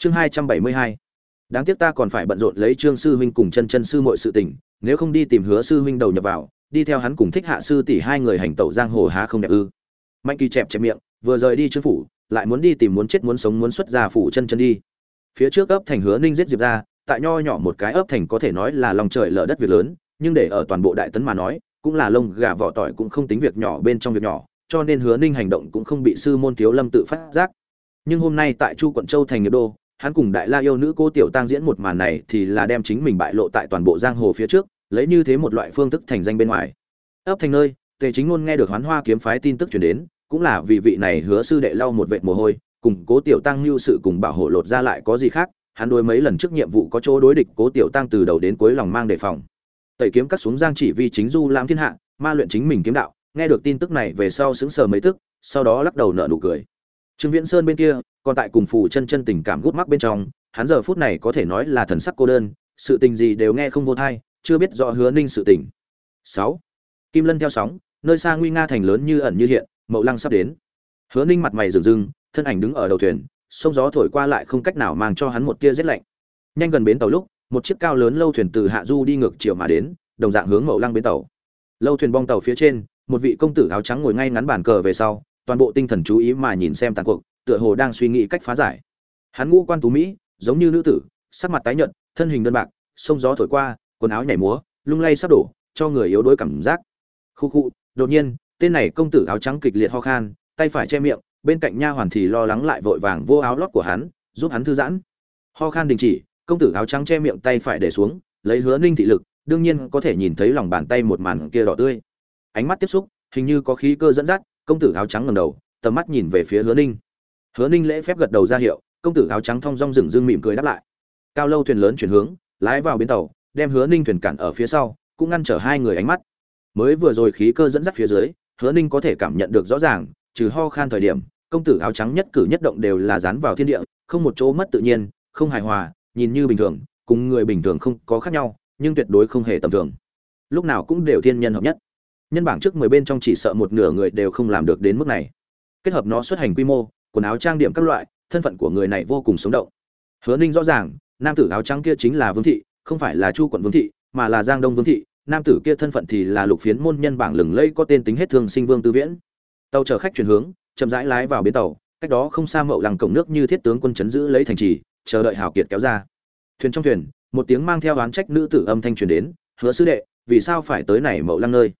chương hai trăm bảy mươi hai. Đáng tiếc ta còn phải bận rộn lấy trương sư huynh cùng chân chân sư mọi sự tình, nếu không đi tìm hứa sư huynh đầu nhập vào, đi theo hắn cùng thích hạ sư tỷ hai người hành tẩu giang hồ há không đẹp ư? Mạnh kỳ chẹp chẹp miệng, vừa rời đi trương phủ, lại muốn đi tìm muốn chết muốn sống muốn xuất ra phủ chân chân đi. Phía trước ấp thành hứa ninh giết diệp ra, tại nho nhỏ một cái ấp thành có thể nói là lòng trời lở đất việc lớn, nhưng để ở toàn bộ đại tấn mà nói, cũng là lông gà vỏ tỏi cũng không tính việc nhỏ bên trong việc nhỏ, cho nên hứa ninh hành động cũng không bị sư môn thiếu lâm tự phát giác. Nhưng hôm nay tại chu quận châu thành nghiệp đô hắn cùng đại la yêu nữ cô tiểu tăng diễn một màn này thì là đem chính mình bại lộ tại toàn bộ giang hồ phía trước, lấy như thế một loại phương thức thành danh bên ngoài. Ấp thành nơi, tề chính ngôn nghe được hoán hoa kiếm phái tin tức chuyển đến, cũng là vì vị này hứa sư đệ lau một vệt mồ hôi, cùng cố tiểu tăng lưu sự cùng bảo hộ lột ra lại có gì khác, hắn đối mấy lần trước nhiệm vụ có chỗ đối địch cố tiểu tăng từ đầu đến cuối lòng mang đề phòng. Tẩy kiếm cắt xuống giang chỉ vì chính du lãm thiên hạ, ma luyện chính mình kiếm đạo, nghe được tin tức này về sau sững sờ mấy tức, sau đó lắc đầu nở nụ cười trương viễn sơn bên kia, còn tại cùng phù chân chân tình cảm gút mắc bên trong, hắn giờ phút này có thể nói là thần sắc cô đơn, sự tình gì đều nghe không vô thai, chưa biết rõ hứa ninh sự tình. Sáu. Kim lân theo sóng, nơi xa nguy nga thành lớn như ẩn như hiện, mậu lăng sắp đến. Hứa ninh mặt mày rừng rừng, thân ảnh đứng ở đầu thuyền, sông gió thổi qua lại không cách nào mang cho hắn một tia rét lạnh. Nhanh gần bến tàu lúc, một chiếc cao lớn lâu thuyền từ hạ du đi ngược chiều mà đến, đồng dạng hướng mậu lăng bến tàu. Lâu thuyền bong tàu phía trên, một vị công tử áo trắng ngồi ngay ngắn bàn cờ về sau toàn bộ tinh thần chú ý mà nhìn xem tàn cuộc, tựa hồ đang suy nghĩ cách phá giải. Hắn ngũ quan tú mỹ, giống như nữ tử, sắc mặt tái nhợt, thân hình đơn bạc, sông gió thổi qua, quần áo nhảy múa, lung lay sắp đổ, cho người yếu đuối cảm giác. Khu khu, đột nhiên, tên này công tử áo trắng kịch liệt ho khan, tay phải che miệng, bên cạnh nha hoàn thì lo lắng lại vội vàng vô áo lót của hắn, giúp hắn thư giãn. Ho khan đình chỉ, công tử áo trắng che miệng tay phải để xuống, lấy hứa ninh thị lực, đương nhiên có thể nhìn thấy lòng bàn tay một màn kia đỏ tươi. Ánh mắt tiếp xúc, hình như có khí cơ dẫn dắt công tử áo trắng ngẩng đầu, tầm mắt nhìn về phía hứa ninh. Hứa ninh lễ phép gật đầu ra hiệu, công tử áo trắng thong dong rừng rưng mỉm cười đáp lại. Cao lâu thuyền lớn chuyển hướng, lái vào bến tàu, đem hứa ninh thuyền cản ở phía sau, cũng ngăn trở hai người ánh mắt. Mới vừa rồi khí cơ dẫn dắt phía dưới, hứa ninh có thể cảm nhận được rõ ràng, trừ ho khan thời điểm, công tử áo trắng nhất cử nhất động đều là dán vào thiên địa, không một chỗ mất tự nhiên, không hài hòa, nhìn như bình thường, cùng người bình thường không có khác nhau, nhưng tuyệt đối không hề tầm thường. Lúc nào cũng đều thiên nhân hợp nhất nhân bảng trước mười bên trong chỉ sợ một nửa người đều không làm được đến mức này. Kết hợp nó xuất hành quy mô, quần áo trang điểm các loại, thân phận của người này vô cùng sống động. Hứa ninh rõ ràng, nam tử áo trắng kia chính là vương thị, không phải là chu quận vương thị, mà là giang đông vương thị. Nam tử kia thân phận thì là lục phiến môn nhân bảng lừng lẫy có tên tính hết thương sinh vương tư viễn. Tàu chở khách chuyển hướng, chậm rãi lái vào bến tàu, cách đó không xa mậu làng cổng nước như thiết tướng quân chấn giữ lấy thành trì, chờ đợi hào kiệt kéo ra. Thuyền trong thuyền, một tiếng mang theo oán trách nữ tử âm thanh truyền đến, hứa sư đệ, vì sao phải tới này mậu lăng nơi?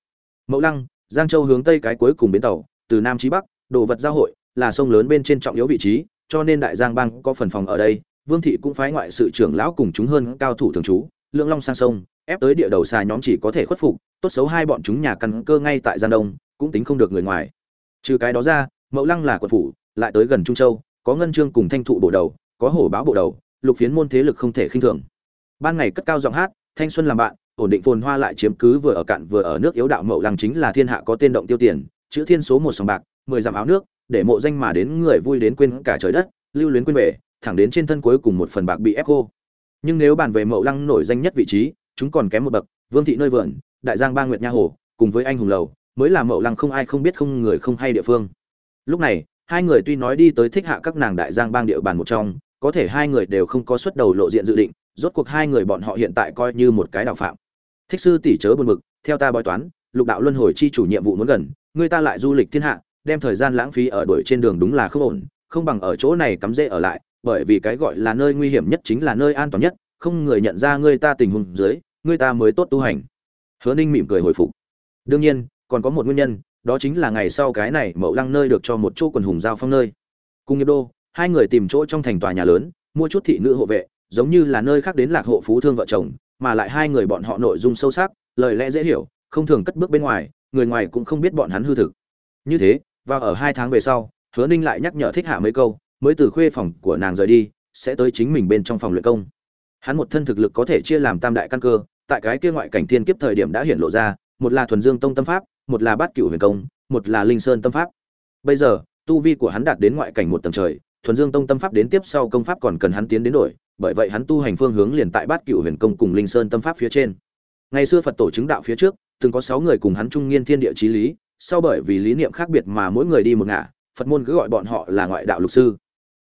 Mậu lăng, giang châu hướng tây cái cuối cùng bến tàu, từ nam chí bắc, đồ vật giao hội, là sông lớn bên trên trọng yếu vị trí, cho nên đại giang bang có phần phòng ở đây, vương thị cũng phái ngoại sự trưởng lão cùng chúng hơn cao thủ thường trú, lượng long sang sông, ép tới địa đầu xa nhóm chỉ có thể khuất phục, tốt xấu hai bọn chúng nhà căn cơ ngay tại giang đông, cũng tính không được người ngoài. Trừ cái đó ra, mậu lăng là quận phủ, lại tới gần trung châu, có ngân trương cùng thanh thụ bộ đầu, có hổ báo bộ đầu, lục phiến môn thế lực không thể khinh thường. Ban ngày cất cao giọng hát thanh xuân làm bạn, ổn định phồn hoa lại chiếm cứ vừa ở cạn vừa ở nước yếu đạo mậu lăng chính là thiên hạ có tên động tiêu tiền, chữ thiên số một sòng bạc, mười dặm áo nước, để mộ danh mà đến người vui đến quên cả trời đất, lưu luyến quên về, thẳng đến trên thân cuối cùng một phần bạc bị ép khô. Nhưng nếu bàn về mậu lăng nổi danh nhất vị trí, chúng còn kém một bậc, vương thị nơi vườn, đại giang ba nguyệt nha hồ, cùng với anh hùng lầu, mới là mậu lăng không ai không biết không người không hay địa phương. Lúc này, hai người tuy nói đi tới thích hạ các nàng đại giang bang địa bàn một trong, có thể hai người đều không có xuất đầu lộ diện dự định rốt cuộc hai người bọn họ hiện tại coi như một cái đạo phạm. Thích sư tỷ chớ buồn bực, theo ta bói toán, lục đạo luân hồi chi chủ nhiệm vụ muốn gần, người ta lại du lịch thiên hạ, đem thời gian lãng phí ở đuổi trên đường đúng là không ổn, không bằng ở chỗ này cắm rễ ở lại, bởi vì cái gọi là nơi nguy hiểm nhất chính là nơi an toàn nhất, không người nhận ra người ta tình huống dưới, người ta mới tốt tu hành. Hứa ninh mỉm cười hồi phục. Đương nhiên, còn có một nguyên nhân, đó chính là ngày sau cái này mậu lăng nơi được cho một chỗ quần hùng giao phong nơi. Cùng nghiệp đô, hai người tìm chỗ trong thành tòa nhà lớn, mua chút thị nữ hộ vệ giống như là nơi khác đến lạc hộ phú thương vợ chồng, mà lại hai người bọn họ nội dung sâu sắc, lời lẽ dễ hiểu, không thường cất bước bên ngoài, người ngoài cũng không biết bọn hắn hư thực. Như thế và ở hai tháng về sau, hứa ninh lại nhắc nhở thích hạ mấy câu, mới từ khuê phòng của nàng rời đi, sẽ tới chính mình bên trong phòng luyện công. Hắn một thân thực lực có thể chia làm tam đại căn cơ, tại cái kia ngoại cảnh thiên kiếp thời điểm đã hiện lộ ra, một là thuần dương tông tâm pháp, một là bát cửu huyền công, một là linh sơn tâm pháp. Bây giờ, tu vi của hắn đạt đến ngoại cảnh một tầng trời thuần dương tông tâm pháp đến tiếp sau công pháp còn cần hắn tiến đến đổi, bởi vậy hắn tu hành phương hướng liền tại bát cửu huyền công cùng linh sơn tâm pháp phía trên. Ngày xưa phật tổ chứng đạo phía trước, từng có sáu người cùng hắn trung nghiên thiên địa trí lý, sau bởi vì lý niệm khác biệt mà mỗi người đi một ngả, phật môn cứ gọi bọn họ là ngoại đạo lục sư.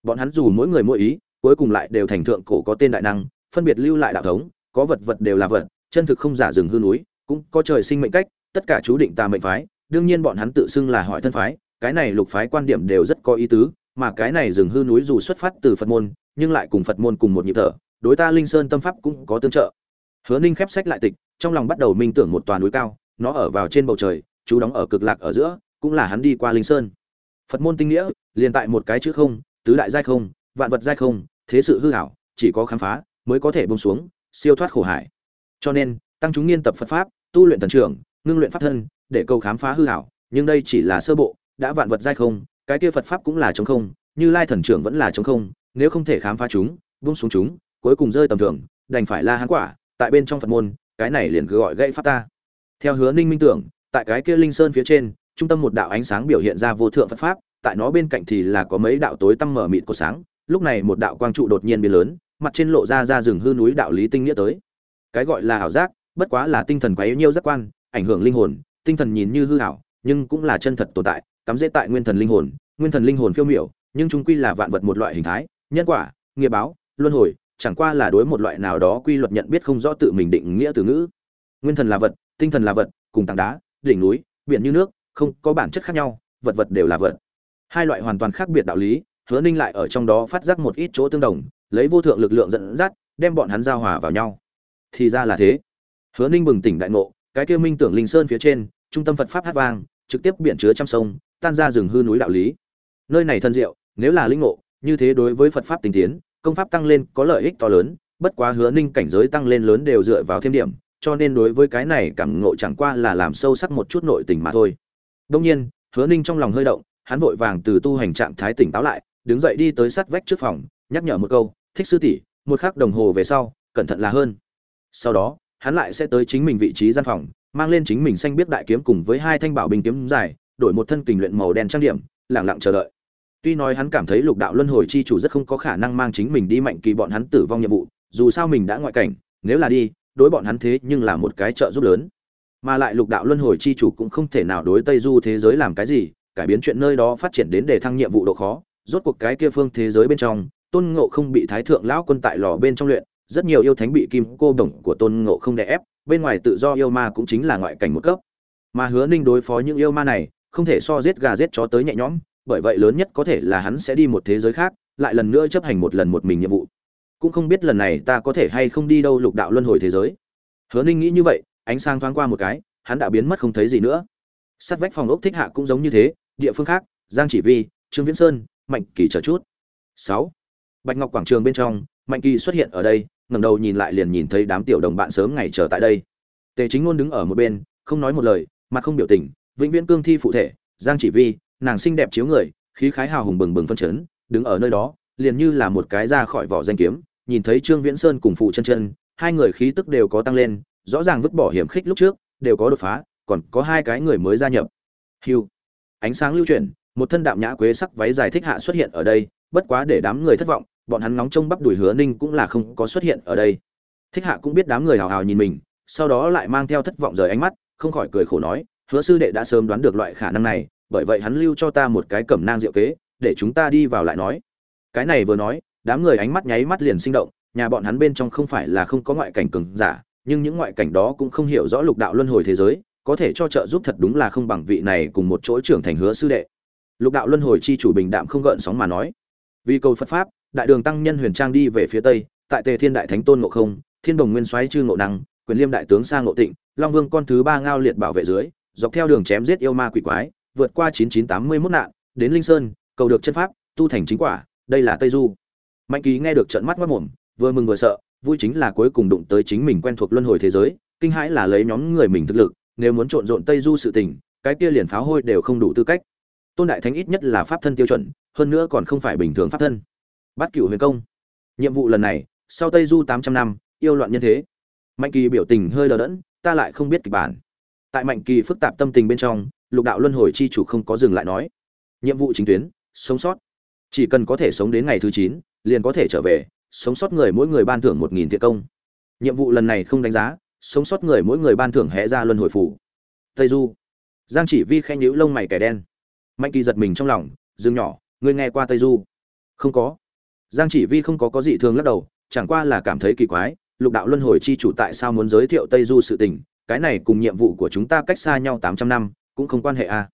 Bọn hắn dù mỗi người mỗi ý, cuối cùng lại đều thành thượng cổ có tên đại năng, phân biệt lưu lại đạo thống, có vật vật đều là vật, chân thực không giả rừng hư núi, cũng có trời sinh mệnh cách, tất cả chú định tà mệnh phái, đương nhiên bọn hắn tự xưng là hỏi thân phái, cái này lục phái quan điểm đều rất có ý tứ mà cái này rừng hư núi dù xuất phát từ phật môn, nhưng lại cùng phật môn cùng một nhịp thở, đối ta linh sơn tâm pháp cũng có tương trợ. Hứa ninh khép sách lại tịch, trong lòng bắt đầu minh tưởng một tòa núi cao, nó ở vào trên bầu trời, chú đóng ở cực lạc ở giữa, cũng là hắn đi qua linh sơn. Phật môn tinh nghĩa, liền tại một cái chữ không, tứ đại giai không, vạn vật giai không, thế sự hư hảo chỉ có khám phá, mới có thể bông xuống, siêu thoát khổ hải. Cho nên, tăng chúng nghiên tập phật pháp, tu luyện tần trưởng, ngưng luyện pháp thân, để câu khám phá hư hảo nhưng đây chỉ là sơ bộ, đã vạn vật giai không cái kia phật pháp cũng là chống không, như lai thần trưởng vẫn là chống không, nếu không thể khám phá chúng vung xuống chúng, cuối cùng rơi tầm thường, đành phải la hán quả, tại bên trong phật môn, cái này liền cứ gọi gãy pháp ta. Theo hứa ninh minh tưởng, tại cái kia linh sơn phía trên, trung tâm một đạo ánh sáng biểu hiện ra vô thượng phật pháp, tại nó bên cạnh thì là có mấy đạo tối tăm mở mịt của sáng, lúc này một đạo quang trụ đột nhiên biến lớn, mặt trên lộ ra ra rừng hư núi đạo lý tinh nghĩa tới. Cái gọi là ảo giác, bất quá là tinh thần quá yếu nhiêu giác quan, ảnh hưởng linh hồn, tinh thần nhìn như hư ảo, nhưng cũng là chân thật tồn tại, cắm dễ tại nguyên thần linh hồn nguyên thần linh hồn phiêu miểu, nhưng chúng quy là vạn vật một loại hình thái, nhân quả, nghiệp báo, luân hồi, chẳng qua là đối một loại nào đó quy luật nhận biết không rõ tự mình định nghĩa từ ngữ. Nguyên thần là vật, tinh thần là vật, cùng tảng đá, đỉnh núi, biển như nước, không có bản chất khác nhau, vật vật đều là vật. Hai loại hoàn toàn khác biệt đạo lý, hứa ninh lại ở trong đó phát giác một ít chỗ tương đồng, lấy vô thượng lực lượng dẫn dắt, đem bọn hắn giao hòa vào nhau. Thì ra là thế. Hứa ninh bừng tỉnh đại ngộ, cái kia minh tưởng linh sơn phía trên, trung tâm phật pháp hát vang, trực tiếp biển chứa trăm sông tan ra rừng hư núi đạo lý. Nơi này thân diệu, nếu là linh ngộ, như thế đối với phật pháp tinh tiến, công pháp tăng lên có lợi ích to lớn, bất quá hứa ninh cảnh giới tăng lên lớn đều dựa vào thêm điểm, cho nên đối với cái này cảm ngộ chẳng qua là làm sâu sắc một chút nội tình mà thôi. Đông nhiên, hứa ninh trong lòng hơi động, hắn vội vàng từ tu hành trạng thái tỉnh táo lại, đứng dậy đi tới sát vách trước phòng, nhắc nhở một câu, thích sư tỷ, một khắc đồng hồ về sau, cẩn thận là hơn. Sau đó, hắn lại sẽ tới chính mình vị trí gian phòng, mang lên chính mình xanh biết đại kiếm cùng với hai thanh bảo bình kiếm dài đổi một thân kình luyện màu đen trang điểm lẳng lặng chờ đợi. Tuy nói hắn cảm thấy lục đạo luân hồi chi chủ rất không có khả năng mang chính mình đi mạnh kỳ bọn hắn tử vong nhiệm vụ, dù sao mình đã ngoại cảnh, nếu là đi, đối bọn hắn thế nhưng là một cái trợ giúp lớn. Mà lại lục đạo luân hồi chi chủ cũng không thể nào đối tây du thế giới làm cái gì, cải biến chuyện nơi đó phát triển đến để thăng nhiệm vụ độ khó, rốt cuộc cái kia phương thế giới bên trong, tôn ngộ không bị thái thượng lão quân tại lò bên trong luyện, rất nhiều yêu thánh bị kim cô đồng của tôn ngộ không đè ép, bên ngoài tự do yêu ma cũng chính là ngoại cảnh một cấp. Mà hứa ninh đối phó những yêu ma này không thể so giết gà giết chó tới nhẹ nhõm, bởi vậy lớn nhất có thể là hắn sẽ đi một thế giới khác, lại lần nữa chấp hành một lần một mình nhiệm vụ. Cũng không biết lần này ta có thể hay không đi đâu lục đạo luân hồi thế giới. Hứa ninh nghĩ như vậy, ánh sáng thoáng qua một cái, hắn đã biến mất không thấy gì nữa. Sát vách phòng ốc thích hạ cũng giống như thế, địa phương khác, giang chỉ vi, trương viễn sơn, mạnh kỳ chờ chút. Sáu. Bạch ngọc quảng trường bên trong, mạnh kỳ xuất hiện ở đây, ngẩng đầu nhìn lại liền nhìn thấy đám tiểu đồng bạn sớm ngày chờ tại đây. Tề chính ngôn đứng ở một bên, không nói một lời, mặt không biểu tình vĩnh viễn cương thi phụ thể, giang chỉ vi, nàng xinh đẹp chiếu người, khí khái hào hùng bừng bừng phân chấn, đứng ở nơi đó, liền như là một cái ra khỏi vỏ danh kiếm, nhìn thấy trương viễn sơn cùng phụ chân chân, hai người khí tức đều có tăng lên, rõ ràng vứt bỏ hiểm khích lúc trước, đều có đột phá, còn có hai cái người mới gia nhập. Hiu ánh sáng lưu chuyển, một thân đạm nhã quế sắc váy dài thích hạ xuất hiện ở đây, bất quá để đám người thất vọng, bọn hắn nóng trông bắp đùi hứa ninh cũng là không có xuất hiện ở đây. Thích hạ cũng biết đám người hào hào nhìn mình, sau đó lại mang theo thất vọng rời ánh mắt, không khỏi cười khổ nói hứa sư đệ đã sớm đoán được loại khả năng này, bởi vậy hắn lưu cho ta một cái cẩm nang diệu kế, để chúng ta đi vào lại nói. Cái này vừa nói, đám người ánh mắt nháy mắt liền sinh động, nhà bọn hắn bên trong không phải là không có ngoại cảnh cường giả, nhưng những ngoại cảnh đó cũng không hiểu rõ lục đạo luân hồi thế giới, có thể cho trợ giúp thật đúng là không bằng vị này cùng một chỗ trưởng thành hứa sư đệ. Lục đạo luân hồi chi chủ bình đạm không gợn sóng mà nói. Vì cầu phật pháp, đại đường tăng nhân huyền trang đi về phía tây, tại tề thiên đại thánh tôn ngộ không, thiên đồng nguyên soái chư ngộ năng, quyền liêm đại tướng sang ngộ tịnh, long vương con thứ ba ngao liệt bảo vệ dưới dọc theo đường chém giết yêu ma quỷ quái, vượt qua 9981 nạn, đến linh sơn, cầu được chân pháp, tu thành chính quả, đây là tây du. Mạnh ký nghe được trận mắt mắt mồm vừa mừng vừa sợ, vui chính là cuối cùng đụng tới chính mình quen thuộc luân hồi thế giới, kinh hãi là lấy nhóm người mình thực lực, nếu muốn trộn rộn tây du sự tình, cái kia liền pháo hôi đều không đủ tư cách. Tôn đại thánh ít nhất là pháp thân tiêu chuẩn, hơn nữa còn không phải bình thường pháp thân. Bắt cửu huyền công. Nhiệm vụ lần này, sau tây du tám trăm năm, yêu loạn nhân thế. Mạnh kỳ biểu tình hơi lờ đẫn, ta lại không biết kịch bản tại mạnh kỳ phức tạp tâm tình bên trong, lục đạo luân hồi chi chủ không có dừng lại nói. Nhiệm vụ chính tuyến, sống sót. Chỉ cần có thể sống đến ngày thứ chín, liền có thể trở về, sống sót người mỗi người ban thưởng một nghìn thiện công. Nhiệm vụ lần này không đánh giá, sống sót người mỗi người ban thưởng hẽ ra luân hồi phủ. Tây du. Giang chỉ vi khen nhữ lông mày kẻ đen. Mạnh kỳ giật mình trong lòng dương nhỏ, ngươi nghe qua tây du? Không có. Giang chỉ vi không có có gì thường lắc đầu, chẳng qua là cảm thấy kỳ quái, lục đạo luân hồi chi chủ tại sao muốn giới thiệu tây du sự tình cái này cùng nhiệm vụ của chúng ta cách xa nhau tám trăm năm, cũng không quan hệ a à.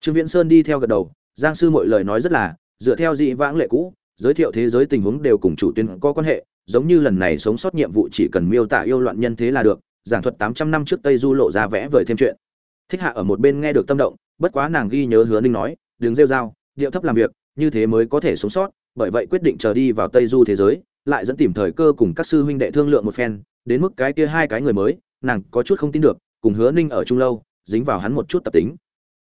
trương viễn sơn đi theo gật đầu, giang sư mọi lời nói rất là, dựa theo dị vãng lệ cũ, giới thiệu thế giới tình huống đều cùng chủ tuyến có quan hệ, giống như lần này sống sót nhiệm vụ chỉ cần miêu tả yêu loạn nhân thế là được, giảng thuật tám trăm năm trước tây du lộ ra vẽ vời thêm chuyện thích hạ ở một bên nghe được tâm động, bất quá nàng ghi nhớ hứa ninh nói, đừng rêu dao điệu thấp làm việc, như thế mới có thể sống sót, bởi vậy quyết định chờ đi vào tây du thế giới, lại dẫn tìm thời cơ cùng các sư huynh đệ thương lượng một phen, đến mức cái kia hai cái người mới nàng có chút không tin được, cùng hứa ninh ở chung lâu, dính vào hắn một chút tập tính.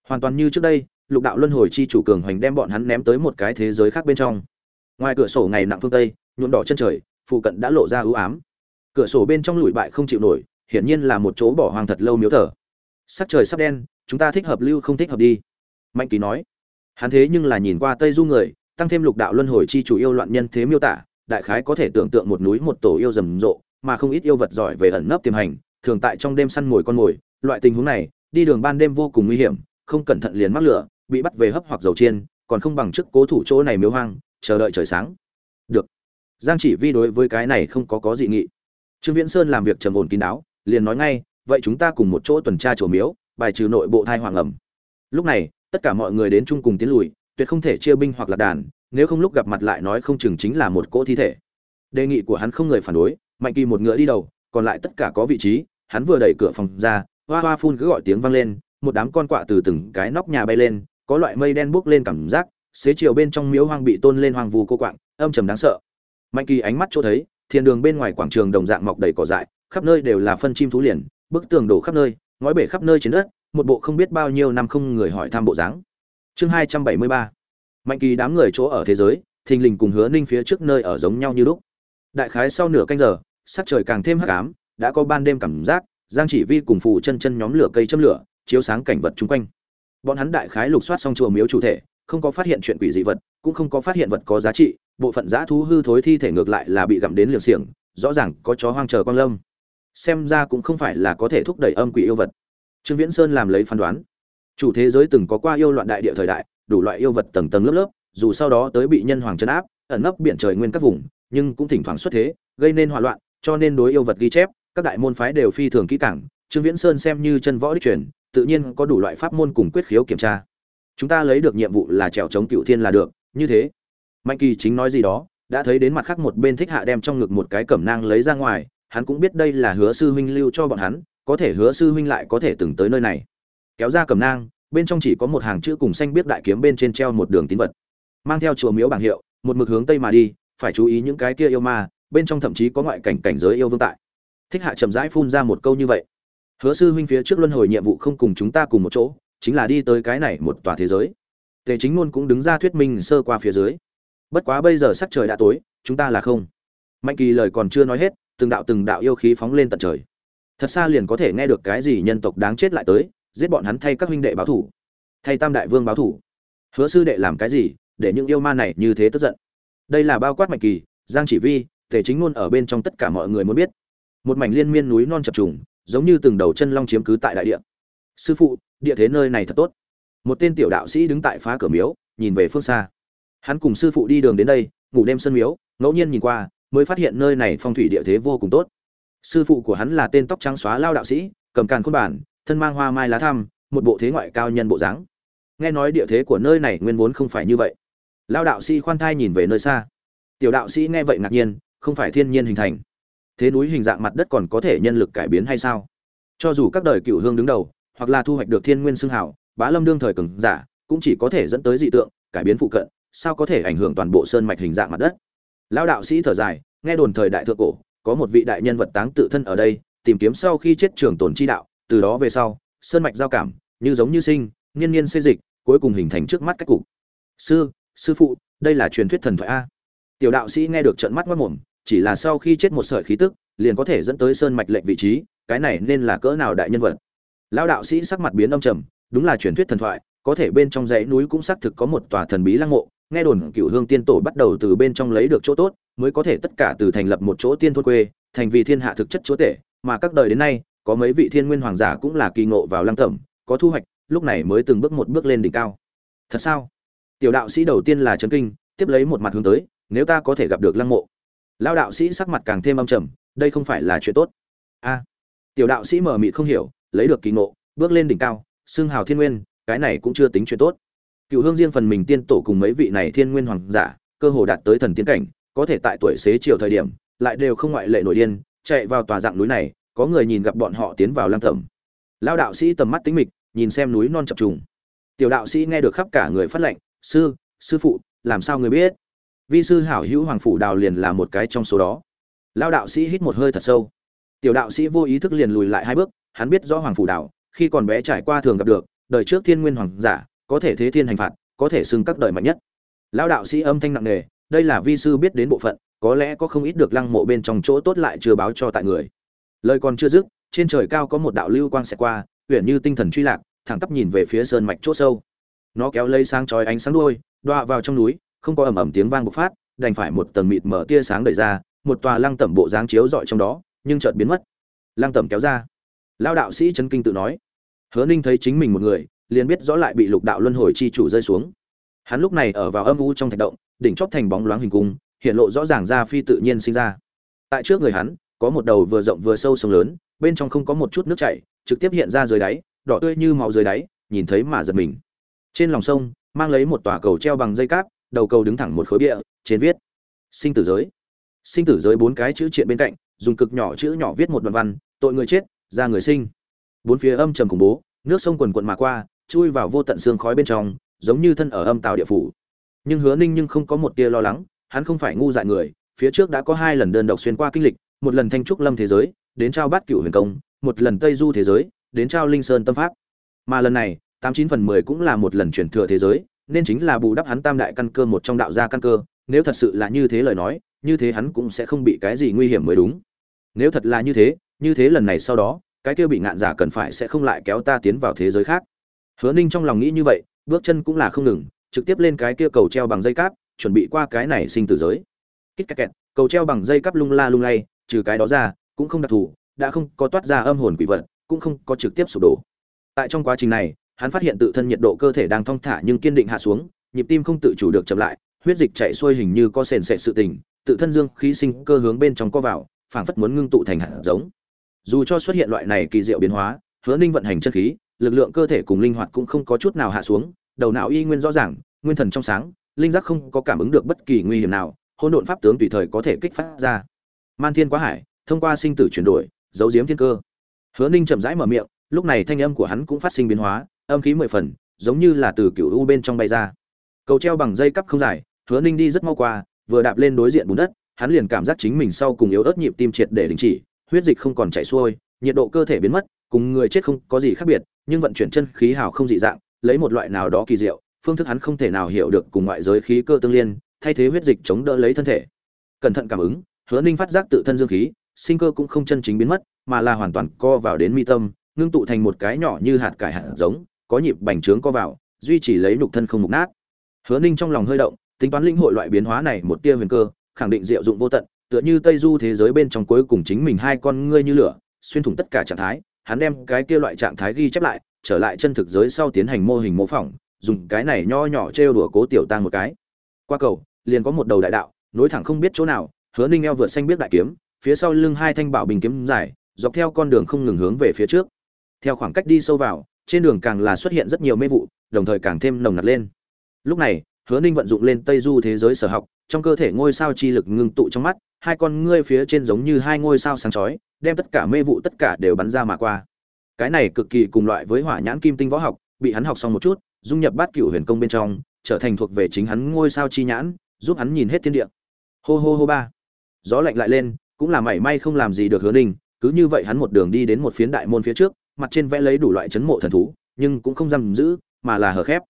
Hoàn toàn như trước đây, lục đạo luân hồi chi chủ cường hoành đem bọn hắn ném tới một cái thế giới khác bên trong. Ngoài cửa sổ ngày nặng phương tây, nhuộm đỏ chân trời, phụ cận đã lộ ra ưu ám. Cửa sổ bên trong lùi bại không chịu nổi, hiển nhiên là một chỗ bỏ hoang thật lâu miếu thờ. Sắc trời sắp đen, chúng ta thích hợp lưu không thích hợp đi. Mạnh kỳ nói. Hắn thế nhưng là nhìn qua tây du người, tăng thêm lục đạo luân hồi chi chủ yêu loạn nhân thế miêu tả, đại khái có thể tưởng tượng một núi một tổ yêu rầm rộ, mà không ít yêu vật giỏi về ẩn nấp tiềm hành thường tại trong đêm săn mồi con mồi, loại tình huống này, đi đường ban đêm vô cùng nguy hiểm, không cẩn thận liền mắc lửa, bị bắt về hấp hoặc dầu chiên, còn không bằng chức cố thủ chỗ này miếu hoang, chờ đợi trời sáng. Được. Giang chỉ vi đối với cái này không có có dị nghị. Trương viễn sơn làm việc trầm ổn kín đáo, liền nói ngay, vậy chúng ta cùng một chỗ tuần tra chỗ miếu, bài trừ nội bộ thai hoàng ẩm. Lúc này, tất cả mọi người đến chung cùng tiến lùi, tuyệt không thể chia binh hoặc là đàn, nếu không lúc gặp mặt lại nói không chừng chính là một cỗ thi thể. Đề nghị của hắn không người phản đối, mạnh kỳ một ngựa đi đầu, còn lại tất cả có vị trí hắn vừa đẩy cửa phòng ra, hoa hoa phun cứ gọi tiếng vang lên, một đám con quạ từ từng cái nóc nhà bay lên, có loại mây đen buốc lên cảm giác, xế chiều bên trong miếu hoang bị tôn lên hoang vu cô quạng, âm trầm đáng sợ. Mạnh kỳ ánh mắt chỗ thấy, thiên đường bên ngoài quảng trường đồng dạng mọc đầy cỏ dại, khắp nơi đều là phân chim thú liền, bức tường đổ khắp nơi, ngói bể khắp nơi trên đất, một bộ không biết bao nhiêu năm không người hỏi thăm bộ dáng. Chương hai trăm bảy mươi ba. Mạnh kỳ đám người chỗ ở thế giới, thình lình cùng hứa ninh phía trước nơi ở giống nhau như lúc. Đại khái sau nửa canh giờ, sắc trời càng thêm hắc ám đã có ban đêm cảm giác, giang chỉ vi cùng phù chân chân nhóm lửa cây châm lửa, chiếu sáng cảnh vật chung quanh. Bọn hắn đại khái lục soát xong chùa miếu chủ thể, không có phát hiện chuyện quỷ dị vật, cũng không có phát hiện vật có giá trị, bộ phận giã thú hư thối thi thể ngược lại là bị gặm đến liều xiềng, rõ ràng có chó hoang chờ con lâm. Xem ra cũng không phải là có thể thúc đẩy âm quỷ yêu vật. Trương viễn sơn làm lấy phán đoán. Chủ thế giới từng có qua yêu loạn đại địa thời đại, đủ loại yêu vật tầng tầng lớp lớp, dù sau đó tới bị nhân hoàng chấn áp, ẩn nấp biển trời nguyên các vùng, nhưng cũng thỉnh thoảng xuất thế, gây nên hỏa loạn, cho nên đối yêu vật ghi chép các đại môn phái đều phi thường kỹ càng, trương viễn sơn xem như chân võ đích truyền, tự nhiên có đủ loại pháp môn cùng quyết khiếu kiểm tra. Chúng ta lấy được nhiệm vụ là trèo chống cựu thiên là được, như thế. Mạnh kỳ chính nói gì đó, đã thấy đến mặt khác một bên thích hạ đem trong ngực một cái cẩm nang lấy ra ngoài, hắn cũng biết đây là hứa sư huynh lưu cho bọn hắn, có thể hứa sư huynh lại có thể từng tới nơi này. Kéo ra cẩm nang, bên trong chỉ có một hàng chữ cùng xanh biết đại kiếm bên trên treo một đường tín vật. Mang theo chùa miếu bảng hiệu, một mực hướng tây mà đi, phải chú ý những cái kia yêu ma, bên trong thậm chí có ngoại cảnh cảnh giới yêu vương tại thích hạ chậm rãi phun ra một câu như vậy. Hứa sư huynh phía trước luân hồi nhiệm vụ không cùng chúng ta cùng một chỗ, chính là đi tới cái này một tòa thế giới. Tề chính ngôn cũng đứng ra thuyết minh sơ qua phía dưới. Bất quá bây giờ sắc trời đã tối, chúng ta là không. Mạnh kỳ lời còn chưa nói hết, từng đạo từng đạo yêu khí phóng lên tận trời. Thật xa liền có thể nghe được cái gì nhân tộc đáng chết lại tới, giết bọn hắn thay các huynh đệ báo thủ, thay tam đại vương báo thủ. Hứa sư đệ làm cái gì, để những yêu ma này như thế tức giận? Đây là bao quát mạnh kỳ, giang chỉ vi, tề chính ngôn ở bên trong tất cả mọi người muốn biết một mảnh liên miên núi non chập trùng, giống như từng đầu chân long chiếm cứ tại đại địa. Sư phụ, địa thế nơi này thật tốt. Một tên tiểu đạo sĩ đứng tại phá cửa miếu, nhìn về phương xa. Hắn cùng sư phụ đi đường đến đây, ngủ đêm sân miếu, ngẫu nhiên nhìn qua, mới phát hiện nơi này phong thủy địa thế vô cùng tốt. Sư phụ của hắn là tên tóc trắng xóa lao đạo sĩ, cầm càn khôn bản, thân mang hoa mai lá thăm, một bộ thế ngoại cao nhân bộ dáng. Nghe nói địa thế của nơi này nguyên vốn không phải như vậy. Lao đạo sĩ khoan thai nhìn về nơi xa. Tiểu đạo sĩ nghe vậy ngạc nhiên, không phải thiên nhiên hình thành thế núi hình dạng mặt đất còn có thể nhân lực cải biến hay sao? Cho dù các đời cựu hương đứng đầu, hoặc là thu hoạch được thiên nguyên xương hảo bá lâm đương thời cường giả, cũng chỉ có thể dẫn tới dị tượng, cải biến phụ cận, sao có thể ảnh hưởng toàn bộ sơn mạch hình dạng mặt đất? Lao đạo sĩ thở dài, nghe đồn thời đại thượng cổ, có một vị đại nhân vật táng tự thân ở đây, tìm kiếm sau khi chết trường tồn chi đạo, từ đó về sau, sơn mạch giao cảm, như giống như sinh niên niên xây dịch, cuối cùng hình thành trước mắt cách cục. Sư sư phụ, đây là truyền thuyết thần thoại a. Tiểu đạo sĩ nghe được trận mắt mất mồm chỉ là sau khi chết một sợi khí tức, liền có thể dẫn tới sơn mạch lệnh vị trí, cái này nên là cỡ nào đại nhân vật? Lão đạo sĩ sắc mặt biến âm trầm, đúng là truyền thuyết thần thoại, có thể bên trong dãy núi cũng xác thực có một tòa thần bí lăng mộ, nghe đồn cửu hương tiên tổ bắt đầu từ bên trong lấy được chỗ tốt, mới có thể tất cả từ thành lập một chỗ tiên thôn quê, thành vì thiên hạ thực chất chúa tể, mà các đời đến nay, có mấy vị thiên nguyên hoàng giả cũng là kỳ ngộ vào lăng tẩm, có thu hoạch, lúc này mới từng bước một bước lên đỉnh cao. Thật sao? Tiểu đạo sĩ đầu tiên là chấn kinh, tiếp lấy một mặt hướng tới, nếu ta có thể gặp được lăng mộ lao đạo sĩ sắc mặt càng thêm âm trầm, đây không phải là chuyện tốt. A, tiểu đạo sĩ mờ mịt không hiểu, lấy được kỳ ngộ, bước lên đỉnh cao, xưng hào thiên nguyên, cái này cũng chưa tính chuyện tốt. Cựu hương riêng phần mình tiên tổ cùng mấy vị này thiên nguyên hoàng giả, cơ hồ đạt tới thần tiên cảnh, có thể tại tuổi xế chiều thời điểm, lại đều không ngoại lệ nổi điên, chạy vào tòa dạng núi này, có người nhìn gặp bọn họ tiến vào lang thẩm. Lao đạo sĩ tầm mắt tính mịch, nhìn xem núi non chập trùng. Tiểu đạo sĩ nghe được khắp cả người phát lệnh, sư sư phụ, làm sao người biết? Vi sư hảo hữu hoàng phủ đào liền là một cái trong số đó. Lao đạo sĩ hít một hơi thật sâu. Tiểu đạo sĩ vô ý thức liền lùi lại hai bước, hắn biết rõ hoàng phủ đào, khi còn bé trải qua thường gặp được, đời trước thiên nguyên hoàng giả, có thể thế thiên hành phạt, có thể xưng các đời mạnh nhất. Lao đạo sĩ âm thanh nặng nề, đây là vi sư biết đến bộ phận, có lẽ có không ít được lăng mộ bên trong chỗ tốt lại chưa báo cho tại người. Lời còn chưa dứt, trên trời cao có một đạo lưu quang xẹt qua uyển như tinh thần truy lạc, thẳng tắp nhìn về phía sơn mạch chỗ sâu. Nó kéo lấy sáng chói ánh sáng đuôi, đọa vào trong núi không có ầm ầm tiếng vang bộc phát, đành phải một tầng mịt mở tia sáng đẩy ra, một tòa lăng tẩm bộ dáng chiếu rọi trong đó, nhưng chợt biến mất. Lăng tẩm kéo ra. Lao đạo sĩ chấn kinh tự nói. Hứa ninh thấy chính mình một người, liền biết rõ lại bị lục đạo luân hồi chi chủ rơi xuống. Hắn lúc này ở vào âm u trong thạch động, đỉnh chóp thành bóng loáng hình cung, hiện lộ rõ ràng ra phi tự nhiên sinh ra. Tại trước người hắn, có một đầu vừa rộng vừa sâu sông lớn, bên trong không có một chút nước chảy, trực tiếp hiện ra dưới đáy, đỏ tươi như màu dưới đáy, nhìn thấy mà giật mình. Trên lòng sông, mang lấy một tòa cầu treo bằng dây cáp đầu cầu đứng thẳng một khối bia, trên viết, sinh tử giới. Sinh tử giới bốn cái chữ triện bên cạnh, dùng cực nhỏ chữ nhỏ viết một đoạn văn, tội người chết, ra người sinh. Bốn phía âm trầm khủng bố, nước sông quần quận mà qua, chui vào vô tận xương khói bên trong, giống như thân ở âm tàu địa phủ. Nhưng hứa ninh nhưng không có một tia lo lắng, hắn không phải ngu dại người, phía trước đã có hai lần đơn độc xuyên qua kinh lịch, một lần thanh trúc lâm thế giới, đến trao bát cửu huyền công, một lần tây du thế giới, đến trao linh sơn tâm pháp. Mà lần này, tám chín phần mười cũng là một lần chuyển thừa thế giới nên chính là bù đắp hắn tam đại căn cơ một trong đạo gia căn cơ, nếu thật sự là như thế lời nói, như thế hắn cũng sẽ không bị cái gì nguy hiểm mới đúng. Nếu thật là như thế như thế lần này sau đó, cái kia bị ngạn giả cần phải sẽ không lại kéo ta tiến vào thế giới khác. Hứa ninh trong lòng nghĩ như vậy, bước chân cũng là không ngừng, trực tiếp lên cái kia cầu treo bằng dây cáp, chuẩn bị qua cái này sinh tử giới. Kích kẹt kẹt, cầu treo bằng dây cáp lung la lung lay, trừ cái đó ra, cũng không đặc thù, đã không có toát ra âm hồn quỷ vật, cũng không có trực tiếp sụp đổ. Tại trong quá trình này hắn phát hiện tự thân nhiệt độ cơ thể đang thong thả nhưng kiên định hạ xuống, nhịp tim không tự chủ được chậm lại, huyết dịch chảy xuôi hình như có sền sệt sự tình, tự thân dương khí sinh cơ hướng bên trong co vào, phảng phất muốn ngưng tụ thành hạt giống. Dù cho xuất hiện loại này kỳ diệu biến hóa, hứa ninh vận hành chân khí, lực lượng cơ thể cùng linh hoạt cũng không có chút nào hạ xuống, đầu não y nguyên rõ ràng, nguyên thần trong sáng, linh giác không có cảm ứng được bất kỳ nguy hiểm nào, hỗn độn pháp tướng tùy thời có thể kích phát ra. Man thiên quá hải, thông qua sinh tử chuyển đổi, giấu giếm thiên cơ. Hứa ninh chậm rãi mở miệng, lúc này thanh âm của hắn cũng phát sinh biến hóa âm khí mười phần, giống như là từ cựu u bên trong bay ra. Cầu treo bằng dây cắp không dài, hứa ninh đi rất mau qua, vừa đạp lên đối diện bùn đất, hắn liền cảm giác chính mình sau cùng yếu ớt nhịp tim triệt để đình chỉ, huyết dịch không còn chảy xuôi, nhiệt độ cơ thể biến mất, cùng người chết không có gì khác biệt, nhưng vận chuyển chân khí hào không dị dạng, lấy một loại nào đó kỳ diệu, phương thức hắn không thể nào hiểu được cùng ngoại giới khí cơ tương liên, thay thế huyết dịch chống đỡ lấy thân thể. Cẩn thận cảm ứng, hứa ninh phát giác tự thân dương khí, sinh cơ cũng không chân chính biến mất, mà là hoàn toàn co vào đến mi tâm, ngưng tụ thành một cái nhỏ như hạt cải hạt giống có nhịp bành trướng co vào, duy trì lấy nhục thân không mục nát. Hứa ninh trong lòng hơi động, tính toán linh hội loại biến hóa này một tia huyền cơ, khẳng định diệu dụng vô tận, tựa như tây du thế giới bên trong cuối cùng chính mình hai con ngươi như lửa, xuyên thủng tất cả trạng thái, hắn đem cái kia loại trạng thái ghi chép lại, trở lại chân thực giới sau tiến hành mô hình mô phỏng, dùng cái này nho nhỏ trêu đùa cố tiểu Tang một cái. Qua cầu, liền có một đầu đại đạo, nối thẳng không biết chỗ nào, hứa ninh eo vượt xanh biết đại kiếm, phía sau lưng hai thanh bảo bình kiếm dài, dọc theo con đường không ngừng hướng về phía trước. Theo khoảng cách đi sâu vào trên đường càng là xuất hiện rất nhiều mê vụ, đồng thời càng thêm nồng nặc lên. Lúc này, hứa ninh vận dụng lên tây du thế giới sở học, trong cơ thể ngôi sao chi lực ngưng tụ trong mắt, hai con ngươi phía trên giống như hai ngôi sao sáng chói, đem tất cả mê vụ tất cả đều bắn ra mà qua. Cái này cực kỳ cùng loại với hỏa nhãn kim tinh võ học, bị hắn học xong một chút, dung nhập bát cửu huyền công bên trong, trở thành thuộc về chính hắn ngôi sao chi nhãn, giúp hắn nhìn hết thiên địa. Hô hô hô ba. Gió lạnh lại lên, cũng là mảy may không làm gì được hứa ninh, cứ như vậy hắn một đường đi đến một phiến đại môn phía trước mặt trên vẽ lấy đủ loại chấn mộ thần thú, nhưng cũng không giam giữ, mà là hở khép.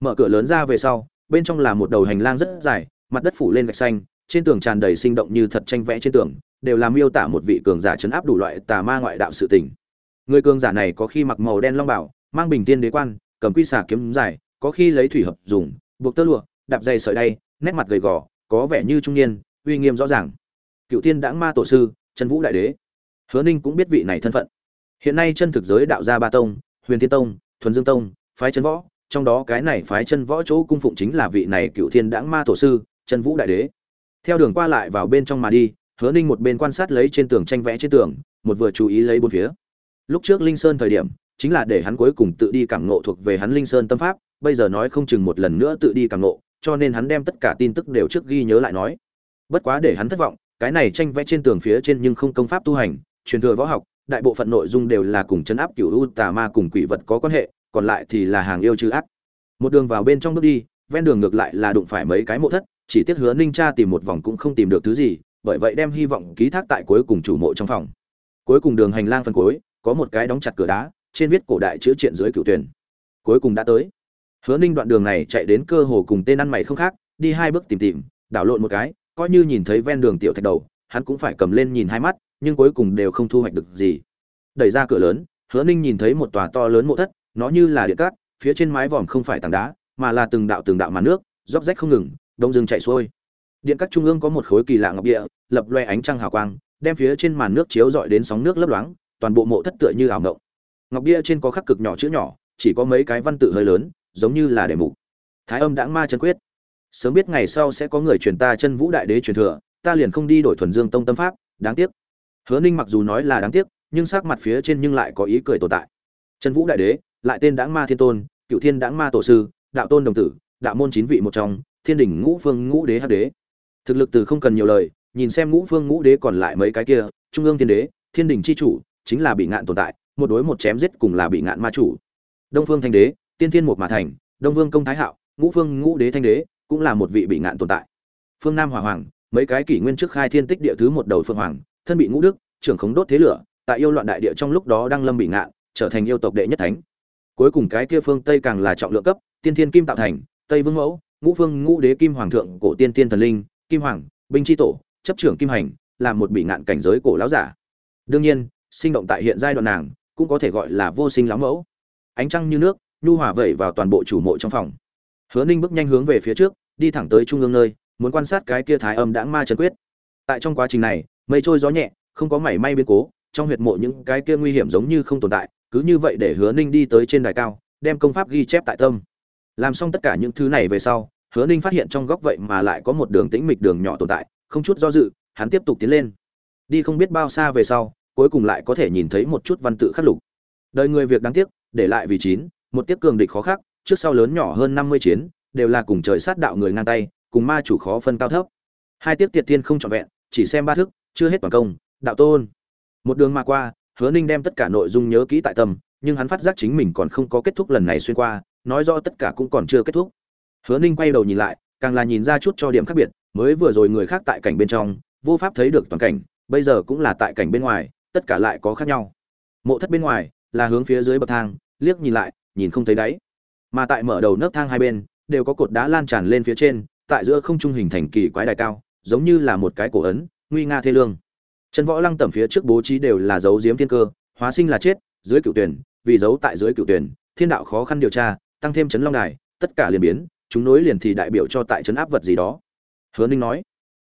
Mở cửa lớn ra về sau, bên trong là một đầu hành lang rất dài, mặt đất phủ lên gạch xanh, trên tường tràn đầy sinh động như thật tranh vẽ trên tường, đều làm miêu tả một vị cường giả chấn áp đủ loại tà ma ngoại đạo sự tình. Người cường giả này có khi mặc màu đen long bảo, mang bình tiên đế quan, cầm quy xà kiếm dài, có khi lấy thủy hợp dùng, buộc tơ lụa, đạp dây sợi đay, nét mặt gầy gò, có vẻ như trung niên, uy nghiêm rõ ràng. Cựu tiên đãng ma tổ sư trần vũ đại đế. Hứa ninh cũng biết vị này thân phận hiện nay chân thực giới đạo gia ba tông, huyền thiên tông, thuần dương tông, phái chân võ, trong đó cái này phái chân võ chỗ cung phụng chính là vị này cựu thiên đãng ma tổ sư, chân vũ đại đế. Theo đường qua lại vào bên trong mà đi, hứa ninh một bên quan sát lấy trên tường tranh vẽ trên tường, một vừa chú ý lấy bốn phía. Lúc trước linh sơn thời điểm, chính là để hắn cuối cùng tự đi cảm ngộ thuộc về hắn linh sơn tâm pháp, bây giờ nói không chừng một lần nữa tự đi cảm ngộ, cho nên hắn đem tất cả tin tức đều trước ghi nhớ lại nói. Bất quá để hắn thất vọng, cái này tranh vẽ trên tường phía trên nhưng không công pháp tu hành, truyền thừa võ học đại bộ phận nội dung đều là cùng chấn áp cửu u tà ma cùng quỷ vật có quan hệ, còn lại thì là hàng yêu chữ ác. Một đường vào bên trong bước đi, ven đường ngược lại là đụng phải mấy cái mộ thất, chỉ tiếc hứa ninh cha tìm một vòng cũng không tìm được thứ gì, bởi vậy đem hy vọng ký thác tại cuối cùng chủ mộ trong phòng. Cuối cùng đường hành lang phân cuối, có một cái đóng chặt cửa đá, trên viết cổ đại chữ triện dưới cửu tuyển. Cuối cùng đã tới. Hứa ninh đoạn đường này chạy đến cơ hồ cùng tên ăn mày không khác, đi hai bước tìm tìm, đảo lộn một cái, coi như nhìn thấy ven đường tiểu thạch đầu, hắn cũng phải cầm lên nhìn hai mắt nhưng cuối cùng đều không thu hoạch được gì. Đẩy ra cửa lớn, hứa ninh nhìn thấy một tòa to lớn mộ thất, nó như là điện cát, phía trên mái vòm không phải tảng đá, mà là từng đạo từng đạo màn nước, róc rách không ngừng, đông rừng chạy xuôi. Điện cát trung ương có một khối kỳ lạ ngọc địa, lập loe ánh trăng hào quang, đem phía trên màn nước chiếu dọi đến sóng nước lấp loáng, toàn bộ mộ thất tựa như ảo ngộng ngọc bia trên có khắc cực nhỏ chữ nhỏ, chỉ có mấy cái văn tự hơi lớn, giống như là đề mục. Thái âm đãng ma chân quyết. Sớm biết ngày sau sẽ có người truyền ta chân vũ đại đế truyền thừa, ta liền không đi đổi thuần dương tông tâm pháp, đáng tiếc hứa ninh mặc dù nói là đáng tiếc, nhưng sắc mặt phía trên nhưng lại có ý cười tồn tại. Trần vũ đại đế, lại tên đãng ma thiên tôn, cựu thiên đãng ma tổ sư, đạo tôn đồng tử, đạo môn chín vị một trong, thiên đỉnh ngũ phương ngũ đế hắc đế. Thực lực từ không cần nhiều lời, nhìn xem ngũ phương ngũ đế còn lại mấy cái kia, trung ương thiên đế, thiên đỉnh chi chủ, chính là bị ngạn tồn tại, một đối một chém giết cùng là bị ngạn ma chủ. Đông phương thanh đế, tiên thiên một mà thành, đông vương công thái hạo, ngũ phương ngũ đế thanh đế, cũng là một vị bị ngạn tồn tại. Phương nam hỏa hoàng, mấy cái kỷ nguyên trước khai thiên tích địa thứ một đầu phương hoàng thân bị ngũ đức, trưởng khống đốt thế lửa, tại yêu loạn đại địa trong lúc đó đang lâm bị ngạn, trở thành yêu tộc đệ nhất thánh. Cuối cùng cái kia phương tây càng là trọng lượng cấp, tiên thiên kim tạo thành, tây vương mẫu, ngũ phương, ngũ đế, kim hoàng thượng cổ tiên tiên thần linh, kim hoàng, binh chi tổ, chấp trưởng kim hành, là một bị ngạn cảnh giới cổ lão giả. Đương nhiên, sinh động tại hiện giai đoạn nàng, cũng có thể gọi là vô sinh lão mẫu. Ánh trăng như nước, nhu hòa vẩy vào toàn bộ chủ mộ trong phòng. Hứa ninh bước nhanh hướng về phía trước, đi thẳng tới trung ương nơi, muốn quan sát cái kia thái âm đãng ma trần quyết. Tại trong quá trình này mây trôi gió nhẹ, không có mảy may biến cố, trong huyệt mộ những cái kia nguy hiểm giống như không tồn tại, cứ như vậy để hứa ninh đi tới trên đài cao, đem công pháp ghi chép tại tâm. Làm xong tất cả những thứ này về sau, hứa ninh phát hiện trong góc vậy mà lại có một đường tĩnh mịch đường nhỏ tồn tại, không chút do dự, hắn tiếp tục tiến lên. Đi không biết bao xa về sau, cuối cùng lại có thể nhìn thấy một chút văn tự khắc lục. Đời người việc đáng tiếc, để lại vì chín, một tiếc cường địch khó khắc, trước sau lớn nhỏ hơn năm mươi chiến, đều là cùng trời sát đạo người ngang tay, cùng ma chủ khó phân cao thấp. Hai tiếc tiệt tiên không trọn vẹn, chỉ xem ba thức chưa hết toàn công, đạo tôn. Một đường mà qua, hứa ninh đem tất cả nội dung nhớ kỹ tại tâm, nhưng hắn phát giác chính mình còn không có kết thúc lần này xuyên qua, nói rõ tất cả cũng còn chưa kết thúc. Hứa ninh quay đầu nhìn lại, càng là nhìn ra chút cho điểm khác biệt, mới vừa rồi người khác tại cảnh bên trong, vô pháp thấy được toàn cảnh, bây giờ cũng là tại cảnh bên ngoài, tất cả lại có khác nhau. Mộ thất bên ngoài, là hướng phía dưới bậc thang, liếc nhìn lại, nhìn không thấy đáy. Mà tại mở đầu nấc thang hai bên, đều có cột đá lan tràn lên phía trên, tại giữa không trung hình thành kỳ quái đài cao, giống như là một cái cổ ấn nguy nga thê lương. Chân võ lăng tẩm phía trước bố trí đều là dấu diếm thiên cơ, hóa sinh là chết, dưới cựu tuyển, vì giấu tại dưới cựu tuyển, thiên đạo khó khăn điều tra, tăng thêm chấn long đài, tất cả liền biến, chúng nối liền thì đại biểu cho tại chấn áp vật gì đó. Hứa ninh nói.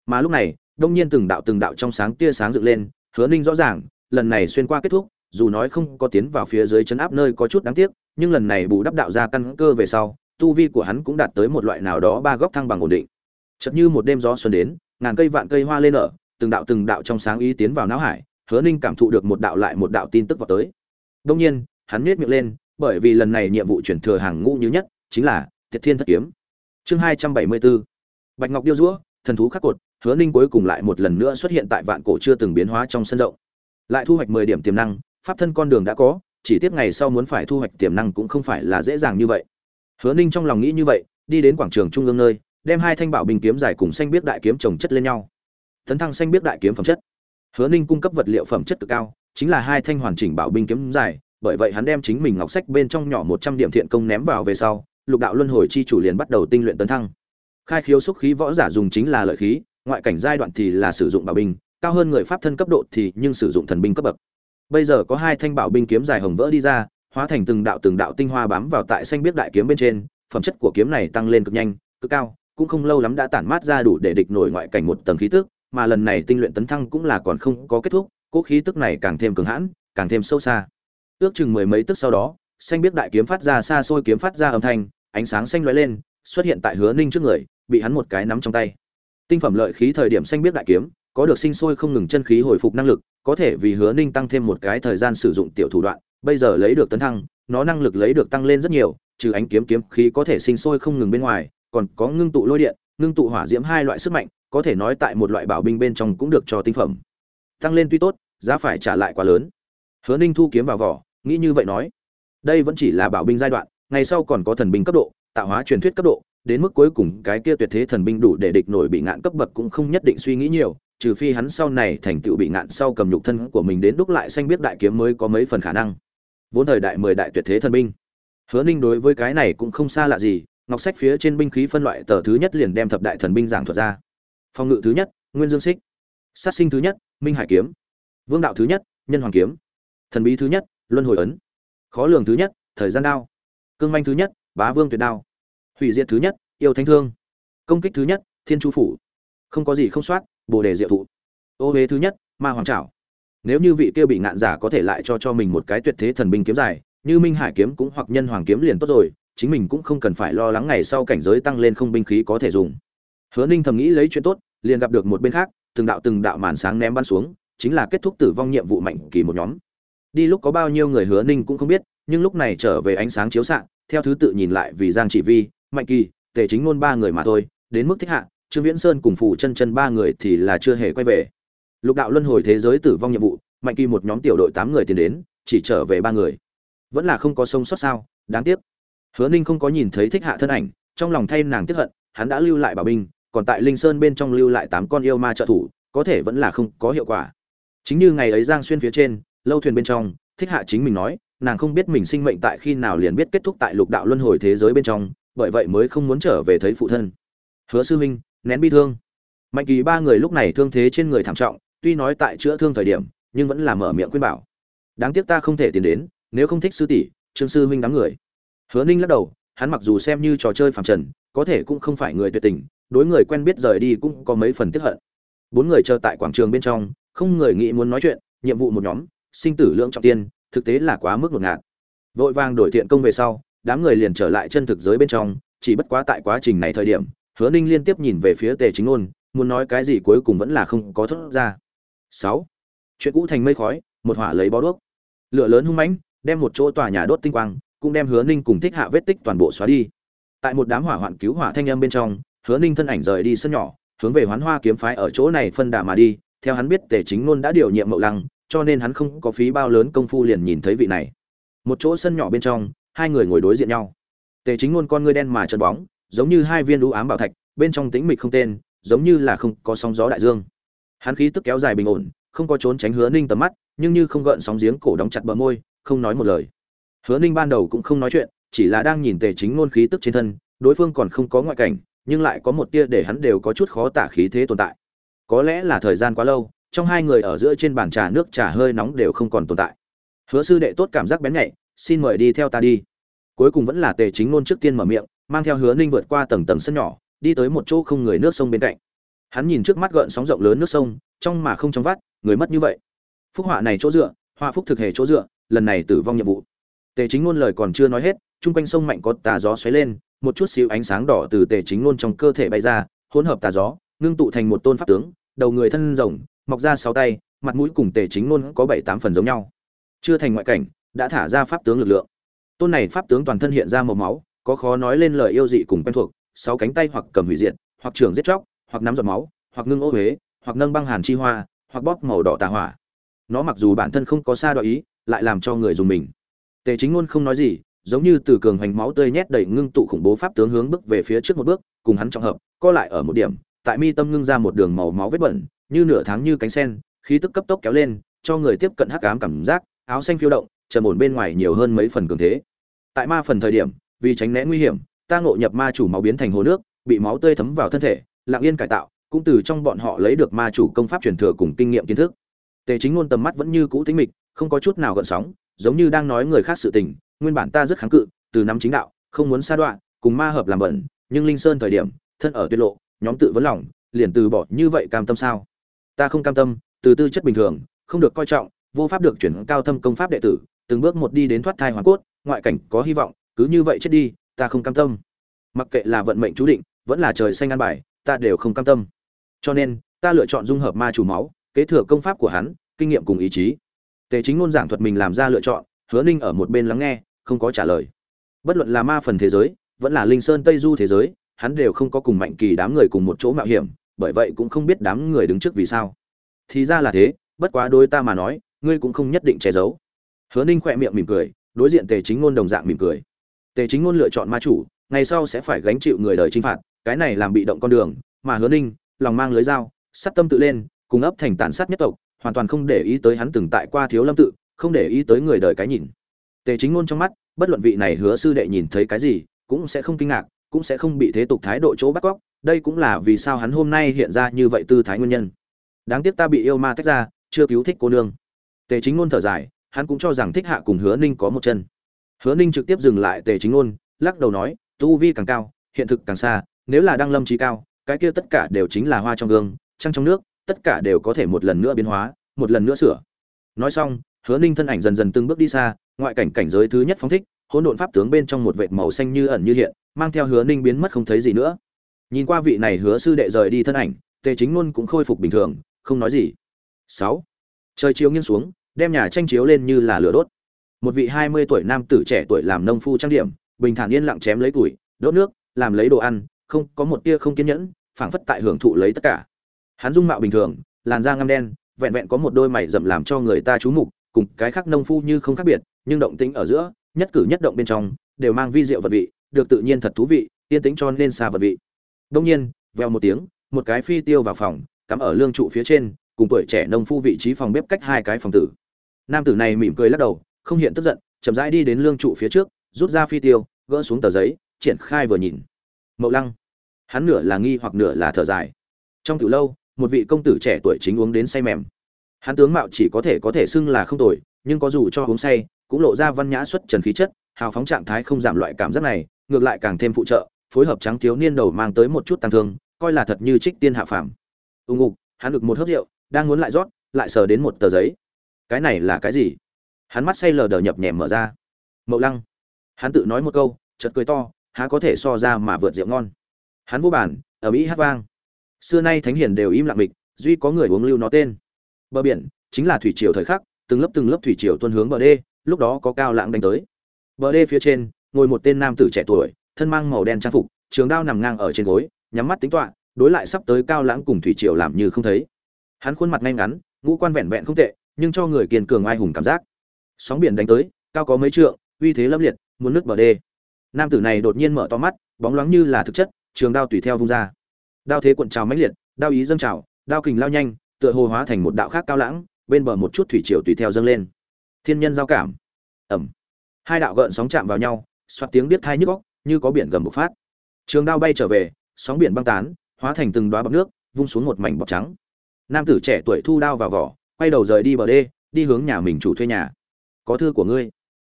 Mà lúc này, đông nhiên từng đạo từng đạo trong sáng tia sáng dựng lên, hứa ninh rõ ràng, lần này xuyên qua kết thúc, dù nói không có tiến vào phía dưới chấn áp nơi có chút đáng tiếc, nhưng lần này bù đắp đạo ra căn cơ về sau, tu vi của hắn cũng đạt tới một loại nào đó ba góc thăng bằng ổn định. Chợt như một đêm gió xuân đến, ngàn cây vạn cây hoa lên nở từng đạo từng đạo trong sáng ý tiến vào não hải, hứa ninh cảm thụ được một đạo lại một đạo tin tức vào tới. Đông nhiên, hắn nhét miệng lên, bởi vì lần này nhiệm vụ chuyển thừa hàng ngũ như nhất chính là thiệt thiên thất kiếm. Chương hai trăm bảy mươi bốn bạch ngọc điêu rũa thần thú khắc cột, hứa ninh cuối cùng lại một lần nữa xuất hiện tại vạn cổ chưa từng biến hóa trong sân rộng. Lại thu hoạch mười điểm tiềm năng, pháp thân con đường đã có, chỉ tiếp ngày sau muốn phải thu hoạch tiềm năng cũng không phải là dễ dàng như vậy. Hứa ninh trong lòng nghĩ như vậy, đi đến quảng trường trung ương nơi, đem hai thanh bảo bình kiếm dài cùng xanh biết đại kiếm trồng chất lên nhau tấn thăng xanh biết đại kiếm phẩm chất. Hứa ninh cung cấp vật liệu phẩm chất cực cao, chính là hai thanh hoàn chỉnh bảo binh kiếm dài, bởi vậy hắn đem chính mình ngọc sách bên trong nhỏ một trăm điểm thiện công ném vào về sau, lục đạo luân hồi chi chủ liền bắt đầu tinh luyện tấn thăng. Khai khiếu xúc khí võ giả dùng chính là lợi khí, ngoại cảnh giai đoạn thì là sử dụng bảo binh, cao hơn người pháp thân cấp độ thì nhưng sử dụng thần binh cấp bậc. Bây giờ có hai thanh bảo binh kiếm dài hồng vỡ đi ra, hóa thành từng đạo từng đạo tinh hoa bám vào tại xanh biết đại kiếm bên trên, phẩm chất của kiếm này tăng lên cực nhanh, cực cao, cũng không lâu lắm đã tản mát ra đủ để địch nổi ngoại cảnh một tầng khí tức mà lần này tinh luyện tấn thăng cũng là còn không có kết thúc, cỗ khí tức này càng thêm cường hãn, càng thêm sâu xa. Ước chừng mười mấy tức sau đó, xanh biết đại kiếm phát ra xa xôi kiếm phát ra âm thanh, ánh sáng xanh lóe lên, xuất hiện tại hứa ninh trước người, bị hắn một cái nắm trong tay. Tinh phẩm lợi khí thời điểm xanh biết đại kiếm, có được sinh sôi không ngừng chân khí hồi phục năng lực, có thể vì hứa ninh tăng thêm một cái thời gian sử dụng tiểu thủ đoạn, bây giờ lấy được tấn thăng, nó năng lực lấy được tăng lên rất nhiều, trừ ánh kiếm kiếm khí có thể sinh sôi không ngừng bên ngoài, còn có ngưng tụ lôi điện ngưng tụ hỏa diễm hai loại sức mạnh, có thể nói tại một loại bảo binh bên trong cũng được cho tinh phẩm. Tăng lên tuy tốt, giá phải trả lại quá lớn. Hứa ninh thu kiếm vào vỏ, nghĩ như vậy nói. Đây vẫn chỉ là bảo binh giai đoạn, ngày sau còn có thần binh cấp độ, tạo hóa truyền thuyết cấp độ, đến mức cuối cùng cái kia tuyệt thế thần binh đủ để địch nổi bị ngạn cấp bậc cũng không nhất định suy nghĩ nhiều, trừ phi hắn sau này thành tựu bị ngạn sau cầm nhục thân của mình đến đúc lại xanh biết đại kiếm mới có mấy phần khả năng. Vốn thời đại mười đại tuyệt thế thần binh. Hứa ninh đối với cái này cũng không xa lạ gì ngọc sách phía trên binh khí phân loại tờ thứ nhất liền đem thập đại thần binh giảng thuật ra. Phòng ngự thứ nhất, nguyên dương xích. Sát sinh thứ nhất, minh hải kiếm. Vương đạo thứ nhất, nhân hoàng kiếm. Thần bí thứ nhất, luân hồi ấn. Khó lường thứ nhất, thời gian đao. Cương manh thứ nhất, bá vương tuyệt đao. Hủy diệt thứ nhất, yêu thánh thương. Công kích thứ nhất, thiên chu phủ. Không có gì không soát, bồ đề diệu thụ. Ô huế thứ nhất, ma hoàng trảo. Nếu như vị kia bị ngạn giả có thể lại cho cho mình một cái tuyệt thế thần binh kiếm dài như minh hải kiếm cũng hoặc nhân hoàng kiếm liền tốt rồi chính mình cũng không cần phải lo lắng ngày sau cảnh giới tăng lên không binh khí có thể dùng. Hứa ninh thầm nghĩ lấy chuyện tốt, liền gặp được một bên khác, từng đạo từng đạo màn sáng ném bắn xuống, chính là kết thúc tử vong nhiệm vụ mạnh kỳ một nhóm. Đi lúc có bao nhiêu người hứa ninh cũng không biết, nhưng lúc này trở về ánh sáng chiếu xạ, theo thứ tự nhìn lại vì giang chỉ vi, mạnh kỳ, tề chính ngôn ba người mà thôi, đến mức thích hạ, trương viễn sơn cùng phủ chân chân ba người thì là chưa hề quay về. Lục đạo luân hồi thế giới tử vong nhiệm vụ, mạnh kỳ một nhóm tiểu đội tám người tiến đến, chỉ trở về ba người. Vẫn là không có sông sót sao, đáng tiếc hứa ninh không có nhìn thấy thích hạ thân ảnh, trong lòng thay nàng tiếc hận, hắn đã lưu lại bảo binh, còn tại linh sơn bên trong lưu lại tám con yêu ma trợ thủ, có thể vẫn là không có hiệu quả. Chính như ngày ấy giang xuyên phía trên, lâu thuyền bên trong, thích hạ chính mình nói, nàng không biết mình sinh mệnh tại khi nào liền biết kết thúc tại lục đạo luân hồi thế giới bên trong, bởi vậy mới không muốn trở về thấy phụ thân. Hứa sư huynh, nén bi thương. Mạnh kỳ ba người lúc này thương thế trên người thảm trọng, tuy nói tại chữa thương thời điểm, nhưng vẫn là mở miệng khuyên bảo. Đáng tiếc ta không thể tiến đến, nếu không thích sư tỷ, trương sư huynh đám người hứa ninh lắc đầu, hắn mặc dù xem như trò chơi phàm trần, có thể cũng không phải người tuyệt tình, đối người quen biết rời đi cũng có mấy phần tiếc hận. Bốn người chờ tại quảng trường bên trong, không người nghĩ muốn nói chuyện, nhiệm vụ một nhóm, sinh tử lượng trọng tiên, thực tế là quá mức ngột ngạt. Vội vàng đổi thiện công về sau, đám người liền trở lại chân thực giới bên trong, chỉ bất quá tại quá trình này thời điểm, hứa ninh liên tiếp nhìn về phía tề chính ôn muốn nói cái gì cuối cùng vẫn là không có thốt ra. Sáu, chuyện cũ thành mây khói, một hỏa lấy bó đuốc. Lửa lớn hung mãnh, đem một chỗ tòa nhà đốt tinh quang cũng đem hứa ninh cùng thích hạ vết tích toàn bộ xóa đi. Tại một đám hỏa hoạn cứu hỏa thanh âm bên trong, hứa ninh thân ảnh rời đi sân nhỏ, hướng về hoán hoa kiếm phái ở chỗ này phân đà mà đi. Theo hắn biết tề chính ngôn đã điều nhiệm mậu lăng, cho nên hắn không có phí bao lớn công phu liền nhìn thấy vị này. Một chỗ sân nhỏ bên trong, hai người ngồi đối diện nhau. Tề chính ngôn con ngươi đen mà chân bóng, giống như hai viên đũ ám bảo thạch, bên trong tĩnh mịch không tên, giống như là không có sóng gió đại dương. Hắn khí tức kéo dài bình ổn, không có trốn tránh hứa ninh tầm mắt, nhưng như không gợn sóng giếng cổ đóng chặt bờ môi, không nói một lời hứa ninh ban đầu cũng không nói chuyện, chỉ là đang nhìn tề chính ngôn khí tức trên thân, đối phương còn không có ngoại cảnh, nhưng lại có một tia để hắn đều có chút khó tả khí thế tồn tại. Có lẽ là thời gian quá lâu, trong hai người ở giữa trên bàn trà nước trà hơi nóng đều không còn tồn tại. Hứa sư đệ tốt cảm giác bén nhạy, xin mời đi theo ta đi. Cuối cùng vẫn là tề chính ngôn trước tiên mở miệng, mang theo hứa ninh vượt qua tầng tầng sân nhỏ, đi tới một chỗ không người nước sông bên cạnh. Hắn nhìn trước mắt gợn sóng rộng lớn nước sông, trong mà không trong vắt, người mất như vậy. Phúc họa này chỗ dựa, họa phúc thực hề chỗ dựa, lần này tử vong nhiệm vụ tề chính ngôn lời còn chưa nói hết, chung quanh sông mạnh có tà gió xoáy lên, một chút xíu ánh sáng đỏ từ tề chính ngôn trong cơ thể bay ra, hỗn hợp tà gió, ngưng tụ thành một tôn pháp tướng, đầu người thân rồng, mọc ra sáu tay, mặt mũi cùng tề chính ngôn có bảy tám phần giống nhau. Chưa thành ngoại cảnh, đã thả ra pháp tướng lực lượng. Tôn này pháp tướng toàn thân hiện ra màu máu, có khó nói lên lời yêu dị cùng quen thuộc, sáu cánh tay hoặc cầm hủy diệt, hoặc trường giết chóc, hoặc nắm giọt máu, hoặc ngưng ô huế, hoặc nâng băng hàn chi hoa, hoặc bóp màu đỏ tà hỏa. Nó mặc dù bản thân không có xa đoạn ý, lại làm cho người dùng mình tề chính ngôn không nói gì, giống như từ cường hành máu tươi nhét đầy ngưng tụ khủng bố pháp tướng hướng bước về phía trước một bước, cùng hắn trọng hợp, co lại ở một điểm, tại mi tâm ngưng ra một đường màu máu vết bẩn, như nửa tháng như cánh sen, khí tức cấp tốc kéo lên, cho người tiếp cận hắc ám cảm giác, áo xanh phiêu động, trầm ổn bên ngoài nhiều hơn mấy phần cường thế. Tại ma phần thời điểm, vì tránh né nguy hiểm, ta ngộ nhập ma chủ máu biến thành hồ nước, bị máu tươi thấm vào thân thể, lặng yên cải tạo, cũng từ trong bọn họ lấy được ma chủ công pháp truyền thừa cùng kinh nghiệm kiến thức tề chính ngôn tầm mắt vẫn như cũ tính mịch, không có chút nào gợn sóng, giống như đang nói người khác sự tình, nguyên bản ta rất kháng cự, từ năm chính đạo, không muốn xa đoạn cùng ma hợp làm bẩn, nhưng linh sơn thời điểm, thân ở tuyệt lộ, nhóm tự vấn lòng, liền từ bỏ như vậy cam tâm sao? Ta không cam tâm, từ tư chất bình thường, không được coi trọng, vô pháp được chuyển cao thâm công pháp đệ tử, từng bước một đi đến thoát thai hoàn cốt, ngoại cảnh có hy vọng, cứ như vậy chết đi, ta không cam tâm. Mặc kệ là vận mệnh chú định, vẫn là trời xanh an bài, ta đều không cam tâm. Cho nên, ta lựa chọn dung hợp ma chủ máu kế thừa công pháp của hắn, kinh nghiệm cùng ý chí. Tề chính ngôn giảng thuật mình làm ra lựa chọn, hứa ninh ở một bên lắng nghe, không có trả lời. Bất luận là ma phần thế giới, vẫn là linh sơn tây du thế giới, hắn đều không có cùng mạnh kỳ đám người cùng một chỗ mạo hiểm, bởi vậy cũng không biết đám người đứng trước vì sao. Thì ra là thế, bất quá đôi ta mà nói, ngươi cũng không nhất định che giấu. Hứa ninh khỏe miệng mỉm cười, đối diện tề chính ngôn đồng dạng mỉm cười. Tề chính ngôn lựa chọn ma chủ, ngày sau sẽ phải gánh chịu người đời chinh phạt, cái này làm bị động con đường, mà hứa ninh, lòng mang lưới dao, sắt tâm tự lên cùng ấp thành tàn sát nhất tộc, hoàn toàn không để ý tới hắn từng tại qua thiếu lâm tự, không để ý tới người đời cái nhìn. Tề chính ngôn trong mắt, bất luận vị này hứa sư đệ nhìn thấy cái gì, cũng sẽ không kinh ngạc, cũng sẽ không bị thế tục thái độ chỗ bắt cóc, đây cũng là vì sao hắn hôm nay hiện ra như vậy tư thái nguyên nhân. Đáng tiếc ta bị yêu ma tách ra, chưa cứu thích cô nương. Tề chính ngôn thở dài, hắn cũng cho rằng thích hạ cùng hứa ninh có một chân. Hứa ninh trực tiếp dừng lại tề chính ngôn, lắc đầu nói, tu vi càng cao, hiện thực càng xa, nếu là đăng lâm trí cao, cái kia tất cả đều chính là hoa trong gương, trăng trong nước tất cả đều có thể một lần nữa biến hóa, một lần nữa sửa. Nói xong, hứa ninh thân ảnh dần dần từng bước đi xa, ngoại cảnh cảnh giới thứ nhất phóng thích, hỗn độn pháp tướng bên trong một vệt màu xanh như ẩn như hiện, mang theo hứa ninh biến mất không thấy gì nữa. Nhìn qua vị này hứa sư đệ rời đi thân ảnh, tề chính luôn cũng khôi phục bình thường, không nói gì. Sáu. Trời chiếu nghiêng xuống, đem nhà tranh chiếu lên như là lửa đốt. Một vị hai mươi tuổi nam tử trẻ tuổi làm nông phu trang điểm, bình thản yên lặng chém lấy củi, đốt nước, làm lấy đồ ăn, không có một tia không kiên nhẫn, phảng phất tại hưởng thụ lấy tất cả hắn dung mạo bình thường, làn da ngăm đen, vẹn vẹn có một đôi mày rậm làm cho người ta chú mục, cùng cái khác nông phu như không khác biệt, nhưng động tĩnh ở giữa, nhất cử nhất động bên trong, đều mang vi diệu vật vị, được tự nhiên thật thú vị, yên tĩnh cho nên xa vật vị. Đông nhiên veo một tiếng, một cái phi tiêu vào phòng, cắm ở lương trụ phía trên, cùng tuổi trẻ nông phu vị trí phòng bếp cách hai cái phòng tử. Nam tử này mỉm cười lắc đầu, không hiện tức giận, chậm rãi đi đến lương trụ phía trước, rút ra phi tiêu, gỡ xuống tờ giấy, triển khai vừa nhìn. Mậu lăng. Hắn nửa là nghi hoặc nửa là thở dài. Trong từ lâu một vị công tử trẻ tuổi chính uống đến say mềm. Hắn tướng mạo chỉ có thể có thể xưng là không tồi, nhưng có dù cho uống say, cũng lộ ra văn nhã xuất trần khí chất, hào phóng trạng thái không giảm loại cảm giác này, ngược lại càng thêm phụ trợ, phối hợp trắng thiếu niên đầu mang tới một chút tăng thương, coi là thật như trích tiên hạ phàm. Ưng ục hắn được một hớp rượu, đang muốn lại rót, lại sờ đến một tờ giấy. Cái này là cái gì? Hắn mắt say lờ đờ nhập nhèm mở ra. Mậu lăng. Hắn tự nói một câu, chợt cười to, há có thể so ra mà vượt rượu ngon. Hắn vô bản ở mỹ hát vang xưa nay thánh hiền đều im lặng mịch, duy có người uống lưu nó tên. Bờ biển, chính là thủy triều thời khắc, từng lớp từng lớp thủy triều tuôn hướng bờ đê, lúc đó có cao lãng đánh tới. Bờ đê phía trên, ngồi một tên nam tử trẻ tuổi, thân mang màu đen trang phục, trường đao nằm ngang ở trên gối, nhắm mắt tính toạ đối lại sắp tới cao lãng cùng thủy triều làm như không thấy. Hắn khuôn mặt ngay ngắn, ngũ quan vẹn vẹn không tệ, nhưng cho người kiên cường ai hùng cảm giác. Sóng biển đánh tới, cao có mấy trượng, uy thế lâm liệt, muốn nước bờ đê. Nam tử này đột nhiên mở to mắt, bóng loáng như là thực chất, trường đao tùy theo vung ra đao thế cuộn trào mãnh liệt, đao ý dâng trào, đao kình lao nhanh, tựa hồ hóa thành một đạo khác cao lãng, bên bờ một chút thủy triều tùy theo dâng lên. Thiên nhân giao cảm. Ẩm hai đạo gợn sóng chạm vào nhau xoát tiếng biết thai nhức góc như có biển gầm bộc phát. Trường đao bay trở về, sóng biển băng tán, hóa thành từng đoá bọc nước, vung xuống một mảnh bọc trắng. Nam tử trẻ tuổi thu đao vào vỏ, quay đầu rời đi bờ đê, đi hướng nhà mình chủ thuê nhà. Có thư của ngươi.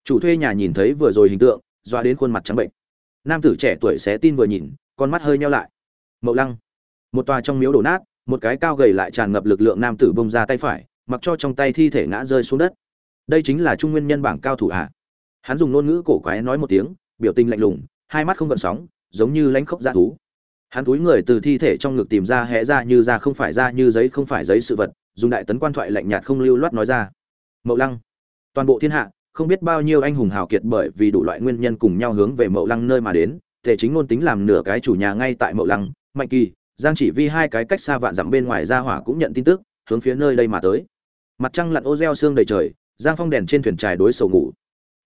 Chủ thuê nhà nhìn thấy vừa rồi hình tượng, doa đến khuôn mặt trắng bệnh. Nam tử trẻ tuổi xé tin vừa nhìn, con mắt hơi nheo lại mậu lăng. Một tòa trong miếu đổ nát, một cái cao gầy lại tràn ngập lực lượng nam tử bông ra tay phải, mặc cho trong tay thi thể ngã rơi xuống đất. Đây chính là trung nguyên nhân bảng cao thủ à? hắn dùng ngôn ngữ cổ quái nói một tiếng, biểu tình lạnh lùng, hai mắt không gợn sóng, giống như lãnh khốc dã thú. Hắn túi người từ thi thể trong ngực tìm ra hẽ ra như ra không phải ra như giấy không phải giấy sự vật, dùng đại tấn quan thoại lạnh nhạt không lưu loát nói ra. Mậu lăng, toàn bộ thiên hạ, không biết bao nhiêu anh hùng hào kiệt bởi vì đủ loại nguyên nhân cùng nhau hướng về mậu lăng nơi mà đến, tề chính ngôn tính làm nửa cái chủ nhà ngay tại mậu lăng mạnh kỳ, giang chỉ vi hai cái cách xa vạn dặm bên ngoài ra hỏa cũng nhận tin tức, hướng phía nơi đây mà tới. Mặt trăng lặn ô reo sương đầy trời, giang phong đèn trên thuyền trài đối sầu ngủ.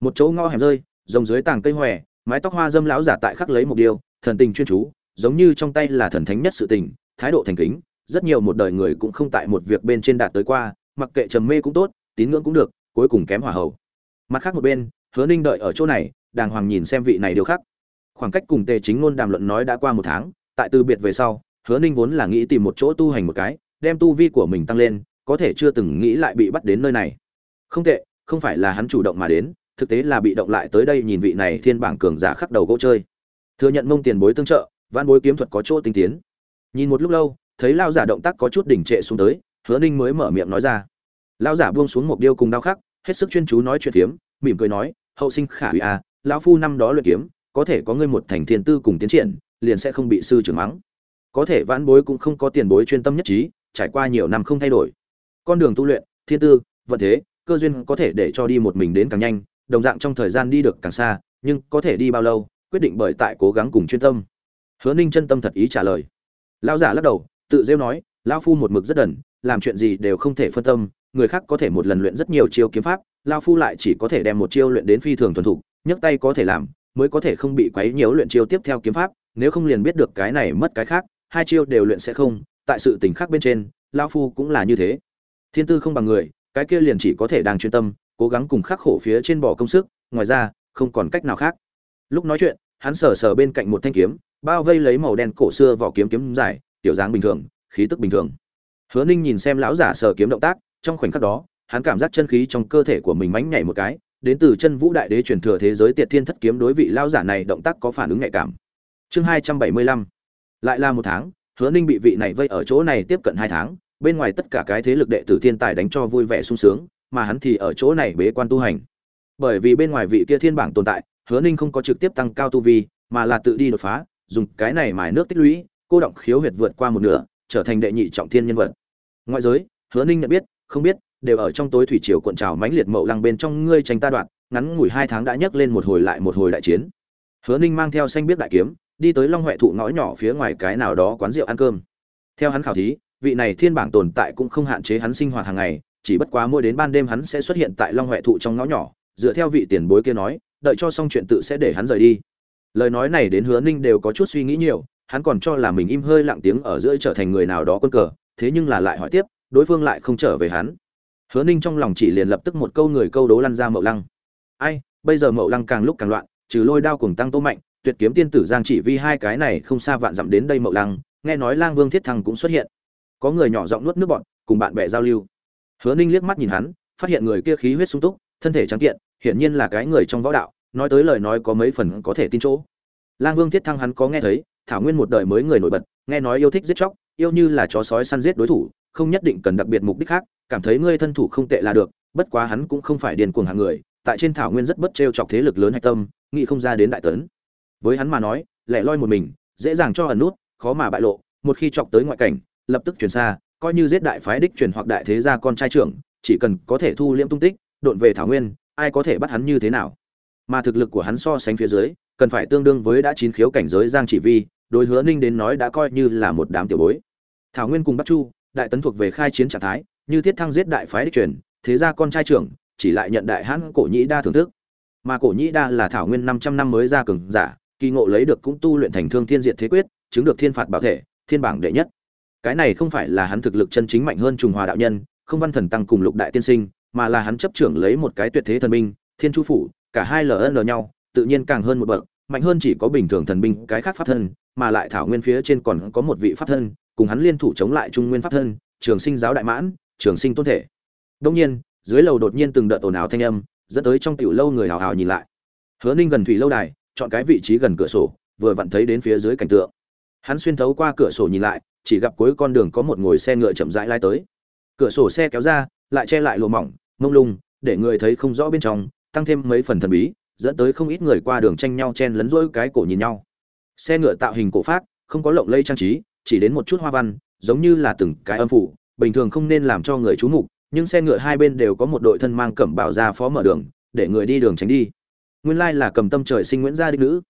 Một chỗ ngõ hẻm rơi, rồng dưới tàng cây hòe, mái tóc hoa dâm lão giả tại khắc lấy một điều, thần tình chuyên chú, giống như trong tay là thần thánh nhất sự tình, thái độ thành kính, rất nhiều một đời người cũng không tại một việc bên trên đạt tới qua, mặc kệ trầm mê cũng tốt, tín ngưỡng cũng được, cuối cùng kém hòa hậu mặt khác một bên, hứa ninh đợi ở chỗ này, đàng hoàng nhìn xem vị này điều khác. Khoảng cách cùng tề chính ngôn đàm luận nói đã qua một tháng tại từ biệt về sau, hứa ninh vốn là nghĩ tìm một chỗ tu hành một cái, đem tu vi của mình tăng lên, có thể chưa từng nghĩ lại bị bắt đến nơi này. Không tệ, không phải là hắn chủ động mà đến, thực tế là bị động lại tới đây nhìn vị này thiên bảng cường giả khắc đầu gỗ chơi. Thừa nhận mông tiền bối tương trợ văn bối kiếm thuật có chỗ tinh tiến. Nhìn một lúc lâu, thấy lao giả động tác có chút đỉnh trệ xuống tới, hứa ninh mới mở miệng nói ra. Lao giả buông xuống một điêu cùng đao khắc, hết sức chuyên chú nói chuyện phiếm, mỉm cười nói, hậu sinh khả hủy à lão phu năm đó luyện kiếm, có thể có ngươi một thành thiên tư cùng tiến triển liền sẽ không bị sư trưởng mắng. Có thể vãn bối cũng không có tiền bối chuyên tâm nhất trí, trải qua nhiều năm không thay đổi. Con đường tu luyện, thiên tư, vận thế, cơ duyên có thể để cho đi một mình đến càng nhanh, đồng dạng trong thời gian đi được càng xa, nhưng có thể đi bao lâu, quyết định bởi tại cố gắng cùng chuyên tâm. Hứa ninh chân tâm thật ý trả lời. Lão giả lắc đầu, tự rêu nói, lão phu một mực rất đần, làm chuyện gì đều không thể phân tâm, người khác có thể một lần luyện rất nhiều chiêu kiếm pháp, lão phu lại chỉ có thể đem một chiêu luyện đến phi thường thuần thục, nhấc tay có thể làm, mới có thể không bị quấy nhiễu luyện chiêu tiếp theo kiếm pháp nếu không liền biết được cái này mất cái khác, hai chiêu đều luyện sẽ không, tại sự tình khác bên trên, lão phu cũng là như thế. Thiên tư không bằng người, cái kia liền chỉ có thể đang chuyên tâm, cố gắng cùng khắc khổ phía trên bỏ công sức, ngoài ra, không còn cách nào khác. Lúc nói chuyện, hắn sờ sờ bên cạnh một thanh kiếm, bao vây lấy màu đen cổ xưa vỏ kiếm kiếm dài, tiểu dáng bình thường, khí tức bình thường. Hứa ninh nhìn xem lão giả sờ kiếm động tác, trong khoảnh khắc đó, hắn cảm giác chân khí trong cơ thể của mình mánh nhảy một cái, đến từ chân vũ đại đế truyền thừa thế giới tiệt thiên thất kiếm đối vị lão giả này động tác có phản ứng nhạy cảm chương hai trăm bảy mươi lăm. Lại là một tháng, hứa ninh bị vị này vây ở chỗ này tiếp cận hai tháng, bên ngoài tất cả cái thế lực đệ tử thiên tài đánh cho vui vẻ sung sướng, mà hắn thì ở chỗ này bế quan tu hành. Bởi vì bên ngoài vị kia thiên bảng tồn tại, hứa ninh không có trực tiếp tăng cao tu vi, mà là tự đi đột phá, dùng cái này mài nước tích lũy, cô động khiếu huyệt vượt qua một nửa, trở thành đệ nhị trọng thiên nhân vật. Ngoại giới, hứa ninh nhận biết, không biết, đều ở trong tối thủy triều cuộn trào mãnh liệt mậu lăng bên trong ngươi tranh ta đoạn ngắn ngủi hai tháng đã nhấc lên một hồi lại một hồi đại chiến. Hứa ninh mang theo xanh biết đại kiếm đi tới long huệ thụ ngõ nhỏ phía ngoài cái nào đó quán rượu ăn cơm. Theo hắn khảo thí, vị này thiên bảng tồn tại cũng không hạn chế hắn sinh hoạt hàng ngày, chỉ bất quá mỗi đến ban đêm hắn sẽ xuất hiện tại long huệ thụ trong ngõ nhỏ, dựa theo vị tiền bối kia nói, đợi cho xong chuyện tự sẽ để hắn rời đi. Lời nói này đến hứa ninh đều có chút suy nghĩ nhiều, hắn còn cho là mình im hơi lặng tiếng ở giữa trở thành người nào đó quân cờ, thế nhưng là lại hỏi tiếp, đối phương lại không trở về hắn. Hứa ninh trong lòng chỉ liền lập tức một câu người câu đố lăn ra mậu lăng. Ai, bây giờ mậu lăng càng lúc càng loạn, trừ lôi đao cùng tăng tô mạnh tuyệt kiếm tiên tử giang chỉ vi hai cái này không xa vạn dặm đến đây mậu lăng, nghe nói lang vương thiết thăng cũng xuất hiện. Có người nhỏ giọng nuốt nước bọn cùng bạn bè giao lưu. Hứa ninh liếc mắt nhìn hắn, phát hiện người kia khí huyết sung túc, thân thể trắng kiện, hiển nhiên là cái người trong võ đạo, nói tới lời nói có mấy phần có thể tin chỗ. Lang vương thiết thăng hắn có nghe thấy, thảo nguyên một đời mới người nổi bật, nghe nói yêu thích giết chóc, yêu như là chó sói săn giết đối thủ, không nhất định cần đặc biệt mục đích khác, cảm thấy ngươi thân thủ không tệ là được, bất quá hắn cũng không phải điền cuồng hạng người, tại trên thảo nguyên rất bất trêu chọc thế lực lớn hạch tâm, nghĩ không ra đến đại tấn với hắn mà nói, lẻ loi một mình, dễ dàng cho ẩn nút, khó mà bại lộ. Một khi chọc tới ngoại cảnh, lập tức chuyển xa, coi như giết đại phái đích truyền hoặc đại thế gia con trai trưởng, chỉ cần có thể thu liễm tung tích, độn về thảo nguyên, ai có thể bắt hắn như thế nào? Mà thực lực của hắn so sánh phía dưới, cần phải tương đương với đã chín khiếu cảnh giới giang chỉ vi, đối hứa ninh đến nói đã coi như là một đám tiểu bối. Thảo nguyên cùng bắc chu, đại tấn thuộc về khai chiến trạng thái, như thiết thăng giết đại phái đích truyền, thế gia con trai trưởng, chỉ lại nhận đại hãn cổ nhĩ đa thưởng thức. Mà cổ nhĩ đa là thảo nguyên năm trăm năm mới ra cường giả kỳ ngộ lấy được cũng tu luyện thành thương thiên diện thế quyết, chứng được thiên phạt bảo thể, thiên bảng đệ nhất. Cái này không phải là hắn thực lực chân chính mạnh hơn trùng hòa đạo nhân, không văn thần tăng cùng lục đại tiên sinh, mà là hắn chấp trưởng lấy một cái tuyệt thế thần binh, thiên chu phủ, cả hai ln nhau, tự nhiên càng hơn một bậc, mạnh hơn chỉ có bình thường thần binh, cái khác pháp thân, mà lại thảo nguyên phía trên còn có một vị pháp thân, cùng hắn liên thủ chống lại trung nguyên pháp thân, trường sinh giáo đại mãn, trường sinh tôn thể. Đông nhiên, dưới lầu đột nhiên từng đợt ồn ào thanh âm, dẫn tới trong tiểu lâu người hào hào nhìn lại. Hứa ninh gần thủy lâu đài chọn cái vị trí gần cửa sổ, vừa vặn thấy đến phía dưới cảnh tượng. Hắn xuyên thấu qua cửa sổ nhìn lại, chỉ gặp cuối con đường có một ngồi xe ngựa chậm rãi lai tới. Cửa sổ xe kéo ra, lại che lại lùa mỏng, mông lung, để người thấy không rõ bên trong, tăng thêm mấy phần thần bí, dẫn tới không ít người qua đường tranh nhau chen lấn rỗi cái cổ nhìn nhau. Xe ngựa tạo hình cổ phát không có lộng lây trang trí, chỉ đến một chút hoa văn, giống như là từng cái âm phủ, bình thường không nên làm cho người chú mục, nhưng xe ngựa hai bên đều có một đội thân mang cẩm bảo ra phó mở đường, để người đi đường tránh đi nguyên lai là cầm tâm trời sinh nguyễn gia đích nữ.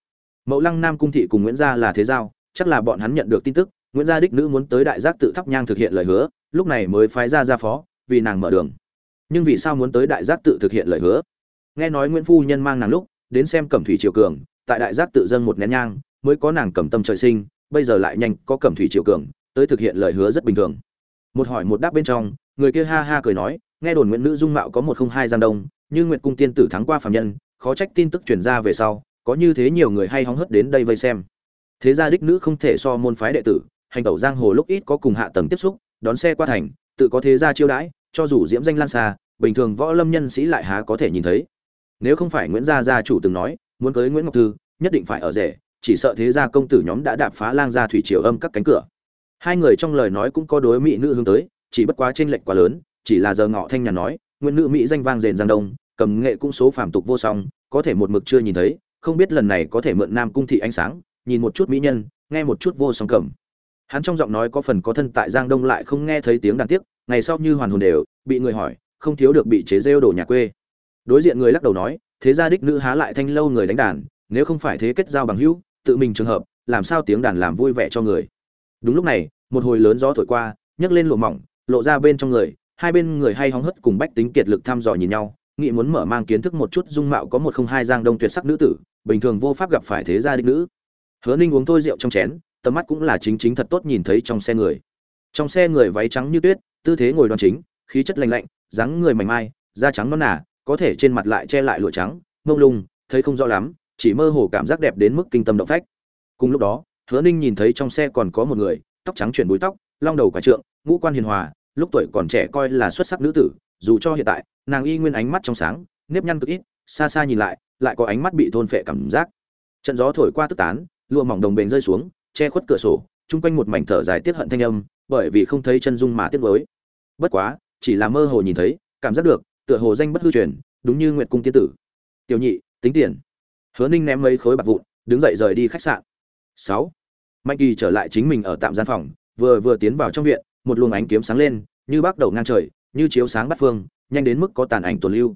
Mẫu lăng nam cung thị cùng nguyễn gia là thế giao, chắc là bọn hắn nhận được tin tức, nguyễn gia đích nữ muốn tới đại giác tự thắp nhang thực hiện lời hứa, lúc này mới phái ra ra phó, vì nàng mở đường. Nhưng vì sao muốn tới đại giác tự thực hiện lời hứa? Nghe nói nguyễn phu nhân mang nàng lúc, đến xem cẩm thủy triều cường, tại đại giác tự dâng một nén nhang, mới có nàng cẩm tâm trời sinh, bây giờ lại nhanh có cẩm thủy triều cường, tới thực hiện lời hứa rất bình thường. Một hỏi một đáp bên trong, người kia ha ha cười nói, nghe đồn nguyễn nữ dung mạo có một không hai giang đông, nhưng nguyệt cung tiên tử thắng qua phạm nhân khó trách tin tức truyền ra về sau, có như thế nhiều người hay hóng hớt đến đây vây xem. Thế gia đích nữ không thể so môn phái đệ tử, hành tẩu giang hồ lúc ít có cùng hạ tầng tiếp xúc, đón xe qua thành, tự có thế gia chiêu đãi, cho dù diễm danh lan xa, bình thường võ lâm nhân sĩ lại há có thể nhìn thấy. Nếu không phải nguyễn gia gia chủ từng nói, muốn cưới nguyễn ngọc thư, nhất định phải ở rể, chỉ sợ thế gia công tử nhóm đã đạp phá lang gia thủy triều âm các cánh cửa. Hai người trong lời nói cũng có đối mỹ nữ hướng tới, chỉ bất quá trên lệch quá lớn, chỉ là giờ ngọ thanh nhàn nói, nguyễn nữ mỹ danh vang rền giang đông cầm nghệ cũng số phàm tục vô song, có thể một mực chưa nhìn thấy, không biết lần này có thể mượn nam cung thị ánh sáng, nhìn một chút mỹ nhân, nghe một chút vô song cầm. Hắn trong giọng nói có phần có thân tại giang đông lại không nghe thấy tiếng đàn tiếc, ngày sau như hoàn hồn đều, bị người hỏi, không thiếu được bị chế rêu đổ nhà quê. Đối diện người lắc đầu nói, thế gia đích nữ há lại thanh lâu người đánh đàn, nếu không phải thế kết giao bằng hữu, tự mình trường hợp, làm sao tiếng đàn làm vui vẻ cho người. Đúng lúc này, một hồi lớn gió thổi qua, nhấc lên lụa mỏng, lộ ra bên trong người, hai bên người hay hóng hất cùng bách tính kiệt lực thăm dò nhìn nhau nghĩ muốn mở mang kiến thức một chút dung mạo có một không hai giang đông tuyệt sắc nữ tử, bình thường vô pháp gặp phải thế gia đích nữ. Hứa ninh uống thôi rượu trong chén, tầm mắt cũng là chính chính thật tốt nhìn thấy trong xe người. Trong xe người váy trắng như tuyết, tư thế ngồi đoan chính, khí chất lành lạnh, dáng người mảnh mai, da trắng non nà, có thể trên mặt lại che lại lụa trắng, mông lung, thấy không rõ lắm, chỉ mơ hồ cảm giác đẹp đến mức kinh tâm động phách. Cùng lúc đó, hứa ninh nhìn thấy trong xe còn có một người, tóc trắng chuyển búi tóc, long đầu quả trượng, ngũ quan hiền hòa, lúc tuổi còn trẻ coi là xuất sắc nữ tử dù cho hiện tại, nàng y nguyên ánh mắt trong sáng, nếp nhăn cực ít, xa xa nhìn lại lại có ánh mắt bị thôn phệ cảm giác. Trận gió thổi qua tức tán, lụa mỏng đồng bền rơi xuống, che khuất cửa sổ, chung quanh một mảnh thở dài tiết hận thanh âm, bởi vì không thấy chân dung mà tiếc mới bất quá, chỉ là mơ hồ nhìn thấy, cảm giác được, tựa hồ danh bất hư truyền, đúng như nguyệt cung tiên tử. Tiểu nhị, tính tiền. Hứa ninh ném mấy khối bạc vụn, đứng dậy rời đi khách sạn. Sáu. Mạnh kỳ trở lại chính mình ở tạm gian phòng, vừa vừa tiến vào trong viện, một luồng ánh kiếm sáng lên, như bác đầu ngang trời như chiếu sáng bắt phương, nhanh đến mức có tàn ảnh tồn lưu.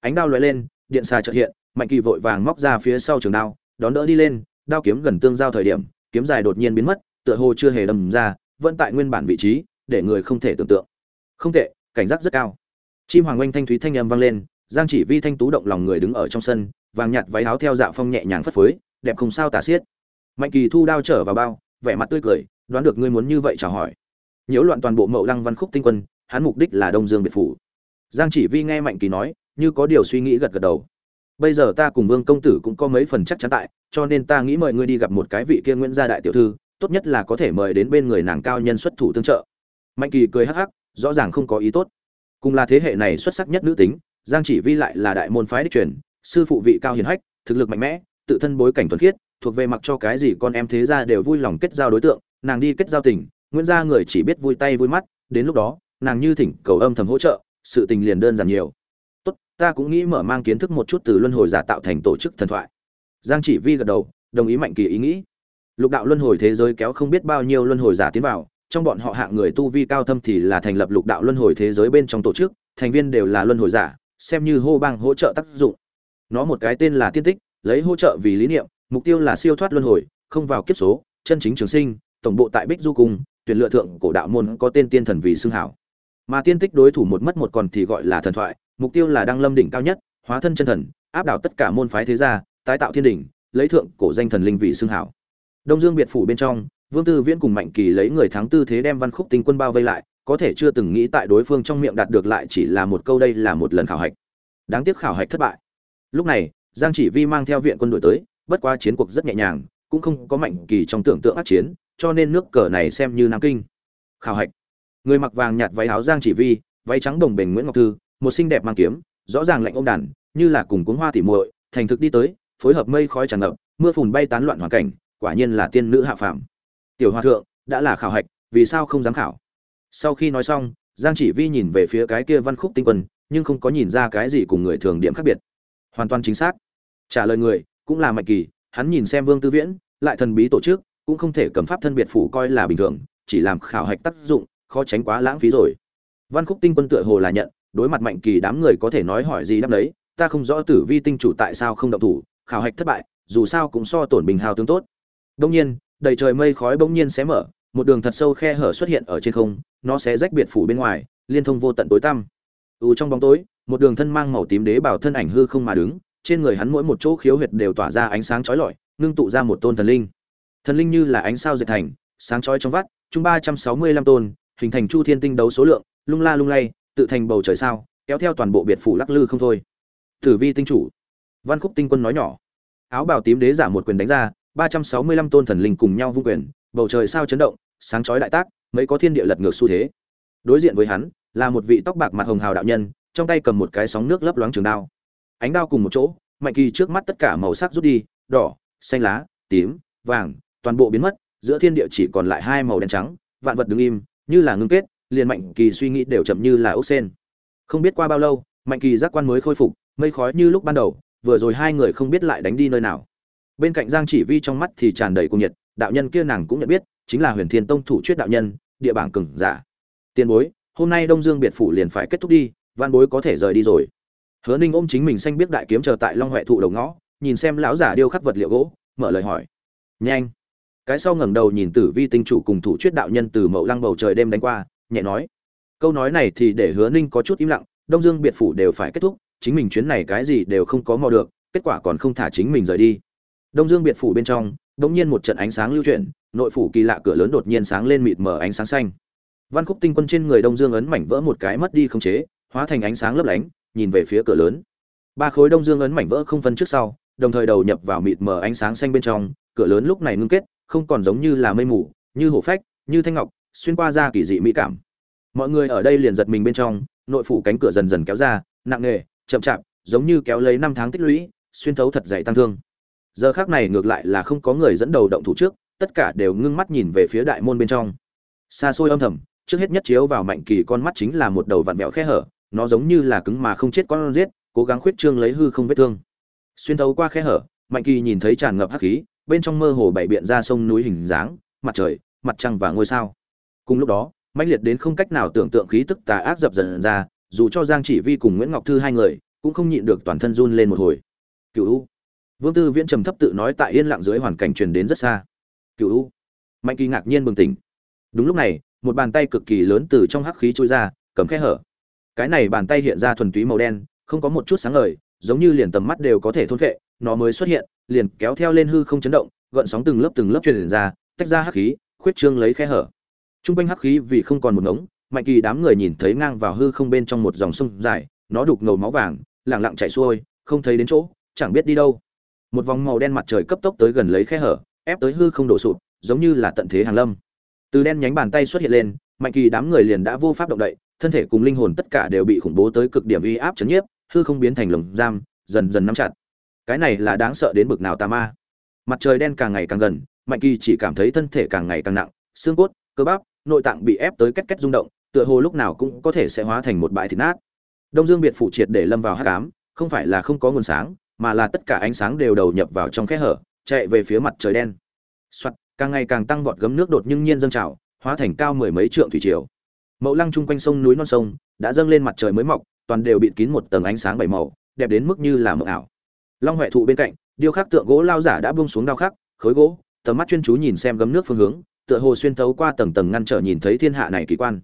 Ánh đao lóe lên, điện xà chợt hiện, mạnh kỳ vội vàng móc ra phía sau trường đao, đón đỡ đi lên, đao kiếm gần tương giao thời điểm, kiếm dài đột nhiên biến mất, tựa hồ chưa hề đâm ra, vẫn tại nguyên bản vị trí, để người không thể tưởng tượng. Không tệ, cảnh giác rất cao. Chim hoàng oanh thanh thúy thanh âm vang lên, giang chỉ vi thanh tú động lòng người đứng ở trong sân, vàng nhạt váy áo theo dạ phong nhẹ nhàng phất phới, đẹp không sao tả xiết. Mạnh kỳ thu đao trở vào bao, vẻ mặt tươi cười, đoán được ngươi muốn như vậy chào hỏi. Nhiễu loạn toàn bộ mậu lăng văn khúc tinh quân hắn mục đích là đông dương biệt phủ. Giang chỉ vi nghe mạnh kỳ nói, như có điều suy nghĩ gật gật đầu. Bây giờ ta cùng vương công tử cũng có mấy phần chắc chắn tại, cho nên ta nghĩ mời ngươi đi gặp một cái vị kia nguyễn gia đại tiểu thư, tốt nhất là có thể mời đến bên người nàng cao nhân xuất thủ tương trợ. Mạnh kỳ cười hắc hắc, rõ ràng không có ý tốt. Cùng là thế hệ này xuất sắc nhất nữ tính, giang chỉ vi lại là đại môn phái đích truyền, sư phụ vị cao hiền hách, thực lực mạnh mẽ, tự thân bối cảnh thuần khiết, thuộc về mặc cho cái gì con em thế ra đều vui lòng kết giao đối tượng, nàng đi kết giao tình, nguyễn gia người chỉ biết vui tay vui mắt, đến lúc đó nàng như thỉnh cầu âm thầm hỗ trợ, sự tình liền đơn giản nhiều. Tốt, ta cũng nghĩ mở mang kiến thức một chút từ luân hồi giả tạo thành tổ chức thần thoại. Giang chỉ vi gật đầu, đồng ý mạnh kỳ ý nghĩ. Lục đạo luân hồi thế giới kéo không biết bao nhiêu luân hồi giả tiến vào, trong bọn họ hạng người tu vi cao thâm thì là thành lập lục đạo luân hồi thế giới bên trong tổ chức, thành viên đều là luân hồi giả, xem như hô bang hỗ trợ tác dụng. Nó một cái tên là tiên tích, lấy hỗ trợ vì lý niệm, mục tiêu là siêu thoát luân hồi, không vào kiếp số, chân chính trường sinh, tổng bộ tại bích du cung, tuyển lựa thượng cổ đạo môn có tên tiên thần vì xưng hảo mà tiên tích đối thủ một mất một còn thì gọi là thần thoại, mục tiêu là đăng lâm đỉnh cao nhất, hóa thân chân thần, áp đảo tất cả môn phái thế gia, tái tạo thiên đỉnh, lấy thượng cổ danh thần linh vị xưng hảo. Đông dương biệt phủ bên trong, vương tư viễn cùng mạnh kỳ lấy người thắng tư thế đem văn khúc tinh quân bao vây lại, có thể chưa từng nghĩ tại đối phương trong miệng đạt được lại chỉ là một câu đây là một lần khảo hạch. Đáng tiếc khảo hạch thất bại. Lúc này, giang chỉ vi mang theo viện quân đội tới, bất quá chiến cuộc rất nhẹ nhàng, cũng không có mạnh kỳ trong tưởng tượng ác chiến, cho nên nước cờ này xem như nam kinh. Khảo hạch người mặc vàng nhạt váy áo giang chỉ vi, váy trắng đồng bền nguyễn ngọc thư, một xinh đẹp mang kiếm, rõ ràng lạnh ông đàn, như là cùng cuốn hoa tỉ muội, thành thực đi tới, phối hợp mây khói tràn ngập, mưa phùn bay tán loạn hoàn cảnh, quả nhiên là tiên nữ hạ phàm. Tiểu hòa thượng, đã là khảo hạch, vì sao không dám khảo? Sau khi nói xong, giang chỉ vi nhìn về phía cái kia văn khúc tinh quân nhưng không có nhìn ra cái gì cùng người thường điểm khác biệt. Hoàn toàn chính xác. Trả lời người, cũng là mạnh kỳ, hắn nhìn xem vương tư viễn, lại thần bí tổ chức, cũng không thể cầm pháp thân biệt phủ coi là bình thường, chỉ làm khảo hạch tác dụng khó tránh quá lãng phí rồi. Văn khúc tinh quân tựa hồ là nhận, đối mặt mạnh kỳ đám người có thể nói hỏi gì đáp đấy ta không rõ tử vi tinh chủ tại sao không động thủ, khảo hạch thất bại, dù sao cũng so tổn bình hào tướng tốt. Đông nhiên, đầy trời mây khói bỗng nhiên xé mở, một đường thật sâu khe hở xuất hiện ở trên không, nó sẽ rách biệt phủ bên ngoài, liên thông vô tận tối tăm. Ù trong bóng tối, một đường thân mang màu tím đế bảo thân ảnh hư không mà đứng, trên người hắn mỗi một chỗ khiếu huyệt đều tỏa ra ánh sáng chói lọi, ngưng tụ ra một tôn thần linh. Thần linh như là ánh sao dệt thành, sáng chói trong vắt, chung ba trăm sáu mươi lăm tôn hình thành chu thiên tinh đấu số lượng, lung la lung lay, tự thành bầu trời sao, kéo theo toàn bộ biệt phủ lắc lư không thôi. Tử vi tinh chủ. Văn khúc tinh quân nói nhỏ. Áo bào tím đế giả một quyền đánh ra, ba trăm sáu mươi lăm tôn thần linh cùng nhau vung quyền, bầu trời sao chấn động, sáng chói đại tác, mấy có thiên địa lật ngược xu thế. Đối diện với hắn, là một vị tóc bạc mặt hồng hào đạo nhân, trong tay cầm một cái sóng nước lấp loáng trường đao. Ánh đao cùng một chỗ, mạnh kỳ trước mắt tất cả màu sắc rút đi, đỏ, xanh lá, tím, vàng, toàn bộ biến mất, giữa thiên địa chỉ còn lại hai màu đen trắng, vạn vật đứng im như là ngưng kết, liền mạnh kỳ suy nghĩ đều chậm như là ốc sen. Không biết qua bao lâu, mạnh kỳ giác quan mới khôi phục, mây khói như lúc ban đầu, vừa rồi hai người không biết lại đánh đi nơi nào. Bên cạnh giang chỉ vi trong mắt thì tràn đầy cuồng nhiệt, đạo nhân kia nàng cũng nhận biết, chính là huyền thiên tông thủ chuyết đạo nhân, địa bảng cừng giả. Tiền bối, hôm nay đông dương biệt phủ liền phải kết thúc đi, văn bối có thể rời đi rồi. Hứa ninh ôm chính mình xanh biết đại kiếm chờ tại long huệ thụ đầu ngõ, nhìn xem lão giả điêu khắc vật liệu gỗ, mở lời hỏi. Nhanh cái sau ngẩng đầu nhìn tử vi tinh chủ cùng thủ chuyết đạo nhân từ mậu lăng bầu trời đêm đánh qua, nhẹ nói, câu nói này thì để hứa ninh có chút im lặng, đông dương biệt phủ đều phải kết thúc, chính mình chuyến này cái gì đều không có mò được, kết quả còn không thả chính mình rời đi. Đông dương biệt phủ bên trong đ ỗ n g nhiên một trận ánh sáng lưu chuyển, nội phủ kỳ lạ cửa lớn đột nhiên sáng lên mịt mờ ánh sáng xanh. Văn khúc tinh quân trên người đông dương ấn mảnh vỡ một cái mất đi không chế, hóa thành ánh sáng lấp lánh, nhìn về phía cửa lớn. Ba khối đông dương ấn mảnh vỡ không phân trước sau, đồng thời đầu nhập vào mịt mờ ánh sáng xanh bên trong, cửa lớn lúc này ngưng kết không còn giống như là mây mù, như hổ phách, như thanh ngọc, xuyên qua ra kỳ dị mỹ cảm. Mọi người ở đây liền giật mình bên trong, nội phủ cánh cửa dần dần kéo ra, nặng nề, chậm chạp, giống như kéo lấy năm tháng tích lũy, xuyên thấu thật dày tăng thương. Giờ khác này ngược lại là không có người dẫn đầu động thủ trước, tất cả đều ngưng mắt nhìn về phía đại môn bên trong. Xa xôi âm thầm, trước hết nhất chiếu vào mạnh kỳ con mắt chính là một đầu vặn vẹo khe hở, nó giống như là cứng mà không chết con riết cố gắng khuyết trương lấy hư không vết thương. Xuyên thấu qua khe hở, mạnh kỳ nhìn thấy tràn ngập hắc khí bên trong mơ hồ bảy biện ra sông núi hình dáng, mặt trời, mặt trăng và ngôi sao. Cùng lúc đó, mãnh liệt đến không cách nào tưởng tượng khí tức tà ác dập dần ra, dù cho giang chỉ vi cùng nguyễn ngọc thư hai người cũng không nhịn được toàn thân run lên một hồi. Cựu u. Vương tư viễn trầm thấp tự nói tại yên lặng dưới hoàn cảnh truyền đến rất xa. Cựu u. Mạnh kỳ ngạc nhiên bừng tỉnh. Đúng lúc này, một bàn tay cực kỳ lớn từ trong hắc khí trôi ra, cầm khe hở. Cái này bàn tay hiện ra thuần túy màu đen, không có một chút sáng ngời, giống như liền tầm mắt đều có thể thôn phệ nó mới xuất hiện, liền kéo theo lên hư không chấn động, gợn sóng từng lớp từng lớp truyền ra, tách ra hắc khí, khuyết trương lấy khe hở. Trung quanh hắc khí vì không còn một ngống, mạnh kỳ đám người nhìn thấy ngang vào hư không bên trong một dòng sông dài, nó đục ngầu máu vàng lẳng lặng chảy xuôi, không thấy đến chỗ, chẳng biết đi đâu. Một vòng màu đen mặt trời cấp tốc tới gần lấy khe hở, ép tới hư không đổ sụp, giống như là tận thế hàng lâm. Từ đen nhánh bàn tay xuất hiện lên, mạnh kỳ đám người liền đã vô pháp động đậy, thân thể cùng linh hồn tất cả đều bị khủng bố tới cực điểm uy áp chấn nhiếp, hư không biến thành lồng giam, dần dần nắm chặt cái này là đáng sợ đến bực nào tà ma. Mặt trời đen càng ngày càng gần mạnh kỳ chỉ cảm thấy thân thể càng ngày càng nặng xương cốt cơ bắp nội tạng bị ép tới két két rung động tựa hồ lúc nào cũng có thể sẽ hóa thành một bãi thịt nát. Đông dương biệt phủ triệt để lâm vào hắc ám không phải là không có nguồn sáng mà là tất cả ánh sáng đều đầu nhập vào trong khe hở chạy về phía mặt trời đen. Soạt, càng ngày càng tăng vọt gấm nước đột nhưng nhiên dâng trào hóa thành cao mười mấy trượng thủy triều. Mậu lăng chung quanh sông núi non sông đã dâng lên mặt trời mới mọc toàn đều bịt kín một tầng ánh sáng bảy màu đẹp đến mức như là mộng ảo long huệ thụ bên cạnh, điêu khắc tượng gỗ lao giả đã buông xuống đao khắc, khối gỗ, tầm mắt chuyên chú nhìn xem gấm nước phương hướng, tựa hồ xuyên thấu qua tầng tầng ngăn trở nhìn thấy thiên hạ này kỳ quan.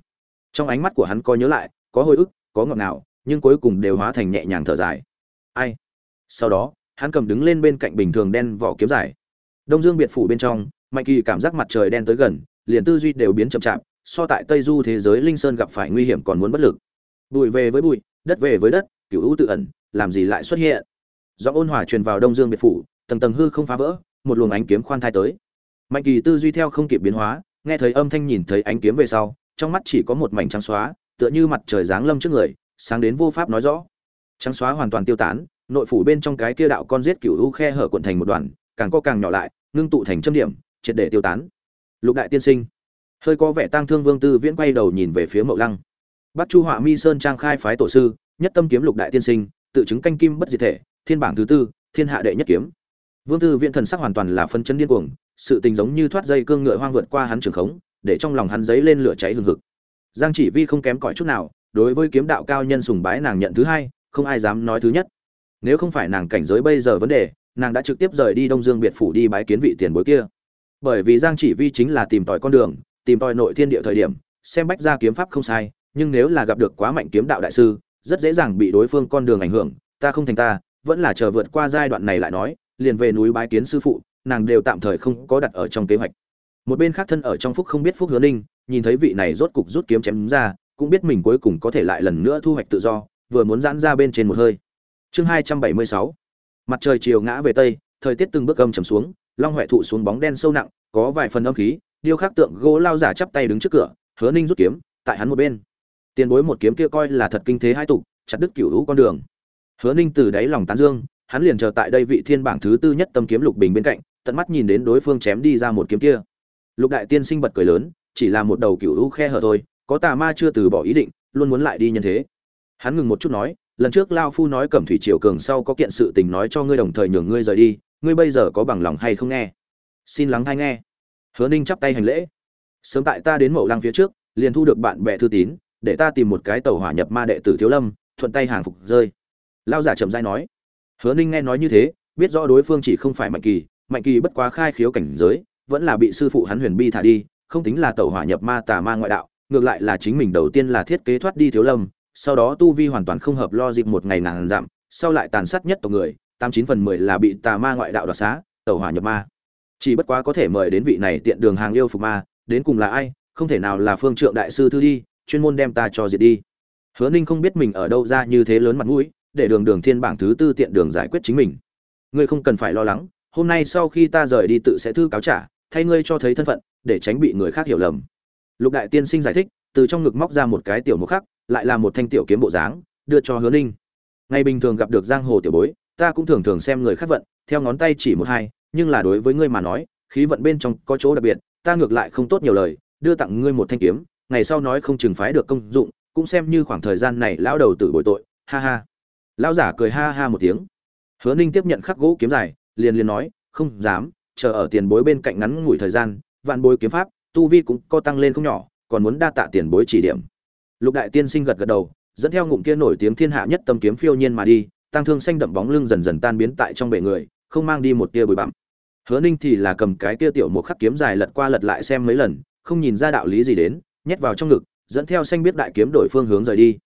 Trong ánh mắt của hắn coi nhớ lại, có hồi ức, có ngọt ngào, nhưng cuối cùng đều hóa thành nhẹ nhàng thở dài. Ai? Sau đó, hắn cầm đứng lên bên cạnh bình thường đen vỏ kiếm dài. Đông dương biệt phủ bên trong, mạnh kỳ cảm giác mặt trời đen tới gần, liền tư duy đều biến chậm chạp, so tại tây du thế giới linh sơn gặp phải nguy hiểm còn muốn bất lực. Bụi về với bụi, đất về với đất cựu hữu tự ẩn, làm gì lại xuất hiện? Do ôn hòa truyền vào đông dương biệt phủ, tầng tầng hư không phá vỡ, một luồng ánh kiếm khoan thai tới. Mạnh kỳ tư duy theo không kịp biến hóa, nghe thấy âm thanh nhìn thấy ánh kiếm về sau, trong mắt chỉ có một mảnh trắng xóa, tựa như mặt trời giáng lâm trước người, sáng đến vô pháp nói rõ. Trắng xóa hoàn toàn tiêu tán, nội phủ bên trong cái kia đạo con giết cựu u khe hở cuộn thành một đoàn, càng co càng nhỏ lại, ngưng tụ thành châm điểm, triệt để tiêu tán. Lục đại tiên sinh, hơi có vẻ tang thương vương tư viễn quay đầu nhìn về phía mậu lăng. Bắt chu họa mi sơn trang khai phái tổ sư, nhất tâm kiếm lục đại tiên sinh, tự chứng canh kim bất diệt thể thiên bảng thứ tư, thiên hạ đệ nhất kiếm. Vương tư viễn thần sắc hoàn toàn là phân chân điên cuồng, sự tình giống như thoát dây cương ngựa hoang vượt qua hắn trường khống, để trong lòng hắn giấy lên lửa cháy hừng hực. Giang chỉ vi không kém cỏi chút nào, đối với kiếm đạo cao nhân sùng bái nàng nhận thứ hai, không ai dám nói thứ nhất. Nếu không phải nàng cảnh giới bây giờ vấn đề, nàng đã trực tiếp rời đi đông dương biệt phủ đi bái kiến vị tiền bối kia. Bởi vì giang chỉ vi chính là tìm tòi con đường, tìm tòi nội thiên địa thời điểm, xem bách ra kiếm pháp không sai, nhưng nếu là gặp được quá mạnh kiếm đạo đại sư, rất dễ dàng bị đối phương con đường ảnh hưởng, ta không thành ta vẫn là chờ vượt qua giai đoạn này lại nói, liền về núi bái kiến sư phụ, nàng đều tạm thời không có đặt ở trong kế hoạch. Một bên khác thân ở trong phúc không biết phúc hứa ninh, nhìn thấy vị này rốt cục rút kiếm chém ra, cũng biết mình cuối cùng có thể lại lần nữa thu hoạch tự do, vừa muốn giãn ra bên trên một hơi. Chương hai trăm bảy mươi sáu. Mặt trời chiều ngã về tây, thời tiết từng bước âm trầm xuống, long huệ thụ xuống bóng đen sâu nặng, có vài phần âm khí, điêu khắc tượng gỗ lao giả chắp tay đứng trước cửa, hứa ninh rút kiếm, tại hắn một bên. Tiền bối một kiếm kia coi là thật kinh thế hai tục, chặt đứt cửu hữu con đường hứa ninh từ đáy lòng tán dương, hắn liền chờ tại đây vị thiên bảng thứ tư nhất tâm kiếm lục bình bên cạnh, tận mắt nhìn đến đối phương chém đi ra một kiếm kia. Lục đại tiên sinh bật cười lớn, chỉ là một đầu cựu u khe hở thôi, có tà ma chưa từ bỏ ý định, luôn muốn lại đi nhân thế. Hắn ngừng một chút nói, lần trước lao phu nói cẩm thủy triều cường sau có kiện sự tình nói cho ngươi đồng thời nhường ngươi rời đi, ngươi bây giờ có bằng lòng hay không nghe? Xin lắng hay nghe. Hứa ninh chắp tay hành lễ. Sớm tại ta đến mậu lăng phía trước, liền thu được bạn bè thư tín, để ta tìm một cái tàu hỏa nhập ma đệ tử thiếu lâm, thuận tay hàng phục rơi lao giả chậm dai nói, hứa ninh nghe nói như thế, biết rõ đối phương chỉ không phải mạnh kỳ mạnh kỳ bất quá khai khiếu cảnh giới, vẫn là bị sư phụ hắn huyền bi thả đi, không tính là tàu hỏa nhập ma tà ma ngoại đạo, ngược lại là chính mình đầu tiên là thiết kế thoát đi thiếu lâm, sau đó tu vi hoàn toàn không hợp lo dịp một ngày nàng giảm sau lại tàn sát nhất tộc người, tám chín phần mười là bị tà ma ngoại đạo đoạt xá tàu hỏa nhập ma. Chỉ bất quá có thể mời đến vị này tiện đường hàng yêu phục ma, đến cùng là ai, không thể nào là phương trượng đại sư thư đi, chuyên môn đem ta cho diệt đi. Hứa ninh không biết mình ở đâu ra như thế lớn mặt mũi để đường đường thiên bảng thứ tư tiện đường giải quyết chính mình. Ngươi không cần phải lo lắng, hôm nay sau khi ta rời đi tự sẽ thư cáo trả, thay ngươi cho thấy thân phận, để tránh bị người khác hiểu lầm. Lục đại tiên sinh giải thích, từ trong ngực móc ra một cái tiểu mục khắc, lại là một thanh tiểu kiếm bộ dáng, đưa cho hứa ninh. Ngày bình thường gặp được giang hồ tiểu bối, ta cũng thường thường xem người khác vận, theo ngón tay chỉ một hai, nhưng là đối với ngươi mà nói, khí vận bên trong có chỗ đặc biệt, ta ngược lại không tốt nhiều lời, đưa tặng ngươi một thanh kiếm, ngày sau nói không chừng phái được công dụng, cũng xem như khoảng thời gian này lão đầu tử bội tội, ha ha lão giả cười ha ha một tiếng. Hứa ninh tiếp nhận khắc gỗ kiếm dài, liền liền nói, không dám, chờ ở tiền bối bên cạnh ngắn ngủi thời gian, vạn bối kiếm pháp, tu vi cũng có tăng lên không nhỏ, còn muốn đa tạ tiền bối chỉ điểm. Lục đại tiên sinh gật gật đầu, dẫn theo ngụm kia nổi tiếng thiên hạ nhất tâm kiếm phiêu nhiên mà đi tăng thương xanh đậm bóng lưng dần dần tan biến tại trong bệ người, không mang đi một tia bụi bặm. Hứa ninh thì là cầm cái kia tiểu một khắc kiếm dài lật qua lật lại xem mấy lần, không nhìn ra đạo lý gì đến, nhét vào trong ngực, dẫn theo xanh biết đại kiếm đổi phương hướng rời đi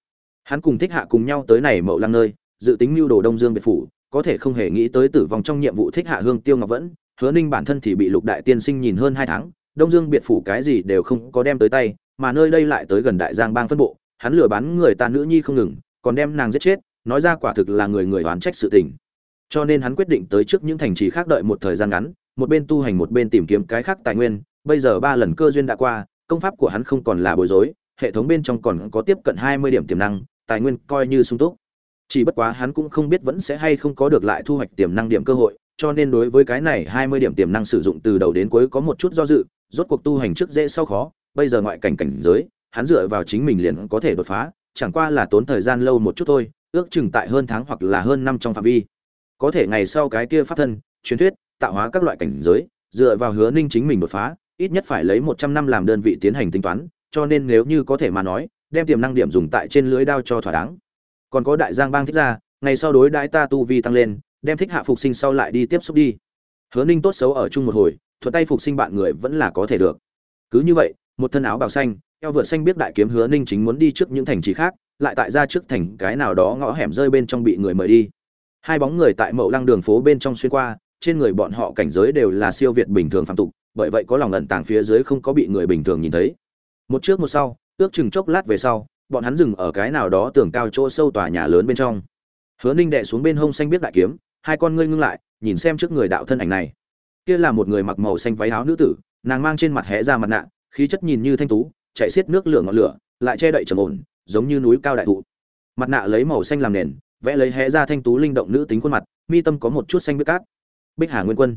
hắn cùng thích hạ cùng nhau tới này mậu lăng nơi, dự tính mưu đồ đông dương biệt phủ, có thể không hề nghĩ tới tử vong trong nhiệm vụ thích hạ hương, tiêu ngọc vẫn, hứa ninh bản thân thì bị lục đại tiên sinh nhìn hơn hai tháng, đông dương biệt phủ cái gì đều không có đem tới tay, mà nơi đây lại tới gần đại giang bang phân bộ, hắn lừa bán người ta nữ nhi không ngừng, còn đem nàng giết chết, nói ra quả thực là người người oán trách sự tình. Cho nên hắn quyết định tới trước những thành trì khác đợi một thời gian ngắn, một bên tu hành một bên tìm kiếm cái khác tài nguyên, bây giờ ba lần cơ duyên đã qua, công pháp của hắn không còn là bối rối, hệ thống bên trong còn có tiếp cận hai mươi điểm tiềm năng tài nguyên coi như sung túc. Chỉ bất quá hắn cũng không biết vẫn sẽ hay không có được lại thu hoạch tiềm năng điểm cơ hội, cho nên đối với cái này hai mươi điểm tiềm năng sử dụng từ đầu đến cuối có một chút do dự, rốt cuộc tu hành trước dễ sau khó, bây giờ ngoại cảnh cảnh giới, hắn dựa vào chính mình liền có thể đột phá, chẳng qua là tốn thời gian lâu một chút thôi, ước chừng tại hơn tháng hoặc là hơn năm trong phạm vi. Có thể ngày sau cái kia pháp thân, truyền thuyết, tạo hóa các loại cảnh giới, dựa vào hứa ninh chính mình đột phá, ít nhất phải lấy một trăm năm làm đơn vị tiến hành tính toán, cho nên nếu như có thể mà nói đem tiềm năng điểm dùng tại trên lưới đao cho thỏa đáng. Còn có đại giang bang thích ra, ngày sau đối đãi ta tu vi tăng lên, đem thích hạ phục sinh sau lại đi tiếp xúc đi. Hứa ninh tốt xấu ở chung một hồi, thuận tay phục sinh bạn người vẫn là có thể được. Cứ như vậy, một thân áo bào xanh, eo vượt xanh biết đại kiếm hứa ninh chính muốn đi trước những thành trì khác, lại tại ra trước thành cái nào đó ngõ hẻm rơi bên trong bị người mời đi. Hai bóng người tại mậu lăng đường phố bên trong xuyên qua, trên người bọn họ cảnh giới đều là siêu việt bình thường phạm tục, bởi vậy có lòng ẩn tàng phía dưới không có bị người bình thường nhìn thấy. Một trước một sau ước chừng chốc lát về sau, bọn hắn dừng ở cái nào đó tường cao chỗ sâu tòa nhà lớn bên trong. Hứa ninh đệ xuống bên hông xanh biết đại kiếm, hai con ngươi ngưng lại, nhìn xem trước người đạo thân ảnh này. Kia là một người mặc màu xanh váy áo nữ tử, nàng mang trên mặt hẽ ra mặt nạ, khí chất nhìn như thanh tú, chạy xiết nước lửa ngọn lửa, lại che đậy trầm ổn, giống như núi cao đại thụ. Mặt nạ lấy màu xanh làm nền, vẽ lấy hẽ ra thanh tú linh động nữ tính khuôn mặt, mi tâm có một chút xanh biết cát. Bích hà nguyên quân.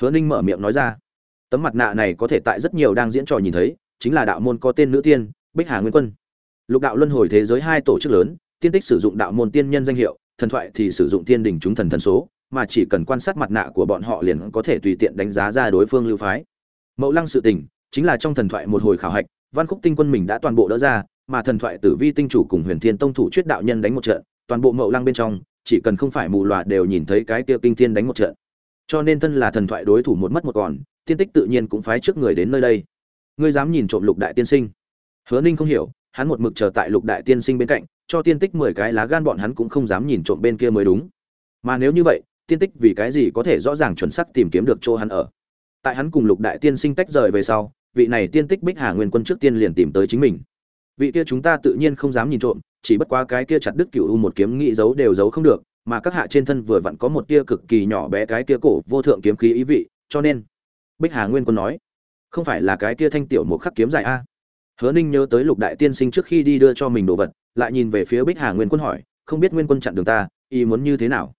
Hứa ninh mở miệng nói ra. Tấm mặt nạ này có thể tại rất nhiều đang diễn trò nhìn thấy, chính là đạo môn có tên nữ tiên bích hà nguyên quân. Lục đạo luân hồi thế giới hai tổ chức lớn, tiên tích sử dụng đạo môn tiên nhân danh hiệu, thần thoại thì sử dụng tiên đỉnh chúng thần thần số, mà chỉ cần quan sát mặt nạ của bọn họ liền có thể tùy tiện đánh giá ra đối phương lưu phái. Mẫu lăng sự tình, chính là trong thần thoại một hồi khảo hạch, văn khúc tinh quân mình đã toàn bộ đỡ ra, mà thần thoại tử vi tinh chủ cùng huyền thiên tông thủ chuyết đạo nhân đánh một trận, toàn bộ mậu lăng bên trong, chỉ cần không phải mù loà đều nhìn thấy cái kia kinh thiên đánh một trận. Cho nên thân là thần thoại đối thủ một mất một còn, tiên tích tự nhiên cũng phái trước người đến nơi đây. Ngươi dám nhìn trộm lục đại tiên sinh hứa ninh không hiểu, hắn một mực chờ tại lục đại tiên sinh bên cạnh, cho tiên tích mười cái lá gan bọn hắn cũng không dám nhìn trộm bên kia mới đúng. Mà nếu như vậy, tiên tích vì cái gì có thể rõ ràng chuẩn xác tìm kiếm được chỗ hắn ở? Tại hắn cùng lục đại tiên sinh tách rời về sau, vị này tiên tích bích hà nguyên quân trước tiên liền tìm tới chính mình. Vị kia chúng ta tự nhiên không dám nhìn trộm, chỉ bất quá cái kia chặt đứt cựu u một kiếm nghĩ giấu đều giấu không được, mà các hạ trên thân vừa vặn có một tia cực kỳ nhỏ bé cái kia cổ vô thượng kiếm khí ý vị, cho nên bích hà nguyên quân nói, không phải là cái kia thanh tiểu một khắc kiếm dài a? Hứa ninh nhớ tới lục đại tiên sinh trước khi đi đưa cho mình đồ vật, lại nhìn về phía bích hà nguyên quân hỏi, không biết nguyên quân chặn đường ta, ý muốn như thế nào?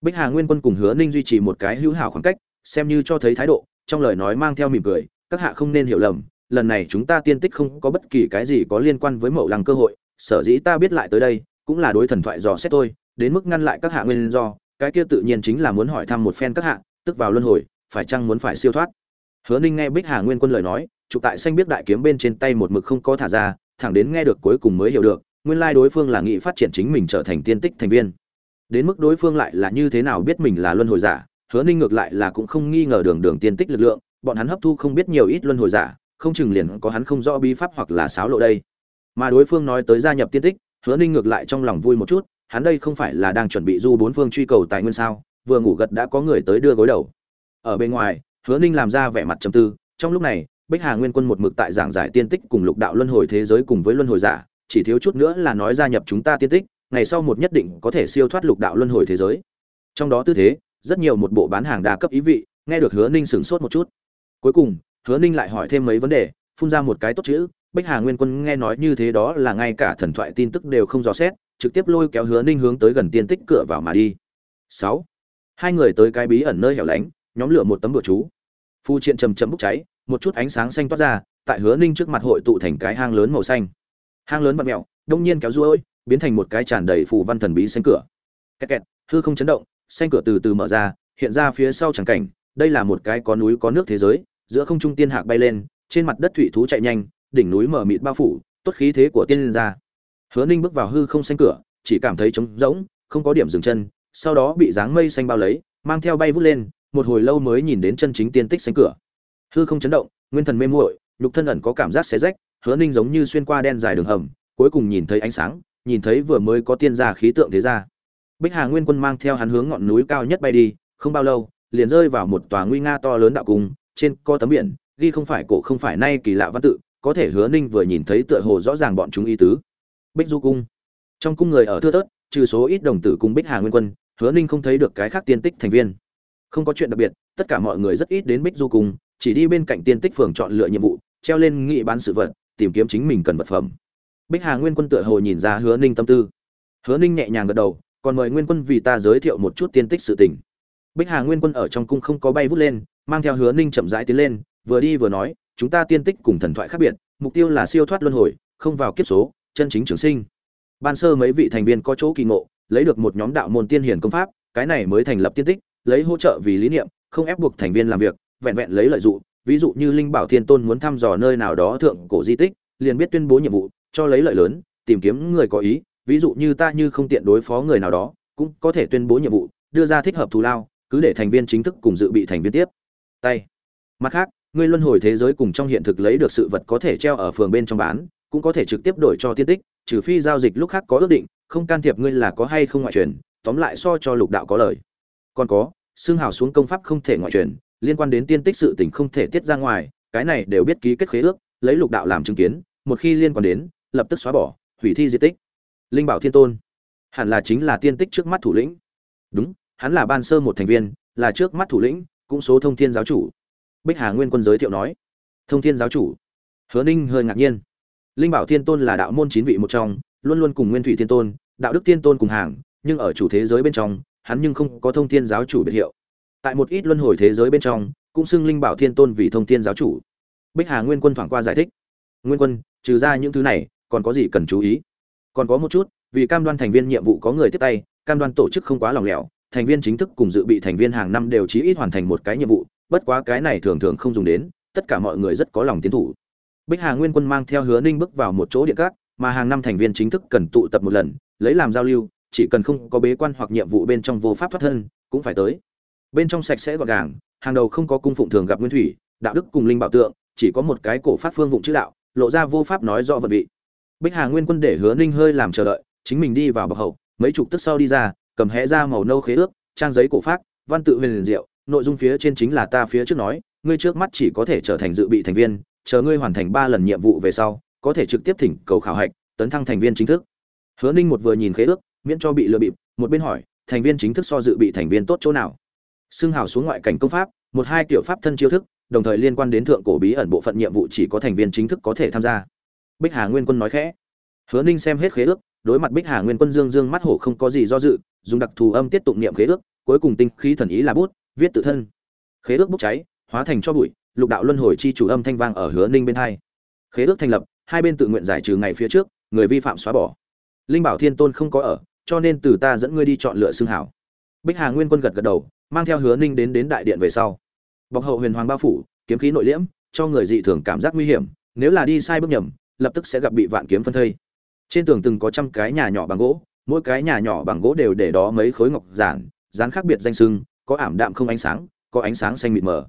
Bích hà nguyên quân cùng hứa ninh duy trì một cái hữu hảo khoảng cách, xem như cho thấy thái độ, trong lời nói mang theo mỉm cười, các hạ không nên hiểu lầm, lần này chúng ta tiên tích không có bất kỳ cái gì có liên quan với mậu lăng cơ hội, sở dĩ ta biết lại tới đây, cũng là đối thần thoại dò xét tôi đến mức ngăn lại các hạ nguyên do, cái kia tự nhiên chính là muốn hỏi thăm một phen các hạ, tức vào luân hồi, phải chăng muốn phải siêu thoát? Hứa ninh nghe bích hà nguyên quân lời nói chụp tại xanh biết đại kiếm bên trên tay một mực không có thả ra, thẳng đến nghe được cuối cùng mới hiểu được, nguyên lai đối phương là nghị phát triển chính mình trở thành tiên tích thành viên. Đến mức đối phương lại là như thế nào biết mình là luân hồi giả, hứa ninh ngược lại là cũng không nghi ngờ đường đường tiên tích lực lượng, bọn hắn hấp thu không biết nhiều ít luân hồi giả, không chừng liền có hắn không rõ bí pháp hoặc là sáo lộ đây. Mà đối phương nói tới gia nhập tiên tích, hứa ninh ngược lại trong lòng vui một chút, hắn đây không phải là đang chuẩn bị du bốn phương truy cầu tài nguyên sao, vừa ngủ gật đã có người tới đưa gối đầu. Ở bên ngoài, hứa ninh làm ra vẻ mặt trầm tư, trong lúc này bích hà nguyên quân một mực tại giảng giải tiên tích cùng lục đạo luân hồi thế giới cùng với luân hồi giả, chỉ thiếu chút nữa là nói gia nhập chúng ta tiên tích, ngày sau một nhất định có thể siêu thoát lục đạo luân hồi thế giới. Trong đó tư thế, rất nhiều một bộ bán hàng đa cấp ý vị, nghe được hứa ninh sửng sốt một chút. Cuối cùng, hứa ninh lại hỏi thêm mấy vấn đề, phun ra một cái tốt chữ, bích hà nguyên quân nghe nói như thế đó là ngay cả thần thoại tin tức đều không dò xét, trực tiếp lôi kéo hứa ninh hướng tới gần tiên tích cửa vào mà đi. Sáu. Hai người tới cái bí ẩn nơi hẻo lánh, nhóm lửa một tấm bửa chú. Phu triện chầm chậm bốc cháy một chút ánh sáng xanh toát ra, tại hứa ninh trước mặt hội tụ thành cái hang lớn màu xanh. Hang lớn vặn mẹo đông nhiên kéo ruôi, biến thành một cái tràn đầy phù văn thần bí xanh cửa. Kẹt kẹt, hư không chấn động, xanh cửa từ từ mở ra, hiện ra phía sau chẳng cảnh, đây là một cái có núi có nước thế giới, giữa không trung tiên hạc bay lên, trên mặt đất thủy thú chạy nhanh, đỉnh núi mở mịt bao phủ, tốt khí thế của tiên ra hứa ninh bước vào hư không xanh cửa, chỉ cảm thấy trống rỗng, không có điểm dừng chân, sau đó bị dáng mây xanh bao lấy, mang theo bay vút lên, một hồi lâu mới nhìn đến chân chính tiên tích xanh cửa hư không chấn động, nguyên thần mê muội, nhục thân ẩn có cảm giác xé rách, hứa ninh giống như xuyên qua đen dài đường hầm, cuối cùng nhìn thấy ánh sáng, nhìn thấy vừa mới có tiên gia khí tượng thế gia. Bích hà nguyên quân mang theo hắn hướng ngọn núi cao nhất bay đi, không bao lâu, liền rơi vào một tòa nguy nga to lớn đạo cung, trên co tấm biển, ghi không phải cổ không phải nay kỳ lạ văn tự, có thể hứa ninh vừa nhìn thấy tựa hồ rõ ràng bọn chúng y tứ. Bích du cung. Trong cung người ở thưa thớt, trừ số ít đồng tử cung bích hà nguyên quân, hứa ninh không thấy được cái khác tiên tích thành viên. Không có chuyện đặc biệt, tất cả mọi người rất ít đến bích du cung chỉ đi bên cạnh tiên tích phường chọn lựa nhiệm vụ, treo lên nghị bán sự vật, tìm kiếm chính mình cần vật phẩm. Bích hà nguyên quân tựa hồ nhìn ra hứa ninh tâm tư. Hứa ninh nhẹ nhàng gật đầu, còn mời nguyên quân vì ta giới thiệu một chút tiên tích sự tình. Bích hà nguyên quân ở trong cung không có bay vút lên, mang theo hứa ninh chậm rãi tiến lên, vừa đi vừa nói, chúng ta tiên tích cùng thần thoại khác biệt, mục tiêu là siêu thoát luân hồi, không vào kiếp số, chân chính trường sinh. Ban sơ mấy vị thành viên có chỗ kỳ ngộ, lấy được một nhóm đạo môn tiên hiển công pháp, cái này mới thành lập tiên tích, lấy hỗ trợ vì lý niệm, không ép buộc thành viên làm việc vẹn vẹn lấy lợi dụng, ví dụ như linh bảo thiên tôn muốn thăm dò nơi nào đó thượng cổ di tích, liền biết tuyên bố nhiệm vụ, cho lấy lợi lớn, tìm kiếm người có ý, ví dụ như ta như không tiện đối phó người nào đó, cũng có thể tuyên bố nhiệm vụ, đưa ra thích hợp thù lao, cứ để thành viên chính thức cùng dự bị thành viên tiếp. Tay. Mặt khác, ngươi luân hồi thế giới cùng trong hiện thực lấy được sự vật có thể treo ở phường bên trong bán, cũng có thể trực tiếp đổi cho tiên tích, trừ phi giao dịch lúc khác có ước định, không can thiệp ngươi là có hay không ngoại truyền, tóm lại so cho lục đạo có lời. Còn có, xương hào xuống công pháp không thể ngoại truyền liên quan đến tiên tích sự tình không thể tiết ra ngoài, cái này đều biết ký kết khế ước, lấy lục đạo làm chứng kiến, một khi liên quan đến, lập tức xóa bỏ, hủy thi di tích. Linh bảo thiên tôn, hẳn là chính là tiên tích trước mắt thủ lĩnh. Đúng, hắn là ban sơ một thành viên, là trước mắt thủ lĩnh, cũng số thông thiên giáo chủ. Bích hà nguyên quân giới thiệu nói, thông thiên giáo chủ. Hứa ninh hơi ngạc nhiên. Linh bảo thiên tôn là đạo môn chín vị một trong, luôn luôn cùng nguyên thủy thiên tôn, đạo đức thiên tôn cùng hàng, nhưng ở chủ thế giới bên trong, hắn nhưng không có thông thiên giáo chủ biệt hiệu tại một ít luân hồi thế giới bên trong, cũng xưng linh bảo thiên tôn vì thông thiên giáo chủ. Bích hà nguyên quân thoảng qua giải thích, nguyên quân, trừ ra những thứ này, còn có gì cần chú ý? Còn có một chút, vì cam đoan thành viên nhiệm vụ có người tiếp tay, cam đoan tổ chức không quá lòng lẻo, thành viên chính thức cùng dự bị thành viên hàng năm đều chí ít hoàn thành một cái nhiệm vụ, bất quá cái này thường thường không dùng đến, tất cả mọi người rất có lòng tiến thủ. Bích hà nguyên quân mang theo hứa ninh bước vào một chỗ địa cát, mà hàng năm thành viên chính thức cần tụ tập một lần, lấy làm giao lưu, chỉ cần không có bế quan hoặc nhiệm vụ bên trong vô pháp thoát thân, cũng phải tới bên trong sạch sẽ gọn gàng, hàng đầu không có cung phụng thường gặp nguyên thủy, đạo đức cùng linh bảo tượng, chỉ có một cái cổ pháp phương vụng chữ đạo, lộ ra vô pháp nói rõ vật vị. Bích hà nguyên quân để hứa ninh hơi làm chờ đợi, chính mình đi vào bậc hậu, mấy chục tức sau đi ra, cầm hẽ ra màu nâu khế ước, trang giấy cổ pháp, văn tự huyền diệu, nội dung phía trên chính là ta phía trước nói, ngươi trước mắt chỉ có thể trở thành dự bị thành viên, chờ ngươi hoàn thành ba lần nhiệm vụ về sau, có thể trực tiếp thỉnh cầu khảo hạch, tấn thăng thành viên chính thức. Hứa ninh một vừa nhìn khế ước, miễn cho bị lừa bịp, một bên hỏi, thành viên chính thức so dự bị thành viên tốt chỗ nào? Xưng hào xuống ngoại cảnh công pháp, một hai kiểu pháp thân chiêu thức, đồng thời liên quan đến thượng cổ bí ẩn bộ phận nhiệm vụ chỉ có thành viên chính thức có thể tham gia. Bích hà nguyên quân nói khẽ. Hứa ninh xem hết khế ước, đối mặt bích hà nguyên quân dương dương mắt hổ không có gì do dự, dùng đặc thù âm tiết tụng niệm khế ước, cuối cùng tinh khí thần ý là bút, viết tự thân. Khế ước bốc cháy, hóa thành cho bụi, lục đạo luân hồi chi chủ âm thanh vang ở hứa ninh bên hai. Khế ước thành lập, hai bên tự nguyện giải trừ ngày phía trước, người vi phạm xóa bỏ. Linh bảo thiên tôn không có ở, cho nên từ ta dẫn ngươi đi chọn lựa xương hảo bích hà nguyên quân gật gật đầu mang theo hứa ninh đến đến đại điện về sau. Bọc hậu huyền hoàng bao phủ, kiếm khí nội liễm, cho người dị thường cảm giác nguy hiểm, nếu là đi sai bước nhầm, lập tức sẽ gặp bị vạn kiếm phân thây. Trên tường từng có trăm cái nhà nhỏ bằng gỗ, mỗi cái nhà nhỏ bằng gỗ đều để đó mấy khối ngọc giản dán khác biệt danh sưng, có ảm đạm không ánh sáng, có ánh sáng xanh mịt mờ.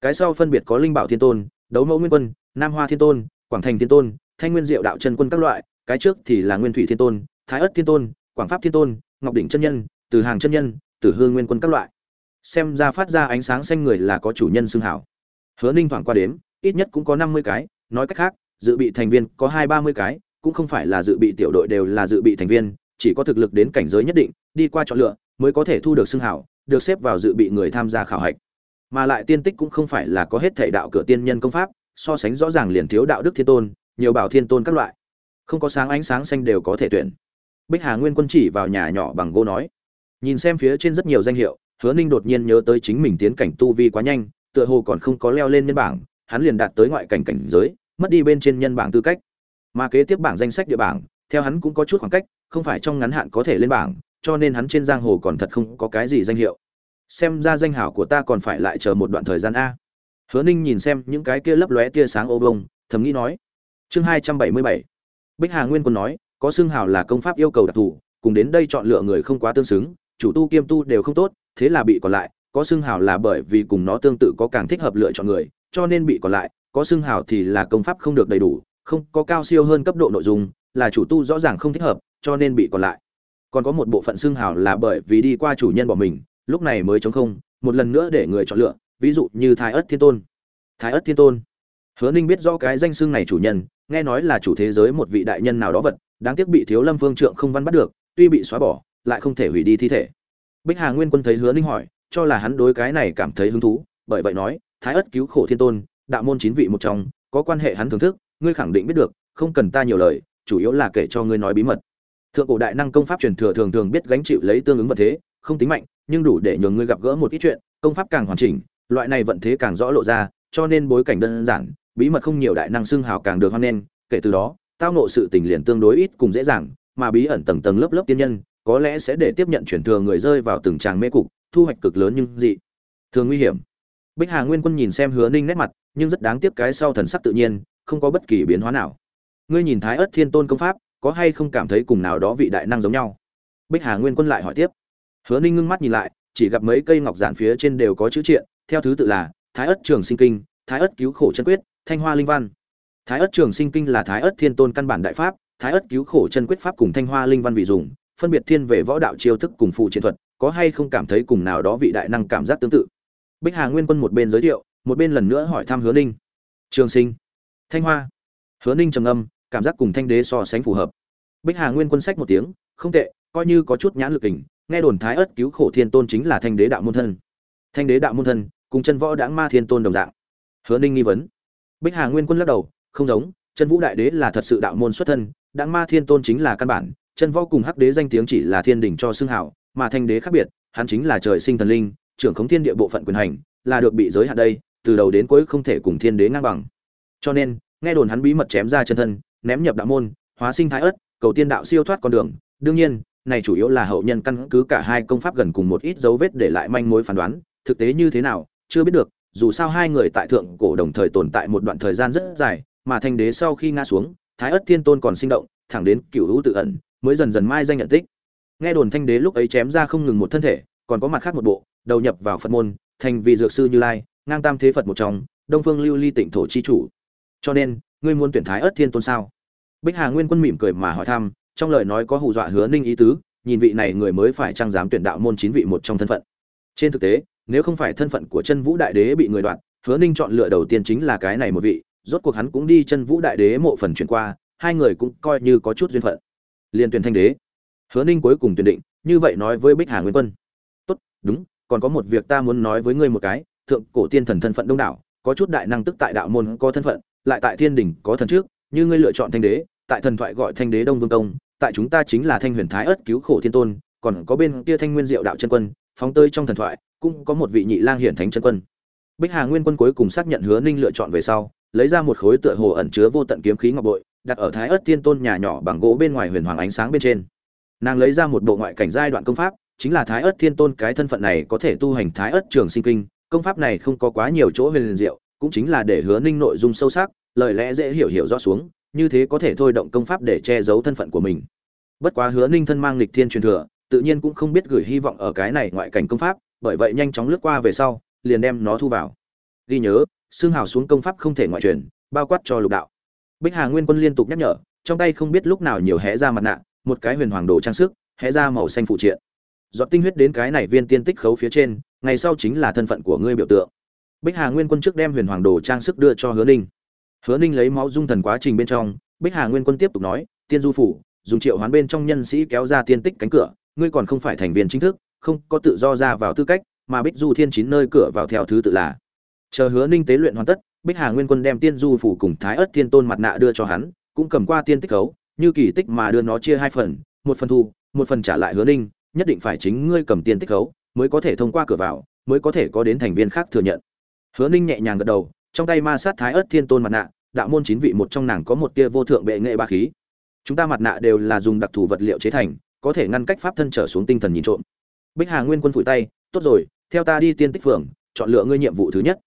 Cái sau phân biệt có linh bảo thiên tôn, đấu mẫu nguyên quân, nam hoa thiên tôn, quảng thành thiên tôn, thanh nguyên diệu đạo chân quân các loại, cái trước thì là nguyên thủy thiên tôn, thái ất thiên tôn, quảng pháp thiên tôn, ngọc đỉnh chân nhân, từ hàng chân nhân tử hương nguyên quân các loại xem ra phát ra ánh sáng xanh người là có chủ nhân xưng hảo. Hứa ninh thoảng qua đếm, ít nhất cũng có năm mươi cái, nói cách khác, dự bị thành viên có hai ba mươi cái, cũng không phải là dự bị tiểu đội đều là dự bị thành viên, chỉ có thực lực đến cảnh giới nhất định, đi qua chọn lựa, mới có thể thu được xưng hảo, được xếp vào dự bị người tham gia khảo hạch. Mà lại tiên tích cũng không phải là có hết thể đạo cửa tiên nhân công pháp, so sánh rõ ràng liền thiếu đạo đức thiên tôn, nhiều bảo thiên tôn các loại. Không có sáng ánh sáng xanh đều có thể tuyển. Bích hà nguyên quân chỉ vào nhà nhỏ bằng gỗ nói. Nhìn xem phía trên rất nhiều danh hiệu hứa ninh đột nhiên nhớ tới chính mình tiến cảnh tu vi quá nhanh tựa hồ còn không có leo lên nhân bảng hắn liền đạt tới ngoại cảnh cảnh giới mất đi bên trên nhân bảng tư cách. Mà kế tiếp bảng danh sách địa bảng theo hắn cũng có chút khoảng cách không phải trong ngắn hạn có thể lên bảng cho nên hắn trên giang hồ còn thật không có cái gì danh hiệu. Xem ra danh hảo của ta còn phải lại chờ một đoạn thời gian a. Hứa ninh nhìn xem những cái kia lấp lóe tia sáng ô vuông, thầm nghĩ nói. Chương hai trăm bảy mươi bảy. Bích hà nguyên quân nói có xương hào là công pháp yêu cầu đặc thù cùng đến đây chọn lựa người không quá tương xứng chủ tu kiêm tu đều không tốt thế là bị còn lại, có xương hào là bởi vì cùng nó tương tự có càng thích hợp lựa chọn người, cho nên bị còn lại, có xương hào thì là công pháp không được đầy đủ, không có cao siêu hơn cấp độ nội dung, là chủ tu rõ ràng không thích hợp, cho nên bị còn lại. Còn có một bộ phận xương hào là bởi vì đi qua chủ nhân bỏ mình, lúc này mới chống không, một lần nữa để người chọn lựa, ví dụ như thái ất thiên tôn. Thái ất thiên tôn. Hứa ninh biết rõ cái danh xưng này chủ nhân, nghe nói là chủ thế giới một vị đại nhân nào đó vật, đáng tiếc bị thiếu lâm phương trượng không văn bắt được, tuy bị xóa bỏ, lại không thể hủy đi thi thể bích hà nguyên quân thấy hứa ninh hỏi, cho là hắn đối cái này cảm thấy hứng thú, bởi vậy nói, thái ất cứu khổ thiên tôn, đạo môn chín vị một trong, có quan hệ hắn thưởng thức, ngươi khẳng định biết được, không cần ta nhiều lời, chủ yếu là kể cho ngươi nói bí mật. Thượng cổ đại năng công pháp truyền thừa thường thường biết gánh chịu lấy tương ứng vật thế, không tính mạnh, nhưng đủ để nhường ngươi gặp gỡ một ít chuyện, công pháp càng hoàn chỉnh, loại này vận thế càng rõ lộ ra, cho nên bối cảnh đơn giản, bí mật không nhiều đại năng xưng hào càng được hoan nghênh, kể từ đó, tao nộ sự tình liền tương đối ít cùng dễ dàng, mà bí ẩn tầng tầng lớp lớp tiên nhân có lẽ sẽ để tiếp nhận chuyển thừa người rơi vào từng tràng mê cục, thu hoạch cực lớn nhưng dị thường nguy hiểm. Bích hà nguyên quân nhìn xem hứa ninh nét mặt, nhưng rất đáng tiếc cái sau thần sắc tự nhiên, không có bất kỳ biến hóa nào. Ngươi nhìn thái ớt thiên tôn công pháp, có hay không cảm thấy cùng nào đó vị đại năng giống nhau? Bích hà nguyên quân lại hỏi tiếp. Hứa ninh ngưng mắt nhìn lại, chỉ gặp mấy cây ngọc giản phía trên đều có chữ triện, theo thứ tự là thái ớt trường sinh kinh, thái ớt cứu khổ chân quyết, thanh hoa linh văn. Thái ớt trường sinh kinh là thái ớt thiên tôn căn bản đại pháp, thái ớt cứu khổ chân quyết pháp cùng thanh hoa linh văn vị dùng phân biệt thiên về võ đạo chiêu thức cùng phụ chiến thuật, có hay không cảm thấy cùng nào đó vị đại năng cảm giác tương tự? Bích hà nguyên quân một bên giới thiệu, một bên lần nữa hỏi thăm hứa ninh. Trường sinh. Thanh hoa. Hứa ninh trầm âm cảm giác cùng thanh đế so sánh phù hợp. Bích hà nguyên quân sách một tiếng, không tệ, coi như có chút nhãn lực hình, nghe đồn thái Ức cứu khổ thiên tôn chính là thanh đế đạo môn thân. Thanh đế đạo môn thân, cùng chân võ đãng ma thiên tôn đồng dạng. Hứa ninh nghi vấn. Bích hà nguyên quân lắc đầu, không giống, chân vũ đại đế là thật sự đạo môn xuất thân, đãng ma thiên tôn chính là căn bản chân võ cùng hắc đế danh tiếng chỉ là thiên đình cho xưng hảo, mà thanh đế khác biệt, hắn chính là trời sinh thần linh, trưởng khống thiên địa bộ phận quyền hành, là được bị giới hạn đây, từ đầu đến cuối không thể cùng thiên đế ngang bằng. Cho nên, nghe đồn hắn bí mật chém ra chân thân, ném nhập đạo môn, hóa sinh thái ất cầu tiên đạo siêu thoát con đường. Đương nhiên, này chủ yếu là hậu nhân căn cứ cả hai công pháp gần cùng một ít dấu vết để lại manh mối phán đoán, thực tế như thế nào, chưa biết được, dù sao hai người tại thượng cổ đồng thời tồn tại một đoạn thời gian rất dài, mà thanh đế sau khi ngã xuống, thái ất thiên tôn còn sinh động, thẳng đến cựu hữu tự ẩn mới dần dần mai danh nhận tích. Nghe đồn thanh đế lúc ấy chém ra không ngừng một thân thể, còn có mặt khác một bộ, đầu nhập vào phật môn, thành vì dược sư như lai, ngang tam thế phật một trong, đông phương lưu ly tịnh thổ chi chủ. Cho nên, ngươi muốn tuyển thái ất thiên tôn sao? Bích hà nguyên quân mỉm cười mà hỏi thăm, trong lời nói có hù dọa hứa ninh ý tứ, nhìn vị này người mới phải trang dám tuyển đạo môn chín vị một trong thân phận. Trên thực tế, nếu không phải thân phận của chân vũ đại đế bị người đoạt, hứa ninh chọn lựa đầu tiên chính là cái này một vị, rốt cuộc hắn cũng đi chân vũ đại đế mộ phần chuyển qua, hai người cũng coi như có chút duyên phận liền tuyển thanh đế. Hứa ninh cuối cùng tuyển định, như vậy nói với bích hà nguyên quân. Tốt, đúng, còn có một việc ta muốn nói với ngươi một cái, thượng cổ tiên thần thân phận đông đảo, có chút đại năng tức tại đạo môn có thân phận, lại tại thiên đình có thần trước, như ngươi lựa chọn thanh đế, tại thần thoại gọi thanh đế đông vương công tại chúng ta chính là thanh huyền thái ất cứu khổ thiên tôn, còn có bên kia thanh nguyên diệu đạo chân quân, phóng tơi trong thần thoại, cũng có một vị nhị lang hiển thánh chân quân. Bích hà nguyên quân cuối cùng xác nhận hứa ninh lựa chọn về sau, lấy ra một khối tựa hồ ẩn chứa vô tận kiếm khí ngọc bội đặt ở thái ớt thiên tôn nhà nhỏ bằng gỗ bên ngoài huyền hoàng ánh sáng bên trên. Nàng lấy ra một bộ ngoại cảnh giai đoạn công pháp, chính là thái ớt thiên tôn cái thân phận này có thể tu hành thái ớt trường sinh kinh. Công pháp này không có quá nhiều chỗ huyền diệu, cũng chính là để hứa ninh nội dung sâu sắc, lời lẽ dễ hiểu hiểu rõ xuống, như thế có thể thôi động công pháp để che giấu thân phận của mình. Bất quá hứa ninh thân mang lịch thiên truyền thừa, tự nhiên cũng không biết gửi hy vọng ở cái này ngoại cảnh công pháp, bởi vậy nhanh chóng lướt qua về sau, liền đem nó thu vào. Ghi nhớ, xương hào xuống công pháp không thể ngoại truyền, bao quát cho lục đạo bích hà nguyên quân liên tục nhắc nhở, trong tay không biết lúc nào nhiều hé ra mặt nạ, một cái huyền hoàng đồ trang sức, hé ra màu xanh phụ triện. Dọn tinh huyết đến cái này viên tiên tích khấu phía trên, ngày sau chính là thân phận của ngươi biểu tượng. Bích hà nguyên quân trước đem huyền hoàng đồ trang sức đưa cho hứa ninh. Hứa ninh lấy máu dung thần quá trình bên trong, bích hà nguyên quân tiếp tục nói, tiên du phủ, dùng triệu hoán bên trong nhân sĩ kéo ra tiên tích cánh cửa, ngươi còn không phải thành viên chính thức, không có tự do ra vào tư cách, mà bích du thiên chín nơi cửa vào theo thứ tự là. Chờ hứa ninh tế luyện hoàn tất bích hà nguyên quân đem tiên du phủ cùng thái ớt thiên tôn mặt nạ đưa cho hắn, cũng cầm qua tiên tích khấu, như kỳ tích mà đưa nó chia hai phần, một phần thu, một phần trả lại hứa ninh, nhất định phải chính ngươi cầm Tiên tích khấu, mới có thể thông qua cửa vào, mới có thể có đến thành viên khác thừa nhận. Hứa ninh nhẹ nhàng gật đầu, trong tay ma sát thái ớt thiên tôn mặt nạ, đạo môn chín vị một trong nàng có một tia vô thượng bệ nghệ ba khí. Chúng ta mặt nạ đều là dùng đặc thù vật liệu chế thành, có thể ngăn cách pháp thân trở xuống tinh thần nhìn trộm. Bích hà nguyên quân phủi tay, tốt rồi, theo ta đi tiên tích phường, chọn lựa ngươi nhiệm vụ thứ nhất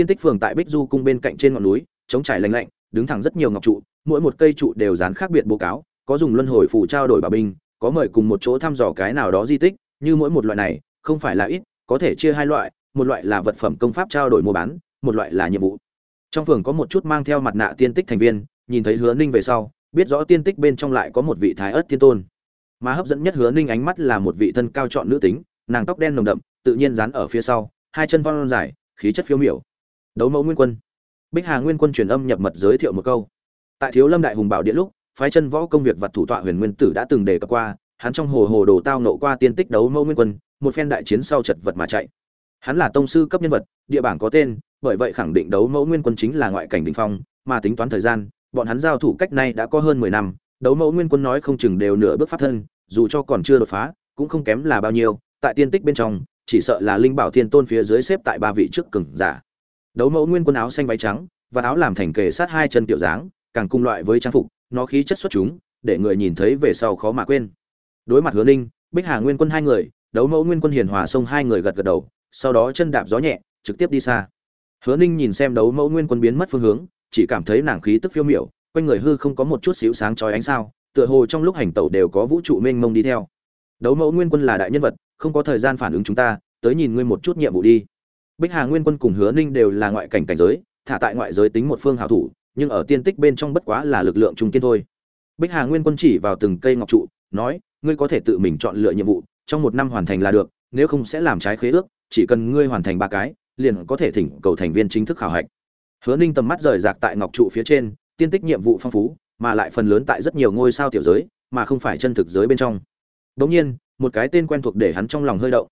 tiên tích phường tại bích du cung bên cạnh trên ngọn núi chống trải lành lạnh, đứng thẳng rất nhiều ngọc trụ, mỗi một cây trụ đều dán khác biệt bố cáo, có dùng luân hồi phù trao đổi bảo binh, có mời cùng một chỗ thăm dò cái nào đó di tích, như mỗi một loại này, không phải là ít, có thể chia hai loại, một loại là vật phẩm công pháp trao đổi mua bán, một loại là nhiệm vụ. Trong phường có một chút mang theo mặt nạ tiên tích thành viên, nhìn thấy hứa ninh về sau, biết rõ tiên tích bên trong lại có một vị thái ớt tiên tôn. Mà hấp dẫn nhất hứa ninh ánh mắt là một vị thân cao trọn nữ tính, nàng tóc đen nồng đậm, tự nhiên dán ở phía sau, hai chân phong dài, khí chất phiêu miểu đấu mẫu nguyên quân. Bích hà nguyên quân truyền âm nhập mật giới thiệu một câu. Tại thiếu lâm đại hùng bảo điện lúc, phái chân võ công việc vật thủ tọa huyền nguyên tử đã từng đề cập qua, hắn trong hồ hồ đồ tao nộ qua tiên tích đấu mẫu nguyên quân, một phen đại chiến sau chật vật mà chạy. Hắn là tông sư cấp nhân vật, địa bảng có tên, bởi vậy khẳng định đấu mẫu nguyên quân chính là ngoại cảnh đỉnh phong, mà tính toán thời gian, bọn hắn giao thủ cách nay đã có hơn mười năm, đấu mẫu nguyên quân nói không chừng đều nửa bước pháp thân, dù cho còn chưa đột phá, cũng không kém là bao nhiêu, tại tiên tích bên trong, chỉ sợ là linh bảo thiên tôn phía dưới xếp tại ba vị trước cường giả đấu mẫu nguyên quân áo xanh váy trắng và áo làm thành kề sát hai chân tiểu dáng, càng cùng loại với trang phục, nó khí chất xuất chúng, để người nhìn thấy về sau khó mà quên. Đối mặt hứa ninh, bích hà nguyên quân hai người, đấu mẫu nguyên quân hiền hòa xông hai người gật gật đầu, sau đó chân đạp gió nhẹ, trực tiếp đi xa. Hứa ninh nhìn xem đấu mẫu nguyên quân biến mất phương hướng, chỉ cảm thấy nàng khí tức phiêu miểu, quanh người hư không có một chút xíu sáng trói ánh sao, tựa hồ trong lúc hành tẩu đều có vũ trụ mênh mông đi theo. Đấu mẫu nguyên quân là đại nhân vật, không có thời gian phản ứng chúng ta, tới nhìn ngươi một chút nhiệm vụ đi bích hà nguyên quân cùng hứa ninh đều là ngoại cảnh cảnh giới, thả tại ngoại giới tính một phương hảo thủ, nhưng ở tiên tích bên trong bất quá là lực lượng trung kiên thôi. Bích hà nguyên quân chỉ vào từng cây ngọc trụ, nói, ngươi có thể tự mình chọn lựa nhiệm vụ, trong một năm hoàn thành là được, nếu không sẽ làm trái khế ước, chỉ cần ngươi hoàn thành ba cái, liền có thể thỉnh cầu thành viên chính thức khảo hạch. Hứa ninh tầm mắt rời rạc tại ngọc trụ phía trên, tiên tích nhiệm vụ phong phú, mà lại phần lớn tại rất nhiều ngôi sao tiểu giới, mà không phải chân thực giới bên trong. Đống nhiên, một cái tên quen thuộc để hắn trong lòng hơi động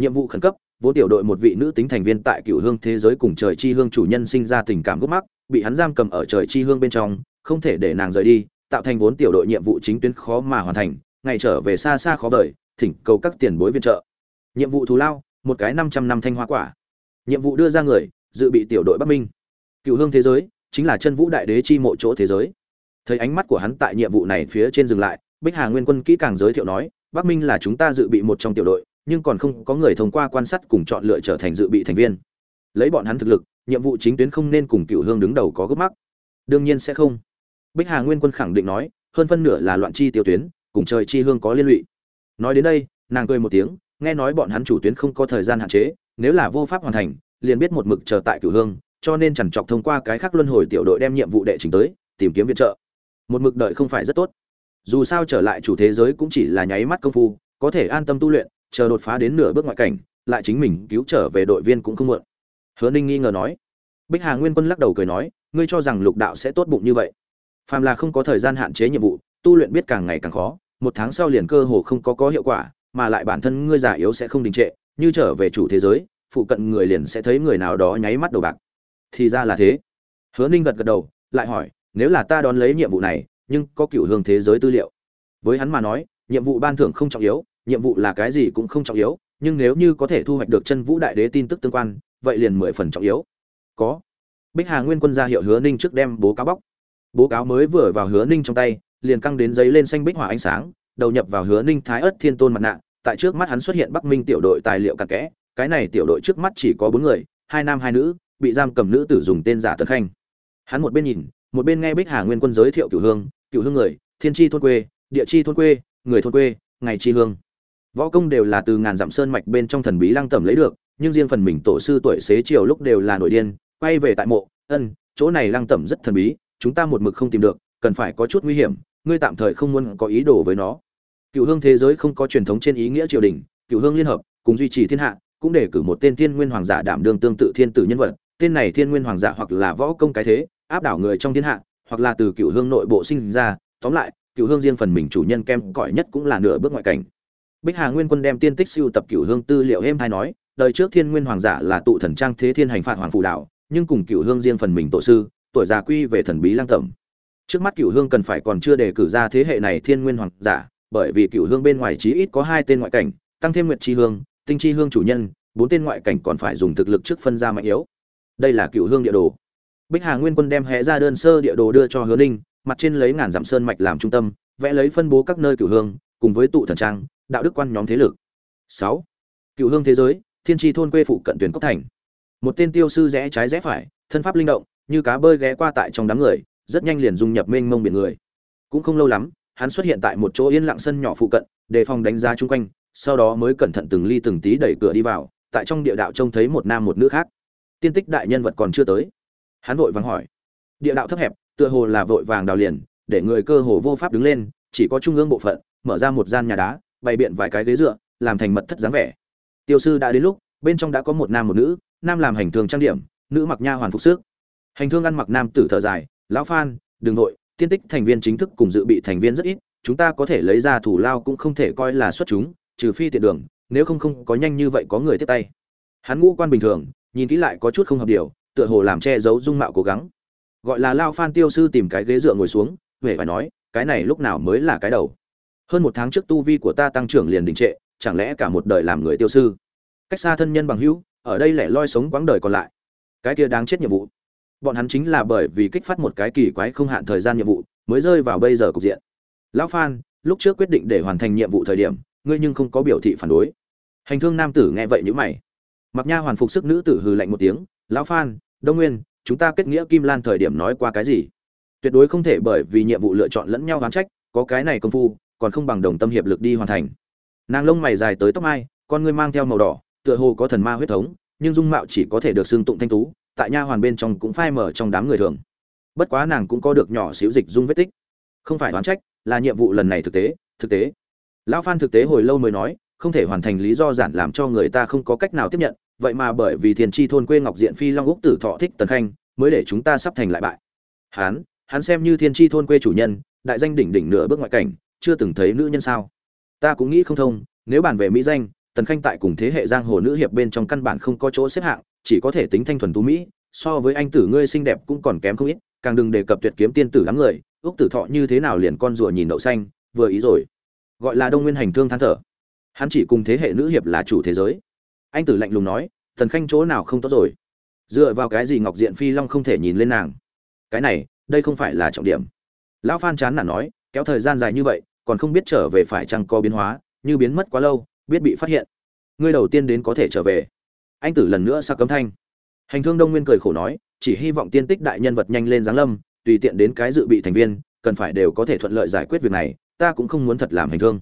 nhiệm vụ khẩn cấp, vốn tiểu đội một vị nữ tính thành viên tại cựu hương thế giới cùng trời chi hương chủ nhân sinh ra tình cảm gốc mắc, bị hắn giam cầm ở trời chi hương bên trong, không thể để nàng rời đi, tạo thành vốn tiểu đội nhiệm vụ chính tuyến khó mà hoàn thành, ngày trở về xa xa khó vời, thỉnh cầu các tiền bối viện trợ. Nhiệm vụ thù lao, một cái năm trăm năm thanh hoa quả. Nhiệm vụ đưa ra người, dự bị tiểu đội bắc minh. Cựu hương thế giới, chính là chân vũ đại đế chi mộ chỗ thế giới. Thấy ánh mắt của hắn tại nhiệm vụ này phía trên dừng lại, bích hà nguyên quân kỹ càng giới thiệu nói, bắc minh là chúng ta dự bị một trong tiểu đội nhưng còn không có người thông qua quan sát cùng chọn lựa trở thành dự bị thành viên. Lấy bọn hắn thực lực, nhiệm vụ chính tuyến không nên cùng cựu hương đứng đầu có gấp mắc. Đương nhiên sẽ không. Bích hà nguyên quân khẳng định nói, hơn phân nửa là loạn chi tiêu tuyến, cùng trời chi hương có liên lụy. Nói đến đây, nàng cười một tiếng, nghe nói bọn hắn chủ tuyến không có thời gian hạn chế, nếu là vô pháp hoàn thành, liền biết một mực chờ tại cửu hương, cho nên chẳng chọc thông qua cái khác luân hồi tiểu đội đem nhiệm vụ đệ trình tới, tìm kiếm viện trợ. Một mực đợi không phải rất tốt. Dù sao trở lại chủ thế giới cũng chỉ là nháy mắt công phu, có thể an tâm tu luyện chờ đột phá đến nửa bước ngoại cảnh, lại chính mình cứu trở về đội viên cũng không muộn. Hứa ninh nghi ngờ nói. Bích hà nguyên quân lắc đầu cười nói, ngươi cho rằng lục đạo sẽ tốt bụng như vậy. Phàm là không có thời gian hạn chế nhiệm vụ, tu luyện biết càng ngày càng khó, một tháng sau liền cơ hồ không có có hiệu quả, mà lại bản thân ngươi già yếu sẽ không đình trệ, như trở về chủ thế giới, phụ cận người liền sẽ thấy người nào đó nháy mắt đầu bạc. Thì ra là thế. Hứa ninh gật gật đầu, lại hỏi, nếu là ta đón lấy nhiệm vụ này, nhưng có cựu hương thế giới tư liệu? Với hắn mà nói, nhiệm vụ ban thưởng không trọng yếu nhiệm vụ là cái gì cũng không trọng yếu, nhưng nếu như có thể thu hoạch được chân vũ đại đế tin tức tương quan, vậy liền mười phần trọng yếu. Có. Bích hà nguyên quân ra hiệu hứa ninh trước đem bố cáo bóc. Bố cáo mới vừa vào hứa ninh trong tay, liền căng đến giấy lên xanh bích hỏa ánh sáng, đầu nhập vào hứa ninh thái ớt thiên tôn mặt nạ, tại trước mắt hắn xuất hiện bắc minh tiểu đội tài liệu cặn kẽ, cái này tiểu đội trước mắt chỉ có bốn người, hai nam hai nữ, bị giam cầm nữ tử dùng tên giả tấn khanh. Hắn một bên nhìn, một bên nghe bích hà nguyên quân giới thiệu cửu hương cửu hương người, thiên tri thôn quê, địa chi thôn quê, người thôn quê, ngày chi hương võ công đều là từ ngàn dặm sơn mạch bên trong thần bí lăng tẩm lấy được, nhưng riêng phần mình tổ sư tuổi xế chiều lúc đều là nổi điên, quay về tại mộ, ân, chỗ này lăng tẩm rất thần bí, chúng ta một mực không tìm được, cần phải có chút nguy hiểm, ngươi tạm thời không muốn có ý đồ với nó. Cựu hương thế giới không có truyền thống trên ý nghĩa triều đình cựu hương liên hợp, cùng duy trì thiên hạ, cũng để cử một tên thiên nguyên hoàng giả đảm đương tương tự thiên tử nhân vật, tên này thiên nguyên hoàng giả hoặc là võ công cái thế, áp đảo người trong thiên hạ, hoặc là từ cựu hương nội bộ sinh ra, tóm lại cựu hương riêng phần mình chủ nhân kem cỏi nhất cũng là nửa bước ngoại cảnh bích hà nguyên quân đem tiên tích Sưu tập Cửu hương tư liệu êm hai nói, đời trước thiên nguyên hoàng giả là tụ thần trang thế thiên hành phạt hoàng phù đạo, nhưng cùng Cửu hương riêng phần mình tổ sư, tuổi già quy về thần bí lang tẩm. Trước mắt Cửu hương cần phải còn chưa đề cử ra thế hệ này thiên nguyên hoàng giả, bởi vì Cửu hương bên ngoài chí ít có hai tên ngoại cảnh, tăng thêm nguyệt chi hương, tinh chi hương chủ nhân, bốn tên ngoại cảnh còn phải dùng thực lực trước phân ra mạnh yếu. Đây là Cửu hương địa đồ. Bích hà nguyên quân đem hệ ra đơn sơ địa đồ đưa cho hứa ninh, mặt trên lấy ngàn dặm sơn mạch làm trung tâm, vẽ lấy phân bố các nơi Cửu hương, cùng với tụ thần trang đạo đức quan nhóm thế lực. Sáu, cựu hương thế giới, thiên tri thôn quê phụ cận tuyển cốc thành. Một tên tiêu sư rẽ trái rẽ phải, thân pháp linh động, như cá bơi ghé qua tại trong đám người, rất nhanh liền dung nhập mênh mông biển người. Cũng không lâu lắm, hắn xuất hiện tại một chỗ yên lặng sân nhỏ phụ cận, đề phòng đánh giá chung quanh, sau đó mới cẩn thận từng ly từng tí đẩy cửa đi vào, tại trong địa đạo trông thấy một nam một nữ khác. Tiên tích đại nhân vật còn chưa tới. Hắn vội vàng hỏi. Địa đạo thấp hẹp, tựa hồ là vội vàng đào liền, để người cơ hồ vô pháp đứng lên, chỉ có trung ương bộ phận, mở ra một gian nhà đá bày biện vài cái ghế dựa, làm thành mật thất dáng vẻ. Tiêu sư đã đến lúc, bên trong đã có một nam một nữ, nam làm hành thường trang điểm, nữ mặc nha hoàn phục sức. Hành thương ăn mặc nam tử thở dài, lão phan, đừng nội tiên tích thành viên chính thức cùng dự bị thành viên rất ít, chúng ta có thể lấy ra thủ lao cũng không thể coi là xuất chúng, trừ phi tiện đường, nếu không không có nhanh như vậy có người tiếp tay. Hắn ngũ quan bình thường, nhìn kỹ lại có chút không hợp điều, tựa hồ làm che giấu dung mạo cố gắng. Gọi là lao phan tiêu sư tìm cái ghế dựa ngồi xuống huệ phải nói, cái này lúc nào mới là cái đầu? Hơn một tháng trước tu vi của ta tăng trưởng liền đình trệ, chẳng lẽ cả một đời làm người tiêu sư? Cách xa thân nhân bằng hữu, ở đây lẻ loi sống quãng đời còn lại. Cái kia đáng chết nhiệm vụ. Bọn hắn chính là bởi vì kích phát một cái kỳ quái không hạn thời gian nhiệm vụ, mới rơi vào bây giờ cục diện. Lão phan, lúc trước quyết định để hoàn thành nhiệm vụ thời điểm, ngươi nhưng không có biểu thị phản đối. Hành thương nam tử nghe vậy nhữ mày. Mặc nha hoàn phục sức nữ tử hừ lạnh một tiếng, lão phan, đông nguyên, chúng ta kết nghĩa kim lan thời điểm nói qua cái gì? Tuyệt đối không thể bởi vì nhiệm vụ lựa chọn lẫn nhau gán trách, có cái này công phu còn không bằng đồng tâm hiệp lực đi hoàn thành. Nàng lông mày dài tới tóc mai, con ngươi mang theo màu đỏ, tựa hồ có thần ma huyết thống, nhưng dung mạo chỉ có thể được xưng tụng thanh tú, tại nha hoàn bên trong cũng phai mở trong đám người thường. Bất quá nàng cũng có được nhỏ xíu dịch dung vết tích. Không phải đoán trách, là nhiệm vụ lần này thực tế thực tế. Lão phan thực tế hồi lâu mới nói, không thể hoàn thành lý do giản làm cho người ta không có cách nào tiếp nhận, vậy mà bởi vì thiền chi thôn quê ngọc diện phi long úc tử thọ thích tần khanh, mới để chúng ta sắp thành lại bại. Hắn hắn xem như thiên chi thôn quê chủ nhân, đại danh đỉnh đỉnh nửa bước ngoại cảnh chưa từng thấy nữ nhân sao? Ta cũng nghĩ không thông, nếu bàn về mỹ danh, tần khanh tại cùng thế hệ giang hồ nữ hiệp bên trong căn bản không có chỗ xếp hạng, chỉ có thể tính thanh thuần tú mỹ, so với anh tử ngươi xinh đẹp cũng còn kém không ít, càng đừng đề cập tuyệt kiếm tiên tử đám người ước tử thọ như thế nào liền con rùa nhìn đậu xanh, vừa ý rồi. Gọi là đông nguyên hành thương than thở. Hắn chỉ cùng thế hệ nữ hiệp là chủ thế giới. Anh tử lạnh lùng nói thần khanh chỗ nào không tốt rồi? Dựa vào cái gì ngọc diện phi long không thể nhìn lên nàng? Cái này, đây không phải là trọng điểm. Lão phan chán nản nói kéo thời gian dài như vậy, còn không biết trở về phải chăng có biến hóa, như biến mất quá lâu, biết bị phát hiện. Ngươi đầu tiên đến có thể trở về. Anh tử lần nữa sao cấm thanh. Hành thương đông nguyên cười khổ nói, chỉ hy vọng tiên tích đại nhân vật nhanh lên giáng lâm, tùy tiện đến cái dự bị thành viên, cần phải đều có thể thuận lợi giải quyết việc này, ta cũng không muốn thật làm hành thương.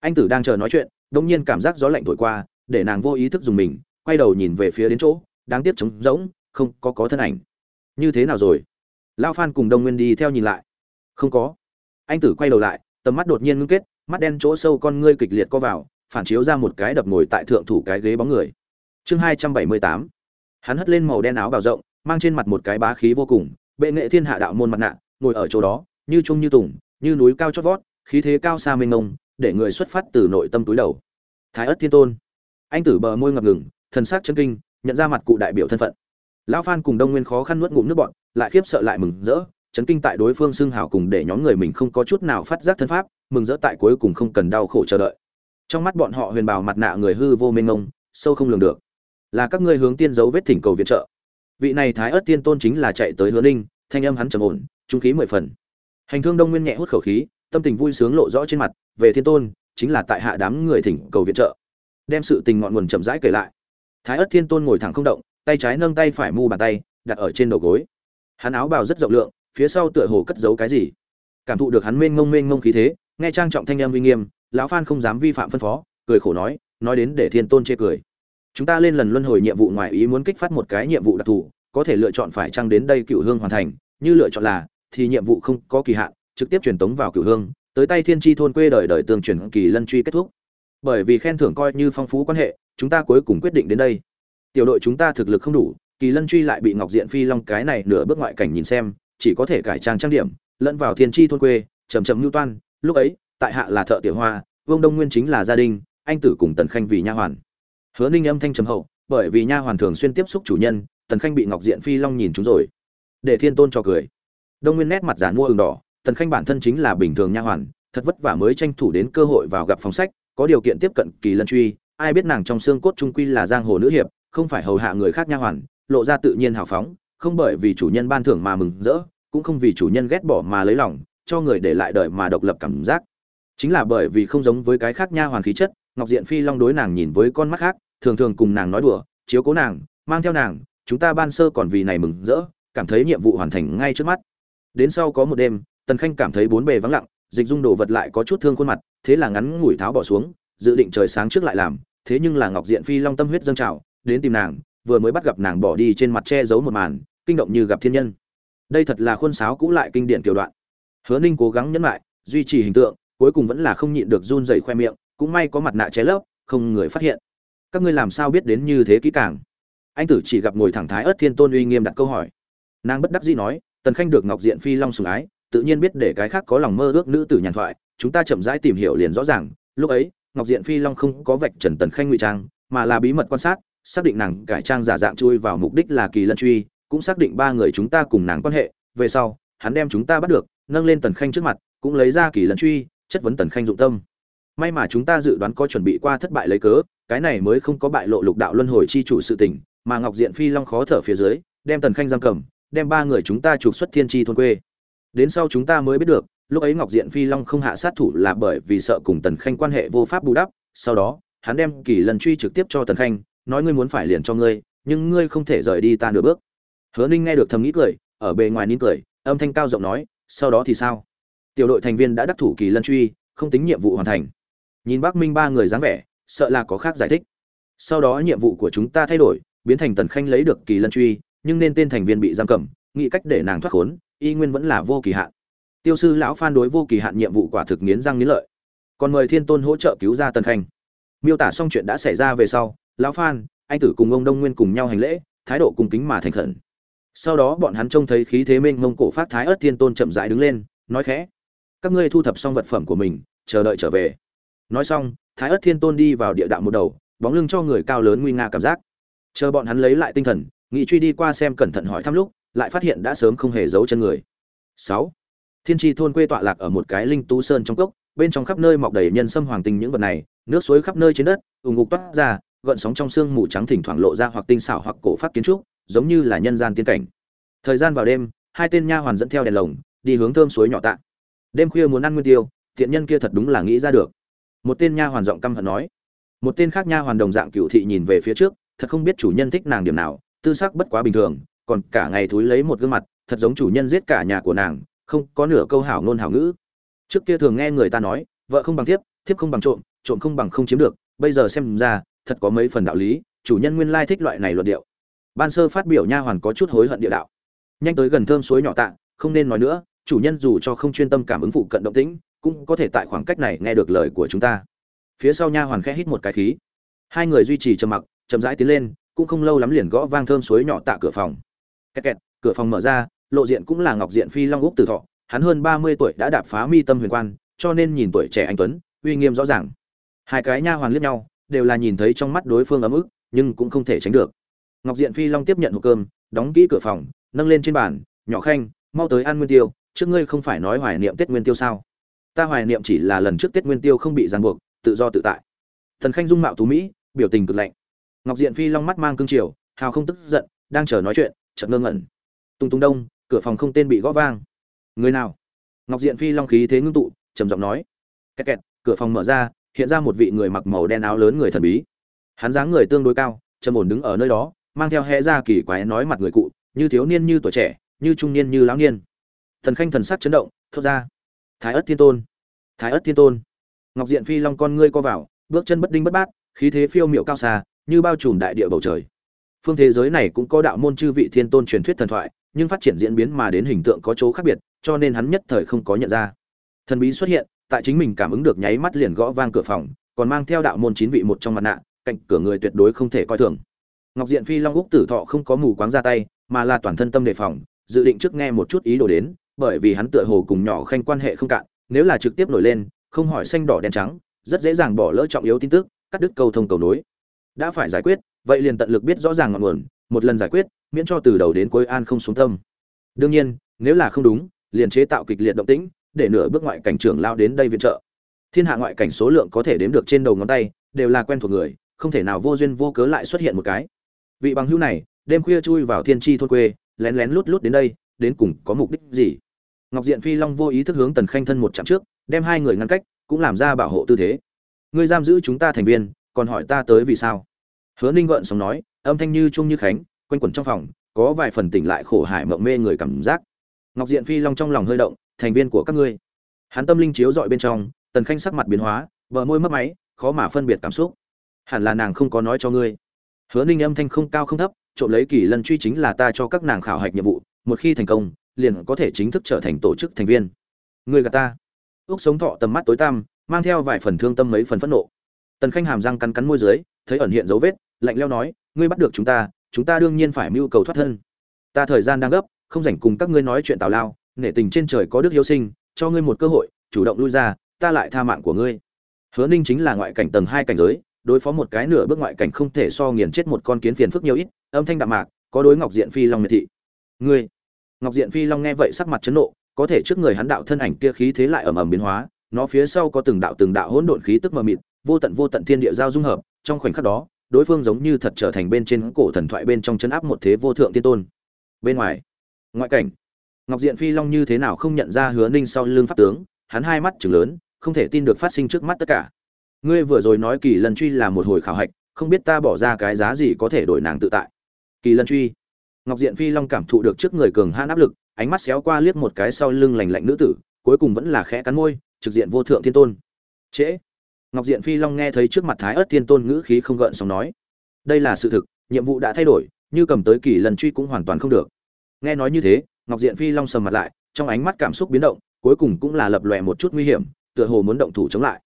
Anh tử đang chờ nói chuyện đông nhiên cảm giác gió lạnh thổi qua, để nàng vô ý thức dùng mình, quay đầu nhìn về phía đến chỗ, đáng tiếc trống rỗng, không có có thân ảnh. Như thế nào rồi? Lao phan cùng đông nguyên đi theo nhìn lại. Không có anh tử quay đầu lại, tầm mắt đột nhiên ngưng kết, mắt đen chỗ sâu con ngươi kịch liệt co vào, phản chiếu ra một cái đập ngồi tại thượng thủ cái ghế bóng người. Chương hai trăm bảy mươi tám. Hắn hất lên màu đen áo bào rộng, mang trên mặt một cái bá khí vô cùng, bệ nghệ thiên hạ đạo môn mặt nạ, ngồi ở chỗ đó, như trung như tùng, như núi cao chót vót, khí thế cao xa mênh mông, để người xuất phát từ nội tâm túi đầu. Thái ất thiên tôn. Anh tử bờ môi ngập ngừng, thần sắc chân kinh, nhận ra mặt cụ đại biểu thân phận. Lão phan cùng đông nguyên khó khăn nuốt ngụm nước bọn lại khiếp sợ lại mừng rỡ chấn kinh tại đối phương xưng hào cùng để nhóm người mình không có chút nào phát giác thân pháp, mừng rỡ tại cuối cùng không cần đau khổ chờ đợi. Trong mắt bọn họ huyền bào mặt nạ người hư vô mênh ngông sâu không lường được. Là các ngươi hướng tiên dấu vết thỉnh cầu viện trợ. Vị này thái ớt tiên tôn chính là chạy tới hứa ninh, thanh âm hắn trầm ổn, trung khí mười phần. Hành thương đông nguyên nhẹ hút khẩu khí, tâm tình vui sướng lộ rõ trên mặt, về thiên tôn, chính là tại hạ đám người thỉnh cầu viện trợ. Đem sự tình ngọn nguồn chậm rãi kể lại. Thái ớt thiên tôn ngồi thẳng không động, tay trái nâng tay phải mu bàn tay, đặt ở trên đầu gối. Hắn áo bào rất rộng lượng phía sau tựa hồ cất giấu cái gì. Cảm thụ được hắn mênh ngông mênh ngông khí thế, nghe trang trọng thanh em uy nghiêm, lão phan không dám vi phạm phân phó, cười khổ nói nói đến để thiên tôn chê cười. Chúng ta lên lần luân hồi nhiệm vụ ngoài ý muốn kích phát một cái nhiệm vụ đặc thù, có thể lựa chọn phải chăng đến đây cựu hương hoàn thành, như lựa chọn là, thì nhiệm vụ không có kỳ hạn, trực tiếp truyền tống vào cựu hương, tới tay thiên tri thôn quê đời đời tường truyền kỳ lân truy kết thúc. Bởi vì khen thưởng coi như phong phú quan hệ, chúng ta cuối cùng quyết định đến đây. Tiểu đội chúng ta thực lực không đủ, kỳ lân truy lại bị ngọc diện phi long cái này nửa bước ngoại cảnh nhìn xem chỉ có thể cải trang trang điểm, lẫn vào thiên tri thôn quê chầm chầm mưu toan. Lúc ấy, tại hạ là thợ tiểu hoa, vương đông nguyên chính là gia đình, anh tử cùng tần khanh vì nha hoàn. Hứa ninh âm thanh trầm hậu, bởi vì nha hoàn thường xuyên tiếp xúc chủ nhân, tần khanh bị ngọc diện phi long nhìn chúng rồi. Để thiên tôn cho cười. Đông nguyên nét mặt giả mua ừng đỏ, tần khanh bản thân chính là bình thường nha hoàn, thật vất vả mới tranh thủ đến cơ hội vào gặp phòng sách, có điều kiện tiếp cận kỳ lân truy, ai biết nàng trong xương cốt trung quy là giang hồ nữ hiệp, không phải hầu hạ người khác nha hoàn, lộ ra tự nhiên hào phóng không bởi vì chủ nhân ban thưởng mà mừng rỡ, cũng không vì chủ nhân ghét bỏ mà lấy lòng, cho người để lại đời mà độc lập cảm giác. Chính là bởi vì không giống với cái khác nha hoàn khí chất, ngọc diện phi long đối nàng nhìn với con mắt khác, thường thường cùng nàng nói đùa, chiếu cố nàng, mang theo nàng, chúng ta ban sơ còn vì này mừng rỡ, cảm thấy nhiệm vụ hoàn thành ngay trước mắt. Đến sau có một đêm, tần khanh cảm thấy bốn bề vắng lặng, dịch dung đồ vật lại có chút thương khuôn mặt, thế là ngắn ngủi tháo bỏ xuống, dự định trời sáng trước lại làm, thế nhưng là ngọc diện phi long tâm huyết dâng trào, đến tìm nàng, vừa mới bắt gặp nàng bỏ đi trên mặt che giấu một màn kinh động như gặp thiên nhân. Đây thật là khuôn sáo cũ lại kinh điển kiểu đoạn. Hứa ninh cố gắng nhẫn lại, duy trì hình tượng, cuối cùng vẫn là không nhịn được run rẩy khoe miệng, cũng may có mặt nạ che lấp, không người phát hiện. Các ngươi làm sao biết đến như thế kỹ càng? Anh tử chỉ gặp ngồi thẳng thái ớt thiên tôn uy nghiêm đặt câu hỏi. Nàng bất đắc dĩ nói, tần khanh được ngọc diện phi long sùng ái, tự nhiên biết để cái khác có lòng mơ ước nữ tử nhàn thoại, chúng ta chậm rãi tìm hiểu liền rõ ràng. Lúc ấy, ngọc diện phi long không có vạch trần tần khanh ngụy trang, mà là bí mật quan sát, xác định nàng cải trang giả dạng chui vào mục đích là kỳ lân truy cũng xác định ba người chúng ta cùng nàng quan hệ, về sau, hắn đem chúng ta bắt được, nâng lên tần khanh trước mặt, cũng lấy ra kỳ lân truy, chất vấn tần khanh dụng tâm. May mà chúng ta dự đoán có chuẩn bị qua thất bại lấy cớ, cái này mới không có bại lộ lục đạo luân hồi chi chủ sự tình, mà ngọc diện phi long khó thở phía dưới, đem tần khanh giam cầm, đem ba người chúng ta trục xuất thiên tri thôn quê. Đến sau chúng ta mới biết được, lúc ấy ngọc diện phi long không hạ sát thủ là bởi vì sợ cùng tần khanh quan hệ vô pháp bù đắp, sau đó, hắn đem kỳ lần truy trực tiếp cho tần khanh, nói ngươi muốn phải liền cho ngươi, nhưng ngươi không thể rời đi ta nửa bước hứa ninh nghe được thầm nghĩ cười, ở bề ngoài nín cười, âm thanh cao giọng nói, sau đó thì sao? Tiểu đội thành viên đã đắc thủ kỳ lân truy, không tính nhiệm vụ hoàn thành. Nhìn bác minh ba người dáng vẻ, sợ là có khác giải thích. Sau đó nhiệm vụ của chúng ta thay đổi, biến thành tần khanh lấy được kỳ lân truy, nhưng nên tên thành viên bị giam cầm, nghĩ cách để nàng thoát khốn, y nguyên vẫn là vô kỳ hạn. Tiêu sư lão phan đối vô kỳ hạn nhiệm vụ quả thực nghiến răng nghiến lợi. Còn mời thiên tôn hỗ trợ cứu ra tần khanh. Miêu tả xong chuyện đã xảy ra về sau, lão phan, anh tử cùng ông đông nguyên cùng nhau hành lễ, thái độ cung kính mà thành khẩn sau đó bọn hắn trông thấy khí thế mênh mông cổ phát thái ớt thiên tôn chậm rãi đứng lên, nói khẽ, các ngươi thu thập xong vật phẩm của mình, chờ đợi trở về. Nói xong, thái ớt thiên tôn đi vào địa đạo một đầu, bóng lưng cho người cao lớn nguy nga cảm giác. Chờ bọn hắn lấy lại tinh thần, nghị truy đi qua xem cẩn thận hỏi thăm lúc, lại phát hiện đã sớm không hề giấu chân người. Sáu, thiên tri thôn quê tọa lạc ở một cái linh tú sơn trong cốc, bên trong khắp nơi mọc đầy nhân sâm hoàng tinh những vật này, nước suối khắp nơi trên đất ủng ngục toát ra, gợn sóng trong sương mù trắng thỉnh thoảng lộ ra hoặc tinh xảo hoặc cổ phát kiến trúc giống như là nhân gian tiên cảnh. Thời gian vào đêm, hai tên nha hoàn dẫn theo đèn lồng, đi hướng thơm suối nhỏ tạ. Đêm khuya muốn ăn nguyên tiêu, thiện nhân kia thật đúng là nghĩ ra được. Một tên nha hoàn giọng căm hận nói. Một tên khác nha hoàn đồng dạng cựu thị nhìn về phía trước, thật không biết chủ nhân thích nàng điểm nào, tư sắc bất quá bình thường, còn cả ngày thúi lấy một gương mặt, thật giống chủ nhân giết cả nhà của nàng, không có nửa câu hảo ngôn hảo ngữ. Trước kia thường nghe người ta nói, vợ không bằng thiếp thiếp không bằng trộm trộm không bằng không chiếm được, bây giờ xem ra, thật có mấy phần đạo lý, chủ nhân nguyên lai thích loại này luận điệu ban sơ phát biểu nha hoàn có chút hối hận địa đạo. Nhanh tới gần thơm suối nhỏ tạ, không nên nói nữa, chủ nhân dù cho không chuyên tâm cảm ứng phụ cận động tĩnh, cũng có thể tại khoảng cách này nghe được lời của chúng ta. Phía sau nha hoàn khẽ hít một cái khí. Hai người duy trì trầm mặc, chậm rãi tiến lên, cũng không lâu lắm liền gõ vang thơm suối nhỏ tạ cửa phòng. Kẹt kẹt, cửa phòng mở ra, lộ diện cũng là ngọc diện phi long úc từ thọ, hắn hơn ba mươi tuổi đã đạp phá mi tâm huyền quan, cho nên nhìn tuổi trẻ anh tuấn, uy nghiêm rõ ràng. Hai cái nha hoàn liếc nhau, đều là nhìn thấy trong mắt đối phương ấm ức, nhưng cũng không thể tránh được ngọc diện phi long tiếp nhận hộp cơm, đóng kỹ cửa phòng, nâng lên trên bàn, nhỏ khanh, mau tới ăn nguyên tiêu, trước ngươi không phải nói hoài niệm tết nguyên tiêu sao? Ta hoài niệm chỉ là lần trước tết nguyên tiêu không bị ràng buộc, tự do tự tại. Thần khanh dung mạo tú mỹ, biểu tình cực lạnh. Ngọc diện phi long mắt mang cương triều hào không tức giận, đang chờ nói chuyện, chợt ngơ ngẩn. Tung tung đông, cửa phòng không tên bị gõ vang. Người nào? Ngọc diện phi long khí thế ngưng tụ, trầm giọng nói. Kẹt kẹt, cửa phòng mở ra, hiện ra một vị người mặc màu đen áo lớn người thần bí. Hắn dáng người tương đối cao, trầm ổn đứng ở nơi đó mang theo hẽ ra kỳ quái nói mặt người cụ, như thiếu niên như tuổi trẻ, như trung niên như lão niên. Thần khanh thần sắc chấn động, thốt ra, thái ất thiên tôn, thái ất thiên tôn. Ngọc diện phi long con ngươi co vào, bước chân bất đinh bất bát, khí thế phiêu miệu cao xa, như bao trùm đại địa bầu trời. Phương thế giới này cũng có đạo môn chư vị thiên tôn truyền thuyết thần thoại, nhưng phát triển diễn biến mà đến hình tượng có chỗ khác biệt, cho nên hắn nhất thời không có nhận ra. Thần bí xuất hiện, tại chính mình cảm ứng được nháy mắt liền gõ vang cửa phòng, còn mang theo đạo môn chín vị một trong mặt nạ, cạnh cửa người tuyệt đối không thể coi thường ngọc diện phi long úc tử thọ không có mù quáng ra tay, mà là toàn thân tâm đề phòng, dự định trước nghe một chút ý đồ đến, bởi vì hắn tựa hồ cùng nhỏ khanh quan hệ không cạn, nếu là trực tiếp nổi lên, không hỏi xanh đỏ đen trắng, rất dễ dàng bỏ lỡ trọng yếu tin tức, cắt đứt câu thông cầu nối. Đã phải giải quyết, vậy liền tận lực biết rõ ràng ngọn nguồn, một lần giải quyết, miễn cho từ đầu đến cuối an không xuống tâm. Đương nhiên, nếu là không đúng, liền chế tạo kịch liệt động tĩnh, để nửa bước ngoại cảnh trưởng lao đến đây viện trợ. Thiên hạ ngoại cảnh số lượng có thể đếm được trên đầu ngón tay, đều là quen thuộc người, không thể nào vô duyên vô cớ lại xuất hiện một cái vị bằng hữu này, đêm khuya chui vào thiên tri thôn quê, lén lén lút lút đến đây, đến cùng có mục đích gì? Ngọc diện phi long vô ý thức hướng tần khanh thân một chặng trước, đem hai người ngăn cách, cũng làm ra bảo hộ tư thế. Ngươi giam giữ chúng ta thành viên, còn hỏi ta tới vì sao? Hứa ninh gợn sống nói, âm thanh như trung như khánh, quanh quẩn trong phòng, có vài phần tỉnh lại khổ hải mộng mê người cảm giác. Ngọc diện phi long trong lòng hơi động, thành viên của các ngươi. Hắn tâm linh chiếu dọi bên trong, tần khanh sắc mặt biến hóa vợ môi mất máy, khó mà phân biệt cảm xúc. Hẳn là nàng không có nói cho ngươi hứa ninh âm thanh không cao không thấp, trộm lấy kỳ lân truy chính là ta cho các nàng khảo hạch nhiệm vụ, một khi thành công, liền có thể chính thức trở thành tổ chức thành viên. Ngươi gạt ta. Ước sống thọ tầm mắt tối tăm, mang theo vài phần thương tâm mấy phần phẫn nộ. Tần khanh hàm răng cắn cắn môi dưới, thấy ẩn hiện dấu vết, lạnh leo nói, ngươi bắt được chúng ta chúng ta đương nhiên phải mưu cầu thoát thân. Ta thời gian đang gấp, không rảnh cùng các ngươi nói chuyện tào lao, nể tình trên trời có đức hiếu sinh, cho ngươi một cơ hội, chủ động lui ra, ta lại tha mạng của ngươi. Hứa ninh chính là ngoại cảnh tầng hai cảnh giới đối phó một cái nửa bước ngoại cảnh không thể so nghiền chết một con kiến phiền phức nhiều ít, âm thanh đạm mạc, có đối ngọc diện phi long miệt thị. Ngươi, ngọc diện phi long nghe vậy sắc mặt chấn nộ, có thể trước người hắn đạo thân ảnh kia khí thế lại ầm ầm biến hóa, nó phía sau có từng đạo từng đạo hỗn độn khí tức mờ mịt, vô tận vô tận thiên địa giao dung hợp, trong khoảnh khắc đó, đối phương giống như thật trở thành bên trên cổ thần thoại bên trong chấn áp một thế vô thượng tiên tôn. Bên ngoài, ngoại cảnh, ngọc diện phi long như thế nào không nhận ra hứa ninh sau lưng pháp tướng, hắn hai mắt chừng lớn, không thể tin được phát sinh trước mắt tất cả ngươi vừa rồi nói kỳ lần truy là một hồi khảo hạch, không biết ta bỏ ra cái giá gì có thể đổi nàng tự tại. Kỳ lân truy. Ngọc diện phi long cảm thụ được trước người cường hãn áp lực, ánh mắt xéo qua liếc một cái sau lưng lành lạnh nữ tử, cuối cùng vẫn là khẽ cắn môi, trực diện vô thượng thiên tôn. Trễ. Ngọc diện phi long nghe thấy trước mặt thái ớt thiên tôn ngữ khí không gợn sóng nói, đây là sự thực, nhiệm vụ đã thay đổi, như cầm tới kỳ lần truy cũng hoàn toàn không được. Nghe nói như thế, ngọc diện phi long sầm mặt lại, trong ánh mắt cảm xúc biến động, cuối cùng cũng là lập lòe một chút nguy hiểm, tựa hồ muốn động thủ chống lại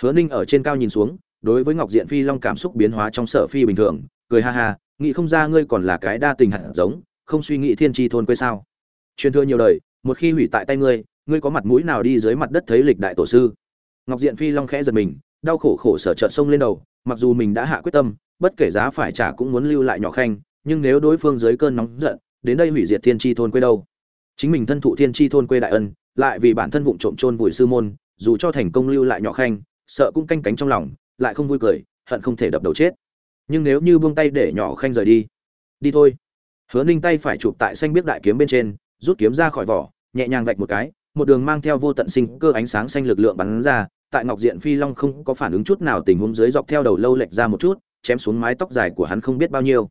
hứa ninh ở trên cao nhìn xuống, đối với ngọc diện phi long cảm xúc biến hóa trong sở phi bình thường, cười ha ha, nghĩ không ra ngươi còn là cái đa tình hạt giống, không suy nghĩ thiên tri thôn quê sao? Truyền thừa nhiều đời, một khi hủy tại tay ngươi ngươi có mặt mũi nào đi dưới mặt đất thấy lịch đại tổ sư? Ngọc diện phi long khẽ giật mình, đau khổ khổ sở trợn sông lên đầu, mặc dù mình đã hạ quyết tâm, bất kể giá phải trả cũng muốn lưu lại nhỏ khanh, nhưng nếu đối phương dưới cơn nóng giận, đến đây hủy diệt thiên tri thôn quê đâu? Chính mình thân thụ thiên tri thôn quê đại ân, lại vì bản thân vụng trộm trôn vùi sư môn, dù cho thành công lưu lại nhỏ khanh sợ cũng canh cánh trong lòng, lại không vui cười, hận không thể đập đầu chết. Nhưng nếu như buông tay để nhỏ khanh rời đi đi thôi. Hứa ninh tay phải chụp tại xanh biết đại kiếm bên trên, rút kiếm ra khỏi vỏ, nhẹ nhàng vạch một cái, một đường mang theo vô tận sinh cơ ánh sáng xanh lực lượng bắn ra, tại ngọc diện phi long không có phản ứng chút nào tình huống dưới dọc theo đầu lâu lệch ra một chút, chém xuống mái tóc dài của hắn không biết bao nhiêu.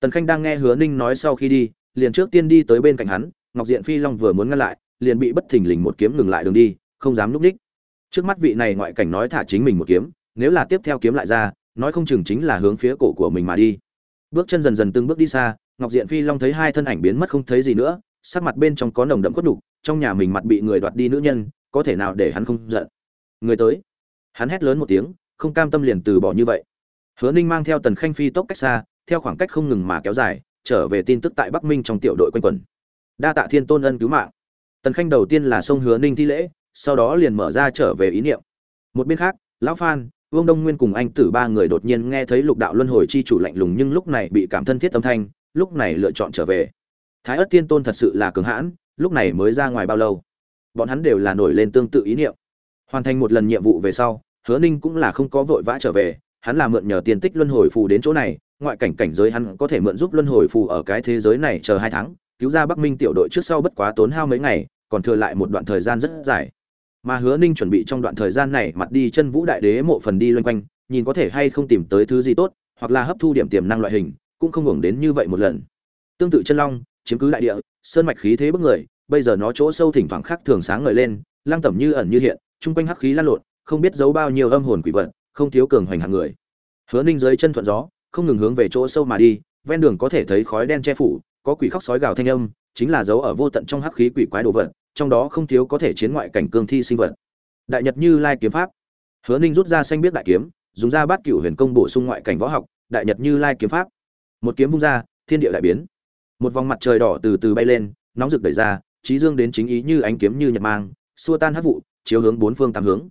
Tần khanh đang nghe hứa ninh nói sau khi đi, liền trước tiên đi tới bên cạnh hắn, ngọc diện phi long vừa muốn ngăn lại, liền bị bất thình lình một kiếm ngừng lại đường đi, không dám núp ních trước mắt vị này ngoại cảnh nói thả chính mình một kiếm, nếu là tiếp theo kiếm lại ra, nói không chừng chính là hướng phía cổ của mình mà đi. Bước chân dần dần từng bước đi xa, ngọc diện phi long thấy hai thân ảnh biến mất không thấy gì nữa, sắc mặt bên trong có nồng đậm cốt đục trong nhà mình mặt bị người đoạt đi nữ nhân, có thể nào để hắn không giận? Người tới. Hắn hét lớn một tiếng, không cam tâm liền từ bỏ như vậy. Hứa ninh mang theo tần khanh phi tốc cách xa, theo khoảng cách không ngừng mà kéo dài, trở về tin tức tại bắc minh trong tiểu đội quanh quẩn. Đa tạ thiên tôn ân cứu mạng. Tần khanh đầu tiên là sông hứa ninh thi lễ sau đó liền mở ra trở về ý niệm. Một bên khác, lão phan, vương đông nguyên cùng anh tử ba người đột nhiên nghe thấy lục đạo luân hồi chi chủ lạnh lùng nhưng lúc này bị cảm thân thiết âm thanh, lúc này lựa chọn trở về. Thái ất tiên tôn thật sự là cường hãn, lúc này mới ra ngoài bao lâu? Bọn hắn đều là nổi lên tương tự ý niệm. Hoàn thành một lần nhiệm vụ về sau, hứa ninh cũng là không có vội vã trở về, hắn là mượn nhờ tiền tích luân hồi phù đến chỗ này, ngoại cảnh cảnh giới hắn có thể mượn giúp luân hồi phù ở cái thế giới này chờ hai tháng, cứu ra bắc minh tiểu đội trước sau bất quá tốn hao mấy ngày, còn thừa lại một đoạn thời gian rất dài mà hứa ninh chuẩn bị trong đoạn thời gian này mặt đi chân vũ đại đế mộ phần đi loanh quanh, nhìn có thể hay không tìm tới thứ gì tốt, hoặc là hấp thu điểm tiềm năng loại hình, cũng không hưởng đến như vậy một lần. Tương tự chân long, chiếm cứ đại địa, sơn mạch khí thế bức người, bây giờ nó chỗ sâu thỉnh thoảng khác thường sáng ngời lên lang tẩm như ẩn như hiện, chung quanh hắc khí lan lộn, không biết giấu bao nhiêu âm hồn quỷ vật, không thiếu cường hoành hạng người. Hứa ninh dưới chân thuận gió, không ngừng hướng về chỗ sâu mà đi, ven đường có thể thấy khói đen che phủ, có quỷ khóc sói gào thanh âm, chính là dấu ở vô tận trong hắc khí quỷ quái đồ vật trong đó không thiếu có thể chiến ngoại cảnh cương thi sinh vật. Đại nhật như lai kiếm pháp. Hứa ninh rút ra xanh biết đại kiếm, dùng ra bát cửu huyền công bổ sung ngoại cảnh võ học, đại nhật như lai kiếm pháp. Một kiếm vung ra, thiên địa đại biến. Một vòng mặt trời đỏ từ từ bay lên, nóng rực đẩy ra trí dương đến chính ý như ánh kiếm như nhật mang, xua tan hắc vụ, chiếu hướng bốn phương tám hướng.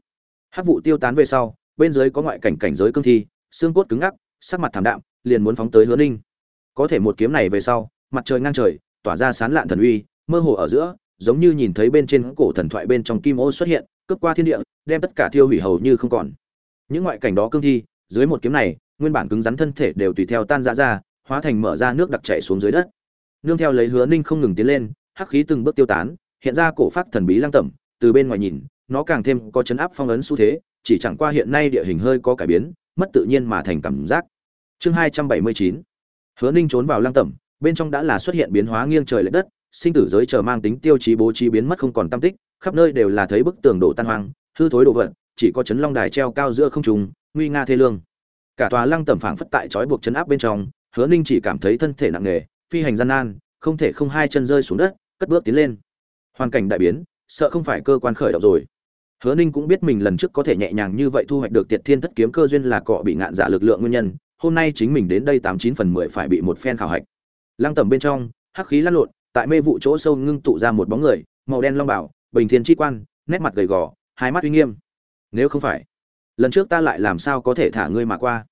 Hắc vụ tiêu tán về sau, bên dưới có ngoại cảnh cảnh giới cương thi, xương cốt cứng ngắc, sắc mặt thảm đạm, liền muốn phóng tới hứa ninh. Có thể một kiếm này về sau, mặt trời ngang trời, tỏa ra sán lạn thần uy, mơ hồ ở giữa giống như nhìn thấy bên trên cổ thần thoại bên trong kim ô xuất hiện, cướp qua thiên địa, đem tất cả thiêu hủy hầu như không còn. Những ngoại cảnh đó cương thi, dưới một kiếm này, nguyên bản cứng rắn thân thể đều tùy theo tan rã ra, hóa thành mở ra nước đặc chảy xuống dưới đất. Nương theo lấy hứa ninh không ngừng tiến lên, hắc khí từng bước tiêu tán, hiện ra cổ phát thần bí lang tẩm, từ bên ngoài nhìn, nó càng thêm có chấn áp phong ấn xu thế, chỉ chẳng qua hiện nay địa hình hơi có cải biến, mất tự nhiên mà thành cảm giác. Chương hai trăm bảy mươi chín. Hứa ninh trốn vào lang tẩm, bên trong đã là xuất hiện biến hóa nghiêng trời lệch đất sinh tử giới chờ mang tính tiêu chí bố trí biến mất không còn tâm tích, khắp nơi đều là thấy bức tường đổ tan hoang, hư thối đồ vật, chỉ có chấn long đài treo cao giữa không trùng nguy nga thê lương. Cả tòa lăng tẩm phảng phất tại trói buộc chấn áp bên trong, hứa ninh chỉ cảm thấy thân thể nặng nề, phi hành gian nan, không thể không hai chân rơi xuống đất, cất bước tiến lên. Hoàn cảnh đại biến, sợ không phải cơ quan khởi động rồi. Hứa ninh cũng biết mình lần trước có thể nhẹ nhàng như vậy thu hoạch được tiệt thiên thất kiếm cơ duyên là cọ bị ngạn giả lực lượng nguyên nhân, hôm nay chính mình đến đây tám chín phần mười phải bị một phen khảo hạch. Lăng tẩm bên trong, hắc khí lăn lộn tại mê vụ chỗ sâu ngưng tụ ra một bóng người, màu đen long bảo, bình thiên chi quan, nét mặt gầy gò, hai mắt uy nghiêm. Nếu không phải, lần trước ta lại làm sao có thể thả ngươi mà qua?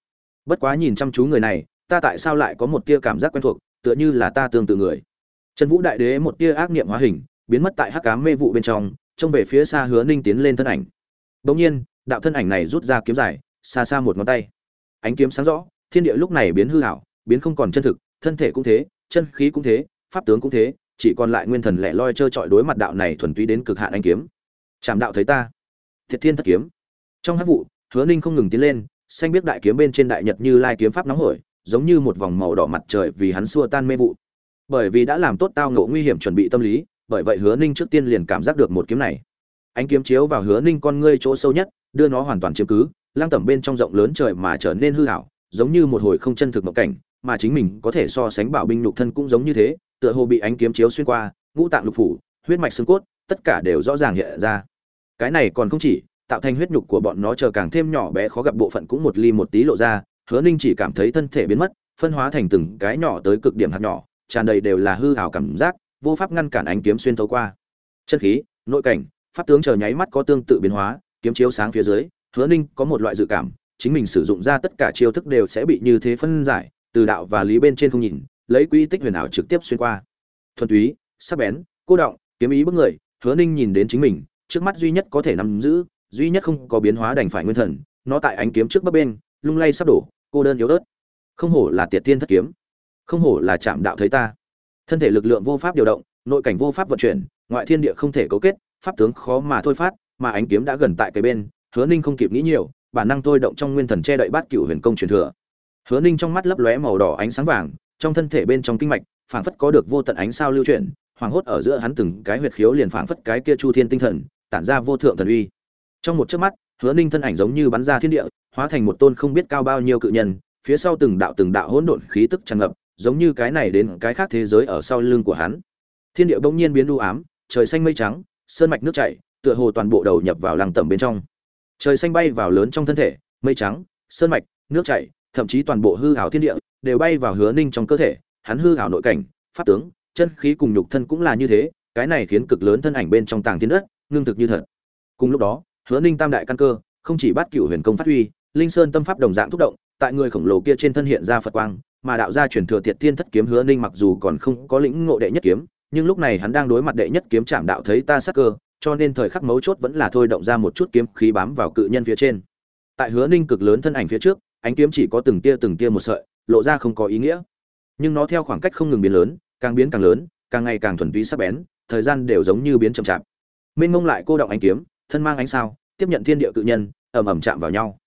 Bất quá nhìn chăm chú người này, ta tại sao lại có một tia cảm giác quen thuộc, tựa như là ta tương tự người? Trần vũ đại đế một tia ác niệm hóa hình, biến mất tại hắc cám mê vụ bên trong, trông về phía xa hứa ninh tiến lên thân ảnh. Bỗng nhiên, đạo thân ảnh này rút ra kiếm dài, xa xa một ngón tay. Ánh kiếm sáng rõ, thiên địa lúc này biến hư hảo biến không còn chân thực, thân thể cũng thế, chân khí cũng thế pháp tướng cũng thế, chỉ còn lại nguyên thần lẻ loi trơ trọi đối mặt đạo này thuần túy đến cực hạn anh kiếm. Chạm đạo thấy ta. Thiệt thiên thất kiếm. Trong hát vụ, hứa ninh không ngừng tiến lên, xanh biết đại kiếm bên trên đại nhật như lai kiếm pháp nóng hổi, giống như một vòng màu đỏ mặt trời vì hắn xua tan mê vụ. Bởi vì đã làm tốt tao ngộ nguy hiểm chuẩn bị tâm lý, bởi vậy hứa ninh trước tiên liền cảm giác được một kiếm này. Ánh kiếm chiếu vào hứa ninh con ngươi chỗ sâu nhất, đưa nó hoàn toàn chiếm cứ lang tẩm bên trong rộng lớn trời mà trở nên hư hảo, giống như một hồi không chân thực mộng cảnh, mà chính mình có thể so sánh bảo binh nhục thân cũng giống như thế tựa hồ bị ánh kiếm chiếu xuyên qua, ngũ tạng lục phủ, huyết mạch xương cốt, tất cả đều rõ ràng hiện ra. Cái này còn không chỉ, tạo thành huyết nhục của bọn nó chờ càng thêm nhỏ bé khó gặp bộ phận cũng một ly một tí lộ ra, hứa ninh chỉ cảm thấy thân thể biến mất, phân hóa thành từng cái nhỏ tới cực điểm hạt nhỏ, tràn đầy đều là hư ảo cảm giác, vô pháp ngăn cản ánh kiếm xuyên thấu qua. Chân khí, nội cảnh, pháp tướng chờ nháy mắt có tương tự biến hóa, kiếm chiếu sáng phía dưới, hứa ninh có một loại dự cảm, chính mình sử dụng ra tất cả chiêu thức đều sẽ bị như thế phân giải, từ đạo và lý bên trên không nhìn lấy quy tích huyền ảo trực tiếp xuyên qua. Thuần túy, sắc bén, cô động, kiếm ý bức người, hứa ninh nhìn đến chính mình, trước mắt duy nhất có thể nắm giữ, duy nhất không có biến hóa đành phải nguyên thần, nó tại ánh kiếm trước bấp bên, lung lay sắp đổ, cô đơn yếu ớt. Không hổ là tiệt tiên thất kiếm. Không hổ là chạm đạo thấy ta. Thân thể lực lượng vô pháp điều động, nội cảnh vô pháp vận chuyển, ngoại thiên địa không thể cấu kết, pháp tướng khó mà thôi phát, mà ánh kiếm đã gần tại cây bên, hứa ninh không kịp nghĩ nhiều, bản năng thôi động trong nguyên thần che đậy bát cựu huyền công truyền thừa. Hứa ninh trong mắt lấp lóe màu đỏ ánh sáng vàng trong thân thể bên trong kinh mạch, phảng phất có được vô tận ánh sao lưu chuyển hoàng hốt ở giữa hắn từng cái huyệt khiếu liền phảng phất cái kia chu thiên tinh thần, tản ra vô thượng thần uy. Trong một chớp mắt, hứa ninh thân ảnh giống như bắn ra thiên địa, hóa thành một tôn không biết cao bao nhiêu cự nhân, phía sau từng đạo từng đạo hỗn độn khí tức tràn ngập, giống như cái này đến cái khác thế giới ở sau lưng của hắn. Thiên địa bỗng nhiên biến u ám, trời xanh mây trắng, sơn mạch nước chảy, tựa hồ toàn bộ đầu nhập vào lăng tẩm bên trong. Trời xanh bay vào lớn trong thân thể, mây trắng, sơn mạch, nước chảy, thậm chí toàn bộ hư ảo thiên địa đều bay vào hứa ninh trong cơ thể, hắn hư ảo nội cảnh, pháp tướng, chân khí cùng nhục thân cũng là như thế, cái này khiến cực lớn thân ảnh bên trong tàng thiên đất, ngưng thực như thật. Cùng lúc đó, hứa ninh tam đại căn cơ, không chỉ bắt cựu huyền công phát huy, linh sơn tâm pháp đồng dạng thúc động, tại người khổng lồ kia trên thân hiện ra phật quang, mà đạo gia truyền thừa tiệt thiên thất kiếm hứa ninh mặc dù còn không có lĩnh ngộ đệ nhất kiếm, nhưng lúc này hắn đang đối mặt đệ nhất kiếm chạm đạo thấy ta sắc cơ, cho nên thời khắc mấu chốt vẫn là thôi động ra một chút kiếm khí bám vào cự nhân phía trên. Tại hứa ninh cực lớn thân ảnh phía trước, ánh kiếm chỉ có từng tia từng tia một sợi lộ ra không có ý nghĩa. Nhưng nó theo khoảng cách không ngừng biến lớn, càng biến càng lớn, càng ngày càng thuần túy sắc bén, thời gian đều giống như biến chậm chạp. Minh ngông lại cô động ánh kiếm, thân mang ánh sao, tiếp nhận thiên địa cự nhân, ầm ầm chạm vào nhau.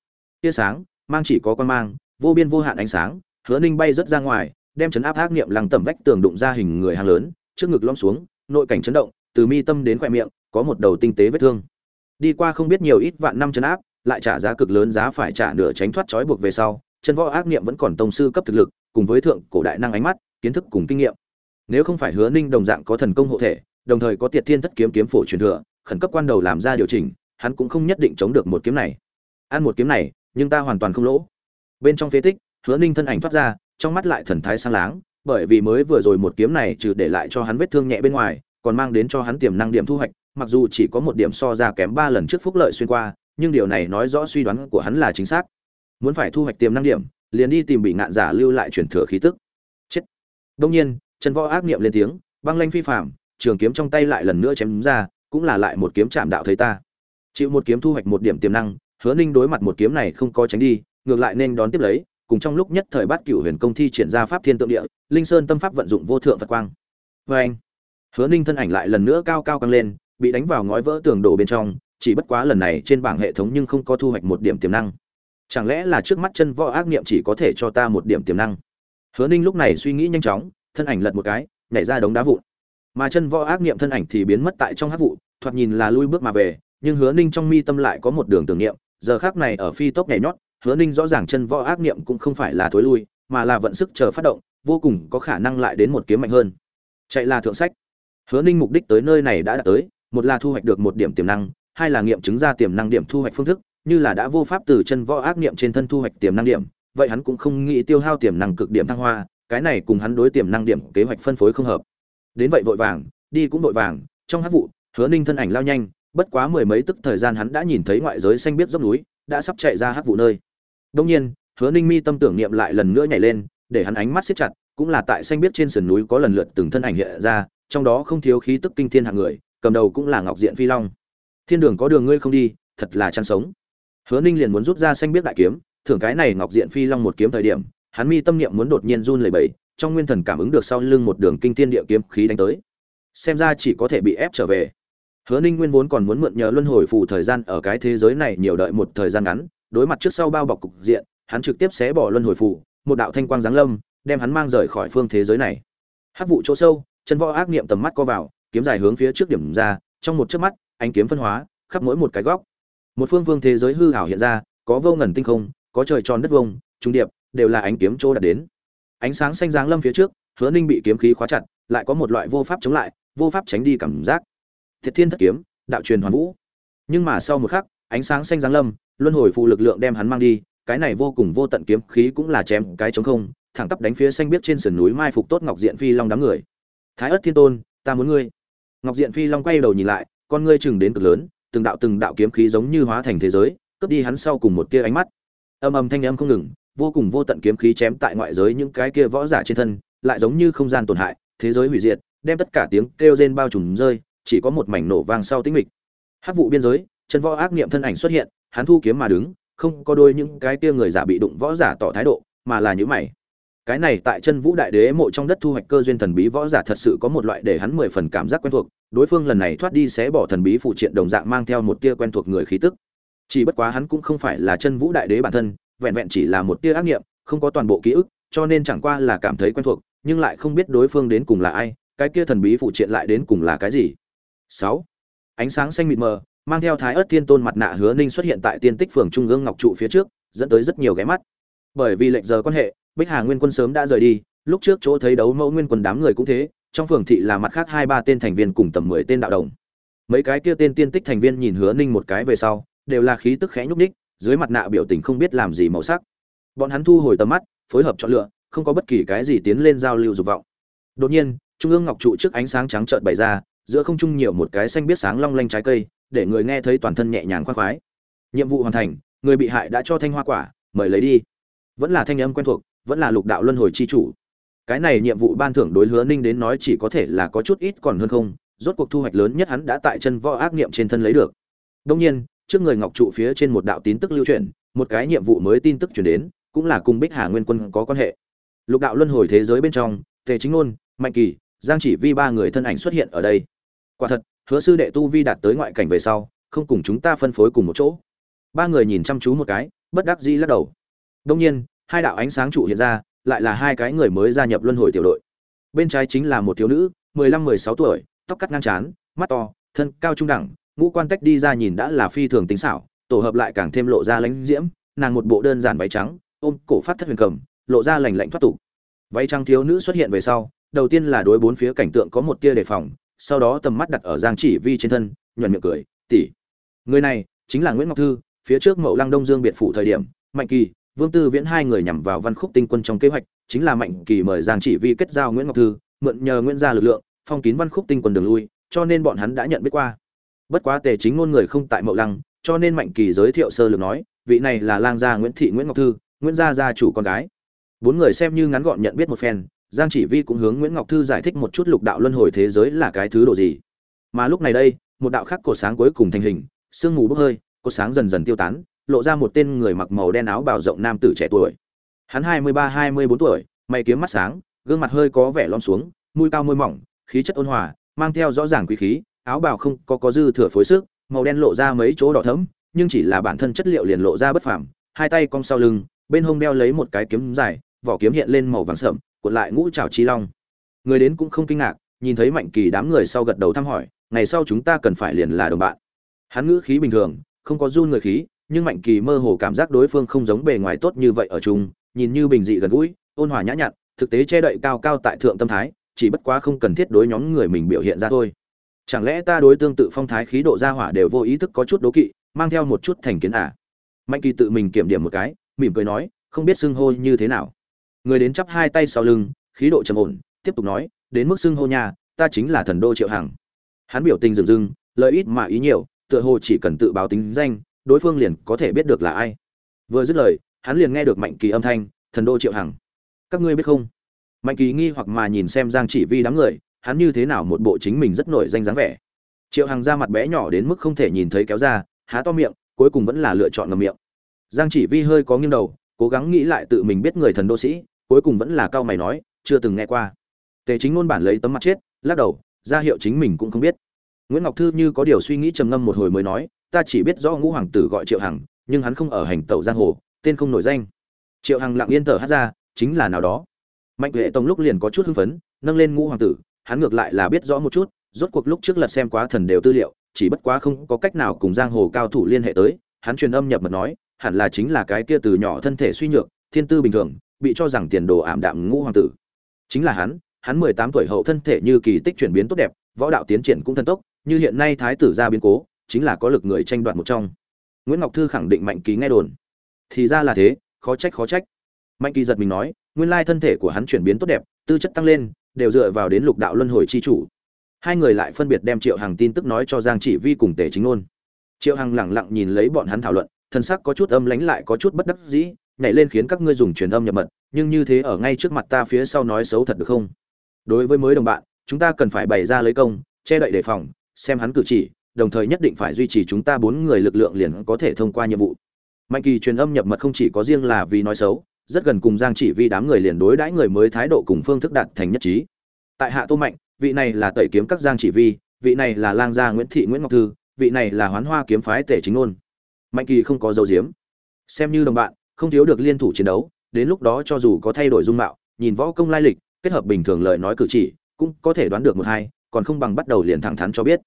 Tia sáng, mang chỉ có quan mang, vô biên vô hạn ánh sáng, hứa ninh bay rất ra ngoài, đem chấn áp ác niệm lăng tẩm vách tường đụng ra hình người hàng lớn, trước ngực lom xuống, nội cảnh chấn động, từ mi tâm đến khoe miệng, có một đầu tinh tế vết thương. Đi qua không biết nhiều ít vạn năm chấn áp, lại trả giá cực lớn giá phải trả nửa tránh thoát trói buộc về sau chân võ ác niệm vẫn còn tông sư cấp thực lực, cùng với thượng cổ đại năng ánh mắt, kiến thức cùng kinh nghiệm. Nếu không phải hứa ninh đồng dạng có thần công hộ thể, đồng thời có tiệt thiên thất kiếm kiếm phổ truyền thừa, khẩn cấp quan đầu làm ra điều chỉnh, hắn cũng không nhất định chống được một kiếm này. Ăn một kiếm này, nhưng ta hoàn toàn không lỗ. Bên trong phế tích, hứa ninh thân ảnh thoát ra, trong mắt lại thần thái sáng láng, bởi vì mới vừa rồi một kiếm này trừ để lại cho hắn vết thương nhẹ bên ngoài, còn mang đến cho hắn tiềm năng điểm thu hoạch, mặc dù chỉ có một điểm so ra kém ba lần trước phúc lợi xuyên qua, nhưng điều này nói rõ suy đoán của hắn là chính xác muốn phải thu hoạch tiềm năng điểm, liền đi tìm bị ngạn giả lưu lại truyền thừa khí tức. Chết. Đông nhiên chân võ ác niệm lên tiếng, băng lanh phi phạm trường kiếm trong tay lại lần nữa chém ra, cũng là lại một kiếm chạm đạo thấy ta. Chịu một kiếm thu hoạch một điểm tiềm năng, hứa ninh đối mặt một kiếm này không có tránh đi, ngược lại nên đón tiếp lấy, cùng trong lúc nhất thời bát cửu huyền công thi triển ra pháp thiên tượng địa, linh sơn tâm pháp vận dụng vô thượng phật quang. Vê anh, hứa ninh thân ảnh lại lần nữa cao cao căng lên, bị đánh vào ngói vỡ tường đổ bên trong, chỉ bất quá lần này trên bảng hệ thống nhưng không có thu hoạch một điểm tiềm năng chẳng lẽ là trước mắt chân võ ác niệm chỉ có thể cho ta một điểm tiềm năng? Hứa ninh lúc này suy nghĩ nhanh chóng, thân ảnh lật một cái, nhảy ra đống đá vụn. Mà chân võ ác niệm thân ảnh thì biến mất tại trong hát vụ, thoạt nhìn là lui bước mà về, nhưng hứa ninh trong mi tâm lại có một đường tưởng niệm, giờ khác này ở phi tốc nhảy nhót, hứa ninh rõ ràng chân võ ác niệm cũng không phải là thối lui, mà là vận sức chờ phát động, vô cùng có khả năng lại đến một kiếm mạnh hơn. Chạy là thượng sách. Hứa ninh mục đích tới nơi này đã đạt tới, một là thu hoạch được một điểm tiềm năng, hai là nghiệm chứng ra tiềm năng điểm thu hoạch phương thức như là đã vô pháp từ chân võ ác niệm trên thân thu hoạch tiềm năng điểm, vậy hắn cũng không nghĩ tiêu hao tiềm năng cực điểm thăng hoa, cái này cùng hắn đối tiềm năng điểm kế hoạch phân phối không hợp. Đến vậy vội vàng, đi cũng vội vàng, trong hát vụ, hứa ninh thân ảnh lao nhanh, bất quá mười mấy tức thời gian hắn đã nhìn thấy ngoại giới xanh biết dốc núi, đã sắp chạy ra hát vụ nơi. Đương nhiên, hứa ninh mi tâm tưởng niệm lại lần nữa nhảy lên, để hắn ánh mắt siết chặt, cũng là tại xanh biết trên sườn núi có lần lượt từng thân ảnh hiện ra, trong đó không thiếu khí tức kinh thiên hạng người, cầm đầu cũng là ngọc diện phi long. Thiên đường có đường ngươi không đi, thật là chăn sống hứa ninh liền muốn rút ra xanh biết đại kiếm, thưởng cái này ngọc diện phi long một kiếm thời điểm, hắn mi tâm niệm muốn đột nhiên run lẩy bẩy, trong nguyên thần cảm ứng được sau lưng một đường kinh thiên địa kiếm khí đánh tới. Xem ra chỉ có thể bị ép trở về. Hứa ninh nguyên vốn còn muốn mượn nhờ luân hồi phù thời gian ở cái thế giới này nhiều đợi một thời gian ngắn, đối mặt trước sau bao bọc cục diện, hắn trực tiếp xé bỏ luân hồi phù, một đạo thanh quang giáng lâm, đem hắn mang rời khỏi phương thế giới này. Hắc vụ chỗ sâu, chân võ ác niệm tầm mắt co vào, kiếm dài hướng phía trước điểm ra, trong một chớp mắt, ánh kiếm phân hóa, khắp mỗi một cái góc một phương vương thế giới hư ảo hiện ra, có vô ngần tinh không, có trời tròn đất vông trung điệp, đều là ánh kiếm chỗ đạt đến. Ánh sáng xanh giáng lâm phía trước, hứa ninh bị kiếm khí khóa chặt, lại có một loại vô pháp chống lại, vô pháp tránh đi cảm giác. Thiệt thiên thất kiếm, đạo truyền hoàn vũ. Nhưng mà sau một khắc, ánh sáng xanh giáng lâm, luân hồi phù lực lượng đem hắn mang đi, cái này vô cùng vô tận kiếm khí cũng là chém cái chống không, thẳng tắp đánh phía xanh biết trên sườn núi mai phục tốt ngọc diện phi long đám người. Thái ất thiên tôn, ta muốn ngươi. Ngọc diện phi long quay đầu nhìn lại, con ngươi chừng đến cực lớn từng đạo từng đạo kiếm khí giống như hóa thành thế giới, cướp đi hắn sau cùng một tia ánh mắt. Âm âm thanh âm không ngừng, vô cùng vô tận kiếm khí chém tại ngoại giới những cái kia võ giả trên thân, lại giống như không gian tổn hại, thế giới hủy diệt, đem tất cả tiếng kêu rên bao trùm rơi, chỉ có một mảnh nổ vang sau tĩnh mịch. Hắc vụ biên giới, chân võ ác niệm thân ảnh xuất hiện, hắn thu kiếm mà đứng, không có đôi những cái kia người giả bị đụng võ giả tỏ thái độ, mà là những mày cái này tại chân vũ đại đế mộ trong đất thu hoạch cơ duyên thần bí võ giả thật sự có một loại để hắn mười phần cảm giác quen thuộc. Đối phương lần này thoát đi sẽ bỏ thần bí phụ triện đồng dạng mang theo một tia quen thuộc người khí tức. Chỉ bất quá hắn cũng không phải là chân vũ đại đế bản thân, vẹn vẹn chỉ là một tia ác nghiệm, không có toàn bộ ký ức, cho nên chẳng qua là cảm thấy quen thuộc, nhưng lại không biết đối phương đến cùng là ai, cái kia thần bí phụ triện lại đến cùng là cái gì. Sáu. Ánh sáng xanh mịt mờ, mang theo thái ớt thiên tôn mặt nạ hứa ninh xuất hiện tại tiên tích phường trung ương ngọc trụ phía trước, dẫn tới rất nhiều ghé mắt bởi vì lệnh giờ quan hệ, bích hà nguyên quân sớm đã rời đi, lúc trước chỗ thấy đấu mẫu nguyên quân đám người cũng thế, trong phường thị là mặt khác hai ba tên thành viên cùng tầm mười tên đạo đồng. Mấy cái kia tên tiên tích thành viên nhìn hứa ninh một cái về sau, đều là khí tức khẽ nhúc ních dưới mặt nạ biểu tình không biết làm gì màu sắc. Bọn hắn thu hồi tầm mắt, phối hợp chọn lựa, không có bất kỳ cái gì tiến lên giao lưu dục vọng. Đột nhiên, trung ương ngọc trụ trước ánh sáng trắng trợn bày ra, giữa không trung nhiều một cái xanh biết sáng long lanh trái cây, để người nghe thấy toàn thân nhẹ nhàng khoác khoái. Nhiệm vụ hoàn thành, người bị hại đã cho thanh hoa quả, mời lấy đi vẫn là thanh âm quen thuộc, vẫn là lục đạo luân hồi chi chủ. Cái này nhiệm vụ ban thưởng đối hứa ninh đến nói chỉ có thể là có chút ít còn hơn không, rốt cuộc thu hoạch lớn nhất hắn đã tại chân võ ác niệm trên thân lấy được. Đông nhiên, trước người ngọc trụ phía trên một đạo tín tức lưu truyền một cái nhiệm vụ mới tin tức chuyển đến, cũng là cùng bích hà nguyên quân có quan hệ. Lục đạo luân hồi thế giới bên trong, tề chính ngôn mạnh kỳ, giang chỉ vi ba người thân ảnh xuất hiện ở đây. Quả thật, hứa sư đệ tu vi đạt tới ngoại cảnh về sau, không cùng chúng ta phân phối cùng một chỗ. Ba người nhìn chăm chú một cái, bất đắc dĩ lắc đầu đông nhiên, hai đạo ánh sáng trụ hiện ra, lại là hai cái người mới gia nhập luân hồi tiểu đội. Bên trái chính là một thiếu nữ, mười lăm, mười sáu tuổi, tóc cắt ngang trán, mắt to, thân cao trung đẳng, ngũ quan tách đi ra nhìn đã là phi thường tính xảo, tổ hợp lại càng thêm lộ ra lãnh diễm, nàng một bộ đơn giản váy trắng, ôm cổ phát thất huyền cầm, lộ ra lành lạnh thoát tục. Váy trắng thiếu nữ xuất hiện về sau, đầu tiên là đối bốn phía cảnh tượng có một tia đề phòng, sau đó tầm mắt đặt ở giang chỉ vi trên thân, nhuận miệng cười, tỷ, người này chính là nguyễn ngọc thư, phía trước mậu lăng đông dương biệt phủ thời điểm, mạnh kỳ vương tư viễn hai người nhằm vào văn khúc tinh quân trong kế hoạch, chính là mạnh kỳ mời giang chỉ vi kết giao nguyễn ngọc thư, mượn nhờ nguyễn gia lực lượng, phong kín văn khúc tinh quân đường lui, cho nên bọn hắn đã nhận biết qua. Bất quá tề chính ngôn người không tại mậu lăng, cho nên mạnh kỳ giới thiệu sơ lược nói, vị này là lang gia nguyễn thị nguyễn ngọc thư, nguyễn gia gia chủ con gái. Bốn người xem như ngắn gọn nhận biết một phen, giang chỉ vi cũng hướng nguyễn ngọc thư giải thích một chút lục đạo luân hồi thế giới là cái thứ độ gì. Mà lúc này đây, một đạo khắc cổ sáng cuối cùng thành hình, sương mù bốc hơi cột sáng dần dần tiêu tán lộ ra một tên người mặc màu đen áo bào rộng nam tử trẻ tuổi. Hắn hai mươi ba, hai mươi bốn tuổi, mày kiếm mắt sáng, gương mặt hơi có vẻ lom xuống, mũi cao môi mỏng, khí chất ôn hòa, mang theo rõ ràng quý khí, áo bào không có có dư thừa phối sức, màu đen lộ ra mấy chỗ đỏ thẫm, nhưng chỉ là bản thân chất liệu liền lộ ra bất phàm, hai tay cong sau lưng, bên hông đeo lấy một cái kiếm dài, vỏ kiếm hiện lên màu vàng sậm cuộn lại ngũ trảo chi long. Người đến cũng không kinh ngạc, nhìn thấy mạnh kỳ đám người sau gật đầu thăm hỏi, ngày sau chúng ta cần phải liền là đồng bạn. Hắn ngữ khí bình thường, không có run người khí nhưng mạnh kỳ mơ hồ cảm giác đối phương không giống bề ngoài tốt như vậy ở chung, nhìn như bình dị gần gũi, ôn hòa nhã nhặn, thực tế che đậy cao cao tại thượng tâm thái, chỉ bất quá không cần thiết đối nhóm người mình biểu hiện ra thôi. Chẳng lẽ ta đối tương tự phong thái khí độ ra hỏa đều vô ý thức có chút đố kỵ, mang theo một chút thành kiến à? Mạnh kỳ tự mình kiểm điểm một cái, mỉm cười nói, không biết xưng hô như thế nào. Người đến chắp hai tay sau lưng, khí độ trầm ổn, tiếp tục nói, đến mức xưng hô nhà, ta chính là thần đô triệu hằng. Hắn biểu tình dừng dưng lợi ít mà ý nhiều, tựa hồ chỉ cần tự báo tính danh đối phương liền có thể biết được là ai. Vừa dứt lời, hắn liền nghe được mạnh kỳ âm thanh, thần đô triệu hằng, các ngươi biết không? Mạnh kỳ nghi hoặc mà nhìn xem giang chỉ vi đám người, hắn như thế nào một bộ chính mình rất nổi danh dáng vẻ. Triệu hằng ra mặt bé nhỏ đến mức không thể nhìn thấy kéo ra, há to miệng, cuối cùng vẫn là lựa chọn ngầm miệng. Giang chỉ vi hơi có nghiêng đầu, cố gắng nghĩ lại tự mình biết người thần đô sĩ, cuối cùng vẫn là cao mày nói, chưa từng nghe qua. Tề chính ngôn bản lấy tấm mặt chết, lắc đầu, ra hiệu chính mình cũng không biết. Nguyễn ngọc thư như có điều suy nghĩ trầm ngâm một hồi mới nói ta chỉ biết rõ ngũ hoàng tử gọi triệu hằng, nhưng hắn không ở hành tẩu giang hồ, tên không nổi danh. Triệu hằng lặng yên thở hát ra, chính là nào đó. Mạnh huệ tông lúc liền có chút hưng phấn, nâng lên ngũ hoàng tử, hắn ngược lại là biết rõ một chút, rốt cuộc lúc trước lật xem quá thần đều tư liệu, chỉ bất quá không có cách nào cùng giang hồ cao thủ liên hệ tới, hắn truyền âm nhập mật nói, hẳn là chính là cái kia từ nhỏ thân thể suy nhược, thiên tư bình thường, bị cho rằng tiền đồ ảm đạm ngũ hoàng tử. Chính là hắn hắn mười tám tuổi hậu thân thể như kỳ tích chuyển biến tốt đẹp, võ đạo tiến triển cũng thân tốc, như hiện nay thái tử ra biến cố chính là có lực người tranh đoạt một trong. Nguyễn ngọc thư khẳng định mạnh ký nghe đồn. Thì ra là thế, khó trách khó trách. Mạnh kỳ giật mình nói, nguyên lai thân thể của hắn chuyển biến tốt đẹp, tư chất tăng lên, đều dựa vào đến lục đạo luân hồi chi chủ. Hai người lại phân biệt đem triệu hằng tin tức nói cho giang chỉ vi cùng tề chính ngôn triệu hằng lẳng lặng nhìn lấy bọn hắn thảo luận, thân sắc có chút âm lánh lại có chút bất đắc dĩ, nhảy lên khiến các ngươi dùng truyền âm nhập mật, nhưng như thế ở ngay trước mặt ta phía sau nói xấu thật được không? Đối với mới đồng bạn, chúng ta cần phải bày ra lấy công, che đậy đề phòng, xem hắn cử chỉ đồng thời nhất định phải duy trì chúng ta bốn người lực lượng liền có thể thông qua nhiệm vụ. Mạnh kỳ truyền âm nhập mật không chỉ có riêng là vì nói xấu, rất gần cùng giang chỉ vi đám người liền đối đãi người mới thái độ cùng phương thức đạt thành nhất trí. Tại hạ tô mạnh, vị này là tẩy kiếm các giang chỉ vi, vị này là lang gia nguyễn thị nguyễn ngọc thư, vị này là hoán hoa kiếm phái tể chính ngôn mạnh kỳ không có dấu diếm xem như đồng bạn, không thiếu được liên thủ chiến đấu, đến lúc đó cho dù có thay đổi dung mạo, nhìn võ công lai lịch, kết hợp bình thường lời nói cử chỉ, cũng có thể đoán được một hai, còn không bằng bắt đầu liền thẳng thắn cho biết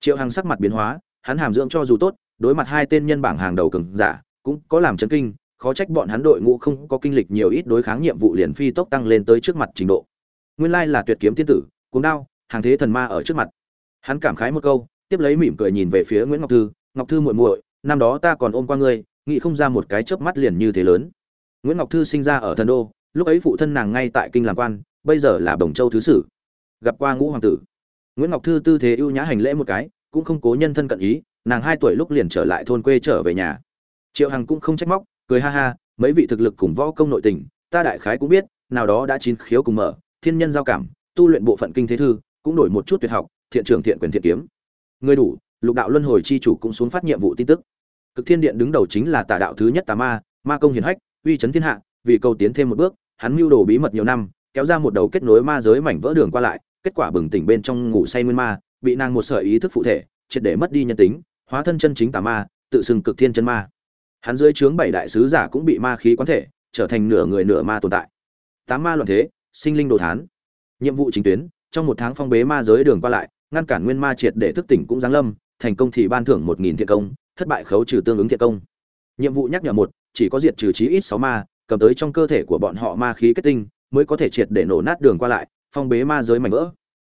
triệu hằng sắc mặt biến hóa, hắn hàm dưỡng cho dù tốt, đối mặt hai tên nhân bảng hàng đầu cường giả, cũng có làm chấn kinh, khó trách bọn hắn đội ngũ không có kinh lịch nhiều ít đối kháng nhiệm vụ liền phi tốc tăng lên tới trước mặt trình độ. Nguyên lai là tuyệt kiếm tiên tử cuống đao, hàng thế thần ma ở trước mặt. Hắn cảm khái một câu, tiếp lấy mỉm cười nhìn về phía nguyễn ngọc thư ngọc thư muội muội, năm đó ta còn ôm qua ngươi, nghĩ không ra một cái chớp mắt liền như thế lớn. Nguyễn ngọc thư sinh ra ở thần đô, lúc ấy phụ thân nàng ngay tại kinh làm quan, bây giờ là đồng châu thứ sử. Gặp qua ngũ hoàng tử nguyễn ngọc thư tư thế ưu nhã hành lễ một cái, cũng không cố nhân thân cận ý, nàng hai tuổi lúc liền trở lại thôn quê trở về nhà. Triệu hằng cũng không trách móc, cười ha ha, mấy vị thực lực cùng võ công nội tình, ta đại khái cũng biết, nào đó đã chín khiếu cùng mở, thiên nhân giao cảm, tu luyện bộ phận kinh thế thư, cũng đổi một chút tuyệt học, thiện trưởng thiện quyền thiện kiếm. Người đủ, lục đạo luân hồi chi chủ cũng xuống phát nhiệm vụ tin tức. Cực thiên điện đứng đầu chính là tà đạo thứ nhất tà ma ma công hiển hách, uy chấn thiên hạ, vì cầu tiến thêm một bước, hắn mưu đồ bí mật nhiều năm, kéo ra một đầu kết nối ma giới mảnh vỡ đường qua lại kết quả bừng tỉnh bên trong ngủ say nguyên ma, bị nàng một sợi ý thức phụ thể, triệt để mất đi nhân tính, hóa thân chân chính tà ma, tự xưng cực thiên chân ma. Hắn dưới trướng bảy đại sứ giả cũng bị ma khí quán thể, trở thành nửa người nửa ma tồn tại. Tám ma loạn thế, sinh linh đồ thán. Nhiệm vụ chính tuyến, trong một tháng phong bế ma giới đường qua lại, ngăn cản nguyên ma triệt để thức tỉnh cũng giáng lâm, thành công thì ban thưởng một nghìn thiện công, thất bại khấu trừ tương ứng thiện công. Nhiệm vụ nhắc nhở một, chỉ có diệt trừ chí ít sáu ma, cầm tới trong cơ thể của bọn họ ma khí kết tinh, mới có thể triệt để nổ nát đường qua lại phong bế ma giới mảnh vỡ.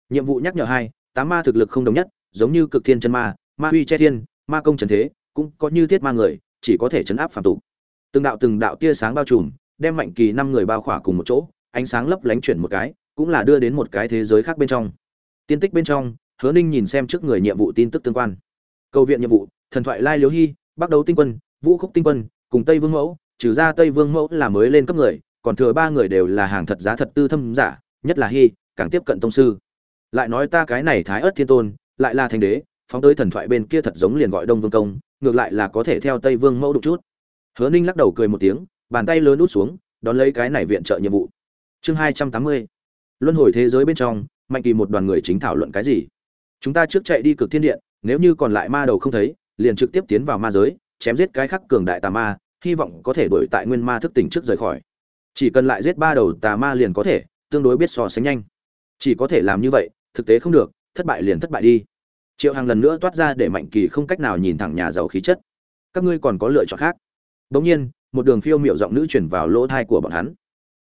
Nhiệm vụ nhắc nhở hai, tám ma thực lực không đồng nhất, giống như cực thiên chân ma ma huy che thiên, ma công trần thế, cũng có như thiết ma người, chỉ có thể chấn áp phàm tục. Từng đạo từng đạo tia sáng bao trùm, đem mạnh kỳ năm người bao khỏa cùng một chỗ, ánh sáng lấp lánh chuyển một cái, cũng là đưa đến một cái thế giới khác bên trong. Tiên tích bên trong, hứa ninh nhìn xem trước người nhiệm vụ tin tức tương quan. Cầu viện nhiệm vụ, thần thoại lai liếu hy bắc đấu tinh quân, vũ khúc tinh quân, cùng tây vương mẫu, trừ ra tây vương mẫu là mới lên cấp người, còn thừa ba người đều là hàng thật giá thật tư thâm giả nhất là hy càng tiếp cận tông sư. Lại nói ta cái này thái ớt thiên tôn, lại là thành đế, phóng tới thần thoại bên kia thật giống liền gọi đông vương công, ngược lại là có thể theo tây vương mẫu đục chút. Hứa ninh lắc đầu cười một tiếng, bàn tay lớn út xuống, đón lấy cái này viện trợ nhiệm vụ. Chương hai trăm tám mươi. Luân hồi thế giới bên trong, mạnh kỳ một đoàn người chính thảo luận cái gì? Chúng ta trước chạy đi cực thiên điện, nếu như còn lại ma đầu không thấy, liền trực tiếp tiến vào ma giới, chém giết cái khắc cường đại tà ma, hy vọng có thể đổi tại nguyên ma thức tỉnh trước rời khỏi. Chỉ cần lại giết ba đầu tà ma liền có thể tương đối biết so sánh nhanh. Chỉ có thể làm như vậy, thực tế không được, thất bại liền thất bại đi. Triệu hàng lần nữa toát ra để mạnh kỳ không cách nào nhìn thẳng nhà giàu khí chất. Các ngươi còn có lựa chọn khác. Bỗng nhiên, một đường phiêu miệu giọng nữ chuyển vào lỗ thai của bọn hắn.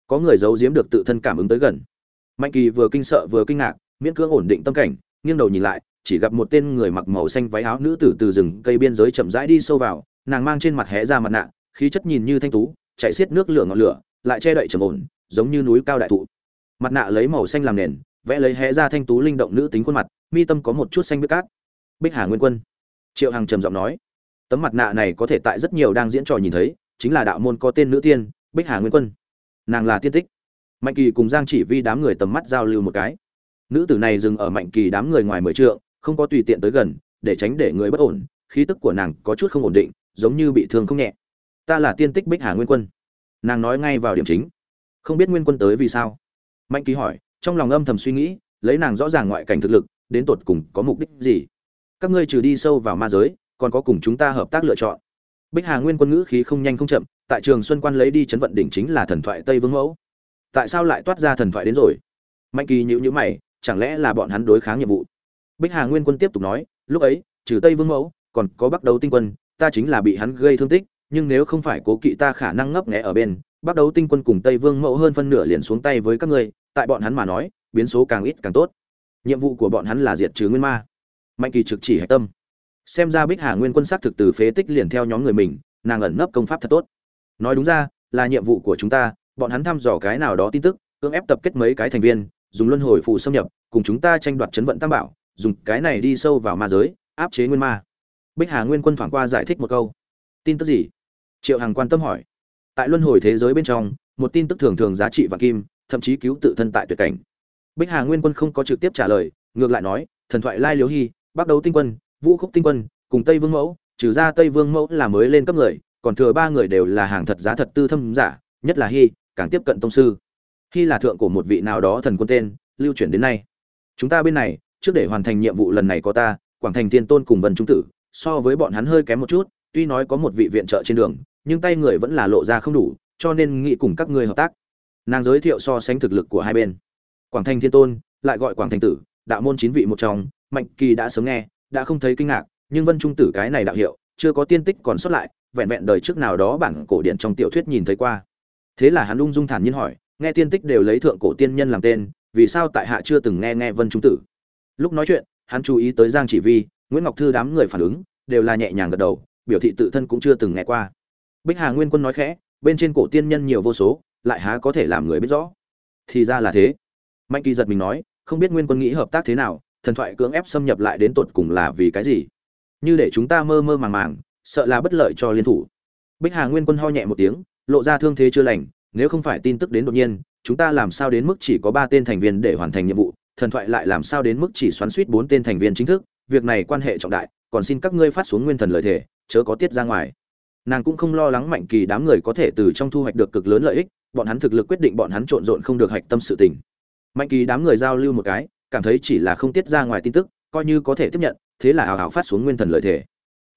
Có người giấu giếm được tự thân cảm ứng tới gần. Mạnh kỳ vừa kinh sợ vừa kinh ngạc, miễn cưỡng ổn định tâm cảnh, nghiêng đầu nhìn lại, chỉ gặp một tên người mặc màu xanh váy áo nữ tử từ rừng cây biên giới chậm rãi đi sâu vào, nàng mang trên mặt hé ra mặt nạ, khí chất nhìn như thanh tú, chạy xiết nước lửa ngọn lửa, lại che đậy trầm ổn, giống như núi cao đại thụ mặt nạ lấy màu xanh làm nền, vẽ lấy hé ra thanh tú linh động nữ tính khuôn mặt, mi tâm có một chút xanh bích cát. Bích hà nguyên quân. Triệu hằng trầm giọng nói, tấm mặt nạ này có thể tại rất nhiều đang diễn trò nhìn thấy, chính là đạo môn có tên nữ tiên, bích hà nguyên quân. Nàng là tiên tích. Mạnh kỳ cùng giang chỉ vi đám người tầm mắt giao lưu một cái. Nữ tử này dừng ở mạnh kỳ đám người ngoài mười trượng, không có tùy tiện tới gần, để tránh để người bất ổn, khí tức của nàng có chút không ổn định, giống như bị thương không nhẹ. Ta là tiên tích bích hà nguyên quân. Nàng nói ngay vào điểm chính. Không biết nguyên quân tới vì sao mạnh kỳ hỏi, trong lòng âm thầm suy nghĩ, lấy nàng rõ ràng ngoại cảnh thực lực, đến tột cùng có mục đích gì? Các ngươi trừ đi sâu vào ma giới, còn có cùng chúng ta hợp tác lựa chọn. Bích hà nguyên quân ngữ khí không nhanh không chậm, tại trường xuân quan lấy đi chấn vận đỉnh chính là thần thoại tây vương mẫu. Tại sao lại toát ra thần thoại đến rồi? Mạnh kỳ nhữ nhữ mày, chẳng lẽ là bọn hắn đối kháng nhiệm vụ? Bích hà nguyên quân tiếp tục nói, lúc ấy, trừ tây vương mẫu, còn có bắt đầu tinh quân, ta chính là bị hắn gây thương tích, nhưng nếu không phải cố kỵ ta khả năng ngấp nghé ở bên bắt đầu tinh quân cùng tây vương mẫu hơn phân nửa liền xuống tay với các ngươi tại bọn hắn mà nói, biến số càng ít càng tốt. Nhiệm vụ của bọn hắn là diệt trừ nguyên ma. Mạnh kỳ trực chỉ hạch tâm. Xem ra bích hà nguyên quân xác thực từ phế tích liền theo nhóm người mình, nàng ẩn nấp công pháp thật tốt. Nói đúng ra, là nhiệm vụ của chúng ta, bọn hắn thăm dò cái nào đó tin tức, cưỡng ép tập kết mấy cái thành viên, dùng luân hồi phù xâm nhập, cùng chúng ta tranh đoạt chấn vận tam bảo, dùng cái này đi sâu vào ma giới, áp chế nguyên ma. Bích hà nguyên quân thoảng qua giải thích một câu. Tin tức gì? Triệu hằng quan tâm hỏi. Tại luân hồi thế giới bên trong, một tin tức thường thường giá trị và kim thậm chí cứu tự thân tại tuyệt cảnh. Bích hà nguyên quân không có trực tiếp trả lời, ngược lại nói, thần thoại lai liếu hy bắc đấu tinh quân, vũ khúc tinh quân, cùng tây vương mẫu, trừ ra tây vương mẫu là mới lên cấp người, còn thừa ba người đều là hàng thật giá thật tư thâm giả, nhất là hy càng tiếp cận tông sư. Hy là thượng của một vị nào đó thần quân tên, lưu chuyển đến nay. Chúng ta bên này, trước để hoàn thành nhiệm vụ lần này có ta, quảng thành tiên tôn cùng vân trung tử, so với bọn hắn hơi kém một chút, tuy nói có một vị viện trợ trên đường, nhưng tay người vẫn là lộ ra không đủ, cho nên nghĩ cùng các ngươi hợp tác nàng giới thiệu so sánh thực lực của hai bên. Quảng thành thiên tôn, lại gọi quảng thành tử, đạo môn chín vị một trong, mạnh kỳ đã sớm nghe, đã không thấy kinh ngạc, nhưng vân trung tử cái này đạo hiệu, chưa có tiên tích còn sót lại, vẹn vẹn đời trước nào đó bản cổ điện trong tiểu thuyết nhìn thấy qua. Thế là hắn ung dung thản nhiên hỏi, nghe tiên tích đều lấy thượng cổ tiên nhân làm tên, vì sao tại hạ chưa từng nghe nghe vân trung tử? Lúc nói chuyện, hắn chú ý tới giang chỉ vi, nguyễn ngọc thư đám người phản ứng, đều là nhẹ nhàng gật đầu, biểu thị tự thân cũng chưa từng nghe qua. Bích hà nguyên quân nói khẽ, bên trên cổ tiên nhân nhiều vô số lại há có thể làm người biết rõ. Thì ra là thế. Mạnh kỳ giật mình nói, không biết nguyên quân nghĩ hợp tác thế nào, thần thoại cưỡng ép xâm nhập lại đến tột cùng là vì cái gì? Như để chúng ta mơ mơ màng màng, sợ là bất lợi cho liên thủ. Bích hà nguyên quân ho nhẹ một tiếng, lộ ra thương thế chưa lành, nếu không phải tin tức đến đột nhiên, chúng ta làm sao đến mức chỉ có ba tên thành viên để hoàn thành nhiệm vụ, thần thoại lại làm sao đến mức chỉ xoắn suýt bốn tên thành viên chính thức, việc này quan hệ trọng đại, còn xin các ngươi phát xuống nguyên thần lời thể chớ có tiết ra ngoài. Nàng cũng không lo lắng mạnh kỳ đám người có thể từ trong thu hoạch được cực lớn lợi ích bọn hắn thực lực quyết định bọn hắn trộn rộn không được hạch tâm sự tình. Mạnh kỳ đám người giao lưu một cái, cảm thấy chỉ là không tiết ra ngoài tin tức, coi như có thể tiếp nhận, thế là hào hào phát xuống nguyên thần lợi thể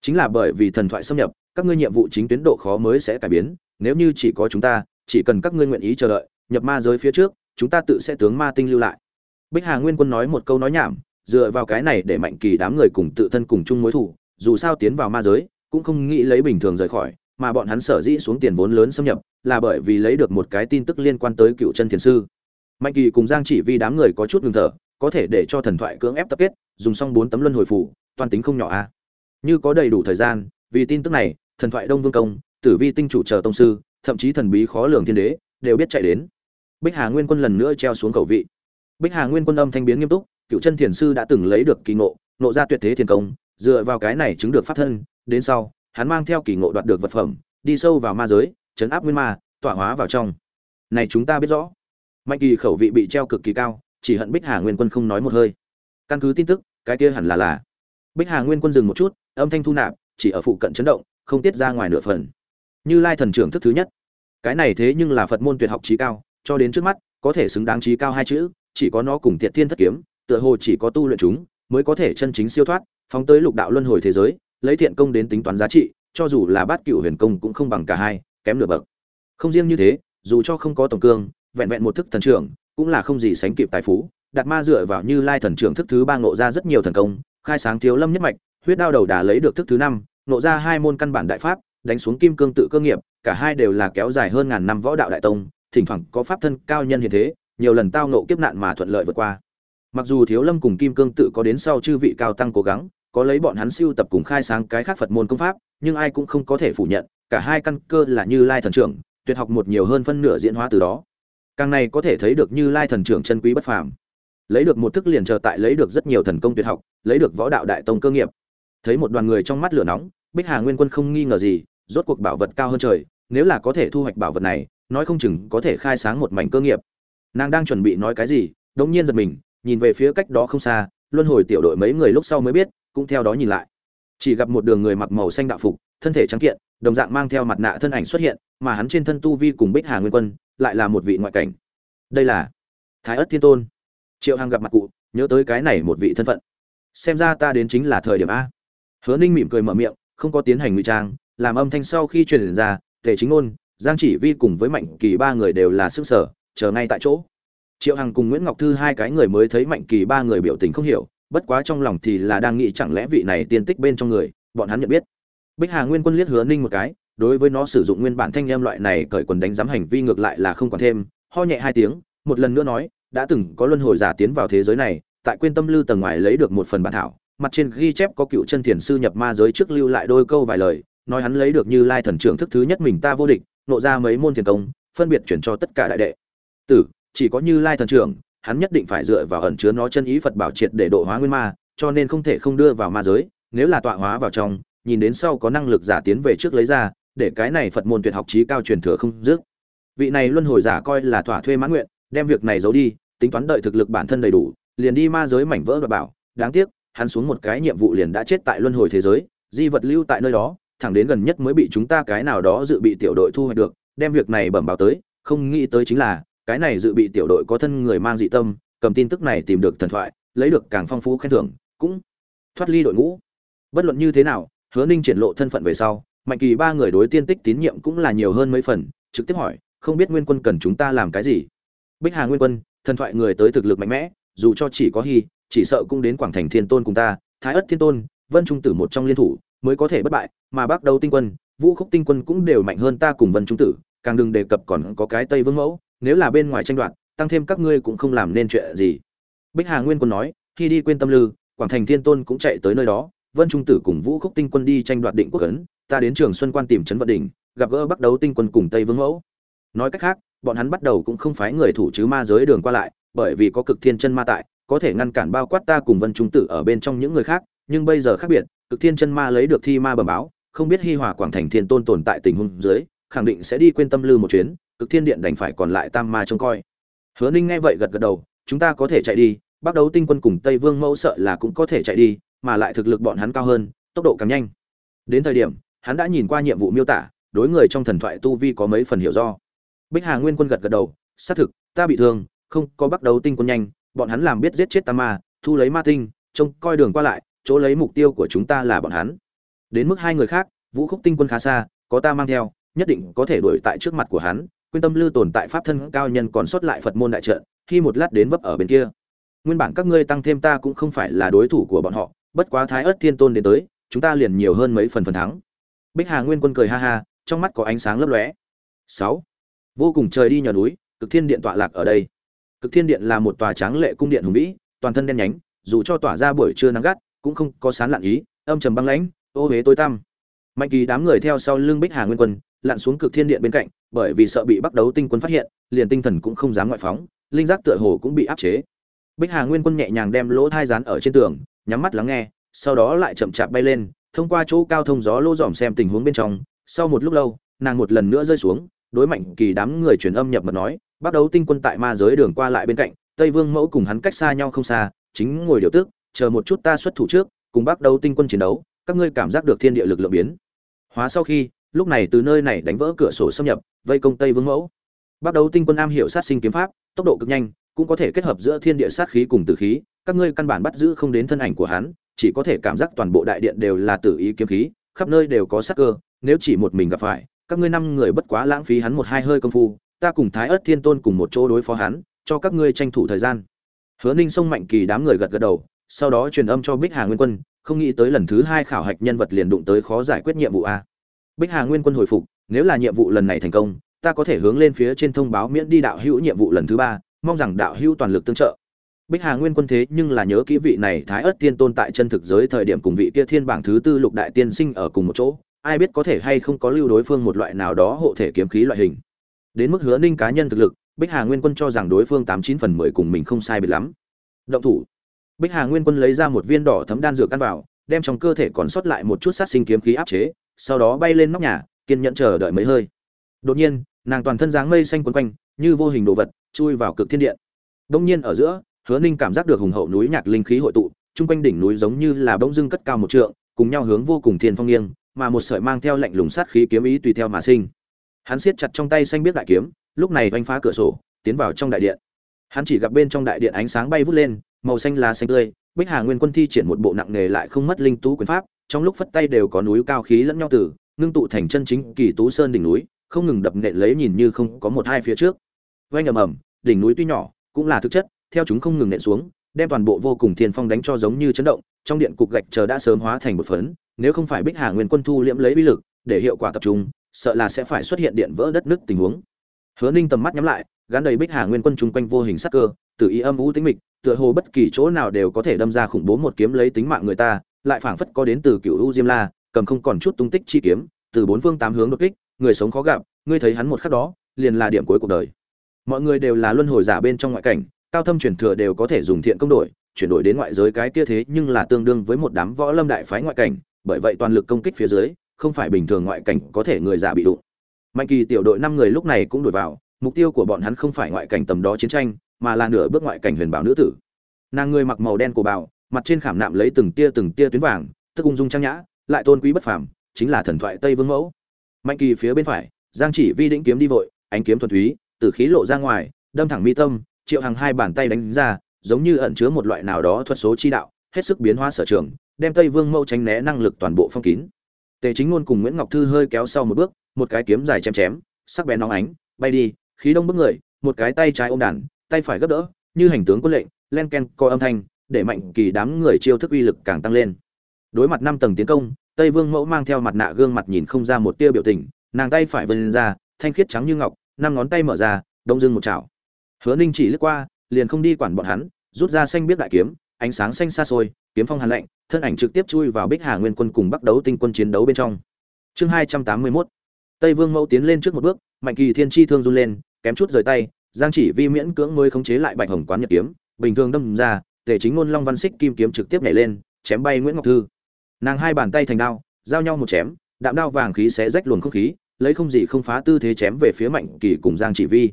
chính là bởi vì thần thoại xâm nhập, các ngươi nhiệm vụ chính tuyến độ khó mới sẽ cải biến, nếu như chỉ có chúng ta, chỉ cần các ngươi nguyện ý chờ đợi, nhập ma giới phía trước, chúng ta tự sẽ tướng ma tinh lưu lại. Bích hà nguyên quân nói một câu nói nhảm, dựa vào cái này để mạnh kỳ đám người cùng tự thân cùng chung mối thủ, dù sao tiến vào ma giới, cũng không nghĩ lấy bình thường rời khỏi mà bọn hắn sở dĩ xuống tiền vốn lớn xâm nhập là bởi vì lấy được một cái tin tức liên quan tới cựu chân thiền sư. Mạnh kỳ cùng giang chỉ vì đám người có chút ngừng thở, có thể để cho thần thoại cưỡng ép tập kết, dùng xong bốn tấm luân hồi phủ, toàn tính không nhỏ a. Như có đầy đủ thời gian, vì tin tức này, thần thoại đông vương công, tử vi tinh chủ chờ tông sư, thậm chí thần bí khó lường thiên đế, đều biết chạy đến. Bích hà nguyên quân lần nữa treo xuống cầu vị. Bích hà nguyên quân âm thanh biến nghiêm túc, cựu chân thiền sư đã từng lấy được kỳ ngộ nộ ra tuyệt thế thiền công, dựa vào cái này chứng được pháp thân, đến sau hắn mang theo kỳ ngộ đoạt được vật phẩm, đi sâu vào ma giới, chấn áp nguyên ma tỏa hóa vào trong. Này chúng ta biết rõ. Mạnh kỳ khẩu vị bị treo cực kỳ cao, chỉ hận bích hà nguyên quân không nói một hơi. Căn cứ tin tức, cái kia hẳn là là. Bích hà nguyên quân dừng một chút, âm thanh thu nạp, chỉ ở phụ cận chấn động, không tiết ra ngoài nửa phần. Như lai thần trưởng thức thứ nhất. Cái này thế nhưng là phật môn tuyệt học trí cao, cho đến trước mắt, có thể xứng đáng trí cao hai chữ, chỉ có nó cùng tiệt thiên thất kiếm, tựa hồ chỉ có tu luyện chúng, mới có thể chân chính siêu thoát, phóng tới lục đạo luân hồi thế giới lấy thiện công đến tính toán giá trị, cho dù là bát cựu huyền công cũng không bằng cả hai, kém nửa bậc. Không riêng như thế, dù cho không có tổng cương, vẹn vẹn một thức thần trưởng, cũng là không gì sánh kịp tài phú. Đạt ma dựa vào như lai thần trưởng thức thứ ba ngộ ra rất nhiều thần công, khai sáng thiếu lâm nhất mạch, huyết đao đầu đà lấy được thức thứ năm, ngộ ra hai môn căn bản đại pháp, đánh xuống kim cương tự cơ nghiệp, cả hai đều là kéo dài hơn ngàn năm võ đạo đại tông, thỉnh thoảng có pháp thân cao nhân hiện thế, nhiều lần tao nộ kiếp nạn mà thuận lợi vượt qua. Mặc dù thiếu lâm cùng kim cương tự có đến sau chư vị cao tăng cố gắng có lấy bọn hắn siêu tập cùng khai sáng cái khác phật môn công pháp, nhưng ai cũng không có thể phủ nhận, cả hai căn cơ là như lai thần trưởng, tuyệt học một nhiều hơn phân nửa diễn hóa từ đó. Càng này có thể thấy được như lai thần trưởng chân quý bất phàm. Lấy được một thức liền chờ tại lấy được rất nhiều thần công tuyệt học, lấy được võ đạo đại tông cơ nghiệp. Thấy một đoàn người trong mắt lửa nóng, bích hà nguyên quân không nghi ngờ gì, rốt cuộc bảo vật cao hơn trời, nếu là có thể thu hoạch bảo vật này, nói không chừng có thể khai sáng một mảnh cơ nghiệp. Nàng đang chuẩn bị nói cái gì đống nhiên giật mình, nhìn về phía cách đó không xa, luân hồi tiểu đội mấy người lúc sau mới biết cũng theo đó nhìn lại. Chỉ gặp một đường người mặc màu xanh đạo phục, thân thể trắng kiện, đồng dạng mang theo mặt nạ thân ảnh xuất hiện, mà hắn trên thân tu vi cùng bích hà nguyên quân lại là một vị ngoại cảnh. Đây là thái ất thiên tôn. Triệu hằng gặp mặt cụ, nhớ tới cái này một vị thân phận. Xem ra ta đến chính là thời điểm a. Hứa ninh mỉm cười mở miệng, không có tiến hành ngụy trang, làm âm thanh sau khi truyền ra, tề chính ngôn, giang chỉ vi cùng với mạnh kỳ ba người đều là sức sở, chờ ngay tại chỗ. Triệu hằng cùng nguyễn ngọc thư hai cái người mới thấy mạnh kỳ ba người biểu tình không hiểu bất quá trong lòng thì là đang nghĩ chẳng lẽ vị này tiên tích bên trong người, bọn hắn nhận biết. Bích hà nguyên quân liếc hứa ninh một cái, đối với nó sử dụng nguyên bản thanh em loại này cởi quần đánh giám hành vi ngược lại là không còn thêm, ho nhẹ hai tiếng, một lần nữa nói, đã từng có luân hồi giả tiến vào thế giới này, tại quên tâm lưu tầng ngoài lấy được một phần bản thảo, mặt trên ghi chép có cựu chân thiền sư nhập ma giới trước lưu lại đôi câu vài lời, nói hắn lấy được như lai thần trưởng thức thứ nhất mình ta vô địch, nộ ra mấy môn thiền công, phân biệt chuyển cho tất cả đại đệ. Tử, chỉ có như lai thần trưởng hắn nhất định phải dựa vào ẩn chứa nó chân ý phật bảo triệt để độ hóa nguyên ma, cho nên không thể không đưa vào ma giới, nếu là tọa hóa vào trong, nhìn đến sau có năng lực giả tiến về trước lấy ra, để cái này phật môn tuyệt học trí cao truyền thừa không dứt. Vị này luân hồi giả coi là thỏa thuê mãn nguyện, đem việc này giấu đi, tính toán đợi thực lực bản thân đầy đủ, liền đi ma giới mảnh vỡ đoạt bảo. Đáng tiếc, hắn xuống một cái nhiệm vụ liền đã chết tại luân hồi thế giới, di vật lưu tại nơi đó, thẳng đến gần nhất mới bị chúng ta cái nào đó dự bị tiểu đội thu hoạch được, đem việc này bẩm báo tới, không nghĩ tới chính là cái này dự bị tiểu đội có thân người mang dị tâm, cầm tin tức này tìm được thần thoại, lấy được càng phong phú khen thưởng, cũng thoát ly đội ngũ. Bất luận như thế nào, hứa ninh triển lộ thân phận về sau, mạnh kỳ ba người đối tiên tích tín nhiệm cũng là nhiều hơn mấy phần, trực tiếp hỏi, không biết nguyên quân cần chúng ta làm cái gì? Bích hà nguyên quân, thần thoại người tới thực lực mạnh mẽ, dù cho chỉ có hy, chỉ sợ cũng đến quảng thành thiên tôn cùng ta, thái ất thiên tôn, vân trung tử một trong liên thủ mới có thể bất bại, mà bác đầu tinh quân, vũ khúc tinh quân cũng đều mạnh hơn ta cùng vân trung tử, càng đừng đề cập còn có cái tây vương mẫu nếu là bên ngoài tranh đoạt, tăng thêm các ngươi cũng không làm nên chuyện gì. Bích hà nguyên quân nói, khi đi quên tâm lư, quảng thành thiên tôn cũng chạy tới nơi đó, vân trung tử cùng vũ khúc tinh quân đi tranh đoạt định quốc ấn, ta đến trường xuân quan tìm trấn vận đỉnh, gặp gỡ bắt đầu tinh quân cùng tây vương mẫu. Nói cách khác, bọn hắn bắt đầu cũng không phái người thủ chứ ma giới đường qua lại, bởi vì có cực thiên chân ma tại, có thể ngăn cản bao quát ta cùng vân trung tử ở bên trong những người khác, nhưng bây giờ khác biệt, cực thiên chân ma lấy được thi ma bẩm báo, không biết hi hòa quảng thành thiên tôn tồn tại tình huống dưới, khẳng định sẽ đi quên tâm lư một chuyến cực thiên điện đành phải còn lại tam ma trông coi. Hứa ninh nghe vậy gật gật đầu, chúng ta có thể chạy đi bắt đầu tinh quân cùng tây vương mẫu sợ là cũng có thể chạy đi, mà lại thực lực bọn hắn cao hơn, tốc độ càng nhanh. Đến thời điểm, hắn đã nhìn qua nhiệm vụ miêu tả, đối người trong thần thoại tu vi có mấy phần hiểu do. Bích hà nguyên quân gật gật đầu, xác thực, ta bị thương, không có bắt đầu tinh quân nhanh, bọn hắn làm biết giết chết tam ma, thu lấy ma tinh, trông coi đường qua lại, chỗ lấy mục tiêu của chúng ta là bọn hắn. Đến mức hai người khác, vũ khúc tinh quân khá xa, có ta mang theo, nhất định có thể đuổi tại trước mặt của hắn quyên tâm lư tồn tại pháp thân cao nhân còn sót lại phật môn đại trận, khi một lát đến vấp ở bên kia. Nguyên bản các ngươi tăng thêm ta cũng không phải là đối thủ của bọn họ, bất quá thái ớt thiên tôn đến tới, chúng ta liền nhiều hơn mấy phần phần thắng. Bích hà nguyên quân cười ha ha, trong mắt có ánh sáng lấp lóe. Sáu. Vô cùng trời đi nhờ núi, cực thiên điện tọa lạc ở đây. Cực thiên điện là một tòa tráng lệ cung điện hùng vĩ, toàn thân đen nhánh, dù cho tỏa ra buổi trưa nắng gắt, cũng không có sán lạn ý, âm trầm băng lãnh, ô huế tối tăm. Mạnh kỳ đám người theo sau lưng bích hà nguyên quân, lặn xuống cực thiên điện bên cạnh bởi vì sợ bị bắt đấu tinh quân phát hiện liền tinh thần cũng không dám ngoại phóng linh giác tựa hồ cũng bị áp chế. Bích hà nguyên quân nhẹ nhàng đem lỗ thai rán ở trên tường nhắm mắt lắng nghe sau đó lại chậm chạp bay lên thông qua chỗ cao thông gió lỗ dòm xem tình huống bên trong. Sau một lúc lâu nàng một lần nữa rơi xuống đối mạnh kỳ đám người truyền âm nhập mật nói bắt đấu tinh quân tại ma giới đường qua lại bên cạnh tây vương mẫu cùng hắn cách xa nhau không xa chính ngồi điều tức, chờ một chút ta xuất thủ trước cùng bắt đấu tinh quân chiến đấu các ngươi cảm giác được thiên địa lực lượng biến. Hóa sau khi lúc này từ nơi này đánh vỡ cửa sổ xâm nhập, vây công tây vương mẫu. Bắt đầu tinh quân am hiểu sát sinh kiếm pháp, tốc độ cực nhanh, cũng có thể kết hợp giữa thiên địa sát khí cùng tử khí, các ngươi căn bản bắt giữ không đến thân ảnh của hắn, chỉ có thể cảm giác toàn bộ đại điện đều là tử ý kiếm khí, khắp nơi đều có sát cơ, nếu chỉ một mình gặp phải, các ngươi năm người bất quá lãng phí hắn một hai hơi công phu, ta cùng thái ớt thiên tôn cùng một chỗ đối phó hắn, cho các ngươi tranh thủ thời gian. Hứa ninh sông mạnh kỳ đám người gật gật đầu, sau đó truyền âm cho bích hà nguyên quân, không nghĩ tới lần thứ hai khảo hạch nhân vật liền đụng tới khó giải quyết nhiệm vụ a bích hà nguyên quân hồi phục, nếu là nhiệm vụ lần này thành công, ta có thể hướng lên phía trên thông báo miễn đi đạo hữu nhiệm vụ lần thứ ba, mong rằng đạo hữu toàn lực tương trợ. Bích hà nguyên quân thế nhưng là nhớ kỹ vị này thái ớt tiên tôn tại chân thực giới thời điểm cùng vị kia thiên bảng thứ tư lục đại tiên sinh ở cùng một chỗ, ai biết có thể hay không có lưu đối phương một loại nào đó hộ thể kiếm khí loại hình. Đến mức hứa ninh cá nhân thực lực, bích hà nguyên quân cho rằng đối phương tám chín phần mười cùng mình không sai biệt lắm. Động thủ. Bích hà nguyên quân lấy ra một viên đỏ thấm đan dược căn vào, đem trong cơ thể còn sót lại một chút sát sinh kiếm khí áp chế sau đó bay lên nóc nhà, kiên nhẫn chờ đợi mấy hơi. Đột nhiên, nàng toàn thân dáng mây xanh quấn quanh, như vô hình đồ vật, chui vào cực thiên điện. Đông nhiên ở giữa, hứa ninh cảm giác được hùng hậu núi nhạc linh khí hội tụ, chung quanh đỉnh núi giống như là bỗng dưng cất cao một trượng, cùng nhau hướng vô cùng thiên phong nghiêng, mà một sợi mang theo lạnh lùng sát khí kiếm ý tùy theo mà sinh. Hắn siết chặt trong tay xanh biết đại kiếm, lúc này oanh phá cửa sổ, tiến vào trong đại điện. Hắn chỉ gặp bên trong đại điện ánh sáng bay vút lên, màu xanh lá xanh tươi, bích hà nguyên quân thi triển một bộ nặng nghề lại không mất linh tú quyền pháp trong lúc phất tay đều có núi cao khí lẫn nhau từ, ngưng tụ thành chân chính kỳ tú sơn đỉnh núi, không ngừng đập nện lấy nhìn như không có một hai phía trước. Vang ầm ầm, đỉnh núi tuy nhỏ, cũng là thực chất, theo chúng không ngừng nện xuống, đem toàn bộ vô cùng thiên phong đánh cho giống như chấn động, trong điện cục gạch chờ đã sớm hóa thành một phấn, nếu không phải bích hà nguyên quân thu liễm lấy uy lực, để hiệu quả tập trung, sợ là sẽ phải xuất hiện điện vỡ đất nứt tình huống. Hứa ninh tầm mắt nhắm lại, gắn đầy bích hà nguyên quân chung quanh vô hình sắc cơ tự ý âm u tính mịch, tựa hồ bất kỳ chỗ nào đều có thể đâm ra khủng bố một kiếm lấy tính mạng người ta lại phảng phất có đến từ cựu u diêm la, cầm không còn chút tung tích chi kiếm, từ bốn phương tám hướng đột kích, người sống khó gặp, ngươi thấy hắn một khắc đó, liền là điểm cuối cuộc đời mọi người đều là luân hồi giả bên trong ngoại cảnh, cao thâm truyền thừa đều có thể dùng thiện công đổi, chuyển đổi đến ngoại giới cái kia thế nhưng là tương đương với một đám võ lâm đại phái ngoại cảnh, bởi vậy toàn lực công kích phía dưới, không phải bình thường ngoại cảnh có thể người giả bị đụng mạnh kỳ tiểu đội năm người lúc này cũng đổi vào, mục tiêu của bọn hắn không phải ngoại cảnh tầm đó chiến tranh, mà là nửa bước ngoại cảnh huyền bảo nữ tử nàng người mặc màu đen của bảo mặt trên khảm nạm lấy từng tia từng tia tuyến vàng, tức ung dung trang nhã, lại tôn quý bất phàm, chính là thần thoại tây vương mẫu. Mạnh kỳ phía bên phải, giang chỉ vi đĩnh kiếm đi vội, ánh kiếm thuần túy, từ khí lộ ra ngoài, đâm thẳng mi tâm, triệu hàng hai bàn tay đánh ra, giống như ẩn chứa một loại nào đó thuật số chi đạo, hết sức biến hóa sở trường, đem tây vương mẫu tránh né năng lực toàn bộ phong kín. Tề chính ngôn cùng nguyễn ngọc thư hơi kéo sau một bước, một cái kiếm dài chém chém, sắc bén nóng ánh, bay đi, khí đông bước người, một cái tay trái ôm đàn, tay phải gấp đỡ, như hành tướng quân lệnh, len ken co âm thanh để mạnh kỳ đám người chiêu thức uy lực càng tăng lên. Đối mặt năm tầng tiến công, tây vương mẫu mang theo mặt nạ gương mặt nhìn không ra một tia biểu tình, nàng tay phải vươn ra, thanh khiết trắng như ngọc, năm ngón tay mở ra, đông dưng một chảo. Hứa ninh chỉ lướt qua, liền không đi quản bọn hắn, rút ra xanh biết đại kiếm, ánh sáng xanh xa xôi, kiếm phong hàn lạnh, thân ảnh trực tiếp chui vào bích hà nguyên quân cùng bắt đấu tinh quân chiến đấu bên trong. Chương hai trăm tám mươi mốt. Tây vương mẫu tiến lên trước một bước, mạnh kỳ thiên chi thương run lên, kém chút rời tay, giang chỉ vi miễn cưỡng mới khống chế lại bạch hồng quán nhật kiếm, bình thường đâm ra tề chính ngôn long văn xích kim kiếm trực tiếp nhảy lên, chém bay nguyễn ngọc thư. Nàng hai bàn tay thành đao, giao nhau một chém, đạm đao vàng khí sẽ rách luồng không khí, lấy không gì không phá tư thế chém về phía mạnh kỳ cùng giang chỉ vi.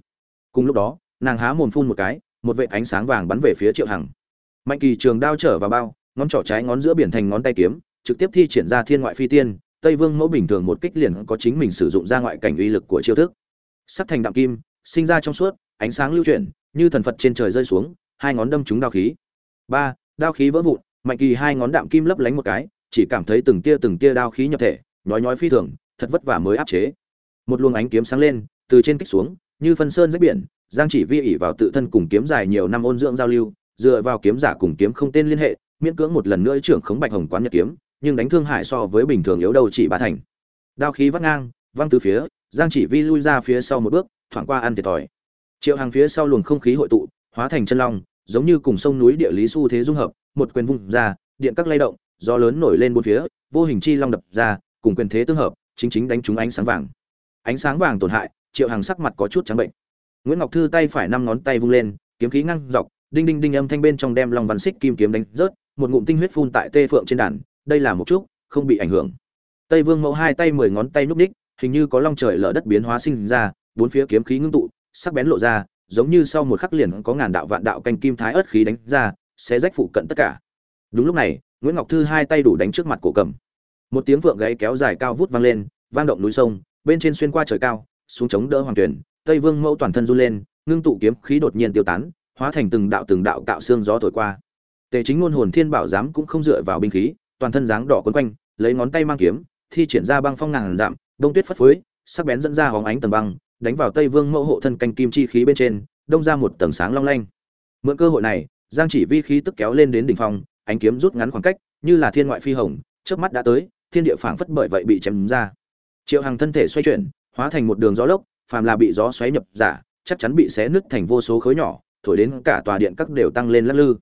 Cùng lúc đó, nàng há mồm phun một cái, một vệ ánh sáng vàng bắn về phía triệu hằng. Mạnh kỳ trường đao trở vào bao, ngón trỏ trái ngón giữa biển thành ngón tay kiếm, trực tiếp thi triển ra thiên ngoại phi tiên, tây vương mẫu bình thường một kích liền có chính mình sử dụng ra ngoại cảnh uy lực của chiêu thức. Sắc thành đạm kim, sinh ra trong suốt, ánh sáng lưu chuyển, như thần phật trên trời rơi xuống, hai ngón đâm trúng đao khí ba, đao khí vỡ vụn, mạnh kỳ hai ngón đạm kim lấp lánh một cái, chỉ cảm thấy từng tia từng tia đao khí nhập thể, nhói nhói phi thường, thật vất vả mới áp chế. Một luồng ánh kiếm sáng lên, từ trên kích xuống, như phân sơn rách biển, giang chỉ vi ỉ vào tự thân cùng kiếm dài nhiều năm ôn dưỡng giao lưu, dựa vào kiếm giả cùng kiếm không tên liên hệ, miễn cưỡng một lần nữa trưởng khống bạch hồng quán nhật kiếm, nhưng đánh thương hại so với bình thường yếu đâu chỉ ba thành. Đao khí vắt ngang, văng từ phía, giang chỉ vi lui ra phía sau một bước, thoảng qua ăn thiệt thòi. Triệu hàng phía sau luồng không khí hội tụ, hóa thành chân long giống như cùng sông núi địa lý xu thế dung hợp một quyền vung ra điện các lay động gió lớn nổi lên bốn phía vô hình chi long đập ra cùng quyền thế tương hợp chính chính đánh trúng ánh sáng vàng. Ánh sáng vàng tổn hại triệu hàng sắc mặt có chút trắng bệnh. Nguyễn ngọc thư tay phải năm ngón tay vung lên kiếm khí ngang dọc đinh đinh đinh âm thanh bên trong đem long văn xích kim kiếm đánh rớt một ngụm tinh huyết phun tại tê phượng trên đàn đây là một chút không bị ảnh hưởng. Tây vương mẫu hai tay mười ngón tay núp đích, hình như có long trời lở đất biến hóa sinh ra bốn phía kiếm khí ngưng tụ sắc bén lộ ra giống như sau một khắc liền có ngàn đạo vạn đạo canh kim thái ớt khí đánh ra sẽ rách phụ cận tất cả. Đúng lúc này, nguyễn ngọc thư hai tay đủ đánh trước mặt cổ cầm. Một tiếng vượng gáy kéo dài cao vút vang lên, vang động núi sông, bên trên xuyên qua trời cao, xuống chống đỡ hoàng tuyển, tây vương mẫu toàn thân run lên, ngưng tụ kiếm khí đột nhiên tiêu tán, hóa thành từng đạo từng đạo cạo xương gió thổi qua. Tề chính ngôn hồn thiên bảo giám cũng không dựa vào binh khí, toàn thân dáng đỏ quấn quanh, lấy ngón tay mang kiếm, thi triển ra băng phong ngàn dặm, đông tuyết phất phới, sắc bén dẫn ra hóng ánh tầng băng đánh vào tây vương mẫu hộ thân canh kim chi khí bên trên, đông ra một tầng sáng long lanh. Mượn cơ hội này, giang chỉ vi khí tức kéo lên đến đỉnh phong, ánh kiếm rút ngắn khoảng cách, như là thiên ngoại phi hồng trước mắt đã tới, thiên địa phảng phất bởi vậy bị chém ra. Triệu hàng thân thể xoay chuyển, hóa thành một đường gió lốc, phàm là bị gió xoáy nhập giả, chắc chắn bị xé nứt thành vô số khối nhỏ, thổi đến cả tòa điện các đều tăng lên lắc lư.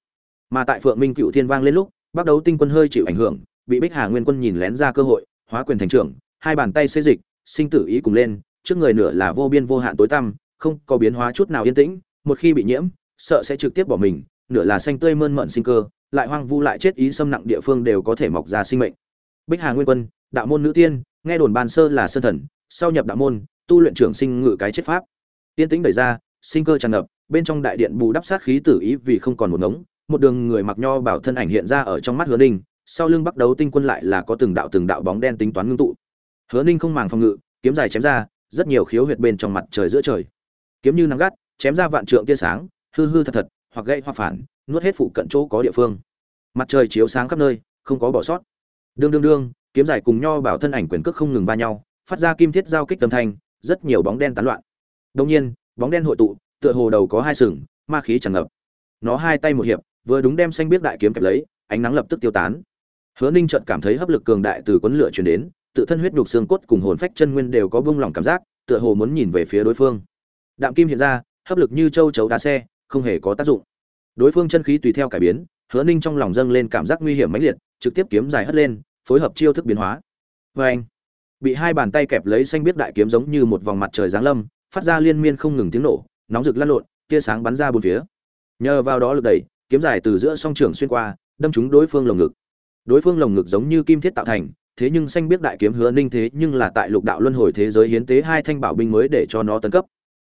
Mà tại phượng minh cựu thiên vang lên lúc bắt đầu tinh quân hơi chịu ảnh hưởng, bị bích hà nguyên quân nhìn lén ra cơ hội, hóa quyền thành trưởng, hai bàn tay xê dịch, sinh tử ý cùng lên trước người nửa là vô biên vô hạn tối tăm, không có biến hóa chút nào yên tĩnh, một khi bị nhiễm, sợ sẽ trực tiếp bỏ mình, nửa là xanh tươi mơn mận sinh cơ, lại hoang vu lại chết ý xâm nặng địa phương đều có thể mọc ra sinh mệnh. Bích hà nguyên quân, đạo môn nữ tiên, nghe đồn ban sơ là sơn thần, sau nhập đạo môn, tu luyện trưởng sinh ngự cái chết pháp. Tiên tĩnh đẩy ra, sinh cơ tràn ngập, bên trong đại điện bù đắp sát khí tử ý vì không còn một ngống, một đường người mặc nho bảo thân ảnh hiện ra ở trong mắt hứa ninh, sau lưng bắt đấu tinh quân lại là có từng đạo từng đạo bóng đen tính toán ngưng tụ. Hứa ninh không màng phòng ngự, kiếm dài chém ra rất nhiều khiếu huyệt bên trong mặt trời giữa trời. Kiếm như nắng gắt, chém ra vạn trượng tia sáng, hư hư thật thật, hoặc gây hoặc phản, nuốt hết phụ cận chỗ có địa phương. Mặt trời chiếu sáng khắp nơi, không có bỏ sót. Đương đương đương, kiếm dài cùng nho bảo thân ảnh quyền cước không ngừng va nhau, phát ra kim thiết giao kích tâm thanh, rất nhiều bóng đen tán loạn. Đông nhiên, bóng đen hội tụ, tựa hồ đầu có hai sừng, ma khí tràn ngập. Nó hai tay một hiệp, vừa đúng đem xanh biết đại kiếm kẹp lấy, ánh nắng lập tức tiêu tán. Hứa ninh trận cảm thấy hấp lực cường đại từ quấn lửa truyền đến tự thân huyết nhục xương cốt cùng hồn phách chân nguyên đều có bông lỏng cảm giác, tựa hồ muốn nhìn về phía đối phương. Đạm kim hiện ra, hấp lực như châu chấu đá xe, không hề có tác dụng. Đối phương chân khí tùy theo cải biến, hứa ninh trong lòng dâng lên cảm giác nguy hiểm mãnh liệt, trực tiếp kiếm dài hất lên, phối hợp chiêu thức biến hóa. Vê anh, bị hai bàn tay kẹp lấy xanh biết đại kiếm giống như một vòng mặt trời giáng lâm, phát ra liên miên không ngừng tiếng nổ, nóng rực lan lộn, tia sáng bắn ra bốn phía. Nhờ vào đó lực đẩy, kiếm dài từ giữa song trường xuyên qua, đâm trúng đối phương lồng ngực. Đối phương lồng ngực giống như kim thiết tạo thành thế nhưng xanh biết đại kiếm hứa ninh thế nhưng là tại lục đạo luân hồi thế giới hiến tế hai thanh bảo binh mới để cho nó tấn cấp.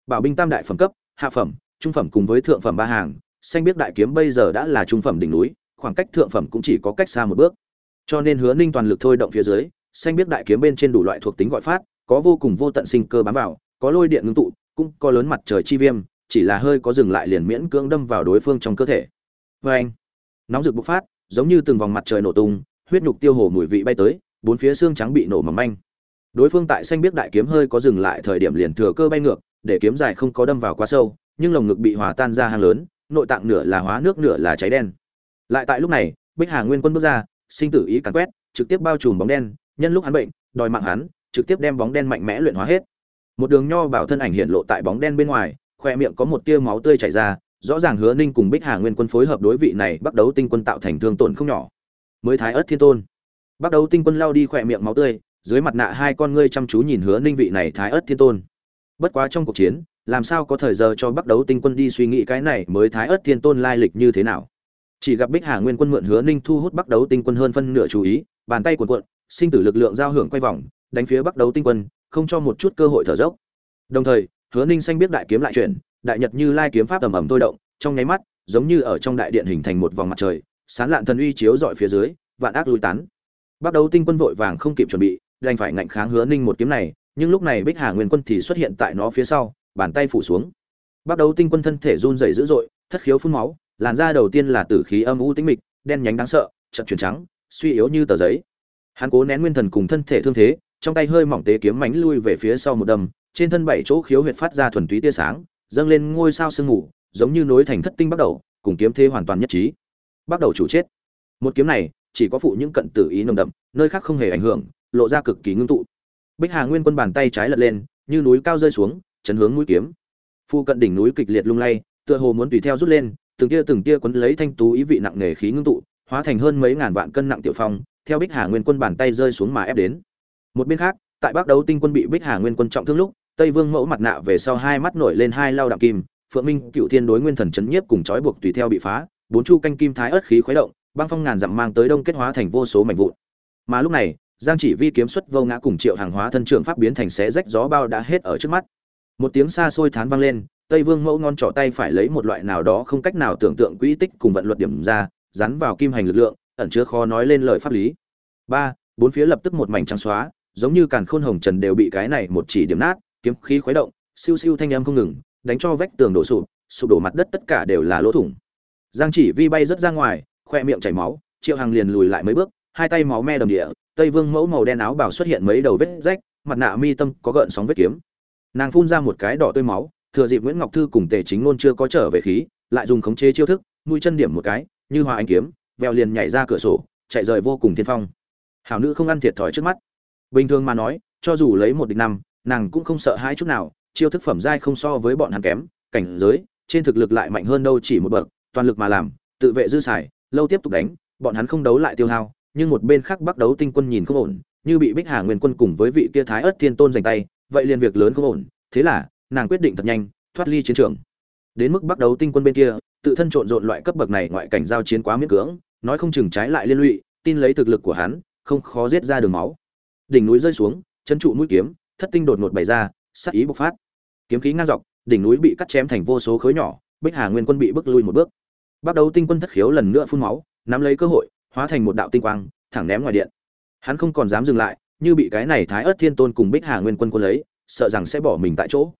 Bảo binh tam đại phẩm cấp, hạ phẩm, trung phẩm cùng với thượng phẩm ba hàng, xanh biết đại kiếm bây giờ đã là trung phẩm đỉnh núi, khoảng cách thượng phẩm cũng chỉ có cách xa một bước. Cho nên hứa ninh toàn lực thôi động phía dưới, xanh biết đại kiếm bên trên đủ loại thuộc tính gọi phát, có vô cùng vô tận sinh cơ bám vào, có lôi điện ngưng tụ, cũng có lớn mặt trời chi viêm, chỉ là hơi có dừng lại liền miễn cưỡng đâm vào đối phương trong cơ thể. Vê anh nóng rực bộc phát, giống như từng vòng mặt trời nổ tung, huyết nhục tiêu hồ mùi vị bay tới bốn phía xương trắng bị nổ mầm manh. Đối phương tại xanh biết đại kiếm hơi có dừng lại thời điểm liền thừa cơ bay ngược, để kiếm dài không có đâm vào quá sâu, nhưng lồng ngực bị hòa tan ra hàng lớn, nội tạng nửa là hóa nước nửa là cháy đen. Lại tại lúc này, bích hà nguyên quân bước ra, sinh tử ý càn quét, trực tiếp bao trùm bóng đen, nhân lúc hắn bệnh, đòi mạng hắn, trực tiếp đem bóng đen mạnh mẽ luyện hóa hết. Một đường nho bảo thân ảnh hiện lộ tại bóng đen bên ngoài, khoe miệng có một tia máu tươi chảy ra, rõ ràng hứa ninh cùng bích hà nguyên quân phối hợp đối vị này bắt đấu tinh quân tạo thành thương tổn không nhỏ. Mới thái ớt thiên tôn bắt đấu tinh quân lao đi khỏe miệng máu tươi, dưới mặt nạ hai con ngươi chăm chú nhìn hứa ninh vị này thái ớt thiên tôn. Bất quá trong cuộc chiến, làm sao có thời giờ cho bắt đấu tinh quân đi suy nghĩ cái này mới thái ớt thiên tôn lai lịch như thế nào? Chỉ gặp bích hà nguyên quân mượn hứa ninh thu hút bắt đấu tinh quân hơn phân nửa chú ý, bàn tay cuộn cuộn, sinh tử lực lượng giao hưởng quay vòng, đánh phía bắt đấu tinh quân, không cho một chút cơ hội thở dốc. Đồng thời, hứa ninh xanh biết đại kiếm lại chuyển, đại nhật như lai kiếm pháp ầm ầm thôi động, trong nháy mắt, giống như ở trong đại điện hình thành một vòng mặt trời, sán lạn thần uy chiếu dọi phía dưới, vạn ác lui tán bắt đầu tinh quân vội vàng không kịp chuẩn bị, đành phải ngạnh kháng hứa ninh một kiếm này, nhưng lúc này bích hà nguyên quân thì xuất hiện tại nó phía sau, bàn tay phủ xuống. Bắt đầu tinh quân thân thể run rẩy dữ dội, thất khiếu phun máu, làn da đầu tiên là tử khí âm u tĩnh mịch, đen nhánh đáng sợ chật chuyển trắng, suy yếu như tờ giấy. Hắn cố nén nguyên thần cùng thân thể thương thế, trong tay hơi mỏng tế kiếm mánh lui về phía sau một đầm, trên thân bảy chỗ khiếu huyệt phát ra thuần túy tia sáng, dâng lên ngôi sao sương mù, giống như nối thành thất tinh bắt đầu, cùng kiếm thế hoàn toàn nhất trí. Bắt đầu chủ chết. Một kiếm này chỉ có phụ những cận tử ý nồng đậm, nơi khác không hề ảnh hưởng, lộ ra cực kỳ ngưng tụ. Bích hà nguyên quân bàn tay trái lật lên, như núi cao rơi xuống, chấn hướng mũi kiếm. Phu cận đỉnh núi kịch liệt lung lay, tựa hồ muốn tùy theo rút lên, từng tia từng tia quấn lấy thanh tú ý vị nặng nề khí ngưng tụ, hóa thành hơn mấy ngàn vạn cân nặng tiểu phong, theo bích hà nguyên quân bàn tay rơi xuống mà ép đến. Một bên khác, tại bắc đấu tinh quân bị bích hà nguyên quân trọng thương lúc, tây vương mẫu mặt nạ về sau hai mắt nổi lên hai lao đạm kim, phượng minh, cựu thiên đối nguyên thần chấn nhiếp cùng trói buộc tùy theo bị phá, bốn chu canh kim thái ớt khí khuấy động băng phong ngàn dặm mang tới đông kết hóa thành vô số mảnh vụn. Mà lúc này, giang chỉ vi kiếm xuất vô ngã cùng triệu hàng hóa thân trưởng pháp biến thành xé rách gió bao đã hết ở trước mắt. Một tiếng xa xôi thán vang lên, tây vương mẫu ngon trỏ tay phải lấy một loại nào đó không cách nào tưởng tượng quỹ tích cùng vận luật điểm ra dán vào kim hành lực lượng, ẩn chứa khó nói lên lời pháp lý. Ba, bốn phía lập tức một mảnh trắng xóa, giống như càn khôn hồng trần đều bị cái này một chỉ điểm nát, kiếm khí khuấy động, siêu siêu thanh âm không ngừng, đánh cho vách tường đổ sụp sụp đổ mặt đất tất cả đều là lỗ thủng. Giang chỉ vi bay rất ra ngoài khoe miệng chảy máu, triệu hằng liền lùi lại mấy bước, hai tay máu me đầm địa, tây vương mẫu màu đen áo bảo xuất hiện mấy đầu vết rách, mặt nạ mi tâm có gợn sóng vết kiếm. Nàng phun ra một cái đỏ tươi máu, thừa dịp nguyễn ngọc thư cùng tề chính ngôn chưa có trở về khí, lại dùng khống chế chiêu thức, mũi chân điểm một cái, như hoa anh kiếm, vèo liền nhảy ra cửa sổ, chạy rời vô cùng thiên phong. Hảo nữ không ăn thiệt thòi trước mắt. Bình thường mà nói, cho dù lấy một địch năm, nàng cũng không sợ hai chút nào, chiêu thức phẩm giai không so với bọn hắn kém, cảnh giới, trên thực lực lại mạnh hơn đâu chỉ một bậc, toàn lực mà làm, tự vệ dư xài lâu tiếp tục đánh, bọn hắn không đấu lại tiêu hao, nhưng một bên khác bắt đấu tinh quân nhìn không ổn, như bị bích hà nguyên quân cùng với vị kia thái ớt thiên tôn giành tay, vậy liền việc lớn không ổn, thế là, nàng quyết định thật nhanh, thoát ly chiến trường. Đến mức bắt đấu tinh quân bên kia, tự thân trộn rộn loại cấp bậc này ngoại cảnh giao chiến quá miễn cưỡng, nói không chừng trái lại liên lụy, tin lấy thực lực của hắn, không khó giết ra đường máu. Đỉnh núi rơi xuống, chân trụ mũi kiếm, thất tinh đột ngột bày ra, sát ý bộc phát. Kiếm khí ngang dọc, đỉnh núi bị cắt chém thành vô số khối nhỏ, bích hà nguyên quân bị bước lui một bước bắt đầu tinh quân thất khiếu lần nữa phun máu, nắm lấy cơ hội, hóa thành một đạo tinh quang, thẳng ném ngoài điện. Hắn không còn dám dừng lại, như bị cái này thái ớt thiên tôn cùng bích hà nguyên quân quân lấy, sợ rằng sẽ bỏ mình tại chỗ.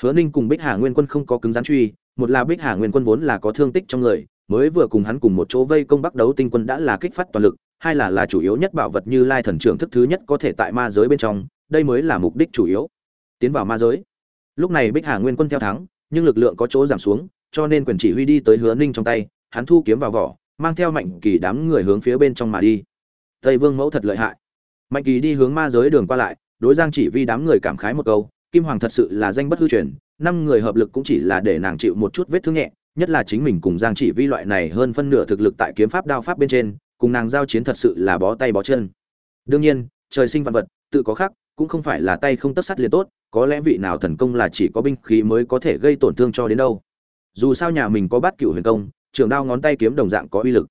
Hứa ninh cùng bích hà nguyên quân không có cứng rắn truy, một là bích hà nguyên quân vốn là có thương tích trong người, mới vừa cùng hắn cùng một chỗ vây công bắt đấu tinh quân đã là kích phát toàn lực, hai là là chủ yếu nhất bảo vật như lai thần trưởng thức thứ nhất có thể tại ma giới bên trong, đây mới là mục đích chủ yếu. Tiến vào ma giới. Lúc này bích hà nguyên quân theo thắng, nhưng lực lượng có chỗ giảm xuống cho nên quyền chỉ huy đi tới hứa ninh trong tay, hắn thu kiếm vào vỏ, mang theo mạnh kỳ đám người hướng phía bên trong mà đi. Tây vương mẫu thật lợi hại. Mạnh kỳ đi hướng ma giới đường qua lại, đối giang chỉ vi đám người cảm khái một câu, kim hoàng thật sự là danh bất hư truyền, năm người hợp lực cũng chỉ là để nàng chịu một chút vết thương nhẹ, nhất là chính mình cùng giang chỉ vi loại này hơn phân nửa thực lực tại kiếm pháp đao pháp bên trên, cùng nàng giao chiến thật sự là bó tay bó chân. Đương nhiên, trời sinh vạn vật, tự có khác, cũng không phải là tay không tất sắt liền tốt, có lẽ vị nào thần công là chỉ có binh khí mới có thể gây tổn thương cho đến đâu dù sao nhà mình có bát cựu huyền công, trường đao ngón tay kiếm đồng dạng có uy lực.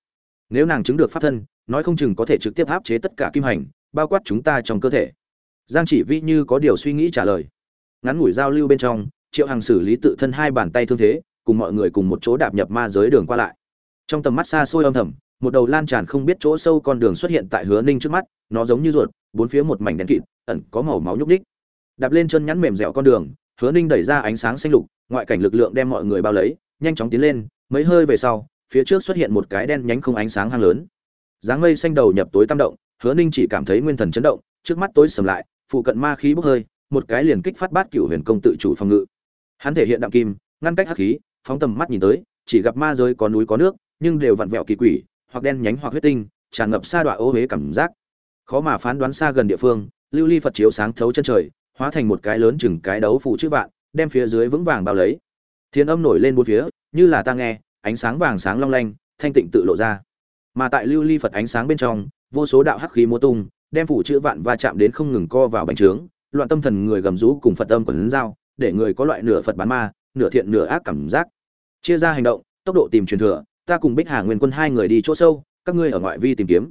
Nếu nàng chứng được pháp thân, nói không chừng có thể trực tiếp áp chế tất cả kim hành, bao quát chúng ta trong cơ thể. Giang chỉ vi như có điều suy nghĩ trả lời. Ngắn ngủi giao lưu bên trong, triệu hằng xử lý tự thân hai bàn tay thương thế, cùng mọi người cùng một chỗ đạp nhập ma giới đường qua lại. Trong tầm mắt xa xôi âm thầm, một đầu lan tràn không biết chỗ sâu con đường xuất hiện tại hứa ninh trước mắt, nó giống như ruột, bốn phía một mảnh đen kịt, ẩn có màu máu nhúc ních đạp lên chân nhắn mềm dẻo con đường, hứa ninh đẩy ra ánh sáng xanh lục ngoại cảnh lực lượng đem mọi người bao lấy, nhanh chóng tiến lên, mấy hơi về sau, phía trước xuất hiện một cái đen nhánh không ánh sáng hang lớn. Dáng mây xanh đầu nhập tối tam động, hứa ninh chỉ cảm thấy nguyên thần chấn động, trước mắt tối sầm lại, phụ cận ma khí bốc hơi, một cái liền kích phát bát cửu huyền công tự chủ phòng ngự. Hắn thể hiện đạm kim, ngăn cách hắc khí, phóng tầm mắt nhìn tới, chỉ gặp ma giới có núi có nước, nhưng đều vặn vẹo kỳ quỷ, hoặc đen nhánh hoặc huyết tinh, tràn ngập xa đoạn ô huế cảm giác. Khó mà phán đoán xa gần địa phương, lưu ly phật chiếu sáng thấu chân trời, hóa thành một cái lớn chừng cái đấu phụ chữ vạn đem phía dưới vững vàng bao lấy. Thiên âm nổi lên bốn phía, như là ta nghe, ánh sáng vàng sáng long lanh, thanh tịnh tự lộ ra. Mà tại lưu ly phật ánh sáng bên trong, vô số đạo hắc khí múa tung, đem phủ chữ vạn va chạm đến không ngừng co vào bánh trướng, loạn tâm thần người gầm rú cùng phật âm quần dao, để người có loại nửa phật bán ma, nửa thiện nửa ác cảm giác. Chia ra hành động, tốc độ tìm truyền thừa, ta cùng bích hà nguyên quân hai người đi chỗ sâu, các ngươi ở ngoại vi tìm kiếm.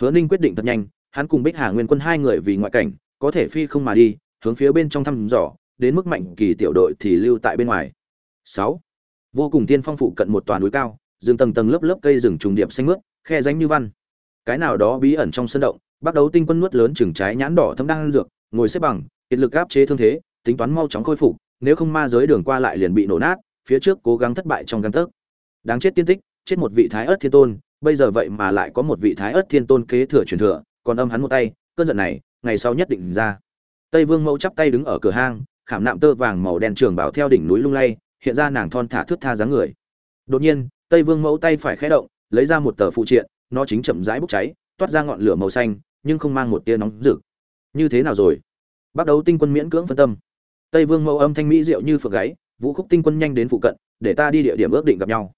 Hứa ninh quyết định thật nhanh, hắn cùng bích hà nguyên quân hai người vì ngoại cảnh, có thể phi không mà đi, hướng phía bên trong thăm dò đến mức mạnh kỳ tiểu đội thì lưu tại bên ngoài. Sáu. Vô cùng tiên phong phụ cận một tòa núi cao, rừng tầng tầng lớp lớp cây rừng trùng điệp xanh mướt, khe rãnh như văn. Cái nào đó bí ẩn trong sân động, bắt đầu tinh quân nuốt lớn chừng trái nhãn đỏ thâm đang dược, ngồi xếp bằng, kiệt lực áp chế thương thế, tính toán mau chóng khôi phục, nếu không ma giới đường qua lại liền bị nổ nát, phía trước cố gắng thất bại trong gang tấc. Đáng chết tiên tích, chết một vị thái ớt thiên tôn, bây giờ vậy mà lại có một vị thái ớt thiên tôn kế thừa truyền thừa, còn âm hắn một tay, cơn giận này, ngày sau nhất định ra. Tây vương mẫu chắp tay đứng ở cửa hang khảm nạm tơ vàng màu đen trường bảo theo đỉnh núi lung lay, hiện ra nàng thon thả thướt tha dáng người. Đột nhiên, tây vương mẫu tay phải khẽ động, lấy ra một tờ phụ triện, nó chính chậm rãi bốc cháy, toát ra ngọn lửa màu xanh, nhưng không mang một tia nóng rực. Như thế nào rồi? Bắt đầu tinh quân miễn cưỡng phân tâm. Tây vương mẫu âm thanh mỹ diệu như phượng gáy, vũ khúc tinh quân nhanh đến phụ cận, để ta đi địa điểm ước định gặp nhau.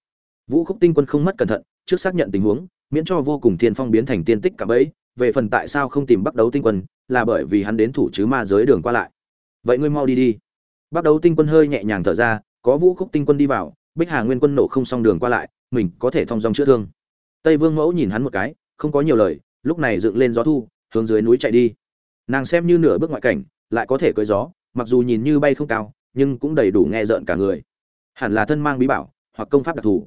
Vũ khúc tinh quân không mất cẩn thận, trước xác nhận tình huống, miễn cho vô cùng thiên phong biến thành tiên tích cả bấy về phần tại sao không tìm bắt đầu tinh quân, là bởi vì hắn đến thủ chứ ma giới đường qua lại vậy ngươi mau đi đi. Bắt đầu tinh quân hơi nhẹ nhàng thở ra, có vũ khúc tinh quân đi vào, bích hà nguyên quân nổ không xong đường qua lại, mình có thể thong dong chữa thương. Tây vương mẫu nhìn hắn một cái, không có nhiều lời, lúc này dựng lên gió thu, hướng dưới núi chạy đi. Nàng xem như nửa bước ngoại cảnh, lại có thể cưỡi gió, mặc dù nhìn như bay không cao, nhưng cũng đầy đủ nghe rợn cả người. Hẳn là thân mang bí bảo, hoặc công pháp đặc thù.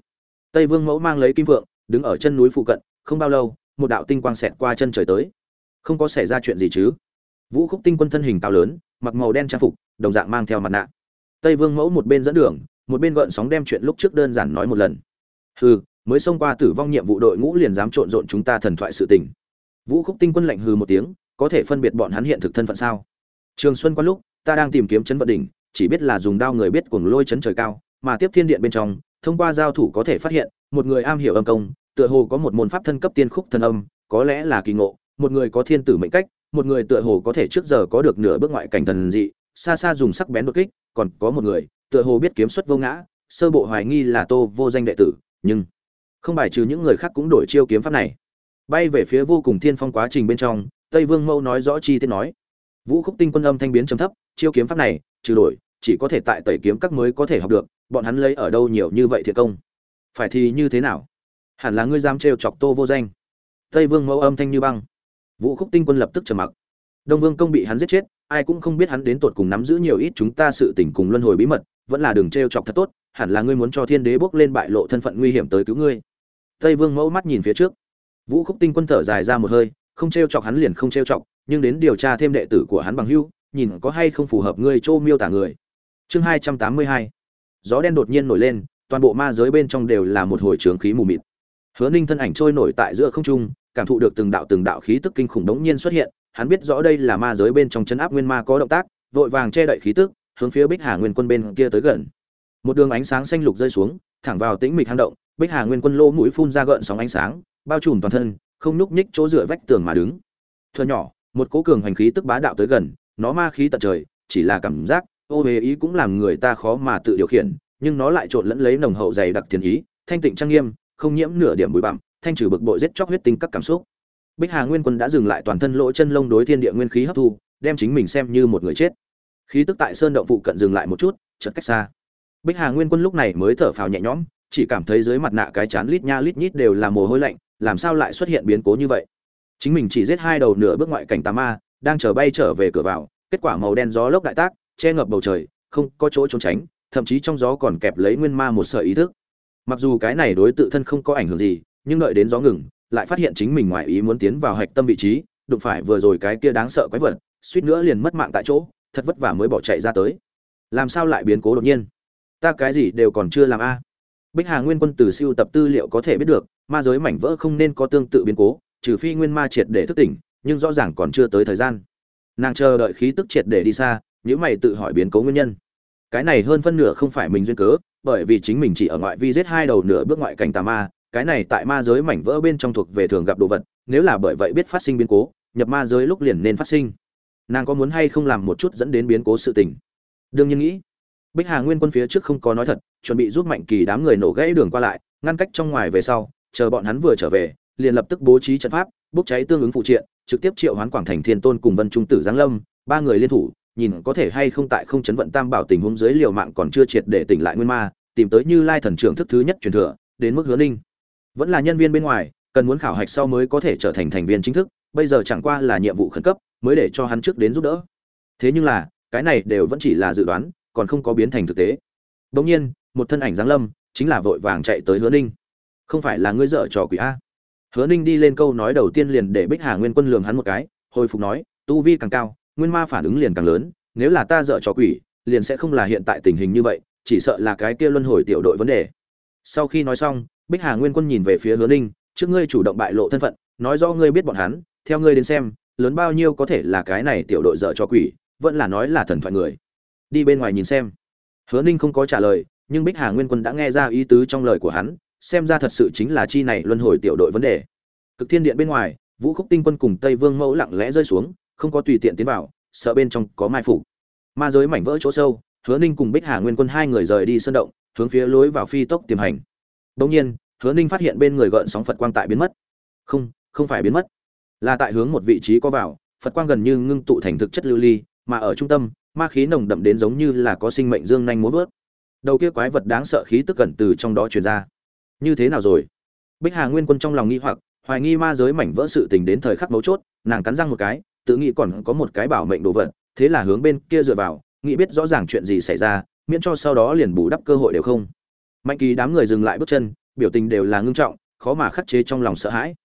Tây vương mẫu mang lấy kim vượng đứng ở chân núi phụ cận, không bao lâu, một đạo tinh quang xẹt qua chân trời tới. Không có xảy ra chuyện gì chứ? Vũ khúc tinh quân thân hình cao lớn, mặc màu đen trang phục, đồng dạng mang theo mặt nạ. Tây vương mẫu một bên dẫn đường, một bên gợn sóng đem chuyện lúc trước đơn giản nói một lần. Hừ, mới xông qua tử vong nhiệm vụ đội ngũ liền dám trộn rộn chúng ta thần thoại sự tình. Vũ khúc tinh quân lạnh hừ một tiếng, có thể phân biệt bọn hắn hiện thực thân phận sao? Trường xuân qua lúc, ta đang tìm kiếm chấn vận đỉnh, chỉ biết là dùng đao người biết cuồng lôi chấn trời cao, mà tiếp thiên điện bên trong, thông qua giao thủ có thể phát hiện, một người am hiểu âm công, tựa hồ có một môn pháp thân cấp tiên khúc thần âm, có lẽ là kỳ ngộ, một người có thiên tử mệnh cách một người tựa hồ có thể trước giờ có được nửa bước ngoại cảnh thần dị, xa xa dùng sắc bén đột kích, còn có một người, tựa hồ biết kiếm xuất vô ngã, sơ bộ hoài nghi là tô vô danh đệ tử, nhưng không bài trừ những người khác cũng đổi chiêu kiếm pháp này. Bay về phía vô cùng thiên phong quá trình bên trong, tây vương mâu nói rõ chi tiết nói. Vũ khúc tinh quân âm thanh biến trầm thấp, chiêu kiếm pháp này, trừ đổi, chỉ có thể tại tẩy kiếm các mới có thể học được, bọn hắn lấy ở đâu nhiều như vậy thiệt công? Phải thì như thế nào? Hẳn là ngươi dám trêu chọc tô vô danh. Tây vương mâu âm thanh như băng vũ khúc tinh quân lập tức trầm mặc. Đông vương công bị hắn giết chết, ai cũng không biết hắn đến tột cùng nắm giữ nhiều ít chúng ta sự tình cùng luân hồi bí mật, vẫn là đường treo chọc thật tốt, hẳn là ngươi muốn cho thiên đế bốc lên bại lộ thân phận nguy hiểm tới cứu ngươi. Tây vương mẫu mắt nhìn phía trước. Vũ khúc tinh quân thở dài ra một hơi, không treo chọc hắn liền không treo chọc, nhưng đến điều tra thêm đệ tử của hắn bằng hưu nhìn có hay không phù hợp ngươi châu miêu tả người. Chương hai trăm tám mươi hai. Gió đen đột nhiên nổi lên, toàn bộ ma giới bên trong đều là một hồi trường khí mù mịt. Hứa ninh thân ảnh trôi nổi tại giữa không trung cảm thụ được từng đạo từng đạo khí tức kinh khủng đống nhiên xuất hiện, hắn biết rõ đây là ma giới bên trong chấn áp nguyên ma có động tác, vội vàng che đậy khí tức, hướng phía bích hà nguyên quân bên kia tới gần. Một đường ánh sáng xanh lục rơi xuống, thẳng vào tĩnh mịch hang động, bích hà nguyên quân lỗ mũi phun ra gợn sóng ánh sáng, bao trùm toàn thân, không núc nhích chỗ dựa vách tường mà đứng. Thuở nhỏ, một cố cường hành khí tức bá đạo tới gần, nó ma khí tận trời, chỉ là cảm giác, ô hề ý cũng làm người ta khó mà tự điều khiển, nhưng nó lại trộn lẫn lấy nồng hậu dày đặc tiền ý, thanh tịnh trang nghiêm, không nhiễm nửa điểm bụi bặm thanh trừ bực bội giết chóc huyết tinh các cảm xúc. Bích hà nguyên quân đã dừng lại toàn thân lỗ chân lông đối thiên địa nguyên khí hấp thu, đem chính mình xem như một người chết. Khí tức tại sơn động phụ cận dừng lại một chút, chợt cách xa. Bích hà nguyên quân lúc này mới thở phào nhẹ nhõm, chỉ cảm thấy dưới mặt nạ cái chán lít nha lít nhít đều là mồ hôi lạnh, làm sao lại xuất hiện biến cố như vậy? Chính mình chỉ giết hai đầu nửa bước ngoại cảnh tà ma, đang chờ bay trở về cửa vào, kết quả màu đen gió lốc đại tác, che ngập bầu trời, không có chỗ trốn tránh, thậm chí trong gió còn kẹp lấy nguyên ma một sợi ý thức. Mặc dù cái này đối tự thân không có ảnh hưởng gì nhưng đợi đến gió ngừng, lại phát hiện chính mình ngoài ý muốn tiến vào hạch tâm vị trí, đụng phải vừa rồi cái kia đáng sợ quái vật, suýt nữa liền mất mạng tại chỗ, thật vất vả mới bỏ chạy ra tới. Làm sao lại biến cố đột nhiên? Ta cái gì đều còn chưa làm a. Bích hà nguyên quân từ siêu tập tư liệu có thể biết được, ma giới mảnh vỡ không nên có tương tự biến cố, trừ phi nguyên ma triệt để thức tỉnh, nhưng rõ ràng còn chưa tới thời gian. Nàng chờ đợi khí tức triệt để đi xa những mày tự hỏi biến cố nguyên nhân. Cái này hơn phân nửa không phải mình duyên cớ, bởi vì chính mình chỉ ở ngoại vi giết hai đầu nửa bước ngoại cảnh tà ma cái này tại ma giới mảnh vỡ bên trong thuộc về thường gặp đồ vật, nếu là bởi vậy biết phát sinh biến cố, nhập ma giới lúc liền nên phát sinh. Nàng có muốn hay không làm một chút dẫn đến biến cố sự tình? Đương nhiên nghĩ. Bích hà nguyên quân phía trước không có nói thật, chuẩn bị giúp mạnh kỳ đám người nổ gãy đường qua lại, ngăn cách trong ngoài về sau, chờ bọn hắn vừa trở về, liền lập tức bố trí trận pháp, bốc cháy tương ứng phụ triện, trực tiếp triệu hoán quảng thành thiên tôn cùng vân trung tử giáng lâm, ba người liên thủ, nhìn có thể hay không tại không chấn vận tam bảo tình huống dưới liều mạng còn chưa triệt để tỉnh lại nguyên ma, tìm tới như lai thần trưởng thức thứ nhất truyền thừa, đến mức hứa ninh vẫn là nhân viên bên ngoài, cần muốn khảo hạch sau mới có thể trở thành thành viên chính thức, bây giờ chẳng qua là nhiệm vụ khẩn cấp, mới để cho hắn trước đến giúp đỡ. Thế nhưng là, cái này đều vẫn chỉ là dự đoán, còn không có biến thành thực tế. Bỗng nhiên, một thân ảnh giáng lâm, chính là vội vàng chạy tới hứa ninh. Không phải là ngươi dợ trò quỷ a. Hứa ninh đi lên câu nói đầu tiên liền để bích hà nguyên quân lường hắn một cái, hồi phục nói, tu vi càng cao, nguyên ma phản ứng liền càng lớn, nếu là ta dợ trò quỷ, liền sẽ không là hiện tại tình hình như vậy, chỉ sợ là cái kia luân hồi tiểu đội vấn đề. Sau khi nói xong bích hà nguyên quân nhìn về phía hứa ninh, trước ngươi chủ động bại lộ thân phận, nói rõ ngươi biết bọn hắn, theo ngươi đến xem, lớn bao nhiêu có thể là cái này tiểu đội dở cho quỷ, vẫn là nói là thần thoại người. Đi bên ngoài nhìn xem. Hứa ninh không có trả lời, nhưng bích hà nguyên quân đã nghe ra ý tứ trong lời của hắn, xem ra thật sự chính là chi này luân hồi tiểu đội vấn đề. Cực thiên điện bên ngoài, vũ khúc tinh quân cùng tây vương mẫu lặng lẽ rơi xuống, không có tùy tiện tiến vào, sợ bên trong có mai phục. Ma giới mảnh vỡ chỗ sâu, hứa ninh cùng bích hà nguyên quân hai người rời đi sơn động, hướng phía lối vào phi tốc tiềm hành đồng nhiên, hứa ninh phát hiện bên người gợn sóng phật quang tại biến mất. Không không phải biến mất. Là tại hướng một vị trí có vào, phật quang gần như ngưng tụ thành thực chất lưu ly, mà ở trung tâm, ma khí nồng đậm đến giống như là có sinh mệnh dương nhanh muốn vớt. Đầu kia quái vật đáng sợ khí tức gần từ trong đó truyền ra. Như thế nào rồi? Bích hà nguyên quân trong lòng nghi hoặc, hoài nghi ma giới mảnh vỡ sự tình đến thời khắc mấu chốt, nàng cắn răng một cái, tự nghĩ còn có một cái bảo mệnh đồ vật, thế là hướng bên kia dựa vào, nghĩ biết rõ ràng chuyện gì xảy ra, miễn cho sau đó liền bù đắp cơ hội đều không mạnh kỳ đám người dừng lại bước chân, biểu tình đều là ngưng trọng, khó mà khắc chế trong lòng sợ hãi.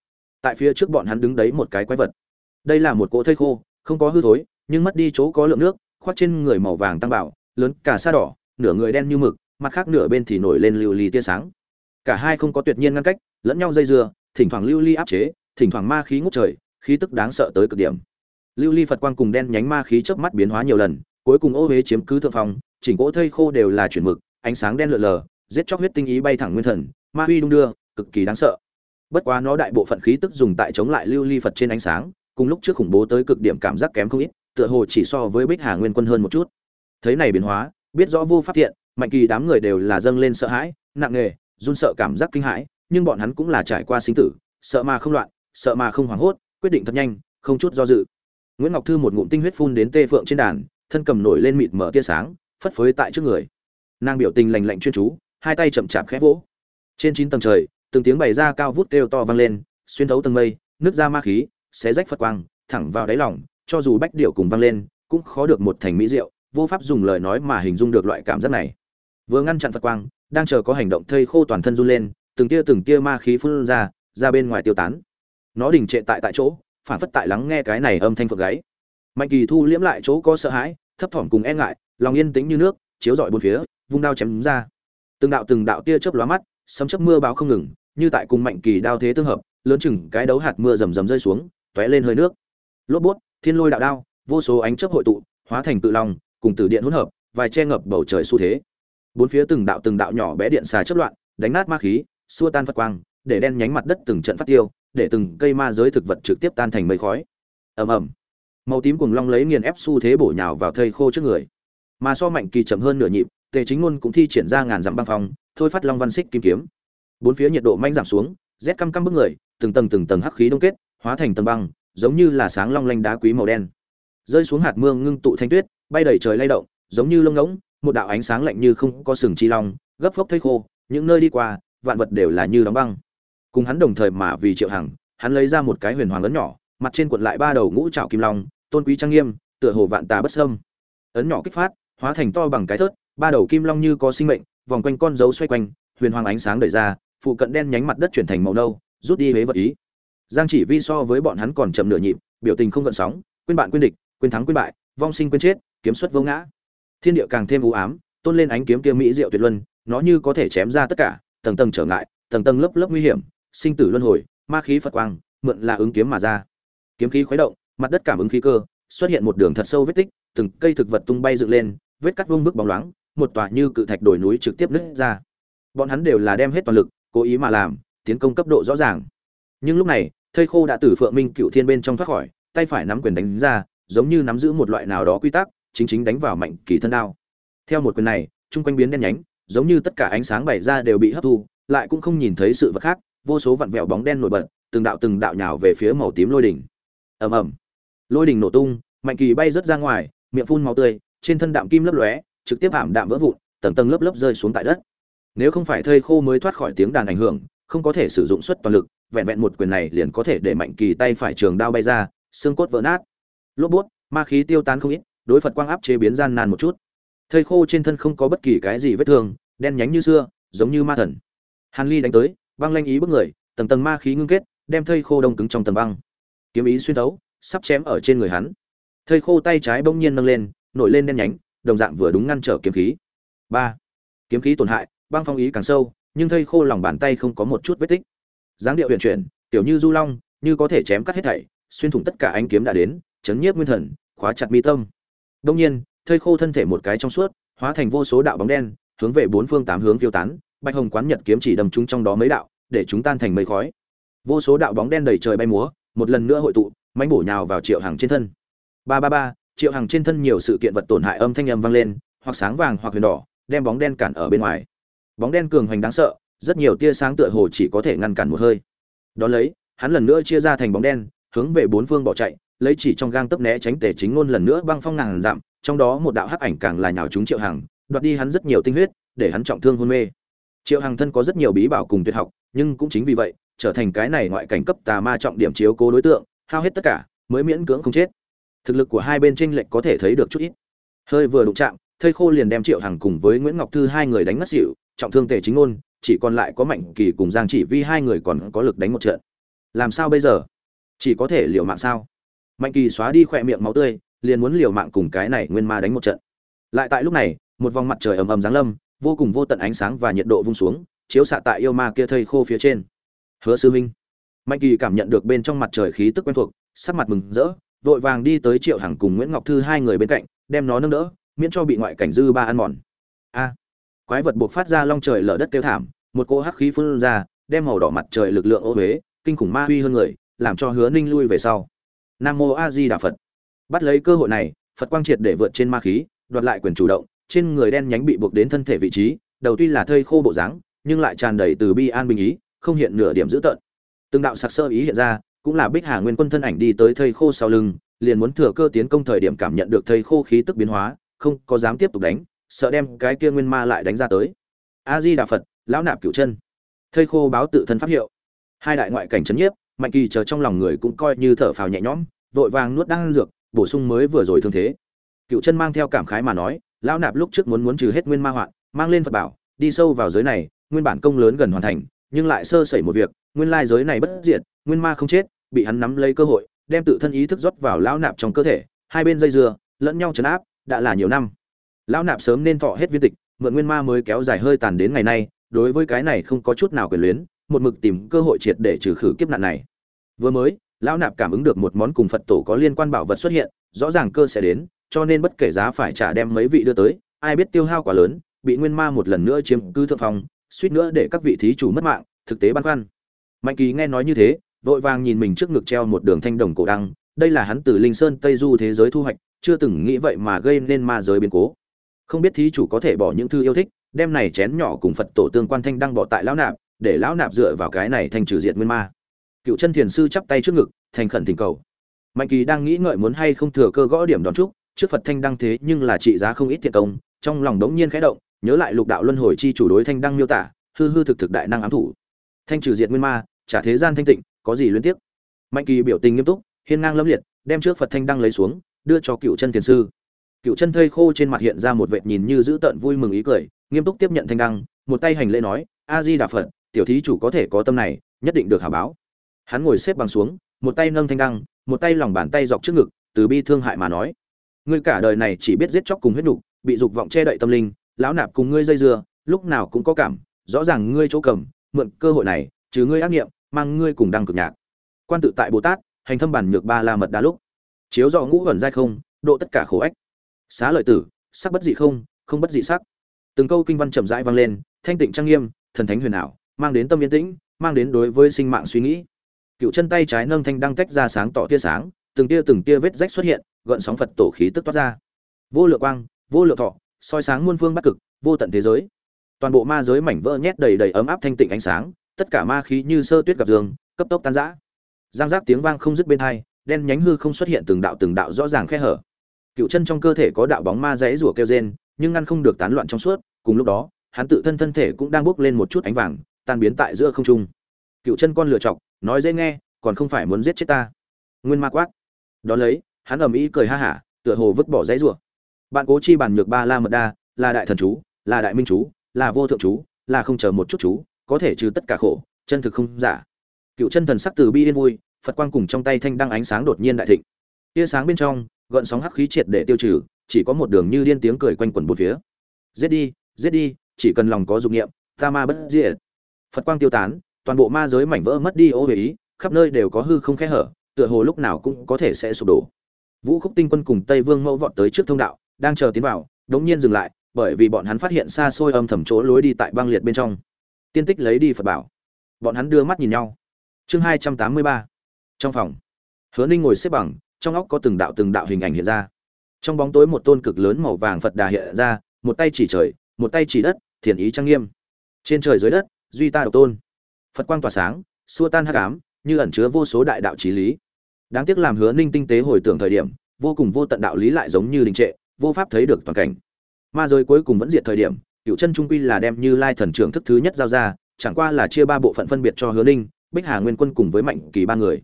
Tại phía trước bọn hắn đứng đấy một cái quái vật. Đây là một cỗ thây khô, không có hư thối, nhưng mất đi chỗ có lượng nước, khoác trên người màu vàng tăng bảo, lớn cả sa đỏ, nửa người đen như mực, mặt khác nửa bên thì nổi lên lưu ly tia sáng. Cả hai không có tuyệt nhiên ngăn cách, lẫn nhau dây dưa, thỉnh thoảng lưu ly áp chế, thỉnh thoảng ma khí ngút trời, khí tức đáng sợ tới cực điểm. Lưu ly phật quang cùng đen nhánh ma khí chớp mắt biến hóa nhiều lần, cuối cùng ô huế chiếm cứ thượng phong, chỉnh cỗ thây khô đều là chuyển mực, ánh sáng đen lượn lờ giết chóc huyết tinh ý bay thẳng nguyên thần, ma huy đung đưa, cực kỳ đáng sợ. Bất quá nó đại bộ phận khí tức dùng tại chống lại lưu ly phật trên ánh sáng, cùng lúc trước khủng bố tới cực điểm cảm giác kém không ít, tựa hồ chỉ so với bích hà nguyên quân hơn một chút. Thấy này biến hóa, biết rõ vô pháp thiện, mạnh kỳ đám người đều là dâng lên sợ hãi, nặng nề, run sợ cảm giác kinh hãi, nhưng bọn hắn cũng là trải qua sinh tử, sợ mà không loạn, sợ mà không hoảng hốt, quyết định thật nhanh, không chút do dự. Nguyễn ngọc thư một ngụm tinh huyết phun đến tê phượng trên đàn, thân cầm nổi lên mịt mở tia sáng, phất phới tại trước người. Nàng biểu tình lành lạnh chuyên chú hai tay chậm chạp khẽ vỗ. Trên chín tầng trời, từng tiếng bày ra cao vút kêu to vang lên, xuyên thấu tầng mây nước ra ma khí, xé rách phật quang, thẳng vào đáy lòng, cho dù bách điệu cùng vang lên, cũng khó được một thành mỹ diệu, vô pháp dùng lời nói mà hình dung được loại cảm giác này. Vừa ngăn chặn phật quang, đang chờ có hành động thây khô toàn thân run lên, từng tia từng tia ma khí phun ra ra bên ngoài tiêu tán. Nó đình trệ tại tại chỗ, phản phất tại lắng nghe cái này âm thanh phượng gáy mạnh kỳ thu liễm lại chỗ có sợ hãi, thấp thỏm cùng e ngại, lòng yên tĩnh như nước, chiếu rọi bốn phía, vung đao chém ra từng đạo từng đạo tia chớp lóa mắt, sấm chớp mưa báo không ngừng, như tại cùng mạnh kỳ đao thế tương hợp, lớn chừng cái đấu hạt mưa rầm rầm rơi xuống, tóe lên hơi nước. Lốp bút, thiên lôi đạo đao, vô số ánh chớp hội tụ, hóa thành tự lòng, cùng từ điện hỗn hợp, vài che ngập bầu trời xu thế. Bốn phía từng đạo từng đạo nhỏ bé điện xà chớp loạn, đánh nát ma khí, xua tan phật quang, để đen nhánh mặt đất từng trận phát tiêu, để từng cây ma giới thực vật trực tiếp tan thành mây khói. Ầm ầm. Màu tím cùng long lấy nghiền ép xu thế bổ nhào vào thây khô trước người. Mà so mạnh kỳ chậm hơn nửa nhịp tề chính ngôn cũng thi triển ra ngàn dặm băng phong, thôi phát long văn xích kim kiếm. Bốn phía nhiệt độ manh giảm xuống rét căm căm bức người, từng tầng từng tầng hắc khí đông kết, hóa thành tầng băng, giống như là sáng long lanh đá quý màu đen. Rơi xuống hạt mưa ngưng tụ thanh tuyết, bay đầy trời lay động, giống như lông ngỗng, một đạo ánh sáng lạnh như không có sừng chi long, gấp phốc thây khô, những nơi đi qua, vạn vật đều là như đóng băng. Cùng hắn đồng thời mà vì triệu hằng, hắn lấy ra một cái huyền hoàng lớn nhỏ, mặt trên cuộn lại ba đầu ngũ trảo kim long, tôn quý trang nghiêm, tựa hồ vạn tà bất sâm ấn nhỏ kích phát, hóa thành to bằng cái thớt ba đầu kim long như có sinh mệnh, vòng quanh con dấu xoay quanh, huyền hoàng ánh sáng đẩy ra, phụ cận đen nhánh mặt đất chuyển thành màu nâu, rút đi huế vật ý. Giang chỉ vi so với bọn hắn còn chậm nửa nhịp, biểu tình không gợn sóng, quên bạn quên địch, quên thắng quên bại, vong sinh quên chết, kiếm xuất vô ngã. Thiên địa càng thêm u ám, tôn lên ánh kiếm kia mỹ diệu tuyệt luân, nó như có thể chém ra tất cả, tầng tầng trở ngại, tầng tầng lớp lớp nguy hiểm, sinh tử luân hồi, ma khí phật quang, mượn là ứng kiếm mà ra. Kiếm khí khuấy động, mặt đất cảm ứng khí cơ, xuất hiện một đường thật sâu vết tích, từng cây thực vật tung bay dựng lên, vết cắt vương vức bóng loáng một tòa như cự thạch đồi núi trực tiếp nứt ra. Bọn hắn đều là đem hết toàn lực, cố ý mà làm, tiến công cấp độ rõ ràng. Nhưng lúc này, thây khô đã từ phượng minh cựu thiên bên trong thoát khỏi, tay phải nắm quyền đánh ra, giống như nắm giữ một loại nào đó quy tắc, chính chính đánh vào mạnh kỳ thân đao. Theo một quyền này, chung quanh biến đen nhánh, giống như tất cả ánh sáng bày ra đều bị hấp thu, lại cũng không nhìn thấy sự vật khác, vô số vặn vẹo bóng đen nổi bật, từng đạo từng đạo nhào về phía màu tím lôi đỉnh. Ầm ầm. Lôi đỉnh nổ tung, mạnh kỳ bay rớt ra ngoài, miệng phun máu tươi, trên thân đạm kim lấp lóe trực tiếp hạm đạm vỡ vụn, tầng tầng lớp lớp rơi xuống tại đất. Nếu không phải thây khô mới thoát khỏi tiếng đàn ảnh hưởng, không có thể sử dụng suất toàn lực, vẹn vẹn một quyền này liền có thể để mạnh kỳ tay phải trường đao bay ra, xương cốt vỡ nát. Lốp bút, ma khí tiêu tán không ít, đối phật quang áp chế biến gian nan một chút. Thây khô trên thân không có bất kỳ cái gì vết thương, đen nhánh như xưa, giống như ma thần. Hàn ly đánh tới, băng lanh ý bức người, tầng tầng ma khí ngưng kết, đem thây khô đông cứng trong tầng băng. Kiếm ý xuyên thấu, sắp chém ở trên người hắn. Thây khô tay trái bỗng nhiên nâng lên, nổi lên đen nhánh đồng dạng vừa đúng ngăn trở kiếm khí. Ba, kiếm khí tổn hại, băng phong ý càng sâu, nhưng thây khô lòng bàn tay không có một chút vết tích. Dáng điệu huyền chuyển, tiểu như du long, như có thể chém cắt hết thảy, xuyên thủng tất cả ánh kiếm đã đến, chấn nhiếp nguyên thần, khóa chặt mi tâm. Đương nhiên, thây khô thân thể một cái trong suốt, hóa thành vô số đạo bóng đen, hướng về bốn phương tám hướng phiêu tán, bạch hồng quán nhật kiếm chỉ đâm chúng trong đó mấy đạo, để chúng tan thành mây khói. Vô số đạo bóng đen đầy trời bay múa, một lần nữa hội tụ, mãnh bổ nhào vào triệu hàng trên thân. Ba ba ba triệu Hằng trên thân nhiều sự kiện vật tổn hại âm thanh âm vang lên, hoặc sáng vàng hoặc huyền đỏ, đem bóng đen cản ở bên ngoài. Bóng đen cường hoành đáng sợ, rất nhiều tia sáng tựa hồ chỉ có thể ngăn cản một hơi. Đ ó lấy, hắn lần nữa chia ra thành bóng đen, hướng về bốn phương bỏ chạy, lấy chỉ trong gang tấp né tránh tề chính ngôn lần nữa băng phong ngàn dặm, trong đó một đạo hắc ảnh càng là nhào chúng triệu hằng, đoạt đi hắn rất nhiều tinh huyết, để hắn trọng thương hôn mê. Triệu hằng thân có rất nhiều bí bảo cùng tuyệt học, nhưng cũng chính vì vậy, trở thành cái này ngoại cảnh cấp tà ma trọng điểm chiếu cố đối tượng, hao hết tất cả, mới miễn cưỡng không chết thực lực của hai bên tranh lệch có thể thấy được chút ít. Hơi vừa đụng chạm, thây khô liền đem triệu hằng cùng với nguyễn ngọc thư hai người đánh ngất xỉu, trọng thương tề chính ngôn, chỉ còn lại có mạnh kỳ cùng giang chỉ vi hai người còn có lực đánh một trận. Làm sao bây giờ? Chỉ có thể liều mạng sao? Mạnh kỳ xóa đi khỏe miệng máu tươi, liền muốn liều mạng cùng cái này nguyên ma đánh một trận. Lại tại lúc này, một vòng mặt trời ầm ầm giáng lâm, vô cùng vô tận ánh sáng và nhiệt độ vung xuống, chiếu xạ tại yêu ma kia thây khô phía trên. Hứa sư huynh. Mạnh kỳ cảm nhận được bên trong mặt trời khí tức quen thuộc, sắc mặt mừng rỡ vội vàng đi tới triệu hằng cùng nguyễn ngọc thư hai người bên cạnh, đem nó nâng đỡ, miễn cho bị ngoại cảnh dư ba ăn mòn. A. Quái vật buộc phát ra long trời lở đất kêu thảm, một cỗ hắc khí phun ra, đem màu đỏ mặt trời lực lượng ô huế kinh khủng ma huy hơn người, làm cho hứa ninh lui về sau. Nam mô a di đà phật. Bắt lấy cơ hội này, phật quang triệt để vượt trên ma khí, đoạt lại quyền chủ động, trên người đen nhánh bị buộc đến thân thể vị trí, đầu tuy là thây khô bộ dáng, nhưng lại tràn đầy từ bi an bình ý, không hiện nửa điểm dữ tợn. Từng đạo sặc sơ ý hiện ra cũng là bích hà nguyên quân thân ảnh đi tới thây khô sau lưng, liền muốn thừa cơ tiến công thời điểm cảm nhận được thây khô khí tức biến hóa, không có dám tiếp tục đánh, sợ đem cái kia nguyên ma lại đánh ra tới. A di đà phật, lão nạp cửu chân. Thây khô báo tự thân pháp hiệu. Hai đại ngoại cảnh chấn nhiếp, mạnh kỳ chờ trong lòng người cũng coi như thở phào nhẹ nhõm, vội vàng nuốt đan dược, bổ sung mới vừa rồi thương thế. Cựu chân mang theo cảm khái mà nói, lão nạp lúc trước muốn muốn trừ hết nguyên ma hoạn, mang lên phật bảo, đi sâu vào giới này, nguyên bản công lớn gần hoàn thành, nhưng lại sơ sẩy một việc, nguyên lai giới này bất diệt, nguyên ma không chết bị hắn nắm lấy cơ hội, đem tự thân ý thức rót vào lão nạp trong cơ thể, hai bên dây dưa, lẫn nhau chấn áp, đã là nhiều năm. Lão nạp sớm nên thọ hết viên tịch, mượn nguyên ma mới kéo dài hơi tàn đến ngày nay, đối với cái này không có chút nào quyền luyến, một mực tìm cơ hội triệt để trừ khử kiếp nạn này. Vừa mới, lão nạp cảm ứng được một món cùng phật tổ có liên quan bảo vật xuất hiện, rõ ràng cơ sẽ đến, cho nên bất kể giá phải trả đem mấy vị đưa tới, ai biết tiêu hao quá lớn, bị nguyên ma một lần nữa chiếm cứ thượng phòng suýt nữa để các vị thí chủ mất mạng, thực tế băn khoăn. Mạnh kỳ nghe nói như thế vội vàng nhìn mình trước ngực treo một đường thanh đồng cổ đăng, đây là hắn từ linh sơn tây du thế giới thu hoạch, chưa từng nghĩ vậy mà gây nên ma giới biến cố. Không biết thí chủ có thể bỏ những thư yêu thích, đem này chén nhỏ cùng phật tổ tương quan thanh đăng bỏ tại lão nạp, để lão nạp dựa vào cái này thành trừ diệt nguyên ma. Cựu chân thiền sư chắp tay trước ngực, thành khẩn thỉnh cầu. Mạnh kỳ đang nghĩ ngợi muốn hay không thừa cơ gõ điểm đón trúc, trước phật thanh đăng thế nhưng là trị giá không ít thiệt công, trong lòng đống nhiên khẽ động, nhớ lại lục đạo luân hồi chi chủ đối thanh đăng miêu tả, hư hư thực thực đại năng ám thủ. Thanh trừ diệt nguyên ma, trả thế gian thanh tịnh có gì liên tiếp mạnh kỳ biểu tình nghiêm túc, hiên ngang lâm liệt, đem trước phật thanh đăng lấy xuống, đưa cho cựu chân thiền sư. Cựu chân thây khô trên mặt hiện ra một vệt nhìn như giữ tợn vui mừng ý cười, nghiêm túc tiếp nhận thanh đăng, một tay hành lễ nói, a di đà phật, tiểu thí chủ có thể có tâm này, nhất định được hà báo. Hắn ngồi xếp bằng xuống, một tay nâng thanh đăng, một tay lòng bàn tay dọc trước ngực, từ bi thương hại mà nói, ngươi cả đời này chỉ biết giết chóc cùng huyết nục bị dục vọng che đậy tâm linh, lão nạp cùng ngươi dây dưa, lúc nào cũng có cảm, rõ ràng ngươi chỗ cầm, mượn cơ hội này, trừ ngươi ác nghiệm mang ngươi cùng đăng cực nhạc. Quan tự tại bồ tát, hành thâm bản nhược ba la mật đa lúc. Chiếu dọ ngũ gần dai không, độ tất cả khổ ách. Xá lợi tử, sắc bất dị không không bất dị sắc. Từng câu kinh văn chậm rãi vang lên, thanh tịnh trang nghiêm, thần thánh huyền ảo, mang đến tâm yên tĩnh, mang đến đối với sinh mạng suy nghĩ. Cựu chân tay trái nâng thanh đăng tách ra sáng tỏ tia sáng, từng tia từng tia vết rách xuất hiện, gợn sóng phật tổ khí tức toát ra. Vô lượng quang, vô lượng thọ, soi sáng muôn phương bắc cực, vô tận thế giới. Toàn bộ ma giới mảnh vỡ nhét đầy đầy ấm áp thanh tịnh ánh sáng tất cả ma khí như sơ tuyết gặp dương, cấp tốc tan rã. Giang giáp tiếng vang không dứt bên hai, đen nhánh hư không xuất hiện từng đạo từng đạo rõ ràng khe hở. Cựu chân trong cơ thể có đạo bóng ma rẽ rủa kêu rên, nhưng ngăn không được tán loạn trong suốt, cùng lúc đó, hắn tự thân thân thể cũng đang bốc lên một chút ánh vàng, tan biến tại giữa không trung. Cựu chân con lựa chọc, nói dễ nghe, còn không phải muốn giết chết ta. Nguyên ma quát. Đ ó lấy, hắn ầm ĩ cười ha hả, tựa hồ vứt bỏ dãy rủa. Bạn cố chi bàn nhược ba la mật đa, là đại thần chú, là đại minh chú, là vô thượng chú, là không chờ một chút chú có thể trừ tất cả khổ, chân thực không giả. Cựu chân thần sắc từ bi yên vui, phật quang cùng trong tay thanh đăng ánh sáng đột nhiên đại thịnh. Tia sáng bên trong, gợn sóng hắc khí triệt để tiêu trừ, chỉ có một đường như điên tiếng cười quanh quẩn bốn phía. Giết đi giết đi, chỉ cần lòng có dục niệm, ta ma bất diệt. Phật quang tiêu tán, toàn bộ ma giới mảnh vỡ mất đi ô về ý, khắp nơi đều có hư không khe hở, tựa hồ lúc nào cũng có thể sẽ sụp đổ. Vũ khúc tinh quân cùng tây vương mẫu vọt tới trước thông đạo, đang chờ tiến vào, đống nhiên dừng lại, bởi vì bọn hắn phát hiện xa xôi âm thầm chỗ lối đi tại băng liệt bên trong tiên tích lấy đi phật bảo. Bọn hắn đưa mắt nhìn nhau. Chương hai trăm tám mươi ba. Trong phòng. Hứa ninh ngồi xếp bằng, trong óc có từng đạo từng đạo hình ảnh hiện ra. Trong bóng tối một tôn cực lớn màu vàng phật đà hiện ra, một tay chỉ trời, một tay chỉ đất, thiền ý trang nghiêm. Trên trời dưới đất, duy ta độc tôn. Phật quang tỏa sáng, xua tan hắc ám, như ẩn chứa vô số đại đạo trí lý. Đáng tiếc làm hứa ninh tinh tế hồi tưởng thời điểm, vô cùng vô tận đạo lý lại giống như đình trệ, vô pháp thấy được toàn cảnh. Ma giới cuối cùng vẫn diệt thời điểm cựu chân trung quy là đem như lai thần trưởng thức thứ nhất giao ra, chẳng qua là chia ba bộ phận phân biệt cho hứa ninh, bích hà nguyên quân cùng với mạnh kỳ ba người.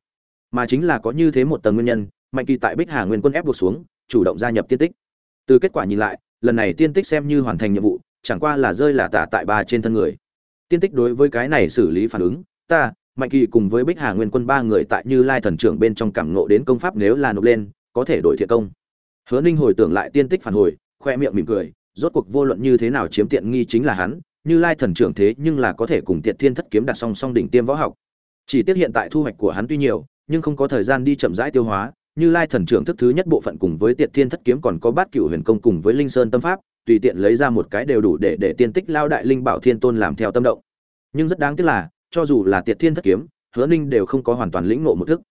Mà chính là có như thế một tầng nguyên nhân, mạnh kỳ tại bích hà nguyên quân ép buộc xuống, chủ động gia nhập tiên tích. Từ kết quả nhìn lại, lần này tiên tích xem như hoàn thành nhiệm vụ, chẳng qua là rơi là tả tại ba trên thân người. Tiên tích đối với cái này xử lý phản ứng, ta, mạnh kỳ cùng với bích hà nguyên quân ba người tại như lai thần trưởng bên trong cảm nộ đến công pháp nếu là nộp lên, có thể đổi thiện công. Hứa ninh hồi tưởng lại tiên tích phản hồi, khoe miệng mỉm cười rốt cuộc vô luận như thế nào chiếm tiện nghi chính là hắn, như lai thần trưởng thế nhưng là có thể cùng tiện thiên thất kiếm đặt song song đỉnh tiêm võ học. Chỉ tiếc hiện tại thu hoạch của hắn tuy nhiều, nhưng không có thời gian đi chậm rãi tiêu hóa. Như lai thần trưởng thức thứ nhất bộ phận cùng với tiện thiên thất kiếm còn có bát cửu huyền công cùng với linh sơn tâm pháp, tùy tiện lấy ra một cái đều đủ để để tiên tích lao đại linh bảo thiên tôn làm theo tâm động. Nhưng rất đáng tiếc là, cho dù là tiệt thiên thất kiếm, hứa ninh đều không có hoàn toàn lĩnh ngộ một thức.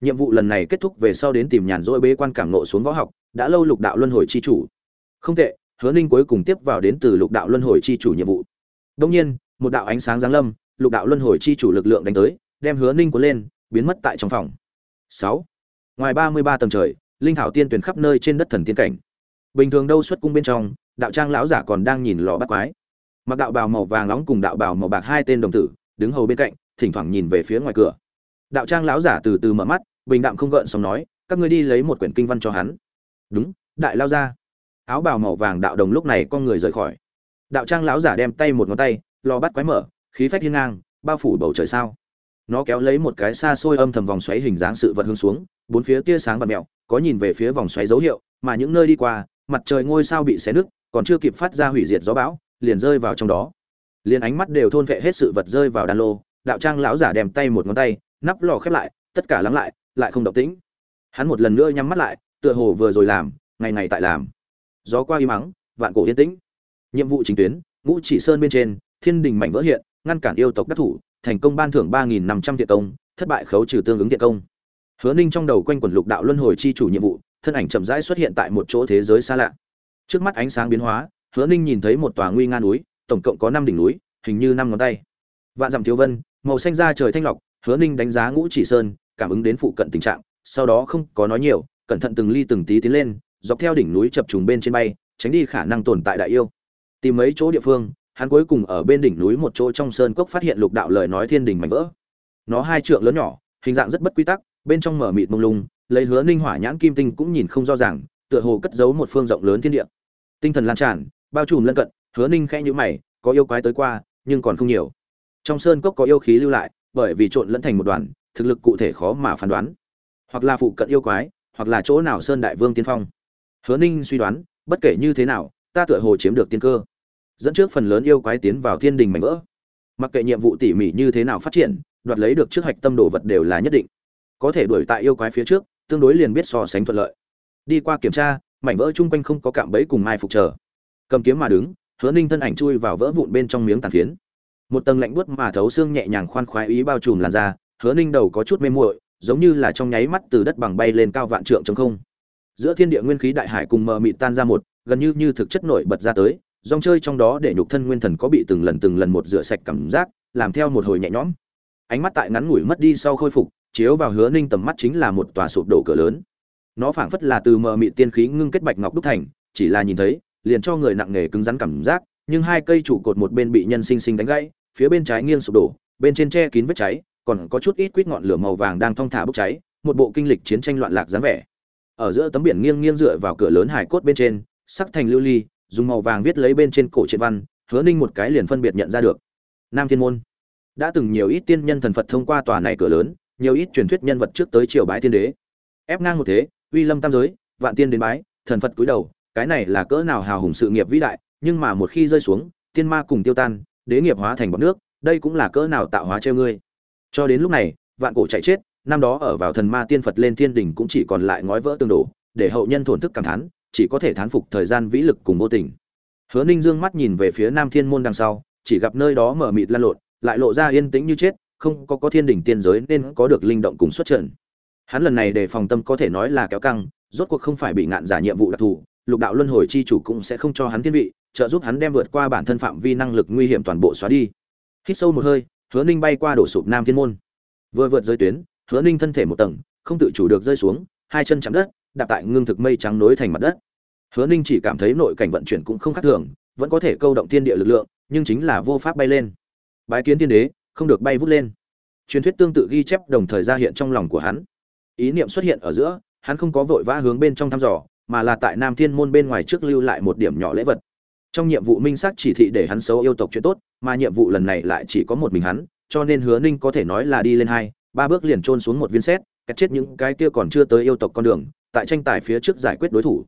Nhiệm vụ lần này kết thúc về sau đến tìm nhàn rỗi bế quan cảm ngộ xuống võ học, đã lâu lục đạo luân hồi chi chủ. Không tệ hứa ninh cuối cùng tiếp vào đến từ lục đạo luân hồi chi chủ nhiệm vụ. Đương nhiên, một đạo ánh sáng giáng lâm, lục đạo luân hồi chi chủ lực lượng đánh tới, đem hứa ninh cuốn lên, biến mất tại trong phòng. Sáu. Ngoài ba mươi ba tầng trời, linh thảo tiên tuyển khắp nơi trên đất thần tiên cảnh. Bình thường đâu xuất cung bên trong, đạo trang lão giả còn đang nhìn lò bắt quái. Mặc đạo bào màu vàng nóng cùng đạo bào màu bạc hai tên đồng tử, đứng hầu bên cạnh, thỉnh thoảng nhìn về phía ngoài cửa. Đạo trang lão giả từ từ mở mắt, bình đạm không gợn sóng nói, các ngươi đi lấy một quyển kinh văn cho hắn. Đúng, đại lao ra áo bào màu vàng đạo đồng lúc này con người rời khỏi. Đạo trang lão giả đem tay một ngón tay lò bắt quái mở, khí phách hiên ngang, bao phủ bầu trời sao. Nó kéo lấy một cái xa xôi âm thầm vòng xoáy hình dáng sự vật hướng xuống, bốn phía tia sáng và mẹo có nhìn về phía vòng xoáy dấu hiệu, mà những nơi đi qua, mặt trời ngôi sao bị xé nứt, còn chưa kịp phát ra hủy diệt gió bão, liền rơi vào trong đó. Liền ánh mắt đều thôn vệ hết sự vật rơi vào đan lô, đạo trang lão giả đem tay một ngón tay, nắp lò khép lại, tất cả lắng lại lại không động tĩnh. Hắn một lần nữa nhắm mắt lại, tựa hồ vừa rồi làm, ngày ngày tại làm gió qua y mắng, vạn cổ yên tĩnh. Nhiệm vụ chính tuyến, ngũ chỉ sơn bên trên, thiên đình mảnh vỡ hiện, ngăn cản yêu tộc đắc thủ, thành công ban thưởng ba nghìn năm trăm thiện công, thất bại khấu trừ tương ứng thiện công. Hứa ninh trong đầu quanh quần lục đạo luân hồi chi chủ nhiệm vụ, thân ảnh chậm rãi xuất hiện tại một chỗ thế giới xa lạ. Trước mắt ánh sáng biến hóa, hứa ninh nhìn thấy một tòa nguy nga núi, tổng cộng có năm đỉnh núi, hình như năm ngón tay. Vạn dặm thiếu vân, màu xanh da trời thanh lọc, hứa ninh đánh giá ngũ chỉ sơn, cảm ứng đến phụ cận tình trạng, sau đó không có nói nhiều, cẩn thận từng ly từng tí tiến lên dọc theo đỉnh núi chập trùng bên trên bay, tránh đi khả năng tồn tại đại yêu. Tìm mấy chỗ địa phương, hắn cuối cùng ở bên đỉnh núi một chỗ trong sơn cốc phát hiện lục đạo lời nói thiên đình mảnh vỡ. Nó hai trượng lớn nhỏ, hình dạng rất bất quy tắc, bên trong mở mịt mông lung, lấy hứa ninh hỏa nhãn kim tinh cũng nhìn không rõ ràng, tựa hồ cất giấu một phương rộng lớn thiên địa. Tinh thần lan tràn, bao trùm lân cận, hứa ninh khẽ nhữ mày, có yêu quái tới qua, nhưng còn không nhiều. Trong sơn cốc có yêu khí lưu lại, bởi vì trộn lẫn thành một đoàn, thực lực cụ thể khó mà phán đoán. Hoặc là phụ cận yêu quái, hoặc là chỗ nào sơn đại vương tiên phong hứa ninh suy đoán, bất kể như thế nào, ta tựa hồ chiếm được tiên cơ. Dẫn trước phần lớn yêu quái tiến vào thiên đình mảnh vỡ. Mặc kệ nhiệm vụ tỉ mỉ như thế nào phát triển, đoạt lấy được trước hạch tâm đồ vật đều là nhất định. Có thể đuổi tại yêu quái phía trước, tương đối liền biết so sánh thuận lợi. Đi qua kiểm tra, mảnh vỡ chung quanh không có cạm bẫy cùng mai phục chờ. Cầm kiếm mà đứng, hứa ninh thân ảnh chui vào vỡ vụn bên trong miếng tàn phiến. Một tầng lạnh buốt mà thấu xương nhẹ nhàng khoan khoái ý bao trùm làn da, hứa ninh đầu có chút mê muội, giống như là trong nháy mắt từ đất bằng bay lên cao vạn trượng trong không giữa thiên địa nguyên khí đại hải cùng mờ mịt tan ra một, gần như như thực chất nổi bật ra tới, dòng chơi trong đó để nhục thân nguyên thần có bị từng lần từng lần một rửa sạch cảm giác, làm theo một hồi nhẹ nhõm. Ánh mắt tại ngắn ngủi mất đi sau khôi phục, chiếu vào hứa ninh tầm mắt chính là một tòa sụp đổ cửa lớn. Nó phảng phất là từ mờ mịt tiên khí ngưng kết bạch ngọc đúc thành, chỉ là nhìn thấy, liền cho người nặng nề cứng rắn cảm giác, nhưng hai cây trụ cột một bên bị nhân sinh sinh đánh gãy, phía bên trái nghiêng sụp đổ, bên trên che kín vết cháy, còn có chút ít quýt ngọn lửa màu vàng đang thong thả bốc cháy, một bộ kinh lịch chiến tranh loạn lạc dáng vẻ ở giữa tấm biển nghiêng nghiêng dựa vào cửa lớn hải cốt bên trên, sắc thành lưu ly, dùng màu vàng viết lấy bên trên cổ triện văn, hứa ninh một cái liền phân biệt nhận ra được. Nam thiên môn. Đã từng nhiều ít tiên nhân thần phật thông qua tòa này cửa lớn, nhiều ít truyền thuyết nhân vật trước tới triều bái tiên đế. Ép ngang một thế, uy lâm tam giới, vạn tiên đến bái, thần phật cúi đầu, cái này là cỡ nào hào hùng sự nghiệp vĩ đại, nhưng mà một khi rơi xuống, tiên ma cùng tiêu tan, đế nghiệp hóa thành bọc nước, đây cũng là cỡ nào tạo hóa treo ngươi. Cho đến lúc này, vạn cổ chạy chết năm đó ở vào thần ma tiên phật lên thiên đình cũng chỉ còn lại ngói vỡ tương đổ để hậu nhân thổn thức cảm thán, chỉ có thể thán phục thời gian vĩ lực cùng vô tình. Hứa ninh dương mắt nhìn về phía nam thiên môn đằng sau, chỉ gặp nơi đó mở mịt lan lộn, lại lộ ra yên tĩnh như chết, không có có thiên đỉnh tiên giới nên có được linh động cùng xuất trận. Hắn lần này để phòng tâm có thể nói là kéo căng, rốt cuộc không phải bị ngạn giả nhiệm vụ đặc thù, lục đạo luân hồi chi chủ cũng sẽ không cho hắn thiên vị, trợ giúp hắn đem vượt qua bản thân phạm vi năng lực nguy hiểm toàn bộ xóa đi. Hít sâu một hơi, hứa ninh bay qua đổ sụp nam thiên môn. Vừa vượt giới tuyến hứa ninh thân thể một tầng, không tự chủ được rơi xuống, hai chân chạm đất, đạp tại ngưng thực mây trắng nối thành mặt đất. Hứa ninh chỉ cảm thấy nội cảnh vận chuyển cũng không khác thường, vẫn có thể câu động thiên địa lực lượng, nhưng chính là vô pháp bay lên. Bái kiến thiên đế, không được bay vút lên. Truyền thuyết tương tự ghi chép đồng thời ra hiện trong lòng của hắn. Ý niệm xuất hiện ở giữa, hắn không có vội vã hướng bên trong thăm dò, mà là tại nam thiên môn bên ngoài trước lưu lại một điểm nhỏ lễ vật. Trong nhiệm vụ minh xác chỉ thị để hắn xấu yêu tộc chuyện tốt, mà nhiệm vụ lần này lại chỉ có một mình hắn, cho nên hứa ninh có thể nói là đi lên hai ba bước liền trôn xuống một viên xét cắt chết những cái kia còn chưa tới yêu tộc con đường, tại tranh tài phía trước giải quyết đối thủ.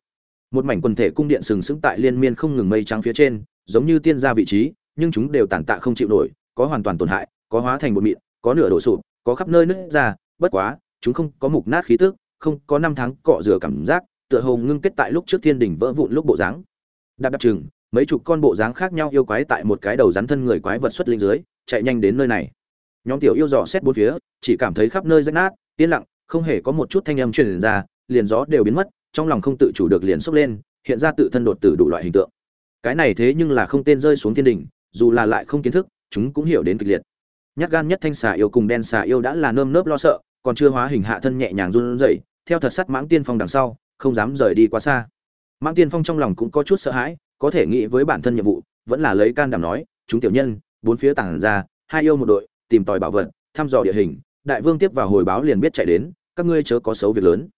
Một mảnh quần thể cung điện sừng sững tại liên miên không ngừng mây trắng phía trên, giống như tiên gia vị trí, nhưng chúng đều tàn tạ không chịu nổi, có hoàn toàn tổn hại, có hóa thành một mịn, có nửa đổ sụp, có khắp nơi nứt ra, bất quá, chúng không có mục nát khí tức, không có năm tháng cọ rửa cảm giác, tựa hồ ngưng kết tại lúc trước thiên đỉnh vỡ vụn lúc bộ dáng. Đạp đạp chừng, mấy chục con bộ dáng khác nhau yêu quái tại một cái đầu rắn thân người quái vật xuất linh dưới, chạy nhanh đến nơi này nhóm tiểu yêu dò xét bốn phía, chỉ cảm thấy khắp nơi rách nát, yên lặng, không hề có một chút thanh âm truyền ra, liền gió đều biến mất, trong lòng không tự chủ được liền sốc lên, hiện ra tự thân đột tử đủ loại hình tượng. Cái này thế nhưng là không tên rơi xuống thiên đỉnh, dù là lại không kiến thức, chúng cũng hiểu đến kịch liệt. Nhát gan nhất thanh xà yêu cùng đen xà yêu đã là nơm nớp lo sợ, còn chưa hóa hình hạ thân nhẹ nhàng run rẩy, theo thật sắt mãng tiên phong đằng sau, không dám rời đi quá xa. Mãng tiên phong trong lòng cũng có chút sợ hãi, có thể nghĩ với bản thân nhiệm vụ, vẫn là lấy can đảm nói, chúng tiểu nhân, bốn phía tàng ra, hai yêu một đội tìm tòi bảo vật, thăm dò địa hình, đại vương tiếp vào hồi báo liền biết chạy đến, các ngươi chớ có xấu việc lớn.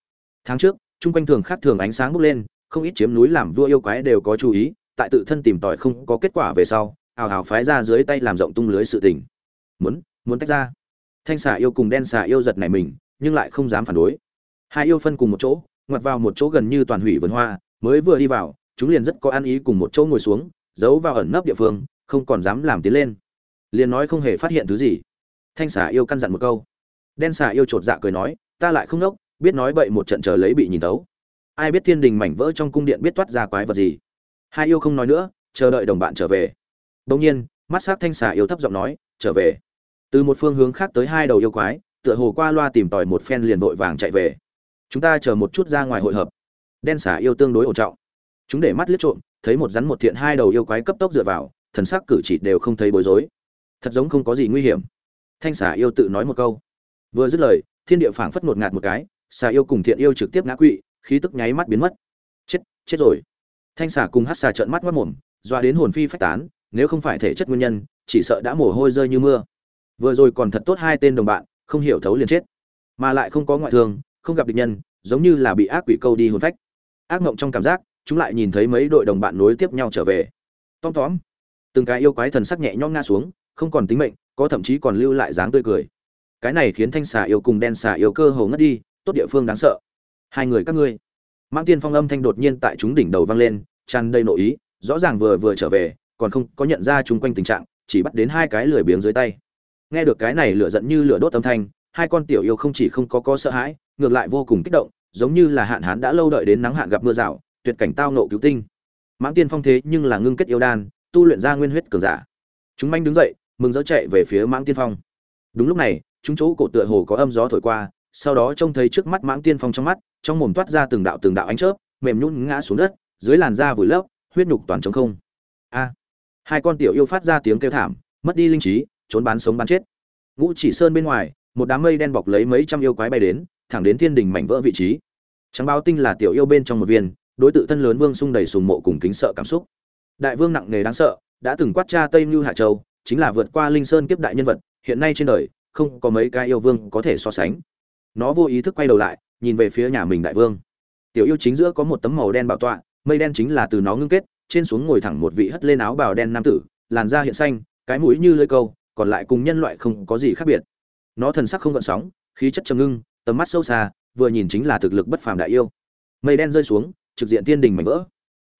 Tháng trước, chung quanh thường khác thường ánh sáng bốc lên, không ít chiếm núi làm vua yêu quái đều có chú ý, tại tự thân tìm tòi không có kết quả về sau ào ào phái ra dưới tay làm rộng tung lưới sự tình. Muốn muốn tách ra. Thanh xà yêu cùng đen xà yêu giật này mình, nhưng lại không dám phản đối. Hai yêu phân cùng một chỗ, ngoặt vào một chỗ gần như toàn hủy vườn hoa, mới vừa đi vào, chúng liền rất có ăn ý cùng một chỗ ngồi xuống, giấu vào ẩn nấp địa phương, không còn dám làm tiến lên liền nói không hề phát hiện thứ gì. Thanh xà yêu căn dặn một câu. Đen xà yêu chột dạ cười nói, ta lại không nốc, biết nói bậy một trận chờ lấy bị nhìn tấu ai biết thiên đình mảnh vỡ trong cung điện biết toát ra quái vật gì? Hai yêu không nói nữa, chờ đợi đồng bạn trở về. Đông nhiên, mắt s á c thanh xà yêu thấp giọng nói, trở về. Từ một phương hướng khác tới hai đầu yêu quái, tựa hồ qua loa tìm tòi một phen liền vội vàng chạy về. Chúng ta chờ một chút ra ngoài hội hợp. Đen xà yêu tương đối ổn trọng. Chúng để mắt liếc trộm, thấy một rắn một thiện hai đầu yêu quái cấp tốc dựa vào, thần sắc cử chỉ đều không thấy bối rối thật giống không có gì nguy hiểm. Thanh xà yêu tự nói một câu. Vừa dứt lời, thiên địa phảng phất ngột ngạt một cái, xà yêu cùng thiện yêu trực tiếp ngã quỵ, khí tức nháy mắt biến mất. Chết chết rồi. Thanh xà cùng hát xà trợn mắt mất mồm, doa đến hồn phi phách tán, nếu không phải thể chất nguyên nhân, chỉ sợ đã mồ hôi rơi như mưa. Vừa rồi còn thật tốt hai tên đồng bạn, không hiểu thấu liền chết. Mà lại không có ngoại thương, không gặp địch nhân, giống như là bị ác quỷ câu đi hồn phách. Ác mộng trong cảm giác, chúng lại nhìn thấy mấy đội đồng bạn nối tiếp nhau trở về. Tom tóm từng cái yêu quái thần sắc nhẹ nhõm ngã xuống không còn tính mệnh, có thậm chí còn lưu lại dáng tươi cười. Cái này khiến thanh xà yêu cùng đen xà yêu cơ hồ ngất đi, tốt địa phương đáng sợ. Hai người các ngươi. Mãng tiên phong âm thanh đột nhiên tại chúng đỉnh đầu vang lên, tràn đầy nội ý, rõ ràng vừa vừa trở về, còn không có nhận ra chung quanh tình trạng, chỉ bắt đến hai cái lười biếng dưới tay. Nghe được cái này lửa giận như lửa đốt âm thanh, hai con tiểu yêu không chỉ không có có sợ hãi, ngược lại vô cùng kích động, giống như là hạn hán đã lâu đợi đến nắng hạn gặp mưa rào, tuyệt cảnh tao nộ cứu tinh. Mãng tiên phong thế nhưng là ngưng kết yêu đan, tu luyện ra nguyên huyết cường giả. Chúng manh đứng dậy mừng rỡ chạy về phía mãng tiên phong. Đúng lúc này, chúng chỗ cổ tựa hồ có âm gió thổi qua, sau đó trông thấy trước mắt mãng tiên phong trong mắt, trong mồm toát ra từng đạo từng đạo ánh chớp, mềm nhún ngã xuống đất, dưới làn da vùi lấp, huyết nhục toàn trống không. A! Hai con tiểu yêu phát ra tiếng kêu thảm, mất đi linh trí, trốn bán sống bán chết. Ngũ chỉ sơn bên ngoài, một đám mây đen bọc lấy mấy trăm yêu quái bay đến, thẳng đến thiên đình mảnh vỡ vị trí. Trắng báo tinh là tiểu yêu bên trong một viên, đối tự thân lớn vương sung đầy sùng mộ cùng kính sợ cảm xúc. Đại vương nặng nề đáng sợ, đã từng quát cha tây như hạ châu chính là vượt qua linh sơn kiếp đại nhân vật, hiện nay trên đời, không có mấy cái yêu vương có thể so sánh. Nó vô ý thức quay đầu lại, nhìn về phía nhà mình đại vương. Tiểu yêu chính giữa có một tấm màu đen bảo tọa, mây đen chính là từ nó ngưng kết, trên xuống ngồi thẳng một vị hất lên áo bào đen nam tử, làn da hiện xanh, cái mũi như lưỡi câu, còn lại cùng nhân loại không có gì khác biệt. Nó thần sắc không gợn sóng, khí chất trầm ngưng, tầm mắt sâu xa, vừa nhìn chính là thực lực bất phàm đại yêu. Mây đen rơi xuống, trực diện tiên đình mảnh vỡ.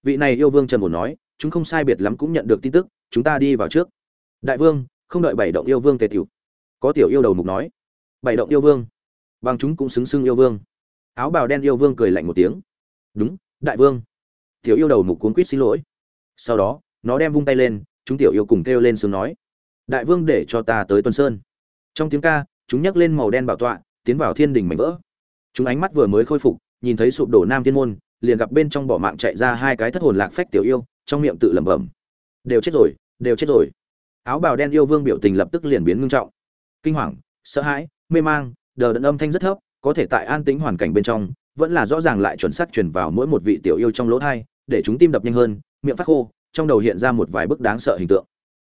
Vị này yêu vương trần bổ nói, chúng không sai biệt lắm cũng nhận được tin tức, chúng ta đi vào trước đại vương, không đợi bảy động yêu vương tề tiểu. Có tiểu yêu đầu mục nói, bảy động yêu vương. Bằng chúng cũng xứng xưng yêu vương. Áo bào đen yêu vương cười lạnh một tiếng. Đúng, đại vương. Tiểu yêu đầu mục cuốn quýt xin lỗi. Sau đó, nó đem vung tay lên, chúng tiểu yêu cùng kêu lên sướng nói, đại vương để cho ta tới tuần sơn. Trong tiếng ca, chúng nhắc lên màu đen bảo tọa, tiến vào thiên đình mảnh vỡ. Chúng ánh mắt vừa mới khôi phục, nhìn thấy sụp đổ nam thiên môn, liền gặp bên trong bỏ mạng chạy ra hai cái thất hồn lạc phách tiểu yêu, trong miệng tự lẩm bẩm. Đều chết rồi, đều chết rồi áo bào đen yêu vương biểu tình lập tức liền biến ngưng trọng. Kinh hoàng, sợ hãi, mê mang, đờ đẫn âm thanh rất thấp, có thể tại an tĩnh hoàn cảnh bên trong, vẫn là rõ ràng lại chuẩn xác truyền vào mỗi một vị tiểu yêu trong lỗ thai, để chúng tim đập nhanh hơn, miệng phát khô, trong đầu hiện ra một vài bức đáng sợ hình tượng.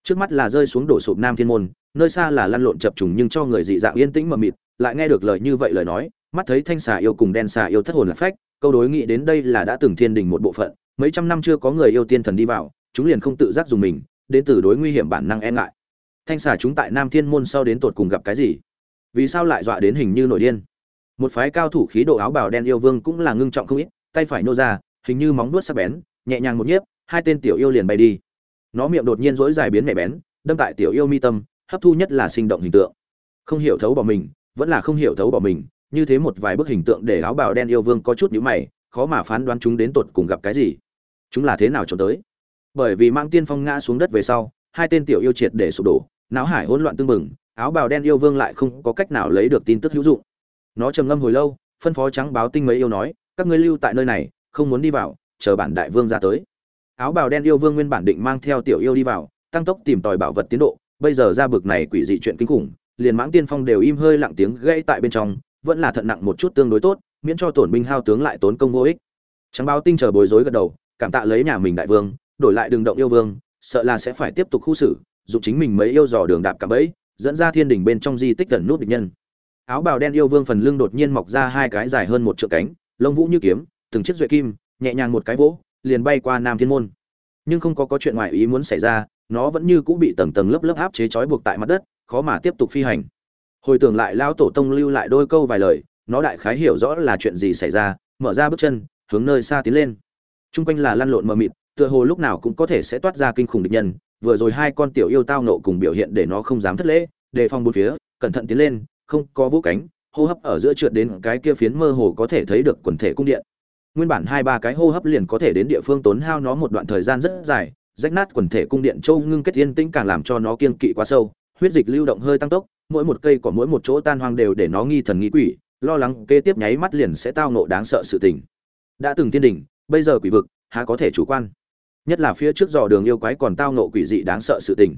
Trước mắt là rơi xuống đổ sụp nam thiên môn, nơi xa là lăn lộn chập trùng nhưng cho người dị dạng yên tĩnh mờ mịt, lại nghe được lời như vậy lời nói, mắt thấy thanh xà yêu cùng đen xà yêu thất hồn lạc phách, câu đối nghĩ đến đây là đã từng thiên đình một bộ phận, mấy trăm năm chưa có người yêu tiên thần đi vào, chúng liền không tự giác dùng mình đến từ đối nguy hiểm bản năng e ngại. Thanh xà chúng tại nam thiên môn sau đến tột cùng gặp cái gì? Vì sao lại dọa đến hình như nổi điên? Một phái cao thủ khí độ áo bào đen yêu vương cũng là ngưng trọng không ít, tay phải nô ra, hình như móng vuốt sắc bén, nhẹ nhàng một nhiếp, hai tên tiểu yêu liền bay đi. Nó miệng đột nhiên rỗi dài biến mẹ bén, đâm tại tiểu yêu mi tâm, hấp thu nhất là sinh động hình tượng. Không hiểu thấu bỏ mình, vẫn là không hiểu thấu bỏ mình, như thế một vài bức hình tượng để áo bào đen yêu vương có chút nhíu mày, khó mà phán đoán chúng đến tột cùng gặp cái gì. Chúng là thế nào trốn tới? Bởi vì mang tiên phong ngã xuống đất về sau, hai tên tiểu yêu triệt để sụp đổ náo hải hỗn loạn tương mừng áo bào đen yêu vương lại không có cách nào lấy được tin tức hữu dụng. Nó trầm ngâm hồi lâu, phân phó trắng báo tinh mấy yêu nói, các ngươi lưu tại nơi này, không muốn đi vào, chờ bản đại vương ra tới. Áo bào đen yêu vương nguyên bản định mang theo tiểu yêu đi vào, tăng tốc tìm tòi bảo vật tiến độ, bây giờ ra bực này quỷ dị chuyện kinh khủng, liền mãng tiên phong đều im hơi lặng tiếng gãy tại bên trong, vẫn là thận nặng một chút tương đối tốt, miễn cho tổn binh hao tướng lại tốn công vô ích. Trắng báo tinh chờ bối rối gật đầu, cảm tạ lấy nhà mình đại vương đổi lại đường động yêu vương, sợ là sẽ phải tiếp tục khu xử, dụng chính mình mấy yêu dò đường đạp cả bẫy, dẫn ra thiên đỉnh bên trong di tích gần nút địch nhân. Áo bào đen yêu vương phần lưng đột nhiên mọc ra hai cái dài hơn một trượng cánh, lông vũ như kiếm, từng chiếc duệ kim, nhẹ nhàng một cái vỗ, liền bay qua nam thiên môn. Nhưng không có có chuyện ngoài ý muốn xảy ra, nó vẫn như cũ bị tầng tầng lớp lớp áp chế trói buộc tại mặt đất, khó mà tiếp tục phi hành. Hồi tưởng lại lão tổ tông lưu lại đôi câu vài lời, nó đại khái hiểu rõ là chuyện gì xảy ra, mở ra bước chân, hướng nơi xa tiến lên. Trung quanh là lăn lộn mờ mịt tựa hồ lúc nào cũng có thể sẽ toát ra kinh khủng địch nhân, vừa rồi hai con tiểu yêu tao nộ cùng biểu hiện để nó không dám thất lễ, đề phòng bốn phía, cẩn thận tiến lên, không có vũ cánh, hô hấp ở giữa trượt đến cái kia phiến mơ hồ có thể thấy được quần thể cung điện. Nguyên bản hai ba cái hô hấp liền có thể đến địa phương tốn hao nó một đoạn thời gian rất dài, rách nát quần thể cung điện châu ngưng kết yên tĩnh càng làm cho nó kiên kỵ quá sâu, huyết dịch lưu động hơi tăng tốc, mỗi một cây của mỗi một chỗ tan hoang đều để nó nghi thần nghi quỷ, lo lắng kế tiếp nháy mắt liền sẽ tao nộ đáng sợ sự tình. Đã từng tiên đỉnh bây giờ quỷ vực, há có thể chủ quan? Nhất là phía trước dò đường yêu quái còn tao nộ quỷ dị đáng sợ sự tình.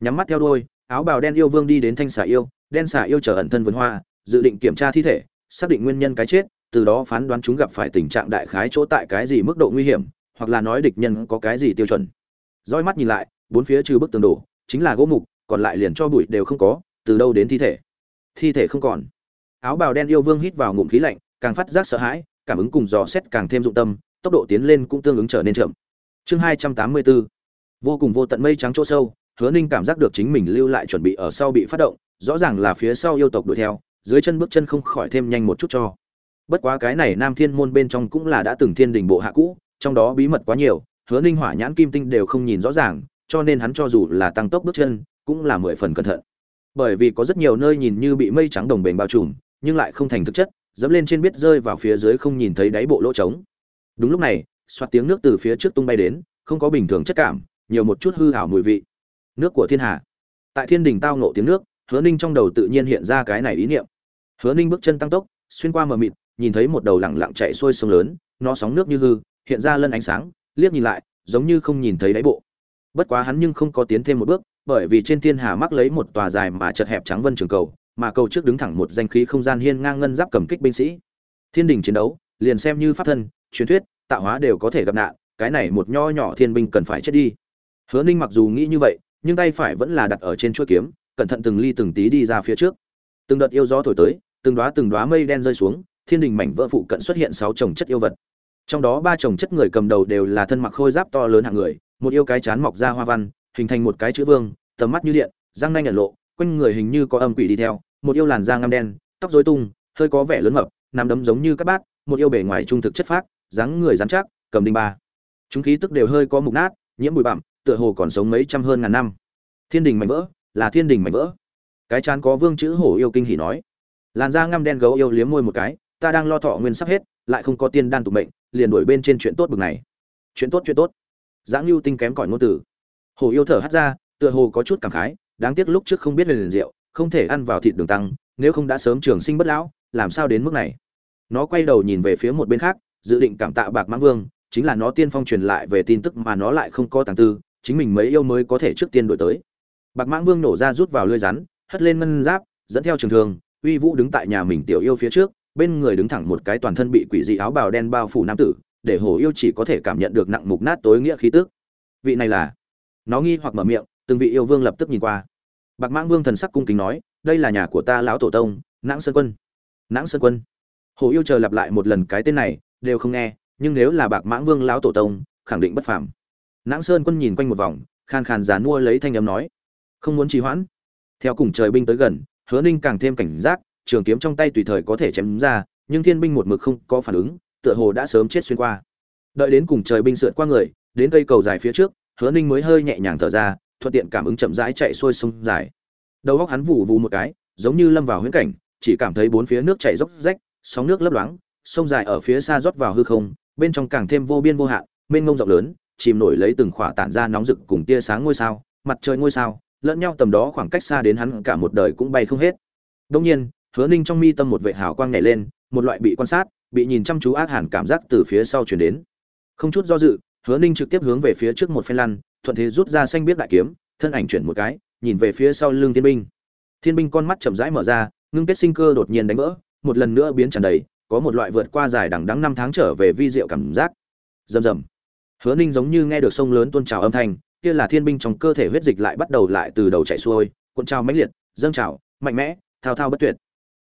Nhắm mắt theo đuôi, áo bào đen yêu vương đi đến thanh xà yêu, đen xà yêu chờ ẩn thân vườn hoa, dự định kiểm tra thi thể, xác định nguyên nhân cái chết, từ đó phán đoán chúng gặp phải tình trạng đại khái chỗ tại cái gì mức độ nguy hiểm, hoặc là nói địch nhân có cái gì tiêu chuẩn. Roi mắt nhìn lại, bốn phía trừ bức tường đổ, chính là gỗ mục, còn lại liền cho bụi đều không có, từ đâu đến thi thể? Thi thể không còn. Áo bào đen yêu vương hít vào ngụm khí lạnh, càng phát giác sợ hãi, cảm ứng cùng dò xét càng thêm dụng tâm, tốc độ tiến lên cũng tương ứng trở nên chậm chương hai trăm tám mươi bốn vô cùng vô tận mây trắng chỗ sâu, hứa ninh cảm giác được chính mình lưu lại chuẩn bị ở sau bị phát động, rõ ràng là phía sau yêu tộc đuổi theo, dưới chân bước chân không khỏi thêm nhanh một chút cho. Bất quá cái này nam thiên môn bên trong cũng là đã từng thiên đình bộ hạ cũ, trong đó bí mật quá nhiều, hứa ninh hỏa nhãn kim tinh đều không nhìn rõ ràng, cho nên hắn cho dù là tăng tốc bước chân, cũng là mười phần cẩn thận. Bởi vì có rất nhiều nơi nhìn như bị mây trắng đồng bền bao trùm, nhưng lại không thành thực chất, dẫm lên trên biết rơi vào phía dưới không nhìn thấy đáy bộ lỗ trống. Đúng lúc này xoạt tiếng nước từ phía trước tung bay đến, không có bình thường chất cảm, nhiều một chút hư hảo mùi vị. Nước của thiên hà. Tại thiên đình tao nộ tiếng nước, hứa ninh trong đầu tự nhiên hiện ra cái này ý niệm. Hứa ninh bước chân tăng tốc, xuyên qua mờ mịt, nhìn thấy một đầu lẳng lặng chạy xuôi sông lớn, nó sóng nước như hư, hiện ra lân ánh sáng, liếc nhìn lại, giống như không nhìn thấy đáy bộ. Bất quá hắn nhưng không có tiến thêm một bước, bởi vì trên thiên hà mắc lấy một tòa dài mà chật hẹp trắng vân trường cầu, mà cầu trước đứng thẳng một danh khí không gian hiên ngang ngân giáp cầm kích binh sĩ. Thiên đình chiến đấu, liền xem như pháp thân, truyền thuyết tạo hóa đều có thể gặp nạn, cái này một nho nhỏ thiên binh cần phải chết đi. Hứa ninh mặc dù nghĩ như vậy, nhưng tay phải vẫn là đặt ở trên chuôi kiếm, cẩn thận từng ly từng tí đi ra phía trước. Từng đợt yêu gió thổi tới, từng đóa từng đóa mây đen rơi xuống, thiên đình mảnh vỡ phụ cận xuất hiện sáu chồng chất yêu vật. Trong đó ba chồng chất người cầm đầu đều là thân mặc khôi giáp to lớn hạng người, một yêu cái chán mọc ra hoa văn, hình thành một cái chữ vương, tầm mắt như điện, răng nanh nhận lộ, quanh người hình như có âm quỷ đi theo, một yêu làn da ngăm đen, tóc rối tung, hơi có vẻ lớn mập nằm đấm giống như các bát một yêu bề ngoài trung thực chất phác dáng người rắn chắc, cầm đinh ba. Chúng khí tức đều hơi có mục nát, nhiễm bụi bặm, tựa hồ còn sống mấy trăm hơn ngàn năm. Thiên đình mảnh vỡ, là thiên đình mảnh vỡ. Cái chán có vương chữ hổ yêu kinh hỉ nói. Làn da ngăm đen gấu yêu liếm môi một cái, ta đang lo thọ nguyên sắp hết, lại không có tiên đan tụ mệnh, liền đuổi bên trên chuyện tốt bực này. Chuyện tốt chuyện tốt. Giáng lưu tinh kém cỏi ngôn tử. Hổ yêu thở hắt ra, tựa hồ có chút cảm khái, đáng tiếc lúc trước không biết về liền rượu, không thể ăn vào thịt đường tăng, nếu không đã sớm trường sinh bất lão, làm sao đến mức này? Nó quay đầu nhìn về phía một bên khác dự định cảm tạ bạc mãng vương, chính là nó tiên phong truyền lại về tin tức mà nó lại không có tàng tư, chính mình mấy yêu mới có thể trước tiên đổi tới. Bạc mãng vương nổ ra rút vào lưới rắn, hất lên ngân giáp, dẫn theo trường thường uy vũ đứng tại nhà mình tiểu yêu phía trước, bên người đứng thẳng một cái toàn thân bị quỷ dị áo bào đen bao phủ nam tử, để hổ yêu chỉ có thể cảm nhận được nặng mục nát tối nghĩa khí tức. Vị này là? Nó nghi hoặc mở miệng, từng vị yêu vương lập tức nhìn qua. Bạc mãng vương thần sắc cung kính nói, đây là nhà của ta lão tổ tông, nãng sơn quân. Nãng sơn quân. Hổ yêu chờ lặp lại một lần cái tên này đều không nghe, nhưng nếu là bạc mãng vương lão tổ tông, khẳng định bất phàm. Nãng sơn quân nhìn quanh một vòng, khan khàn già mua lấy thanh âm nói, không muốn trì hoãn. Theo cùng trời binh tới gần, hứa ninh càng thêm cảnh giác, trường kiếm trong tay tùy thời có thể chém ra, nhưng thiên binh một mực không có phản ứng, tựa hồ đã sớm chết xuyên qua. Đợi đến cùng trời binh sượt qua người, đến cây cầu dài phía trước, hứa ninh mới hơi nhẹ nhàng thở ra, thuận tiện cảm ứng chậm rãi chạy xuôi sông dài. Đầu góc hắn vụ vụ một cái, giống như lâm vào huyễn cảnh, chỉ cảm thấy bốn phía nước chảy dốc rách, sóng nước lấp loáng sông dài ở phía xa rót vào hư không, bên trong càng thêm vô biên vô hạn, mênh mông rộng lớn, chìm nổi lấy từng khỏa tản ra nóng rực cùng tia sáng ngôi sao, mặt trời ngôi sao, lẫn nhau tầm đó khoảng cách xa đến hắn cả một đời cũng bay không hết. Đông nhiên, hứa ninh trong mi tâm một vệ hào quang nhảy lên, một loại bị quan sát, bị nhìn chăm chú ác hẳn cảm giác từ phía sau chuyển đến. Không chút do dự, hứa ninh trực tiếp hướng về phía trước một phen lăn, thuận thế rút ra xanh biết đại kiếm, thân ảnh chuyển một cái, nhìn về phía sau lưng thiên binh. Thiên binh con mắt chậm rãi mở ra, ngưng kết sinh cơ đột nhiên đánh vỡ, một lần nữa biến tràn đầy có một loại vượt qua dài đằng đẵng năm tháng trở về vi diệu cảm giác. Rầm rầm. Hứa ninh giống như nghe được sông lớn tuôn trào âm thanh, kia là thiên binh trong cơ thể huyết dịch lại bắt đầu lại từ đầu chạy xuôi, cuộn trào mãnh liệt, dâng trào, mạnh mẽ, thao thao bất tuyệt.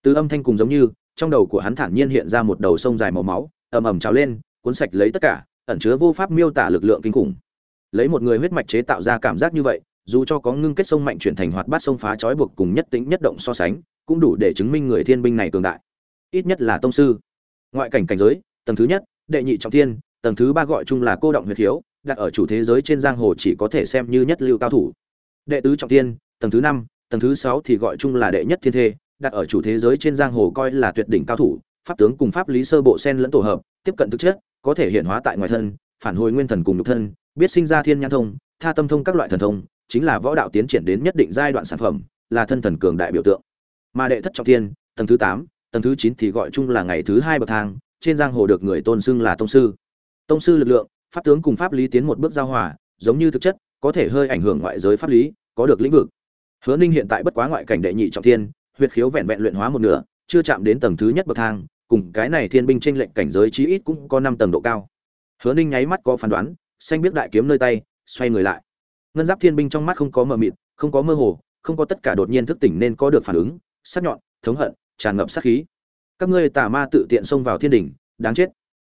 Từ âm thanh cùng giống như, trong đầu của hắn thản nhiên hiện ra một đầu sông dài màu máu, ầm ầm trào lên, cuốn sạch lấy tất cả, ẩn chứa vô pháp miêu tả lực lượng kinh khủng. Lấy một người huyết mạch chế tạo ra cảm giác như vậy, dù cho có ngưng kết sông mạnh chuyển thành hoạt bát sông phá trói buộc cùng nhất tính nhất động so sánh, cũng đủ để chứng minh người thiên binh này cường đại ít nhất là tông sư. Ngoại cảnh cảnh giới, tầng thứ nhất, đệ nhị trọng thiên, tầng thứ ba gọi chung là cô động huyệt hiếu đặt ở chủ thế giới trên giang hồ chỉ có thể xem như nhất lưu cao thủ. Đệ tứ trọng thiên, tầng thứ năm, tầng thứ sáu thì gọi chung là đệ nhất thiên thê, đặt ở chủ thế giới trên giang hồ coi là tuyệt đỉnh cao thủ, pháp tướng cùng pháp lý sơ bộ sen lẫn tổ hợp, tiếp cận thực chất, có thể hiện hóa tại ngoài thân, phản hồi nguyên thần cùng nhục thân, biết sinh ra thiên nhãn thông, tha tâm thông các loại thần thông, chính là võ đạo tiến triển đến nhất định giai đoạn sản phẩm, là thân thần cường đại biểu tượng. Mà đệ thất trọng thiên, tầng thứ tám tầng thứ chín thì gọi chung là ngày thứ hai bậc thang, trên giang hồ được người tôn xưng là tông sư. Tông sư lực lượng, pháp tướng cùng pháp lý tiến một bước giao hòa, giống như thực chất, có thể hơi ảnh hưởng ngoại giới pháp lý, có được lĩnh vực. Hứa ninh hiện tại bất quá ngoại cảnh đệ nhị trọng thiên, huyệt khiếu vẹn vẹn luyện hóa một nửa, chưa chạm đến tầng thứ nhất bậc thang, cùng cái này thiên binh chênh lệnh cảnh giới chí ít cũng có năm tầng độ cao. Hứa ninh nháy mắt có phán đoán, xanh biết đại kiếm nơi tay, xoay người lại. Ngân giáp thiên binh trong mắt không có mờ mịt, không có mơ hồ, không có tất cả đột nhiên thức tỉnh nên có được phản ứng, sắc nhọn, thống hận tràn ngập sát khí. Các ngươi tà ma tự tiện xông vào thiên đỉnh, đáng chết.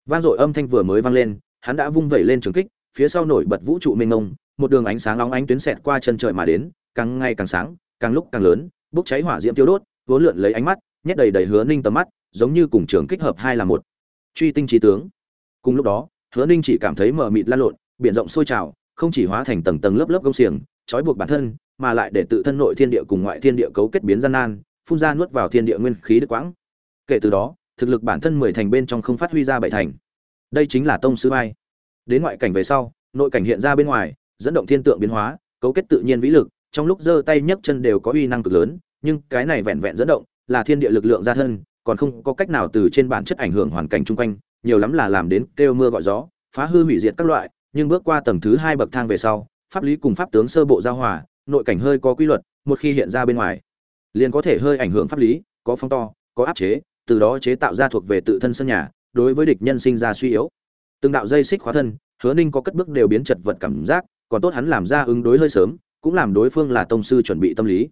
Vang dội âm thanh vừa mới vang lên, hắn đã vung vẩy lên trường kích, phía sau nổi bật vũ trụ mênh mông, một đường ánh sáng nóng ánh tuyến xẹt qua chân trời mà đến, càng ngày càng sáng, càng lúc càng lớn, bốc cháy hỏa diễm tiêu đốt, vốn lượn lấy ánh mắt, nhét đầy đầy hứa ninh tầm mắt, giống như cùng trường kích hợp hai là một. Truy tinh trí tướng. Cùng lúc đó, hứa ninh chỉ cảm thấy mờ mịt lan lộn, biển rộng sôi trào, không chỉ hóa thành tầng tầng lớp lớp gông xiềng, trói buộc bản thân, mà lại để tự thân nội thiên địa cùng ngoại thiên địa cấu kết biến gian nan phun ra nuốt vào thiên địa nguyên khí đức quãng. Kể từ đó, thực lực bản thân mười thành bên trong không phát huy ra bảy thành. Đây chính là tông sư vai. Đến ngoại cảnh về sau, nội cảnh hiện ra bên ngoài, dẫn động thiên tượng biến hóa, cấu kết tự nhiên vĩ lực, trong lúc giơ tay nhấc chân đều có uy năng cực lớn, nhưng cái này vẹn vẹn dẫn động là thiên địa lực lượng gia thân, còn không có cách nào từ trên bản chất ảnh hưởng hoàn cảnh chung quanh, nhiều lắm là làm đến kêu mưa gọi gió, phá hư hủy diệt các loại, nhưng bước qua tầng thứ hai bậc thang về sau, pháp lý cùng pháp tướng sơ bộ giao hòa, nội cảnh hơi có quy luật, một khi hiện ra bên ngoài liền có thể hơi ảnh hưởng pháp lý, có phong to, có áp chế, từ đó chế tạo ra thuộc về tự thân sân nhà, đối với địch nhân sinh ra suy yếu. Từng đạo dây xích khóa thân, hứa ninh có cất bước đều biến chật vật cảm giác, còn tốt hắn làm ra ứng đối hơi sớm, cũng làm đối phương là tông sư chuẩn bị tâm lý.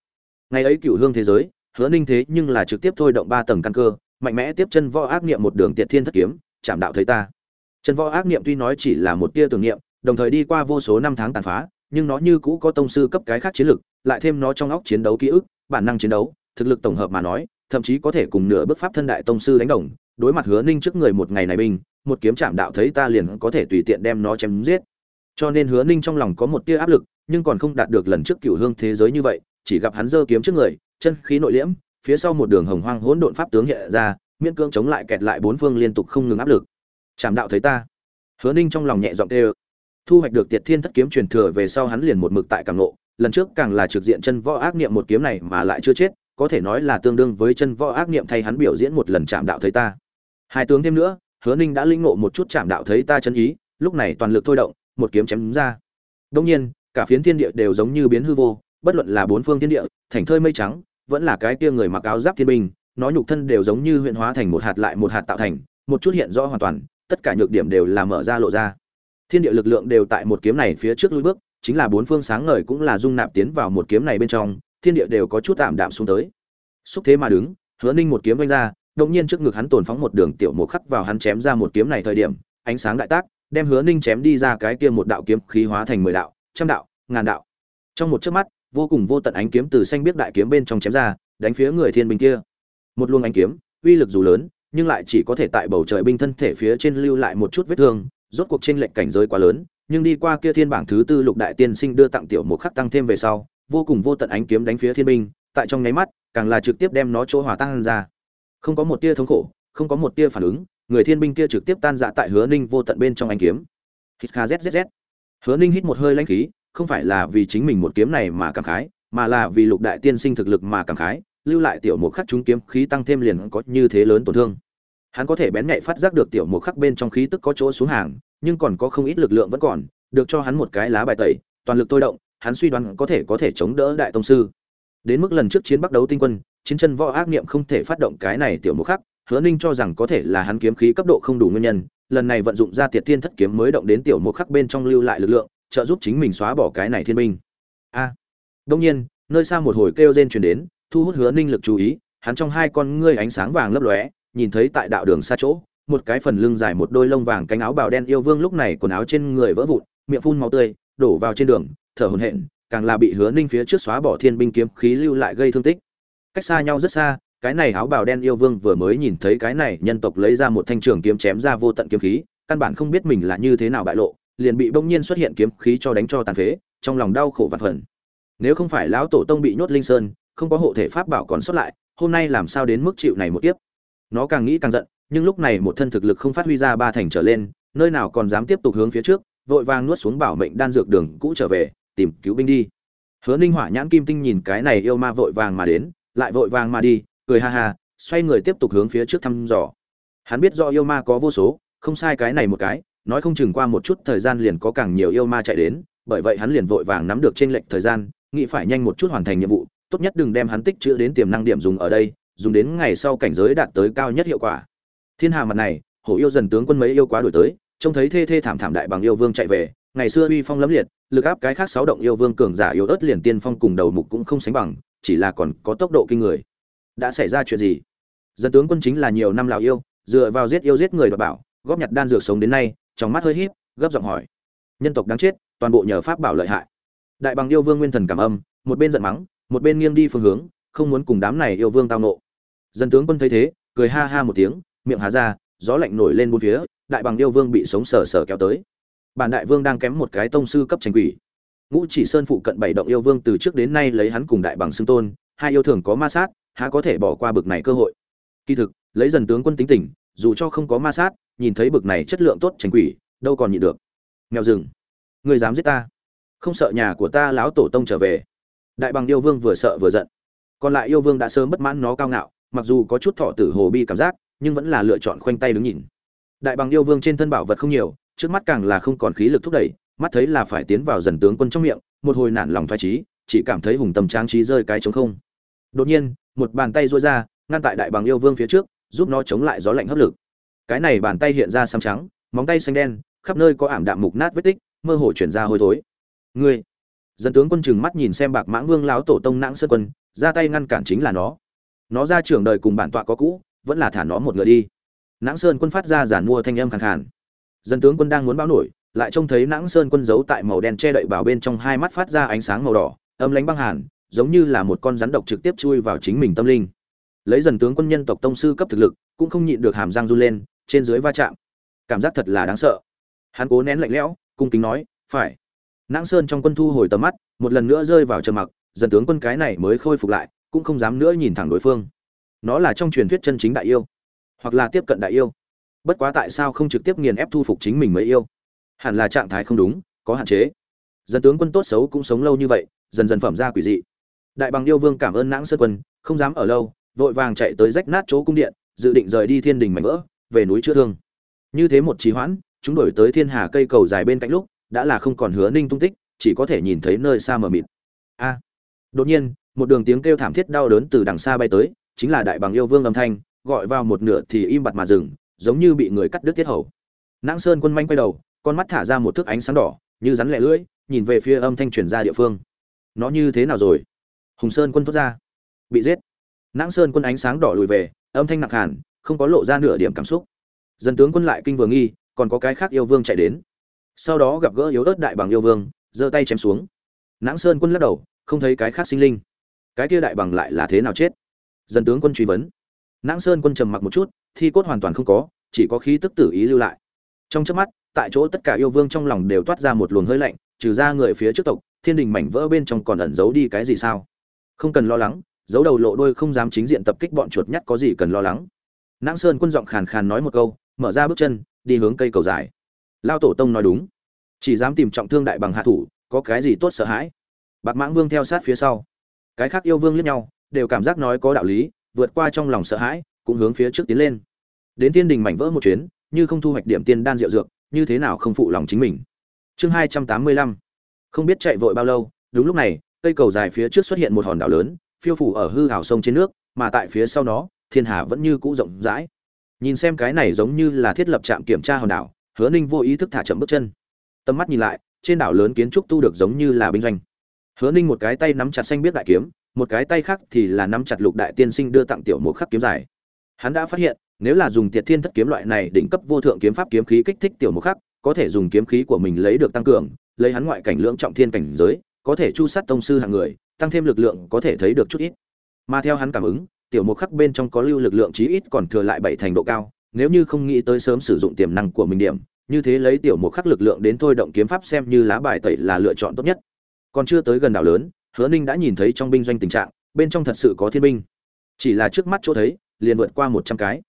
Ngày ấy cựu hương thế giới, hứa ninh thế nhưng là trực tiếp thôi động ba tầng căn cơ, mạnh mẽ tiếp chân võ ác niệm một đường tiệt thiên thất kiếm, chạm đạo thấy ta. Chân võ ác niệm tuy nói chỉ là một tia tưởng niệm, đồng thời đi qua vô số năm tháng tàn phá, nhưng nó như cũ có tông sư cấp cái khác chiến lực, lại thêm nó trong óc chiến đấu ký ức bản năng chiến đấu, thực lực tổng hợp mà nói, thậm chí có thể cùng nửa bước pháp thân đại tông sư đánh đồng, đối mặt hứa ninh trước người một ngày này binh, một kiếm chạm đạo thấy ta liền có thể tùy tiện đem nó chém giết. Cho nên hứa ninh trong lòng có một tia áp lực, nhưng còn không đạt được lần trước cựu hương thế giới như vậy, chỉ gặp hắn giơ kiếm trước người, chân khí nội liễm, phía sau một đường hồng hoang hỗn độn pháp tướng hiện ra, miễn cưỡng chống lại kẹt lại bốn phương liên tục không ngừng áp lực. Chạm đạo thấy ta. Hứa ninh trong lòng nhẹ giọng tê thu hoạch được tiệt thiên thất kiếm truyền thừa về sau hắn liền một mực tại cảm nộ lần trước càng là trực diện chân võ ác niệm một kiếm này mà lại chưa chết, có thể nói là tương đương với chân võ ác niệm thay hắn biểu diễn một lần chạm đạo thấy ta. Hai tướng thêm nữa, hứa ninh đã linh ngộ một chút chạm đạo thấy ta chân ý, lúc này toàn lực thôi động, một kiếm chém đúng ra. Đông nhiên, cả phiến thiên địa đều giống như biến hư vô, bất luận là bốn phương thiên địa, thành thơi mây trắng, vẫn là cái kia người mặc áo giáp thiên binh, nó nhục thân đều giống như huyện hóa thành một hạt lại một hạt tạo thành, một chút hiện rõ hoàn toàn, tất cả nhược điểm đều là mở ra lộ ra. Thiên địa lực lượng đều tại một kiếm này phía trước lùi bước chính là bốn phương sáng ngời cũng là dung nạp tiến vào một kiếm này bên trong, thiên địa đều có chút tạm đạm xuống tới. Xúc thế mà đứng, hứa ninh một kiếm vung ra, đột nhiên trước ngực hắn tổn phóng một đường tiểu một khắc vào hắn chém ra một kiếm này thời điểm, ánh sáng đại tác, đem hứa ninh chém đi ra cái kia một đạo kiếm khí hóa thành mười đạo, trăm đạo, ngàn đạo. Trong một chớp mắt, vô cùng vô tận ánh kiếm từ xanh biết đại kiếm bên trong chém ra, đánh phía người thiên binh kia. Một luồng ánh kiếm, uy lực dù lớn, nhưng lại chỉ có thể tại bầu trời binh thân thể phía trên lưu lại một chút vết thương, rốt cuộc trên lệnh cảnh giới quá lớn nhưng đi qua kia thiên bảng thứ tư lục đại tiên sinh đưa tặng tiểu một khắc tăng thêm về sau, vô cùng vô tận ánh kiếm đánh phía thiên binh, tại trong nháy mắt, càng là trực tiếp đem nó chỗ hòa tan ra. Không có một tia thống khổ, không có một tia phản ứng, người thiên binh kia trực tiếp tan dạ tại hứa ninh vô tận bên trong ánh kiếm. Hít kha zzz hứa ninh hít một hơi lãnh khí, không phải là vì chính mình một kiếm này mà cảm khái, mà là vì lục đại tiên sinh thực lực mà cảm khái, lưu lại tiểu một khắc chúng kiếm khí tăng thêm liền có như thế lớn tổn thương. Hắn có thể bén nhạy phát giác được tiểu một khắc bên trong khí tức có chỗ xuống hàng nhưng còn có không ít lực lượng vẫn còn được cho hắn một cái lá bài tẩy toàn lực thôi động hắn suy đoán có thể có thể chống đỡ đại tông sư. Đến mức lần trước chiến bắc đấu tinh quân chiến chân võ ác niệm không thể phát động cái này tiểu mục khắc hứa ninh cho rằng có thể là hắn kiếm khí cấp độ không đủ nguyên nhân lần này vận dụng ra tiệt thiên thất kiếm mới động đến tiểu mục khắc bên trong lưu lại lực lượng trợ giúp chính mình xóa bỏ cái này thiên binh. A. À, nhiên nơi xa một hồi kêu rên truyền đến thu hút hứa ninh lực chú ý hắn trong hai con ngươi ánh sáng vàng lấp lóe nhìn thấy tại đạo đường xa chỗ một cái phần lưng dài một đôi lông vàng cánh áo bào đen yêu vương lúc này quần áo trên người vỡ vụn, miệng phun máu tươi, đổ vào trên đường, thở hổn hển, càng là bị hứa ninh phía trước xóa bỏ thiên binh kiếm khí lưu lại gây thương tích. Cách xa nhau rất xa, cái này áo bào đen yêu vương vừa mới nhìn thấy cái này nhân tộc lấy ra một thanh trường kiếm chém ra vô tận kiếm khí, căn bản không biết mình là như thế nào bại lộ, liền bị bỗng nhiên xuất hiện kiếm khí cho đánh cho tàn phế, trong lòng đau khổ và phần nếu không phải lão tổ tông bị nhốt linh sơn, không có hộ thể pháp bảo còn xuất lại, hôm nay làm sao đến mức chịu này một tiếp nó càng nghĩ càng giận nhưng lúc này một thân thực lực không phát huy ra ba thành trở lên, nơi nào còn dám tiếp tục hướng phía trước, vội vàng nuốt xuống bảo mệnh đan dược đường cũ trở về, tìm cứu binh đi. Hứa ninh hỏa nhãn kim tinh nhìn cái này yêu ma vội vàng mà đến, lại vội vàng mà đi, cười ha ha, xoay người tiếp tục hướng phía trước thăm dò. Hắn biết do yêu ma có vô số, không sai cái này một cái, nói không chừng qua một chút thời gian liền có càng nhiều yêu ma chạy đến, bởi vậy hắn liền vội vàng nắm được trên lệnh thời gian, nghĩ phải nhanh một chút hoàn thành nhiệm vụ, tốt nhất đừng đem hắn tích trữ đến tiềm năng điểm dùng ở đây, dùng đến ngày sau cảnh giới đạt tới cao nhất hiệu quả thiên hà mặt này, hổ yêu dần tướng quân mấy yêu quá đổi tới, trông thấy thê thê thảm thảm đại bằng yêu vương chạy về, ngày xưa uy phong lẫm liệt, lực áp cái khác sáu động yêu vương cường giả yếu ớt liền tiên phong cùng đầu mục cũng không sánh bằng, chỉ là còn có tốc độ kinh người. Đã xảy ra chuyện gì? Dân tướng quân chính là nhiều năm lào yêu, dựa vào giết yêu giết người đọc bảo, góp nhặt đan dược sống đến nay, trong mắt hơi híp, gấp giọng hỏi. Nhân tộc đáng chết, toàn bộ nhờ pháp bảo lợi hại. Đại bằng yêu vương nguyên thần cảm âm, một bên giận mắng, một bên nghiêng đi phương hướng, không muốn cùng đám này yêu vương tao nộ dân tướng quân thấy thế, cười ha ha một tiếng miệng há ra, gió lạnh nổi lên bốn phía, đại bằng yêu vương bị sống sờ sờ kéo tới. Bản đại vương đang kém một cái tông sư cấp tranh quỷ. Ngũ chỉ sơn phụ cận bảy động yêu vương từ trước đến nay lấy hắn cùng đại bằng xưng tôn, hai yêu thường có ma sát, há có thể bỏ qua bực này cơ hội. Kỳ thực, lấy dần tướng quân tính tỉnh dù cho không có ma sát, nhìn thấy bực này chất lượng tốt tranh quỷ, đâu còn nhịn được. Nghèo rừng, người dám giết ta? Không sợ nhà của ta láo tổ tông trở về. Đại bằng yêu vương vừa sợ vừa giận. Còn lại yêu vương đã sớm bất mãn nó cao ngạo, mặc dù có chút thọ tử hồ bi cảm giác nhưng vẫn là lựa chọn khoanh tay đứng nhìn. Đại bằng yêu vương trên thân bảo vật không nhiều, trước mắt càng là không còn khí lực thúc đẩy, mắt thấy là phải tiến vào dần tướng quân trong miệng, một hồi nản lòng thoái trí chỉ cảm thấy hùng tầm trang trí rơi cái trống không. Đột nhiên, một bàn tay duỗi ra, ngăn tại đại bằng yêu vương phía trước, giúp nó chống lại gió lạnh hấp lực. Cái này bàn tay hiện ra xám trắng, móng tay xanh đen, khắp nơi có ảm đạm mục nát vết tích, mơ hồ chuyển ra hôi thối. Ngươi! Dân tướng quân chừng mắt nhìn xem bạc mãng vương lão tổ tông nãng sơn quân, ra tay ngăn cản chính là nó. Nó ra trưởng đời cùng bản tọa có cũ vẫn là thả nó một người đi. Nãng sơn quân phát ra giản mua thanh âm khàn khàn. Dân tướng quân đang muốn báo nổi, lại trông thấy nãng sơn quân giấu tại màu đen che đậy bảo bên trong hai mắt phát ra ánh sáng màu đỏ, âm lánh băng hàn, giống như là một con rắn độc trực tiếp chui vào chính mình tâm linh. Lấy dần tướng quân nhân tộc tông sư cấp thực lực, cũng không nhịn được hàm răng run lên, trên dưới va chạm. Cảm giác thật là đáng sợ. Hắn cố nén lạnh lẽo, cung kính nói, phải. Nãng sơn trong quân thu hồi tầm mắt, một lần nữa rơi vào trầm mặc dần tướng quân cái này mới khôi phục lại, cũng không dám nữa nhìn thẳng đối phương nó là trong truyền thuyết chân chính đại yêu, hoặc là tiếp cận đại yêu. Bất quá tại sao không trực tiếp nghiền ép thu phục chính mình mới yêu? Hẳn là trạng thái không đúng, có hạn chế. Dân tướng quân tốt xấu cũng sống lâu như vậy, dần dần phẩm ra quỷ dị. Đại bằng yêu vương cảm ơn nãng sơn quân, không dám ở lâu, vội vàng chạy tới rách nát chỗ cung điện, dự định rời đi thiên đình mảnh vỡ, về núi chữa thương. Như thế một trí hoãn, chúng đổi tới thiên hà cây cầu dài bên cạnh lúc, đã là không còn hứa ninh tung tích, chỉ có thể nhìn thấy nơi xa mờ mịt. A. Đột nhiên, một đường tiếng kêu thảm thiết đau đớn từ đằng xa bay tới chính là đại bằng yêu vương âm thanh, gọi vào một nửa thì im bặt mà dừng, giống như bị người cắt đứt tiết hầu. Nãng sơn quân manh quay đầu, con mắt thả ra một thước ánh sáng đỏ, như rắn lẻ lưỡi, nhìn về phía âm thanh truyền ra địa phương. Nó như thế nào rồi? Hùng sơn quân thốt ra. Bị giết. Nãng sơn quân ánh sáng đỏ lùi về, âm thanh nặng hàn không có lộ ra nửa điểm cảm xúc. Dân tướng quân lại kinh vừa nghi, còn có cái khác yêu vương chạy đến. Sau đó gặp gỡ yếu ớt đại bằng yêu vương, giơ tay chém xuống. Nãng sơn quân lắc đầu, không thấy cái khác sinh linh. Cái kia đại bằng lại là thế nào chết? Dân tướng quân truy vấn. Nãng sơn quân trầm mặc một chút, thi cốt hoàn toàn không có, chỉ có khí tức tử ý lưu lại. Trong chớp mắt, tại chỗ tất cả yêu vương trong lòng đều toát ra một luồng hơi lạnh, trừ ra người phía trước tộc, thiên đình mảnh vỡ bên trong còn ẩn giấu đi cái gì sao? Không cần lo lắng, giấu đầu lộ đôi không dám chính diện tập kích bọn chuột nhắt có gì cần lo lắng. Nãng sơn quân giọng khàn khàn nói một câu, mở ra bước chân, đi hướng cây cầu dài. Lao tổ tông nói đúng. Chỉ dám tìm trọng thương đại bằng hạ thủ, có cái gì tốt sợ hãi? Bạc mãng vương theo sát phía sau. Cái khác yêu vương liếc nhau đều cảm giác nói có đạo lý, vượt qua trong lòng sợ hãi, cũng hướng phía trước tiến lên. Đến tiên đình mảnh vỡ một chuyến, như không thu hoạch điểm tiên đan rượu dược, như thế nào không phụ lòng chính mình. Chương hai trăm tám mươi lăm. Không biết chạy vội bao lâu, đúng lúc này, cây cầu dài phía trước xuất hiện một hòn đảo lớn, phiêu phủ ở hư hào sông trên nước, mà tại phía sau nó, thiên hà vẫn như cũ rộng rãi. Nhìn xem cái này giống như là thiết lập trạm kiểm tra hòn đảo, hứa ninh vô ý thức thả chậm bước chân. Tầm mắt nhìn lại, trên đảo lớn kiến trúc tu được giống như là binh doanh. Hứa ninh một cái tay nắm chặt xanh biết đại kiếm một cái tay khác thì là nắm chặt lục đại tiên sinh đưa tặng tiểu một khắc kiếm dài hắn đã phát hiện, nếu là dùng tiệt thiên thất kiếm loại này đỉnh cấp vô thượng kiếm pháp kiếm khí kích thích tiểu một khắc, có thể dùng kiếm khí của mình lấy được tăng cường, lấy hắn ngoại cảnh lưỡng trọng thiên cảnh giới, có thể chu sát tông sư hạng người, tăng thêm lực lượng có thể thấy được chút ít. Mà theo hắn cảm ứng, tiểu một khắc bên trong có lưu lực lượng chí ít còn thừa lại bảy thành độ cao, nếu như không nghĩ tới sớm sử dụng tiềm năng của mình điểm, như thế lấy tiểu một khắc lực lượng đến thôi động kiếm pháp xem như lá bài tẩy là lựa chọn tốt nhất. Còn chưa tới gần đảo lớn hứa ninh đã nhìn thấy trong binh doanh tình trạng, bên trong thật sự có thiên binh. Chỉ là trước mắt chỗ thấy, liền vượt qua một trăm cái.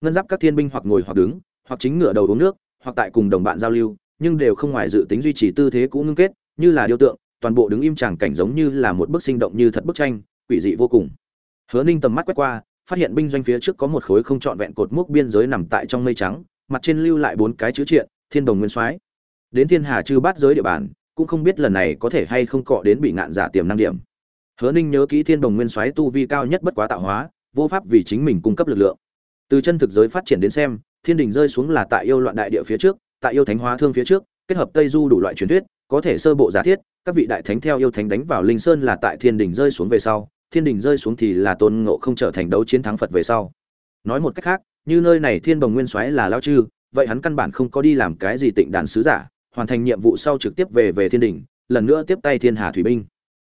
Ngân giáp các thiên binh hoặc ngồi hoặc đứng, hoặc chính ngựa đầu uống nước, hoặc tại cùng đồng bạn giao lưu, nhưng đều không ngoài dự tính duy trì tư thế cũ ngưng kết, như là điêu tượng, toàn bộ đứng im tràng cảnh giống như là một bức sinh động như thật bức tranh, quỷ dị vô cùng. Hứa ninh tầm mắt quét qua, phát hiện binh doanh phía trước có một khối không trọn vẹn cột mốc biên giới nằm tại trong mây trắng, mặt trên lưu lại bốn cái chữ triện, thiên đồng nguyên soái. Đến thiên hà chư bát giới địa bàn cũng không biết lần này có thể hay không cọ đến bị ngạn giả tiềm năng điểm. Hứa ninh nhớ kỹ thiên đồng nguyên soái tu vi cao nhất bất quá tạo hóa, vô pháp vì chính mình cung cấp lực lượng. Từ chân thực giới phát triển đến xem, thiên đình rơi xuống là tại yêu loạn đại địa phía trước, tại yêu thánh hóa thương phía trước, kết hợp tây du đủ loại truyền thuyết, có thể sơ bộ giả thiết, các vị đại thánh theo yêu thánh đánh vào linh sơn là tại thiên đình rơi xuống về sau, thiên đình rơi xuống thì là tôn ngộ không trở thành đấu chiến thắng phật về sau. Nói một cách khác, như nơi này thiên bồng nguyên soái là lao chư, vậy hắn căn bản không có đi làm cái gì tịnh đàn sứ giả hoàn thành nhiệm vụ sau trực tiếp về về thiên đình, lần nữa tiếp tay thiên hà thủy binh.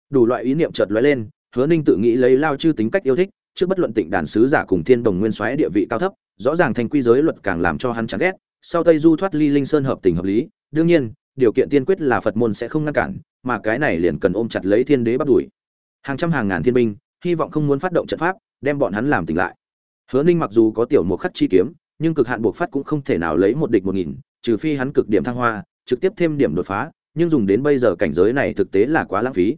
Đủ loại ý niệm chợt lóe lên, hứa ninh tự nghĩ lấy lao chư tính cách yêu thích, trước bất luận tịnh đàn sứ giả cùng thiên đồng nguyên soái địa vị cao thấp, rõ ràng thành quy giới luật càng làm cho hắn chán ghét, sau tây du thoát ly linh sơn hợp tình hợp lý, đương nhiên, điều kiện tiên quyết là phật môn sẽ không ngăn cản, mà cái này liền cần ôm chặt lấy thiên đế bắt đuổi hàng trăm hàng ngàn thiên binh, hy vọng không muốn phát động trận pháp, đem bọn hắn làm tỉnh lại. Hứa ninh mặc dù có tiểu một khắc chi kiếm, nhưng cực hạn buộc phát cũng không thể nào lấy một địch một nghìn, trừ phi hắn cực điểm thăng hoa trực tiếp thêm điểm đột phá, nhưng dùng đến bây giờ cảnh giới này thực tế là quá lãng phí.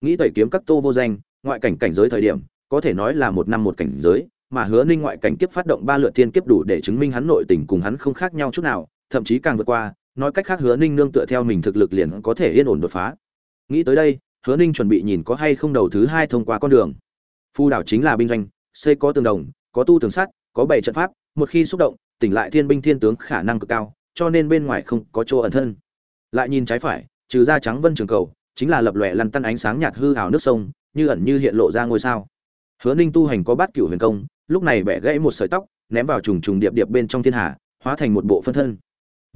Nghĩ tẩy kiếm các tô vô danh, ngoại cảnh cảnh giới thời điểm, có thể nói là một năm một cảnh giới, mà hứa ninh ngoại cảnh kiếp phát động ba lượt thiên kiếp đủ để chứng minh hắn nội tình cùng hắn không khác nhau chút nào, thậm chí càng vượt qua, nói cách khác hứa ninh nương tựa theo mình thực lực liền có thể yên ổn đột phá. Nghĩ tới đây, hứa ninh chuẩn bị nhìn có hay không đầu thứ hai thông qua con đường. Phu đảo chính là binh doanh, xây có tường đồng, có tu tường sắt, có bảy trận pháp, một khi xúc động, tỉnh lại thiên binh thiên tướng khả năng cực cao cho nên bên ngoài không có chỗ ẩn thân. Lại nhìn trái phải, trừ da trắng vân trường cầu, chính là lập lòe lăn tăn ánh sáng nhạt hư hào nước sông, như ẩn như hiện lộ ra ngôi sao. Hứa ninh tu hành có bát cửu huyền công, lúc này bẻ gãy một sợi tóc, ném vào trùng trùng điệp điệp bên trong thiên hà, hóa thành một bộ phân thân.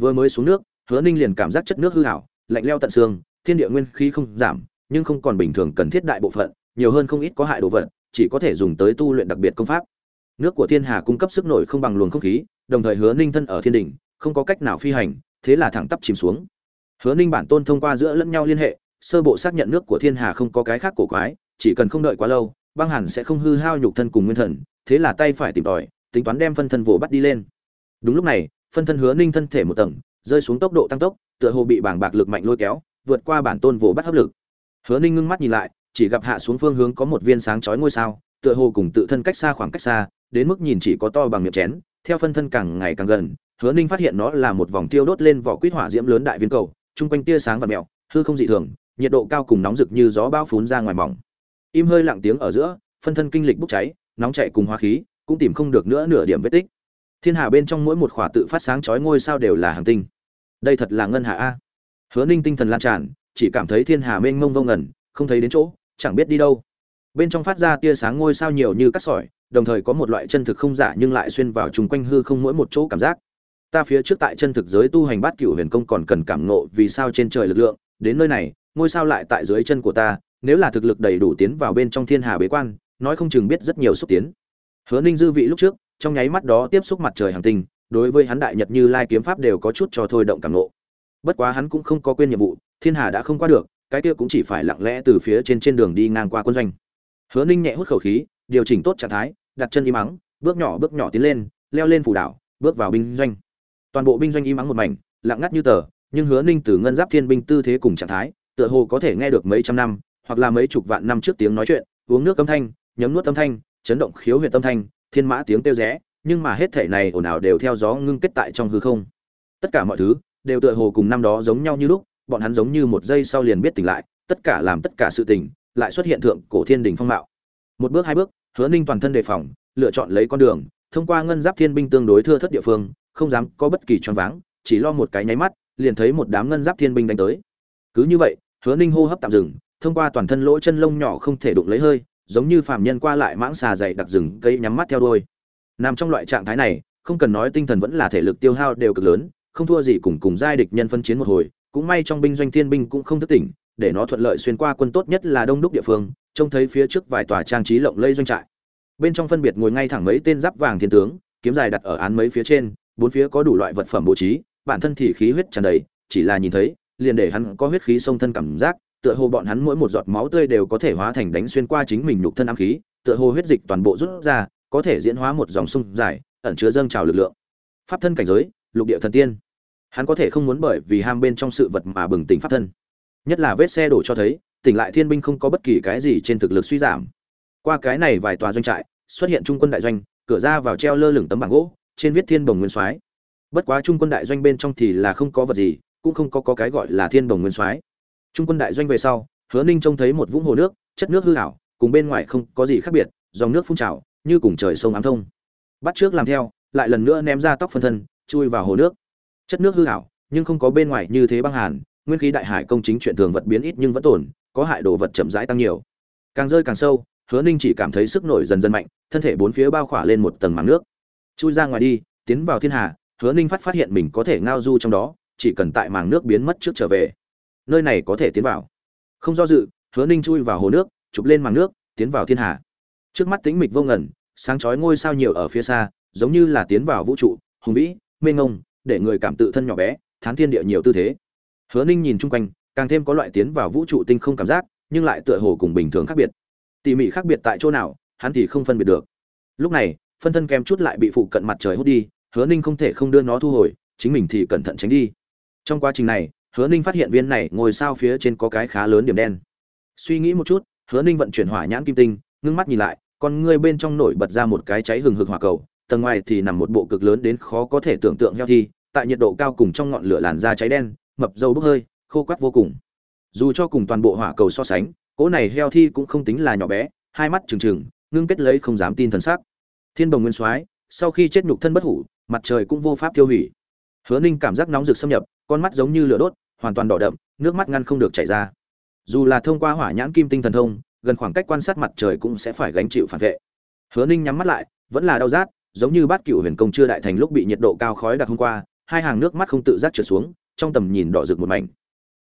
Vừa mới xuống nước, hứa ninh liền cảm giác chất nước hư hảo lạnh leo tận xương, thiên địa nguyên khí không giảm, nhưng không còn bình thường cần thiết đại bộ phận, nhiều hơn không ít có hại đồ vật, chỉ có thể dùng tới tu luyện đặc biệt công pháp. Nước của thiên hà cung cấp sức nổi không bằng luồng không khí, đồng thời hứa ninh thân ở thiên đỉnh không có cách nào phi hành, thế là thẳng tắp chìm xuống. Hứa ninh bản tôn thông qua giữa lẫn nhau liên hệ, sơ bộ xác nhận nước của thiên hà không có cái khác cổ quái, chỉ cần không đợi quá lâu, băng hẳn sẽ không hư hao nhục thân cùng nguyên thần, thế là tay phải tìm tòi, tính toán đem phân thân vỗ bắt đi lên. Đúng lúc này, phân thân hứa ninh thân thể một tầng, rơi xuống tốc độ tăng tốc, tựa hồ bị bảng bạc lực mạnh lôi kéo, vượt qua bản tôn vồ bắt hấp lực. Hứa ninh ngưng mắt nhìn lại, chỉ gặp hạ xuống phương hướng có một viên sáng chói ngôi sao, tựa hồ cùng tự thân cách xa khoảng cách xa, đến mức nhìn chỉ có to bằng miệng chén, theo phân thân càng ngày càng gần hứa ninh phát hiện nó là một vòng tiêu đốt lên vỏ quýt hỏa diễm lớn đại viên cầu, chung quanh tia sáng và mèo, hư không dị thường, nhiệt độ cao cùng nóng rực như gió bao phún ra ngoài mỏng. Im hơi lặng tiếng ở giữa, phân thân kinh lịch bốc cháy, nóng chạy cùng hóa khí, cũng tìm không được nữa nửa điểm vết tích. Thiên hà bên trong mỗi một khỏa tự phát sáng chói ngôi sao đều là hàng tinh. Đây thật là ngân hà a. Hứa ninh tinh thần lan tràn, chỉ cảm thấy thiên hà mênh mông vô ngẩn không thấy đến chỗ, chẳng biết đi đâu. Bên trong phát ra tia sáng ngôi sao nhiều như cắt sỏi, đồng thời có một loại chân thực không giả nhưng lại xuyên vào chung quanh hư không mỗi một chỗ cảm giác ta phía trước tại chân thực giới tu hành bát cửu huyền công còn cần cảm ngộ vì sao trên trời lực lượng, đến nơi này, ngôi sao lại tại dưới chân của ta, nếu là thực lực đầy đủ tiến vào bên trong thiên hà bế quan, nói không chừng biết rất nhiều xúc tiến. Hứa ninh dư vị lúc trước, trong nháy mắt đó tiếp xúc mặt trời hàng tinh, đối với hắn đại nhật như lai kiếm pháp đều có chút cho thôi động cảm ngộ. Bất quá hắn cũng không có quên nhiệm vụ, thiên hà đã không qua được, cái kia cũng chỉ phải lặng lẽ từ phía trên trên đường đi ngang qua quân doanh. Hứa ninh nhẹ hút khẩu khí, điều chỉnh tốt trạng thái, đặt chân im mắng bước nhỏ bước nhỏ tiến lên, leo lên phủ đảo, bước vào binh doanh toàn bộ binh doanh im mắng một mảnh, lặng ngắt như tờ, nhưng hứa ninh từ ngân giáp thiên binh tư thế cùng trạng thái, tựa hồ có thể nghe được mấy trăm năm, hoặc là mấy chục vạn năm trước tiếng nói chuyện, uống nước âm thanh, nhấm nuốt âm thanh, chấn động khiếu huyệt âm thanh, thiên mã tiếng kêu rẽ, nhưng mà hết thể này ồn ào đều theo gió ngưng kết tại trong hư không. Tất cả mọi thứ đều tựa hồ cùng năm đó giống nhau như lúc, bọn hắn giống như một giây sau liền biết tỉnh lại, tất cả làm tất cả sự tình, lại xuất hiện thượng cổ thiên đình phong mạo. Một bước hai bước, hứa ninh toàn thân đề phòng, lựa chọn lấy con đường, thông qua ngân giáp thiên binh tương đối thưa thất địa phương không dám có bất kỳ choáng váng, chỉ lo một cái nháy mắt, liền thấy một đám ngân giáp thiên binh đánh tới. Cứ như vậy, hứa ninh hô hấp tạm dừng, thông qua toàn thân lỗ chân lông nhỏ không thể đụng lấy hơi, giống như phàm nhân qua lại mãng xà dày đặc rừng cây nhắm mắt theo đuôi. Nằm trong loại trạng thái này, không cần nói tinh thần vẫn là thể lực tiêu hao đều cực lớn, không thua gì cùng cùng giai địch nhân phân chiến một hồi, cũng may trong binh doanh thiên binh cũng không thức tỉnh, để nó thuận lợi xuyên qua quân tốt nhất là đông đúc địa phương, trông thấy phía trước vài tòa trang trí lộng lây doanh trại. Bên trong phân biệt ngồi ngay thẳng mấy tên giáp vàng thiên tướng, kiếm dài đặt ở án mấy phía trên bốn phía có đủ loại vật phẩm bố trí, bản thân thì khí huyết tràn đầy, chỉ là nhìn thấy, liền để hắn có huyết khí sông thân cảm giác, tựa hồ bọn hắn mỗi một giọt máu tươi đều có thể hóa thành đánh xuyên qua chính mình nhục thân ám khí, tựa hồ huyết dịch toàn bộ rút ra, có thể diễn hóa một dòng sông dài, ẩn chứa dâng trào lực lượng. Pháp thân cảnh giới, lục địa thần tiên. Hắn có thể không muốn bởi vì ham bên trong sự vật mà bừng tỉnh pháp thân. Nhất là vết xe đổ cho thấy, tỉnh lại thiên binh không có bất kỳ cái gì trên thực lực suy giảm. Qua cái này vài tòa doanh trại, xuất hiện trung quân đại doanh, cửa ra vào treo lơ lửng tấm bảng gỗ trên viết thiên bồng nguyên soái. Bất quá trung quân đại doanh bên trong thì là không có vật gì cũng không có, có cái gọi là thiên bồng nguyên soái. Trung quân đại doanh về sau hứa ninh trông thấy một vũng hồ nước chất nước hư hảo cùng bên ngoài không có gì khác biệt dòng nước phun trào như cùng trời sông ám thông. Bắt trước làm theo lại lần nữa ném ra tóc phân thân chui vào hồ nước. Chất nước hư hảo nhưng không có bên ngoài như thế băng hàn nguyên khí đại hải công chính chuyện thường vật biến ít nhưng vẫn tồn có hại đồ vật chậm rãi tăng nhiều. Càng rơi càng sâu hứa ninh chỉ cảm thấy sức nổi dần dần mạnh thân thể bốn phía bao khỏa lên một tầng màng nước chui ra ngoài đi, tiến vào thiên hà, hứa ninh phát phát hiện mình có thể ngao du trong đó, chỉ cần tại màng nước biến mất trước trở về. Nơi này có thể tiến vào. Không do dự, hứa ninh chui vào hồ nước, chụp lên màng nước, tiến vào thiên hà. Trước mắt tĩnh mịch vô ngẩn sáng chói ngôi sao nhiều ở phía xa, giống như là tiến vào vũ trụ, hùng vĩ, mênh ngông để người cảm tự thân nhỏ bé, thán thiên địa nhiều tư thế. Hứa ninh nhìn chung quanh, càng thêm có loại tiến vào vũ trụ tinh không cảm giác, nhưng lại tựa hồ cùng bình thường khác biệt. Tỉ mỉ khác biệt tại chỗ nào, hắn thì không phân biệt được. Lúc này phân thân kém chút lại bị phụ cận mặt trời hút đi, hứa ninh không thể không đưa nó thu hồi, chính mình thì cẩn thận tránh đi. Trong quá trình này, hứa ninh phát hiện viên này ngồi sao phía trên có cái khá lớn điểm đen. Suy nghĩ một chút, hứa ninh vận chuyển hỏa nhãn kim tinh, ngưng mắt nhìn lại, con ngươi bên trong nổi bật ra một cái cháy hừng hực hỏa cầu, tầng ngoài thì nằm một bộ cực lớn đến khó có thể tưởng tượng heo thi, tại nhiệt độ cao cùng trong ngọn lửa làn da cháy đen, mập dâu bốc hơi, khô quắt vô cùng. Dù cho cùng toàn bộ hỏa cầu so sánh, cỗ này heo thi cũng không tính là nhỏ bé, hai mắt trừng trừng, ngưng kết lấy không dám tin thần sắc thiên đồng nguyên soái, sau khi chết nhục thân bất hủ, mặt trời cũng vô pháp tiêu hủy. Hứa ninh cảm giác nóng rực xâm nhập, con mắt giống như lửa đốt, hoàn toàn đỏ đậm, nước mắt ngăn không được chảy ra. Dù là thông qua hỏa nhãn kim tinh thần thông, gần khoảng cách quan sát mặt trời cũng sẽ phải gánh chịu phản vệ. Hứa ninh nhắm mắt lại, vẫn là đau rát, giống như bát cựu huyền công chưa đại thành lúc bị nhiệt độ cao khói đặc hôm qua, hai hàng nước mắt không tự giác trượt xuống, trong tầm nhìn đỏ rực một mảnh.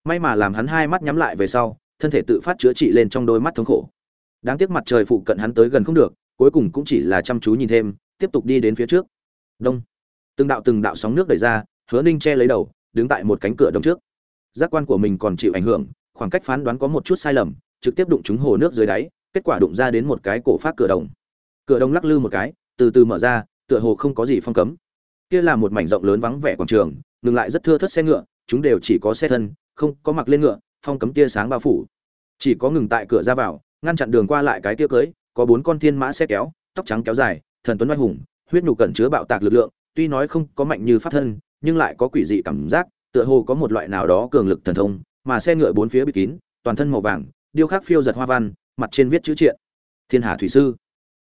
May mà làm hắn hai mắt nhắm lại về sau, thân thể tự phát chữa trị lên trong đôi mắt thống khổ. Đáng tiếc mặt trời phụ cận hắn tới gần không được cuối cùng cũng chỉ là chăm chú nhìn thêm, tiếp tục đi đến phía trước. Đông. Từng đạo từng đạo sóng nước đẩy ra, hứa ninh che lấy đầu, đứng tại một cánh cửa đông trước. Giác quan của mình còn chịu ảnh hưởng, khoảng cách phán đoán có một chút sai lầm, trực tiếp đụng trúng hồ nước dưới đáy, kết quả đụng ra đến một cái cổ phát cửa đồng. Cửa đồng lắc lư một cái, từ từ mở ra, tựa hồ không có gì phong cấm. Kia là một mảnh rộng lớn vắng vẻ quảng trường, ngừng lại rất thưa thớt xe ngựa, chúng đều chỉ có xe thân, không có mặc lên ngựa, phong cấm tia sáng bao phủ. Chỉ có ngừng tại cửa ra vào, ngăn chặn đường qua lại cái tia cưới có bốn con thiên mã xe kéo, tóc trắng kéo dài, thần tuấn oai hùng, huyết nhục cẩn chứa bạo tạc lực lượng, tuy nói không có mạnh như pháp thân, nhưng lại có quỷ dị cảm giác, tựa hồ có một loại nào đó cường lực thần thông, mà xe ngựa bốn phía bị kín, toàn thân màu vàng, điêu khắc phiêu giật hoa văn, mặt trên viết chữ triện. Thiên hà thủy sư.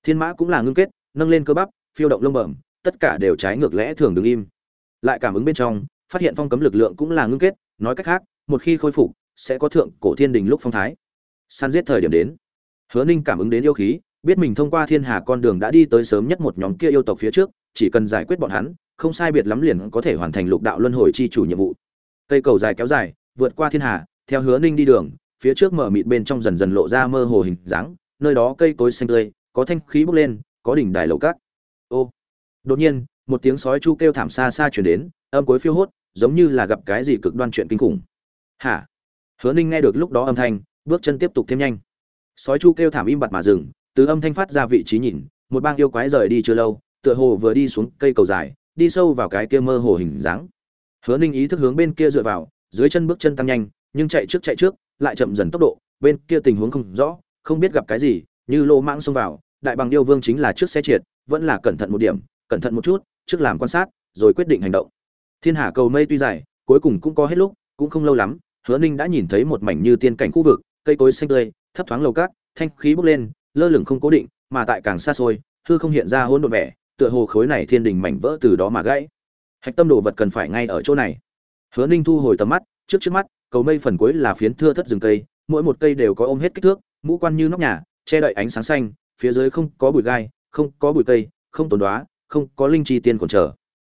Thiên mã cũng là ngưng kết, nâng lên cơ bắp, phiêu động lông bẩm, tất cả đều trái ngược lẽ thường đứng im. Lại cảm ứng bên trong, phát hiện phong cấm lực lượng cũng là ngưng kết, nói cách khác, một khi khôi phục, sẽ có thượng cổ thiên đình lúc phong thái. Săn giết thời điểm đến hứa ninh cảm ứng đến yêu khí, biết mình thông qua thiên hà con đường đã đi tới sớm nhất một nhóm kia yêu tộc phía trước, chỉ cần giải quyết bọn hắn, không sai biệt lắm liền có thể hoàn thành lục đạo luân hồi chi chủ nhiệm vụ. Cây cầu dài kéo dài, vượt qua thiên hà, theo hứa ninh đi đường, phía trước mở mịt bên trong dần dần lộ ra mơ hồ hình dáng, nơi đó cây cối xanh tươi, có thanh khí bốc lên, có đỉnh đài lầu cát. Ô! Đột nhiên, một tiếng sói chu kêu thảm xa xa chuyển đến, âm cuối phiêu hốt, giống như là gặp cái gì cực đoan chuyện kinh khủng. Hả? Hứa ninh nghe được lúc đó âm thanh, bước chân tiếp tục thêm nhanh sói chu kêu thảm im bặt mà dừng, từ âm thanh phát ra vị trí nhìn, một bang yêu quái rời đi chưa lâu, tựa hồ vừa đi xuống cây cầu dài, đi sâu vào cái kia mơ hồ hình dáng. Hứa ninh ý thức hướng bên kia dựa vào, dưới chân bước chân tăng nhanh, nhưng chạy trước chạy trước, lại chậm dần tốc độ, bên kia tình huống không rõ, không biết gặp cái gì, như lô mãng xông vào, đại bằng yêu vương chính là trước xe triệt, vẫn là cẩn thận một điểm, cẩn thận một chút, trước làm quan sát, rồi quyết định hành động. Thiên hà cầu mây tuy dài, cuối cùng cũng có hết lúc, cũng không lâu lắm, hứa ninh đã nhìn thấy một mảnh như tiên cảnh khu vực, cây cối xanh tươi thấp thoáng lầu cát, thanh khí bốc lên, lơ lửng không cố định, mà tại càng xa xôi, hư không hiện ra hỗn độn vẻ, tựa hồ khối này thiên đình mảnh vỡ từ đó mà gãy. Hạch tâm đồ vật cần phải ngay ở chỗ này. Hứa ninh thu hồi tầm mắt, trước trước mắt, cầu mây phần cuối là phiến thưa thất rừng cây, mỗi một cây đều có ôm hết kích thước, mũ quan như nóc nhà, che đậy ánh sáng xanh, phía dưới không có bụi gai, không có bụi cây, không tồn đoá không có linh chi tiên còn chờ.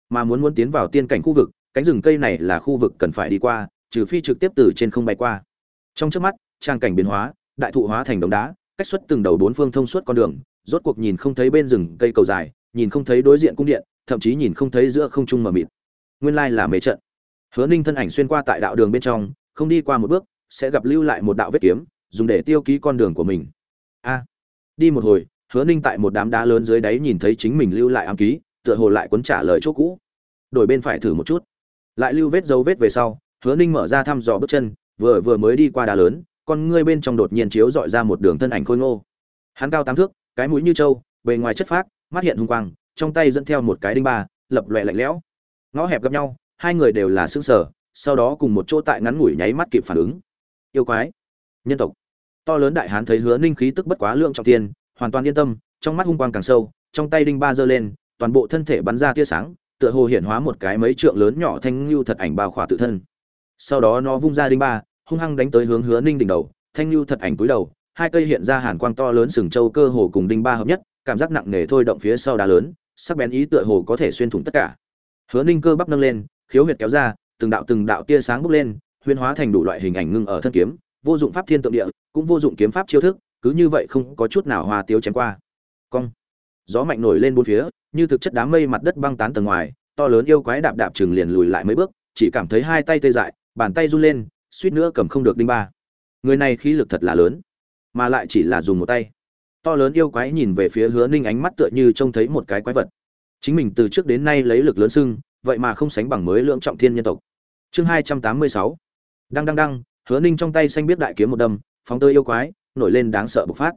Mà muốn muốn tiến vào tiên cảnh khu vực, cánh rừng cây này là khu vực cần phải đi qua, trừ phi trực tiếp từ trên không bay qua. Trong trước mắt, trang cảnh biến hóa đại thụ hóa thành đống đá, cách xuất từng đầu bốn phương thông suốt con đường, rốt cuộc nhìn không thấy bên rừng cây cầu dài, nhìn không thấy đối diện cung điện, thậm chí nhìn không thấy giữa không trung mờ mịt. Nguyên lai là mê trận. Hứa ninh thân ảnh xuyên qua tại đạo đường bên trong, không đi qua một bước, sẽ gặp lưu lại một đạo vết kiếm, dùng để tiêu ký con đường của mình. A. Đi một hồi, hứa ninh tại một đám đá lớn dưới đáy nhìn thấy chính mình lưu lại ám ký, tựa hồ lại cuốn trả lời chỗ cũ. Đổi bên phải thử một chút. Lại lưu vết dấu vết về sau, hứa ninh mở ra thăm dò bước chân, vừa vừa mới đi qua đá lớn con ngươi bên trong đột nhiên chiếu dọi ra một đường thân ảnh khôi ngô. Hắn cao tám thước, cái mũi như trâu, bề ngoài chất phác, mắt hiện hung quang, trong tay dẫn theo một cái đinh ba, lập loẹ lạnh lẽo. Ngõ hẹp gặp nhau, hai người đều là xương sở sau đó cùng một chỗ tại ngắn ngủi nháy mắt kịp phản ứng. Yêu quái, nhân tộc. To lớn đại hán thấy hứa ninh khí tức bất quá lượng trọng tiền, hoàn toàn yên tâm, trong mắt hung quang càng sâu, trong tay đinh ba giơ lên, toàn bộ thân thể bắn ra tia sáng, tựa hồ hiện hóa một cái mấy trượng lớn nhỏ thanh lưu thật ảnh bao khỏa tự thân. Sau đó nó vung ra đinh ba hung hăng đánh tới hướng hứa ninh đỉnh đầu, thanh lưu thật ảnh cúi đầu, hai cây hiện ra hàn quang to lớn sừng châu cơ hồ cùng đinh ba hợp nhất, cảm giác nặng nề thôi động phía sau đá lớn, sắc bén ý tựa hồ có thể xuyên thủng tất cả. Hứa ninh cơ bắp nâng lên, khiếu huyệt kéo ra, từng đạo từng đạo tia sáng bốc lên huyễn hóa thành đủ loại hình ảnh ngưng ở thân kiếm, vô dụng pháp thiên tượng địa, cũng vô dụng kiếm pháp chiêu thức, cứ như vậy không có chút nào hòa tiêu chém qua. Cong. Gió mạnh nổi lên bốn phía, như thực chất đám mây mặt đất băng tán tầng ngoài, to lớn yêu quái đạp đạp chừng liền lùi lại mấy bước, chỉ cảm thấy hai tay tê dại, bàn tay run lên suýt nữa cầm không được đinh ba. Người này khí lực thật là lớn, mà lại chỉ là dùng một tay. To lớn yêu quái nhìn về phía hứa ninh ánh mắt tựa như trông thấy một cái quái vật. Chính mình từ trước đến nay lấy lực lớn sưng vậy mà không sánh bằng mới lượng trọng thiên nhân tộc. Chương hai trăm tám mươi sáu. Đăng đăng đăng, hứa ninh trong tay xanh biết đại kiếm một đâm, phóng tơi yêu quái, nổi lên đáng sợ bộc phát.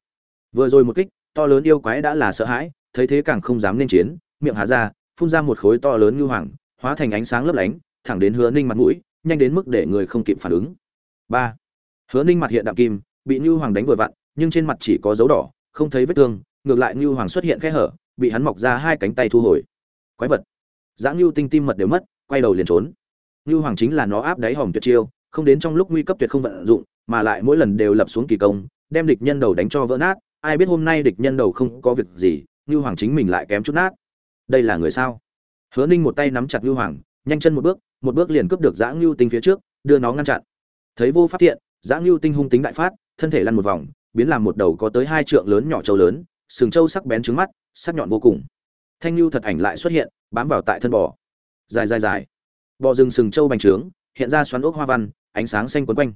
Vừa rồi một kích, to lớn yêu quái đã là sợ hãi, thấy thế càng không dám nên chiến, miệng hạ ra, phun ra một khối to lớn như hoàng, hóa thành ánh sáng lấp lánh, thẳng đến hứa ninh mặt mũi nhanh đến mức để người không kịp phản ứng. Ba, hứa ninh mặt hiện đạm kim, bị như hoàng đánh vừa vặn, nhưng trên mặt chỉ có dấu đỏ, không thấy vết thương, ngược lại như hoàng xuất hiện khe hở, bị hắn mọc ra hai cánh tay thu hồi. Quái vật. Dã ngưu tinh tim mật đều mất, quay đầu liền trốn. Như hoàng chính là nó áp đáy hòm tuyệt chiêu, không đến trong lúc nguy cấp tuyệt không vận dụng, mà lại mỗi lần đều lập xuống kỳ công, đem địch nhân đầu đánh cho vỡ nát, ai biết hôm nay địch nhân đầu không có việc gì như hoàng chính mình lại kém chút nát. Đây là người sao? Hứa ninh một tay nắm chặt như hoàng, nhanh chân một bước một bước liền cướp được giã ngưu tinh phía trước, đưa nó ngăn chặn. Thấy vô phát hiện giã ngưu tinh hung tính đại phát, thân thể lăn một vòng, biến làm một đầu có tới hai trượng lớn nhỏ trâu lớn, sừng trâu sắc bén trứng mắt, sắc nhọn vô cùng. Thanh lưu thật ảnh lại xuất hiện, bám vào tại thân bò. Dài dài dài. Bò rừng sừng trâu bành trướng, hiện ra xoắn ốc hoa văn, ánh sáng xanh quấn quanh.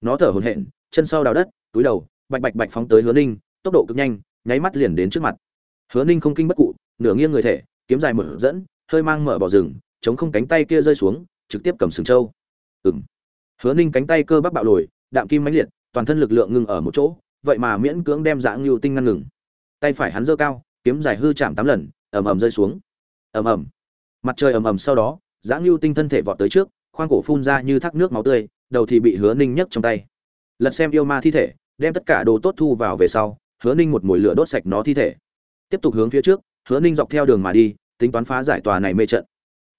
Nó thở hổn hển, chân sau đào đất, túi đầu, bạch bạch bạch phóng tới hứa ninh, tốc độ cực nhanh, nháy mắt liền đến trước mặt. Hứa ninh không kinh bất cụ, nửa nghiêng người thể, kiếm dài mở dẫn, hơi mang mở bò rừng chống không cánh tay kia rơi xuống trực tiếp cầm sừng trâu. Ừm, hứa ninh cánh tay cơ bắp bạo lồi đạm kim mãnh liệt toàn thân lực lượng ngừng ở một chỗ vậy mà miễn cưỡng đem dạ Dã lưu tinh ngăn ngừng. Tay phải hắn giơ cao kiếm dài hư chạm tám lần ầm ầm rơi xuống. Ầm ầm. Mặt trời ầm ầm sau đó dạ Dã lưu tinh thân thể vọt tới trước khoang cổ phun ra như thác nước máu tươi đầu thì bị hứa ninh nhấc trong tay. Lật xem yêu ma thi thể đem tất cả đồ tốt thu vào về sau hứa ninh một mồi lửa đốt sạch nó thi thể. Tiếp tục hướng phía trước hứa ninh dọc theo đường mà đi tính toán phá giải tòa này mê trận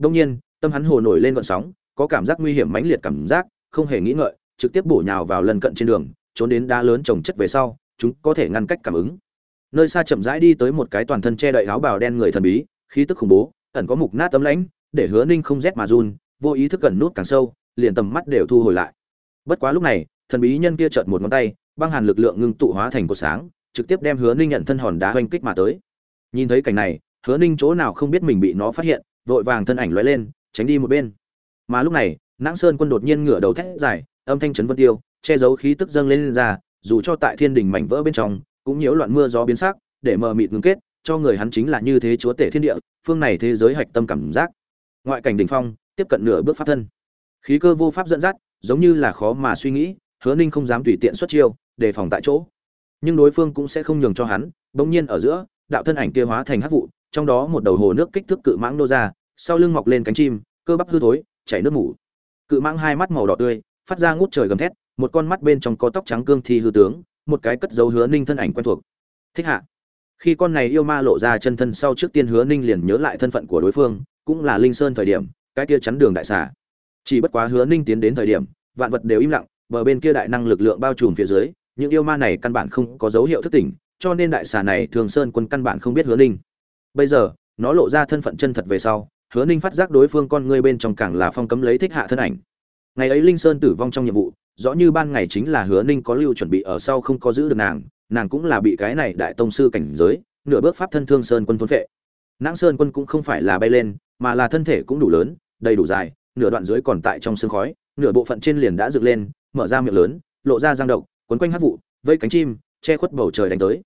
đông nhiên, tâm hắn hồ nổi lên gợn sóng, có cảm giác nguy hiểm mãnh liệt cảm giác, không hề nghĩ ngợi, trực tiếp bổ nhào vào lần cận trên đường, trốn đến đá lớn trồng chất về sau, chúng có thể ngăn cách cảm ứng. Nơi xa chậm rãi đi tới một cái toàn thân che đậy áo bào đen người thần bí, khí tức khủng bố, ẩn có mục nát tấm lãnh, để hứa ninh không rét mà run, vô ý thức gần nút càng sâu, liền tầm mắt đều thu hồi lại. Bất quá lúc này, thần bí nhân kia chợt một ngón tay, băng hàn lực lượng ngưng tụ hóa thành cột sáng, trực tiếp đem hứa ninh nhận thân hòn đá hoành kích mà tới. Nhìn thấy cảnh này, hứa ninh chỗ nào không biết mình bị nó phát hiện vội vàng thân ảnh lóe lên tránh đi một bên. Mà lúc này nãng sơn quân đột nhiên ngửa đầu thét dài âm thanh chấn vân tiêu che giấu khí tức dâng lên, lên ra dù cho tại thiên đình mảnh vỡ bên trong cũng nhiễu loạn mưa gió biến sắc để mờ mịt ngưng kết cho người hắn chính là như thế chúa tể thiên địa phương này thế giới hạch tâm cảm giác. Ngoại cảnh đỉnh phong tiếp cận nửa bước pháp thân. Khí cơ vô pháp dẫn dắt giống như là khó mà suy nghĩ hứa ninh không dám tùy tiện xuất chiêu đề phòng tại chỗ. Nhưng đối phương cũng sẽ không nhường cho hắn bỗng nhiên ở giữa đạo thân ảnh kia hóa thành hắc vụ trong đó một đầu hồ nước kích thước cự mãng nô ra, sau lưng mọc lên cánh chim, cơ bắp hư thối, chảy nước mủ. Cự mãng hai mắt màu đỏ tươi, phát ra ngút trời gầm thét, một con mắt bên trong có tóc trắng cương thi hư tướng, một cái cất dấu hứa ninh thân ảnh quen thuộc. Thích hạ. Khi con này yêu ma lộ ra chân thân sau trước tiên hứa ninh liền nhớ lại thân phận của đối phương, cũng là linh sơn thời điểm, cái kia chắn đường đại xà. Chỉ bất quá hứa ninh tiến đến thời điểm, vạn vật đều im lặng, bờ bên kia đại năng lực lượng bao trùm phía dưới, những yêu ma này căn bản không có dấu hiệu thức tỉnh, cho nên đại xà này thường sơn quân căn bản không biết hứa ninh bây giờ, nó lộ ra thân phận chân thật về sau, hứa ninh phát giác đối phương con ngươi bên trong càng là phong cấm lấy thích hạ thân ảnh. Ngày ấy linh sơn tử vong trong nhiệm vụ, rõ như ban ngày chính là hứa ninh có lưu chuẩn bị ở sau không có giữ được nàng nàng cũng là bị cái này đại tông sư cảnh giới, nửa bước pháp thân thương sơn quân thôn vệ nãng sơn quân cũng không phải là bay lên, mà là thân thể cũng đủ lớn, đầy đủ dài, nửa đoạn dưới còn tại trong sương khói, nửa bộ phận trên liền đã dựng lên, mở ra miệng lớn, lộ ra răng độc, quấn quanh hát vụ, vây cánh chim, che khuất bầu trời đánh tới.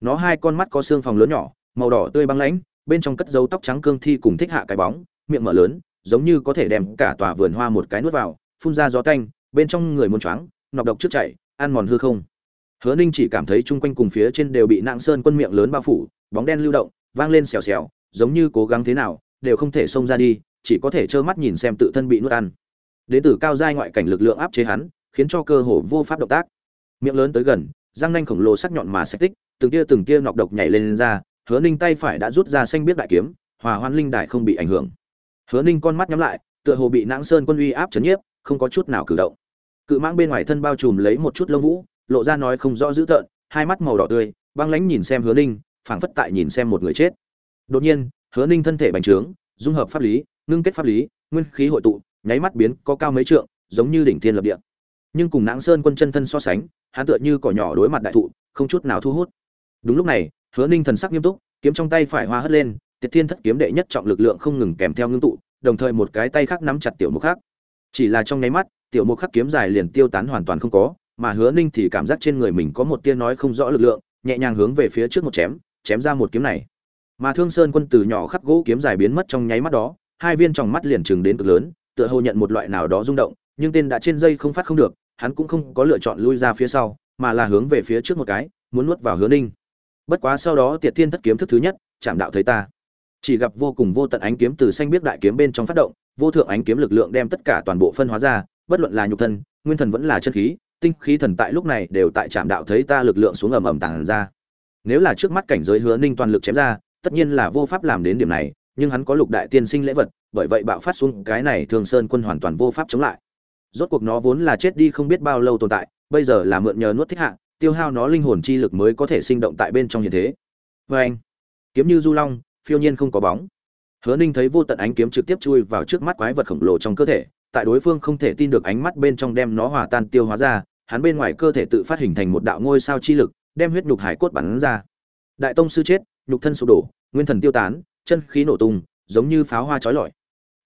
Nó hai con mắt có xương phòng lớn nhỏ màu đỏ tươi băng lãnh bên trong cất dấu tóc trắng cương thi cùng thích hạ cái bóng miệng mở lớn giống như có thể đem cả tòa vườn hoa một cái nuốt vào phun ra gió tanh bên trong người muốn choáng nọc độc trước chạy ăn mòn hư không. Hứa ninh chỉ cảm thấy chung quanh cùng phía trên đều bị nặng sơn quân miệng lớn bao phủ bóng đen lưu động vang lên xèo xèo giống như cố gắng thế nào đều không thể xông ra đi chỉ có thể trơ mắt nhìn xem tự thân bị nuốt ăn. Đến từ cao giai ngoại cảnh lực lượng áp chế hắn khiến cho cơ hồ vô pháp động tác. Miệng lớn tới gần răng nanh khổng lồ sắc nhọn mà xách tích từng tia từng tia nọc độc nhảy lên, lên ra hứa ninh tay phải đã rút ra xanh biết đại kiếm, hòa hoan linh đài không bị ảnh hưởng. Hứa ninh con mắt nhắm lại, tựa hồ bị nãng sơn quân uy áp chấn nhiếp, không có chút nào cử động. Cự mãng bên ngoài thân bao trùm lấy một chút lông vũ, lộ ra nói không rõ dữ tợn, hai mắt màu đỏ tươi, băng lãnh nhìn xem hứa ninh, phảng phất tại nhìn xem một người chết. Đột nhiên, hứa ninh thân thể bành trướng, dung hợp pháp lý, ngưng kết pháp lý, nguyên khí hội tụ, nháy mắt biến có cao mấy trượng, giống như đỉnh thiên lập địa. Nhưng cùng nãng sơn quân chân thân so sánh, hắn tựa như cỏ nhỏ đối mặt đại thụ, không chút nào thu hút. Đúng lúc này hứa ninh thần sắc nghiêm túc, kiếm trong tay phải hoa hất lên, tiệt thiên thất kiếm đệ nhất trọng lực lượng không ngừng kèm theo ngưng tụ, đồng thời một cái tay khác nắm chặt tiểu mục khác chỉ là trong nháy mắt, tiểu mục khắc kiếm dài liền tiêu tán hoàn toàn không có, mà hứa ninh thì cảm giác trên người mình có một tia nói không rõ lực lượng, nhẹ nhàng hướng về phía trước một chém chém ra một kiếm này. Mà thương sơn quân từ nhỏ khắc gỗ kiếm dài biến mất trong nháy mắt đó, hai viên tròng mắt liền chừng đến cực lớn, tựa hồ nhận một loại nào đó rung động, nhưng tên đã trên dây không phát không được, hắn cũng không có lựa chọn lui ra phía sau, mà là hướng về phía trước một cái, muốn nuốt vào hứa ninh bất quá sau đó tiệt thiên thất kiếm thức thứ nhất chạm đạo thấy ta. Chỉ gặp vô cùng vô tận ánh kiếm từ xanh biết đại kiếm bên trong phát động, vô thượng ánh kiếm lực lượng đem tất cả toàn bộ phân hóa ra, bất luận là nhục thân, nguyên thần vẫn là chân khí, tinh khí thần tại lúc này đều tại trạm đạo thấy ta lực lượng xuống ầm ầm tàng ra. Nếu là trước mắt cảnh giới hứa ninh toàn lực chém ra, tất nhiên là vô pháp làm đến điểm này, nhưng hắn có lục đại tiên sinh lễ vật, bởi vậy bạo phát xuống cái này thường sơn quân hoàn toàn vô pháp chống lại. Rốt cuộc nó vốn là chết đi không biết bao lâu tồn tại, bây giờ là mượn nhờ nuốt thích hạ tiêu hao nó linh hồn chi lực mới có thể sinh động tại bên trong hiện thế. Vê anh, kiếm như du long, phiêu nhiên không có bóng. Hứa ninh thấy vô tận ánh kiếm trực tiếp chui vào trước mắt quái vật khổng lồ trong cơ thể, tại đối phương không thể tin được ánh mắt bên trong đem nó hòa tan tiêu hóa ra, hắn bên ngoài cơ thể tự phát hình thành một đạo ngôi sao chi lực, đem huyết nhục hải cốt bắn ra. Đại tông sư chết, nhục thân sụp đổ, nguyên thần tiêu tán, chân khí nổ tung, giống như pháo hoa chói lọi.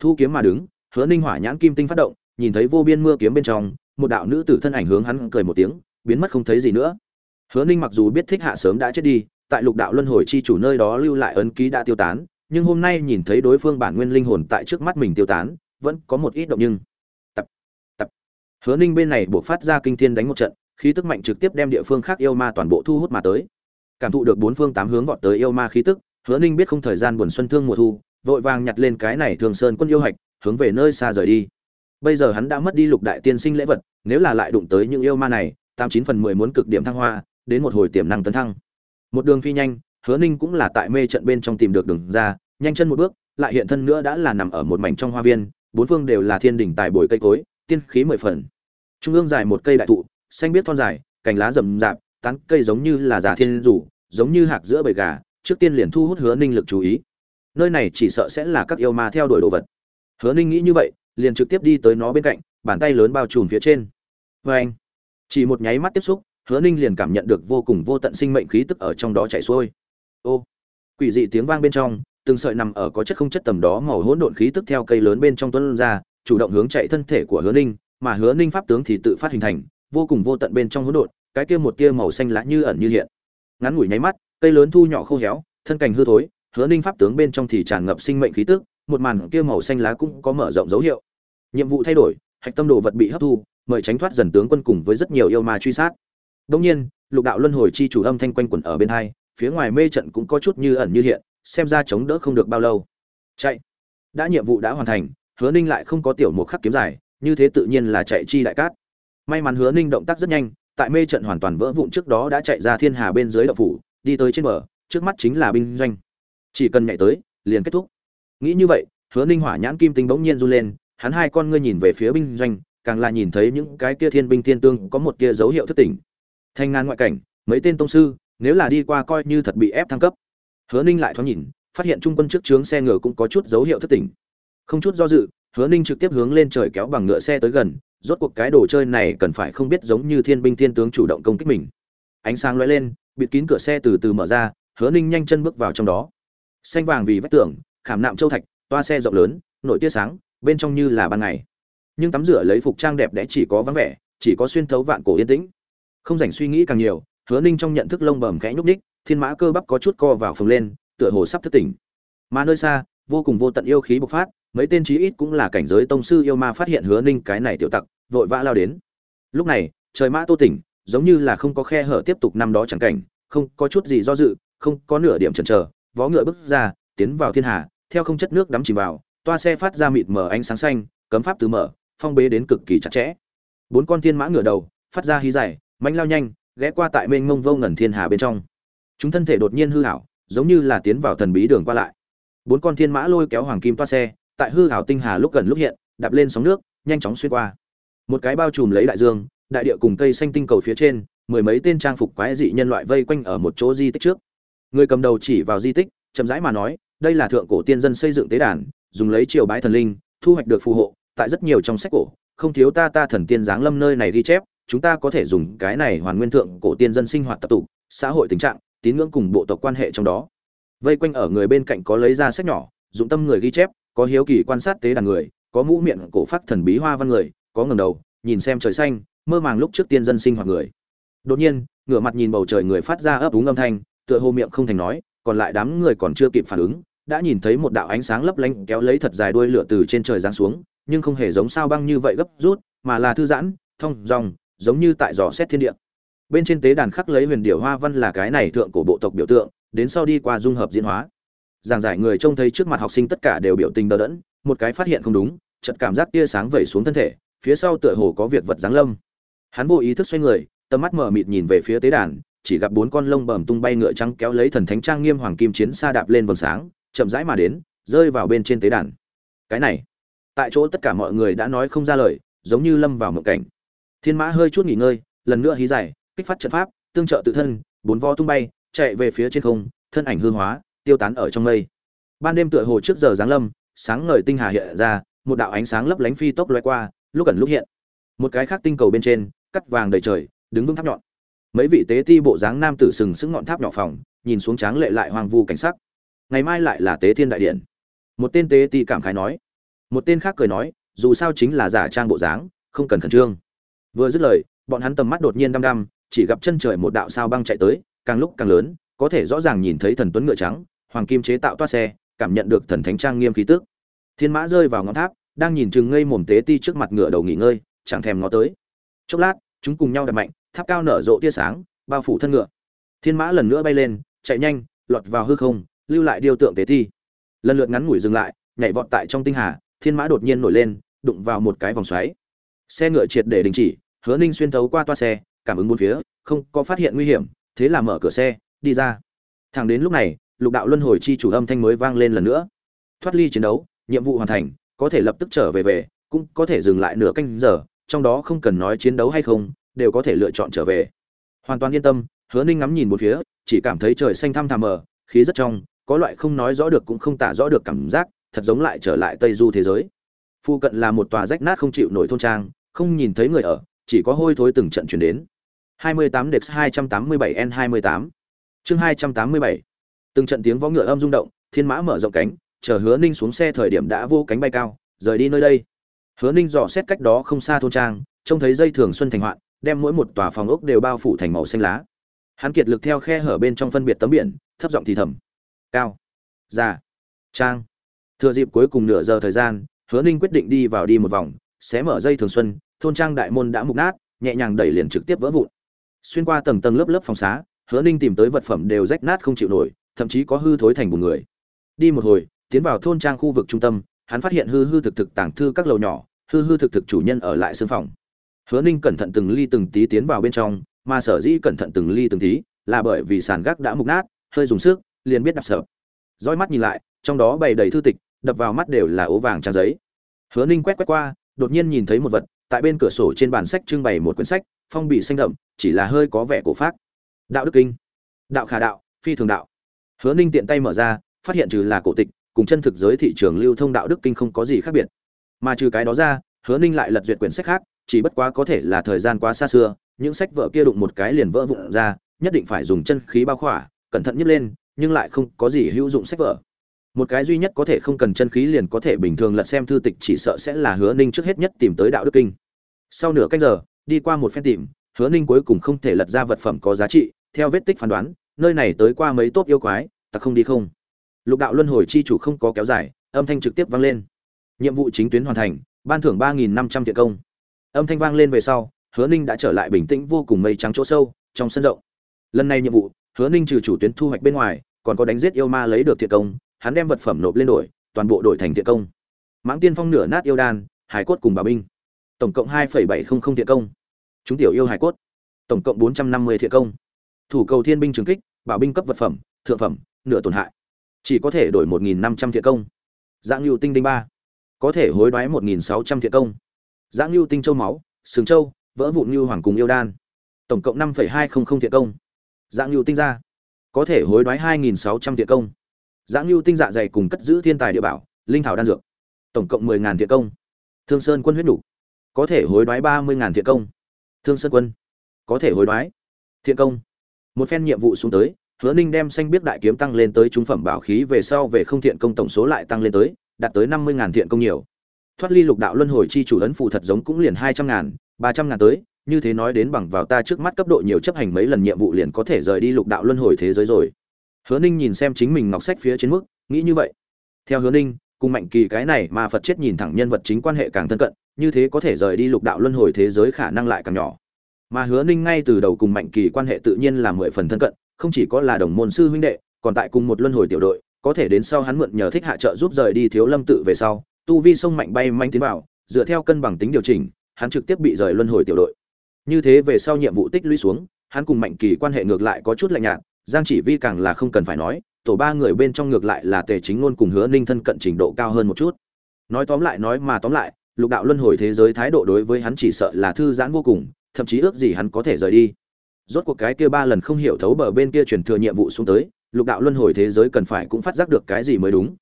Thu kiếm mà đứng, hứa ninh hỏa nhãn kim tinh phát động, nhìn thấy vô biên mưa kiếm bên trong, một đạo nữ tử thân ảnh hướng hắn cười một tiếng biến mất không thấy gì nữa. Hứa ninh mặc dù biết thích hạ sớm đã chết đi, tại lục đạo luân hồi chi chủ nơi đó lưu lại ấn ký đã tiêu tán, nhưng hôm nay nhìn thấy đối phương bản nguyên linh hồn tại trước mắt mình tiêu tán, vẫn có một ít động nhưng. Tập tập. Hứa ninh bên này buộc phát ra kinh thiên đánh một trận, khí tức mạnh trực tiếp đem địa phương khác yêu ma toàn bộ thu hút mà tới. Cảm thụ được bốn phương tám hướng vọt tới yêu ma khí tức, hứa ninh biết không thời gian buồn xuân thương mùa thu, vội vàng nhặt lên cái này thường sơn quân yêu hạch, hướng về nơi xa rời đi. Bây giờ hắn đã mất đi lục đại tiên sinh lễ vật, nếu là lại đụng tới những yêu ma này tám chín phần mười muốn cực điểm thăng hoa, đến một hồi tiềm năng tấn thăng. Một đường phi nhanh, hứa ninh cũng là tại mê trận bên trong tìm được đường ra, nhanh chân một bước, lại hiện thân nữa đã là nằm ở một mảnh trong hoa viên, bốn phương đều là thiên đỉnh tài bồi cây cối, tiên khí mười phần. Trung ương dài một cây đại thụ, xanh biết thon dài, cành lá rậm rạp, tán cây giống như là giả thiên rủ, giống như hạc giữa bầy gà, trước tiên liền thu hút hứa ninh lực chú ý. Nơi này chỉ sợ sẽ là các yêu ma theo đuổi đồ vật. Hứa ninh nghĩ như vậy, liền trực tiếp đi tới nó bên cạnh, bàn tay lớn bao trùm phía trên. Vê anh chỉ một nháy mắt tiếp xúc, hứa ninh liền cảm nhận được vô cùng vô tận sinh mệnh khí tức ở trong đó chảy xuôi. Ô, quỷ dị tiếng vang bên trong, từng sợi nằm ở có chất không chất tầm đó màu hỗn độn khí tức theo cây lớn bên trong tuấn ra, chủ động hướng chạy thân thể của hứa ninh, mà hứa ninh pháp tướng thì tự phát hình thành, vô cùng vô tận bên trong hỗn độn, cái kia một tia màu xanh lá như ẩn như hiện. Ngắn ngủi nháy mắt, cây lớn thu nhỏ khô héo, thân cành hư thối, hứa ninh pháp tướng bên trong thì tràn ngập sinh mệnh khí tức, một màn kia màu xanh lá cũng có mở rộng dấu hiệu. Nhiệm vụ thay đổi, hạch tâm đồ vật bị hấp thu mời tránh thoát dần tướng quân cùng với rất nhiều yêu ma truy sát. Đương nhiên, lục đạo luân hồi chi chủ âm thanh quanh quẩn ở bên hai, phía ngoài mê trận cũng có chút như ẩn như hiện, xem ra chống đỡ không được bao lâu. Chạy. Đã nhiệm vụ đã hoàn thành, hứa ninh lại không có tiểu một khắc kiếm dài như thế tự nhiên là chạy chi đại cát. May mắn hứa ninh động tác rất nhanh, tại mê trận hoàn toàn vỡ vụn trước đó đã chạy ra thiên hà bên dưới đậu phủ, đi tới trên bờ, trước mắt chính là binh doanh. Chỉ cần nhảy tới, liền kết thúc. Nghĩ như vậy, hứa ninh hỏa nhãn kim tinh bỗng nhiên run lên, hắn hai con ngươi nhìn về phía binh doanh càng là nhìn thấy những cái kia thiên binh thiên tương có một kia dấu hiệu thất tỉnh thanh ngàn ngoại cảnh, mấy tên tông sư, nếu là đi qua coi như thật bị ép thăng cấp. Hứa ninh lại thoáng nhìn, phát hiện trung quân trước trướng xe ngựa cũng có chút dấu hiệu thất tỉnh không chút do dự, hứa ninh trực tiếp hướng lên trời kéo bằng ngựa xe tới gần, rốt cuộc cái đồ chơi này cần phải không biết giống như thiên binh thiên tướng chủ động công kích mình. Ánh sáng lóe lên, bịt kín cửa xe từ từ mở ra, hứa ninh nhanh chân bước vào trong đó. Xanh vàng vì vách tường, khảm nạm châu thạch, toa xe rộng lớn, nội tia sáng, bên trong như là ban ngày nhưng tắm rửa lấy phục trang đẹp đẽ chỉ có vắng vẻ, chỉ có xuyên thấu vạn cổ yên tĩnh. Không dành suy nghĩ càng nhiều, hứa ninh trong nhận thức lông bầm khẽ nhúc ních thiên mã cơ bắp có chút co vào phồng lên, tựa hồ sắp thức tỉnh. Mà nơi xa, vô cùng vô tận yêu khí bộc phát, mấy tên chí ít cũng là cảnh giới tông sư yêu ma phát hiện hứa ninh cái này tiểu tặc, vội vã lao đến. Lúc này, trời mã tô tỉnh, giống như là không có khe hở tiếp tục năm đó chẳng cảnh, không có chút gì do dự, không có nửa điểm chần chờ, vó ngựa bước ra, tiến vào thiên hà, theo không chất nước đắm chìm vào, toa xe phát ra mịt mờ ánh sáng xanh, cấm pháp từ mở phong bế đến cực kỳ chặt chẽ. Bốn con thiên mã ngửa đầu, phát ra hí dài mạnh lao nhanh, ghé qua tại mênh mông vô ngẩn thiên hà bên trong. Chúng thân thể đột nhiên hư hảo giống như là tiến vào thần bí đường qua lại. Bốn con thiên mã lôi kéo hoàng kim toa xe, tại hư hảo tinh hà lúc gần lúc hiện, đạp lên sóng nước, nhanh chóng xuyên qua. Một cái bao trùm lấy đại dương, đại địa cùng cây xanh tinh cầu phía trên, mười mấy tên trang phục quái dị nhân loại vây quanh ở một chỗ di tích trước. Người cầm đầu chỉ vào di tích, chậm rãi mà nói, đây là thượng cổ tiên dân xây dựng tế đàn, dùng lấy triều bái thần linh, thu hoạch được phù hộ tại rất nhiều trong sách cổ, không thiếu ta ta thần tiên giáng lâm nơi này ghi chép, chúng ta có thể dùng cái này hoàn nguyên thượng cổ tiên dân sinh hoạt tập tục, xã hội tình trạng, tín ngưỡng cùng bộ tộc quan hệ trong đó. Vây quanh ở người bên cạnh có lấy ra sách nhỏ, dụng tâm người ghi chép, có hiếu kỳ quan sát tế đàn người, có mũ miệng cổ phát thần bí hoa văn người, có ngầm đầu, nhìn xem trời xanh, mơ màng lúc trước tiên dân sinh hoạt người. Đột nhiên, ngửa mặt nhìn bầu trời người phát ra ấp úng âm thanh, tựa hồ miệng không thành nói, còn lại đám người còn chưa kịp phản ứng, đã nhìn thấy một đạo ánh sáng lấp lánh kéo lấy thật dài đuôi lửa từ trên trời giáng xuống nhưng không hề giống sao băng như vậy gấp rút, mà là thư giãn, thông dòng, giống như tại dò xét thiên địa. Bên trên tế đàn khắc lấy huyền điệu hoa văn là cái này thượng cổ bộ tộc biểu tượng, đến sau đi qua dung hợp diễn hóa. Giảng giải người trông thấy trước mặt học sinh tất cả đều biểu tình đờ đẫn, một cái phát hiện không đúng, chợt cảm giác tia sáng vẩy xuống thân thể, phía sau tựa hồ có việc vật giáng lâm. Hắn vô ý thức xoay người, tầm mắt mở mịt nhìn về phía tế đàn, chỉ gặp bốn con lông bầm tung bay ngựa trắng kéo lấy thần thánh trang nghiêm hoàng kim chiến xa đạp lên vầng sáng, chậm rãi mà đến, rơi vào bên trên tế đàn. Cái này tại chỗ tất cả mọi người đã nói không ra lời, giống như lâm vào mộng cảnh. Thiên mã hơi chút nghỉ ngơi, lần nữa hí giải kích phát trận pháp, tương trợ tự thân, bốn vo tung bay, chạy về phía trên không, thân ảnh hư hóa, tiêu tán ở trong mây. Ban đêm tựa hồ trước giờ giáng lâm, sáng ngời tinh hà hiện ra, một đạo ánh sáng lấp lánh phi tốc loay qua, lúc ẩn lúc hiện. Một cái khác tinh cầu bên trên, cắt vàng đầy trời, đứng vững tháp nhọn. Mấy vị tế ti bộ dáng nam tử sừng sững ngọn tháp nhỏ phòng, nhìn xuống tráng lệ lại hoang vu cảnh sắc. Ngày mai lại là tế thiên đại điện. Một tên tế ti cảm khái nói một tên khác cười nói, dù sao chính là giả trang bộ dáng, không cần khẩn trương. Vừa dứt lời, bọn hắn tầm mắt đột nhiên đăm đăm, chỉ gặp chân trời một đạo sao băng chạy tới, càng lúc càng lớn, có thể rõ ràng nhìn thấy thần tuấn ngựa trắng, hoàng kim chế tạo toa xe, cảm nhận được thần thánh trang nghiêm khí tức. Thiên mã rơi vào ngọn tháp, đang nhìn chừng ngây mồm tế ti trước mặt ngựa đầu nghỉ ngơi, chẳng thèm ngó tới. Chốc lát, chúng cùng nhau đập mạnh, tháp cao nở rộ tia sáng, bao phủ thân ngựa. Thiên mã lần nữa bay lên, chạy nhanh, lọt vào hư không, lưu lại điêu tượng tế thi. lần lượt ngắn ngủi dừng lại, nhảy vọt tại trong tinh hà thiên mã đột nhiên nổi lên, đụng vào một cái vòng xoáy. Xe ngựa triệt để đình chỉ, hứa ninh xuyên thấu qua toa xe, cảm ứng bốn phía, không có phát hiện nguy hiểm, thế là mở cửa xe, đi ra. Thẳng đến lúc này, lục đạo luân hồi chi chủ âm thanh mới vang lên lần nữa. Thoát ly chiến đấu, nhiệm vụ hoàn thành, có thể lập tức trở về về, cũng có thể dừng lại nửa canh giờ, trong đó không cần nói chiến đấu hay không, đều có thể lựa chọn trở về. Hoàn toàn yên tâm, hứa ninh ngắm nhìn một phía, chỉ cảm thấy trời xanh thăm thà mờ, khí rất trong, có loại không nói rõ được cũng không tả rõ được cảm giác thật giống lại trở lại tây du thế giới. Phu cận là một tòa rách nát không chịu nổi thôn trang, không nhìn thấy người ở, chỉ có hôi thối từng trận chuyển đến. 28 Dex 287 N28 chương 287 từng trận tiếng vó ngựa âm rung động, thiên mã mở rộng cánh, chờ hứa ninh xuống xe thời điểm đã vô cánh bay cao, rời đi nơi đây. Hứa ninh dò xét cách đó không xa thôn trang, trông thấy dây thường xuân thành hoạn, đem mỗi một tòa phòng ốc đều bao phủ thành màu xanh lá. Hắn kiệt lực theo khe hở bên trong phân biệt tấm biển, thấp giọng thì thầm. Cao. Già. Trang thừa dịp cuối cùng nửa giờ thời gian, hứa ninh quyết định đi vào đi một vòng, xé mở dây thường xuân, thôn trang đại môn đã mục nát, nhẹ nhàng đẩy liền trực tiếp vỡ vụn. Xuyên qua tầng tầng lớp lớp phòng xá, hứa ninh tìm tới vật phẩm đều rách nát không chịu nổi, thậm chí có hư thối thành một người. Đi một hồi, tiến vào thôn trang khu vực trung tâm, hắn phát hiện hư hư thực thực tàng thư các lầu nhỏ, hư hư thực thực chủ nhân ở lại xương phòng. Hứa ninh cẩn thận từng ly từng tí tiến vào bên trong, mà sở dĩ cẩn thận từng ly từng tí là bởi vì sàn gác đã mục nát, hơi dùng sức, liền biết đạp sợ. Roi mắt nhìn lại, trong đó bày đầy thư tịch đập vào mắt đều là ố vàng trang giấy. Hứa ninh quét quét qua, đột nhiên nhìn thấy một vật, tại bên cửa sổ trên bàn sách trưng bày một quyển sách, phong bì xanh đậm, chỉ là hơi có vẻ cổ phát đạo đức kinh, đạo khả đạo, phi thường đạo. Hứa ninh tiện tay mở ra, phát hiện trừ là cổ tịch, cùng chân thực giới thị trường lưu thông đạo đức kinh không có gì khác biệt. Mà trừ cái đó ra, hứa ninh lại lật duyệt quyển sách khác, chỉ bất quá có thể là thời gian quá xa xưa, những sách vợ kia đụng một cái liền vỡ vụn ra, nhất định phải dùng chân khí bao khỏa, cẩn thận nhấp lên, nhưng lại không có gì hữu dụng sách vở một cái duy nhất có thể không cần chân khí liền có thể bình thường lật xem thư tịch chỉ sợ sẽ là hứa ninh trước hết nhất tìm tới đạo đức kinh. Sau nửa cách giờ, đi qua một phen tìm, hứa ninh cuối cùng không thể lật ra vật phẩm có giá trị, theo vết tích phán đoán, nơi này tới qua mấy tốt yêu quái, ta không đi không. Lục đạo luân hồi chi chủ không có kéo dài, âm thanh trực tiếp vang lên. Nhiệm vụ chính tuyến hoàn thành, ban thưởng ba nghìn năm trăm thiện công. Âm thanh vang lên về sau, hứa ninh đã trở lại bình tĩnh vô cùng mây trắng chỗ sâu, trong sân rộng. Lần này nhiệm vụ, hứa ninh trừ chủ tuyến thu hoạch bên ngoài, còn có đánh giết yêu ma lấy được thiện công hắn đem vật phẩm nộp lên đổi, toàn bộ đổi thành thiện công. Mãng tiên phong nửa nát yêu đan, hải cốt cùng bảo binh. Tổng cộng hai bảy trăm linh thiện công. Chúng tiểu yêu hải cốt. Tổng cộng bốn trăm năm mươi thiện công. Thủ cầu thiên binh trường kích bảo binh cấp vật phẩm, thượng phẩm, nửa tổn hại. Chỉ có thể đổi một nghìn năm trăm thiện công. Dạng lưu tinh đinh ba. Có thể hối đoái một nghìn sáu trăm thiện công. Dạng lưu tinh châu máu, sừng châu, vỡ vụn như hoàng cùng yêu đan. Tổng cộng năm hai trăm linh thiện công. Dạng lưu tinh ra có thể hối đoái hai nghìn sáu trăm thiện công giã lưu tinh dạ dày cùng cất giữ thiên tài địa bảo, linh thảo đan dược. Tổng cộng mười ngàn thiện công. Thương sơn quân huyết đủ có thể hối đoái ba mươi ngàn thiện công. Thương sơn quân. Có thể hối đoái. Thiện công. Một phen nhiệm vụ xuống tới, hứa ninh đem xanh biết đại kiếm tăng lên tới trung phẩm bảo khí về sau về không thiện công tổng số lại tăng lên tới, đạt tới năm mươi ngàn thiện công nhiều. Thoát ly lục đạo luân hồi chi chủ ấn phụ thật giống cũng liền hai trăm ngàn, ba trăm ngàn tới, như thế nói đến bằng vào ta trước mắt cấp độ nhiều chấp hành mấy lần nhiệm vụ liền có thể rời đi lục đạo luân hồi thế giới rồi hứa ninh nhìn xem chính mình ngọc sách phía trên mức, nghĩ như vậy. Theo hứa ninh, cùng mạnh kỳ cái này mà phật chết nhìn thẳng nhân vật chính quan hệ càng thân cận, như thế có thể rời đi lục đạo luân hồi thế giới khả năng lại càng nhỏ. Mà hứa ninh ngay từ đầu cùng mạnh kỳ quan hệ tự nhiên là mười phần thân cận, không chỉ có là đồng môn sư huynh đệ, còn tại cùng một luân hồi tiểu đội, có thể đến sau hắn mượn nhờ thích hạ trợ giúp rời đi thiếu lâm tự về sau, tu vi sông mạnh bay manh tiến vào, dựa theo cân bằng tính điều chỉnh, hắn trực tiếp bị rời luân hồi tiểu đội. Như thế về sau nhiệm vụ tích lũy xuống, hắn cùng mạnh kỳ quan hệ ngược lại có chút lạnh nhạt giang chỉ vi càng là không cần phải nói, tổ ba người bên trong ngược lại là tề chính ngôn cùng hứa ninh thân cận trình độ cao hơn một chút. Nói tóm lại, nói mà tóm lại, lục đạo luân hồi thế giới thái độ đối với hắn chỉ sợ là thư giãn vô cùng, thậm chí ước gì hắn có thể rời đi. Rốt cuộc cái kia ba lần không hiểu thấu bờ bên kia truyền thừa nhiệm vụ xuống tới, lục đạo luân hồi thế giới cần phải cũng phát giác được cái gì mới đúng.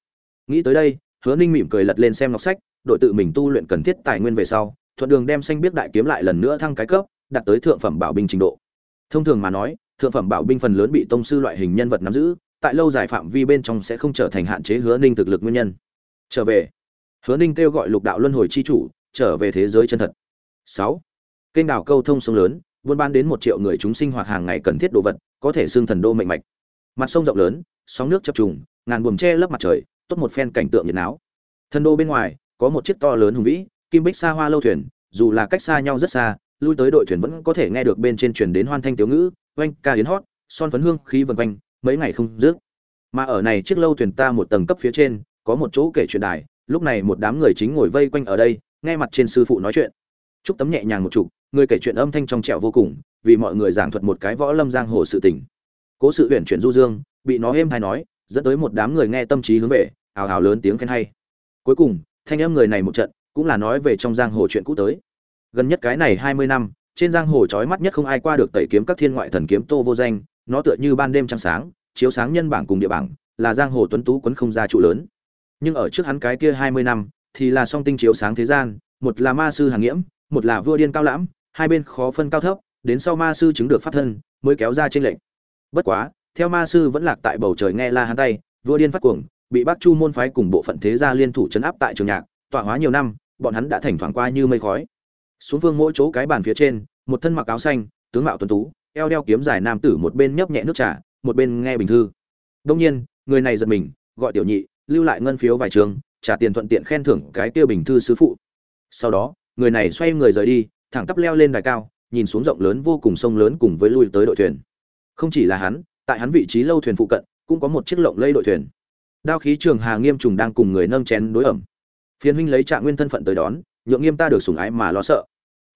Nghĩ tới đây, hứa ninh mỉm cười lật lên xem ngọc sách, đội tự mình tu luyện cần thiết tài nguyên về sau, thuận đường đem xanh biết đại kiếm lại lần nữa thăng cái cấp, đạt tới thượng phẩm bảo binh trình độ. Thông thường mà nói thượng phẩm bảo binh phần lớn bị tông sư loại hình nhân vật nắm giữ, tại lâu dài phạm vi bên trong sẽ không trở thành hạn chế hứa ninh thực lực nguyên nhân. Trở về. Hứa ninh kêu gọi lục đạo luân hồi chi chủ, trở về thế giới chân thật. Sáu. Kênh đảo câu thông sông lớn, buôn bán đến một triệu người chúng sinh hoạt hàng ngày cần thiết đồ vật, có thể xương thần đô mạnh mạch. Mặt sông rộng lớn, sóng nước chập trùng, ngàn buồm che lấp mặt trời, tốt một phen cảnh tượng nhiệt náo. Thần đô bên ngoài, có một chiếc to lớn hùng vĩ, kim bích xa hoa lâu thuyền, dù là cách xa nhau rất xa, lui tới đội thuyền vẫn có thể nghe được bên trên truyền đến hoan thanh tiếu ngữ oanh ca yến hót, son phấn hương, khí vần quanh, mấy ngày không dứt. Mà ở này chiếc lâu thuyền ta một tầng cấp phía trên, có một chỗ kể chuyện đài, lúc này một đám người chính ngồi vây quanh ở đây, nghe mặt trên sư phụ nói chuyện. Chúc tấm nhẹ nhàng một chục, người kể chuyện âm thanh trong trẻo vô cùng, vì mọi người giảng thuật một cái võ lâm giang hồ sự tình. Cố sự huyền chuyển du dương, bị nó êm hay nói, dẫn tới một đám người nghe tâm trí hướng về hào hào lớn tiếng khen hay. Cuối cùng, thanh âm người này một trận, cũng là nói về trong giang hồ chuyện cũ tới. Gần nhất cái này hai mươi năm trên giang hồ trói mắt nhất không ai qua được tẩy kiếm các thiên ngoại thần kiếm tô vô danh, nó tựa như ban đêm trăng sáng, chiếu sáng nhân bảng cùng địa bảng, là giang hồ tuấn tú quấn không ra trụ lớn. Nhưng ở trước hắn cái kia hai mươi năm, thì là song tinh chiếu sáng thế gian, một là ma sư hàng nghiễm, một là vua điên cao lãm, hai bên khó phân cao thấp, đến sau ma sư chứng được phát thân, mới kéo ra trên lệnh bất quá, theo ma sư vẫn lạc tại bầu trời nghe la hắn tay, vua điên phát cuồng, bị bác chu môn phái cùng bộ phận thế gia liên thủ chấn áp tại trường nhạc, tọa hóa nhiều năm, bọn hắn đã thành thoảng qua như mây khói xuống phương mỗi chỗ cái bàn phía trên, một thân mặc áo xanh, tướng mạo tuấn tú, eo đeo kiếm dài nam tử một bên nhấp nhẹ nước trà, một bên nghe bình thư. Đông nhiên, người này giật mình, gọi tiểu nhị, lưu lại ngân phiếu vài trường, trả tiền thuận tiện khen thưởng cái kia bình thư sứ phụ. Sau đó, người này xoay người rời đi, thẳng tắp leo lên đài cao, nhìn xuống rộng lớn vô cùng sông lớn cùng với lui tới đội thuyền. Không chỉ là hắn, tại hắn vị trí lâu thuyền phụ cận, cũng có một chiếc lộng lây đội thuyền. Đao khí trường hà nghiêm trùng đang cùng người nâng chén đối ẩm. Phiến huynh lấy trạng nguyên thân phận tới đón nhượng nghiêm ta được sủng ái mà lo sợ.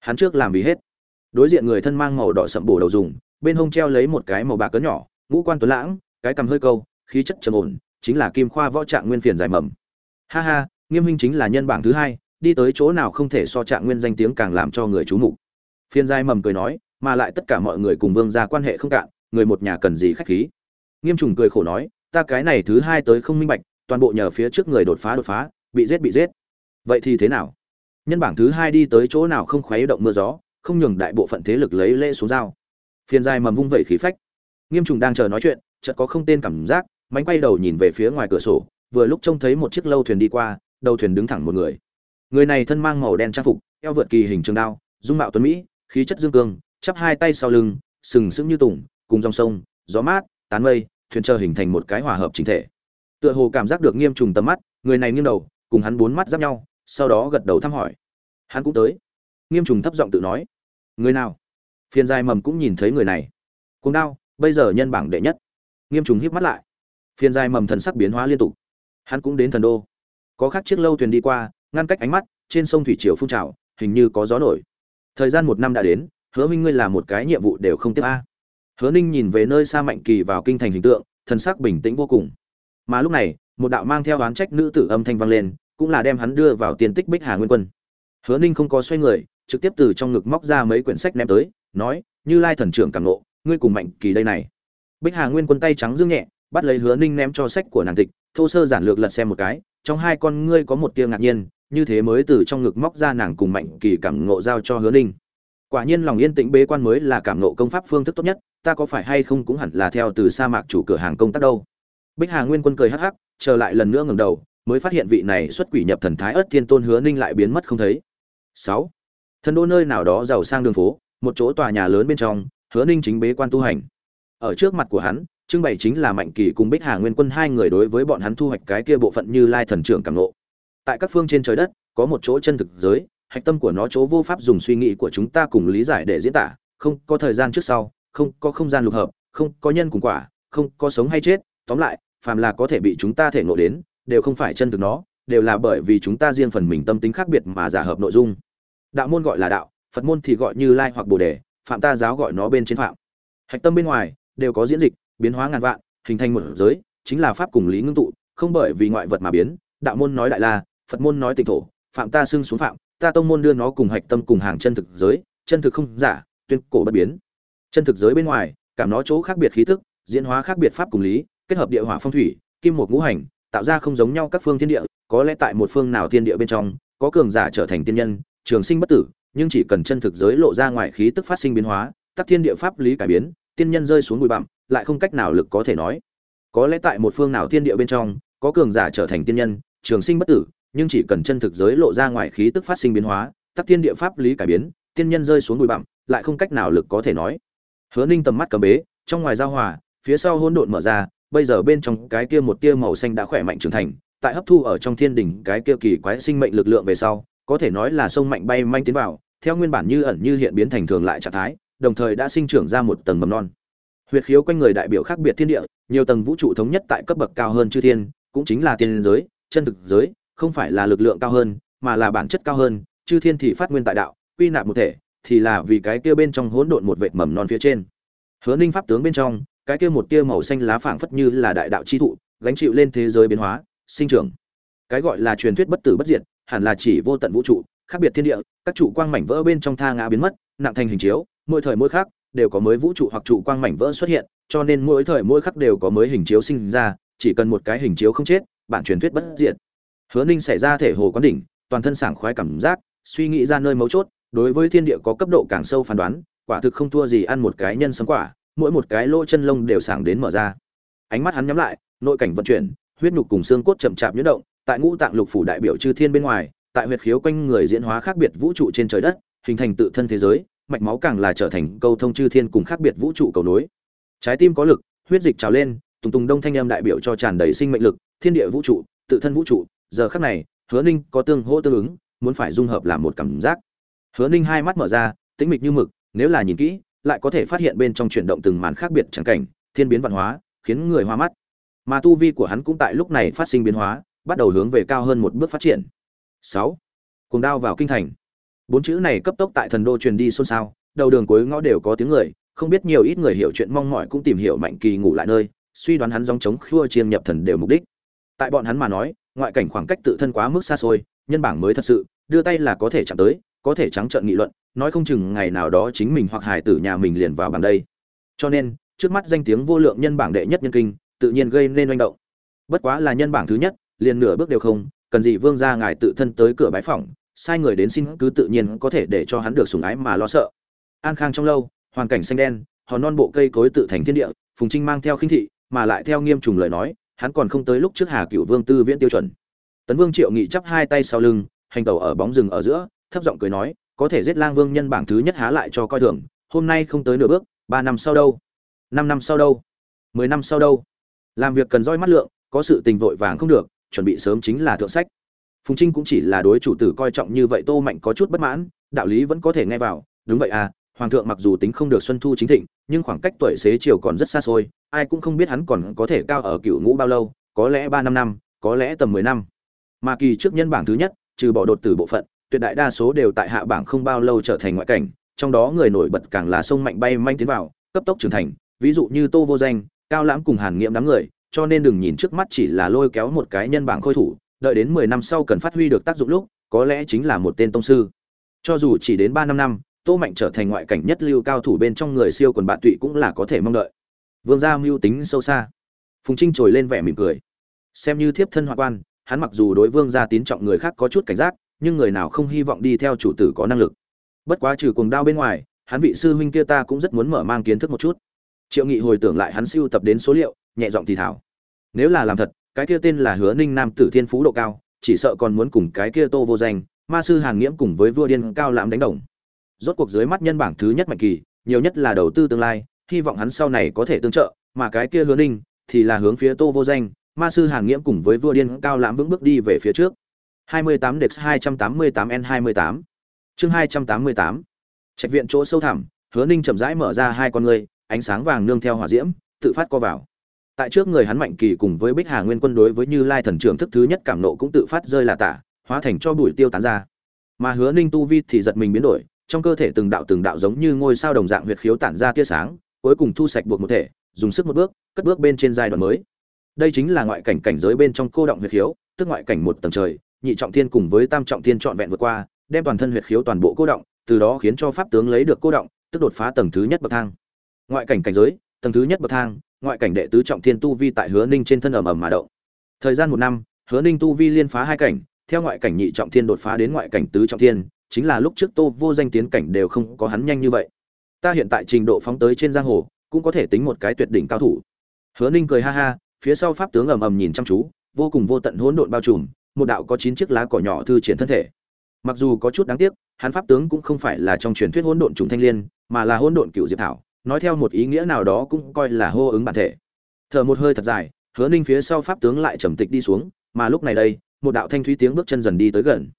Hắn trước làm vì hết. Đối diện người thân mang màu đỏ sậm bổ đầu dùng, bên hông treo lấy một cái màu bạc cỡ nhỏ, ngũ quan tuấn lãng, cái cầm hơi câu, khí chất trầm ổn, chính là kim khoa võ trạng nguyên phiền dài mầm. Ha ha, nghiêm huynh chính là nhân bảng thứ hai, đi tới chỗ nào không thể so trạng nguyên danh tiếng càng làm cho người chú mục. Phiền dài mầm cười nói, mà lại tất cả mọi người cùng vương gia quan hệ không cạn, người một nhà cần gì khách khí. Nghiêm trùng cười khổ nói, ta cái này thứ hai tới không minh bạch, toàn bộ nhờ phía trước người đột phá đột phá, bị giết bị giết. Vậy thì thế nào? Nhân bảng thứ hai đi tới chỗ nào không khuấy động mưa gió, không nhường đại bộ phận thế lực lấy lễ xuống dao phiền dài mầm vung vẩy khí phách. Nghiêm trùng đang chờ nói chuyện, chợt có không tên cảm giác, mánh quay đầu nhìn về phía ngoài cửa sổ, vừa lúc trông thấy một chiếc lâu thuyền đi qua, đầu thuyền đứng thẳng một người. Người này thân mang màu đen trang phục, eo vượt kỳ hình trường đao, dung mạo tuấn mỹ, khí chất dương cương, chắp hai tay sau lưng, sừng sững như tùng, cùng dòng sông, gió mát, tán mây, thuyền chờ hình thành một cái hòa hợp chính thể. Tựa hồ cảm giác được nghiêm trùng tầm mắt, người này nghiêng đầu, cùng hắn bốn mắt giáp nhau sau đó gật đầu thăm hỏi. Hắn cũng tới. Nghiêm trùng thấp giọng tự nói, người nào? Phiền dài mầm cũng nhìn thấy người này. Cuồng đao, bây giờ nhân bảng đệ nhất. Nghiêm trùng híp mắt lại. Phiền dài mầm thần sắc biến hóa liên tục. Hắn cũng đến thần đô. Có khác chiếc lâu thuyền đi qua, ngăn cách ánh mắt, trên sông thủy triều phun trào, hình như có gió nổi. Thời gian một năm đã đến, hứa minh ngươi làm một cái nhiệm vụ đều không tiếp a. Hứa ninh nhìn về nơi xa mạnh kỳ vào kinh thành hình tượng, thần sắc bình tĩnh vô cùng. Mà lúc này, một đạo mang theo oán trách nữ tử âm thanh vang lên cũng là đem hắn đưa vào tiền tích bích hà nguyên quân. Hứa ninh không có xoay người, trực tiếp từ trong ngực móc ra mấy quyển sách ném tới, nói, như lai thần trưởng càng ngộ, ngươi cùng mạnh kỳ đây này. Bích hà nguyên quân tay trắng dương nhẹ, bắt lấy hứa ninh ném cho sách của nàng tịch, thô sơ giản lược lật xem một cái, trong hai con ngươi có một tia ngạc nhiên, như thế mới từ trong ngực móc ra nàng cùng mạnh kỳ cảm ngộ giao cho hứa ninh. Quả nhiên lòng yên tĩnh bế quan mới là cảm ngộ công pháp phương thức tốt nhất, ta có phải hay không cũng hẳn là theo từ sa mạc chủ cửa hàng công tác đâu. Bích hà nguyên quân cười hắc hắc trở lại lần nữa ngẩng đầu mới phát hiện vị này xuất quỷ nhập thần thái ất thiên tôn hứa ninh lại biến mất không thấy. Sáu. Thần đô nơi nào đó giàu sang đường phố, một chỗ tòa nhà lớn bên trong, hứa ninh chính bế quan tu hành. Ở trước mặt của hắn, trưng bày chính là mạnh kỳ cùng bích hà nguyên quân hai người đối với bọn hắn thu hoạch cái kia bộ phận như lai thần trưởng cảm nộ tại các phương trên trời đất, có một chỗ chân thực giới, hạch tâm của nó chỗ vô pháp dùng suy nghĩ của chúng ta cùng lý giải để diễn tả, không có thời gian trước sau, không có không gian lục hợp, không có nhân cùng quả, không có sống hay chết, tóm lại, phàm là có thể bị chúng ta thể ngộ đến đều không phải chân thực nó, đều là bởi vì chúng ta riêng phần mình tâm tính khác biệt mà giả hợp nội dung. Đạo môn gọi là đạo, phật môn thì gọi như lai hoặc bồ đề, phạm ta giáo gọi nó bên trên phạm. Hạch tâm bên ngoài, đều có diễn dịch, biến hóa ngàn vạn, hình thành một giới, chính là pháp cùng lý ngưng tụ, không bởi vì ngoại vật mà biến. Đạo môn nói đại la, phật môn nói tịnh thổ, phạm ta xưng xuống phạm, ta tông môn đưa nó cùng hạch tâm cùng hàng chân thực giới, chân thực không giả, tuyên cổ bất biến. Chân thực giới bên ngoài, cảm nó chỗ khác biệt khí thức diễn hóa khác biệt pháp cùng lý, kết hợp địa hỏa phong thủy, kim một ngũ hành tạo ra không giống nhau các phương thiên địa, có lẽ tại một phương nào thiên địa bên trong, có cường giả trở thành tiên nhân, trường sinh bất tử, nhưng chỉ cần chân thực giới lộ ra ngoài khí tức phát sinh biến hóa tắc thiên địa pháp lý cải biến, tiên nhân rơi xuống bụi bặm, lại không cách nào lực có thể nói. Có lẽ tại một phương nào thiên địa bên trong, có cường giả trở thành tiên nhân, trường sinh bất tử, nhưng chỉ cần chân thực giới lộ ra ngoài khí tức phát sinh biến hóa tắc thiên địa pháp lý cải biến, tiên nhân rơi xuống bụi bặm, lại không cách nào lực có thể nói. Hứa ninh tầm mắt cầm bế, trong ngoài giao hòa, phía sau hỗn độn mở ra bây giờ bên trong cái kia một tia màu xanh đã khỏe mạnh trưởng thành, tại hấp thu ở trong thiên đỉnh cái kia kỳ quái sinh mệnh lực lượng về sau, có thể nói là sông mạnh bay manh tiến vào, theo nguyên bản như ẩn như hiện biến thành thường lại trạng thái, đồng thời đã sinh trưởng ra một tầng mầm non. Huyệt khiếu quanh người đại biểu khác biệt thiên địa, nhiều tầng vũ trụ thống nhất tại cấp bậc cao hơn chư thiên, cũng chính là tiên giới, chân thực giới, không phải là lực lượng cao hơn, mà là bản chất cao hơn, chư thiên thì phát nguyên tại đạo, quy nạp một thể, thì là vì cái kia bên trong hỗn độn một vệt mầm non phía trên. Hứa ninh pháp tướng bên trong cái kia một tia màu xanh lá phảng phất như là đại đạo chi thụ, gánh chịu lên thế giới biến hóa, sinh trưởng. Cái gọi là truyền thuyết bất tử bất diệt, hẳn là chỉ vô tận vũ trụ, khác biệt thiên địa, các trụ quang mảnh vỡ bên trong tha ngã biến mất, nặng thành hình chiếu, mỗi thời mỗi khác đều có mới vũ trụ hoặc trụ quang mảnh vỡ xuất hiện, cho nên mỗi thời mỗi khắc đều có mới hình chiếu sinh ra, chỉ cần một cái hình chiếu không chết, bản truyền thuyết bất diệt. Hứa ninh xảy ra thể hồ quán đỉnh, toàn thân sảng khoái cảm giác, suy nghĩ ra nơi mấu chốt, đối với thiên địa có cấp độ càng sâu phán đoán, quả thực không thua gì ăn một cái nhân sấm quả mỗi một cái lỗ chân lông đều sảng đến mở ra. Ánh mắt hắn nhắm lại, nội cảnh vận chuyển, huyết nhục cùng xương cốt chậm chạp nhuyễn động, tại ngũ tạng lục phủ đại biểu chư thiên bên ngoài, tại huyệt khiếu quanh người diễn hóa khác biệt vũ trụ trên trời đất, hình thành tự thân thế giới, mạch máu càng là trở thành câu thông chư thiên cùng khác biệt vũ trụ cầu nối. Trái tim có lực, huyết dịch trào lên, tùng tùng đông thanh âm đại biểu cho tràn đầy sinh mệnh lực, thiên địa vũ trụ, tự thân vũ trụ. Giờ khắc này, hứa ninh có tương hỗ tương ứng, muốn phải dung hợp làm một cảm giác. Hứa ninh hai mắt mở ra, tĩnh mịch như mực, nếu là nhìn kỹ lại có thể phát hiện bên trong chuyển động từng màn khác biệt chẳng cảnh, thiên biến văn hóa, khiến người hoa mắt. Mà tu vi của hắn cũng tại lúc này phát sinh biến hóa, bắt đầu hướng về cao hơn một bước phát triển. Sáu. Cùng đao vào kinh thành. Bốn chữ này cấp tốc tại thần đô truyền đi xôn xao, đầu đường cuối ngõ đều có tiếng người, không biết nhiều ít người hiểu chuyện mong mỏi cũng tìm hiểu mạnh kỳ ngủ lại nơi, suy đoán hắn dòng chống khua chiêm nhập thần đều mục đích. Tại bọn hắn mà nói, ngoại cảnh khoảng cách tự thân quá mức xa xôi, nhân bảng mới thật sự, đưa tay là có thể chạm tới có thể trắng trợn nghị luận, nói không chừng ngày nào đó chính mình hoặc hải tử nhà mình liền vào bằng đây. Cho nên, trước mắt danh tiếng vô lượng nhân bảng đệ nhất nhân kinh, tự nhiên gây nên oanh động. Bất quá là nhân bảng thứ nhất, liền nửa bước đều không, cần gì vương gia ngài tự thân tới cửa bái phỏng, sai người đến xin cứ tự nhiên có thể để cho hắn được sủng ái mà lo sợ. An khang trong lâu, hoàn cảnh xanh đen, hòn non bộ cây cối tự thành thiên địa, phùng trinh mang theo khinh thị, mà lại theo nghiêm trùng lời nói, hắn còn không tới lúc trước hà cựu vương tư viễn tiêu chuẩn. Tấn vương triệu nghị chắp hai tay sau lưng, hành tẩu ở bóng rừng ở giữa thấp giọng cười nói, có thể giết lang vương nhân bảng thứ nhất há lại cho coi thường, hôm nay không tới nửa bước, ba năm sau đâu? Năm năm sau đâu? Mười năm sau đâu? Làm việc cần roi mắt lượng, có sự tình vội vàng không được, chuẩn bị sớm chính là thượng sách. Phùng trinh cũng chỉ là đối chủ tử coi trọng như vậy tô mạnh có chút bất mãn, đạo lý vẫn có thể nghe vào, đúng vậy à hoàng thượng mặc dù tính không được xuân thu chính thịnh, nhưng khoảng cách tuổi xế chiều còn rất xa xôi, ai cũng không biết hắn còn có thể cao ở cựu ngũ bao lâu, có lẽ ba năm năm, có lẽ tầm mười năm. Mà kỳ trước nhân bảng thứ nhất, trừ bỏ đột tử bộ phận tuyệt đại đa số đều tại hạ bảng không bao lâu trở thành ngoại cảnh, trong đó người nổi bật càng là sông mạnh bay manh tiến vào, cấp tốc trưởng thành, ví dụ như tô vô danh, cao lãm cùng hàn Nghiễm đám người, cho nên đừng nhìn trước mắt chỉ là lôi kéo một cái nhân bảng khôi thủ, đợi đến mười năm sau cần phát huy được tác dụng lúc, có lẽ chính là một tên tông sư. Cho dù chỉ đến ba năm năm, tô mạnh trở thành ngoại cảnh nhất lưu cao thủ bên trong người siêu quần bạn tụy cũng là có thể mong đợi. Vương gia mưu tính sâu xa. Phùng trinh trồi lên vẻ mỉm cười. Xem như thiếp thân hoạn quan, hắn mặc dù đối vương gia tín trọng người khác có chút cảnh giác nhưng người nào không hy vọng đi theo chủ tử có năng lực. Bất quá trừ cuồng đao bên ngoài, hắn vị sư huynh kia ta cũng rất muốn mở mang kiến thức một chút. Triệu nghị hồi tưởng lại hắn siêu tập đến số liệu, nhẹ giọng thì thảo. Nếu là làm thật, cái kia tên là hứa ninh nam tử thiên phú độ cao, chỉ sợ còn muốn cùng cái kia tô vô danh, ma sư hàn nghiễm cùng với vua điên cao lãm đánh đồng. Rốt cuộc dưới mắt nhân bảng thứ nhất mạnh kỳ, nhiều nhất là đầu tư tương lai, hy vọng hắn sau này có thể tương trợ, mà cái kia hứa ninh thì là hướng phía tô vô danh, ma sư hàn nghiễm cùng với vua điên cao lãm vững bước đi về phía trước. 28 Dex 288 N28 chương 288 Trạch viện chỗ sâu thẳm, hứa ninh chậm rãi mở ra hai con người ánh sáng vàng nương theo hỏa diễm, tự phát co vào. Tại trước người hắn mạnh kỳ cùng với bích hà nguyên quân đối với như lai thần trưởng thức thứ nhất cảm nộ cũng tự phát rơi là tả, hóa thành cho bụi tiêu tán ra. Mà hứa ninh tu vi thì giật mình biến đổi, trong cơ thể từng đạo từng đạo giống như ngôi sao đồng dạng huyệt khiếu tản ra tia sáng, cuối cùng thu sạch buộc một thể, dùng sức một bước, cất bước bên trên giai đoạn mới. Đây chính là ngoại cảnh cảnh giới bên trong cô động huyệt khiếu, tức ngoại cảnh một tầng trời nhị trọng thiên cùng với tam trọng thiên trọn vẹn vượt qua đem toàn thân huyệt khiếu toàn bộ cô động từ đó khiến cho pháp tướng lấy được cô động tức đột phá tầng thứ nhất bậc thang ngoại cảnh cảnh giới tầng thứ nhất bậc thang ngoại cảnh đệ tứ trọng thiên tu vi tại Hứa Ninh trên thân ầm ầm mà động. Thời gian một năm, Hứa Ninh tu vi liên phá hai cảnh, theo ngoại cảnh nhị trọng thiên đột phá đến ngoại cảnh tứ trọng thiên, chính là lúc trước Tô Vô Danh tiến cảnh đều không có hắn nhanh như vậy. Ta hiện tại trình độ phóng tới trên giang hồ, cũng có thể tính một cái tuyệt đỉnh cao thủ. Hứa Ninh cười ha ha, phía sau pháp tướng ầm ầm nhìn chăm chú, vô cùng vô tận hỗn độn bao trùm, một đạo có chín chiếc lá cỏ nhỏ thư triển thân thể. Mặc dù có chút đáng tiếc, hắn pháp tướng cũng không phải là trong truyền thuyết hỗn độn trùng thanh liên, mà là hỗn độn cựu diệp thảo, nói theo một ý nghĩa nào đó cũng coi là hô ứng bản thể. Thở một hơi thật dài hứa ninh phía sau pháp tướng lại trầm tịch đi xuống mà lúc này đây một đạo thanh thúy tiếng bước chân dần đi tới gần.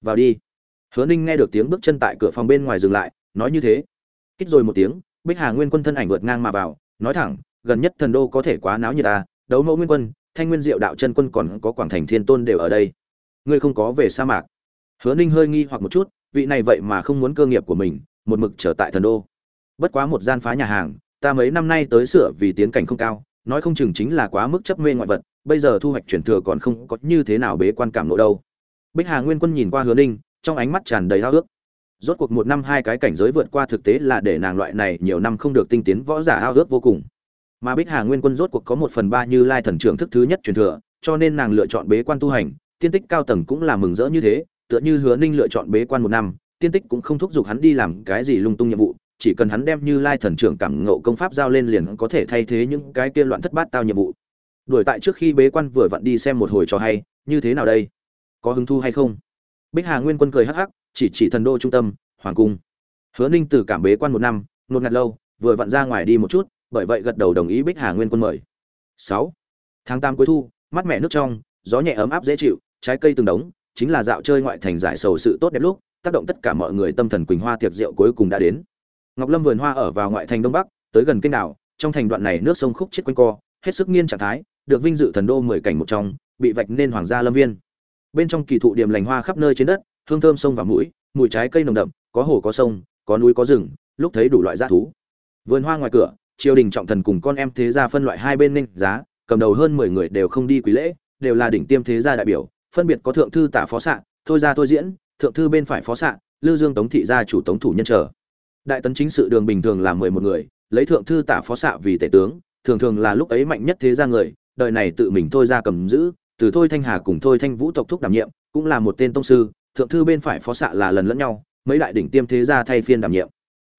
Vào đi. Hứa ninh nghe được tiếng bước chân tại cửa phòng bên ngoài dừng lại nói như thế. Kích rồi một tiếng bích hà nguyên quân thân ảnh vượt ngang mà vào nói thẳng gần nhất thần đô có thể quá náo như ta à, đấu mẫu nguyên quân thanh nguyên diệu đạo chân quân còn có quảng thành thiên tôn đều ở đây. Ngươi không có về sa mạc. Hứa ninh hơi nghi hoặc một chút, vị này vậy mà không muốn cơ nghiệp của mình, một mực trở tại thần đô. Bất quá một gian phá nhà hàng, ta mấy năm nay tới sửa vì tiến cảnh không cao, nói không chừng chính là quá mức chấp mê ngoại vật, bây giờ thu hoạch chuyển thừa còn không có như thế nào bế quan cảm nộ đâu. Bích hà nguyên quân nhìn qua hứa ninh, trong ánh mắt tràn đầy háo ước rốt cuộc một năm hai cái cảnh giới vượt qua thực tế là để nàng loại này nhiều năm không được tinh tiến võ giả hao ước vô cùng mà bích hà nguyên quân rốt cuộc có một phần ba như lai thần trưởng thức thứ nhất truyền thừa, cho nên nàng lựa chọn bế quan tu hành. Tiên tích cao tầng cũng là mừng rỡ như thế, tựa như hứa ninh lựa chọn bế quan một năm, tiên tích cũng không thúc giục hắn đi làm cái gì lung tung nhiệm vụ, chỉ cần hắn đem như lai thần trưởng cảm ngộ công pháp giao lên liền có thể thay thế những cái kia loạn thất bát tao nhiệm vụ. Đuổi tại trước khi bế quan vừa vặn đi xem một hồi cho hay, như thế nào đây? Có hứng thu hay không? Bích hà nguyên quân cười hắc hắc, chỉ chỉ thần đô trung tâm, hoàng cung. Hứa ninh từ cảm bế quan một năm, nột ngạt lâu, vừa vặn ra ngoài đi một chút bởi vậy gật đầu đồng ý bích hà nguyên quân mời. Sáu. Tháng tám cuối thu mắt mẹ nước trong, gió nhẹ ấm áp dễ chịu, trái cây từng đống, chính là dạo chơi ngoại thành giải sầu sự tốt đẹp lúc, tác động tất cả mọi người tâm thần quỳnh hoa tiệc rượu cuối cùng đã đến. Ngọc lâm vườn hoa ở vào ngoại thành đông bắc, tới gần kênh đảo, trong thành đoạn này nước sông khúc chết quanh co, hết sức nghiên trạng thái, được vinh dự thần đô mười cảnh một trong, bị vạch nên hoàng gia lâm viên. Bên trong kỳ thụ điểm lành hoa khắp nơi trên đất, hương thơm sông và mũi, mùi trái cây nồng đậm, có hồ có sông, có núi có rừng, lúc thấy đủ loại dã thú. Vườn hoa ngoài cửa triều đình trọng thần cùng con em thế gia phân loại hai bên ninh giá, cầm đầu hơn mười người đều không đi quý lễ, đều là đỉnh tiêm thế gia đại biểu, phân biệt có thượng thư tả phó sạ thôi ra thôi diễn, thượng thư bên phải phó sạ lư dương tống thị gia chủ tống thủ nhân trở. Đại tấn chính sự đường bình thường là mười một người, lấy thượng thư tả phó sạ vì tể tướng, thường thường là lúc ấy mạnh nhất thế gia người, đời này tự mình thôi ra cầm giữ, từ thôi thanh hà cùng thôi thanh vũ tộc thúc đảm nhiệm, cũng là một tên tông sư, thượng thư bên phải phó sạ là lần lẫn nhau, mấy đại đỉnh tiêm thế gia thay phiên đảm nhiệm.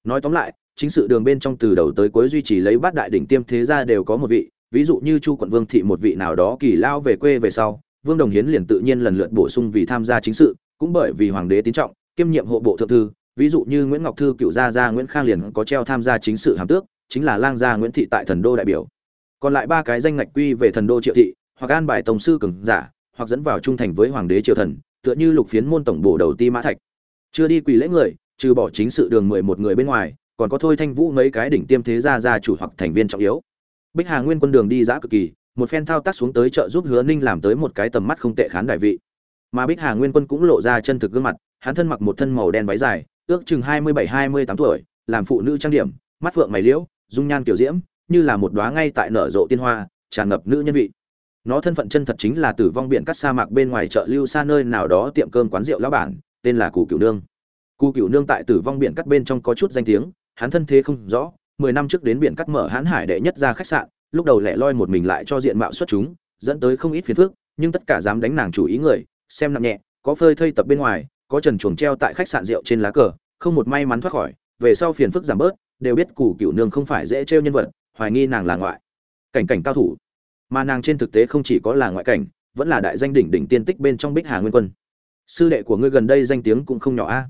Nói tóm lại chính sự đường bên trong từ đầu tới cuối duy trì lấy bát đại đỉnh tiêm thế gia đều có một vị, ví dụ như chu quận vương thị một vị nào đó kỳ lao về quê về sau, vương đồng hiến liền tự nhiên lần lượt bổ sung vì tham gia chính sự, cũng bởi vì hoàng đế tín trọng, kiêm nhiệm hộ bộ thượng thư, ví dụ như nguyễn ngọc thư, cựu gia gia nguyễn khang liền có treo tham gia chính sự hàm tước, chính là lang gia nguyễn thị tại thần đô đại biểu. Còn lại ba cái danh ngạch quy về thần đô triệu thị, hoặc an bài tổng sư cường giả, hoặc dẫn vào trung thành với hoàng đế triều thần, tựa như lục phiến môn tổng bổ đầu ti mã thạch. Chưa đi quỳ lễ người, trừ bỏ chính sự đường mười một người bên ngoài còn có thôi thanh vũ mấy cái đỉnh tiêm thế gia gia chủ hoặc thành viên trọng yếu. Bích hà nguyên quân đường đi giã cực kỳ, một phen thao tác xuống tới chợ giúp hứa ninh làm tới một cái tầm mắt không tệ khán đại vị. Mà bích hà nguyên quân cũng lộ ra chân thực gương mặt, hắn thân mặc một thân màu đen váy dài, ước chừng hai mươi bảy, hai mươi tám tuổi, làm phụ nữ trang điểm, mắt phượng mày liễu, dung nhan kiểu diễm, như là một đóa ngay tại nở rộ tiên hoa, tràn ngập nữ nhân vị. Nó thân phận chân thật chính là tử vong biển cắt sa mạc bên ngoài chợ lưu xa nơi nào đó tiệm cơm quán rượu lão bản, tên là cụ cửu nương. Cụ cửu nương tại tử vong biển cắt bên trong có chút danh tiếng hắn thân thế không rõ, mười năm trước đến biển cắt mở hãn hải đệ nhất ra khách sạn, lúc đầu lẻ loi một mình lại cho diện mạo xuất chúng, dẫn tới không ít phiền phức, nhưng tất cả dám đánh nàng chủ ý người, xem nặng nhẹ, có phơi thây tập bên ngoài, có trần chuồng treo tại khách sạn rượu trên lá cờ, không một may mắn thoát khỏi, về sau phiền phức giảm bớt, đều biết củ cửu nương không phải dễ trêu nhân vật, hoài nghi nàng là ngoại, cảnh cảnh cao thủ. Mà nàng trên thực tế không chỉ có là ngoại cảnh, vẫn là đại danh đỉnh đỉnh tiên tích bên trong bích hà nguyên quân. Sư đệ của ngươi gần đây danh tiếng cũng không nhỏ a.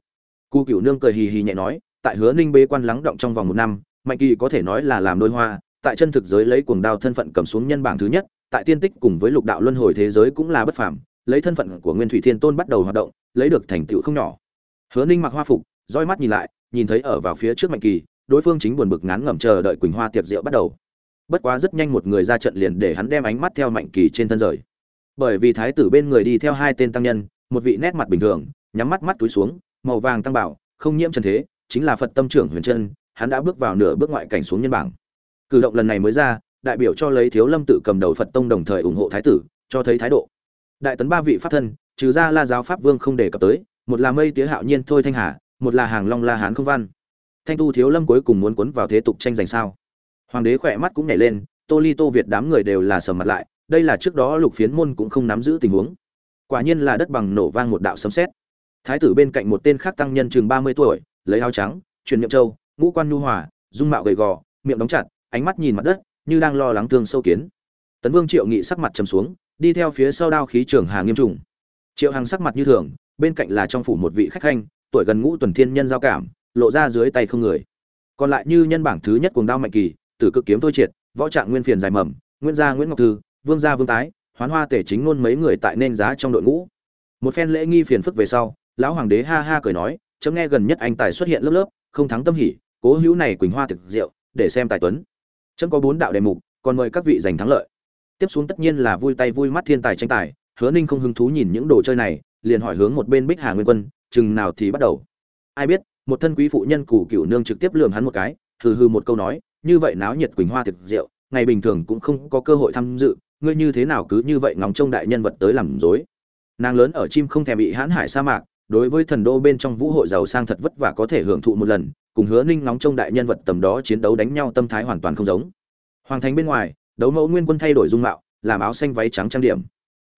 Cụ cửu nương cười hì hì nhẹ nói tại hứa ninh bế quan lắng động trong vòng một năm, mạnh kỳ có thể nói là làm đôi hoa, tại chân thực giới lấy cuồng đao thân phận cầm xuống nhân bảng thứ nhất, tại tiên tích cùng với lục đạo luân hồi thế giới cũng là bất phàm, lấy thân phận của nguyên thủy thiên tôn bắt đầu hoạt động, lấy được thành tựu không nhỏ. Hứa ninh mặc hoa phục, roi mắt nhìn lại, nhìn thấy ở vào phía trước mạnh kỳ, đối phương chính buồn bực ngán ngẩm chờ đợi quỳnh hoa tiệc rượu bắt đầu. Bất quá rất nhanh một người ra trận liền để hắn đem ánh mắt theo mạnh kỳ trên thân rời. Bởi vì thái tử bên người đi theo hai tên tăng nhân, một vị nét mặt bình thường, nhắm mắt mắt túi xuống, màu vàng tăng bảo, không nhiễm trần thế chính là phật tâm trưởng huyền chân, hắn đã bước vào nửa bước ngoại cảnh xuống nhân bảng. Cử động lần này mới ra, đại biểu cho lấy thiếu lâm tự cầm đầu phật tông đồng thời ủng hộ thái tử, cho thấy thái độ. Đại tấn ba vị pháp thân, trừ ra la giáo pháp vương không đề cập tới, một là mây tía hạo nhiên thôi thanh hà, một là hàng long la hán không văn. Thanh tu thiếu lâm cuối cùng muốn cuốn vào thế tục tranh giành sao? Hoàng đế khỏe mắt cũng nhảy lên, tô ly tô việt đám người đều là sầm mặt lại, đây là trước đó lục phiến môn cũng không nắm giữ tình huống. Quả nhiên là đất bằng nổ vang một đạo sấm sét. Thái tử bên cạnh một tên khác tăng nhân chừng ba mươi tuổi lấy áo trắng truyền miệng châu ngũ quan nhu hòa, dung mạo gầy gò, miệng đóng chặt, ánh mắt nhìn mặt đất, như đang lo lắng thương sâu kiến. Tấn vương triệu nghị sắc mặt trầm xuống, đi theo phía sau đao khí trưởng hà nghiêm trùng. Triệu hằng sắc mặt như thường, bên cạnh là trong phủ một vị khách khanh, tuổi gần ngũ tuần thiên nhân giao cảm, lộ ra dưới tay không người. Còn lại như nhân bảng thứ nhất cuồng đao mạnh kỳ, tử cực kiếm thôi triệt, võ trạng nguyên phiền dài mầm nguyễn gia nguyễn ngọc thư, vương gia vương tái, hoán hoa tể chính ngôn mấy người tại nên giá trong đội ngũ. Một phen lễ nghi phiền phức về sau, lão hoàng đế ha ha cười nói chấm nghe gần nhất anh tài xuất hiện lớp lớp, không thắng tâm hỉ, cố hữu này quỳnh hoa thực rượu, để xem tài tuấn. Chấm có bốn đạo đề mục, còn mời các vị giành thắng lợi. Tiếp xuống tất nhiên là vui tay vui mắt thiên tài tranh tài, hứa ninh không hứng thú nhìn những đồ chơi này, liền hỏi hướng một bên bích hà nguyên quân, chừng nào thì bắt đầu. Ai biết, một thân quý phụ nhân củ cửu nương trực tiếp lườm hắn một cái, hừ hừ một câu nói, như vậy náo nhiệt quỳnh hoa thực rượu, ngày bình thường cũng không có cơ hội tham dự, ngươi như thế nào cứ như vậy ngóng trông đại nhân vật tới làm dối nàng lớn ở chim không thèm bị hãn hải sa mạc đối với thần đô bên trong vũ hội giàu sang thật vất vả có thể hưởng thụ một lần, cùng hứa ninh ngóng trông đại nhân vật tầm đó chiến đấu đánh nhau tâm thái hoàn toàn không giống. Hoàng thành bên ngoài, đấu mẫu nguyên quân thay đổi dung mạo, làm áo xanh váy trắng trang điểm.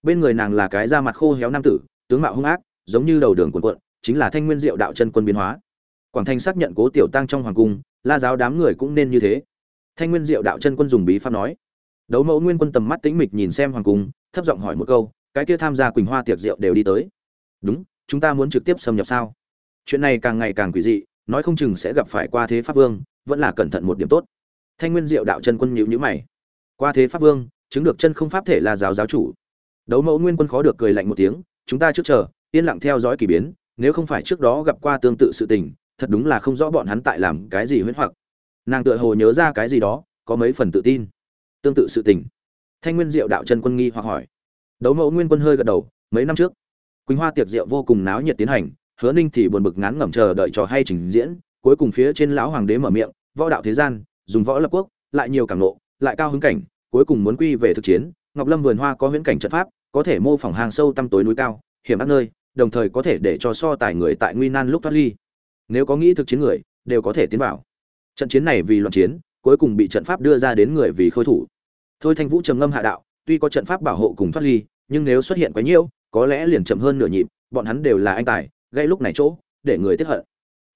Bên người nàng là cái da mặt khô héo nam tử, tướng mạo hung ác, giống như đầu đường cuộn cuộn, chính là thanh nguyên diệu đạo chân quân biến hóa. Quảng thanh xác nhận cố tiểu tăng trong hoàng cung, la giáo đám người cũng nên như thế. Thanh nguyên diệu đạo chân quân dùng bí pháp nói. Đấu mẫu nguyên quân tầm mắt tĩnh mịch nhìn xem hoàng cung, thấp giọng hỏi một câu, cái kia tham gia quỳnh hoa tiệc rượu đều đi tới. Đúng chúng ta muốn trực tiếp xâm nhập sao? Chuyện này càng ngày càng quỷ dị, nói không chừng sẽ gặp phải qua thế pháp vương, vẫn là cẩn thận một điểm tốt. Thanh nguyên diệu đạo chân quân nhíu nhíu mày. Qua thế pháp vương, chứng được chân không pháp thể là giáo giáo chủ. Đấu mẫu nguyên quân khó được cười lạnh một tiếng, chúng ta trước chờ, yên lặng theo dõi kỳ biến, nếu không phải trước đó gặp qua tương tự sự tình, thật đúng là không rõ bọn hắn tại làm cái gì huyễn hoặc. Nàng tựa hồ nhớ ra cái gì đó, có mấy phần tự tin. Tương tự sự tình. Thanh nguyên diệu đạo chân quân nghi hoặc hỏi. Đấu mẫu nguyên quân hơi gật đầu, mấy năm trước quỳnh hoa tiệc rượu vô cùng náo nhiệt tiến hành, hứa ninh thì buồn bực ngán ngẩm chờ đợi trò hay trình diễn, cuối cùng phía trên lão hoàng đế mở miệng, võ đạo thế gian, dùng võ lập quốc, lại nhiều cảm nộ, lại cao hứng cảnh, cuối cùng muốn quy về thực chiến, ngọc lâm vườn hoa có huyễn cảnh trận pháp, có thể mô phỏng hàng sâu tăm tối núi cao, hiểm ác nơi, đồng thời có thể để cho so tài người tại nguy nan lúc thoát ly. Nếu có nghĩ thực chiến người, đều có thể tiến vào. Trận chiến này vì loạn chiến, cuối cùng bị trận pháp đưa ra đến người vì khôi thủ. Thôi thanh vũ trầm ngâm hạ đạo, tuy có trận pháp bảo hộ cùng thoát ly, nhưng nếu xuất hiện quá nhiễu có lẽ liền chậm hơn nửa nhịp, bọn hắn đều là anh tài gây lúc này chỗ, để người tiếp hận.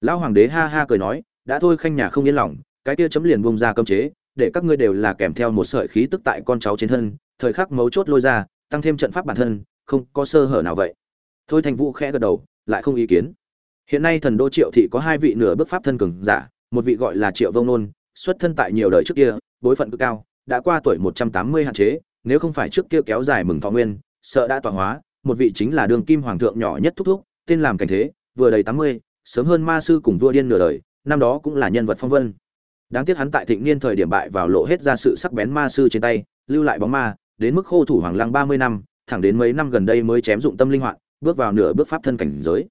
Lão hoàng đế ha ha cười nói, đã thôi, khanh nhà không yên lòng, cái kia chấm liền bung ra cấm chế, để các ngươi đều là kèm theo một sợi khí tức tại con cháu trên thân, thời khắc mấu chốt lôi ra, tăng thêm trận pháp bản thân, không có sơ hở nào vậy. Thôi thành vũ khẽ gật đầu, lại không ý kiến. Hiện nay thần đô triệu thị có hai vị nửa bước pháp thân cường giả, một vị gọi là triệu vông nôn, xuất thân tại nhiều đời trước kia, bối phận cực cao, đã qua tuổi một trăm tám mươi hạn chế, nếu không phải trước kia kéo dài mừng thọ nguyên, sợ đã tọa hóa một vị chính là đường kim hoàng thượng nhỏ nhất thúc thúc, tên làm cảnh thế, vừa đầy tám mươi, sớm hơn ma sư cùng vua điên nửa đời, năm đó cũng là nhân vật phong vân. Đáng tiếc hắn tại thịnh niên thời điểm bại vào lộ hết ra sự sắc bén ma sư trên tay, lưu lại bóng ma, đến mức khô thủ hoàng lăng ba mươi năm, thẳng đến mấy năm gần đây mới chém dụng tâm linh hoạn, bước vào nửa bước pháp thân cảnh giới.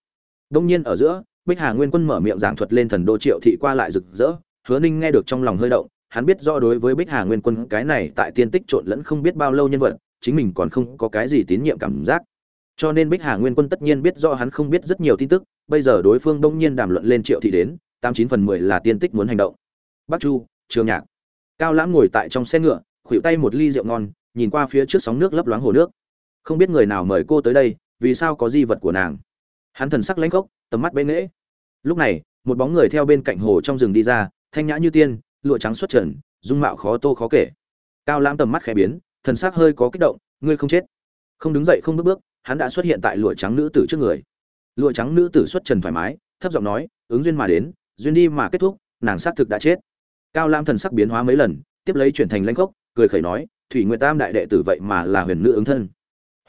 Đông nhiên ở giữa, bích hà nguyên quân mở miệng giảng thuật lên thần đô triệu thị qua lại rực rỡ, hứa ninh nghe được trong lòng hơi động, hắn biết rõ đối với bích hà nguyên quân cái này tại tiên tích trộn lẫn không biết bao lâu nhân vật, chính mình còn không có cái gì tín nhiệm cảm giác cho nên bích hà nguyên quân tất nhiên biết rõ hắn không biết rất nhiều tin tức, bây giờ đối phương đông nhiên đàm luận lên triệu thị đến, tám chín phần mười là tiên tích muốn hành động. Bắc chu, trường nhạc. Cao lãm ngồi tại trong xe ngựa, khuỷu tay một ly rượu ngon, nhìn qua phía trước sóng nước lấp loáng hồ nước. Không biết người nào mời cô tới đây, vì sao có di vật của nàng. Hắn thần sắc lãnh khốc, tầm mắt bế nghễ. Lúc này, một bóng người theo bên cạnh hồ trong rừng đi ra, thanh nhã như tiên, lụa trắng xuất trần, dung mạo khó tô khó kể. Cao lãm tầm mắt khẽ biến, thần sắc hơi có kích động, ngươi không chết. Không đứng dậy, không bước bước hắn đã xuất hiện tại lụa trắng nữ tử trước người. Lụa trắng nữ tử xuất trần thoải mái, thấp giọng nói, ứng duyên mà đến, duyên đi mà kết thúc, nàng xác thực đã chết. Cao lam thần sắc biến hóa mấy lần, tiếp lấy chuyển thành lãnh khốc, cười khẩy nói, thủy nguyện tam đại đệ tử vậy mà là huyền nữ ứng thân.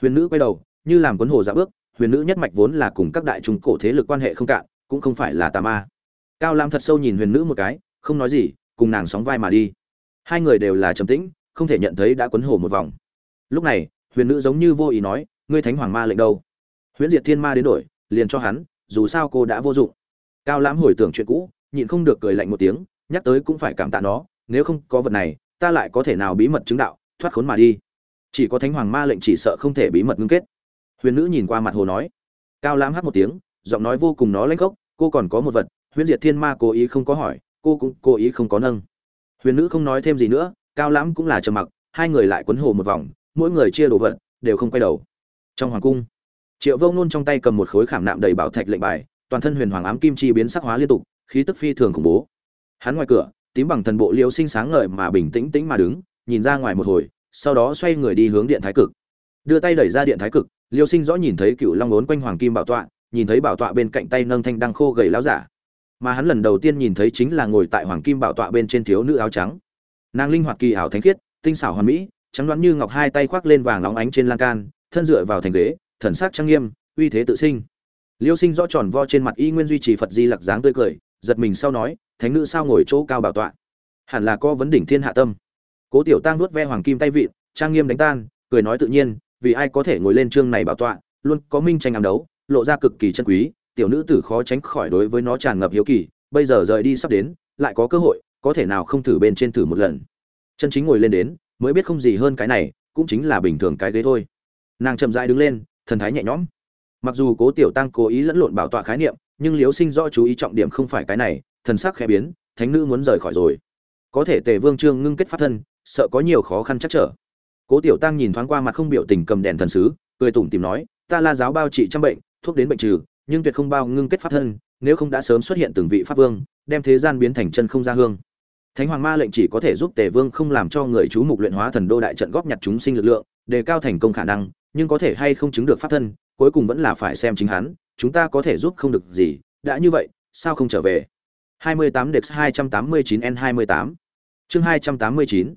Huyền nữ quay đầu, như làm quấn hồ dạ bước, huyền nữ nhất mạch vốn là cùng các đại trung cổ thế lực quan hệ không cạn, cũng không phải là tà ma. Cao lam thật sâu nhìn huyền nữ một cái, không nói gì, cùng nàng sóng vai mà đi. Hai người đều là trầm tĩnh, không thể nhận thấy đã quấn hồ một vòng. Lúc này, huyền nữ giống như vô ý nói ngươi thánh hoàng ma lệnh đâu? Huyễn diệt thiên ma đến đổi, liền cho hắn, dù sao cô đã vô dụng. Cao lãm hồi tưởng chuyện cũ, nhịn không được cười lạnh một tiếng, nhắc tới cũng phải cảm tạ nó, nếu không có vật này, ta lại có thể nào bí mật chứng đạo, thoát khốn mà đi. Chỉ có thánh hoàng ma lệnh chỉ sợ không thể bí mật ngưng kết. Huyền nữ nhìn qua mặt hồ nói. Cao lãm hát một tiếng, giọng nói vô cùng nó lãnh khốc cô còn có một vật, huyễn diệt thiên ma cố ý không có hỏi, cô cũng cố ý không có nâng. Huyền nữ không nói thêm gì nữa, cao lãm cũng là trầm mặc, hai người lại quấn hồ một vòng, mỗi người chia đồ vật, đều không quay đầu trong hoàng cung, triệu vông nôn trong tay cầm một khối khảm nạm đầy bảo thạch lệnh bài, toàn thân huyền hoàng ám kim chi biến sắc hóa liên tục, khí tức phi thường khủng bố. Hắn ngoài cửa, tím bằng thần bộ liêu sinh sáng ngời mà bình tĩnh tĩnh mà đứng, nhìn ra ngoài một hồi, sau đó xoay người đi hướng điện thái cực. Đưa tay đẩy ra điện thái cực liêu sinh rõ nhìn thấy cựu long ốn quanh hoàng kim bảo tọa, nhìn thấy bảo tọa bên cạnh tay nâng thanh đăng khô gầy láo giả. Mà hắn lần đầu tiên nhìn thấy chính là ngồi tại hoàng kim bảo tọa bên trên thiếu nữ áo trắng. Nàng linh hoạt kỳ ảo thánh khiết, tinh xảo hoàn mỹ, trắng đoán như ngọc hai tay khoác lên vàng óng ánh trên lan can thân dựa vào thành ghế, thần sắc trang nghiêm, uy thế tự sinh. Liêu sinh rõ tròn vo trên mặt y nguyên duy trì phật di lặc dáng tươi cười, giật mình sau nói, thánh nữ sao ngồi chỗ cao bảo tọa? Hẳn là có vấn đỉnh thiên hạ tâm. Cố tiểu tăng nuốt ve hoàng kim tay vịn, trang nghiêm đánh tan, cười nói tự nhiên, vì ai có thể ngồi lên chương này bảo tọa, luôn có minh tranh ám đấu, lộ ra cực kỳ chân quý, tiểu nữ tử khó tránh khỏi đối với nó tràn ngập hiếu kỳ, bây giờ rời đi sắp đến, lại có cơ hội, có thể nào không thử bên trên thử một lần. Chân chính ngồi lên đến, mới biết không gì hơn cái này, cũng chính là bình thường cái ghế thôi nàng chậm rãi đứng lên, thần thái nhẹ nhõm. Mặc dù cố tiểu tăng cố ý lẫn lộn bảo tọa khái niệm, nhưng liếu sinh rõ chú ý trọng điểm không phải cái này, thần sắc khẽ biến, thánh nữ muốn rời khỏi rồi. Có thể tề vương trương ngưng kết phát thân, sợ có nhiều khó khăn chắc trở. Cố tiểu tăng nhìn thoáng qua mặt không biểu tình cầm đèn thần sứ, cười tủm tìm nói, ta la giáo bao trị trăm bệnh, thuốc đến bệnh trừ, nhưng tuyệt không bao ngưng kết pháp thân, nếu không đã sớm xuất hiện từng vị pháp vương, đem thế gian biến thành chân không ra hương. Thánh hoàng ma lệnh chỉ có thể giúp tề vương không làm cho người chú mục luyện hóa thần đô đại trận góp nhặt chúng sinh lực lượng đề cao thành công khả năng nhưng có thể hay không chứng được pháp thân cuối cùng vẫn là phải xem chính hắn chúng ta có thể giúp không được gì đã như vậy sao không trở về? 28 Dex 289 N28 Chương 289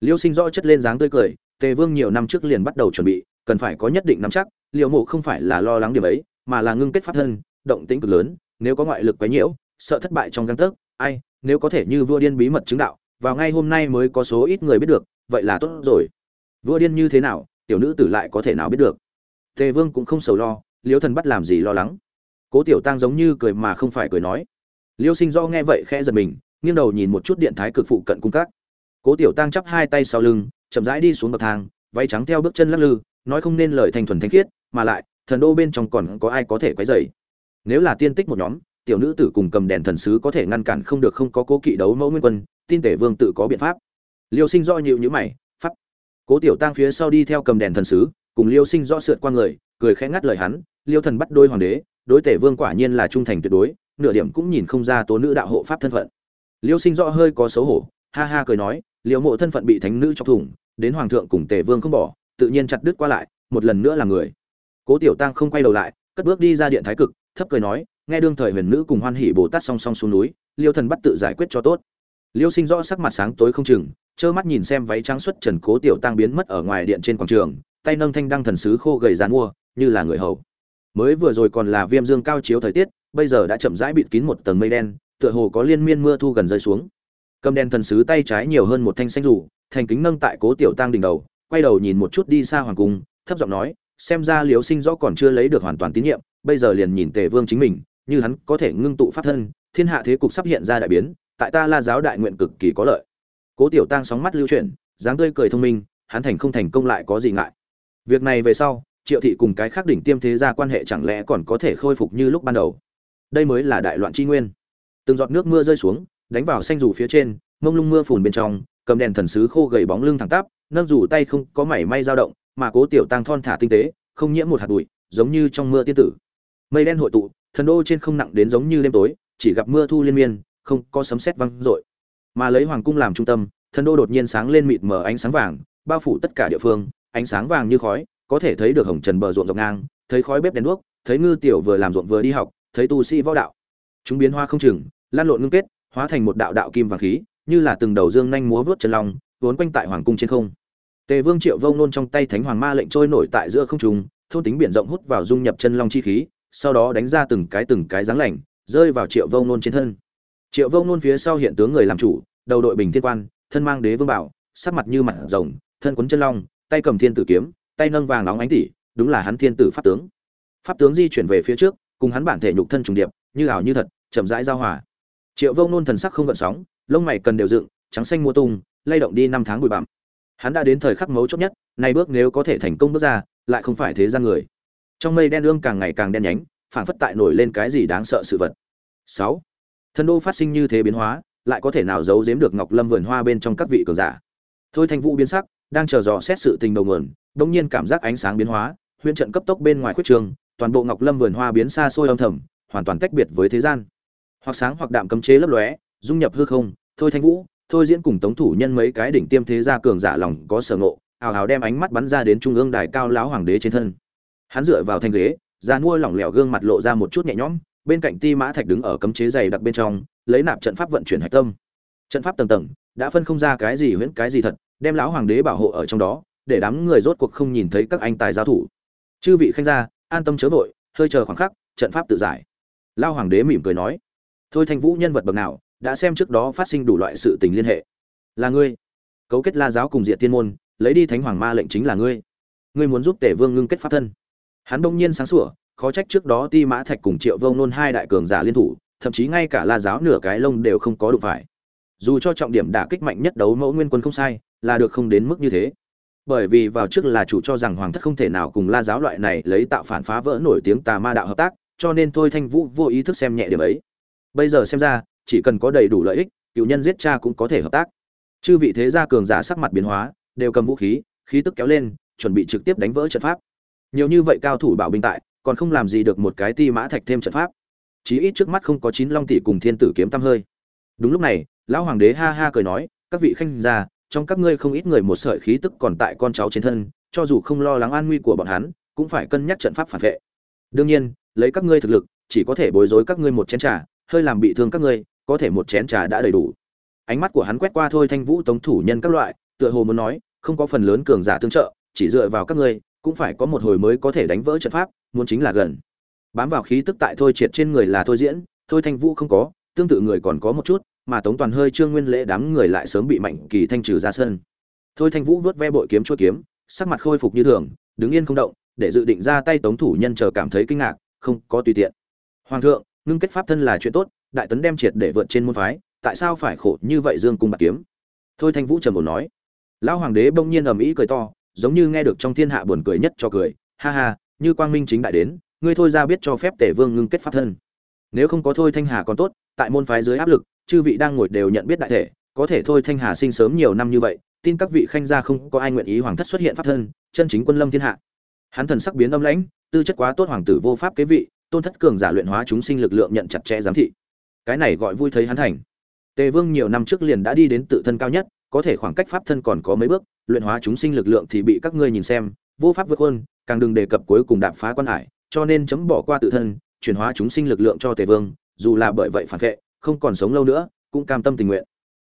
Liêu Sinh rõ chất lên dáng tươi cười, Tề Vương nhiều năm trước liền bắt đầu chuẩn bị, cần phải có nhất định nắm chắc, Liêu Mộ không phải là lo lắng điểm ấy, mà là ngưng kết pháp thân, động tĩnh cực lớn, nếu có ngoại lực quấy nhiễu, sợ thất bại trong gang tấc, ai, nếu có thể như vua điên bí mật chứng đạo, vào ngay hôm nay mới có số ít người biết được, vậy là tốt rồi. Vua điên như thế nào, tiểu nữ tử lại có thể nào biết được. Tề Vương cũng không sầu lo, Liêu thần bắt làm gì lo lắng. Cố Tiểu Tăng giống như cười mà không phải cười nói. Liêu Sinh do nghe vậy khẽ giật mình, nghiêng đầu nhìn một chút điện thái cực phụ cận cung các. Cố Tiểu Tăng chắp hai tay sau lưng, chậm rãi đi xuống bậc thang, váy trắng theo bước chân lắc lư, nói không nên lời thành thuần thanh khiết, mà lại, thần đô bên trong còn có ai có thể quấy rầy. Nếu là tiên tích một nhóm, tiểu nữ tử cùng cầm đèn thần sứ có thể ngăn cản không được không có cố kỵ đấu mẫu nguyên quân, tin tể vương tự có biện pháp. Liêu Sinh do nhịu nhữ mày. Cố Tiểu Tăng phía sau đi theo cầm đèn thần sứ, cùng Liêu Sinh rõ sượt qua người, cười khẽ ngắt lời hắn, Liêu thần bắt đôi hoàng đế, đối tể vương quả nhiên là trung thành tuyệt đối, nửa điểm cũng nhìn không ra tố nữ đạo hộ pháp thân phận. Liêu Sinh rõ hơi có xấu hổ, ha ha cười nói, Liêu Mộ thân phận bị thánh nữ chọc thủng, đến hoàng thượng cùng tể vương không bỏ, tự nhiên chặt đứt qua lại, một lần nữa là người. Cố Tiểu Tăng không quay đầu lại, cất bước đi ra điện thái cực, thấp cười nói, nghe đương thời huyền nữ cùng hoan hỉ bồ tát song song xuống núi, Liêu thần bắt tự giải quyết cho tốt. Liêu Sinh rõ sắc mặt sáng tối không chừng, trơ mắt nhìn xem váy trắng xuất trần Cố Tiểu Tăng biến mất ở ngoài điện trên quảng trường, tay nâng thanh đăng thần sứ khô gầy dán mua, như là người hầu. Mới vừa rồi còn là viêm dương cao chiếu thời tiết, bây giờ đã chậm rãi bịt kín một tầng mây đen, tựa hồ có liên miên mưa thu gần rơi xuống. Cầm đèn thần sứ tay trái nhiều hơn một thanh xanh rủ, thành kính nâng tại Cố Tiểu Tăng đỉnh đầu, quay đầu nhìn một chút đi xa hoàng cung, thấp giọng nói, xem ra liếu Sinh rõ còn chưa lấy được hoàn toàn tín nhiệm, bây giờ liền nhìn Tề Vương chính mình, như hắn có thể ngưng tụ pháp thân, thiên hạ thế cục sắp hiện ra đại biến, tại ta La giáo đại nguyện cực kỳ có lợi. Cố Tiểu Tăng sóng mắt lưu chuyển, dáng tươi cười thông minh, hắn thành không thành công lại có gì ngại. Việc này về sau, Triệu thị cùng cái khác đỉnh tiêm thế gia quan hệ chẳng lẽ còn có thể khôi phục như lúc ban đầu. Đây mới là đại loạn chi nguyên. Từng giọt nước mưa rơi xuống, đánh vào xanh rủ phía trên, mông lung mưa phùn bên trong, cầm đèn thần sứ khô gầy bóng lưng thẳng tắp, nâng rủ tay không có mảy may dao động, mà Cố Tiểu Tăng thon thả tinh tế, không nhiễm một hạt bụi, giống như trong mưa tiên tử. Mây đen hội tụ, thần đô trên không nặng đến giống như đêm tối, chỉ gặp mưa thu liên miên, không có sấm sét vang rội. Mà lấy hoàng cung làm trung tâm, thần đô đột nhiên sáng lên mịt mờ ánh sáng vàng, bao phủ tất cả địa phương, ánh sáng vàng như khói, có thể thấy được hồng trần bờ ruộng dọc ngang, thấy khói bếp đèn đuốc, thấy ngư tiểu vừa làm ruộng vừa đi học, thấy tu sĩ võ đạo. Chúng biến hoa không chừng, lan lộn ngưng kết, hóa thành một đạo đạo kim vàng khí, như là từng đầu dương nhanh múa vút chân long, vốn quanh tại hoàng cung trên không. Tề Vương Triệu Vông nôn trong tay Thánh Hoàng Ma lệnh trôi nổi tại giữa không trung, thôn tính biển rộng hút vào dung nhập chân long chi khí, sau đó đánh ra từng cái từng cái dáng lạnh, rơi vào Triệu Vông nôn trên thân. Triệu Vông nôn phía sau hiện tướng người làm chủ, đầu đội bình thiên quan, thân mang đế vương bảo, sắc mặt như mặt rồng, thân quấn chân long, tay cầm thiên tử kiếm, tay nâng vàng nóng ánh tỷ, đúng là hắn thiên tử pháp tướng. Pháp tướng di chuyển về phía trước, cùng hắn bản thể nhục thân trùng điệp, như ảo như thật, chậm rãi giao hòa. Triệu Vông nôn thần sắc không gợn sóng, lông mày cần đều dựng, trắng xanh mua tung, lay động đi năm tháng bụi bặm. Hắn đã đến thời khắc mấu chốt nhất, này bước nếu có thể thành công bước ra, lại không phải thế gian người. Trong mây đen ương càng ngày càng đen nhánh, phảng phất tại nổi lên cái gì đáng sợ sự vật. 6. Thần đô phát sinh như thế biến hóa, lại có thể nào giấu giếm được Ngọc Lâm vườn hoa bên trong các vị cường giả. Thôi Thanh Vũ biến sắc, đang chờ dò xét sự tình đầu nguồn, đột nhiên cảm giác ánh sáng biến hóa, huyện trận cấp tốc bên ngoài khuyết trường, toàn bộ Ngọc Lâm vườn hoa biến xa xôi âm thầm, hoàn toàn tách biệt với thế gian. Hoặc sáng hoặc đạm cấm chế lấp lóe, dung nhập hư không, Thôi Thanh Vũ, Thôi Diễn cùng Tống thủ nhân mấy cái đỉnh tiêm thế gia cường giả lòng có sở ngộ, ào ào đem ánh mắt bắn ra đến trung ương đài cao lão hoàng đế trên thân. Hắn dựa vào thanh ghế, da mua lỏng lẻo gương mặt lộ ra một chút nhẹ nhõm, bên cạnh Ti Mã Thạch đứng ở cấm chế dày đặc bên trong, lấy nạp trận pháp vận chuyển hạch tâm. Trận pháp tầng tầng, đã phân không ra cái gì huyễn cái gì thật, đem lão hoàng đế bảo hộ ở trong đó để đám người rốt cuộc không nhìn thấy các anh tài giao thủ. Chư vị khanh gia an tâm chớ vội hơi chờ khoảng khắc trận pháp tự giải. Lao hoàng đế mỉm cười nói thôi thanh vũ nhân vật bậc nào đã xem trước đó phát sinh đủ loại sự tình liên hệ. Là ngươi. Cấu kết la giáo cùng diện tiên môn lấy đi thánh hoàng ma lệnh chính là ngươi. Ngươi muốn giúp tể vương ngưng kết pháp thân. Hắn đông nhiên sáng sủa khó trách trước đó ti mã thạch cùng triệu vông nôn hai đại cường giả liên thủ, thậm chí ngay cả la giáo nửa cái lông đều không có đụng phải. Dù cho trọng điểm đả kích mạnh nhất đấu mẫu nguyên quân không sai, là được không đến mức như thế. Bởi vì vào trước là chủ cho rằng hoàng thất không thể nào cùng la giáo loại này lấy tạo phản phá vỡ nổi tiếng tà ma đạo hợp tác, cho nên thôi thanh vũ vô ý thức xem nhẹ điểm ấy. Bây giờ xem ra, chỉ cần có đầy đủ lợi ích, cựu nhân giết cha cũng có thể hợp tác. Chư vị thế gia cường giả sắc mặt biến hóa, đều cầm vũ khí khí tức kéo lên, chuẩn bị trực tiếp đánh vỡ trận pháp. Nhiều như vậy cao thủ bảo binh tại còn không làm gì được một cái ti mã thạch thêm trận pháp. Chí ít trước mắt không có chín long tỷ cùng thiên tử kiếm tăm hơi. Đúng lúc này, lão hoàng đế ha ha cười nói, các vị khanh gia, trong các ngươi không ít người một sợi khí tức còn tại con cháu trên thân, cho dù không lo lắng an nguy của bọn hắn, cũng phải cân nhắc trận pháp phản vệ. Đương nhiên, lấy các ngươi thực lực, chỉ có thể bối rối các ngươi một chén trà, hơi làm bị thương các ngươi, có thể một chén trà đã đầy đủ. Ánh mắt của hắn quét qua thôi thanh vũ tống thủ nhân các loại, tựa hồ muốn nói, không có phần lớn cường giả tương trợ, chỉ dựa vào các ngươi cũng phải có một hồi mới có thể đánh vỡ trận pháp, muốn chính là gần. Bám vào khí tức tại thôi triệt trên người là thôi diễn, thôi thanh vũ không có, tương tự người còn có một chút, mà tống toàn hơi trương nguyên lễ đám người lại sớm bị mạnh kỳ thanh trừ ra sân. Thôi thanh vũ vớt ve bội kiếm chuôi kiếm, sắc mặt khôi phục như thường, đứng yên không động, để dự định ra tay tống thủ nhân chờ cảm thấy kinh ngạc, không có tùy tiện. Hoàng thượng, ngưng kết pháp thân là chuyện tốt, đại tấn đem triệt để vượt trên môn phái, tại sao phải khổ như vậy dương cung bạc kiếm? Thôi thanh vũ trầm ổn nói. Lão hoàng đế bỗng nhiên ầm ĩ cười to giống như nghe được trong thiên hạ buồn cười nhất cho cười, ha ha, như quang minh chính đại đến, ngươi thôi ra biết cho phép tể vương ngưng kết pháp thân. Nếu không có thôi thanh hà còn tốt, tại môn phái dưới áp lực, chư vị đang ngồi đều nhận biết đại thể, có thể thôi thanh hà sinh sớm nhiều năm như vậy, tin các vị khanh gia không có ai nguyện ý hoàng thất xuất hiện pháp thân, chân chính quân lâm thiên hạ. Hắn thần sắc biến âm lãnh, tư chất quá tốt hoàng tử vô pháp kế vị, tôn thất cường giả luyện hóa chúng sinh lực lượng nhận chặt chẽ giám thị. Cái này gọi vui thấy hắn thành. Tề vương nhiều năm trước liền đã đi đến tự thân cao nhất có thể khoảng cách pháp thân còn có mấy bước luyện hóa chúng sinh lực lượng thì bị các ngươi nhìn xem vô pháp vượt hơn, càng đừng đề cập cuối cùng đạp phá quan hải cho nên chấm bỏ qua tự thân chuyển hóa chúng sinh lực lượng cho tề vương dù là bởi vậy phản vệ không còn sống lâu nữa cũng cam tâm tình nguyện.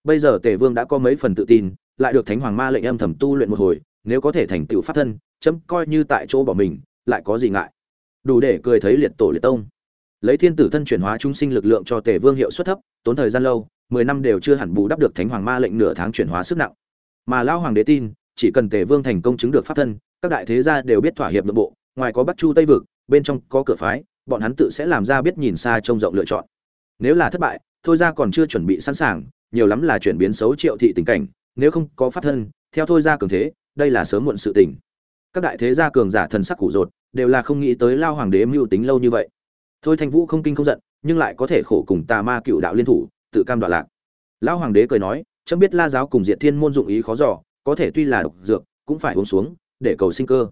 Bây giờ tề vương đã có mấy phần tự tin lại được thánh hoàng ma lệnh âm thầm tu luyện một hồi nếu có thể thành tựu pháp thân chấm coi như tại chỗ bỏ mình lại có gì ngại. Đủ để cười thấy liệt tổ liệt tông. Lấy thiên tử thân chuyển hóa chúng sinh lực lượng cho tề vương hiệu suất thấp tốn thời gian lâu mười năm đều chưa hẳn bù đắp được thánh hoàng ma lệnh nửa tháng chuyển hóa sức nặng. Mà lao hoàng đế tin, chỉ cần tề vương thành công chứng được pháp thân, các đại thế gia đều biết thỏa hiệp nội bộ, ngoài có bắc chu tây vực, bên trong có cửa phái, bọn hắn tự sẽ làm ra biết nhìn xa trông rộng lựa chọn. Nếu là thất bại, thôi ra còn chưa chuẩn bị sẵn sàng, nhiều lắm là chuyển biến xấu triệu thị tình cảnh, nếu không có pháp thân, theo thôi ra cường thế, đây là sớm muộn sự tình. Các đại thế gia cường giả thần sắc cụ rột đều là không nghĩ tới lao hoàng đế mưu tính lâu như vậy. Thôi thanh vũ không kinh không giận, nhưng lại có thể khổ cùng tà ma cựu đạo liên thủ tự cam đoạn lạc. Lão hoàng đế cười nói, chấm biết la giáo cùng diệt thiên môn dụng ý khó dò, có thể tuy là độc dược, cũng phải uống xuống, để cầu sinh cơ.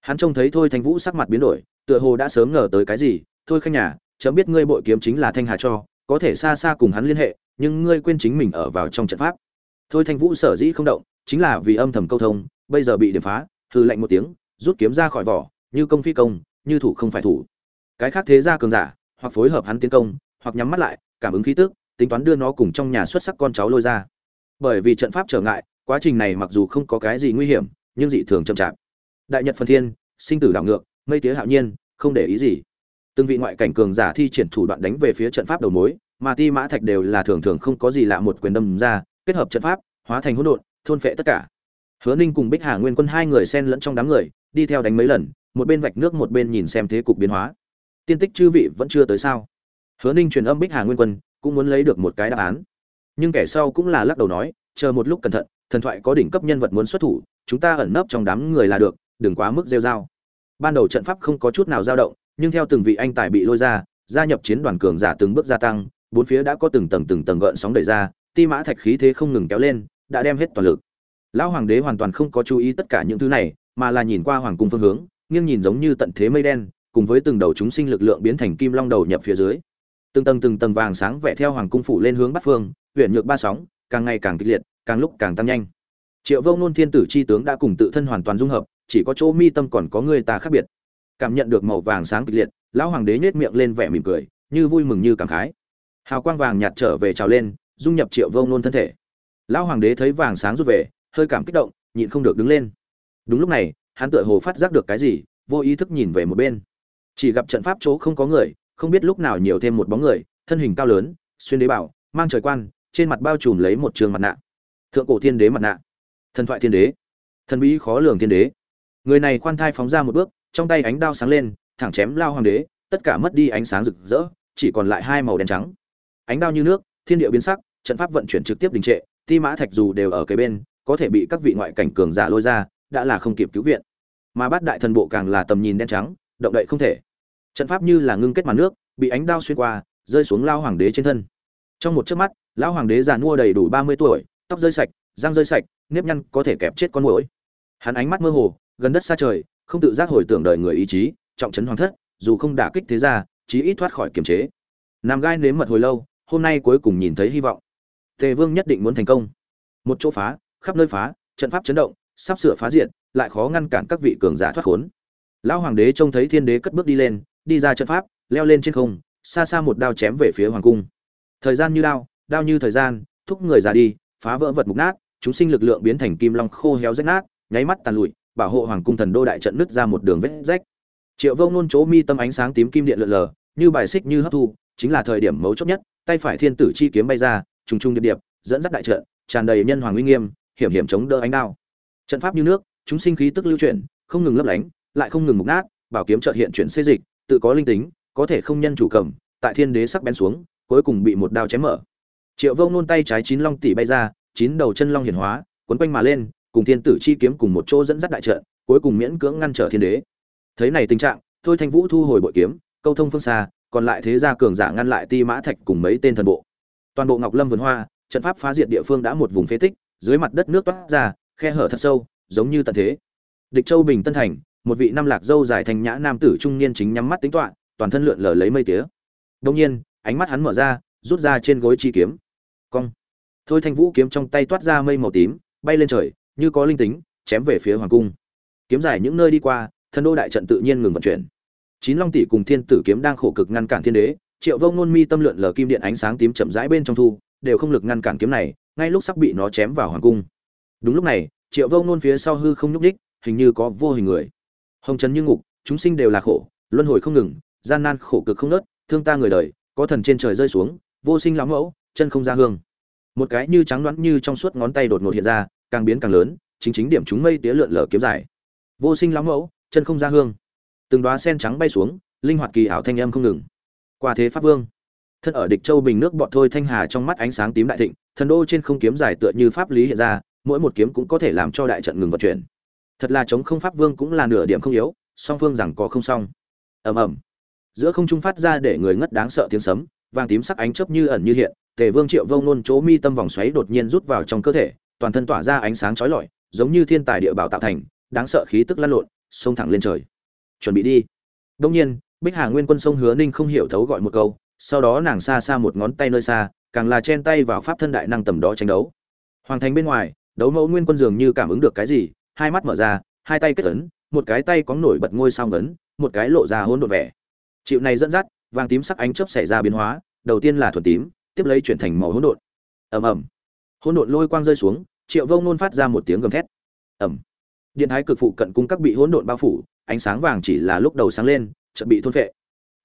Hắn trông thấy thôi thanh vũ sắc mặt biến đổi, tựa hồ đã sớm ngờ tới cái gì, thôi khanh nhà, chấm biết ngươi bội kiếm chính là thanh hà cho, có thể xa xa cùng hắn liên hệ, nhưng ngươi quên chính mình ở vào trong trận pháp. Thôi thanh vũ sở dĩ không động, chính là vì âm thầm câu thông, bây giờ bị điểm phá hư lạnh một tiếng, rút kiếm ra khỏi vỏ, như công phi công, như thủ không phải thủ. Cái khác thế ra cường giả, hoặc phối hợp hắn tiến công, hoặc nhắm mắt lại, cảm ứng khí tức tính toán đưa nó cùng trong nhà xuất sắc con cháu lôi ra. Bởi vì trận pháp trở ngại, quá trình này mặc dù không có cái gì nguy hiểm, nhưng dị thường chậm chạp. Đại nhật phần thiên, sinh tử đảo ngược, mây tía hạo nhiên, không để ý gì. Từng vị ngoại cảnh cường giả thi triển thủ đoạn đánh về phía trận pháp đầu mối, mà ti mã thạch đều là thường thường không có gì lạ một quyền đâm ra, kết hợp trận pháp, hóa thành hỗn độn, thôn phệ tất cả. Hứa ninh cùng bích hà nguyên quân hai người xen lẫn trong đám người, đi theo đánh mấy lần, một bên vạch nước một bên nhìn xem thế cục biến hóa. Tiên tích chư vị vẫn chưa tới sao? Hứa ninh truyền âm bích hà nguyên quân cũng muốn lấy được một cái đáp án. Nhưng kẻ sau cũng là lắc đầu nói, chờ một lúc cẩn thận, thần thoại có đỉnh cấp nhân vật muốn xuất thủ, chúng ta ẩn nấp trong đám người là được, đừng quá mức rêu dao ban đầu trận pháp không có chút nào dao động, nhưng theo từng vị anh tài bị lôi ra, gia nhập chiến đoàn cường giả từng bước gia tăng, bốn phía đã có từng tầng từng tầng gợn sóng đẩy ra, ti mã thạch khí thế không ngừng kéo lên, đã đem hết toàn lực. Lão hoàng đế hoàn toàn không có chú ý tất cả những thứ này, mà là nhìn qua hoàng cung phương hướng, nghiêng nhìn giống như tận thế mây đen, cùng với từng đầu chúng sinh lực lượng biến thành kim long đầu nhập phía dưới từng tầng từng tầng vàng sáng vẽ theo hoàng cung phủ lên hướng bắc phương huyện nhược ba sóng, càng ngày càng kịch liệt, càng lúc càng tăng nhanh. Triệu vô ngôn thiên tử chi tướng đã cùng tự thân hoàn toàn dung hợp, chỉ có chỗ mi tâm còn có người ta khác biệt. Cảm nhận được màu vàng sáng kịch liệt, lão hoàng đế nhếch miệng lên vẻ mỉm cười, như vui mừng như cảm khái. Hào quang vàng nhạt trở về trào lên, dung nhập triệu vô ngôn thân thể. Lão hoàng đế thấy vàng sáng rút về, hơi cảm kích động, nhịn không được đứng lên. Đúng lúc này, hắn tựa hồ phát giác được cái gì, vô ý thức nhìn về một bên. Chỉ gặp trận pháp chỗ không có người không biết lúc nào nhiều thêm một bóng người, thân hình cao lớn, xuyên đế bảo, mang trời quan, trên mặt bao trùm lấy một trường mặt nạ. Thượng cổ thiên đế mặt nạ. Thần thoại thiên đế. Thần bí khó lường thiên đế. Người này khoan thai phóng ra một bước, trong tay ánh đao sáng lên, thẳng chém lao hoàng đế, tất cả mất đi ánh sáng rực rỡ, chỉ còn lại hai màu đen trắng. Ánh đao như nước, thiên địa biến sắc, trận pháp vận chuyển trực tiếp đình trệ, ti mã thạch dù đều ở cái bên, có thể bị các vị ngoại cảnh cường giả lôi ra, đã là không kịp cứu viện. Mà bát đại thần bộ càng là tầm nhìn đen trắng, động đậy không thể trận pháp như là ngưng kết màn nước, bị ánh đao xuyên qua, rơi xuống lao hoàng đế trên thân. Trong một chớp mắt, lão hoàng đế già mua đầy đủ ba mươi tuổi, tóc rơi sạch, răng rơi sạch, nếp nhăn có thể kẹp chết con mũi hắn ánh mắt mơ hồ, gần đất xa trời, không tự giác hồi tưởng đời người ý chí, trọng trấn hoàng thất, dù không đả kích thế ra chí ít thoát khỏi kiềm chế. Nam gai nếm mật hồi lâu, hôm nay cuối cùng nhìn thấy hy vọng. Tề vương nhất định muốn thành công. Một chỗ phá, khắp nơi phá, trận pháp chấn động, sắp sửa phá diện lại khó ngăn cản các vị cường giả thoát khốn. Lão hoàng đế trông thấy thiên đế cất bước đi lên đi ra trận pháp, leo lên trên không, xa xa một đao chém về phía hoàng cung. Thời gian như đao đao như thời gian, thúc người già đi, phá vỡ vật mục nát, chúng sinh lực lượng biến thành kim long khô héo rách nát, nháy mắt tàn lụi, bảo hộ hoàng cung thần đô đại trận nứt ra một đường vết rách. Triệu vông nôn chỗ mi tâm ánh sáng tím kim điện lượn lờ, như bài xích như hấp thu, chính là thời điểm mấu chốt nhất, tay phải thiên tử chi kiếm bay ra, trùng trùng điệp điệp, dẫn dắt đại trận, tràn đầy nhân hoàng uy nghiêm, hiểm hiểm chống đỡ ánh đao. Trận pháp như nước, chúng sinh khí tức lưu chuyển, không ngừng lấp lánh, lại không ngừng mục nát, bảo kiếm chợt hiện chuyển xê dịch tự có linh tính, có thể không nhân chủ cầm, tại thiên đế sắc bén xuống, cuối cùng bị một đao chém mở. Triệu vông nôn tay trái chín long tỷ bay ra, chín đầu chân long hiển hóa, quấn quanh mà lên, cùng thiên tử chi kiếm cùng một chỗ dẫn dắt đại trận, cuối cùng miễn cưỡng ngăn trở thiên đế. Thấy này tình trạng, thôi thanh vũ thu hồi bội kiếm, câu thông phương xa, còn lại thế gia cường giả ngăn lại ti mã thạch cùng mấy tên thần bộ. Toàn bộ ngọc lâm vườn hoa, trận pháp phá diệt địa phương đã một vùng phế tích, dưới mặt đất nước toát ra, khe hở thật sâu, giống như tận thế. Địch châu bình tân thành một vị năm lạc dâu dài thành nhã nam tử trung niên chính nhắm mắt tính toán, toàn thân lượn lờ lấy mây tía. Đông nhiên, ánh mắt hắn mở ra, rút ra trên gối chi kiếm. Cong. Thôi thanh vũ kiếm trong tay toát ra mây màu tím, bay lên trời, như có linh tính, chém về phía hoàng cung. Kiếm dài những nơi đi qua, thần đô đại trận tự nhiên ngừng vận chuyển. Chín long tỷ cùng thiên tử kiếm đang khổ cực ngăn cản thiên đế, triệu vông nôn mi tâm lượn lờ kim điện ánh sáng tím chậm rãi bên trong thu, đều không lực ngăn cản kiếm này, ngay lúc sắp bị nó chém vào hoàng cung. Đúng lúc này, triệu vông nôn phía sau hư không nhúc đích hình như có vô hình người hồng trần như ngục, chúng sinh đều là khổ, luân hồi không ngừng, gian nan khổ cực không nớt, thương ta người đời, có thần trên trời rơi xuống, vô sinh lão mẫu, chân không ra hương. Một cái như trắng đoán như trong suốt ngón tay đột ngột hiện ra, càng biến càng lớn, chính chính điểm chúng mây tía lượn lờ kiếm dài. Vô sinh lão mẫu, chân không ra hương. Từng đoá sen trắng bay xuống, linh hoạt kỳ ảo thanh âm không ngừng. Qua thế pháp vương, thân ở địch châu bình nước bọt thôi thanh hà trong mắt ánh sáng tím đại thịnh, thần đô trên không kiếm dài tựa như pháp lý hiện ra, mỗi một kiếm cũng có thể làm cho đại trận ngừng vận chuyển thật là chống không pháp vương cũng là nửa điểm không yếu, song phương rằng có không xong. Ầm ầm. Giữa không trung phát ra để người ngất đáng sợ tiếng sấm, vàng tím sắc ánh chớp như ẩn như hiện, tề vương triệu vông nôn chỗ mi tâm vòng xoáy đột nhiên rút vào trong cơ thể, toàn thân tỏa ra ánh sáng chói lọi, giống như thiên tài địa bảo tạo thành, đáng sợ khí tức lăn lộn, xông thẳng lên trời. Chuẩn bị đi. Đông nhiên, bích hà nguyên quân sông hứa ninh không hiểu thấu gọi một câu, sau đó nàng xa xa một ngón tay nơi xa, càng là chen tay vào pháp thân đại năng tầm đó tranh đấu. Hoàng thành bên ngoài, đấu mẫu nguyên quân dường như cảm ứng được cái gì hai mắt mở ra, hai tay kết ấn, một cái tay có nổi bật ngôi sao ngấn, một cái lộ ra hỗn độn vẻ. Chịu này dẫn dắt, vàng tím sắc ánh chớp xảy ra biến hóa, đầu tiên là thuần tím, tiếp lấy chuyển thành màu hỗn độn. Ầm ầm. Hỗn độn lôi quang rơi xuống, triệu vông nôn phát ra một tiếng gầm thét. Ầm. Điện thái cực phụ cận cung các bị hỗn độn bao phủ, ánh sáng vàng chỉ là lúc đầu sáng lên, chợt bị thôn phệ.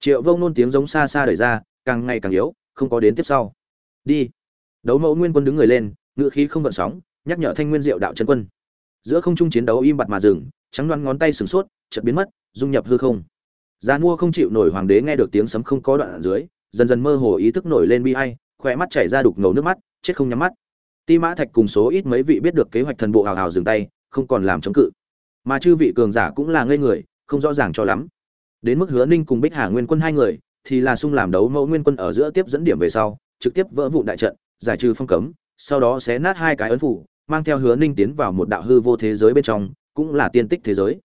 Triệu vông nôn tiếng giống xa xa đời ra, càng ngày càng yếu, không có đến tiếp sau. Đi. Đấu mẫu nguyên quân đứng người lên ngự khí không gợn sóng, nhắc nhở thanh nguyên diệu đạo chân quân giữa không trung chiến đấu im bặt mà dừng trắng đoán ngón tay sửng sốt chợt biến mất dung nhập hư không Giá mua không chịu nổi hoàng đế nghe được tiếng sấm không có đoạn ở dưới, dần dần mơ hồ ý thức nổi lên bi ai, khỏe mắt chảy ra đục ngầu nước mắt, chết không nhắm mắt. Ti Mã Thạch cùng số ít mấy vị biết được kế hoạch thần bộ hào hào dừng tay, không còn làm chống cự. Mà chư vị cường giả cũng là ngây người, không rõ ràng cho lắm. Đến mức Hứa Ninh cùng Bích Hà Nguyên Quân hai người, thì là sung làm đấu mẫu Nguyên Quân ở giữa tiếp dẫn điểm về sau, trực tiếp vỡ vụn đại trận, giải trừ phong cấm, sau đó xé nát hai cái ấn phủ, mang theo Hứa Ninh tiến vào một đạo hư vô thế giới bên trong, cũng là tiên tích thế giới.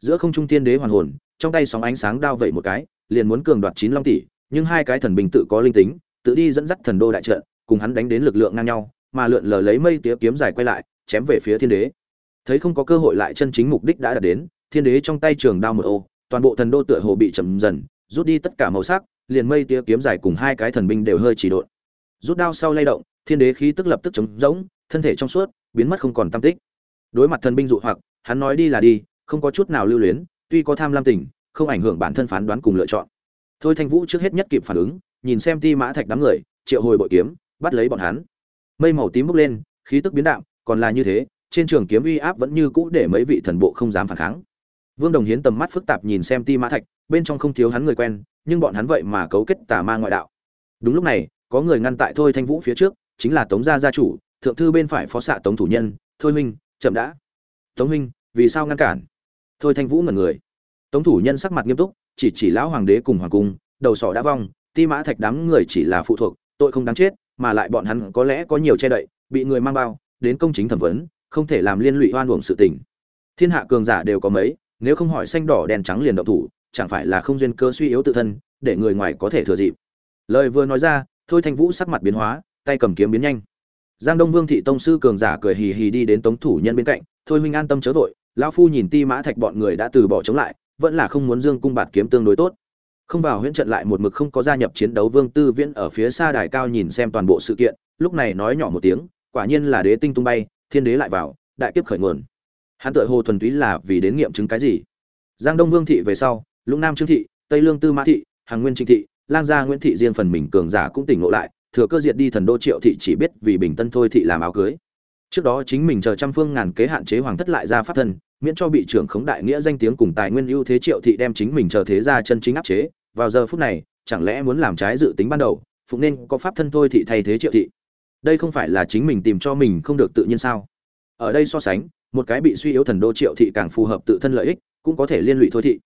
Giữa không trung tiên đế hoàn hồn, trong tay sóng ánh sáng đao vậy một cái, liền muốn cường đoạt chín long tỷ, nhưng hai cái thần bình tự có linh tính, tự đi dẫn dắt thần đô đại trận, cùng hắn đánh đến lực lượng ngang nhau, mà lượn lờ lấy mây tía kiếm dài quay lại, chém về phía thiên đế. Thấy không có cơ hội lại chân chính mục đích đã đạt đến, thiên đế trong tay trường đao một ô, toàn bộ thần đô tựa hồ bị chậm dần, rút đi tất cả màu sắc, liền mây tía kiếm dài cùng hai cái thần binh đều hơi chỉ độn. Rút đao sau lay động, thiên đế khí tức lập tức chống rỗng, thân thể trong suốt, biến mất không còn tâm tích. Đối mặt thần binh dụ hoặc, hắn nói đi là đi, không có chút nào lưu luyến, tuy có tham lam tình, không ảnh hưởng bản thân phán đoán cùng lựa chọn. Thôi thanh vũ trước hết nhất kịp phản ứng, nhìn xem ti mã thạch đám người, triệu hồi bội kiếm, bắt lấy bọn hắn. Mây màu tím bốc lên, khí tức biến đạm, còn là như thế, trên trường kiếm uy áp vẫn như cũ để mấy vị thần bộ không dám phản kháng. Vương đồng hiến tầm mắt phức tạp nhìn xem ti mã thạch, bên trong không thiếu hắn người quen, nhưng bọn hắn vậy mà cấu kết tà ma ngoại đạo. Đúng lúc này, có người ngăn tại thôi thanh vũ phía trước, chính là tống gia gia chủ thượng thư bên phải phó xạ tống thủ nhân, thôi minh chậm đã. Tống minh vì sao ngăn cản? Thôi thanh vũ ngẩn người. Tống thủ nhân sắc mặt nghiêm túc, chỉ chỉ lão hoàng đế cùng hoàng cung, đầu sỏ đã vong, ti mã thạch đám người chỉ là phụ thuộc, tội không đáng chết, mà lại bọn hắn có lẽ có nhiều che đậy, bị người mang bao, đến công chính thẩm vấn, không thể làm liên lụy oan uổng sự tình. Thiên hạ cường giả đều có mấy, nếu không hỏi xanh đỏ đèn trắng liền động thủ, chẳng phải là không duyên cơ suy yếu tự thân, để người ngoài có thể thừa dịp. Lời vừa nói ra, thôi thanh vũ sắc mặt biến hóa, tay cầm kiếm biến nhanh giang đông vương thị tông sư cường giả cười hì hì đi đến tống thủ nhân bên cạnh, thôi huynh an tâm chớ vội, lão phu nhìn ti mã thạch bọn người đã từ bỏ chống lại, vẫn là không muốn dương cung bạt kiếm tương đối tốt. Không vào huyễn trận lại một mực không có gia nhập chiến đấu vương tư viễn ở phía xa đài cao nhìn xem toàn bộ sự kiện, lúc này nói nhỏ một tiếng, quả nhiên là đế tinh tung bay, thiên đế lại vào, đại kiếp khởi nguồn. Hắn tự hồ thuần túy là vì đến nghiệm chứng cái gì? Giang đông vương thị về sau, lũng nam trương thị, tây lương tư mã thị, hàng nguyên trịnh thị, lang gia nguyễn thị riêng phần mình cường giả cũng tỉnh ngộ lại thừa cơ diệt đi thần đô triệu thị chỉ biết vì bình tân thôi thị làm áo cưới. Trước đó chính mình chờ trăm phương ngàn kế hạn chế hoàng thất lại ra pháp thân, miễn cho bị trưởng khống đại nghĩa danh tiếng cùng tài nguyên ưu thế triệu thị đem chính mình chờ thế ra chân chính áp chế. Vào giờ phút này, chẳng lẽ muốn làm trái dự tính ban đầu phụng nên có pháp thân thôi thị thay thế triệu thị? Đây không phải là chính mình tìm cho mình không được tự nhiên sao? Ở đây so sánh, một cái bị suy yếu thần đô triệu thị càng phù hợp tự thân lợi ích, cũng có thể liên lụy thôi thị.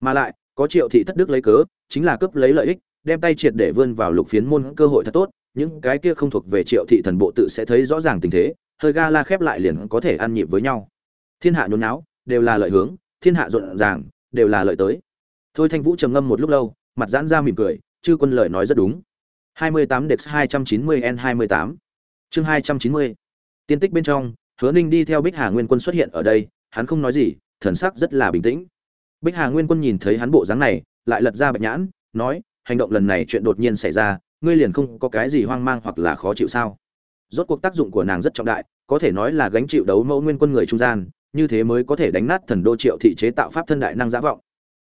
Mà lại, có triệu thị thất đức lấy cớ, chính là cướp lấy lợi ích đem tay triệt để vươn vào lục phiến môn cơ hội thật tốt, những cái kia không thuộc về triệu thị thần bộ tự sẽ thấy rõ ràng tình thế, hơi ga la khép lại liền có thể ăn nhịp với nhau. Thiên hạ nhốn não đều là lợi hướng, thiên hạ rộn ràng, đều là lợi tới. Thôi thanh vũ trầm ngâm một lúc lâu, mặt giãn ra mỉm cười, chư quân lợi nói rất đúng. 28 Dex 290 N 28 chương 290 tiên tích bên trong, hứa ninh đi theo bích hà nguyên quân xuất hiện ở đây, hắn không nói gì, thần sắc rất là bình tĩnh. Bích hà nguyên quân nhìn thấy hắn bộ dáng này, lại lật ra bạch nhãn, nói hành động lần này chuyện đột nhiên xảy ra, ngươi liền không có cái gì hoang mang hoặc là khó chịu sao? Rốt cuộc tác dụng của nàng rất trọng đại, có thể nói là gánh chịu đấu mẫu nguyên quân người trung gian, như thế mới có thể đánh nát thần đô triệu thị chế tạo pháp thân đại năng giả vọng.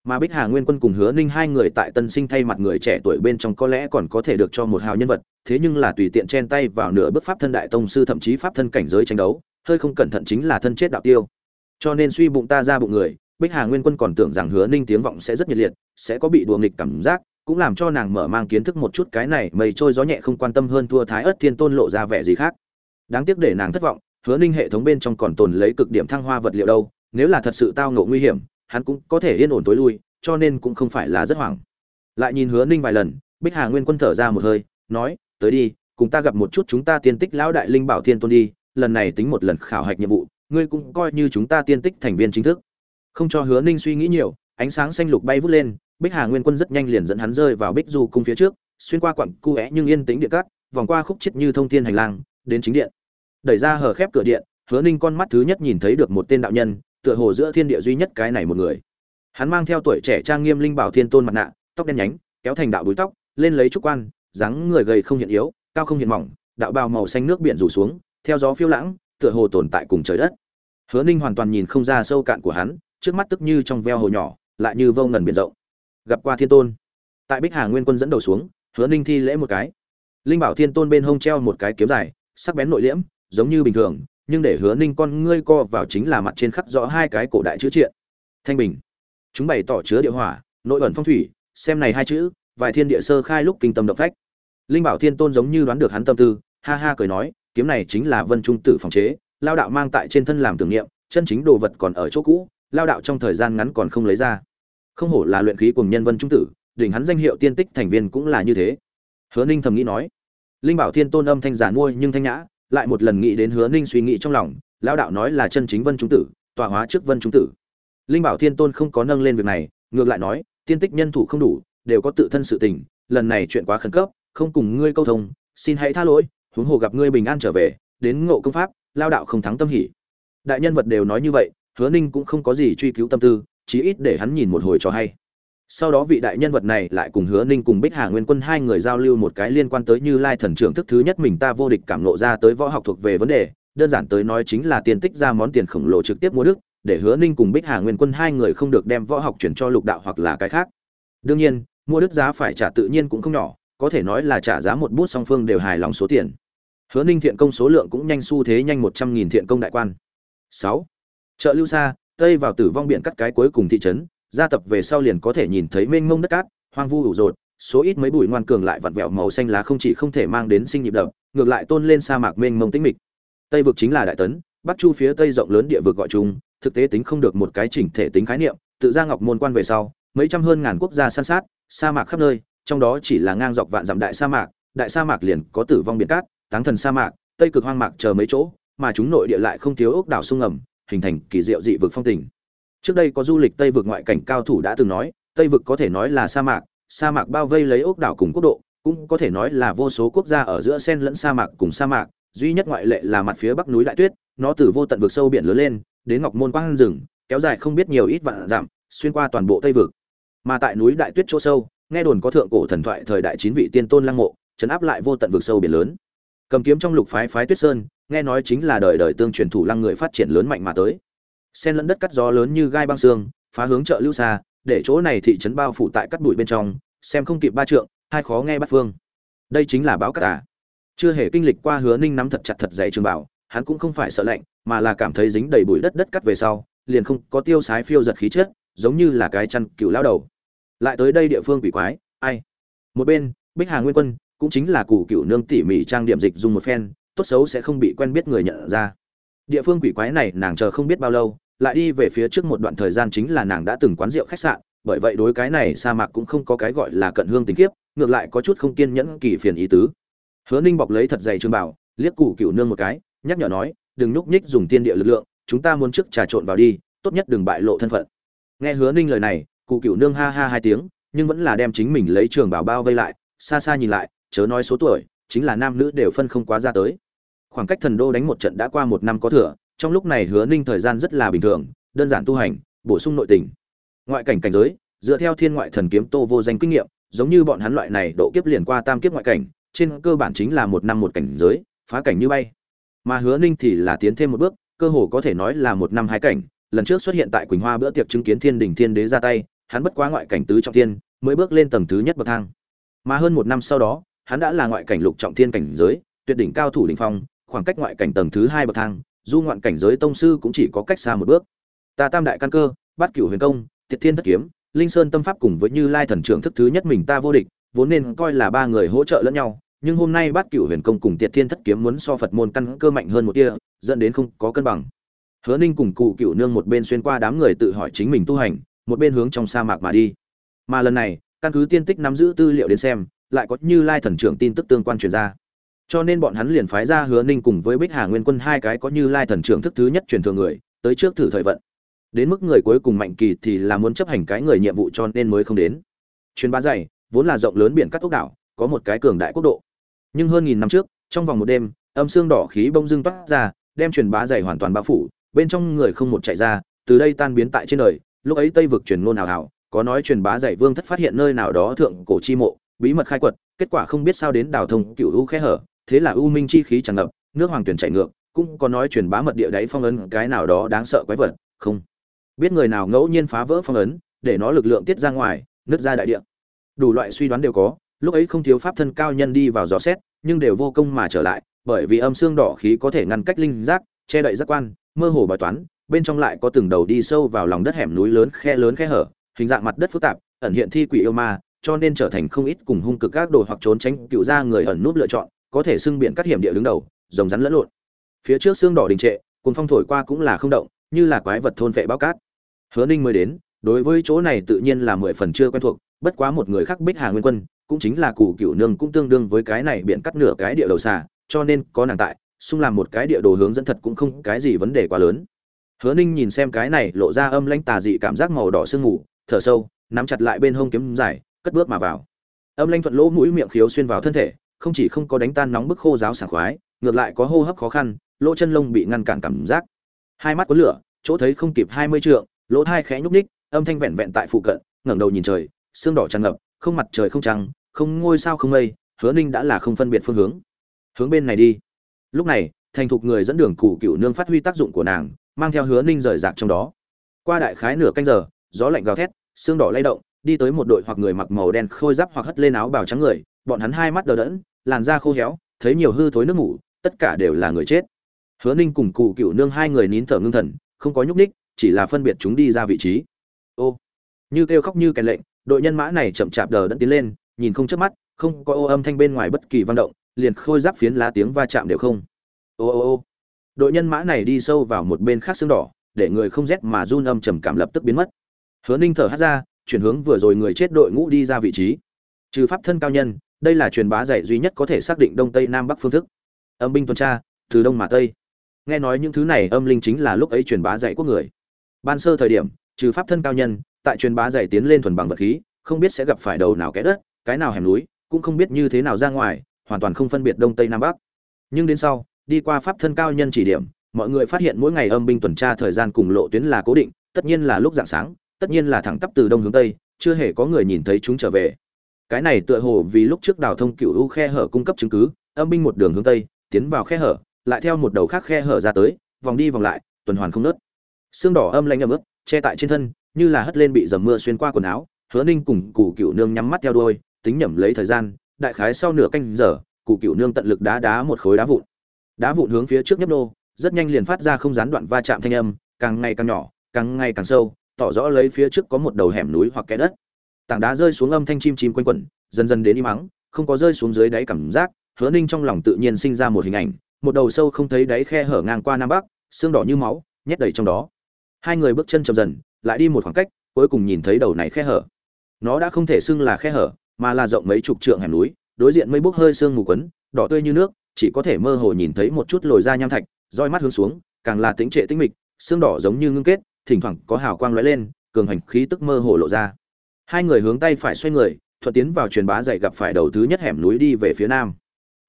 Mà bích hà nguyên quân cùng hứa ninh hai người tại tân sinh thay mặt người trẻ tuổi bên trong có lẽ còn có thể được cho một hào nhân vật, thế nhưng là tùy tiện chen tay vào nửa bước pháp thân đại tông sư thậm chí pháp thân cảnh giới tranh đấu, hơi không cẩn thận chính là thân chết đạo tiêu. Cho nên suy bụng ta ra bụng người, bích hà nguyên quân còn tưởng rằng hứa ninh tiếng vọng sẽ rất nhiệt liệt, sẽ có bị đùa nghịch cảm giác cũng làm cho nàng mở mang kiến thức một chút cái này mây trôi gió nhẹ không quan tâm hơn thua thái ớt thiên tôn lộ ra vẻ gì khác. Đáng tiếc để nàng thất vọng, hứa ninh hệ thống bên trong còn tồn lấy cực điểm thăng hoa vật liệu đâu, nếu là thật sự tao ngộ nguy hiểm, hắn cũng có thể yên ổn tối lui, cho nên cũng không phải là rất hoảng. Lại nhìn hứa ninh vài lần, bích hà nguyên quân thở ra một hơi, nói, tới đi, cùng ta gặp một chút chúng ta tiên tích lão đại linh bảo thiên tôn đi, lần này tính một lần khảo hạch nhiệm vụ, ngươi cũng coi như chúng ta tiên tích thành viên chính thức. Không cho hứa ninh suy nghĩ nhiều, ánh sáng xanh lục bay vút lên bích hà nguyên quân rất nhanh liền dẫn hắn rơi vào bích du cung phía trước, xuyên qua quặng cu é nhưng yên tĩnh điện cát, vòng qua khúc chết như thông thiên hành lang, đến chính điện. Đẩy ra hở khép cửa điện, hứa ninh con mắt thứ nhất nhìn thấy được một tên đạo nhân, tựa hồ giữa thiên địa duy nhất cái này một người. Hắn mang theo tuổi trẻ trang nghiêm linh bảo thiên tôn mặt nạ, tóc đen nhánh, kéo thành đạo búi tóc, lên lấy trúc quan, dáng người gầy không hiện yếu, cao không hiện mỏng, đạo bào màu xanh nước biển rủ xuống, theo gió phiêu lãng, tựa hồ tồn tại cùng trời đất. Hứa ninh hoàn toàn nhìn không ra sâu cạn của hắn, trước mắt tức như trong veo hồ nhỏ, lại như vô ngần biển rộng gặp qua thiên tôn. Tại bích hà nguyên quân dẫn đầu xuống, hứa ninh thi lễ một cái. Linh bảo thiên tôn bên hông treo một cái kiếm dài, sắc bén nội liễm, giống như bình thường, nhưng để hứa ninh con ngươi co vào chính là mặt trên khắc rõ hai cái cổ đại chữ triện. Thanh bình. Chúng bày tỏ chứa địa hỏa, nội ẩn phong thủy, xem này hai chữ, vài thiên địa sơ khai lúc kinh tâm động phách. Linh bảo thiên tôn giống như đoán được hắn tâm tư, ha ha cười nói, kiếm này chính là vân trung tử phòng chế, lao đạo mang tại trên thân làm tưởng niệm, chân chính đồ vật còn ở chỗ cũ, lao đạo trong thời gian ngắn còn không lấy ra không hổ là luyện khí cùng nhân vân trung tử, đỉnh hắn danh hiệu tiên tích thành viên cũng là như thế. Hứa ninh thầm nghĩ nói, linh bảo thiên tôn âm thanh giả nuôi nhưng thanh nhã, lại một lần nghĩ đến hứa ninh suy nghĩ trong lòng, lão đạo nói là chân chính vân trung tử, tọa hóa trước vân trung tử. Linh bảo thiên tôn không có nâng lên việc này, ngược lại nói, tiên tích nhân thủ không đủ, đều có tự thân sự tình, lần này chuyện quá khẩn cấp, không cùng ngươi câu thông, xin hãy tha lỗi, huống hồ gặp ngươi bình an trở về, đến ngộ công pháp lao đạo không thắng tâm hỉ. Đại nhân vật đều nói như vậy, hứa ninh cũng không có gì truy cứu tâm tư chí ít để hắn nhìn một hồi cho hay. Sau đó vị đại nhân vật này lại cùng hứa ninh cùng bích hà nguyên quân hai người giao lưu một cái liên quan tới như lai thần trưởng thức thứ nhất mình ta vô địch cảm ngộ ra tới võ học thuộc về vấn đề, đơn giản tới nói chính là tiền tích ra món tiền khổng lồ trực tiếp mua đức, để hứa ninh cùng bích hà nguyên quân hai người không được đem võ học chuyển cho lục đạo hoặc là cái khác. Đương nhiên, mua đức giá phải trả tự nhiên cũng không nhỏ, có thể nói là trả giá một bút song phương đều hài lòng số tiền. Hứa ninh thiện công số lượng cũng nhanh xu thế nhanh một trăm nghìn thiện công đại quan. Sáu. Chợ lưu Sa tây vào tử vong biển cắt cái cuối cùng thị trấn, gia tập về sau liền có thể nhìn thấy mênh mông đất cát, hoang vu ủ rột, số ít mấy bụi ngoan cường lại vặn vẹo màu xanh lá không chỉ không thể mang đến sinh nhịp đập, ngược lại tôn lên sa mạc mênh mông tĩnh mịch. Tây vực chính là đại tấn, bắc chu phía tây rộng lớn địa vực gọi chung, thực tế tính không được một cái chỉnh thể tính khái niệm, tự ra ngọc môn quan về sau, mấy trăm hơn ngàn quốc gia san sát, sa mạc khắp nơi, trong đó chỉ là ngang dọc vạn dặm đại sa mạc, đại sa mạc liền có tử vong biển cát, táng thần sa mạc, tây cực hoang mạc chờ mấy chỗ, mà chúng nội địa lại không thiếu ốc đảo sung ngầm hình thành kỳ diệu dị vực phong tình. Trước đây có du lịch tây vực ngoại cảnh cao thủ đã từng nói, tây vực có thể nói là sa mạc sa mạc bao vây lấy ốc đảo cùng quốc độ, cũng có thể nói là vô số quốc gia ở giữa xen lẫn sa mạc cùng sa mạc, duy nhất ngoại lệ là mặt phía bắc núi đại tuyết, nó từ vô tận vực sâu biển lớn lên, đến ngọc môn quang rừng, kéo dài không biết nhiều ít vạn dặm, xuyên qua toàn bộ tây vực. Mà tại núi đại tuyết chỗ sâu, nghe đồn có thượng cổ thần thoại thời đại chín vị tiên tôn lăng mộ, chấn áp lại vô tận vực sâu biển lớn cầm kiếm trong lục phái phái tuyết sơn, nghe nói chính là đời đời tương truyền thủ lăng người phát triển lớn mạnh mà tới. Sen lẫn đất cắt gió lớn như gai băng xương, phá hướng chợ lưu xa, để chỗ này thị trấn bao phủ tại cắt bụi bên trong, xem không kịp ba trượng, hai khó nghe bắt phương. Đây chính là báo cát à. chưa hề kinh lịch qua hứa ninh nắm thật chặt thật dày trường bảo, hắn cũng không phải sợ lạnh, mà là cảm thấy dính đầy bụi đất đất cắt về sau, liền không có tiêu sái phiêu giật khí chết giống như là cái chăn cựu lao đầu. Lại tới đây địa phương quỷ quái, ai? Một bên, bích hà nguyên quân cũng chính là củ cựu nương tỉ mỉ trang điểm dịch dùng một phen, tốt xấu sẽ không bị quen biết người nhận ra. Địa phương quỷ quái này nàng chờ không biết bao lâu, lại đi về phía trước một đoạn thời gian chính là nàng đã từng quán rượu khách sạn, bởi vậy đối cái này sa mạc cũng không có cái gọi là cận hương tình kiếp, ngược lại có chút không kiên nhẫn kỳ phiền ý tứ. Hứa ninh bọc lấy thật dày trương bảo, liếc cụ cựu nương một cái, nhắc nhở nói, đừng núp nhích dùng tiên địa lực lượng, chúng ta muốn trước trà trộn vào đi, tốt nhất đừng bại lộ thân phận. Nghe hứa ninh lời này cụ cựu nương ha ha hai tiếng, nhưng vẫn là đem chính mình lấy trường bảo bao vây lại, xa xa nhìn lại chớ nói số tuổi, chính là nam nữ đều phân không quá ra tới. Khoảng cách thần đô đánh một trận đã qua một năm có thừa, trong lúc này hứa ninh thời gian rất là bình thường, đơn giản tu hành, bổ sung nội tình. Ngoại cảnh cảnh giới, dựa theo thiên ngoại thần kiếm tô vô danh kinh nghiệm, giống như bọn hắn loại này độ kiếp liền qua tam kiếp ngoại cảnh, trên cơ bản chính là một năm một cảnh giới, phá cảnh như bay. Mà hứa ninh thì là tiến thêm một bước, cơ hồ có thể nói là một năm hai cảnh, lần trước xuất hiện tại quỳnh hoa bữa tiệc chứng kiến thiên đình thiên đế ra tay, hắn bất quá ngoại cảnh tứ trọng thiên, mới bước lên tầng thứ nhất bậc thang. Mà hơn một năm sau đó hắn đã là ngoại cảnh lục trọng thiên cảnh giới, tuyệt đỉnh cao thủ đỉnh phong, khoảng cách ngoại cảnh tầng thứ hai bậc thang, du ngoạn cảnh giới tông sư cũng chỉ có cách xa một bước. Ta tam đại căn cơ, bát cửu huyền công tiệt thiên thất kiếm, linh sơn tâm pháp cùng với như lai thần trưởng thức thứ nhất mình ta vô địch, vốn nên coi là ba người hỗ trợ lẫn nhau, nhưng hôm nay bát cửu huyền công cùng tiệt thiên thất kiếm muốn so phật môn căn cơ mạnh hơn một tia, dẫn đến không có cân bằng. Hứa ninh cùng cụ cựu nương một bên xuyên qua đám người tự hỏi chính mình tu hành, một bên hướng trong sa mạc mà đi. Mà lần này, căn cứ tiên tích nắm giữ tư liệu đến xem lại có như lai thần trưởng tin tức tương quan truyền ra. Cho nên bọn hắn liền phái ra hứa ninh cùng với bích hà nguyên quân hai cái có như lai thần trưởng thức thứ nhất truyền thừa người, tới trước thử thời vận. Đến mức người cuối cùng mạnh kỳ thì là muốn chấp hành cái người nhiệm vụ cho nên mới không đến. Truyền bá dày, vốn là rộng lớn biển cắt ốc đảo, có một cái cường đại quốc độ. Nhưng hơn nghìn năm trước, trong vòng một đêm, âm xương đỏ khí bông dưng toát ra, đem truyền bá dày hoàn toàn bao phủ, bên trong người không một chạy ra, từ đây tan biến tại trên đời, lúc ấy tây vực truyền ngôn hào hào có nói truyền bá dày vương thất phát hiện nơi nào đó thượng cổ chi mộ bí mật khai quật, kết quả không biết sao đến đào thông cựu u khe hở, thế là u minh chi khí tràn ngập, nước hoàng tuyển chảy ngược, cũng có nói truyền bá mật địa đáy phong ấn, cái nào đó đáng sợ quái vật, không biết người nào ngẫu nhiên phá vỡ phong ấn, để nó lực lượng tiết ra ngoài, nứt ra đại địa. Đủ loại suy đoán đều có, lúc ấy không thiếu pháp thân cao nhân đi vào dò xét, nhưng đều vô công mà trở lại, bởi vì âm xương đỏ khí có thể ngăn cách linh giác, che đậy giác quan, mơ hồ bài toán, bên trong lại có từng đầu đi sâu vào lòng đất hẻm núi lớn khe lớn khe hở, hình dạng mặt đất phức tạp, ẩn hiện thi quỷ yêu ma cho nên trở thành không ít cùng hung cực các đồ hoặc trốn tránh cựu ra người ẩn núp lựa chọn, có thể xưng biện các hiểm địa đứng đầu, rồng rắn lẫn lộn. Phía trước xương đỏ đình trệ cùng phong thổi qua cũng là không động, như là quái vật thôn vệ bao cát. Hứa ninh mới đến, đối với chỗ này tự nhiên là mười phần chưa quen thuộc, bất quá một người khác bích hà nguyên quân, cũng chính là cụ cựu nương cũng tương đương với cái này biện cắt nửa cái địa đầu xà, cho nên có nàng tại, xung làm một cái địa đồ hướng dẫn thật cũng không cái gì vấn đề quá lớn. Hứa ninh nhìn xem cái này lộ ra âm lãnh tà dị cảm giác màu đỏ sương mù, thở sâu, nắm chặt lại bên hông kiếm dài cất bước mà vào. Âm lãnh thuận lỗ mũi miệng khiếu xuyên vào thân thể, không chỉ không có đánh tan nóng bức khô giáo sảng khoái, ngược lại có hô hấp khó khăn, lỗ chân lông bị ngăn cản cảm giác. Hai mắt có lửa, chỗ thấy không kịp hai mươi trượng, lỗ thai khẽ nhúc ních âm thanh vẹn vẹn tại phụ cận, ngẩng đầu nhìn trời, xương đỏ tràn ngập, không mặt trời không trăng, không ngôi sao không mây, hứa ninh đã là không phân biệt phương hướng. Hướng bên này đi. Lúc này, thành thục người dẫn đường cụ cựu nương phát huy tác dụng của nàng, mang theo hứa ninh rời rạc trong đó. Qua đại khái nửa canh giờ, gió lạnh gào thét, xương đỏ lay động đi tới một đội hoặc người mặc màu đen khôi giáp hoặc hất lên áo bào trắng người bọn hắn hai mắt đờ đẫn làn da khô héo thấy nhiều hư thối nước ngủ tất cả đều là người chết. Hứa ninh cùng cụ cựu nương hai người nín thở ngưng thần không có nhúc nhích, chỉ là phân biệt chúng đi ra vị trí. Ô như kêu khóc như kèn lệnh đội nhân mã này chậm chạp đờ đẫn tiến lên nhìn không chớp mắt không có ô âm thanh bên ngoài bất kỳ vận động liền khôi giáp phiến lá tiếng va chạm đều không. Ô ô ô. Đội nhân mã này đi sâu vào một bên khác xương đỏ để người không rét mà run âm trầm cảm lập tức biến mất. Hứa ninh thở hát ra chuyển hướng vừa rồi người chết đội ngũ đi ra vị trí. Trừ pháp thân cao nhân, đây là truyền bá dạy duy nhất có thể xác định đông tây nam bắc phương thức. Âm binh tuần tra, từ đông mà tây. Nghe nói những thứ này âm linh chính là lúc ấy truyền bá dạy quốc người. Ban sơ thời điểm, trừ pháp thân cao nhân, tại truyền bá dạy tiến lên thuần bằng vật khí, không biết sẽ gặp phải đầu nào kẽ đất, cái nào hẻm núi, cũng không biết như thế nào ra ngoài, hoàn toàn không phân biệt đông tây nam bắc. Nhưng đến sau, đi qua pháp thân cao nhân chỉ điểm, mọi người phát hiện mỗi ngày âm binh tuần tra thời gian cùng lộ tuyến là cố định, tất nhiên là lúc dạng sáng tất nhiên là thẳng tắp từ đông hướng tây, chưa hề có người nhìn thấy chúng trở về. Cái này tựa hồ vì lúc trước đào thông cựu u khe hở cung cấp chứng cứ, âm binh một đường hướng tây, tiến vào khe hở, lại theo một đầu khác khe hở ra tới, vòng đi vòng lại, tuần hoàn không nớt. Xương đỏ âm lanh ấm ướt, che tại trên thân, như là hất lên bị dầm mưa xuyên qua quần áo, hứa ninh cùng cụ cựu nương nhắm mắt theo đuôi, tính nhẩm lấy thời gian, đại khái sau nửa canh giờ cụ cựu nương tận lực đá đá một khối đá vụn. Đá vụn hướng phía trước nhấp nô, rất nhanh liền phát ra không gián đoạn va chạm thanh âm, càng ngày càng nhỏ, càng ngày càng sâu tỏ rõ lấy phía trước có một đầu hẻm núi hoặc kẽ đất. Tảng đá rơi xuống âm thanh chim chim quanh quẩn, dần dần đến im mắng không có rơi xuống dưới đáy cảm giác, hứa ninh trong lòng tự nhiên sinh ra một hình ảnh, một đầu sâu không thấy đáy khe hở ngang qua nam bắc, xương đỏ như máu, nhét đầy trong đó. Hai người bước chân chậm dần, lại đi một khoảng cách, cuối cùng nhìn thấy đầu này khe hở. Nó đã không thể xưng là khe hở, mà là rộng mấy chục trượng hẻm núi, đối diện mây bốc hơi sương mù quấn, đỏ tươi như nước, chỉ có thể mơ hồ nhìn thấy một chút lồi ra nham thạch, roi mắt hướng xuống, càng là tính trệ tĩnh mịch, xương đỏ giống như ngưng kết thỉnh thoảng có hào quang lóe lên, cường hành khí tức mơ hồ lộ ra. Hai người hướng tay phải xoay người, thuận tiến vào truyền bá dậy gặp phải đầu thứ nhất hẻm núi đi về phía nam.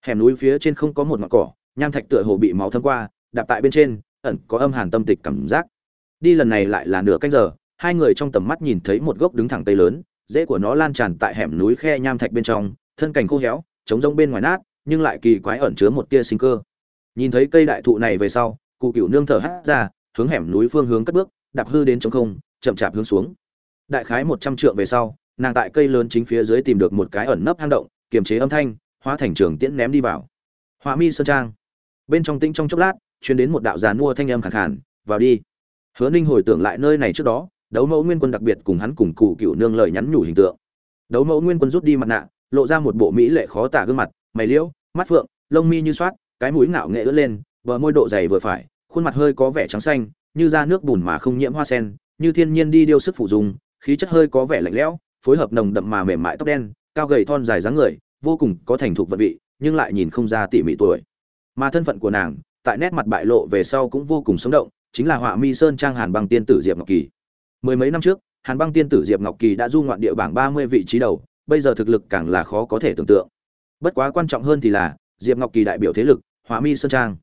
Hẻm núi phía trên không có một ngọn cỏ, nham thạch tựa hồ bị máu thấm qua, đạp tại bên trên, ẩn có âm hàn tâm tịch cảm giác. Đi lần này lại là nửa canh giờ, hai người trong tầm mắt nhìn thấy một gốc đứng thẳng tây lớn, rễ của nó lan tràn tại hẻm núi khe nham thạch bên trong, thân cành khô héo chống rông bên ngoài nát, nhưng lại kỳ quái ẩn chứa một tia sinh cơ. Nhìn thấy cây đại thụ này về sau, cụ Cửu nương thở hắt ra, hướng hẻm núi phương hướng cất bước đạp hư đến trống không, chậm chạp hướng xuống. Đại khái một trăm trượng về sau, nàng tại cây lớn chính phía dưới tìm được một cái ẩn nấp hang động, kiềm chế âm thanh, hóa thành trường tiễn ném đi vào. Họa mi sơn trang. Bên trong tĩnh trong chốc lát chuyến đến một đạo giàn mua thanh âm khẳng khản vào đi. Hứa ninh hồi tưởng lại nơi này trước đó, đấu mẫu nguyên quân đặc biệt cùng hắn cùng cụ cựu nương lời nhắn nhủ hình tượng. Đấu mẫu nguyên quân rút đi mặt nạ, lộ ra một bộ mỹ lệ khó tả gương mặt, mày liễu, mắt phượng, lông mi như soát, cái mũi ngạo nghệ ướt lên, bờ môi độ dày vừa phải, khuôn mặt hơi có vẻ trắng xanh như da nước bùn mà không nhiễm hoa sen, như thiên nhiên đi điêu sức phụ dùng khí chất hơi có vẻ lạnh lẽo, phối hợp nồng đậm mà mềm mại tóc đen, cao gầy thon dài dáng người, vô cùng có thành thục vận vị, nhưng lại nhìn không ra tỉ mỉ tuổi. Mà thân phận của nàng, tại nét mặt bại lộ về sau cũng vô cùng sống động, chính là họa mi sơn trang hàn băng tiên tử diệp ngọc kỳ. Mười mấy năm trước, hàn băng tiên tử diệp ngọc kỳ đã du ngoạn địa bảng ba mươi vị trí đầu, bây giờ thực lực càng là khó có thể tưởng tượng. Bất quá quan trọng hơn thì là, diệp ngọc kỳ đại biểu thế lực, họa mi sơn trang.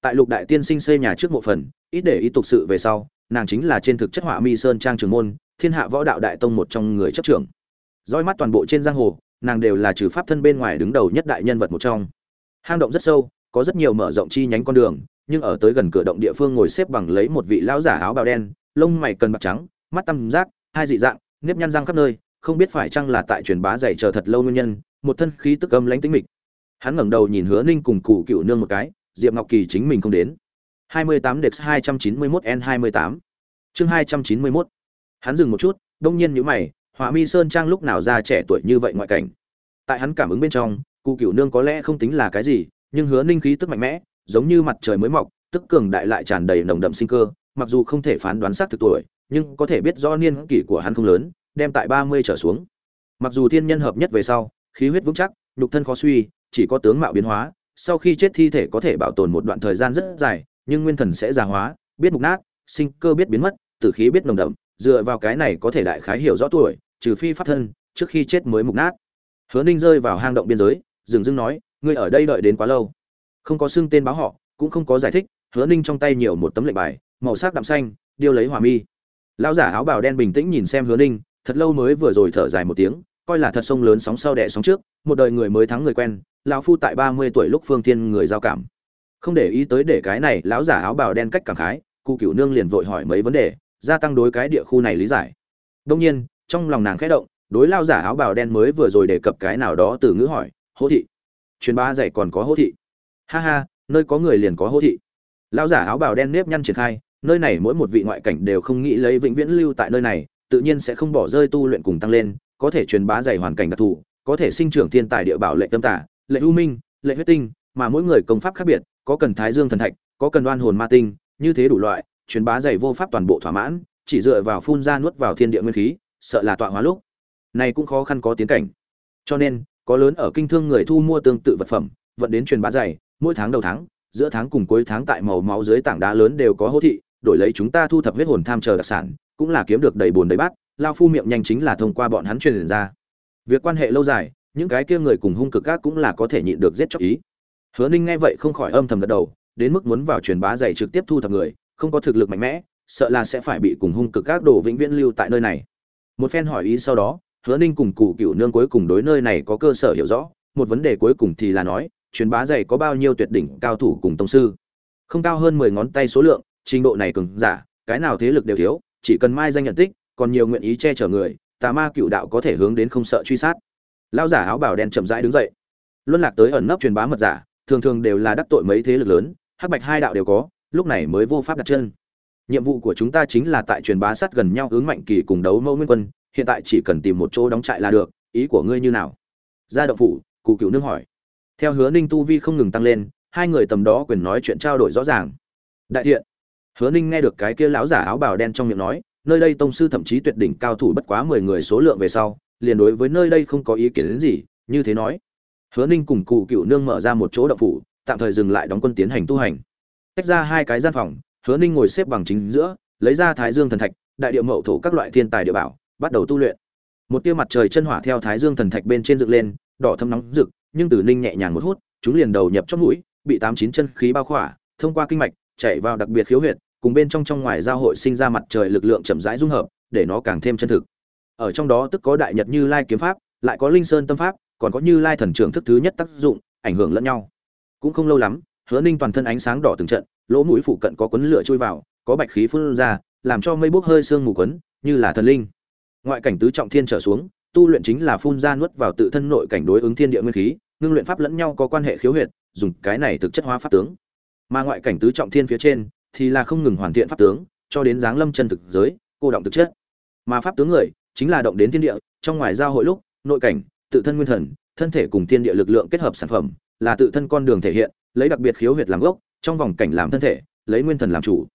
Tại lục đại tiên sinh xây nhà trước một phần ít để ý tục sự về sau, nàng chính là trên thực chất họa mi sơn trang trường môn, thiên hạ võ đạo đại tông một trong người chấp trưởng. Roi mắt toàn bộ trên giang hồ, nàng đều là trừ pháp thân bên ngoài đứng đầu nhất đại nhân vật một trong. Hang động rất sâu, có rất nhiều mở rộng chi nhánh con đường, nhưng ở tới gần cửa động địa phương ngồi xếp bằng lấy một vị lão giả áo bào đen, lông mày cần bạc trắng, mắt tăm giác hai dị dạng, nếp nhăn răng khắp nơi, không biết phải chăng là tại truyền bá dày chờ thật lâu nguyên nhân, một thân khí tức âm lãnh tĩnh mịch. Hắn ngẩng đầu nhìn hứa ninh cùng cụ cựu nương một cái, diệp ngọc kỳ chính mình không đến. 28 Dex 291 N28 chương 291 hắn dừng một chút, đông nhiên nhíu mày, họa mi sơn trang lúc nào ra trẻ tuổi như vậy ngoại cảnh? Tại hắn cảm ứng bên trong, cụ Cửu nương có lẽ không tính là cái gì, nhưng hứa ninh khí tức mạnh mẽ, giống như mặt trời mới mọc, tức cường đại lại tràn đầy nồng đậm sinh cơ, mặc dù không thể phán đoán xác thực tuổi, nhưng có thể biết rõ niên kỷ của hắn không lớn, đem tại ba mươi trở xuống. Mặc dù thiên nhân hợp nhất về sau, khí huyết vững chắc, nhục thân khó suy, chỉ có tướng mạo biến hóa, sau khi chết thi thể có thể bảo tồn một đoạn thời gian rất dài nhưng nguyên thần sẽ già hóa, biết mục nát, sinh cơ biết biến mất, tử khí biết nồng đậm, dựa vào cái này có thể đại khái hiểu rõ tuổi, trừ phi pháp thân, trước khi chết mới mục nát. Hứa ninh rơi vào hang động biên giới, dừng dưng nói, ngươi ở đây đợi đến quá lâu. Không có xưng tên báo họ, cũng không có giải thích, hứa ninh trong tay nhiều một tấm lệnh bài, màu sắc đậm xanh, điêu lấy hỏa mi. Lão giả áo bào đen bình tĩnh nhìn xem hứa ninh, thật lâu mới vừa rồi thở dài một tiếng, coi là thật sông lớn sóng sau đẻ sóng trước, một đời người mới thắng người quen, lão phu tại ba mươi tuổi lúc phương tiên người giao cảm không để ý tới để cái này lão giả áo bào đen cách cảm khái cụ cửu nương liền vội hỏi mấy vấn đề, gia tăng đối cái địa khu này lý giải. Đông nhiên, trong lòng nàng khẽ động, đối lao giả áo bào đen mới vừa rồi đề cập cái nào đó từ ngữ hỏi, hô thị. Truyền ba dạy còn có hô thị. Ha ha, nơi có người liền có hô thị. Lao giả áo bào đen nếp nhăn triển khai, nơi này mỗi một vị ngoại cảnh đều không nghĩ lấy vĩnh viễn lưu tại nơi này, tự nhiên sẽ không bỏ rơi tu luyện cùng tăng lên, có thể truyền bá dày hoàn cảnh đặc thù, có thể sinh trưởng thiên tài địa bảo lệ tâm tả, lệ u minh, lệ huyết tinh, mà mỗi người công pháp khác biệt có cần thái dương thần thạch, có cần đoan hồn ma tinh, như thế đủ loại, truyền bá dày vô pháp toàn bộ thỏa mãn, chỉ dựa vào phun ra nuốt vào thiên địa nguyên khí, sợ là tọa hóa lúc. Này cũng khó khăn có tiến cảnh. Cho nên, có lớn ở kinh thương người thu mua tương tự vật phẩm, vận đến truyền bá dày, mỗi tháng đầu tháng, giữa tháng cùng cuối tháng tại màu máu dưới tảng đá lớn đều có hô thị, đổi lấy chúng ta thu thập huyết hồn tham chờ đặc sản, cũng là kiếm được đầy bồn đầy bát, lao phu miệng nhanh chính là thông qua bọn hắn truyền ra. Việc quan hệ lâu dài, những cái kia người cùng hung cực các cũng là có thể nhịn được giết chóc ý hứa ninh nghe vậy không khỏi âm thầm gật đầu, đến mức muốn vào truyền bá dày trực tiếp thu thập người, không có thực lực mạnh mẽ, sợ là sẽ phải bị cùng hung cực các đồ vĩnh viễn lưu tại nơi này. Một phen hỏi ý sau đó, hứa ninh cùng cụ cựu nương cuối cùng đối nơi này có cơ sở hiểu rõ, một vấn đề cuối cùng thì là nói, truyền bá dày có bao nhiêu tuyệt đỉnh cao thủ cùng tông sư? Không cao hơn mười ngón tay số lượng, trình độ này cường giả, cái nào thế lực đều thiếu, chỉ cần mai danh nhận tích, còn nhiều nguyện ý che chở người, tà ma cựu đạo có thể hướng đến không sợ truy sát. Lao giả áo bào đen chậm rãi đứng dậy. Luân lạc tới ẩn nấp truyền bá mật giả thường thường đều là đắc tội mấy thế lực lớn, hắc bạch hai đạo đều có, lúc này mới vô pháp đặt chân. Nhiệm vụ của chúng ta chính là tại truyền bá sát gần nhau hướng mạnh kỳ cùng đấu mẫu nguyên quân, hiện tại chỉ cần tìm một chỗ đóng trại là được, ý của ngươi như nào? Gia động phủ, cụ cựu nương hỏi. Theo hứa ninh tu vi không ngừng tăng lên, hai người tầm đó quyền nói chuyện trao đổi rõ ràng. Đại thiện. Hứa ninh nghe được cái kia lão giả áo bào đen trong miệng nói, nơi đây tông sư thậm chí tuyệt đỉnh cao thủ bất quá mười người số lượng về sau, liền đối với nơi đây không có ý kiến đến gì, như thế nói hứa ninh cùng cụ cựu nương mở ra một chỗ động phủ, tạm thời dừng lại đóng quân tiến hành tu hành. Tách ra hai cái gian phòng, hứa ninh ngồi xếp bằng chính giữa, lấy ra thái dương thần thạch, đại địa mậu thổ các loại thiên tài địa bảo, bắt đầu tu luyện. Một tia mặt trời chân hỏa theo thái dương thần thạch bên trên dựng lên, đỏ thâm nóng rực, nhưng từ ninh nhẹ nhàng một hút, chúng liền đầu nhập trong mũi, bị tám chín chân khí bao khỏa, thông qua kinh mạch, chạy vào đặc biệt khiếu huyệt, cùng bên trong trong ngoài giao hội sinh ra mặt trời lực lượng chậm rãi dung hợp, để nó càng thêm chân thực. Ở trong đó tức có đại nhật như lai kiếm pháp, lại có linh sơn tâm pháp còn có như lai thần trưởng thức thứ nhất tác dụng, ảnh hưởng lẫn nhau. Cũng không lâu lắm, hứa ninh toàn thân ánh sáng đỏ từng trận, lỗ mũi phụ cận có quấn lửa chui vào, có bạch khí phun ra, làm cho mây bốc hơi sương mù quấn, như là thần linh. Ngoại cảnh tứ trọng thiên trở xuống, tu luyện chính là phun ra nuốt vào tự thân nội cảnh đối ứng thiên địa nguyên khí, ngưng luyện pháp lẫn nhau có quan hệ khiếu huyệt, dùng cái này thực chất hóa pháp tướng. Mà ngoại cảnh tứ trọng thiên phía trên, thì là không ngừng hoàn thiện pháp tướng, cho đến dáng lâm chân thực giới, cô động thực chất. Mà pháp tướng người, chính là động đến thiên địa, trong ngoài giao hội lúc, nội cảnh tự thân nguyên thần, thân thể cùng thiên địa lực lượng kết hợp sản phẩm, là tự thân con đường thể hiện, lấy đặc biệt khiếu huyệt làm gốc, trong vòng cảnh làm thân thể, lấy nguyên thần làm chủ.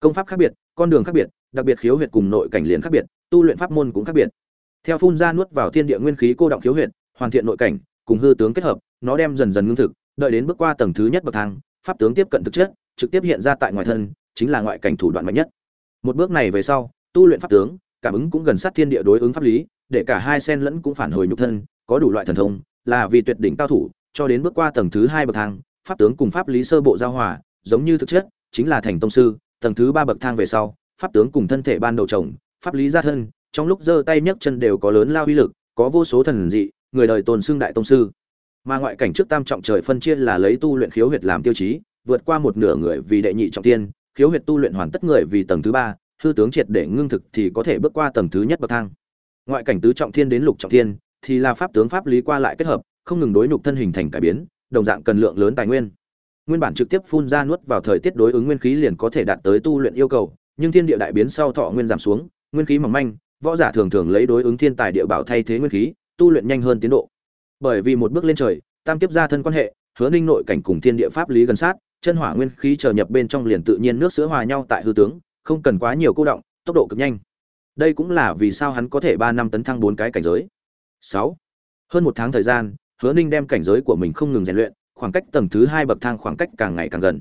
Công pháp khác biệt, con đường khác biệt, đặc biệt khiếu huyệt cùng nội cảnh liền khác biệt, tu luyện pháp môn cũng khác biệt. Theo phun ra nuốt vào thiên địa nguyên khí cô động khiếu huyệt, hoàn thiện nội cảnh, cùng hư tướng kết hợp, nó đem dần dần ngưng thực, đợi đến bước qua tầng thứ nhất bậc thang, pháp tướng tiếp cận thực chất, trực tiếp hiện ra tại ngoài thân, chính là ngoại cảnh thủ đoạn mạnh nhất. Một bước này về sau, tu luyện pháp tướng, cảm ứng cũng gần sát thiên địa đối ứng pháp lý, để cả hai sen lẫn cũng phản hồi nhục thân có đủ loại thần thông, là vì tuyệt đỉnh cao thủ, cho đến bước qua tầng thứ hai bậc thang, pháp tướng cùng pháp lý sơ bộ giao hòa, giống như thực chất, chính là thành tông sư, tầng thứ ba bậc thang về sau, pháp tướng cùng thân thể ban đầu chồng, pháp lý gia thân, trong lúc giơ tay nhấc chân đều có lớn lao uy lực, có vô số thần dị, người đời tồn xương đại tông sư. Mà ngoại cảnh trước tam trọng trời phân chia là lấy tu luyện khiếu huyệt làm tiêu chí, vượt qua một nửa người vì đệ nhị trọng tiên, khiếu huyệt tu luyện hoàn tất người vì tầng thứ ba, hư tướng triệt để ngưng thực thì có thể bước qua tầng thứ nhất bậc thang. Ngoại cảnh tứ trọng thiên đến lục trọng thiên thì là pháp tướng pháp lý qua lại kết hợp, không ngừng đối nhục thân hình thành cải biến, đồng dạng cần lượng lớn tài nguyên. Nguyên bản trực tiếp phun ra nuốt vào thời tiết đối ứng nguyên khí liền có thể đạt tới tu luyện yêu cầu, nhưng thiên địa đại biến sau thọ nguyên giảm xuống, nguyên khí mỏng manh, võ giả thường thường lấy đối ứng thiên tài địa bảo thay thế nguyên khí, tu luyện nhanh hơn tiến độ. Bởi vì một bước lên trời, tam kiếp gia thân quan hệ, hứa ninh nội cảnh cùng thiên địa pháp lý gần sát, chân hỏa nguyên khí chờ nhập bên trong liền tự nhiên nước sữa hòa nhau tại hư tướng, không cần quá nhiều cô động, tốc độ cực nhanh. Đây cũng là vì sao hắn có thể ba năm tấn thăng bốn cái cảnh giới sáu. Hơn một tháng thời gian, hứa ninh đem cảnh giới của mình không ngừng rèn luyện, khoảng cách tầng thứ hai bậc thang khoảng cách càng ngày càng gần.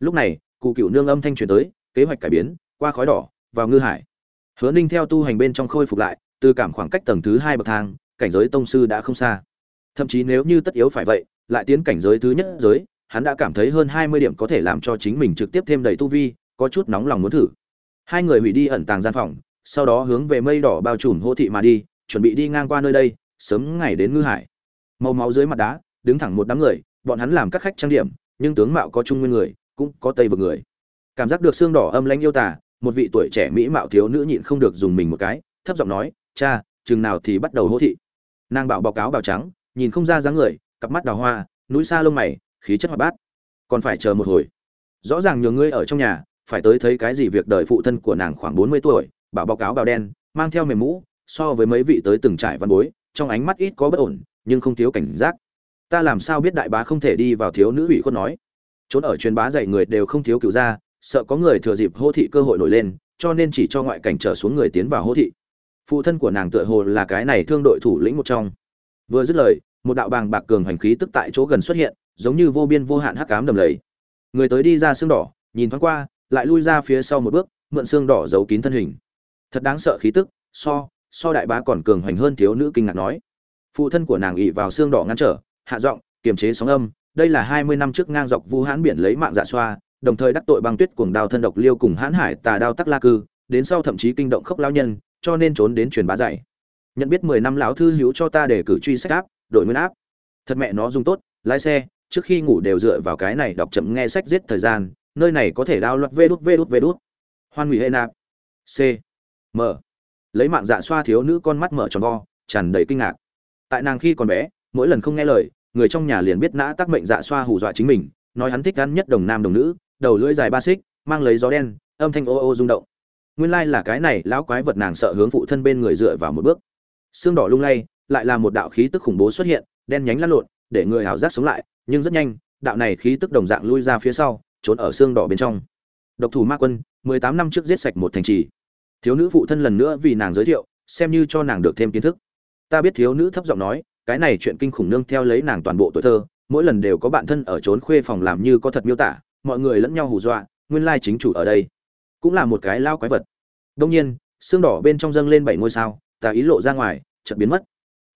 Lúc này, cụ cựu nương âm thanh truyền tới, kế hoạch cải biến, qua khói đỏ, vào ngư hải. Hứa ninh theo tu hành bên trong khôi phục lại, từ cảm khoảng cách tầng thứ hai bậc thang, cảnh giới tông sư đã không xa. Thậm chí nếu như tất yếu phải vậy, lại tiến cảnh giới thứ nhất giới, hắn đã cảm thấy hơn hai mươi điểm có thể làm cho chính mình trực tiếp thêm đầy tu vi, có chút nóng lòng muốn thử. Hai người hủy đi ẩn tàng gian phòng, sau đó hướng về mây đỏ bao trùm hô thị mà đi chuẩn bị đi ngang qua nơi đây, sớm ngày đến ngư hải. Màu máu dưới mặt đá, đứng thẳng một đám người, bọn hắn làm các khách trang điểm, nhưng tướng mạo có trung nguyên người, cũng có tây vực người. Cảm giác được xương đỏ âm lãnh yêu tả một vị tuổi trẻ mỹ mạo thiếu nữ nhịn không được dùng mình một cái, thấp giọng nói, cha, chừng nào thì bắt đầu hô thị. Nàng bảo báo cáo bào trắng, nhìn không ra dáng người, cặp mắt đào hoa, núi xa lông mày, khí chất hoạt bát. Còn phải chờ một hồi. Rõ ràng nhiều ngươi ở trong nhà, phải tới thấy cái gì việc đời phụ thân của nàng khoảng bốn mươi tuổi, bảo báo cáo bào đen, mang theo mềm mũ so với mấy vị tới từng trải văn bối, trong ánh mắt ít có bất ổn, nhưng không thiếu cảnh giác. Ta làm sao biết đại bá không thể đi vào thiếu nữ ủy khuất nói? Trốn ở truyền bá dạy người đều không thiếu cựu gia, sợ có người thừa dịp hô thị cơ hội nổi lên, cho nên chỉ cho ngoại cảnh trở xuống người tiến vào hô thị. Phụ thân của nàng tựa hồ là cái này thương đội thủ lĩnh một trong. Vừa dứt lời, một đạo bàng bạc cường hành khí tức tại chỗ gần xuất hiện, giống như vô biên vô hạn hắc cám đầm lầy. Người tới đi ra xương đỏ, nhìn thoáng qua, lại lui ra phía sau một bước, mượn xương đỏ giấu kín thân hình. Thật đáng sợ khí tức, so so đại bá còn cường hoành hơn thiếu nữ kinh ngạc nói. Phụ thân của nàng ỉ vào xương đỏ ngăn trở, hạ giọng, kiềm chế sóng âm, đây là hai mươi năm trước ngang dọc vu hãn biển lấy mạng dạ xoa, đồng thời đắc tội băng tuyết cuồng đao thân độc liêu cùng hãn hải tà đao tắc la cư, đến sau thậm chí kinh động khốc lao nhân, cho nên trốn đến truyền bá dạy. Nhận biết mười năm lão thư hữu cho ta để cử truy sách áp, đội nguyên áp. Thật mẹ nó dùng tốt, lái xe, trước khi ngủ đều dựa vào cái này đọc chậm nghe sách giết thời gian, nơi này có thể đao luật vê đút vê đút vê đút. Hoan hủy hệ nạp. C. M lấy mạng dạ xoa thiếu nữ con mắt mở tròn vo, tràn đầy kinh ngạc. Tại nàng khi còn bé, mỗi lần không nghe lời, người trong nhà liền biết nã tác mệnh dạ xoa hù dọa chính mình, nói hắn thích ăn nhất đồng nam đồng nữ, đầu lưỡi dài ba xích, mang lấy gió đen, âm thanh ô ô rung động. Nguyên lai là cái này, lão quái vật nàng sợ hướng phụ thân bên người dựa vào một bước. Xương đỏ lung lay, lại là một đạo khí tức khủng bố xuất hiện, đen nhánh lăn lộn, để người hảo giác sống lại, nhưng rất nhanh, đạo này khí tức đồng dạng lui ra phía sau, trốn ở xương đỏ bên trong. Độc thủ ma quân, mười tám năm trước giết sạch một thành trì thiếu nữ phụ thân lần nữa vì nàng giới thiệu, xem như cho nàng được thêm kiến thức. Ta biết thiếu nữ thấp giọng nói, cái này chuyện kinh khủng nương theo lấy nàng toàn bộ tuổi thơ, mỗi lần đều có bạn thân ở trốn khuê phòng làm như có thật miêu tả, mọi người lẫn nhau hù dọa, nguyên lai chính chủ ở đây, cũng là một cái lao quái vật. Đông nhiên, xương đỏ bên trong dâng lên bảy ngôi sao ta ý lộ ra ngoài, chợt biến mất.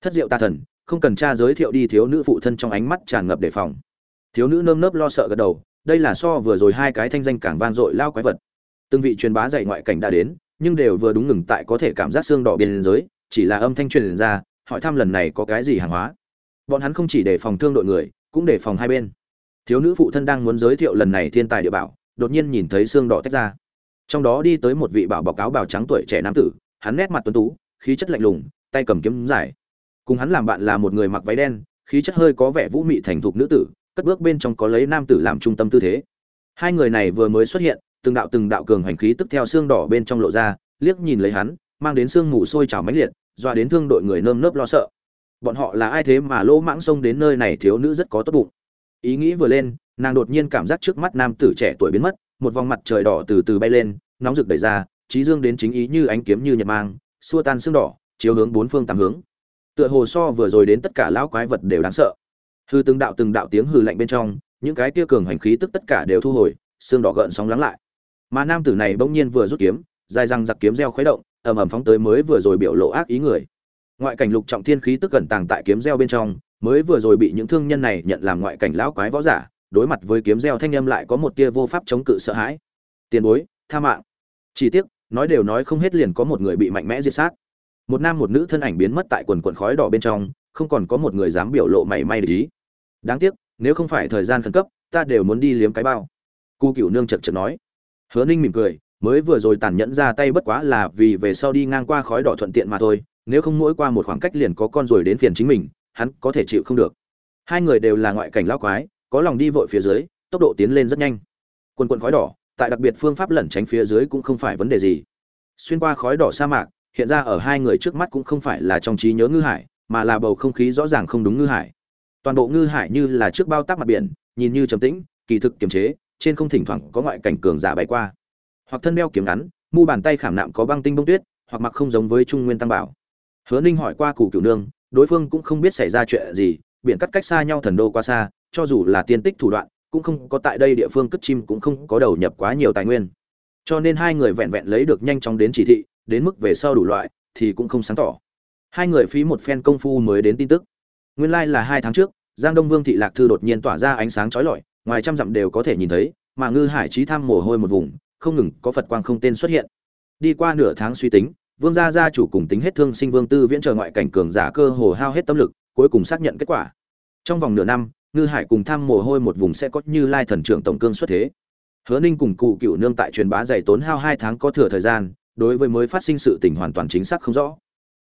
Thất diệu ta thần, không cần cha giới thiệu đi thiếu nữ phụ thân trong ánh mắt tràn ngập đề phòng. Thiếu nữ nơm nớp lo sợ gật đầu, đây là so vừa rồi hai cái thanh danh càng vang dội lao quái vật. Từng vị truyền bá dạy ngoại cảnh đã đến nhưng đều vừa đúng ngừng tại có thể cảm giác xương đỏ biên giới, chỉ là âm thanh truyền ra, hỏi thăm lần này có cái gì hàng hóa. Bọn hắn không chỉ để phòng thương đội người, cũng để phòng hai bên. Thiếu nữ phụ thân đang muốn giới thiệu lần này thiên tài địa bảo, đột nhiên nhìn thấy xương đỏ tách ra. Trong đó đi tới một vị bảo bọc áo bào trắng tuổi trẻ nam tử, hắn nét mặt tuấn tú, khí chất lạnh lùng, tay cầm kiếm dài. Cùng hắn làm bạn là một người mặc váy đen, khí chất hơi có vẻ vũ mị thành thục nữ tử, cất bước bên trong có lấy nam tử làm trung tâm tư thế. Hai người này vừa mới xuất hiện từng đạo từng đạo cường hành khí tức theo xương đỏ bên trong lộ ra, liếc nhìn lấy hắn, mang đến xương ngủ sôi trào mãnh liệt, dọa đến thương đội người nơm nớp lo sợ. Bọn họ là ai thế mà lỗ mãng xông đến nơi này thiếu nữ rất có tốt bụng. Ý nghĩ vừa lên, nàng đột nhiên cảm giác trước mắt nam tử trẻ tuổi biến mất, một vòng mặt trời đỏ từ từ bay lên, nóng rực đẩy ra, trí dương đến chính ý như ánh kiếm như nhật mang, xua tan xương đỏ, chiếu hướng bốn phương tám hướng. Tựa hồ so vừa rồi đến tất cả lão quái vật đều đáng sợ. Hư từng đạo từng đạo tiếng hư lạnh bên trong, những cái tia cường hành khí tức tất cả đều thu hồi, xương đỏ gợn sóng lắng lại mà nam tử này bỗng nhiên vừa rút kiếm, dài răng giặc kiếm reo khuấy động, ầm ầm phóng tới mới vừa rồi biểu lộ ác ý người. Ngoại cảnh lục trọng thiên khí tức cẩn tàng tại kiếm reo bên trong, mới vừa rồi bị những thương nhân này nhận làm ngoại cảnh lão quái võ giả, đối mặt với kiếm reo thanh âm lại có một tia vô pháp chống cự sợ hãi. Tiền bối, tha mạng. Chỉ tiếc, nói đều nói không hết liền có một người bị mạnh mẽ diệt sát. Một nam một nữ thân ảnh biến mất tại quần quần khói đỏ bên trong, không còn có một người dám biểu lộ mảy may để ý. Đáng tiếc, nếu không phải thời gian khẩn cấp, ta đều muốn đi liếm cái bao. Cu cựu nương chật chật nói hứa ninh mỉm cười, mới vừa rồi tàn nhẫn ra tay bất quá là vì về sau đi ngang qua khói đỏ thuận tiện mà thôi, nếu không mỗi qua một khoảng cách liền có con rồi đến phiền chính mình, hắn có thể chịu không được. Hai người đều là ngoại cảnh lao quái, có lòng đi vội phía dưới, tốc độ tiến lên rất nhanh. Quần quần khói đỏ, tại đặc biệt phương pháp lẩn tránh phía dưới cũng không phải vấn đề gì. Xuyên qua khói đỏ sa mạc, hiện ra ở hai người trước mắt cũng không phải là trong trí nhớ ngư hải, mà là bầu không khí rõ ràng không đúng ngư hải. Toàn bộ ngư hải như là trước bao tác mặt biển, nhìn như trầm tĩnh, kỳ thực kiềm chế trên không thỉnh thoảng có ngoại cảnh cường giả bay qua. Hoặc thân đeo kiếm ngắn, mu bàn tay khảm nạm có băng tinh bông tuyết, hoặc mặc không giống với trung nguyên tăng bảo. Hứa ninh hỏi qua cụ cửu nương, đối phương cũng không biết xảy ra chuyện gì, biển cắt cách xa nhau thần đô qua xa, cho dù là tiên tích thủ đoạn, cũng không có tại đây địa phương cất chim cũng không có đầu nhập quá nhiều tài nguyên. Cho nên hai người vẹn vẹn lấy được nhanh chóng đến chỉ thị, đến mức về sau đủ loại, thì cũng không sáng tỏ. Hai người phí một phen công phu mới đến tin tức. Nguyên lai là hai tháng trước, giang đông vương thị lạc thư đột nhiên tỏa ra ánh sáng trói lọi ngoài trăm dặm đều có thể nhìn thấy, mà ngư hải trí tham mồ hôi một vùng, không ngừng có phật quang không tên xuất hiện. Đi qua nửa tháng suy tính, vương gia gia chủ cùng tính hết thương sinh vương tư viễn chờ ngoại cảnh cường giả cơ hồ hao hết tâm lực, cuối cùng xác nhận kết quả. Trong vòng nửa năm, ngư hải cùng tham mồ hôi một vùng sẽ có như lai thần trưởng tổng cương xuất thế. Hứa ninh cùng cụ cựu nương tại truyền bá dày tốn hao hai tháng có thừa thời gian, đối với mới phát sinh sự tình hoàn toàn chính xác không rõ.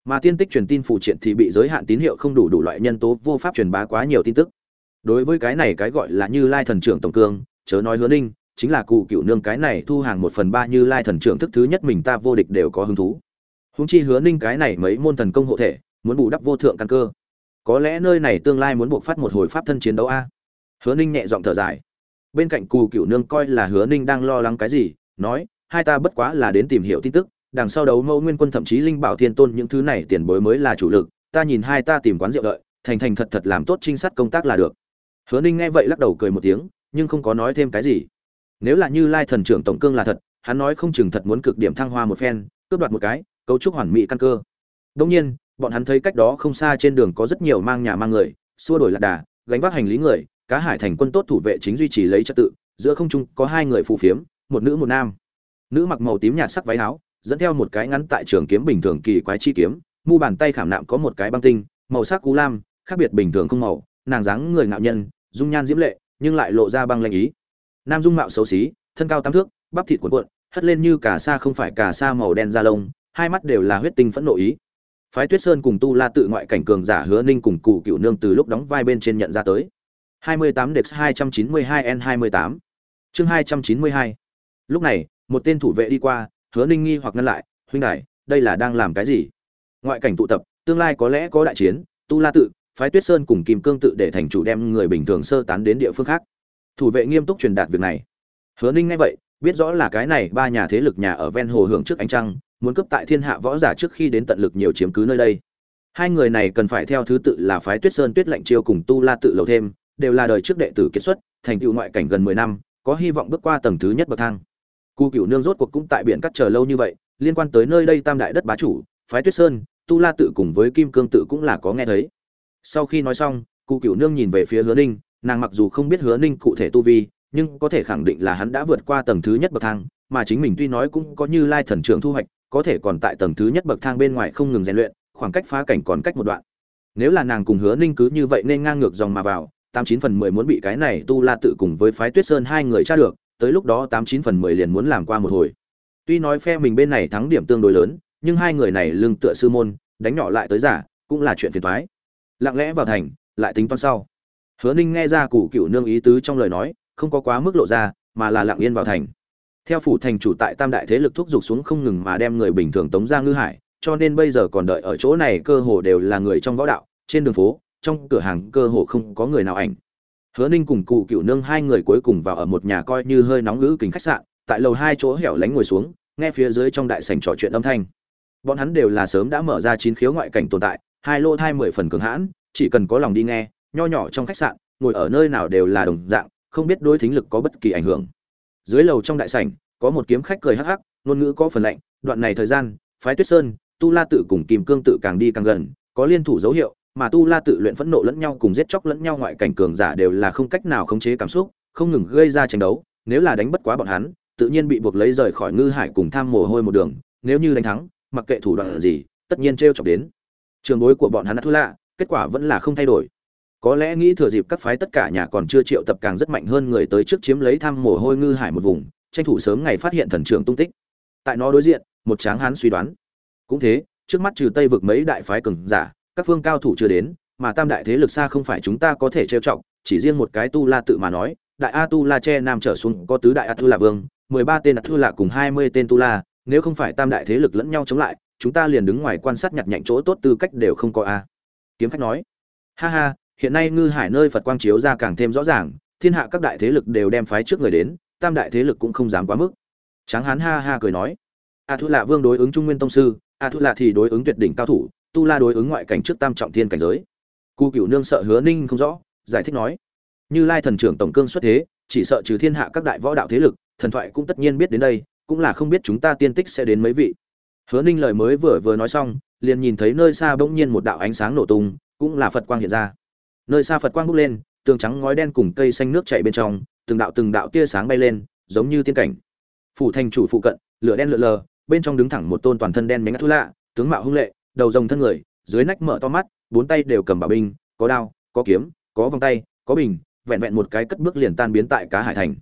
Mà tiên tích truyền tin phụ triện thì bị giới hạn tín hiệu không đủ đủ loại nhân tố vô pháp truyền bá quá nhiều tin tức đối với cái này cái gọi là như lai thần trưởng tổng cương, chớ nói hứa ninh, chính là cụ cựu nương cái này thu hàng một phần ba như lai thần trưởng thức thứ nhất mình ta vô địch đều có hứng thú. Húng chi hứa ninh cái này mấy môn thần công hộ thể, muốn bù đắp vô thượng căn cơ. Có lẽ nơi này tương lai muốn buộc phát một hồi pháp thân chiến đấu a. Hứa ninh nhẹ giọng thở dài. Bên cạnh cù cựu nương coi là hứa ninh đang lo lắng cái gì, nói, hai ta bất quá là đến tìm hiểu tin tức, đằng sau đấu mẫu nguyên quân thậm chí linh bảo thiên tôn những thứ này tiền bối mới là chủ lực, ta nhìn hai ta tìm quán rượu đợi, thành thành thật thật làm tốt trinh sát công tác là được hứa ninh nghe vậy lắc đầu cười một tiếng, nhưng không có nói thêm cái gì. Nếu là như lai thần trưởng tổng cương là thật, hắn nói không chừng thật muốn cực điểm thăng hoa một phen, cướp đoạt một cái, cấu trúc hoàn mỹ căn cơ. Đông nhiên, bọn hắn thấy cách đó không xa trên đường có rất nhiều mang nhà mang người, xua đổi lạc đà, gánh vác hành lý người, cá hải thành quân tốt thủ vệ chính duy trì lấy trật tự, giữa không trung có hai người phù phiếm, một nữ một nam. Nữ mặc màu tím nhạt sắc váy áo, dẫn theo một cái ngắn tại trường kiếm bình thường kỳ quái chi kiếm, mu bàn tay khảm nạm có một cái băng tinh, màu sắc cú lam, khác biệt bình thường không màu, nàng dáng người ngạo nhân dung nhan diễm lệ, nhưng lại lộ ra băng lanh ý. Nam dung mạo xấu xí, thân cao tám thước, bắp thịt cuộn cuộn, hất lên như cà sa không phải cà sa màu đen da lông, hai mắt đều là huyết tinh phẫn nộ ý. Phái tuyết sơn cùng tu la tự ngoại cảnh cường giả hứa ninh cùng cụ cựu nương từ lúc đóng vai bên trên nhận ra tới. 28 đệp 292 N 28 chương 292 lúc này, một tên thủ vệ đi qua, hứa ninh nghi hoặc ngăn lại, huynh đại đây là đang làm cái gì? Ngoại cảnh tụ tập, tương lai có lẽ có đại chiến, tu la tự phái tuyết sơn cùng kim cương tự để thành chủ đem người bình thường sơ tán đến địa phương khác. Thủ vệ nghiêm túc truyền đạt việc này. Hứa ninh nghe vậy, biết rõ là cái này ba nhà thế lực nhà ở ven hồ hưởng trước ánh trăng, muốn cấp tại thiên hạ võ giả trước khi đến tận lực nhiều chiếm cứ nơi đây. Hai người này cần phải theo thứ tự là phái tuyết sơn tuyết lạnh chiêu cùng tu la tự lầu thêm, đều là đời trước đệ tử kết xuất, thành tựu ngoại cảnh gần mười năm, có hy vọng bước qua tầng thứ nhất bậc thang. Cụ cựu nương rốt cuộc cũng tại biển cắt chờ lâu như vậy, liên quan tới nơi đây tam đại đất bá chủ, phái tuyết sơn, tu la tự cùng với kim cương tự cũng là có nghe thấy sau khi nói xong, cụ cửu nương nhìn về phía hứa ninh, nàng mặc dù không biết hứa ninh cụ thể tu vi, nhưng có thể khẳng định là hắn đã vượt qua tầng thứ nhất bậc thang, mà chính mình tuy nói cũng có như lai thần trưởng thu hoạch, có thể còn tại tầng thứ nhất bậc thang bên ngoài không ngừng rèn luyện, khoảng cách phá cảnh còn cách một đoạn. Nếu là nàng cùng hứa ninh cứ như vậy nên ngang ngược dòng mà vào, tám chín phần mười muốn bị cái này tu la tự cùng với phái tuyết sơn hai người tra được, tới lúc đó tám chín phần mười liền muốn làm qua một hồi. Tuy nói phe mình bên này thắng điểm tương đối lớn, nhưng hai người này lưng tựa sư môn, đánh nhỏ lại tới giả, cũng là chuyện phiền thoái lặng lẽ vào thành, lại tính toán sau. Hứa ninh nghe ra cụ cựu nương ý tứ trong lời nói, không có quá mức lộ ra, mà là lặng yên vào thành. Theo phủ thành chủ tại tam đại thế lực thúc giục xuống không ngừng mà đem người bình thường tống ra ngư hải, cho nên bây giờ còn đợi ở chỗ này cơ hồ đều là người trong võ đạo, trên đường phố, trong cửa hàng cơ hồ không có người nào ảnh. Hứa ninh cùng cụ cựu nương hai người cuối cùng vào ở một nhà coi như hơi nóng ngữ kính khách sạn, tại lầu hai chỗ hẻo lánh ngồi xuống, nghe phía dưới trong đại sảnh trò chuyện âm thanh. Bọn hắn đều là sớm đã mở ra chín khiếu ngoại cảnh tồn tại hai lô thai mười phần cường hãn, chỉ cần có lòng đi nghe, nho nhỏ trong khách sạn, ngồi ở nơi nào đều là đồng dạng, không biết đối thính lực có bất kỳ ảnh hưởng. Dưới lầu trong đại sảnh, có một kiếm khách cười hắc hắc, ngôn ngữ có phần lạnh, đoạn này thời gian, phái tuyết sơn, tu la tự cùng kim cương tự càng đi càng gần, có liên thủ dấu hiệu, mà tu la tự luyện phẫn nộ lẫn nhau cùng giết chóc lẫn nhau ngoại cảnh cường giả đều là không cách nào khống chế cảm xúc, không ngừng gây ra tranh đấu, nếu là đánh bất quá bọn hắn, tự nhiên bị buộc lấy rời khỏi ngư hải cùng tham mồ hôi một đường, nếu như đánh thắng, mặc kệ thủ đoạn gì, tất nhiên t chọc đến trường bối của bọn hắn đã thu lạ, kết quả vẫn là không thay đổi. Có lẽ nghĩ thừa dịp các phái tất cả nhà còn chưa triệu tập càng rất mạnh hơn người tới trước chiếm lấy thăm mồ hôi ngư hải một vùng, tranh thủ sớm ngày phát hiện thần trưởng tung tích. Tại nó đối diện, một tráng hán suy đoán. Cũng thế, trước mắt trừ tây vực mấy đại phái cường giả, các phương cao thủ chưa đến, mà tam đại thế lực xa không phải chúng ta có thể trêu trọng chỉ riêng một cái tu la tự mà nói, đại a tu la che nam trở xuống có tứ đại a tu la vương, mười ba tên a tu la cùng hai mươi tên tu la, nếu không phải tam đại thế lực lẫn nhau chống lại chúng ta liền đứng ngoài quan sát nhặt nhạnh chỗ tốt tư cách đều không có a. Kiếm khách nói, ha ha, hiện nay ngư hải nơi phật quang chiếu ra càng thêm rõ ràng, thiên hạ các đại thế lực đều đem phái trước người đến, tam đại thế lực cũng không dám quá mức. Tráng hán ha ha cười nói a thu lạ vương đối ứng trung nguyên tông sư a thu lạ thì đối ứng tuyệt đỉnh cao thủ tu la đối ứng ngoại cảnh trước tam trọng thiên cảnh giới. Cu cựu nương sợ hứa ninh không rõ, giải thích nói, như lai thần trưởng tổng cương xuất thế, chỉ sợ trừ thiên hạ các đại võ đạo thế lực, thần thoại cũng tất nhiên biết đến đây, cũng là không biết chúng ta tiên tích sẽ đến mấy vị hứa ninh lời mới vừa vừa nói xong, liền nhìn thấy nơi xa bỗng nhiên một đạo ánh sáng nổ tung, cũng là phật quang hiện ra. Nơi xa phật quang bốc lên, tường trắng ngói đen cùng cây xanh nước chảy bên trong, từng đạo từng đạo tia sáng bay lên, giống như tiên cảnh. Phủ thành chủ phụ cận, lửa đen lượn lờ, bên trong đứng thẳng một tôn toàn thân đen nhánh thú lạ, tướng mạo hung lệ, đầu rồng thân người, dưới nách mở to mắt, bốn tay đều cầm bảo binh, có đao, có kiếm, có vòng tay, có bình, vẹn vẹn một cái cất bước liền tan biến tại cá hải thành.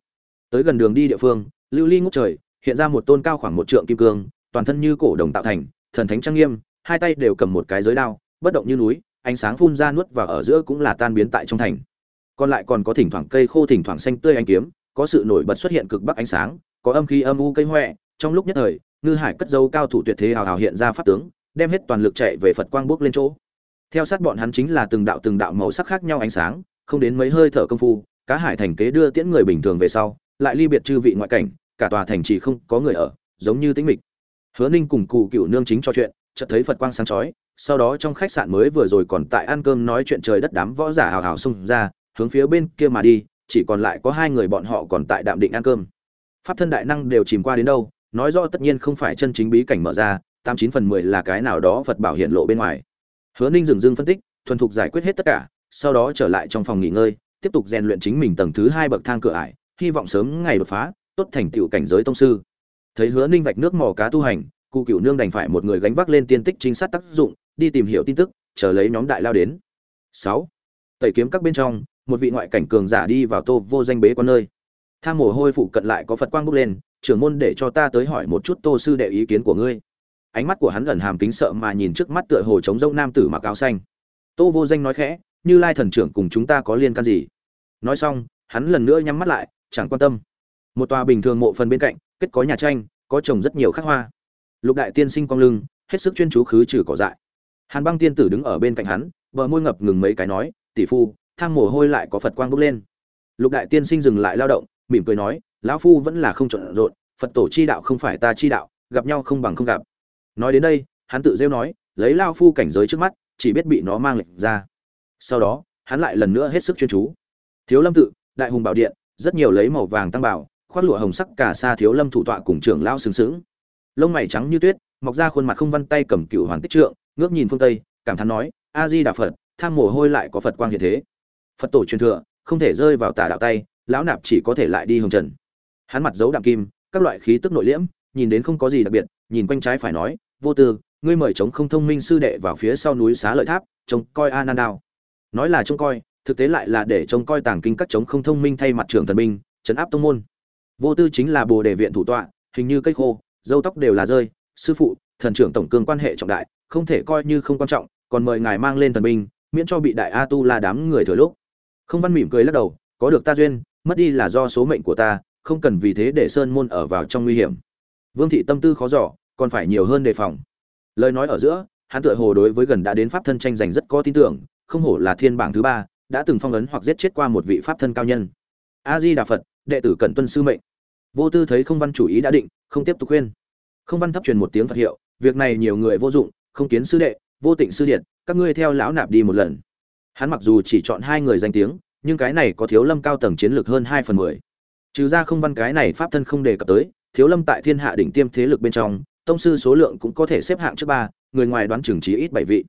Tới gần đường đi địa phương, lưu ly ngút trời, hiện ra một tôn cao khoảng một trượng kim cương toàn thân như cổ đồng tạo thành thần thánh trang nghiêm hai tay đều cầm một cái giới đao bất động như núi ánh sáng phun ra nuốt vào ở giữa cũng là tan biến tại trong thành. Còn lại còn có thỉnh thoảng cây khô thỉnh thoảng xanh tươi ánh kiếm có sự nổi bật xuất hiện cực bắc ánh sáng có âm khí âm u cây hoè, trong lúc nhất thời ngư hải cất dấu cao thủ tuyệt thế hào hào hiện ra pháp tướng đem hết toàn lực chạy về phật quang bước lên chỗ. Theo sát bọn hắn chính là từng đạo từng đạo màu sắc khác nhau ánh sáng không đến mấy hơi thở công phu cá hải thành kế đưa tiễn người bình thường về sau lại ly biệt chư vị ngoại cảnh cả tòa thành chỉ không có người ở giống như tĩnh mịch hứa ninh cùng cụ cựu nương chính trò chuyện, chợt thấy phật quang sáng chói, sau đó trong khách sạn mới vừa rồi còn tại ăn cơm nói chuyện trời đất đám võ giả hào hào xông ra, hướng phía bên kia mà đi, chỉ còn lại có hai người bọn họ còn tại đạm định ăn cơm. Pháp thân đại năng đều chìm qua đến đâu, nói rõ tất nhiên không phải chân chính bí cảnh mở ra, tám chín phần mười là cái nào đó phật bảo hiện lộ bên ngoài. Hứa ninh dừng dưng phân tích, thuần thục giải quyết hết tất cả, sau đó trở lại trong phòng nghỉ ngơi, tiếp tục rèn luyện chính mình tầng thứ hai bậc thang cửa ải, hy vọng sớm ngày đột phá, tốt thành tựu cảnh giới tông sư thấy hứa ninh vạch nước mò cá tu hành, cụ cựu nương đành phải một người gánh vác lên tiên tích trinh sát tác dụng, đi tìm hiểu tin tức, chờ lấy nhóm đại lao đến. Sáu, tẩy kiếm các bên trong, một vị ngoại cảnh cường giả đi vào tô vô danh bế quan nơi. Tham mồ hôi phụ cận lại có phật quang bốc lên, trưởng môn để cho ta tới hỏi một chút tô sư đệ ý kiến của ngươi. Ánh mắt của hắn ẩn hàm kính sợ mà nhìn trước mắt tựa hồ trống rỗng nam tử mặc áo xanh. Tô vô danh nói khẽ, như lai thần trưởng cùng chúng ta có liên can gì? Nói xong, hắn lần nữa nhắm mắt lại, chẳng quan tâm. Một tòa bình thường mộ phần bên cạnh kết có nhà tranh, có trồng rất nhiều khắc hoa. Lục đại tiên sinh cong lưng, hết sức chuyên chú khứ trừ cỏ dại. Hàn băng tiên tử đứng ở bên cạnh hắn, bờ môi ngập ngừng mấy cái nói, tỷ phu, thang mồ hôi lại có phật quang bốc lên. Lục đại tiên sinh dừng lại lao động, mỉm cười nói, lão phu vẫn là không trộn rộn, phật tổ chi đạo không phải ta chi đạo, gặp nhau không bằng không gặp. Nói đến đây, hắn tự rêu nói, lấy lao phu cảnh giới trước mắt, chỉ biết bị nó mang lệnh ra. Sau đó, hắn lại lần nữa hết sức chuyên chú. Thiếu lâm tự, đại hùng bảo điện, rất nhiều lấy màu vàng tăng bảo khoác lụa hồng sắc cả xa thiếu lâm thủ tọa cùng trưởng lao sướng sướng lông mày trắng như tuyết, mọc ra khuôn mặt không văn tay cầm cựu hoàn tích trượng, ngước nhìn phương tây, cảm thán nói, a di đà phật tham mồ hôi lại có phật quang hiện thế. Phật tổ truyền thừa, không thể rơi vào tà đạo tay, lão nạp chỉ có thể lại đi hồng trần. Hắn mặt giấu đạm kim, các loại khí tức nội liễm, nhìn đến không có gì đặc biệt, nhìn quanh trái phải nói, vô tư, ngươi mời chống không thông minh sư đệ vào phía sau núi xá lợi tháp, trông coi a nan đao. Nói là trông coi, thực tế lại là để trông coi tàng kinh các chống không thông minh thay mặt trưởng thần binh chấn áp tông môn vô tư chính là bồ đề viện thủ tọa, hình như cây khô, dâu tóc đều là rơi. Sư phụ, thần trưởng tổng cương quan hệ trọng đại, không thể coi như không quan trọng, còn mời ngài mang lên thần binh, miễn cho bị đại a tu la đám người thừa lúc. Không văn mỉm cười lắc đầu, có được ta duyên, mất đi là do số mệnh của ta, không cần vì thế để sơn môn ở vào trong nguy hiểm. Vương thị tâm tư khó giỏ còn phải nhiều hơn đề phòng. Lời nói ở giữa, hắn tựa hồ đối với gần đã đến pháp thân tranh giành rất có tin tưởng, không hổ là thiên bảng thứ ba, đã từng phong ấn hoặc giết chết qua một vị pháp thân cao nhân a di đà phật, đệ tử cần tuân sư mệnh. Vô tư thấy không văn chủ ý đã định, không tiếp tục khuyên. Không văn thấp truyền một tiếng phật hiệu, việc này nhiều người vô dụng, không kiến sư đệ, vô tịnh sư điện các ngươi theo lão nạp đi một lần. Hắn mặc dù chỉ chọn hai người danh tiếng, nhưng cái này có thiếu lâm cao tầng chiến lược hơn hai phần mười. Trừ ra không văn cái này pháp thân không đề cập tới, thiếu lâm tại thiên hạ đỉnh tiêm thế lực bên trong, tông sư số lượng cũng có thể xếp hạng trước ba, người ngoài đoán chừng trí ít bảy vị.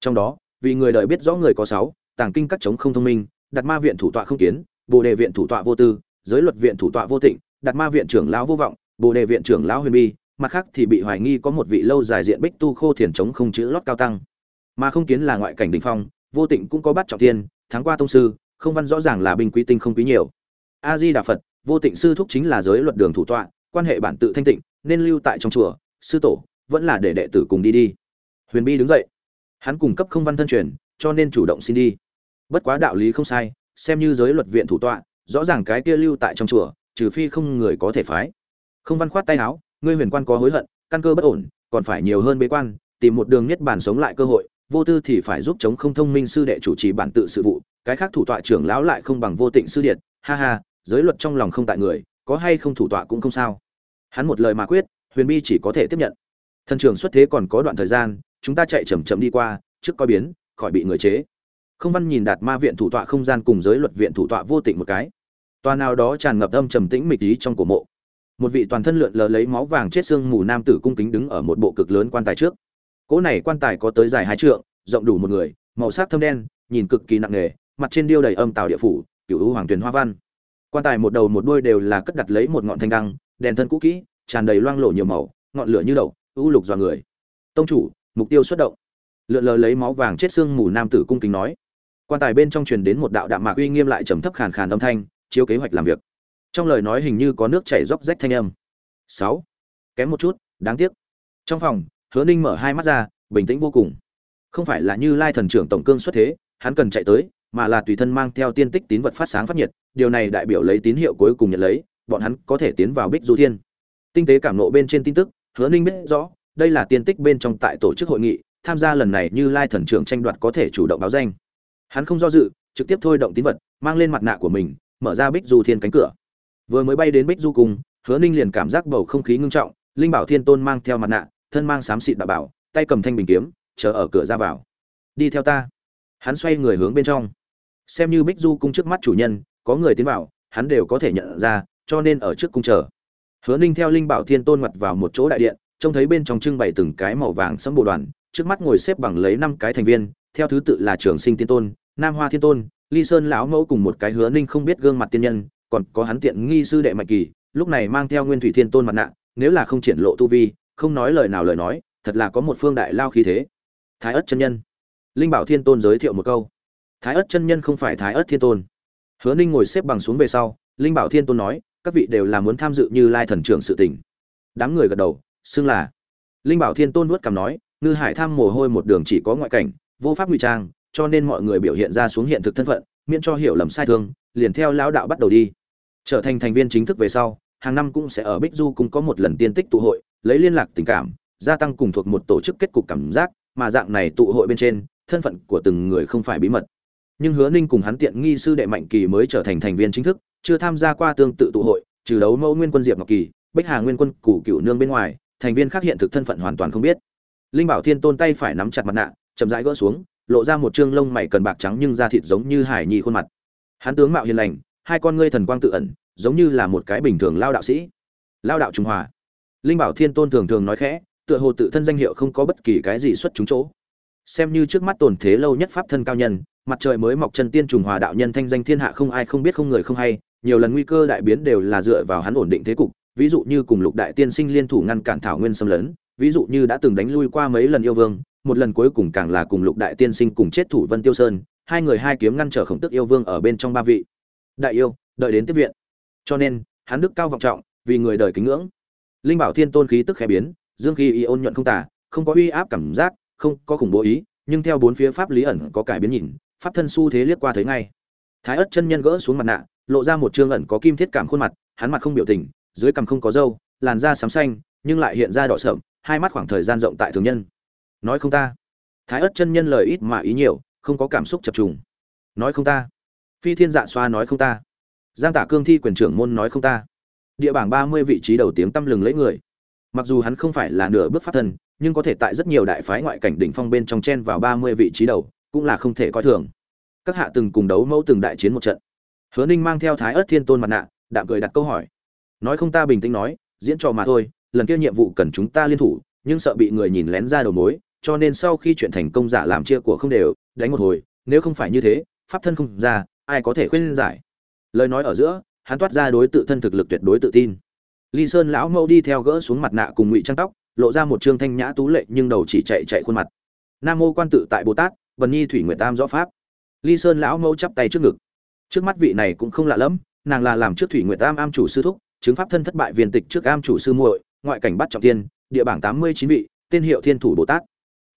Trong đó, vì người đời biết rõ người có sáu, tàng kinh các chống không thông minh, đặt ma viện thủ tọa không kiến bồ đề viện thủ tọa vô tư, giới luật viện thủ tọa vô tịnh đặt ma viện trưởng lão vô vọng, bồ đề viện trưởng lão huyền bi, mặt khác thì bị hoài nghi có một vị lâu dài diện bích tu khô thiền chống không chữ lót cao tăng. Mà không kiến là ngoại cảnh đỉnh phong, vô tịnh cũng có bắt trọng thiên tháng qua tông sư, không văn rõ ràng là binh quý tinh không quý nhiều. A di đà phật, vô tịnh sư thúc chính là giới luật đường thủ tọa, quan hệ bản tự thanh tịnh, nên lưu tại trong chùa, sư tổ, vẫn là để đệ tử cùng đi đi. Huyền bi đứng dậy. Hắn cung cấp không văn thân truyền, cho nên chủ động xin đi. Bất quá đạo lý không sai xem như giới luật viện thủ tọa, rõ ràng cái kia lưu tại trong chùa, trừ phi không người có thể phái. Không văn khoát tay áo, ngươi huyền quan có hối hận, căn cơ bất ổn, còn phải nhiều hơn bế quan, tìm một đường nhất bản sống lại cơ hội, vô tư thì phải giúp chống không thông minh sư đệ chủ trì bản tự sự vụ, cái khác thủ tọa trưởng lão lại không bằng vô tịnh sư điện ha ha, giới luật trong lòng không tại người, có hay không thủ tọa cũng không sao. Hắn một lời mà quyết, huyền bi chỉ có thể tiếp nhận. Thần trưởng xuất thế còn có đoạn thời gian, chúng ta chạy chậm chậm đi qua, trước coi biến, khỏi bị người chế không văn nhìn đạt ma viện thủ tọa không gian cùng giới luật viện thủ tọa vô tịnh một cái. Tòa nào đó tràn ngập âm trầm tĩnh mịch ý trong cổ mộ. Một vị toàn thân lượn lờ lấy máu vàng chết xương mù nam tử cung kính đứng ở một bộ cực lớn quan tài trước. Cỗ này quan tài có tới dài hai trượng, rộng đủ một người, màu sắc thâm đen, nhìn cực kỳ nặng nề, mặt trên điêu đầy âm tàu địa phủ cựu hữu hoàng tuyền hoa văn. Quan tài một đầu một đuôi đều là cất đặt lấy một ngọn thanh đăng, đèn thân cũ kỹ, tràn đầy loang lộ nhiều màu, ngọn lửa như đậu u lục dọa người. Tông chủ, mục tiêu xuất động. Lượn lờ lấy máu vàng chết xương mù nam tử cung kính nói quan tài bên trong truyền đến một đạo đạm mạc uy nghiêm lại trầm thấp khàn khàn âm thanh, chiếu kế hoạch làm việc. Trong lời nói hình như có nước chảy róc rách thanh âm. Sáu. Kém một chút, đáng tiếc. Trong phòng, hứa ninh mở hai mắt ra, bình tĩnh vô cùng. Không phải là như lai thần trưởng tổng cương xuất thế, hắn cần chạy tới, mà là tùy thân mang theo tiên tích tín vật phát sáng phát nhiệt, điều này đại biểu lấy tín hiệu cuối cùng nhận lấy, bọn hắn có thể tiến vào bích du thiên. Tinh tế cảm nộ bên trên tin tức, hứa ninh biết rõ, đây là tiên tích bên trong tại tổ chức hội nghị, tham gia lần này như lai thần trưởng tranh đoạt có thể chủ động báo danh hắn không do dự, trực tiếp thôi động tín vật, mang lên mặt nạ của mình, mở ra bích du thiên cánh cửa. Vừa mới bay đến bích du cùng hứa ninh liền cảm giác bầu không khí ngưng trọng, linh bảo thiên tôn mang theo mặt nạ, thân mang xám xịt đạo bảo, tay cầm thanh bình kiếm, chờ ở cửa ra vào. Đi theo ta. Hắn xoay người hướng bên trong. Xem như bích du cung trước mắt chủ nhân, có người tiến vào, hắn đều có thể nhận ra, cho nên ở trước cung chờ. Hứa ninh theo linh bảo thiên tôn mặt vào một chỗ đại điện, trông thấy bên trong trưng bày từng cái màu vàng sẫm bộ đoàn, trước mắt ngồi xếp bằng lấy năm cái thành viên theo thứ tự là trường sinh tiên tôn, nam hoa thiên tôn, ly sơn lão mẫu cùng một cái hứa ninh không biết gương mặt tiên nhân, còn có hắn tiện nghi sư đệ mạnh kỳ, lúc này mang theo nguyên thủy thiên tôn mặt nạ, nếu là không triển lộ tu vi, không nói lời nào lời nói, thật là có một phương đại lao khí thế. Thái ất chân nhân. Linh bảo thiên tôn giới thiệu một câu. Thái ất chân nhân không phải thái ất thiên tôn. Hứa ninh ngồi xếp bằng xuống về sau, linh bảo thiên tôn nói, các vị đều là muốn tham dự như lai thần trưởng sự tỉnh đám người gật đầu, xưng là. Linh bảo thiên tôn vuốt cằm nói, ngư hải tham mồ hôi một đường chỉ có ngoại cảnh vô pháp ngụy trang, cho nên mọi người biểu hiện ra xuống hiện thực thân phận, miễn cho hiểu lầm sai thương liền theo lão đạo bắt đầu đi. Trở thành thành viên chính thức về sau, hàng năm cũng sẽ ở bích du cũng có một lần tiên tích tụ hội, lấy liên lạc tình cảm, gia tăng cùng thuộc một tổ chức kết cục cảm giác, mà dạng này tụ hội bên trên, thân phận của từng người không phải bí mật. Nhưng hứa ninh cùng hắn tiện nghi sư đệ mạnh kỳ mới trở thành thành viên chính thức, chưa tham gia qua tương tự tụ hội, trừ đấu mẫu nguyên quân diệp ngọc kỳ, bích hà nguyên quân, củ cựu nương bên ngoài, thành viên khác hiện thực thân phận hoàn toàn không biết. Linh bảo thiên tôn tay phải nắm chặt mặt nạ chậm rãi gỡ xuống, lộ ra một trương lông mày cần bạc trắng nhưng da thịt giống như hải nhi khuôn mặt. Hắn tướng mạo hiền lành, hai con ngươi thần quang tự ẩn, giống như là một cái bình thường lao đạo sĩ. Lao đạo trung hòa. Linh bảo thiên tôn thường thường nói khẽ, tựa hồ tự thân danh hiệu không có bất kỳ cái gì xuất chúng chỗ. Xem như trước mắt tồn thế lâu nhất pháp thân cao nhân, mặt trời mới mọc chân tiên trùng hòa đạo nhân thanh danh thiên hạ không ai không biết không người không hay, nhiều lần nguy cơ đại biến đều là dựa vào hắn ổn định thế cục, ví dụ như cùng lục đại tiên sinh liên thủ ngăn cản thảo nguyên xâm lấn, ví dụ như đã từng đánh lui qua mấy lần yêu vương một lần cuối cùng càng là cùng lục đại tiên sinh cùng chết thủ vân tiêu sơn, hai người hai kiếm ngăn trở khổng tức yêu vương ở bên trong ba vị. Đại yêu, đợi đến tiếp viện. Cho nên, hắn đức cao vọng trọng, vì người đời kính ngưỡng. Linh bảo thiên tôn khí tức khẽ biến, dương khí y ôn nhuận không tả không có uy áp cảm giác, không có khủng bố ý, nhưng theo bốn phía pháp lý ẩn có cải biến nhìn, pháp thân su thế liếc qua thấy ngay. Thái ất chân nhân gỡ xuống mặt nạ, lộ ra một trương ẩn có kim thiết cảm khuôn mặt, hắn mặt không biểu tình, dưới cằm không có râu, làn da xám xanh, nhưng lại hiện ra đỏ sợm hai mắt khoảng thời gian rộng tại thường nhân nói không ta. Thái ất chân nhân lời ít mà ý nhiều, không có cảm xúc chập trùng. Nói không ta. Phi thiên dạ xoa nói không ta. Giang tả cương thi quyền trưởng môn nói không ta. Địa bảng ba mươi vị trí đầu tiếng tăm lừng lấy người. Mặc dù hắn không phải là nửa bước pháp thân nhưng có thể tại rất nhiều đại phái ngoại cảnh đỉnh phong bên trong chen vào ba mươi vị trí đầu, cũng là không thể coi thường. Các hạ từng cùng đấu mẫu từng đại chiến một trận. Hứa ninh mang theo thái ớt thiên tôn mặt nạ, đạm cười đặt câu hỏi. Nói không ta bình tĩnh nói, diễn trò mà thôi, lần kia nhiệm vụ cần chúng ta liên thủ, nhưng sợ bị người nhìn lén ra đầu mối cho nên sau khi chuyện thành công giả làm chia của không đều, đánh một hồi, nếu không phải như thế, pháp thân không ra, ai có thể khuyên giải? Lời nói ở giữa, hắn toát ra đối tự thân thực lực tuyệt đối tự tin. Ly sơn lão mẫu đi theo gỡ xuống mặt nạ cùng ngụy trang tóc, lộ ra một trương thanh nhã tú lệ nhưng đầu chỉ chạy chạy khuôn mặt. Nam mô quan tự tại bồ tát vần nhi thủy nguyện tam rõ pháp. Ly sơn lão mẫu chắp tay trước ngực. Trước mắt vị này cũng không lạ lẫm, nàng là làm trước thủy nguyện tam am chủ sư thúc, chứng pháp thân thất bại viên tịch trước am chủ sư muội, ngoại cảnh bắt trọng tiên, địa bảng tám mươi chín vị, tên hiệu thiên thủ bồ tát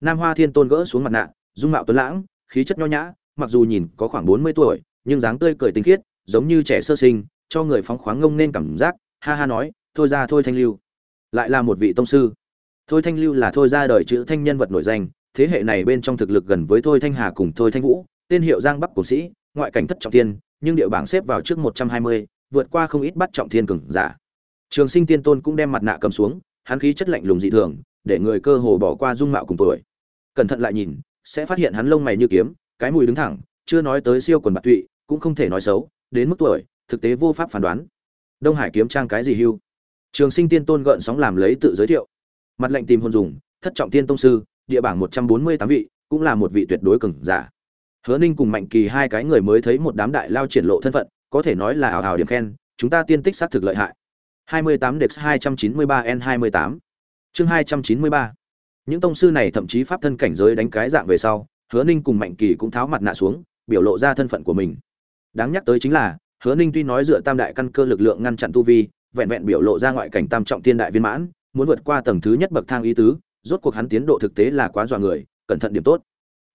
nam hoa thiên tôn gỡ xuống mặt nạ, dung mạo tuấn lãng, khí chất nho nhã, mặc dù nhìn có khoảng bốn mươi tuổi, nhưng dáng tươi cười tinh khiết, giống như trẻ sơ sinh, cho người phóng khoáng ngông nên cảm giác, ha ha nói, thôi ra thôi thanh lưu. Lại là một vị tông sư. Thôi thanh lưu là thôi ra đời chữ thanh nhân vật nổi danh, thế hệ này bên trong thực lực gần với thôi thanh hà cùng thôi thanh vũ, tên hiệu giang bắc cổ sĩ, ngoại cảnh thất trọng thiên, nhưng địa bảng xếp vào trước một trăm hai mươi, vượt qua không ít bắt trọng thiên cường giả. Trường sinh tiên tôn cũng đem mặt nạ cầm xuống, hắn khí chất lạnh lùng dị thường, để người cơ hồ bỏ qua dung mạo cùng tuổi cẩn thận lại nhìn, sẽ phát hiện hắn lông mày như kiếm, cái mùi đứng thẳng, chưa nói tới siêu quần bạc tụy, cũng không thể nói xấu, đến mức tuổi, thực tế vô pháp phán đoán. Đông hải kiếm trang cái gì hưu? Trường sinh tiên tôn gợn sóng làm lấy tự giới thiệu. Mặt lệnh tìm hồn dùng, thất trọng tiên tông sư, địa bảng một trăm bốn mươi tám vị, cũng là một vị tuyệt đối cừng giả. Hứa ninh cùng mạnh kỳ hai cái người mới thấy một đám đại lao triển lộ thân phận, có thể nói là ảo ảo điểm khen, chúng ta tiên tích xác thực lợi hại. 28 Dex 293 N 28 chương 293 những tông sư này thậm chí pháp thân cảnh giới đánh cái dạng về sau, hứa ninh cùng mạnh kỳ cũng tháo mặt nạ xuống, biểu lộ ra thân phận của mình. Đáng nhắc tới chính là, hứa ninh tuy nói dựa tam đại căn cơ lực lượng ngăn chặn tu vi, vẹn vẹn biểu lộ ra ngoại cảnh tam trọng tiên đại viên mãn, muốn vượt qua tầng thứ nhất bậc thang ý tứ, rốt cuộc hắn tiến độ thực tế là quá dọa người, cẩn thận điểm tốt.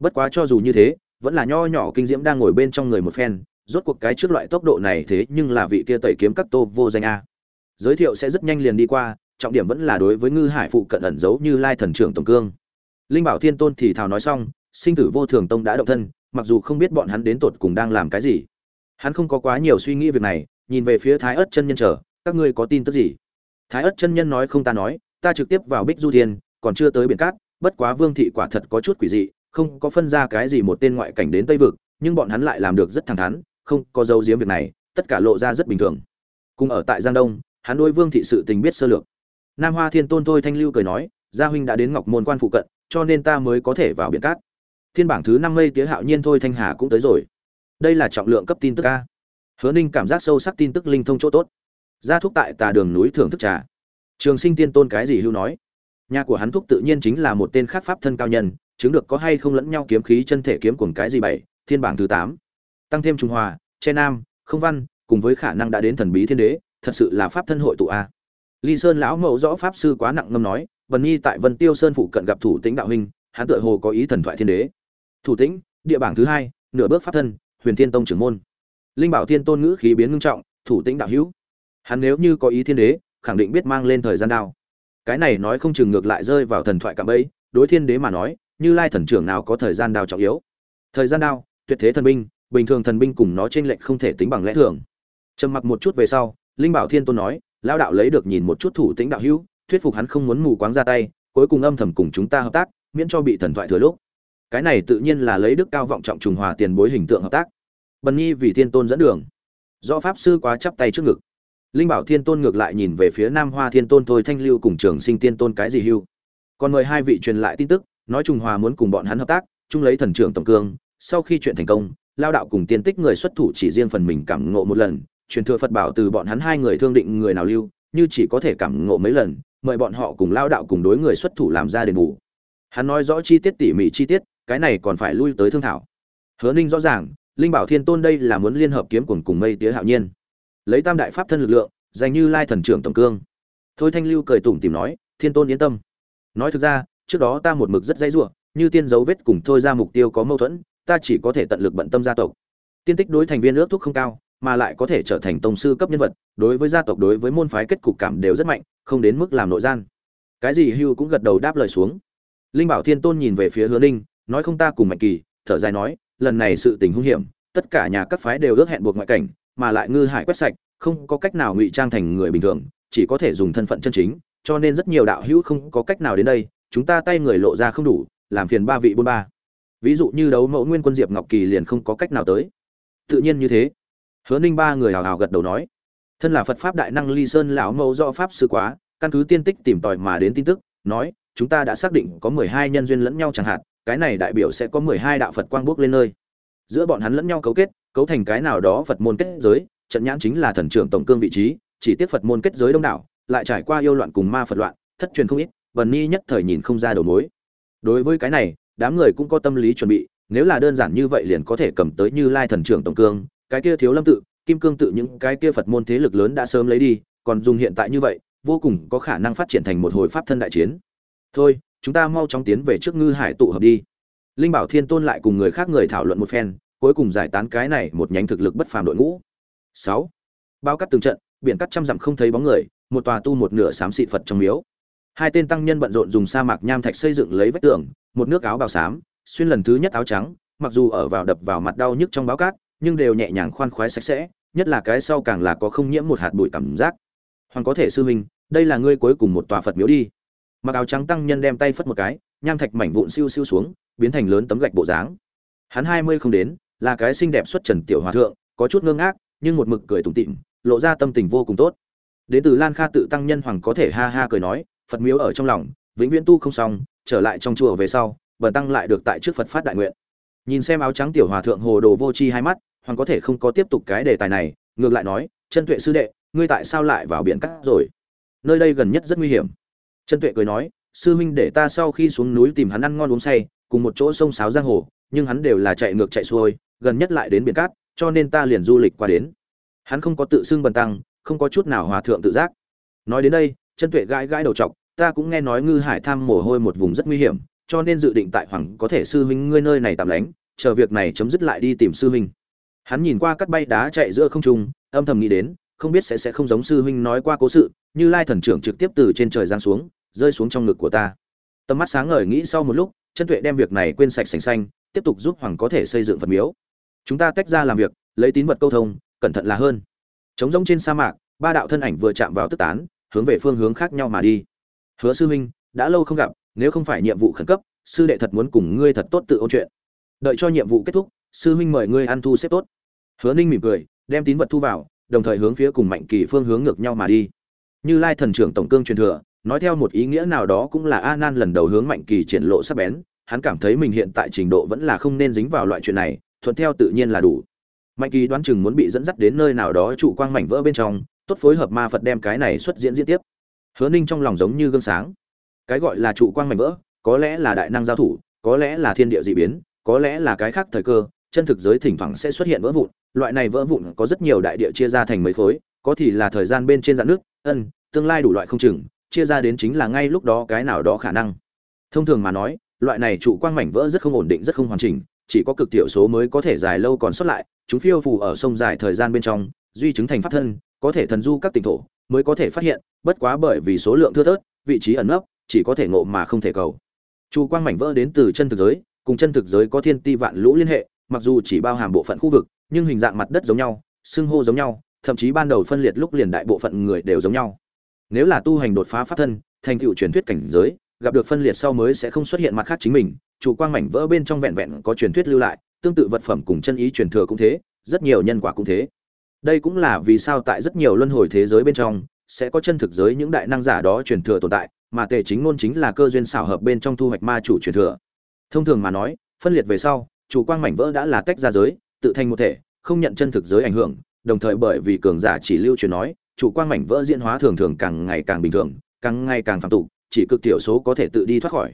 Bất quá cho dù như thế, vẫn là nho nhỏ kinh diễm đang ngồi bên trong người một phen, rốt cuộc cái trước loại tốc độ này thế nhưng là vị kia tẩy kiếm các tô vô danh a. Giới thiệu sẽ rất nhanh liền đi qua trọng điểm vẫn là đối với ngư hải phụ cận ẩn giấu như lai thần trưởng tổng cương. Linh bảo thiên tôn thì thào nói xong, sinh tử vô thường tông đã động thân, mặc dù không biết bọn hắn đến tột cùng đang làm cái gì. Hắn không có quá nhiều suy nghĩ việc này, nhìn về phía thái ớt chân nhân chờ, các ngươi có tin tức gì? Thái ớt chân nhân nói không ta nói, ta trực tiếp vào bích du thiên, còn chưa tới biển cát, bất quá vương thị quả thật có chút quỷ dị, không có phân ra cái gì một tên ngoại cảnh đến tây vực, nhưng bọn hắn lại làm được rất thẳng thắn, không có dấu diếm việc này, tất cả lộ ra rất bình thường. Cùng ở tại giang đông, hắn đối vương thị sự tình biết sơ lược nam hoa thiên tôn thôi thanh lưu cười nói, gia huynh đã đến ngọc môn quan phụ cận, cho nên ta mới có thể vào biển cát. Thiên bảng thứ năm mây tía hạo nhiên thôi thanh hà cũng tới rồi. Đây là trọng lượng cấp tin tức a. Hứa ninh cảm giác sâu sắc tin tức linh thông chỗ tốt. Gia thúc tại tà đường núi thưởng thức trà. Trường sinh tiên tôn cái gì hưu nói? Nhà của hắn thúc tự nhiên chính là một tên khác pháp thân cao nhân, chứng được có hay không lẫn nhau kiếm khí chân thể kiếm cuồng cái gì bảy, thiên bảng thứ tám. Tăng thêm trung hòa che nam, không văn, cùng với khả năng đã đến thần bí thiên đế, thật sự là pháp thân hội tụ a ly sơn lão mẫu rõ pháp sư quá nặng ngâm nói vần nhi tại vân tiêu sơn phụ cận gặp thủ tĩnh đạo huynh, hắn tựa hồ có ý thần thoại thiên đế. Thủ tĩnh, địa bảng thứ hai, nửa bước pháp thân, huyền thiên tông trưởng môn. Linh bảo thiên tôn ngữ khí biến ngưng trọng, thủ tĩnh đạo hữu, hắn nếu như có ý thiên đế, khẳng định biết mang lên thời gian đao. Cái này nói không chừng ngược lại rơi vào thần thoại cạm bẫy, đối thiên đế mà nói, như lai thần trưởng nào có thời gian đao trọng yếu. Thời gian đao, tuyệt thế thần binh, bình thường thần binh cùng nó trên lệnh không thể tính bằng lẽ thường. Trầm mặc một chút về sau, linh bảo thiên tôn nói lão đạo lấy được nhìn một chút thủ tĩnh đạo hữu, thuyết phục hắn không muốn mù quáng ra tay, cuối cùng âm thầm cùng chúng ta hợp tác, miễn cho bị thần thoại thừa lúc. Cái này tự nhiên là lấy đức cao vọng trọng trùng hòa tiền bối hình tượng hợp tác. Bần nhi vì thiên tôn dẫn đường. Do pháp sư quá chắp tay trước ngực. Linh bảo thiên tôn ngược lại nhìn về phía nam hoa thiên tôn thôi thanh lưu cùng trường sinh tiên tôn cái gì hưu. Còn mời hai vị truyền lại tin tức, nói trùng hòa muốn cùng bọn hắn hợp tác, chung lấy thần trưởng tổng cương, sau khi chuyện thành công lao đạo cùng tiên tích người xuất thủ chỉ riêng phần mình cảm ngộ một lần truyền thừa phật bảo từ bọn hắn hai người thương định người nào lưu như chỉ có thể cảm ngộ mấy lần mời bọn họ cùng lao đạo cùng đối người xuất thủ làm ra đền bù. Hắn nói rõ chi tiết tỉ mỉ chi tiết cái này còn phải lui tới thương thảo. Hứa ninh rõ ràng linh bảo thiên tôn đây là muốn liên hợp kiếm cùng cùng mây tía hạo nhiên. Lấy tam đại pháp thân lực lượng dành như lai thần trưởng tổng cương. Thôi thanh lưu cười tủm tỉm nói thiên tôn yên tâm. Nói thực ra trước đó ta một mực rất dãy rủa, như tiên dấu vết cùng thôi ra mục tiêu có mâu thuẫn ta chỉ có thể tận lực bận tâm gia tộc. Tiên tích đối thành viên ước thúc không cao mà lại có thể trở thành tông sư cấp nhân vật, đối với gia tộc, đối với môn phái kết cục cảm đều rất mạnh, không đến mức làm nội gian. Cái gì hưu cũng gật đầu đáp lời xuống. Linh bảo thiên tôn nhìn về phía hứa ninh, nói không ta cùng mạnh kỳ, thở dài nói, lần này sự tình hung hiểm, tất cả nhà các phái đều ước hẹn buộc ngoại cảnh, mà lại ngư hải quét sạch, không có cách nào ngụy trang thành người bình thường, chỉ có thể dùng thân phận chân chính, cho nên rất nhiều đạo hữu không có cách nào đến đây, chúng ta tay người lộ ra không đủ, làm phiền ba vị bôn ba. Ví dụ như đấu mẫu nguyên quân diệp ngọc kỳ liền không có cách nào tới. Tự nhiên như thế hứa ninh ba người hào hào gật đầu nói, thân là phật pháp đại năng ly sơn lão mẫu do pháp sư quá, căn cứ tiên tích tìm tòi mà đến tin tức, nói, chúng ta đã xác định có mười hai nhân duyên lẫn nhau chẳng hạn, cái này đại biểu sẽ có mười hai đạo phật quang bước lên nơi. Giữa bọn hắn lẫn nhau cấu kết, cấu thành cái nào đó phật môn kết giới, trận nhãn chính là thần trưởng tổng cương vị trí, chỉ tiếc phật môn kết giới đông đảo, lại trải qua yêu loạn cùng ma phật loạn, thất truyền không ít vần ni nhất thời nhìn không ra đầu mối. Đối với cái này, đám người cũng có tâm lý chuẩn bị, nếu là đơn giản như vậy liền có thể cầm tới như lai thần trưởng tổng cương cái kia thiếu lâm tự, kim cương tự những cái kia phật môn thế lực lớn đã sớm lấy đi, còn dùng hiện tại như vậy, vô cùng có khả năng phát triển thành một hồi pháp thân đại chiến. Thôi, chúng ta mau chóng tiến về trước ngư hải tụ hợp đi. Linh bảo thiên tôn lại cùng người khác người thảo luận một phen, cuối cùng giải tán cái này một nhánh thực lực bất phàm đội ngũ. Sáu. Bao cắt từng trận, biển cắt trăm dặm không thấy bóng người, một tòa tu một nửa xám xị phật trong miếu. Hai tên tăng nhân bận rộn dùng sa mạc nham thạch xây dựng lấy vách tường, một nước áo bào xám, xuyên lần thứ nhất áo trắng, mặc dù ở vào đập vào mặt đau nhức trong báo cát nhưng đều nhẹ nhàng khoan khoái sạch sẽ, nhất là cái sau càng là có không nhiễm một hạt bụi cảm giác. Hoàng có thể sư huynh, đây là ngươi cuối cùng một tòa phật miếu đi. Mặc áo trắng tăng nhân đem tay phất một cái, nham thạch mảnh vụn siêu siêu xuống, biến thành lớn tấm gạch bộ dáng. Hắn hai mươi không đến, là cái xinh đẹp xuất trần tiểu hòa thượng, có chút ngơ ngác, nhưng một mực cười tủm tỉm lộ ra tâm tình vô cùng tốt. Đến từ lan kha tự tăng nhân hoàng có thể ha ha cười nói, phật miếu ở trong lòng, vĩnh viễn tu không xong, trở lại trong chùa về sau, bần tăng lại được tại trước phật phát đại nguyện. Nhìn xem áo trắng tiểu hòa thượng hồ đồ vô chi hai mắt hoàng có thể không có tiếp tục cái đề tài này, ngược lại nói chân tuệ sư đệ, ngươi tại sao lại vào biển cắt rồi? Nơi đây gần nhất rất nguy hiểm. Chân tuệ cười nói, sư huynh để ta sau khi xuống núi tìm hắn ăn ngon uống say, cùng một chỗ sông sáo giang hồ, nhưng hắn đều là chạy ngược chạy xuôi, gần nhất lại đến biển cát, cho nên ta liền du lịch qua đến. Hắn không có tự xưng bần tăng, không có chút nào hòa thượng tự giác. Nói đến đây chân tuệ gãi gãi đầu t ta cũng nghe nói ngư hải tham mồ hôi một vùng rất nguy hiểm, cho nên dự định tại hoàng có thể sư huynh ngươi nơi này tạm lánh, chờ việc này chấm dứt lại đi tìm sư huynh hắn nhìn qua cắt bay đá chạy giữa không trung, âm thầm nghĩ đến, không biết sẽ sẽ không giống sư huynh nói qua cố sự, như lai thần trưởng trực tiếp từ trên trời giáng xuống, rơi xuống trong ngực của ta. Tầm mắt sáng ngời nghĩ sau một lúc, chân tuệ đem việc này quên sạch sành xanh, tiếp tục giúp hoàng có thể xây dựng phật miếu. Chúng ta tách ra làm việc, lấy tín vật câu thông, cẩn thận là hơn. Trống rỗng trên sa mạc, ba đạo thân ảnh vừa chạm vào tức tán, hướng về phương hướng khác nhau mà đi. Hứa sư huynh, đã lâu không gặp, nếu không phải nhiệm vụ khẩn cấp, sư đệ thật muốn cùng ngươi thật tốt tự ôn chuyện. Đợi cho nhiệm vụ kết thúc, sư huynh mời ngươi ăn thu xếp tốt hứa ninh mỉm cười, đem tín vật thu vào, đồng thời hướng phía cùng mạnh kỳ phương hướng ngược nhau mà đi. Như lai thần trưởng tổng cương truyền thừa, nói theo một ý nghĩa nào đó cũng là a nan lần đầu hướng mạnh kỳ triển lộ sắc bén, hắn cảm thấy mình hiện tại trình độ vẫn là không nên dính vào loại chuyện này, thuận theo tự nhiên là đủ. Mạnh kỳ đoán chừng muốn bị dẫn dắt đến nơi nào đó trụ quang mảnh vỡ bên trong, tốt phối hợp ma phật đem cái này xuất diễn diễn tiếp. Hứa ninh trong lòng giống như gương sáng. Cái gọi là trụ quang mảnh vỡ, có lẽ là đại năng giao thủ, có lẽ là thiên địa dị biến, có lẽ là cái khác thời cơ, chân thực giới thỉnh thoảng sẽ xuất hiện vỡ vụn loại này vỡ vụn có rất nhiều đại địa chia ra thành mấy khối, có thì là thời gian bên trên dạng nước, ân, tương lai đủ loại không chừng, chia ra đến chính là ngay lúc đó cái nào đó khả năng. Thông thường mà nói, loại này trụ quang mảnh vỡ rất không ổn định, rất không hoàn chỉnh, chỉ có cực tiểu số mới có thể dài lâu còn xuất lại, chúng phiêu phù ở sông dài thời gian bên trong, duy chứng thành pháp thân, có thể thần du các tỉnh thổ, mới có thể phát hiện, bất quá bởi vì số lượng thưa thớt, vị trí ẩn nấp, chỉ có thể ngộ mà không thể cầu. Trụ quang mảnh vỡ đến từ chân thực giới, cùng chân thực giới có thiên ti vạn lũ liên hệ, mặc dù chỉ bao hàm bộ phận khu vực nhưng hình dạng mặt đất giống nhau, xưng hô giống nhau, thậm chí ban đầu phân liệt lúc liền đại bộ phận người đều giống nhau. Nếu là tu hành đột phá pháp thân, thành tựu truyền thuyết cảnh giới, gặp được phân liệt sau mới sẽ không xuất hiện mặt khác chính mình, chủ quang mảnh vỡ bên trong vẹn vẹn có truyền thuyết lưu lại, tương tự vật phẩm cùng chân ý truyền thừa cũng thế, rất nhiều nhân quả cũng thế. Đây cũng là vì sao tại rất nhiều luân hồi thế giới bên trong, sẽ có chân thực giới những đại năng giả đó truyền thừa tồn tại, mà tề chính ngôn chính là cơ duyên xảo hợp bên trong thu hoạch ma chủ truyền thừa. Thông thường mà nói, phân liệt về sau, chủ quang mảnh vỡ đã là tách ra giới tự thành một thể, không nhận chân thực giới ảnh hưởng, đồng thời bởi vì cường giả chỉ lưu truyền nói, chủ quang mảnh vỡ diễn hóa thường thường càng ngày càng bình thường, càng ngày càng phạm tục, chỉ cực tiểu số có thể tự đi thoát khỏi.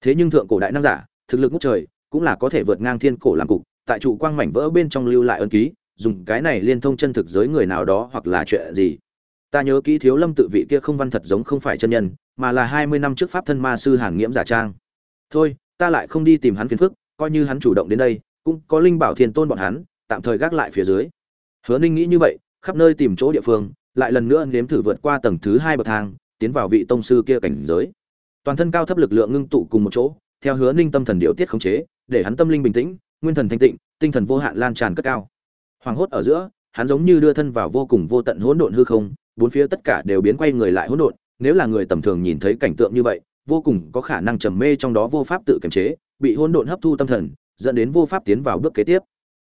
Thế nhưng thượng cổ đại năng giả, thực lực ngút trời, cũng là có thể vượt ngang thiên cổ làm cục, tại trụ quang mảnh vỡ bên trong lưu lại ân ký, dùng cái này liên thông chân thực giới người nào đó hoặc là chuyện gì. Ta nhớ kỹ thiếu lâm tự vị kia không văn thật giống không phải chân nhân, mà là hai mươi năm trước pháp thân ma sư hàn nghiễm giả trang. Thôi, ta lại không đi tìm hắn phiền phức, coi như hắn chủ động đến đây cũng có linh bảo thiên tôn bọn hắn, tạm thời gác lại phía dưới. Hứa ninh nghĩ như vậy, khắp nơi tìm chỗ địa phương, lại lần nữa nếm thử vượt qua tầng thứ hai bậc thang, tiến vào vị tông sư kia cảnh giới. Toàn thân cao thấp lực lượng ngưng tụ cùng một chỗ, theo hứa ninh tâm thần điều tiết khống chế, để hắn tâm linh bình tĩnh, nguyên thần thanh tịnh, tinh thần vô hạn lan tràn cất cao. Hoàng hốt ở giữa, hắn giống như đưa thân vào vô cùng vô tận hỗn độn hư không, bốn phía tất cả đều biến quay người lại hỗn độn, nếu là người tầm thường nhìn thấy cảnh tượng như vậy, vô cùng có khả năng trầm mê trong đó vô pháp tự kiềm chế, bị hỗn độn hấp thu tâm thần dẫn đến vô pháp tiến vào bước kế tiếp.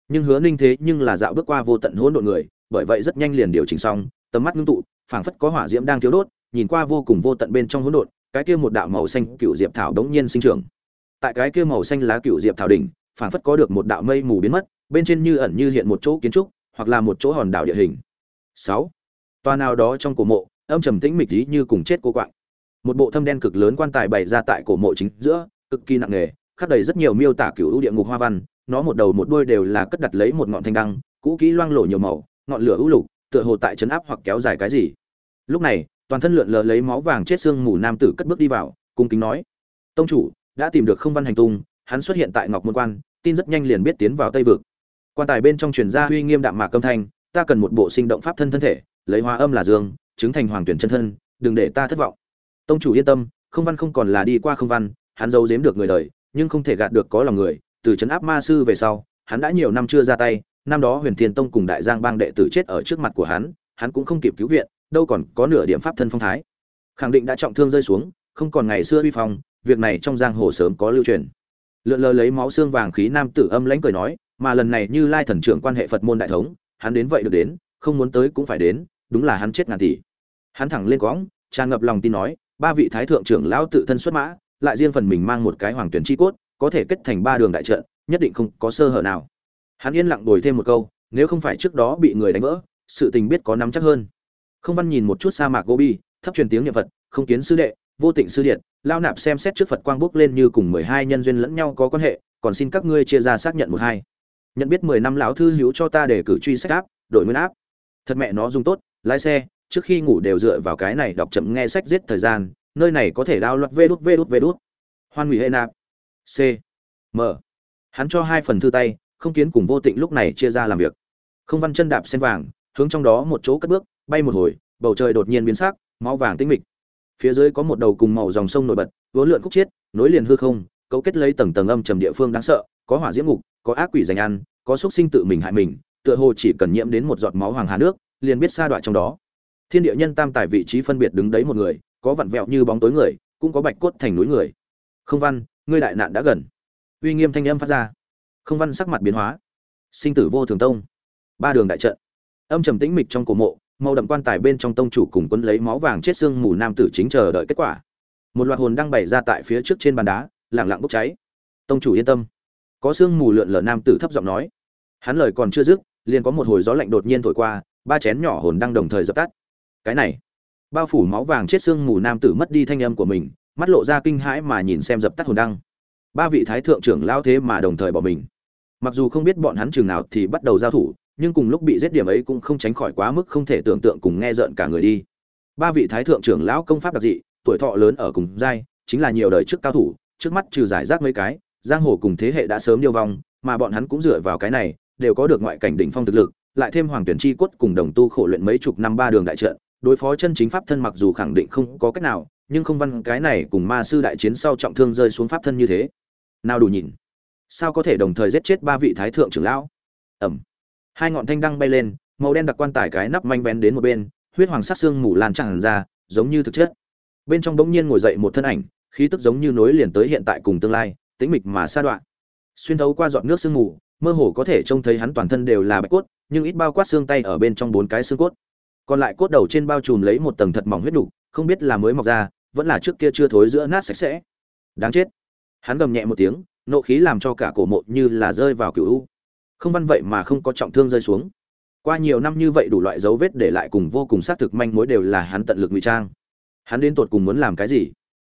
Nhưng hứa ninh thế nhưng là dạo bước qua vô tận hỗn độn người, bởi vậy rất nhanh liền điều chỉnh xong, tầm mắt ngưng tụ, phảng phất có hỏa diễm đang thiếu đốt, nhìn qua vô cùng vô tận bên trong hỗn độn, cái kia một đạo màu xanh cựu diệp thảo đống nhiên sinh trưởng. Tại cái kia màu xanh lá cựu diệp thảo đỉnh, phảng phất có được một đạo mây mù biến mất, bên trên như ẩn như hiện một chỗ kiến trúc, hoặc là một chỗ hòn đảo địa hình. Sáu. Toa nào đó trong cổ mộ, âm trầm tĩnh mịch lý như cùng chết cô quạng. Một bộ thâm đen cực lớn quan tài bày ra tại cổ mộ chính giữa, cực kỳ nặng nề khắc đầy rất nhiều miêu tả cựu địa ngục hoa văn, nó một đầu một đuôi đều là cất đặt lấy một ngọn thanh đăng, cũ kỹ loang lổ nhiều màu, ngọn lửa ưu lục, tựa hồ tại chấn áp hoặc kéo dài cái gì. Lúc này, toàn thân lượn lờ lấy máu vàng chết xương mù nam tử cất bước đi vào, cung kính nói, tông chủ, đã tìm được không văn hành tung, hắn xuất hiện tại ngọc môn quan, tin rất nhanh liền biết tiến vào tây vực. Quan tài bên trong truyền ra uy nghiêm đạm mạc âm thanh, ta cần một bộ sinh động pháp thân thân thể, lấy hóa âm là dương, chứng thành hoàng tuyển chân thân, đừng để ta thất vọng. Tông chủ yên tâm, không văn không còn là đi qua không văn, hắn giấu giếm được người đời nhưng không thể gạt được có lòng người, từ trấn áp ma sư về sau, hắn đã nhiều năm chưa ra tay, năm đó huyền thiên tông cùng đại giang bang đệ tử chết ở trước mặt của hắn hắn cũng không kịp cứu viện, đâu còn có nửa điểm pháp thân phong thái. Khẳng định đã trọng thương rơi xuống, không còn ngày xưa uy phong, việc này trong giang hồ sớm có lưu truyền. Lượn lờ lấy máu xương vàng khí nam tử âm lãnh cười nói, mà lần này như lai thần trưởng quan hệ phật môn đại thống, hắn đến vậy được đến, không muốn tới cũng phải đến, đúng là hắn chết ngàn tỷ. Hắn thẳng lên quõng, tràn ngập lòng tin nói, ba vị thái thượng trưởng lão tự thân xuất mã lại riêng phần mình mang một cái hoàng tuyển chi cốt, có thể kết thành ba đường đại trận, nhất định không có sơ hở nào. Hắn yên lặng đổi thêm một câu, nếu không phải trước đó bị người đánh vỡ, sự tình biết có nắm chắc hơn. Không văn nhìn một chút sa mạc gobi, thấp truyền tiếng niệm phật, không kiến sư đệ, vô tịnh sư điện lao nạp xem xét trước phật quang bốc lên như cùng mười hai nhân duyên lẫn nhau có quan hệ, còn xin các ngươi chia ra xác nhận một hai. Nhận biết mười năm lão thư hữu cho ta để cử truy sách áp, đổi nguyên áp. Thật mẹ nó dùng tốt, lái xe, trước khi ngủ đều dựa vào cái này đọc chậm nghe sách giết thời gian nơi này có thể đao loạt vê đút vê đút vê đút. Hoan hủy hệ nạp. C. M. Hắn cho hai phần thư tay, không kiến cùng vô tịnh lúc này chia ra làm việc. Không văn chân đạp sen vàng, hướng trong đó một chỗ cất bước, bay một hồi, bầu trời đột nhiên biến sắc, máu vàng tinh mịch. Phía dưới có một đầu cùng màu dòng sông nổi bật, vốn lượn khúc chiết, nối liền hư không, cấu kết lấy tầng tầng âm trầm địa phương đáng sợ, có hỏa diễm ngục, có ác quỷ dành ăn, có xúc sinh tự mình hại mình, tựa hồ chỉ cần nhiễm đến một giọt máu hoàng hà nước, liền biết sa đoạn trong đó. Thiên địa nhân tam tài vị trí phân biệt đứng đấy một người có vặn vẹo như bóng tối người, cũng có bạch cốt thành núi người. Không văn, ngươi đại nạn đã gần. Uy nghiêm thanh âm phát ra. Không văn sắc mặt biến hóa. Sinh tử vô thường tông. Ba đường đại trận. Âm trầm tĩnh mịch trong cổ mộ, màu đậm quan tài bên trong tông chủ cùng quân lấy máu vàng chết xương mù nam tử chính chờ đợi kết quả. Một loạt hồn đang bày ra tại phía trước trên bàn đá lẳng lặng bốc cháy. Tông chủ yên tâm. Có xương mù lượn lờ nam tử thấp giọng nói. Hắn lời còn chưa dứt, liền có một hồi gió lạnh đột nhiên thổi qua, ba chén nhỏ hồn đang đồng thời dập tắt. Cái này bao phủ máu vàng chết xương mù nam tử mất đi thanh âm của mình, mắt lộ ra kinh hãi mà nhìn xem dập tắt hồn đăng. Ba vị thái thượng trưởng lao thế mà đồng thời bỏ mình. Mặc dù không biết bọn hắn chừng nào thì bắt đầu giao thủ, nhưng cùng lúc bị giết điểm ấy cũng không tránh khỏi quá mức không thể tưởng tượng cùng nghe rợn cả người đi. Ba vị thái thượng trưởng lão công pháp đặc dị, tuổi thọ lớn ở cùng giai, chính là nhiều đời trước cao thủ, trước mắt trừ giải rác mấy cái, giang hồ cùng thế hệ đã sớm điêu vong, mà bọn hắn cũng dựa vào cái này, đều có được ngoại cảnh đỉnh phong thực lực, lại thêm hoàng tuyển chi quất cùng đồng tu khổ luyện mấy chục năm ba đường đại trận đối phó chân chính pháp thân mặc dù khẳng định không có cách nào, nhưng không văn cái này cùng ma sư đại chiến sau trọng thương rơi xuống pháp thân như thế. Nào đủ nhìn. Sao có thể đồng thời giết chết ba vị thái thượng trưởng lão? Ẩm. Hai ngọn thanh đăng bay lên, màu đen đặc quan tài cái nắp manh vén đến một bên, huyết hoàng sắc xương mù lan tràn ra, giống như thực chất. Bên trong bỗng nhiên ngồi dậy một thân ảnh, khí tức giống như nối liền tới hiện tại cùng tương lai, tĩnh mịch mà sa đoạn. Xuyên thấu qua giọt nước sương mù, mơ hồ có thể trông thấy hắn toàn thân đều là bạch cốt, nhưng ít bao quát xương tay ở bên trong bốn cái xương cốt còn lại cốt đầu trên bao trùm lấy một tầng thật mỏng huyết đủ, không biết là mới mọc ra vẫn là trước kia chưa thối giữa nát sạch sẽ. Đáng chết. Hắn gầm nhẹ một tiếng nộ khí làm cho cả cổ mộ như là rơi vào cựu u. Không văn vậy mà không có trọng thương rơi xuống. Qua nhiều năm như vậy đủ loại dấu vết để lại cùng vô cùng xác thực manh mối đều là hắn tận lực ngụy trang. Hắn đến tột cùng muốn làm cái gì?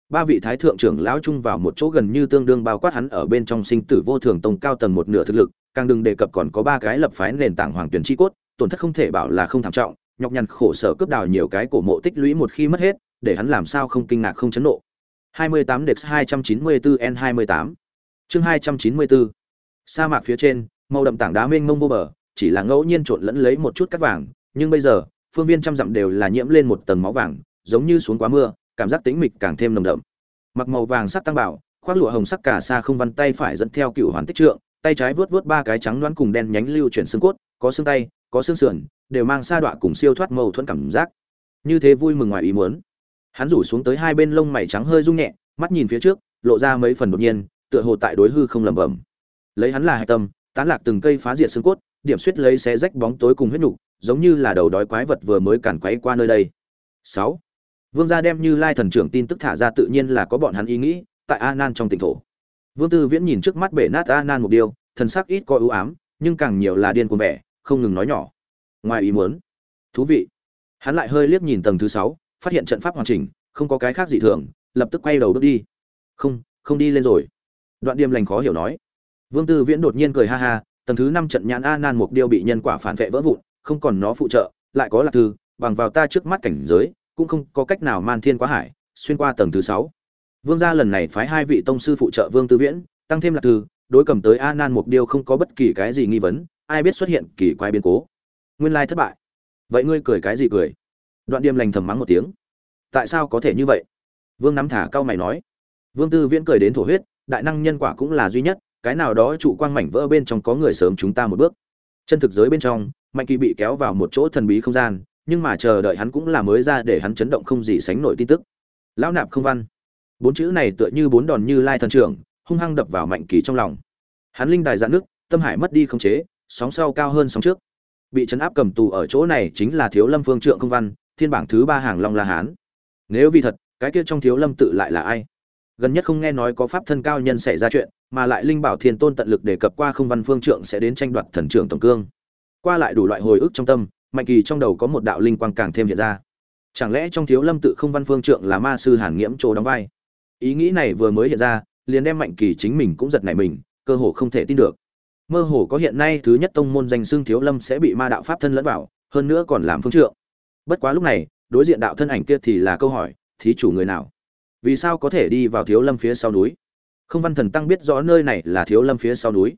Ba vị thái thượng trưởng lão chung vào một chỗ gần như tương đương bao quát hắn ở bên trong sinh tử vô thường tông cao tầng một nửa thực lực càng đừng đề cập còn có ba cái lập phái nền tảng hoàng tuyển chi cốt tổn thất không thể bảo là không thảm trọng nhọc nhằn khổ sở cướp đào nhiều cái cổ mộ tích lũy một khi mất hết để hắn làm sao không kinh ngạc không chấn nộ. 28 Dex 294 N28 Chương 294 Sa mạc phía trên, màu đậm tảng đá mênh mông vô bờ, chỉ là ngẫu nhiên trộn lẫn lấy một chút cát vàng, nhưng bây giờ, phương viên trăm dặm đều là nhiễm lên một tầng máu vàng, giống như xuống quá mưa, cảm giác tĩnh mịch càng thêm nồng đậm. Mặc màu vàng sắc tăng bảo, khoác lụa hồng sắc cả xa không văn tay phải dẫn theo cựu hoàn tích trượng, tay trái vướt vướt ba cái trắng đoán cùng đen nhánh lưu chuyển xương cốt, có xương tay, có xương sườn, đều mang sa đọa cùng siêu thoát mâu thuẫn cảm giác. Như thế vui mừng ngoài ý muốn. Hắn rủ xuống tới hai bên lông mày trắng hơi rung nhẹ, mắt nhìn phía trước, lộ ra mấy phần đột nhiên, tựa hồ tại đối hư không lẩm bẩm. Lấy hắn là hạch tâm, tán lạc từng cây phá diệt xương cốt, điểm suýt lấy xé rách bóng tối cùng huyết nhục giống như là đầu đói quái vật vừa mới càn quấy qua nơi đây. 6. Vương gia đem Như Lai thần trưởng tin tức thả ra tự nhiên là có bọn hắn ý nghĩ, tại A Nan trong tỉnh thổ. Vương Tư Viễn nhìn trước mắt bể nát A Nan một điều, thần sắc ít có ưu ám, nhưng càng nhiều là điên cuồng vẻ, không ngừng nói nhỏ. Ngoài ý muốn, thú vị. Hắn lại hơi liếc nhìn tầng thứ sáu, phát hiện trận pháp hoàn chỉnh, không có cái khác gì thường, lập tức quay đầu bước đi. Không, không đi lên rồi. Đoạn Điềm lành khó hiểu nói. Vương Tư Viễn đột nhiên cười ha ha, tầng thứ năm trận nhãn A Nan mục điêu bị nhân quả phản vệ vỡ vụn, không còn nó phụ trợ, lại có là thư, bằng vào ta trước mắt cảnh giới, cũng không có cách nào man thiên quá hải, xuyên qua tầng thứ sáu. Vương gia lần này phái hai vị tông sư phụ trợ Vương Tư Viễn, tăng thêm là thư, đối cầm tới A Nan mục điêu không có bất kỳ cái gì nghi vấn, ai biết xuất hiện kỳ quái biến cố. Nguyên lai thất bại. Vậy ngươi cười cái gì cười? Đoạn Điềm lành thầm mắng một tiếng. Tại sao có thể như vậy? Vương nắm thả cao mày nói. Vương Tư Viễn cười đến thổ huyết, đại năng nhân quả cũng là duy nhất, cái nào đó trụ quang mảnh vỡ bên trong có người sớm chúng ta một bước. Chân thực giới bên trong, Mạnh Kỳ bị kéo vào một chỗ thần bí không gian, nhưng mà chờ đợi hắn cũng là mới ra để hắn chấn động không gì sánh nổi tin tức. Lão nạp không văn. Bốn chữ này tựa như bốn đòn như lai thần trưởng, hung hăng đập vào Mạnh Kỳ trong lòng. Hắn linh đài dạn nước, tâm hải mất đi không chế, sóng sau cao hơn sóng trước. Bị chấn áp cầm tù ở chỗ này chính là Thiếu Lâm Phương Trượng không văn, thiên bảng thứ ba hàng Long La Hán. Nếu vì thật, cái kia trong Thiếu Lâm tự lại là ai? gần nhất không nghe nói có pháp thân cao nhân xảy ra chuyện mà lại linh bảo thiên tôn tận lực đề cập qua không văn phương trượng sẽ đến tranh đoạt thần trưởng tổng cương qua lại đủ loại hồi ức trong tâm mạnh kỳ trong đầu có một đạo linh quang càng thêm hiện ra chẳng lẽ trong thiếu lâm tự không văn phương trượng là ma sư hàn nghiễm chỗ đóng vai ý nghĩ này vừa mới hiện ra liền đem mạnh kỳ chính mình cũng giật nảy mình cơ hồ không thể tin được mơ hồ có hiện nay thứ nhất tông môn danh xương thiếu lâm sẽ bị ma đạo pháp thân lẫn vào, hơn nữa còn làm phương trượng. Bất quá lúc này, đối diện đạo thân ảnh kia thì là câu hỏi, thí chủ người nào? Vì sao có thể đi vào thiếu lâm phía sau núi? Không văn thần tăng biết rõ nơi này là thiếu lâm phía sau núi.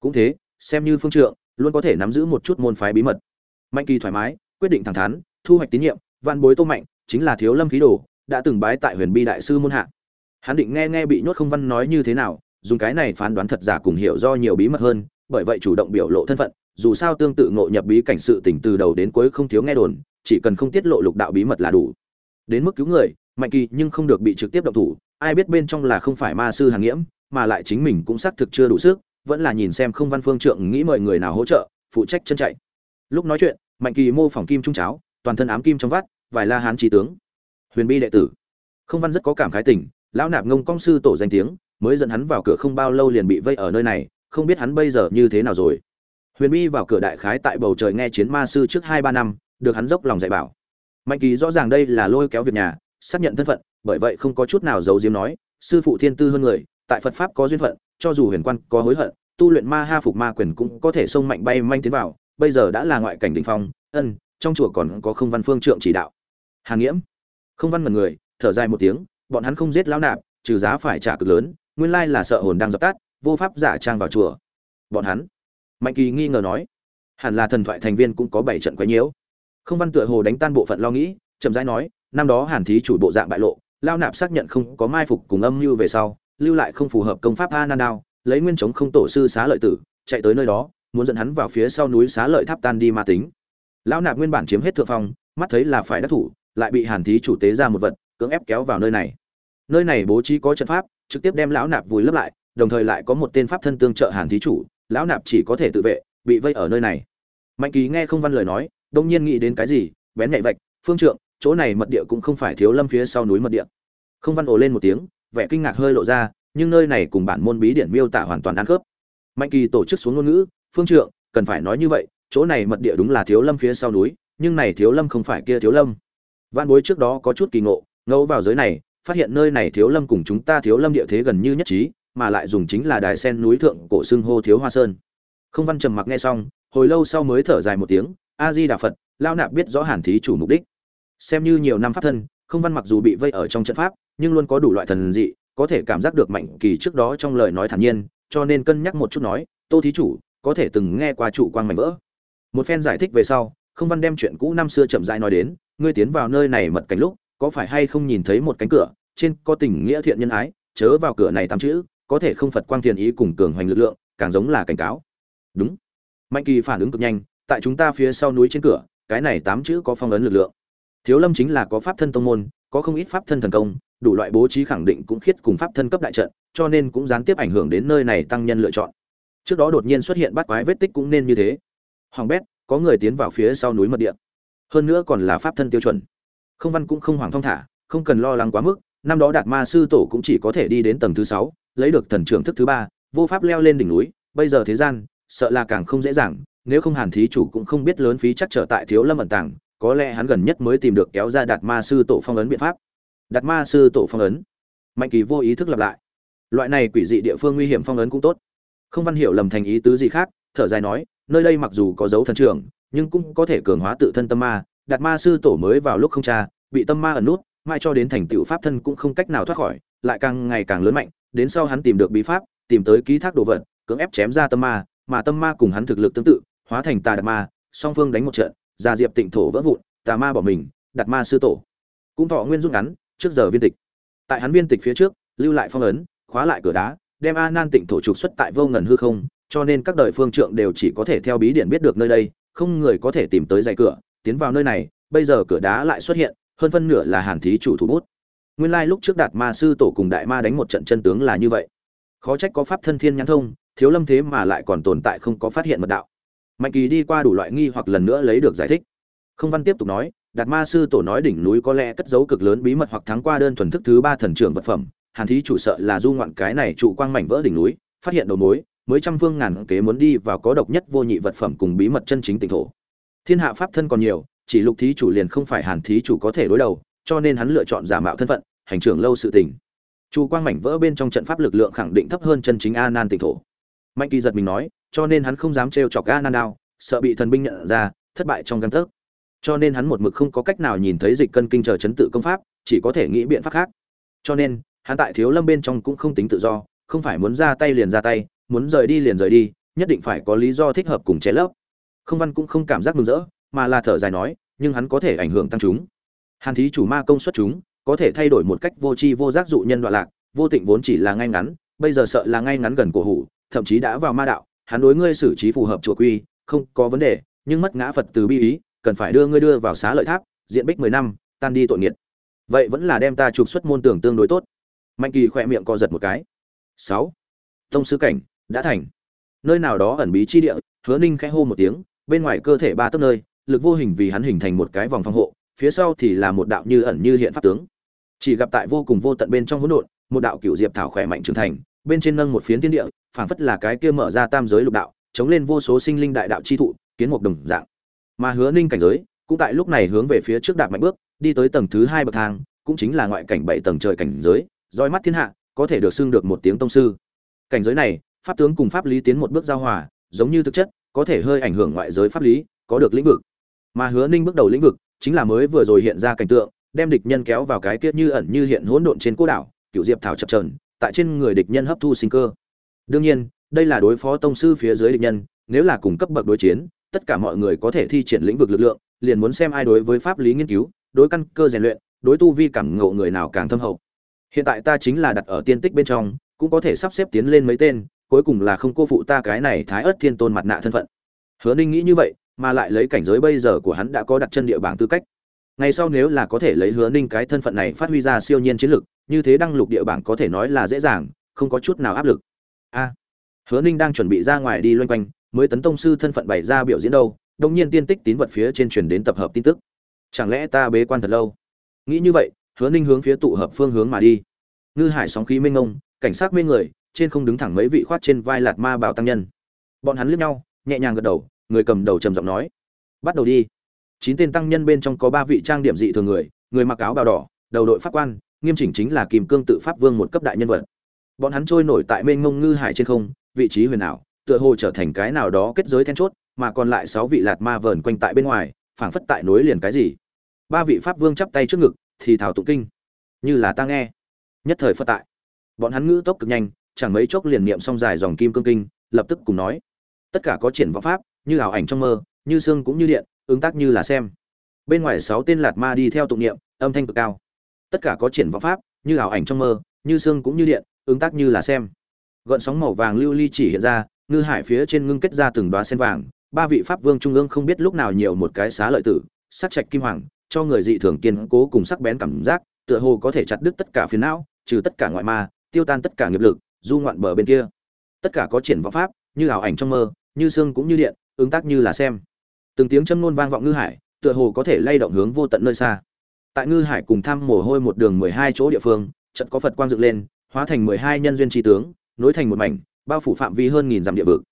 Cũng thế, xem như phương trượng, luôn có thể nắm giữ một chút môn phái bí mật. Mạnh kỳ thoải mái, quyết định thẳng thắn, thu hoạch tín nhiệm văn bối tô mạnh, chính là thiếu lâm khí đồ, đã từng bái tại huyền bi đại sư môn hạ. Hắn định nghe nghe bị nhốt không văn nói như thế nào dùng cái này phán đoán thật giả cùng hiểu do nhiều bí mật hơn, bởi vậy chủ động biểu lộ thân phận, dù sao tương tự ngộ nhập bí cảnh sự tỉnh từ đầu đến cuối không thiếu nghe đồn, chỉ cần không tiết lộ lục đạo bí mật là đủ. Đến mức cứu người, mạnh kỳ nhưng không được bị trực tiếp động thủ, ai biết bên trong là không phải ma sư hàng nghiễm, mà lại chính mình cũng xác thực chưa đủ sức, vẫn là nhìn xem không văn phương trượng nghĩ mời người nào hỗ trợ, phụ trách chân chạy. Lúc nói chuyện, mạnh kỳ mô phỏng kim trung cháo, toàn thân ám kim trong vắt, vài la hán trí tướng. Huyền bi đệ tử. Không văn rất có cảm khái tình, lão nạp ngông công sư tổ danh tiếng mới dẫn hắn vào cửa không bao lâu liền bị vây ở nơi này, không biết hắn bây giờ như thế nào rồi. Huyền bi vào cửa đại khái tại bầu trời nghe chiến ma sư trước hai ba năm, được hắn dốc lòng dạy bảo. Mạnh kỳ rõ ràng đây là lôi kéo việc nhà, xác nhận thân phận, bởi vậy không có chút nào giấu diếm nói, sư phụ thiên tư hơn người, tại phật pháp có duyên phận, cho dù huyền quan có hối hận, tu luyện ma ha phục ma quyền cũng có thể xông mạnh bay manh tiến vào, bây giờ đã là ngoại cảnh đỉnh phong, ân, trong chùa còn có không văn phương trượng chỉ đạo. Hàn nghiễm. Không văn mật người, thở dài một tiếng, bọn hắn không giết lão nạp, trừ giá phải trả cực lớn nguyên lai là sợ hồn đang dập tắt, vô pháp giả trang vào chùa. Bọn hắn, mạnh kỳ nghi ngờ nói, hẳn là thần thoại thành viên cũng có bảy trận quấy nhiễu. Không văn tựa hồ đánh tan bộ phận lo nghĩ, chậm rãi nói, năm đó hàn thí chủ bộ dạng bại lộ, lao nạp xác nhận không có mai phục cùng âm mưu về sau, lưu lại không phù hợp công pháp a nan đao, lấy nguyên chống không tổ sư xá lợi tử, chạy tới nơi đó, muốn dẫn hắn vào phía sau núi xá lợi tháp tan đi ma tính. Lão nạp nguyên bản chiếm hết thượng phong, mắt thấy là phải đắc thủ, lại bị hàn thí chủ tế ra một vật, cưỡng ép kéo vào nơi này. Nơi này bố trí có trận pháp trực tiếp đem lão nạp vùi lấp lại, đồng thời lại có một tên pháp thân tương trợ hàn thí chủ, lão nạp chỉ có thể tự vệ, bị vây ở nơi này. Mạnh ký nghe không văn lời nói, đông nhiên nghĩ đến cái gì, bén nhạy vạch, phương trượng, chỗ này mật địa cũng không phải thiếu lâm phía sau núi mật địa. Không văn ồ lên một tiếng, vẻ kinh ngạc hơi lộ ra, nhưng nơi này cùng bản môn bí điển miêu tả hoàn toàn ăn khớp. Mạnh kỳ tổ chức xuống ngôn ngữ, phương trượng, cần phải nói như vậy, chỗ này mật địa đúng là thiếu lâm phía sau núi, nhưng này thiếu lâm không phải kia thiếu lâm. Văn bối trước đó có chút kỳ ngộ, ngẫu vào giới này phát hiện nơi này thiếu lâm cùng chúng ta thiếu lâm địa thế gần như nhất trí, mà lại dùng chính là đài sen núi thượng cổ xưng hô thiếu hoa sơn. Không văn trầm mặc nghe xong, hồi lâu sau mới thở dài một tiếng, a di đà phật, lao nạp biết rõ hàn thí chủ mục đích. Xem như nhiều năm pháp thân, không văn mặc dù bị vây ở trong trận pháp, nhưng luôn có đủ loại thần dị, có thể cảm giác được mạnh kỳ trước đó trong lời nói thản nhiên, cho nên cân nhắc một chút nói, tô thí chủ, có thể từng nghe qua trụ quang mảnh vỡ? Một phen giải thích về sau, không văn đem chuyện cũ năm xưa chậm rãi nói đến, ngươi tiến vào nơi này mật cảnh lúc có phải hay không nhìn thấy một cánh cửa, trên có tình nghĩa thiện nhân ái, chớ vào cửa này tám chữ, có thể không phật quang thiền ý cùng cường hoành lực lượng, càng giống là cảnh cáo. Đúng. Mạnh kỳ phản ứng cực nhanh, tại chúng ta phía sau núi trên cửa, cái này tám chữ có phong ấn lực lượng. Thiếu lâm chính là có pháp thân tông môn, có không ít pháp thân thần công, đủ loại bố trí khẳng định cũng khiết cùng pháp thân cấp đại trận, cho nên cũng gián tiếp ảnh hưởng đến nơi này tăng nhân lựa chọn. Trước đó đột nhiên xuất hiện bắt quái vết tích cũng nên như thế. Hoàng bét, có người tiến vào phía sau núi mật địa. Hơn nữa còn là pháp thân tiêu chuẩn không văn cũng không hoàng thong thả, không cần lo lắng quá mức, năm đó đạt ma sư tổ cũng chỉ có thể đi đến tầng thứ sáu, lấy được thần trưởng thức thứ ba, vô pháp leo lên đỉnh núi, bây giờ thế gian, sợ là càng không dễ dàng, nếu không hàn thí chủ cũng không biết lớn phí chắc trở tại thiếu lâm ẩn tàng, có lẽ hắn gần nhất mới tìm được kéo ra đạt ma sư tổ phong ấn biện pháp. Đạt ma sư tổ phong ấn. Mạnh kỳ vô ý thức lặp lại. Loại này quỷ dị địa phương nguy hiểm phong ấn cũng tốt. Không văn hiểu lầm thành ý tứ gì khác, thở dài nói, nơi đây mặc dù có dấu thần trưởng, nhưng cũng có thể cường hóa tự thân tâm ma đạt ma sư tổ mới vào lúc không cha, bị tâm ma ẩn nút, mai cho đến thành tựu pháp thân cũng không cách nào thoát khỏi, lại càng ngày càng lớn mạnh, đến sau hắn tìm được bí pháp, tìm tới ký thác đồ vật, cưỡng ép chém ra tâm ma, mà tâm ma cùng hắn thực lực tương tự, hóa thành tà đạt ma, song phương đánh một trận gia diệp tịnh thổ vỡ vụn, tà ma bỏ mình, đặt ma sư tổ. Cũng thọ nguyên rút ngắn, trước giờ viên tịch. Tại hắn viên tịch phía trước, lưu lại phong ấn, khóa lại cửa đá, đem a nan tịnh thổ trục xuất tại vô ngần hư không, cho nên các đời phương trượng đều chỉ có thể theo bí điển biết được nơi đây, không người có thể tìm tới dạy cửa tiến vào nơi này, bây giờ cửa đá lại xuất hiện, hơn phân nửa là hàn thí chủ thủ bút. Nguyên lai lúc trước đạt ma sư tổ cùng đại ma đánh một trận chân tướng là như vậy. Khó trách có pháp thân thiên nhãn thông, thiếu lâm thế mà lại còn tồn tại không có phát hiện mật đạo. Mạnh kỳ đi qua đủ loại nghi hoặc lần nữa lấy được giải thích. Không văn tiếp tục nói, đạt ma sư tổ nói đỉnh núi có lẽ cất dấu cực lớn bí mật hoặc thắng qua đơn thuần thức thứ ba thần trưởng vật phẩm. Hàn thí chủ sợ là du ngoạn cái này trụ quang mảnh vỡ đỉnh núi, phát hiện đầu mối, mới trăm phương ngàn kế muốn đi vào có độc nhất vô nhị vật phẩm cùng bí mật chân chính tỉnh thổ thiên hạ pháp thân còn nhiều, chỉ lục thí chủ liền không phải hàn thí chủ có thể đối đầu, cho nên hắn lựa chọn giả mạo thân phận, hành trưởng lâu sự tình. Chu quang mảnh vỡ bên trong trận pháp lực lượng khẳng định thấp hơn chân chính a nan tỉnh thổ. Mạnh kỳ giật mình nói, cho nên hắn không dám trêu chọc a nan đao, sợ bị thần binh nhận ra, thất bại trong căn thức. cho nên hắn một mực không có cách nào nhìn thấy dịch cân kinh chờ chấn tự công pháp, chỉ có thể nghĩ biện pháp khác. Cho nên, hắn tại thiếu lâm bên trong cũng không tính tự do, không phải muốn ra tay liền ra tay, muốn rời đi liền rời đi, nhất định phải có lý do thích hợp cùng che lấp không văn cũng không cảm giác mừng rỡ, mà là thở dài nói, nhưng hắn có thể ảnh hưởng tăng chúng. Hàn thí chủ ma công suất chúng, có thể thay đổi một cách vô tri vô giác dụ nhân đoạn lạc, vô tịnh vốn chỉ là ngay ngắn, bây giờ sợ là ngay ngắn gần cổ hủ, thậm chí đã vào ma đạo, hắn đối ngươi xử trí phù hợp chùa quy, không có vấn đề, nhưng mất ngã phật từ bi ý, cần phải đưa ngươi đưa vào xá lợi tháp, diện bích mười năm, tan đi tội nghiệt. Vậy vẫn là đem ta trục xuất môn tưởng tương đối tốt. Mạnh kỳ khỏe miệng co giật một cái. Sáu. Tông sư cảnh, đã thành. Nơi nào đó ẩn bí chi địa, hứa ninh khẽ hô một tiếng bên ngoài cơ thể ba tấc nơi, lực vô hình vì hắn hình thành một cái vòng phòng hộ, phía sau thì là một đạo như ẩn như hiện pháp tướng. Chỉ gặp tại vô cùng vô tận bên trong hỗn độn, một đạo cựu diệp thảo khỏe mạnh trưởng thành, bên trên nâng một phiến thiên địa, phảng phất là cái kia mở ra tam giới lục đạo, chống lên vô số sinh linh đại đạo chi thụ, kiến một đồng dạng. Mà hứa ninh cảnh giới, cũng tại lúc này hướng về phía trước đạp mạnh bước, đi tới tầng thứ hai bậc thang, cũng chính là ngoại cảnh bảy tầng trời cảnh giới, roi mắt thiên hạ, có thể được xưng được một tiếng tông sư. Cảnh giới này, pháp tướng cùng pháp lý tiến một bước giao hòa, giống như thực chất có thể hơi ảnh hưởng ngoại giới pháp lý, có được lĩnh vực. Mà hứa ninh bước đầu lĩnh vực chính là mới vừa rồi hiện ra cảnh tượng, đem địch nhân kéo vào cái kiết như ẩn như hiện hỗn độn trên cô đảo cựu diệp thảo chập trờn tại trên người địch nhân hấp thu sinh cơ. Đương nhiên, đây là đối phó tông sư phía dưới địch nhân, nếu là cùng cấp bậc đối chiến, tất cả mọi người có thể thi triển lĩnh vực lực lượng, liền muốn xem ai đối với pháp lý nghiên cứu, đối căn cơ rèn luyện, đối tu vi cảm ngộ người nào càng thâm hậu. Hiện tại ta chính là đặt ở tiên tích bên trong, cũng có thể sắp xếp tiến lên mấy tên cuối cùng là không cô phụ ta cái này thái ớt thiên tôn mặt nạ thân phận. Hứa ninh nghĩ như vậy, mà lại lấy cảnh giới bây giờ của hắn đã có đặt chân địa bảng tư cách. Ngày sau nếu là có thể lấy hứa ninh cái thân phận này phát huy ra siêu nhiên chiến lực, như thế đăng lục địa bảng có thể nói là dễ dàng, không có chút nào áp lực. A. Hứa ninh đang chuẩn bị ra ngoài đi loanh quanh, mới tấn tông sư thân phận bày ra biểu diễn đâu đông nhiên tiên tích tín vật phía trên truyền đến tập hợp tin tức. Chẳng lẽ ta bế quan thật lâu? Nghĩ như vậy, hứa ninh hướng phía tụ hợp phương hướng mà đi. Ngư hải sóng khí mênh ngông cảnh sát mê người trên không đứng thẳng mấy vị khoát trên vai lạt ma bảo tăng nhân. Bọn hắn liếc nhau, nhẹ nhàng gật đầu, người cầm đầu trầm giọng nói, bắt đầu đi. Chín tên tăng nhân bên trong có ba vị trang điểm dị thường người người mặc áo bào đỏ, đầu đội pháp quan, nghiêm chỉnh chính là kìm cương tự pháp vương một cấp đại nhân vật. Bọn hắn trôi nổi tại mênh mông ngư hải trên không, vị trí huyền ảo, tựa hồ trở thành cái nào đó kết giới then chốt, mà còn lại sáu vị lạt ma vờn quanh tại bên ngoài, phảng phất tại nối liền cái gì. Ba vị pháp vương chắp tay trước ngực, thì thảo tụng kinh. Như là ta nghe. Nhất thời phật tại. Bọn hắn ngữ tốc cực nhanh chẳng mấy chốc liền niệm xong dài dòng kim cương kinh, lập tức cùng nói, tất cả có triển vọng pháp, như ảo ảnh trong mơ, như xương cũng như điện, ứng tác như là xem. Bên ngoài sáu tên lạt ma đi theo tụng niệm, âm thanh cực cao. Tất cả có triển vọng pháp, như ảo ảnh trong mơ, như xương cũng như điện, ứng tác như là xem. Gợn sóng màu vàng lưu ly chỉ hiện ra, ngư hải phía trên ngưng kết ra từng đóa sen vàng. Ba vị pháp vương trung ương không biết lúc nào nhiều một cái xá lợi tử, sắc trạch kim hoàng, cho người dị thường kiên cố cùng sắc bén cảm giác, tựa hồ có thể chặt đứt tất cả phiền não, trừ tất cả ngoại ma, tiêu tan tất cả nghiệp lực du ngoạn bờ bên kia. Tất cả có triển vọng pháp, như ảo ảnh trong mơ, như xương cũng như điện, ứng tác như là xem. Từng tiếng châm nôn vang vọng ngư hải, tựa hồ có thể lay động hướng vô tận nơi xa. Tại ngư hải cùng thăm mồ hôi một đường mười hai chỗ địa phương trận có phật quang dựng lên, hóa thành mười hai nhân duyên tri tướng, nối thành một mảnh, bao phủ phạm vi hơn nghìn dặm địa vực.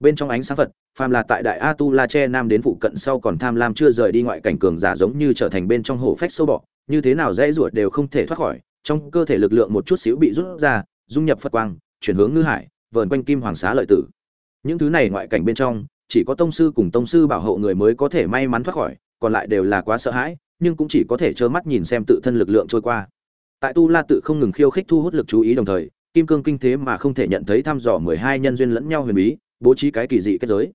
Bên trong ánh sáng phật, phàm là tại đại a tu la che nam đến phụ cận sau còn tham lam chưa rời đi ngoại cảnh cường giả giống như trở thành bên trong hổ phách sâu bọ, như thế nào dễ ruột đều không thể thoát khỏi, trong cơ thể lực lượng một chút xíu bị rút ra dung nhập phật quang, chuyển hướng ngư hải, vờn quanh kim hoàng xá lợi tử. Những thứ này ngoại cảnh bên trong, chỉ có tông sư cùng tông sư bảo hộ người mới có thể may mắn thoát khỏi, còn lại đều là quá sợ hãi, nhưng cũng chỉ có thể trơ mắt nhìn xem tự thân lực lượng trôi qua. Tại tu la tự không ngừng khiêu khích thu hút lực chú ý đồng thời, kim cương kinh thế mà không thể nhận thấy thăm dò mười hai nhân duyên lẫn nhau huyền bí, bố trí cái kỳ dị kết giới.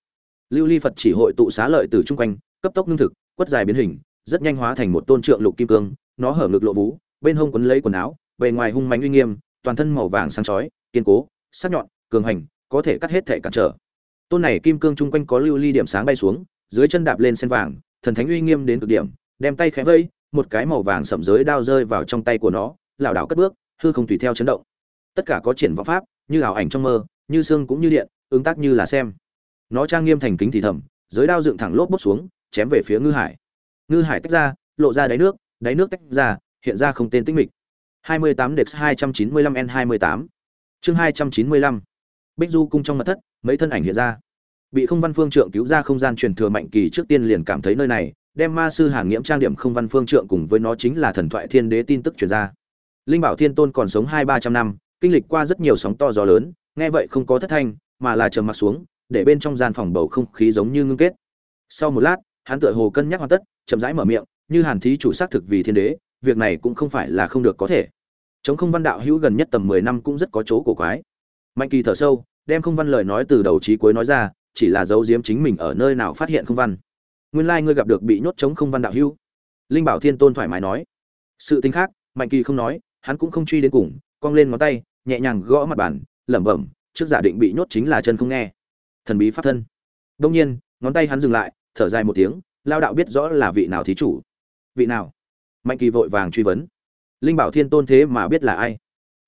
Lưu ly phật chỉ hội tụ xá lợi từ chung quanh, cấp tốc lương thực, quất dài biến hình, rất nhanh hóa thành một tôn trượng lục kim cương, nó hở ngực lộ vú, bên hông quấn lấy quần áo, bề ngoài hung mạnh uy nghiêm toàn thân màu vàng sáng chói, kiên cố, sắc nhọn, cường hành, có thể cắt hết thể cản trở. Tôn này kim cương trung quanh có lưu ly điểm sáng bay xuống, dưới chân đạp lên sen vàng, thần thánh uy nghiêm đến cực điểm, đem tay khẽ vây, một cái màu vàng sậm giới đao rơi vào trong tay của nó, lảo đảo cất bước, hư không tùy theo chấn động. Tất cả có triển vọng pháp, như ảo ảnh trong mơ, như xương cũng như điện, ứng tác như là xem. Nó trang nghiêm thành kính thì thầm, giới đao dựng thẳng lốp bút xuống, chém về phía ngư hải. Ngư hải tách ra, lộ ra đáy nước đáy nước tách ra, hiện ra không tên tích mịch. 28 Dex 295 N28 chương 295 Bích Du cung trong mật thất, mấy thân ảnh hiện ra. Bị không văn phương trượng cứu ra không gian truyền thừa mạnh kỳ trước tiên liền cảm thấy nơi này, đem ma sư hàn nghiễm trang điểm không văn phương trượng cùng với nó chính là thần thoại thiên đế tin tức truyền ra. Linh bảo thiên tôn còn sống hai ba trăm năm, kinh lịch qua rất nhiều sóng to gió lớn, nghe vậy không có thất thanh, mà là trầm mặc xuống, để bên trong gian phòng bầu không khí giống như ngưng kết. Sau một lát, hắn tựa hồ cân nhắc hoàn tất, chậm rãi mở miệng, như hàn thí chủ xác thực vì thiên đế, việc này cũng không phải là không được có thể chống không văn đạo hữu gần nhất tầm mười năm cũng rất có chỗ cổ quái. Mạnh kỳ thở sâu, đem không văn lời nói từ đầu chí cuối nói ra, chỉ là giấu giếm chính mình ở nơi nào phát hiện không văn. Nguyên lai ngươi gặp được bị nhốt chống không văn đạo hữu. Linh bảo thiên tôn thoải mái nói. Sự tính khác, mạnh kỳ không nói, hắn cũng không truy đến cùng, cong lên ngón tay, nhẹ nhàng gõ mặt bàn, lẩm bẩm, trước giả định bị nhốt chính là chân không nghe. Thần bí pháp thân. Đông nhiên, ngón tay hắn dừng lại, thở dài một tiếng, lao đạo biết rõ là vị nào thí chủ. Vị nào? Mạnh kỳ vội vàng truy vấn linh bảo thiên tôn thế mà biết là ai?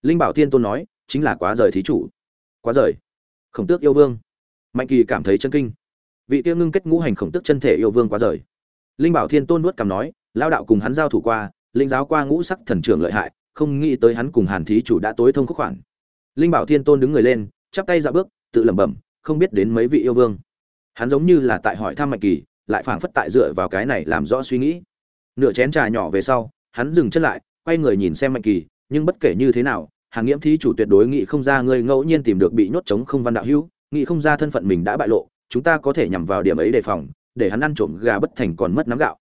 Linh bảo thiên tôn nói, chính là quá rời thí chủ. Quá rời. Khổng tước yêu vương. Mạnh kỳ cảm thấy chân kinh. Vị tiêu ngưng kết ngũ hành khổng tước chân thể yêu vương quá rời. Linh bảo thiên tôn nuốt cằm nói lao đạo cùng hắn giao thủ qua, linh giáo qua ngũ sắc thần trưởng lợi hại, không nghĩ tới hắn cùng hàn thí chủ đã tối thông khúc khoản. Linh bảo thiên tôn đứng người lên, chắp tay ra bước, tự lẩm bẩm, không biết đến mấy vị yêu vương. Hắn giống như là tại hỏi thăm mạnh kỳ, lại phảng phất tại dựa vào cái này làm rõ suy nghĩ. Nửa chén trà nhỏ về sau, hắn dừng chân lại quay người nhìn xem mạnh kỳ, nhưng bất kể như thế nào hàng nghiễm thí chủ tuyệt đối nghĩ không ra ngươi ngẫu nhiên tìm được bị nhốt chống không văn đạo hữu, nghĩ không ra thân phận mình đã bại lộ, chúng ta có thể nhằm vào điểm ấy đề phòng, để hắn ăn trộm gà bất thành còn mất nắm gạo.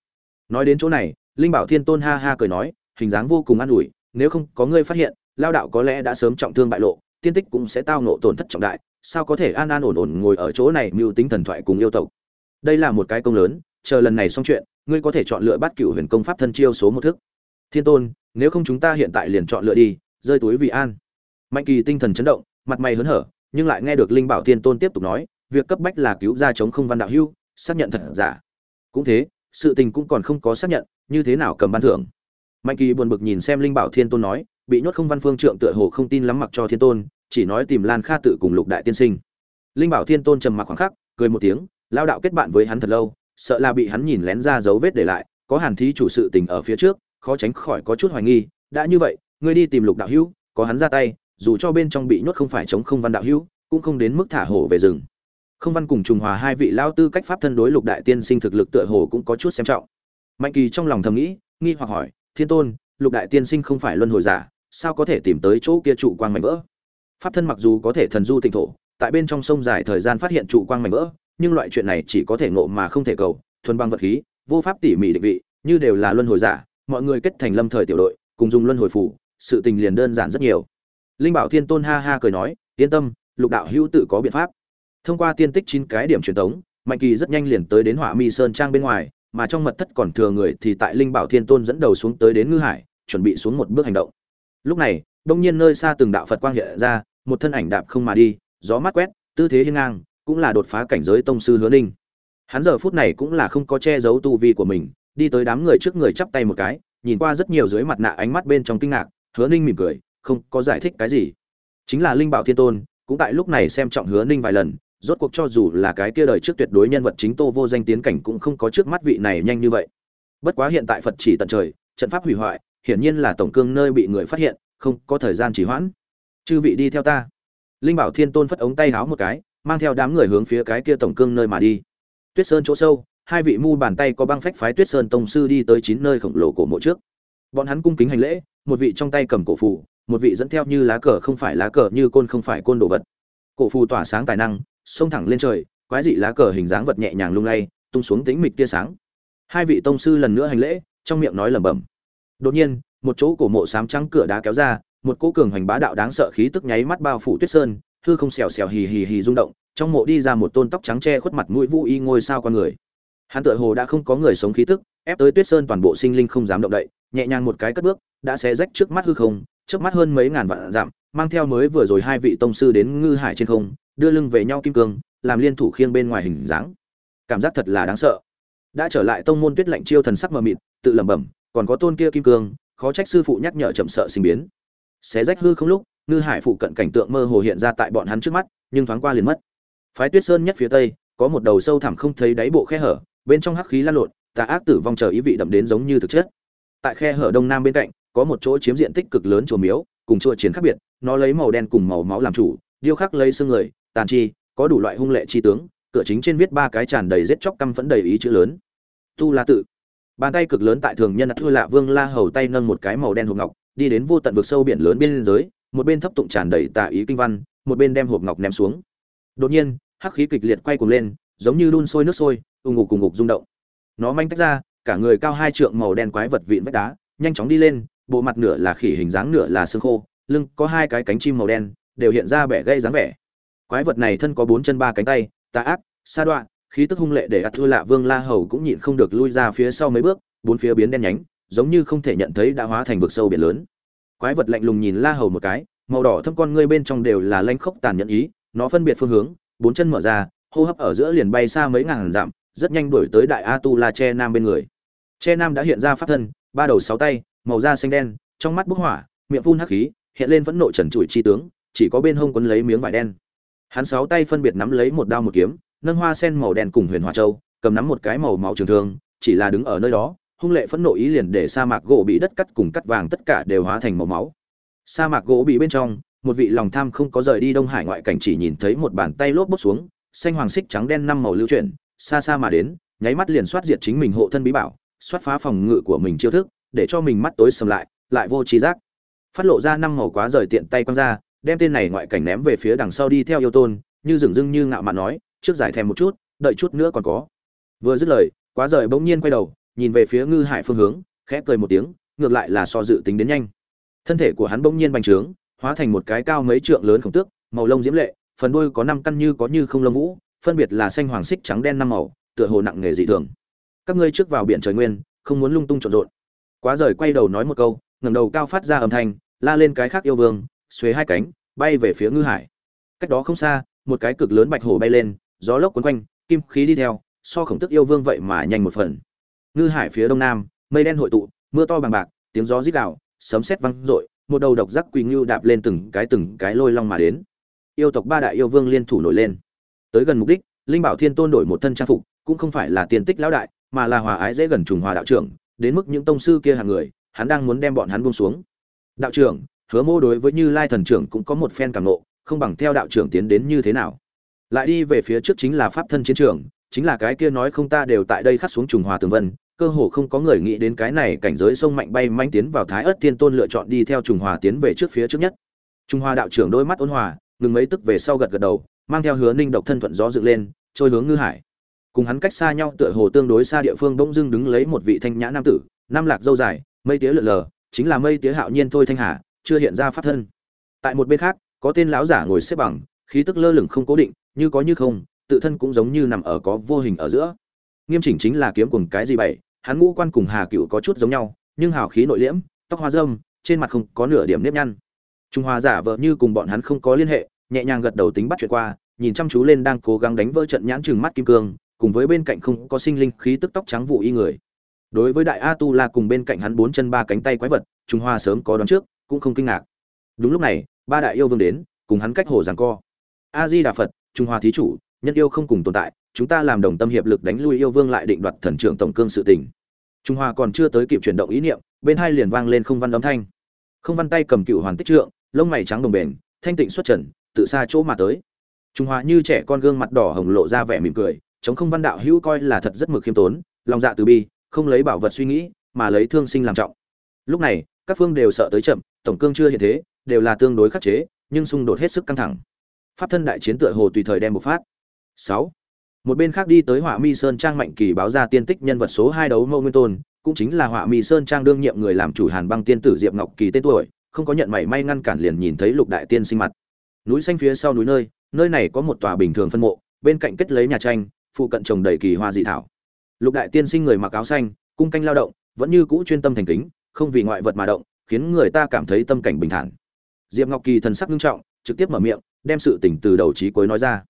Nói đến chỗ này, linh bảo thiên tôn ha ha cười nói, hình dáng vô cùng an ủi, nếu không có ngươi phát hiện, lao đạo có lẽ đã sớm trọng thương bại lộ, tiên tích cũng sẽ tao nộ tổn thất trọng đại, sao có thể an an ổn ổn ngồi ở chỗ này mưu tính thần thoại cùng yêu tộc. Đây là một cái công lớn, chờ lần này xong chuyện, ngươi có thể chọn lựa bắt cựu huyền công pháp thân chiêu số một thức. Thiên tôn nếu không chúng ta hiện tại liền chọn lựa đi, rơi túi vì an. Mạnh kỳ tinh thần chấn động, mặt mày hớn hở, nhưng lại nghe được linh bảo thiên tôn tiếp tục nói, việc cấp bách là cứu ra chống không văn đạo hưu, xác nhận thật giả. Cũng thế, sự tình cũng còn không có xác nhận, như thế nào cầm ban thưởng? Mạnh kỳ buồn bực nhìn xem linh bảo thiên tôn nói, bị nhốt không văn phương trượng tựa hồ không tin lắm mặc cho thiên tôn, chỉ nói tìm lan kha tự cùng lục đại tiên sinh. Linh bảo thiên tôn trầm mặc khoảng khắc, cười một tiếng, lao đạo kết bạn với hắn thật lâu, sợ là bị hắn nhìn lén ra dấu vết để lại, có hàn thí chủ sự tình ở phía trước khó tránh khỏi có chút hoài nghi, đã như vậy, ngươi đi tìm lục đạo hữu, có hắn ra tay, dù cho bên trong bị nhốt không phải chống không văn đạo hữu, cũng không đến mức thả hổ về rừng. Không văn cùng trùng hòa hai vị lao tư cách pháp thân đối lục đại tiên sinh thực lực tựa hồ cũng có chút xem trọng. Mạnh kỳ trong lòng thầm nghĩ, nghi hoặc hỏi, thiên tôn, lục đại tiên sinh không phải luân hồi giả, sao có thể tìm tới chỗ kia trụ quang mảnh vỡ? Pháp thân mặc dù có thể thần du tịnh thổ, tại bên trong sông dài thời gian phát hiện trụ quang mảnh vỡ, nhưng loại chuyện này chỉ có thể ngộ mà không thể cầu, thuần băng vật khí, vô pháp tỉ mỉ định vị, như đều là luân hồi giả mọi người kết thành lâm thời tiểu đội, cùng dùng luân hồi phủ, sự tình liền đơn giản rất nhiều. Linh bảo thiên tôn ha ha cười nói, yên tâm, lục đạo hữu tự có biện pháp. Thông qua tiên tích chín cái điểm truyền thống, mạnh kỳ rất nhanh liền tới đến hỏa mi sơn trang bên ngoài, mà trong mật thất còn thừa người thì tại linh bảo thiên tôn dẫn đầu xuống tới đến ngư hải, chuẩn bị xuống một bước hành động. Lúc này, đông nhiên nơi xa từng đạo phật quang hiện ra, một thân ảnh đạp không mà đi, gió mát quét, tư thế hiên ngang, cũng là đột phá cảnh giới tông sư hứa ninh. Hắn giờ phút này cũng là không có che giấu tu vi của mình đi tới đám người trước người chắp tay một cái, nhìn qua rất nhiều dưới mặt nạ ánh mắt bên trong kinh ngạc, hứa ninh mỉm cười, không, có giải thích cái gì? Chính là linh bảo thiên tôn, cũng tại lúc này xem trọng hứa ninh vài lần, rốt cuộc cho dù là cái kia đời trước tuyệt đối nhân vật chính tô vô danh tiến cảnh cũng không có trước mắt vị này nhanh như vậy. Bất quá hiện tại phật chỉ tận trời, trận pháp hủy hoại, hiển nhiên là tổng cương nơi bị người phát hiện, không có thời gian trì hoãn. Chư vị đi theo ta. Linh bảo thiên tôn phất ống tay háo một cái, mang theo đám người hướng phía cái kia tổng cương nơi mà đi. Tuyết sơn chỗ sâu hai vị mu bàn tay có băng phách phái tuyết sơn tông sư đi tới chín nơi khổng lồ cổ mộ trước. Bọn hắn cung kính hành lễ, một vị trong tay cầm cổ phù, một vị dẫn theo như lá cờ không phải lá cờ như côn không phải côn đồ vật. Cổ phù tỏa sáng tài năng, xông thẳng lên trời, quái dị lá cờ hình dáng vật nhẹ nhàng lung lay, tung xuống tính mịch tia sáng. Hai vị tông sư lần nữa hành lễ, trong miệng nói lẩm bẩm. Đột nhiên, một chỗ cổ mộ sám trắng cửa đá kéo ra, một cỗ cường hoành bá đạo đáng sợ khí tức nháy mắt bao phủ tuyết sơn, hư không xèo xèo hì hì hì rung động, trong mộ đi ra một tôn tóc trắng che khuất mặt mũi vũ y ngôi sao con người hắn tựa hồ đã không có người sống khí tức, ép tới tuyết sơn toàn bộ sinh linh không dám động đậy, nhẹ nhàng một cái cất bước, đã xé rách trước mắt hư không, trước mắt hơn mấy ngàn vạn dặm, mang theo mới vừa rồi hai vị tông sư đến ngư hải trên không, đưa lưng về nhau kim cương, làm liên thủ khiêng bên ngoài hình dáng. Cảm giác thật là đáng sợ. Đã trở lại tông môn tuyết lạnh chiêu thần sắc mờ mịt, tự lẩm bẩm, còn có tôn kia kim cương, khó trách sư phụ nhắc nhở chậm sợ sinh biến. Xé rách hư không lúc, ngư hải phụ cận cảnh tượng mơ hồ hiện ra tại bọn hắn trước mắt, nhưng thoáng qua liền mất. Phái tuyết sơn nhất phía tây, có một đầu sâu thẳm không thấy đáy bộ khe hở bên trong hắc khí lan lộn, tà ác tử vong chờ ý vị đậm đến giống như thực chất. Tại khe hở đông nam bên cạnh, có một chỗ chiếm diện tích cực lớn chùa miếu, cùng chùa chiến khác biệt, nó lấy màu đen cùng màu máu làm chủ, điêu khắc lấy xương người, tàn chi, có đủ loại hung lệ chi tướng, cửa chính trên viết ba cái tràn đầy giết chóc căm phẫn đầy ý chữ lớn. Tu la tự. Bàn tay cực lớn tại thường nhân thua lạ vương la hầu tay nâng một cái màu đen hộp ngọc, đi đến vô tận vực sâu biển lớn bên giới một bên thấp tụng tràn đầy tà ý kinh văn, một bên đem hộp ngọc ném xuống. Đột nhiên, hắc khí kịch liệt quay cuồng lên, giống như đun sôi nước sôi ù ngục cùng ngục rung động. Nó manh tách ra, cả người cao hai trượng màu đen quái vật vịn vách đá, nhanh chóng đi lên, bộ mặt nửa là khỉ hình dáng nửa là xương khô, lưng có hai cái cánh chim màu đen, đều hiện ra vẻ gây dáng vẻ. Quái vật này thân có bốn chân ba cánh tay, tà ác, sa đoạn khí tức hung lệ để ắt thua lạ vương la hầu cũng nhịn không được lui ra phía sau mấy bước, bốn phía biến đen nhánh, giống như không thể nhận thấy đã hóa thành vực sâu biển lớn. Quái vật lạnh lùng nhìn la hầu một cái, màu đỏ thâm con ngươi bên trong đều là lanh khốc tàn nhẫn ý, nó phân biệt phương hướng, bốn chân mở ra, hô hấp ở giữa liền bay xa mấy ngàn dặm rất nhanh đuổi tới đại a tu la che nam bên người. Che nam đã hiện ra pháp thân, ba đầu sáu tay, màu da xanh đen, trong mắt bốc hỏa, miệng phun hắc khí, hiện lên vẫn nộ trần trụi chi tướng, chỉ có bên hông quấn lấy miếng vải đen. Hắn sáu tay phân biệt nắm lấy một đao một kiếm, nâng hoa sen màu đen cùng huyền hòa châu, cầm nắm một cái màu máu trường thương, chỉ là đứng ở nơi đó, hung lệ phẫn nộ ý liền để sa mạc gỗ bị đất cắt cùng cắt vàng tất cả đều hóa thành màu máu. Sa mạc gỗ bị bên trong, một vị lòng tham không có rời đi đông hải ngoại cảnh chỉ nhìn thấy một bàn tay lốp bốc xuống, xanh hoàng xích trắng đen năm màu lưu chuyển xa xa mà đến, nháy mắt liền soát diệt chính mình hộ thân bí bảo soát phá phòng ngự của mình chiêu thức, để cho mình mắt tối sầm lại lại vô trí giác. Phát lộ ra năm màu quá rời tiện tay quăng ra, đem tên này ngoại cảnh ném về phía đằng sau đi theo yêu tôn, như dừng dưng như ngạo mạn nói, trước giải thèm một chút, đợi chút nữa còn có. Vừa dứt lời, quá rời bỗng nhiên quay đầu, nhìn về phía ngư hải phương hướng, khẽ cười một tiếng, ngược lại là so dự tính đến nhanh. Thân thể của hắn bỗng nhiên bành trướng, hóa thành một cái cao mấy trượng lớn khổng tước, màu lông diễm lệ, phần đuôi có năm căn như có như không lông vũ phân biệt là xanh hoàng xích trắng đen năm màu, tựa hồ nặng nghề dị thường. Các ngươi trước vào biển trời nguyên, không muốn lung tung trộn rộn. Quá rời quay đầu nói một câu, ngẩng đầu cao phát ra âm thanh, la lên cái khác yêu vương, xuế hai cánh, bay về phía ngư hải. Cách đó không xa, một cái cực lớn bạch hổ bay lên, gió lốc cuốn quanh, kim khí đi theo, so khổng tức yêu vương vậy mà nhanh một phần. Ngư hải phía đông nam, mây đen hội tụ, mưa to bằng bạc, tiếng gió rít gào, sấm sét vang rội một đầu độc giác quỳ ngưu đạp lên từng cái từng cái lôi long mà đến. Yêu tộc ba đại yêu vương liên thủ nổi lên tới gần mục đích, linh bảo thiên tôn đổi một thân trang phục, cũng không phải là tiền tích lão đại, mà là hòa ái dễ gần trùng hòa đạo trưởng, đến mức những tông sư kia hàng người, hắn đang muốn đem bọn hắn buông xuống. Đạo trưởng, hứa mô đối với như lai thần trưởng cũng có một phen cảm nộ, không bằng theo đạo trưởng tiến đến như thế nào. Lại đi về phía trước chính là pháp thân chiến trường, chính là cái kia nói không ta đều tại đây khắc xuống trùng hòa tường vân, cơ hồ không có người nghĩ đến cái này cảnh giới sông mạnh bay manh tiến vào thái ớt thiên tôn lựa chọn đi theo trùng hòa tiến về trước phía trước nhất. Trung hòa đạo trưởng đôi mắt ôn hòa, ngừng mấy tức về sau gật gật đầu mang theo hứa ninh độc thân thuận gió dựng lên, trôi hướng ngư hải. Cùng hắn cách xa nhau tựa hồ tương đối xa địa phương bỗng dưng đứng lấy một vị thanh nhã nam tử, nam lạc dâu dài, mây tía lượn lờ, chính là mây tía hạo nhiên thôi thanh hà, chưa hiện ra pháp thân. Tại một bên khác, có tên lão giả ngồi xếp bằng, khí tức lơ lửng không cố định, như có như không, tự thân cũng giống như nằm ở có vô hình ở giữa. Nghiêm chỉnh chính là kiếm cùng cái gì bảy hắn ngũ quan cùng hà cựu có chút giống nhau, nhưng hào khí nội liễm, tóc hoa dâm trên mặt không có nửa điểm nếp nhăn. Trung hoa giả vợ như cùng bọn hắn không có liên hệ nhẹ nhàng gật đầu tính bắt chuyện qua, nhìn chăm chú lên đang cố gắng đánh vỡ trận nhãn trừng mắt kim cương, cùng với bên cạnh không có sinh linh khí tức tóc trắng vụ y người. Đối với đại a tu la cùng bên cạnh hắn bốn chân ba cánh tay quái vật, trung hoa sớm có đoán trước, cũng không kinh ngạc. Đúng lúc này, ba đại yêu vương đến, cùng hắn cách hồ giằng co. A di đà phật, trung hoa thí chủ, nhân yêu không cùng tồn tại, chúng ta làm đồng tâm hiệp lực đánh lui yêu vương lại định đoạt thần trưởng tổng cương sự tình. Trung hoa còn chưa tới kịp chuyển động ý niệm, bên hai liền vang lên không văn âm thanh. Không văn tay cầm cựu hoàn tích trượng, lông mày trắng đồng bền thanh tịnh xuất trần tự xa chỗ mà tới. Trung hoa như trẻ con gương mặt đỏ hồng lộ ra vẻ mỉm cười, chống không văn đạo hữu coi là thật rất mực khiêm tốn, lòng dạ từ bi, không lấy bảo vật suy nghĩ, mà lấy thương sinh làm trọng. Lúc này, các phương đều sợ tới chậm, tổng cương chưa hiện thế, đều là tương đối khắc chế, nhưng xung đột hết sức căng thẳng. Pháp thân đại chiến tựa hồ tùy thời đem bộc phát. Sáu. Một bên khác đi tới họa mi sơn trang mạnh kỳ báo ra tiên tích nhân vật số hai đấu mâu nguyên tôn, cũng chính là họa mi sơn trang đương nhiệm người làm chủ hàn băng tiên tử diệp ngọc kỳ tên tuổi, không có nhận mảy may ngăn cản liền nhìn thấy lục đại tiên sinh mặt núi xanh phía sau núi nơi nơi này có một tòa bình thường phân mộ, bên cạnh kết lấy nhà tranh, phụ cận trồng đầy kỳ hoa dị thảo. Lục đại tiên sinh người mặc áo xanh, cung canh lao động, vẫn như cũ chuyên tâm thành kính, không vì ngoại vật mà động, khiến người ta cảm thấy tâm cảnh bình thản. Diệp ngọc kỳ thần sắc nghiêm trọng, trực tiếp mở miệng, đem sự tình từ đầu chí cuối nói ra.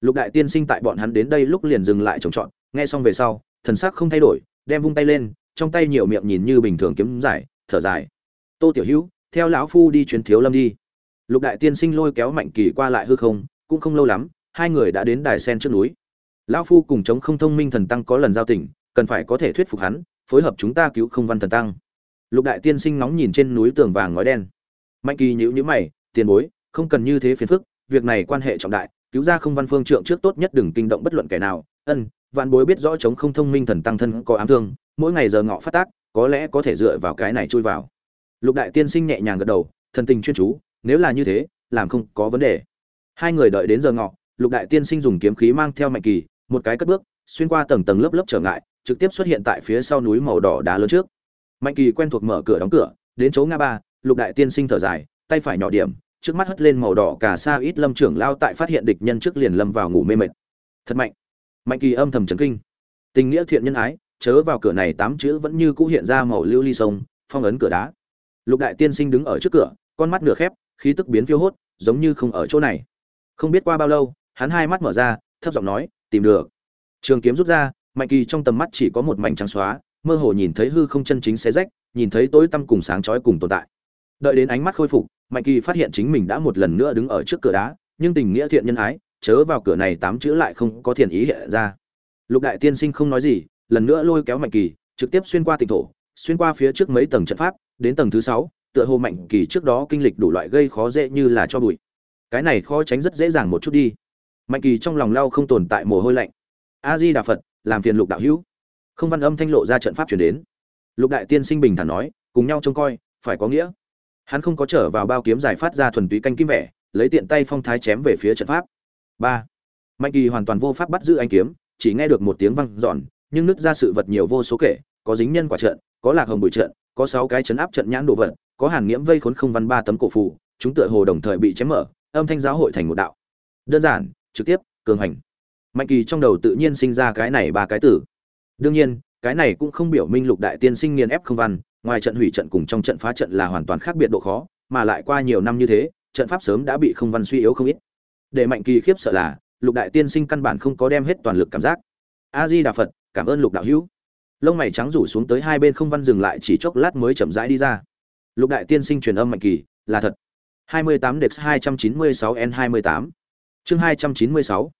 Lục đại tiên sinh tại bọn hắn đến đây lúc liền dừng lại trồng trọt, nghe xong về sau, thần sắc không thay đổi, đem vung tay lên, trong tay nhiều miệng nhìn như bình thường kiếm giải, thở dài. Tô tiểu hữu, theo lão phu đi chuyến thiếu lâm đi lục đại tiên sinh lôi kéo mạnh kỳ qua lại hư không, cũng không lâu lắm, hai người đã đến đài sen trước núi. Lão phu cùng chống không thông minh thần tăng có lần giao tình, cần phải có thể thuyết phục hắn, phối hợp chúng ta cứu không văn thần tăng. Lục đại tiên sinh nóng nhìn trên núi tường vàng ngói đen. Mạnh kỳ nhữ nhữ mày, tiền bối, không cần như thế phiền phức, việc này quan hệ trọng đại, cứu ra không văn phương trượng trước tốt nhất đừng kinh động bất luận kẻ nào. Ân, vạn bối biết rõ chống không thông minh thần tăng thân có ám thương, mỗi ngày giờ ngọ phát tác, có lẽ có thể dựa vào cái này chui vào. Lục đại tiên sinh nhẹ nhàng gật đầu, thần tình chuyên chú nếu là như thế, làm không có vấn đề. Hai người đợi đến giờ ngọ, lục đại tiên sinh dùng kiếm khí mang theo mạnh kỳ, một cái cất bước, xuyên qua tầng tầng lớp lớp trở ngại, trực tiếp xuất hiện tại phía sau núi màu đỏ đá lớn trước. Mạnh kỳ quen thuộc mở cửa đóng cửa, đến chỗ ngã ba, lục đại tiên sinh thở dài, tay phải nhỏ điểm, trước mắt hất lên màu đỏ cả xa ít lâm trưởng lao tại phát hiện địch nhân trước liền lâm vào ngủ mê mệt. Thật mạnh. Mạnh kỳ âm thầm trấn kinh. Tình nghĩa thiện nhân ái, chớ vào cửa này tám chữ vẫn như cũ hiện ra màu lưu ly sông, phong ấn cửa đá. Lục đại tiên sinh đứng ở trước cửa, con mắt nửa khép khí tức biến phiêu hốt, giống như không ở chỗ này. Không biết qua bao lâu, hắn hai mắt mở ra, thấp giọng nói, tìm được. Trường kiếm rút ra, mạnh kỳ trong tầm mắt chỉ có một mảnh trắng xóa, mơ hồ nhìn thấy hư không chân chính xé rách, nhìn thấy tối tăm cùng sáng chói cùng tồn tại. Đợi đến ánh mắt khôi phục, mạnh kỳ phát hiện chính mình đã một lần nữa đứng ở trước cửa đá, nhưng tình nghĩa thiện nhân ái, chớ vào cửa này tám chữ lại không có thiện ý hiện ra. Lục đại tiên sinh không nói gì, lần nữa lôi kéo mạnh kỳ, trực tiếp xuyên qua tịnh thổ, xuyên qua phía trước mấy tầng trận pháp, đến tầng thứ sáu tựa hồ mạnh kỳ trước đó kinh lịch đủ loại gây khó dễ như là cho bụi. Cái này khó tránh rất dễ dàng một chút đi. Mạnh kỳ trong lòng lau không tồn tại mồ hôi lạnh. A di đà phật, làm phiền lục đạo hữu. Không văn âm thanh lộ ra trận pháp chuyển đến. Lục đại tiên sinh bình thản nói, cùng nhau trông coi, phải có nghĩa. Hắn không có trở vào bao kiếm giải phát ra thuần túy canh kim vẻ, lấy tiện tay phong thái chém về phía trận pháp. Ba. Mạnh kỳ hoàn toàn vô pháp bắt giữ anh kiếm, chỉ nghe được một tiếng văng giòn nhưng nứt ra sự vật nhiều vô số kể, có dính nhân quả trận, có lạc hồng bụi trận, có sáu cái chấn áp trận nhãn đồ vật có hàn nghiễm vây khốn không văn ba tấm cổ phù, chúng tựa hồ đồng thời bị chém mở, âm thanh giáo hội thành một đạo. Đơn giản, trực tiếp, cường hành. Mạnh kỳ trong đầu tự nhiên sinh ra cái này ba cái tử. Đương nhiên, cái này cũng không biểu minh lục đại tiên sinh nghiền ép không văn, ngoài trận hủy trận cùng trong trận phá trận là hoàn toàn khác biệt độ khó, mà lại qua nhiều năm như thế, trận pháp sớm đã bị không văn suy yếu không ít. Để mạnh kỳ khiếp sợ là, lục đại tiên sinh căn bản không có đem hết toàn lực cảm giác. A di đà phật, cảm ơn lục đạo hữu. Lông mày trắng rủ xuống tới hai bên không văn dừng lại chỉ chốc lát mới chậm rãi đi ra lục đại tiên sinh truyền âm mạnh kỳ, là thật. 28 Dex 296 N28 chương 296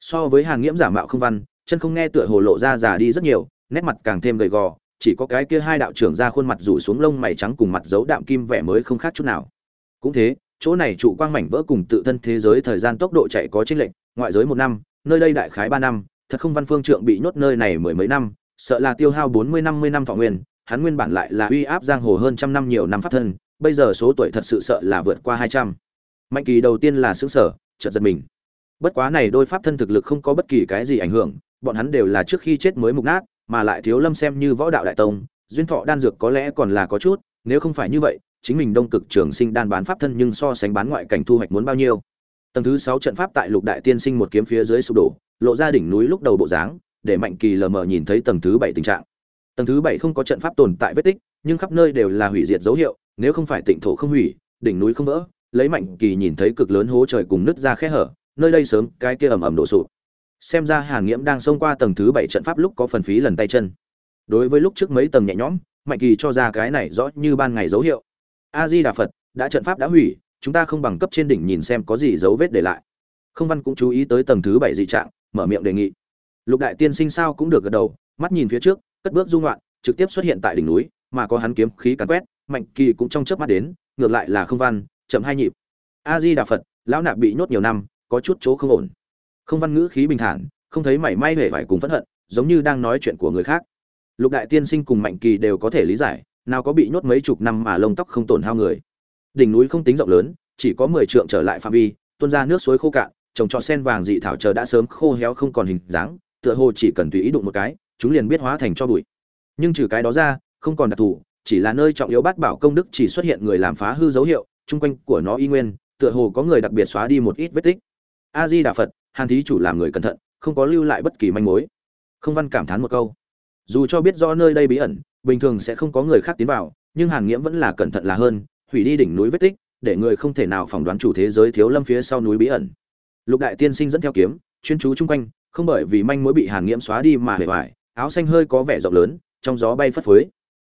so với hàng nghiễm giả mạo không văn, chân không nghe tựa hồ lộ ra già đi rất nhiều, nét mặt càng thêm gầy gò, chỉ có cái kia hai đạo trưởng ra khuôn mặt rủ xuống lông mày trắng cùng mặt dấu đạm kim vẻ mới không khác chút nào. Cũng thế, chỗ này trụ quang mảnh vỡ cùng tự thân thế giới thời gian tốc độ chạy có chênh lệch, ngoại giới một năm, nơi đây đại khái ba năm, thật không văn phương trượng bị nhốt nơi này mười mấy năm, sợ là tiêu hao bốn mươi năm mươi năm thọ nguyên hắn nguyên bản lại là uy áp giang hồ hơn trăm năm nhiều năm pháp thân, bây giờ số tuổi thật sự sợ là vượt qua hai trăm. Mạnh kỳ đầu tiên là xứng sở chợt giật mình. Bất quá này đôi pháp thân thực lực không có bất kỳ cái gì ảnh hưởng, bọn hắn đều là trước khi chết mới mục nát, mà lại thiếu lâm xem như võ đạo đại tông, duyên thọ đan dược có lẽ còn là có chút, nếu không phải như vậy, chính mình đông cực trường sinh đan bán pháp thân nhưng so sánh bán ngoại cảnh thu hoạch muốn bao nhiêu. Tầng thứ sáu trận pháp tại lục đại tiên sinh một kiếm phía dưới sụp đổ, lộ ra đỉnh núi lúc đầu bộ dáng, để mạnh kỳ lờ mờ nhìn thấy tầng thứ bảy tình trạng tầng thứ bảy không có trận pháp tồn tại vết tích, nhưng khắp nơi đều là hủy diệt dấu hiệu, nếu không phải tịnh thổ không hủy, đỉnh núi không vỡ, lấy mạnh kỳ nhìn thấy cực lớn hố trời cùng nứt ra khe hở, nơi đây sớm cái kia ầm ầm đổ sụp. Xem ra hàn nghiễm đang xông qua tầng thứ bảy trận pháp lúc có phần phí lần tay chân. Đối với lúc trước mấy tầng nhẹ nhõm, mạnh kỳ cho ra cái này rõ như ban ngày dấu hiệu. A di đà phật, đã trận pháp đã hủy, chúng ta không bằng cấp trên đỉnh nhìn xem có gì dấu vết để lại. Không văn cũng chú ý tới tầng thứ bảy dị trạng, mở miệng đề nghị. Lục đại tiên sinh sao cũng được gật đầu, mắt nhìn phía trước cất bước dung loạn trực tiếp xuất hiện tại đỉnh núi, mà có hắn kiếm khí cắn quét, mạnh kỳ cũng trong chớp mắt đến, ngược lại là không văn, chậm hai nhịp. A di đà phật lão nạp bị nhốt nhiều năm, có chút chỗ không ổn. Không văn ngữ khí bình thản, không thấy mảy may hề vải cùng phẫn hận, giống như đang nói chuyện của người khác. Lục đại tiên sinh cùng mạnh kỳ đều có thể lý giải, nào có bị nhốt mấy chục năm mà lông tóc không tổn hao người. Đỉnh núi không tính rộng lớn, chỉ có mười trượng trở lại phạm vi, tuôn ra nước suối khô cạn, trồng trọt sen vàng dị thảo chờ đã sớm khô héo không còn hình dáng, tựa hồ chỉ cần tùy ý đụng một cái chúng liền biết hóa thành cho bụi. Nhưng trừ cái đó ra, không còn đặc thù, chỉ là nơi trọng yếu bát bảo công đức chỉ xuất hiện người làm phá hư dấu hiệu, chung quanh của nó y nguyên, tựa hồ có người đặc biệt xóa đi một ít vết tích. A di đà phật, hàn thí chủ làm người cẩn thận, không có lưu lại bất kỳ manh mối. Không văn cảm thán một câu. Dù cho biết rõ nơi đây bí ẩn, bình thường sẽ không có người khác tiến vào, nhưng hàn nghiễm vẫn là cẩn thận là hơn, hủy đi đỉnh núi vết tích, để người không thể nào phỏng đoán chủ thế giới thiếu lâm phía sau núi bí ẩn. Lục đại tiên sinh dẫn theo kiếm, chuyên chú chung quanh, không bởi vì manh mối bị hàn nghiễm xóa đi mà hề hoài áo xanh hơi có vẻ rộng lớn, trong gió bay phất phới.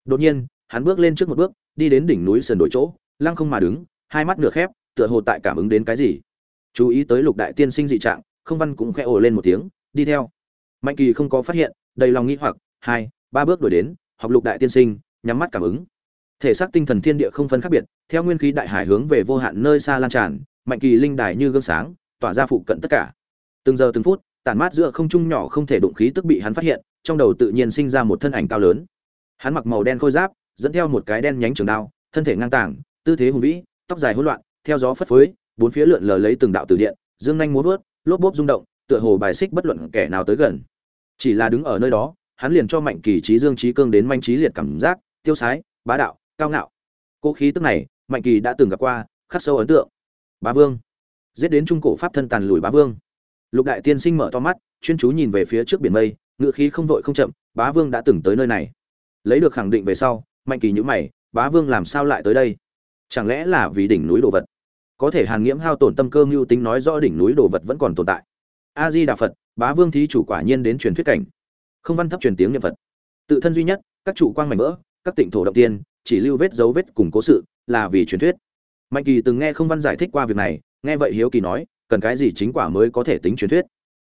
Đột nhiên, hắn bước lên trước một bước, đi đến đỉnh núi sườn đổi chỗ, lăng không mà đứng, hai mắt nửa khép, tựa hồ tại cảm ứng đến cái gì. Chú ý tới lục đại tiên sinh dị trạng, không văn cũng khẽ ồ lên một tiếng, đi theo. Mạnh kỳ không có phát hiện, đầy lòng nghĩ hoặc, hai, ba bước đổi đến, học lục đại tiên sinh, nhắm mắt cảm ứng. Thể xác tinh thần thiên địa không phân khác biệt, theo nguyên khí đại hải hướng về vô hạn nơi xa lan tràn, mạnh kỳ linh đài như gương sáng, tỏa ra phụ cận tất cả. Từng giờ từng phút, tản mát giữa không trung nhỏ không thể đụng khí tức bị hắn phát hiện trong đầu tự nhiên sinh ra một thân ảnh cao lớn. Hắn mặc màu đen khôi giáp, dẫn theo một cái đen nhánh trường đao, thân thể ngang tàng, tư thế hùng vĩ, tóc dài hỗn loạn, theo gió phất phới, bốn phía lượn lờ lấy từng đạo từ điện, dương nhanh múa vớt, lốp bốp rung động, tựa hồ bài xích bất luận kẻ nào tới gần. Chỉ là đứng ở nơi đó, hắn liền cho mạnh kỳ trí dương trí cương đến manh trí liệt cảm giác, tiêu sái, bá đạo, cao ngạo. Cố khí tức này, mạnh kỳ đã từng gặp qua, khắc sâu ấn tượng. Bá vương. Giết đến trung cổ pháp thân tàn lùi bá vương. Lục đại tiên sinh mở to mắt, chuyên chú nhìn về phía trước biển mây ngựa khí không vội không chậm, bá vương đã từng tới nơi này. Lấy được khẳng định về sau, mạnh kỳ nhữ mày, bá vương làm sao lại tới đây? Chẳng lẽ là vì đỉnh núi đồ vật? Có thể hàn nghiễm hao tổn tâm cơ mưu tính nói rõ đỉnh núi đồ vật vẫn còn tồn tại. A di đà phật, bá vương thí chủ quả nhiên đến truyền thuyết cảnh. Không văn thấp truyền tiếng nhân vật tự thân duy nhất, các chủ quang mảnh vỡ, các tịnh thổ động tiên, chỉ lưu vết dấu vết cùng cố sự, là vì truyền thuyết. Mạnh kỳ từng nghe không văn giải thích qua việc này, nghe vậy hiếu kỳ nói, cần cái gì chính quả mới có thể tính truyền thuyết?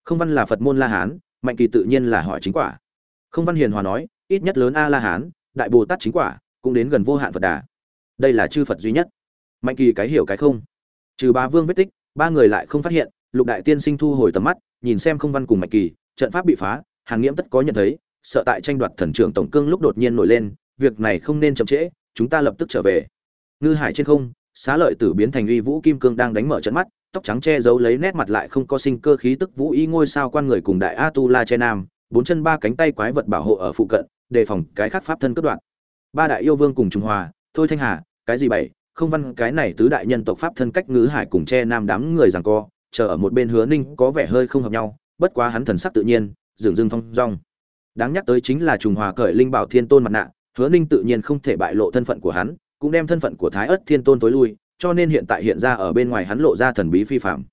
Không văn là phật môn la hán mạnh kỳ tự nhiên là hỏi chính quả. Không văn hiền hòa nói, ít nhất lớn a la hán đại bồ tát chính quả, cũng đến gần vô hạn phật đà. Đây là chư phật duy nhất. Mạnh kỳ cái hiểu cái không. Trừ ba vương vết tích, ba người lại không phát hiện, lục đại tiên sinh thu hồi tầm mắt, nhìn xem không văn cùng mạnh kỳ, trận pháp bị phá hàng nghiễm tất có nhận thấy, sợ tại tranh đoạt thần trưởng tổng cương lúc đột nhiên nổi lên, việc này không nên chậm trễ, chúng ta lập tức trở về. Ngư hải trên không, xá lợi tử biến thành uy vũ kim cương đang đánh mở trận mắt tóc trắng che giấu lấy nét mặt lại không có sinh cơ khí tức vũ y ngôi sao quan người cùng đại a tu la che nam, bốn chân ba cánh tay quái vật bảo hộ ở phụ cận, đề phòng cái khác pháp thân cất đoạn ba đại yêu vương cùng trung hòa thôi thanh hà, cái gì bảy, không văn, cái này tứ đại nhân tộc pháp thân cách ngữ hải cùng che nam đám người rằng co, chờ ở một bên hứa ninh có vẻ hơi không hợp nhau, bất quá hắn thần sắc tự nhiên, dường dưng thong dong. Đáng nhắc tới chính là trùng hòa cởi linh bảo thiên tôn mặt nạ, hứa ninh tự nhiên không thể bại lộ thân phận của hắn, cũng đem thân phận của thái ất thiên tôn tối lui cho nên hiện tại hiện ra ở bên ngoài hắn lộ ra thần bí phi phạm.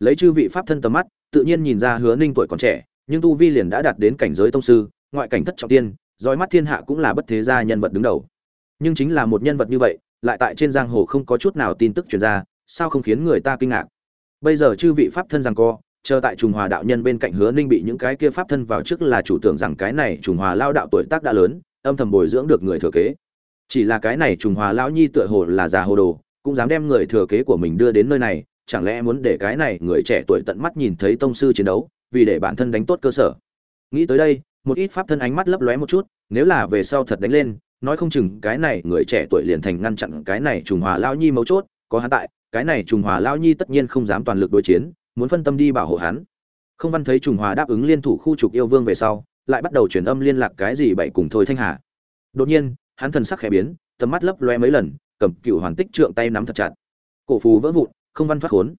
Lấy chư vị pháp thân tầm mắt, tự nhiên nhìn ra hứa ninh tuổi còn trẻ, nhưng tu vi liền đã đạt đến cảnh giới tông sư, ngoại cảnh thất trọng tiên, dõi mắt thiên hạ cũng là bất thế gia nhân vật đứng đầu. Nhưng chính là một nhân vật như vậy, lại tại trên giang hồ không có chút nào tin tức truyền ra, sao không khiến người ta kinh ngạc? Bây giờ chư vị pháp thân rằng co, chờ tại trùng hòa đạo nhân bên cạnh hứa ninh bị những cái kia pháp thân vào trước là chủ tưởng rằng cái này trùng hòa lao đạo tuổi tác đã lớn, âm thầm bồi dưỡng được người thừa kế. Chỉ là cái này trùng hòa lão nhi tựa hồ là già hồ đồ cũng dám đem người thừa kế của mình đưa đến nơi này, chẳng lẽ muốn để cái này người trẻ tuổi tận mắt nhìn thấy tông sư chiến đấu, vì để bản thân đánh tốt cơ sở? Nghĩ tới đây, một ít pháp thân ánh mắt lấp lóe một chút, nếu là về sau thật đánh lên, nói không chừng cái này người trẻ tuổi liền thành ngăn chặn cái này trùng hòa lao nhi mấu chốt, có hắn tại, cái này trùng hòa lao nhi tất nhiên không dám toàn lực đối chiến, muốn phân tâm đi bảo hộ hắn. Không văn thấy trùng hòa đáp ứng liên thủ khu trục yêu vương về sau, lại bắt đầu truyền âm liên lạc cái gì bậy cùng thôi thanh hà. Đột nhiên, hắn thần sắc khẽ biến, tầm mắt lấp loe mấy lần cầm cựu hoàn tích trượng tay nắm thật chặt. Cổ phù vỡ vụn, không văn thoát khốn.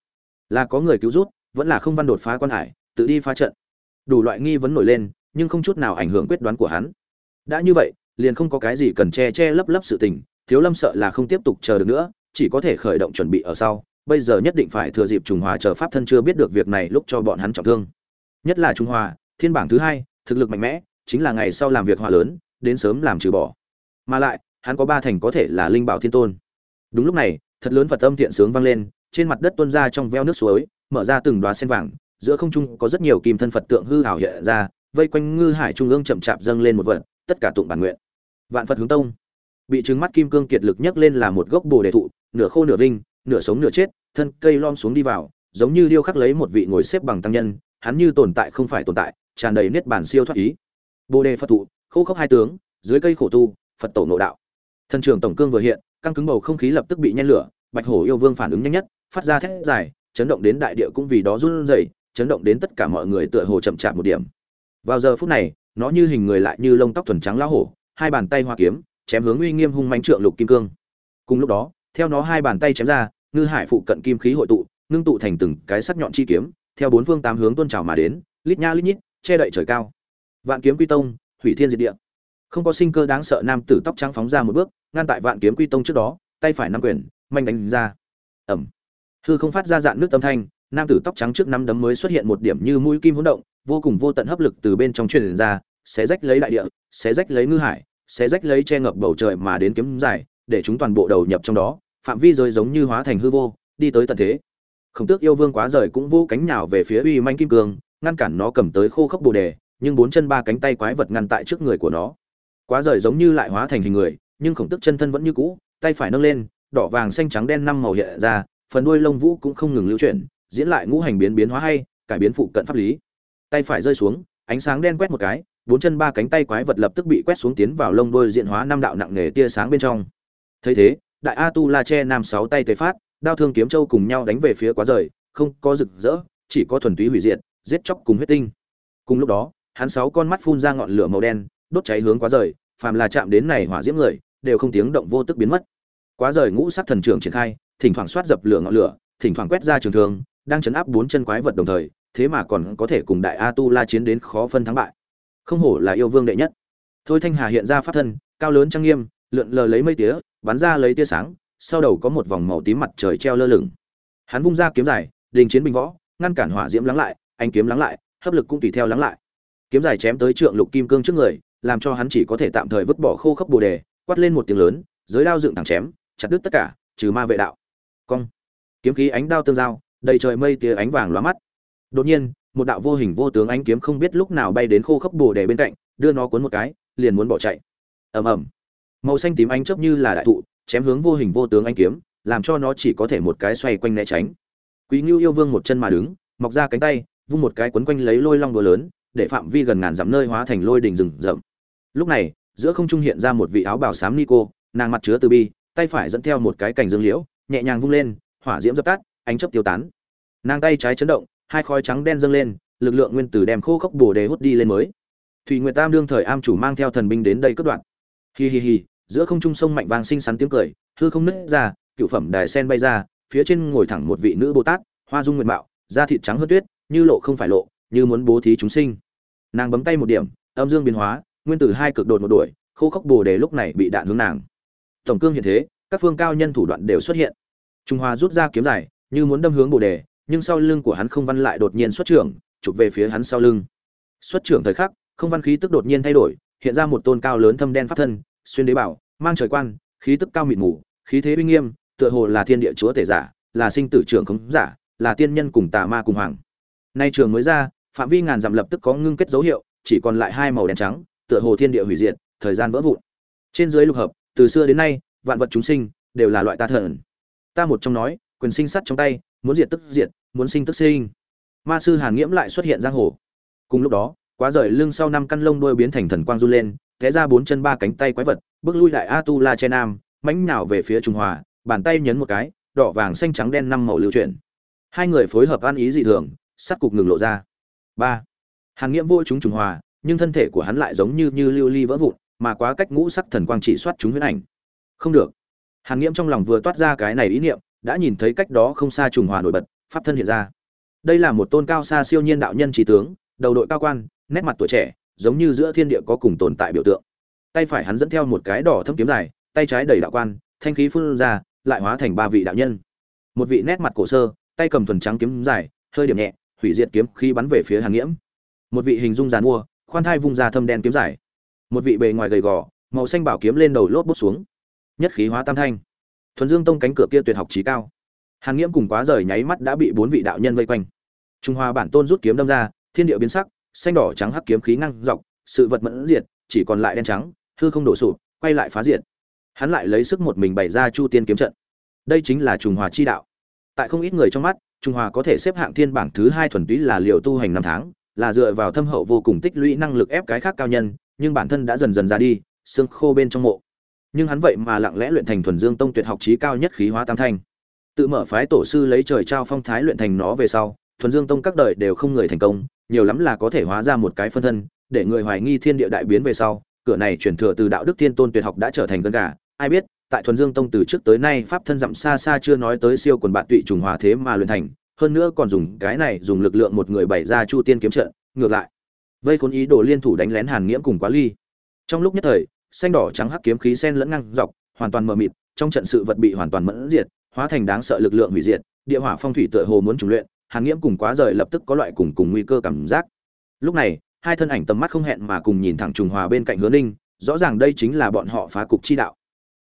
Là có người cứu rút, vẫn là không văn đột phá quan hải, tự đi phá trận. Đủ loại nghi vấn nổi lên, nhưng không chút nào ảnh hưởng quyết đoán của hắn. Đã như vậy, liền không có cái gì cần che che lấp lấp sự tình, thiếu lâm sợ là không tiếp tục chờ được nữa, chỉ có thể khởi động chuẩn bị ở sau. Bây giờ nhất định phải thừa dịp trùng hòa chờ pháp thân chưa biết được việc này lúc cho bọn hắn trọng thương. Nhất là trung hòa thiên bảng thứ hai, thực lực mạnh mẽ, chính là ngày sau làm việc hòa lớn, đến sớm làm trừ bỏ. Mà lại hắn có ba thành có thể là linh bảo thiên tôn. Đúng lúc này, thật lớn phật âm thiện sướng vang lên, trên mặt đất tuôn ra trong veo nước suối, mở ra từng đoá sen vàng, giữa không trung có rất nhiều kim thân phật tượng hư hảo hiện ra, vây quanh ngư hải trung ương chậm chạp dâng lên một vật, tất cả tụng bản nguyện. Vạn phật hướng tông. Bị trứng mắt kim cương kiệt lực nhấc lên là một gốc bồ đề thụ, nửa khô nửa vinh, nửa sống nửa chết, thân cây lom xuống đi vào, giống như điêu khắc lấy một vị ngồi xếp bằng tăng nhân, hắn như tồn tại không phải tồn tại, tràn đầy niết bàn siêu thoát ý. Bồ đề phật thụ, khô khốc hai tướng, dưới cây khổ tu, phật tổ nội đạo thân trưởng tổng cương vừa hiện, căng cứng bầu không khí lập tức bị nhen lửa, bạch hổ yêu vương phản ứng nhanh nhất, phát ra thét dài, chấn động đến đại địa cũng vì đó run rẩy, chấn động đến tất cả mọi người tựa hồ chậm chạp một điểm. Vào giờ phút này, nó như hình người lại như lông tóc thuần trắng lão hổ, hai bàn tay hoa kiếm, chém hướng uy nghiêm hung mãnh trượng lục kim cương. Cùng lúc đó, theo nó hai bàn tay chém ra, ngư hải phụ cận kim khí hội tụ, ngưng tụ thành từng cái sắc nhọn chi kiếm, theo bốn phương tám hướng tuôn trào mà đến, lít nha lít nhít, che đậy trời cao. Vạn kiếm quy tông thủy thiên diệt địa không có sinh cơ đáng sợ nam tử tóc trắng phóng ra một bước, ngăn tại vạn kiếm quy tông trước đó, tay phải nắm quyền, manh đánh ra. Ẩm hư không phát ra dạn nước âm thanh, nam tử tóc trắng trước năm đấm mới xuất hiện một điểm như mũi kim hỗn động, vô cùng vô tận hấp lực từ bên trong truyền ra, sẽ rách lấy đại địa, sẽ rách lấy ngư hải, sẽ rách lấy che ngập bầu trời mà đến kiếm dài để chúng toàn bộ đầu nhập trong đó, phạm vi rơi giống như hóa thành hư vô, đi tới tận thế. Khổng tước yêu vương quá rời cũng vô cánh nhào về phía uy manh kim cương, ngăn cản nó cầm tới khô khốc bồ đề, nhưng bốn chân ba cánh tay quái vật ngăn tại trước người của nó quá rời giống như lại hóa thành hình người, nhưng khổng tức chân thân vẫn như cũ, tay phải nâng lên, đỏ vàng xanh trắng đen năm màu hiện ra, phần đuôi lông vũ cũng không ngừng lưu chuyển, diễn lại ngũ hành biến biến hóa hay, cải biến phụ cận pháp lý. Tay phải rơi xuống, ánh sáng đen quét một cái, bốn chân ba cánh tay quái vật lập tức bị quét xuống tiến vào lông đôi diện hóa năm đạo nặng nề tia sáng bên trong. Thấy thế, đại a tu la che nam sáu tay tề phát, đao thương kiếm châu cùng nhau đánh về phía quá rời, không có rực rỡ, chỉ có thuần túy hủy diệt, giết chóc cùng huyết tinh. Cùng lúc đó, hắn sáu con mắt phun ra ngọn lửa màu đen đốt cháy hướng quá rời, phàm là chạm đến này hỏa diễm người, đều không tiếng động vô tức biến mất. Quá rời ngũ sắc thần trưởng triển khai, thỉnh thoảng xoát dập lửa ngọn lửa, thỉnh thoảng quét ra trường thường đang chấn áp bốn chân quái vật đồng thời, thế mà còn có thể cùng đại a tu la chiến đến khó phân thắng bại. Không hổ là yêu vương đệ nhất. Thôi thanh hà hiện ra pháp thân, cao lớn trang nghiêm, lượn lờ lấy mây tía, bắn ra lấy tia sáng, sau đầu có một vòng màu tím mặt trời treo lơ lửng. Hắn vung ra kiếm dài, đình chiến bình võ, ngăn cản hỏa diễm lắng lại anh kiếm lắng lại, hấp lực cũng tùy theo lắng lại. Kiếm dài chém tới trượng lục kim cương trước người làm cho hắn chỉ có thể tạm thời vứt bỏ khô khốc bồ đề, quát lên một tiếng lớn, giới đao dựng thẳng chém, chặt đứt tất cả, trừ ma vệ đạo. Cong. Kiếm khí ánh đao tương giao, đầy trời mây tia ánh vàng lóa mắt. Đột nhiên, một đạo vô hình vô tướng ánh kiếm không biết lúc nào bay đến khô khốc bồ đề bên cạnh, đưa nó cuốn một cái, liền muốn bỏ chạy. Ầm ầm. Màu xanh tím ánh chớp như là đại thụ, chém hướng vô hình vô tướng ánh kiếm, làm cho nó chỉ có thể một cái xoay quanh né tránh. Quý ngưu yêu vương một chân mà đứng, mọc ra cánh tay, vung một cái quấn quanh lấy lôi long đùa lớn, để phạm vi gần ngàn dặm nơi hóa thành lôi đình rừng rậm lúc này, giữa không trung hiện ra một vị áo bào xám nico, nàng mặt chứa từ bi, tay phải dẫn theo một cái cành dương liễu, nhẹ nhàng vung lên, hỏa diễm dập tắt, ánh chớp tiêu tán. Nàng tay trái chấn động, hai khói trắng đen dâng lên, lực lượng nguyên tử đem khô khốc bồ đề hút đi lên mới. Thủy nguyệt tam đương thời am chủ mang theo thần binh đến đây cất đoạn. Hi hi hi, giữa không trung sông mạnh vang xinh xắn tiếng cười, hư không nứt ra, cựu phẩm đài sen bay ra, phía trên ngồi thẳng một vị nữ bồ tát, hoa dung nguyện mạo, da thịt trắng hơn tuyết, như lộ không phải lộ, như muốn bố thí chúng sinh. Nàng bấm tay một điểm, âm dương biến hóa nguyên tử hai cực đột một đuổi, khô khốc bồ đề lúc này bị đạn hướng nàng. Tổng cương hiện thế, các phương cao nhân thủ đoạn đều xuất hiện. Trung hoa rút ra kiếm dài, như muốn đâm hướng bồ đề, nhưng sau lưng của hắn không văn lại đột nhiên xuất trưởng, chụp về phía hắn sau lưng. Xuất trưởng thời khắc, không văn khí tức đột nhiên thay đổi, hiện ra một tôn cao lớn thâm đen pháp thân, xuyên đế bảo, mang trời quan, khí tức cao mịt mù, khí thế uy nghiêm, tựa hồ là thiên địa chúa tể giả, là sinh tử trưởng khống giả, là tiên nhân cùng tà ma cùng hoàng. Nay trường mới ra, phạm vi ngàn dặm lập tức có ngưng kết dấu hiệu, chỉ còn lại hai màu đen trắng tựa hồ thiên địa hủy diệt, thời gian vỡ vụn. Trên dưới lục hợp, từ xưa đến nay, vạn vật chúng sinh đều là loại ta thần ta một trong nói, quyền sinh sắt trong tay, muốn diệt tức diệt, muốn sinh tức sinh. Ma sư hàn nghiễm lại xuất hiện giang hồ. Cùng lúc đó, quá rời lưng sau năm căn lông đuôi biến thành thần quang du lên, té ra bốn chân ba cánh tay quái vật, bước lui đại atula che nam, mãnh nào về phía trung hòa bàn tay nhấn một cái, đỏ vàng xanh trắng đen năm màu lưu chuyển. Hai người phối hợp ăn ý dị thường, sắt cục ngừng lộ ra. Ba. Hàn nghiễm vô chúng trung hòa nhưng thân thể của hắn lại giống như như lưu ly vỡ vụn, mà quá cách ngũ sắc thần quang chỉ soát chúng huyết ảnh. Không được. Hàn nghiễm trong lòng vừa toát ra cái này ý niệm, đã nhìn thấy cách đó không xa trùng hòa nổi bật, pháp thân hiện ra. Đây là một tôn cao xa siêu nhiên đạo nhân trí tướng, đầu đội cao quan, nét mặt tuổi trẻ, giống như giữa thiên địa có cùng tồn tại biểu tượng. Tay phải hắn dẫn theo một cái đỏ thâm kiếm dài, tay trái đầy đạo quan, thanh khí phun ra, lại hóa thành ba vị đạo nhân. Một vị nét mặt cổ sơ, tay cầm thuần trắng kiếm dài, hơi điểm nhẹ, hủy diệt kiếm khí bắn về phía hàn nghiễm. Một vị hình dung giàn mua khoan thai vung ra thâm đen kiếm dài một vị bề ngoài gầy gò, màu xanh bảo kiếm lên đầu lốp bút xuống. Nhất khí hóa tam thanh. Thuần dương tông cánh cửa kia tuyệt học trí cao. Hàn nghiễm cùng quá rời nháy mắt đã bị bốn vị đạo nhân vây quanh. Trung hoa bản tôn rút kiếm đâm ra, thiên địa biến sắc, xanh đỏ trắng hắc kiếm khí ngăng dọc, sự vật mẫn diệt, chỉ còn lại đen trắng, hư không đổ sụp, quay lại phá diệt. Hắn lại lấy sức một mình bày ra chu tiên kiếm trận. Đây chính là trùng hòa chi đạo. Tại không ít người trong mắt, trung hòa có thể xếp hạng thiên bảng thứ hai thuần túy là liều tu hành năm tháng là dựa vào thâm hậu vô cùng tích lũy năng lực ép cái khác cao nhân, nhưng bản thân đã dần dần ra đi, xương khô bên trong mộ. Nhưng hắn vậy mà lặng lẽ luyện thành thuần dương tông tuyệt học trí cao nhất khí hóa tam thanh. Tự mở phái tổ sư lấy trời trao phong thái luyện thành nó về sau, thuần dương tông các đời đều không người thành công, nhiều lắm là có thể hóa ra một cái phân thân, để người hoài nghi thiên địa đại biến về sau, cửa này chuyển thừa từ đạo đức thiên tôn tuyệt học đã trở thành gân gà. Ai biết, tại thuần dương tông từ trước tới nay, pháp thân dặm xa xa chưa nói tới siêu quần bạn tụy trùng hòa thế mà luyện thành hơn nữa còn dùng cái này dùng lực lượng một người bày ra chu tiên kiếm trận, ngược lại. Vây khốn ý đồ liên thủ đánh lén hàn nghiễm cùng quá ly. Trong lúc nhất thời, xanh đỏ trắng hắc kiếm khí sen lẫn ngang dọc, hoàn toàn mờ mịt, trong trận sự vật bị hoàn toàn mẫn diệt, hóa thành đáng sợ lực lượng hủy diệt, địa hỏa phong thủy tựa hồ muốn trùng luyện, hàn nghiễm cùng quá rời lập tức có loại cùng cùng nguy cơ cảm giác. Lúc này, hai thân ảnh tầm mắt không hẹn mà cùng nhìn thẳng trùng hòa bên cạnh hứa ninh, rõ ràng đây chính là bọn họ phá cục chi đạo.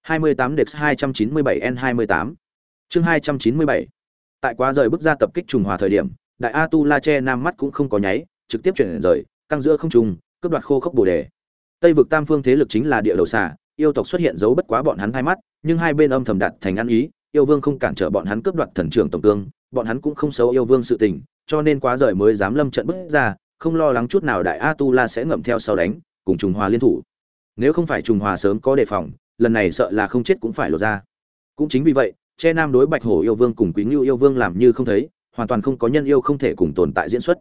28 Dex 297N28 Chương 297 Tại quá rời bước ra tập kích trùng hòa thời điểm, đại A Tu La Che nam mắt cũng không có nháy, trực tiếp chuyển rời, căng giữa không trùng, cướp đoạt khô khốc bồ đề. Tây vực tam phương thế lực chính là địa đầu xà, yêu tộc xuất hiện dấu bất quá bọn hắn hai mắt, nhưng hai bên âm thầm đặt thành ăn ý, yêu vương không cản trở bọn hắn cướp đoạt thần trưởng tổng cương, bọn hắn cũng không xấu yêu vương sự tình, cho nên quá rời mới dám lâm trận bước ra, không lo lắng chút nào đại A Tu La sẽ ngậm theo sau đánh, cùng trùng hòa liên thủ. Nếu không phải trùng hòa sớm có đề phòng, lần này sợ là không chết cũng phải lộ ra cũng chính vì vậy che nam đối bạch hổ yêu vương cùng quý ngưu yêu vương làm như không thấy, hoàn toàn không có nhân yêu không thể cùng tồn tại diễn xuất.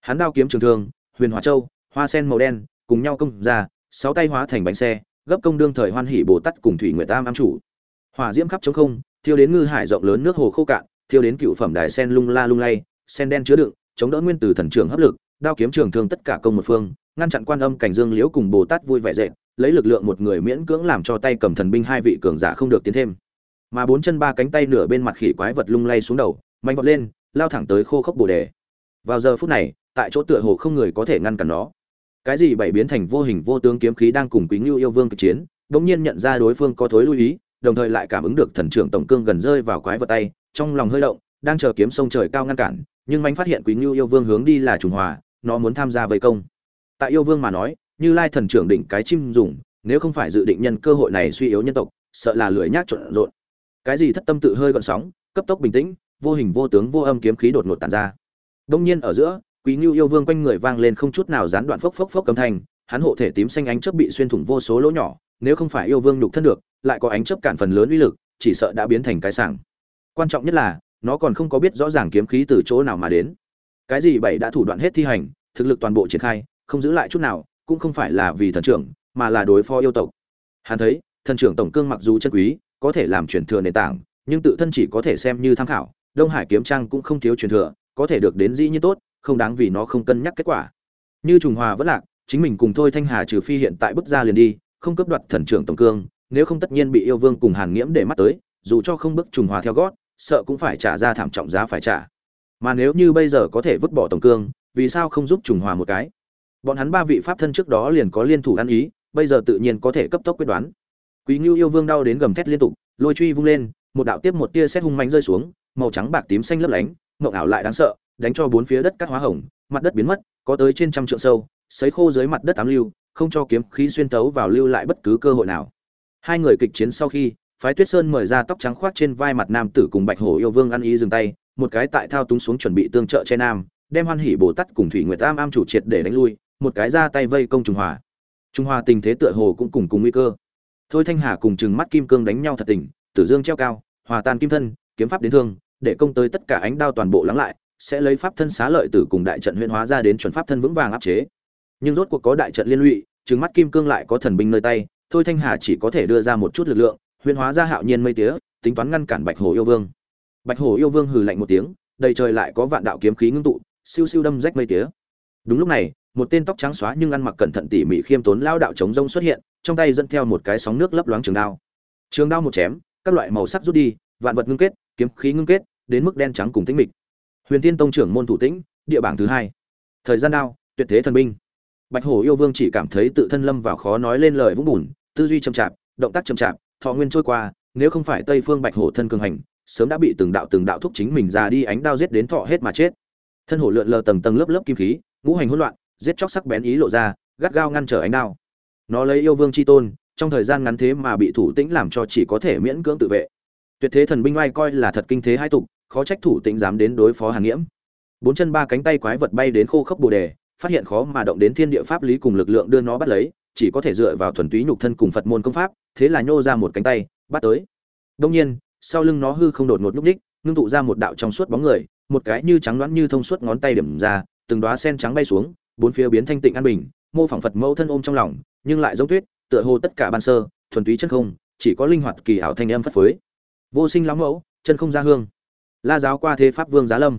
Hắn đao kiếm trường thương, huyền hóa châu, hoa sen màu đen, cùng nhau công ra, sáu tay hóa thành bánh xe, gấp công đương thời hoan hỷ bồ tát cùng thủy nguyệt tam am chủ. Hỏa diễm khắp trống không, thiêu đến ngư hải rộng lớn nước hồ khô cạn, thiêu đến cựu phẩm đài sen lung la lung lay, sen đen chứa đựng, chống đỡ nguyên từ thần trường hấp lực, đao kiếm trường thương tất cả công một phương, ngăn chặn quan âm cảnh dương liễu cùng bồ tát vui vẻ dệt, lấy lực lượng một người miễn cưỡng làm cho tay cầm thần binh hai vị cường giả không được tiến thêm mà bốn chân ba cánh tay nửa bên mặt khỉ quái vật lung lay xuống đầu, mạnh vọt lên, lao thẳng tới khô khốc bồ đề. Vào giờ phút này, tại chỗ tựa hồ không người có thể ngăn cản nó. Cái gì bảy biến thành vô hình vô tướng kiếm khí đang cùng quý ngưu yêu vương cực chiến, bỗng nhiên nhận ra đối phương có thối lưu ý, đồng thời lại cảm ứng được thần trưởng tổng cương gần rơi vào quái vật tay, trong lòng hơi động, đang chờ kiếm sông trời cao ngăn cản, nhưng manh phát hiện quý ngưu yêu vương hướng đi là trùng hòa, nó muốn tham gia vây công. Tại yêu vương mà nói, như lai thần trưởng đỉnh cái chim dùng, nếu không phải dự định nhân cơ hội này suy yếu nhân tộc, sợ là lưỡi nhác trộn rộn cái gì thất tâm tự hơi gọn sóng, cấp tốc bình tĩnh, vô hình vô tướng vô âm kiếm khí đột ngột tàn ra. Đông nhiên ở giữa, quý ngưu yêu vương quanh người vang lên không chút nào gián đoạn phốc phốc phốc cầm thanh, hắn hộ thể tím xanh ánh chớp bị xuyên thủng vô số lỗ nhỏ, nếu không phải yêu vương nhục thân được, lại có ánh chớp cản phần lớn uy lực, chỉ sợ đã biến thành cái sảng. Quan trọng nhất là, nó còn không có biết rõ ràng kiếm khí từ chỗ nào mà đến. Cái gì bảy đã thủ đoạn hết thi hành, thực lực toàn bộ triển khai, không giữ lại chút nào, cũng không phải là vì thần trưởng, mà là đối phó yêu tộc. Hắn thấy, thần trưởng tổng cương mặc dù chân quý có thể làm truyền thừa nền tảng, nhưng tự thân chỉ có thể xem như tham khảo, đông hải kiếm trang cũng không thiếu truyền thừa, có thể được đến dĩ nhiên tốt, không đáng vì nó không cân nhắc kết quả. Như trùng hòa vẫn lạc, chính mình cùng thôi thanh hà trừ phi hiện tại bước ra liền đi, không cấp đoạt thần trưởng tổng cương, nếu không tất nhiên bị yêu vương cùng hàn nghiễm để mắt tới, dù cho không bước trùng hòa theo gót, sợ cũng phải trả ra thảm trọng giá phải trả. Mà nếu như bây giờ có thể vứt bỏ tổng cương, vì sao không giúp trùng hòa một cái? Bọn hắn ba vị pháp thân trước đó liền có liên thủ ăn ý, bây giờ tự nhiên có thể cấp tốc quyết đoán quý ngưu yêu vương đau đến gầm thét liên tục, lôi truy vung lên, một đạo tiếp một tia xét hung mạnh rơi xuống, màu trắng bạc tím xanh lấp lánh, mộng ảo lại đáng sợ, đánh cho bốn phía đất cắt hóa hồng, mặt đất biến mất, có tới trên trăm trượng sâu, sấy khô dưới mặt đất ám lưu, không cho kiếm khí xuyên tấu vào lưu lại bất cứ cơ hội nào. Hai người kịch chiến sau khi, phái tuyết sơn mời ra tóc trắng khoác trên vai mặt nam tử cùng bạch hổ yêu vương ăn ý dừng tay, một cái tại thao túng xuống chuẩn bị tương trợ che nam, đem hoan hỉ bồ tát cùng thủy nguyệt tam am chủ triệt để đánh lui, một cái ra tay vây công trung hòa. Trung hòa tình thế tựa hồ cũng cùng cùng nguy cơ thôi thanh hà cùng chừng mắt kim cương đánh nhau thật tình, tử dương treo cao, hòa tan kim thân, kiếm pháp đến thương, để công tới tất cả ánh đao toàn bộ lắng lại, sẽ lấy pháp thân xá lợi tử cùng đại trận huyễn hóa ra đến chuẩn pháp thân vững vàng áp chế. Nhưng rốt cuộc có đại trận liên lụy, trừng mắt kim cương lại có thần binh nơi tay, thôi thanh hà chỉ có thể đưa ra một chút lực lượng huyễn hóa ra hạo nhiên mây tía, tính toán ngăn cản bạch hổ yêu vương. Bạch hổ yêu vương hừ lạnh một tiếng, đầy trời lại có vạn đạo kiếm khí ngưng tụ, siêu siêu đâm rách mây tía. Đúng lúc này một tên tóc trắng xóa nhưng ăn mặc cẩn thận tỉ mỉ khiêm tốn lao đạo chống rông xuất hiện, trong tay dẫn theo một cái sóng nước lấp loáng trường đao. Trường đao một chém, các loại màu sắc rút đi, vạn vật ngưng kết, kiếm khí ngưng kết, đến mức đen trắng cùng tĩnh mịch. Huyền tiên tông trưởng môn thủ tĩnh, địa bảng thứ hai. Thời gian đao, tuyệt thế thần binh. Bạch hổ yêu vương chỉ cảm thấy tự thân lâm vào khó nói lên lời vũng bùn, tư duy chậm chạp, động tác chậm chạp, thọ nguyên trôi qua, nếu không phải tây phương bạch hổ thân cường hành, sớm đã bị từng đạo từng đạo thúc chính mình ra đi ánh đao giết đến thọ hết mà chết. Thân hổ lượn lờ tầng tầng lớp lớp kim khí, ngũ hành hỗn loạn giết chóc sắc bén ý lộ ra, gắt gao ngăn trở ánh đao. Nó lấy yêu vương chi tôn, trong thời gian ngắn thế mà bị thủ tĩnh làm cho chỉ có thể miễn cưỡng tự vệ. Tuyệt thế thần binh oai coi là thật kinh thế hai tục, khó trách thủ tĩnh dám đến đối phó hàn nghiễm. Bốn chân ba cánh tay quái vật bay đến khô khốc bồ đề, phát hiện khó mà động đến thiên địa pháp lý cùng lực lượng đưa nó bắt lấy, chỉ có thể dựa vào thuần túy nhục thân cùng phật môn công pháp, thế là nhô ra một cánh tay, bắt tới. Đông nhiên, sau lưng nó hư không đột ngột nhúc ních ngưng tụ ra một đạo trong suốt bóng người, một cái như trắng loãng như thông suốt ngón tay điểm ra, từng đóa sen trắng bay xuống bốn phía biến thanh tịnh an bình, mô phỏng phật mẫu thân ôm trong lòng, nhưng lại giống tuyết, tựa hồ tất cả ban sơ, thuần túy chân không, chỉ có linh hoạt kỳ ảo thanh âm phất phới. Vô sinh lắm mẫu, chân không ra hương. La giáo qua thế pháp vương giá lâm.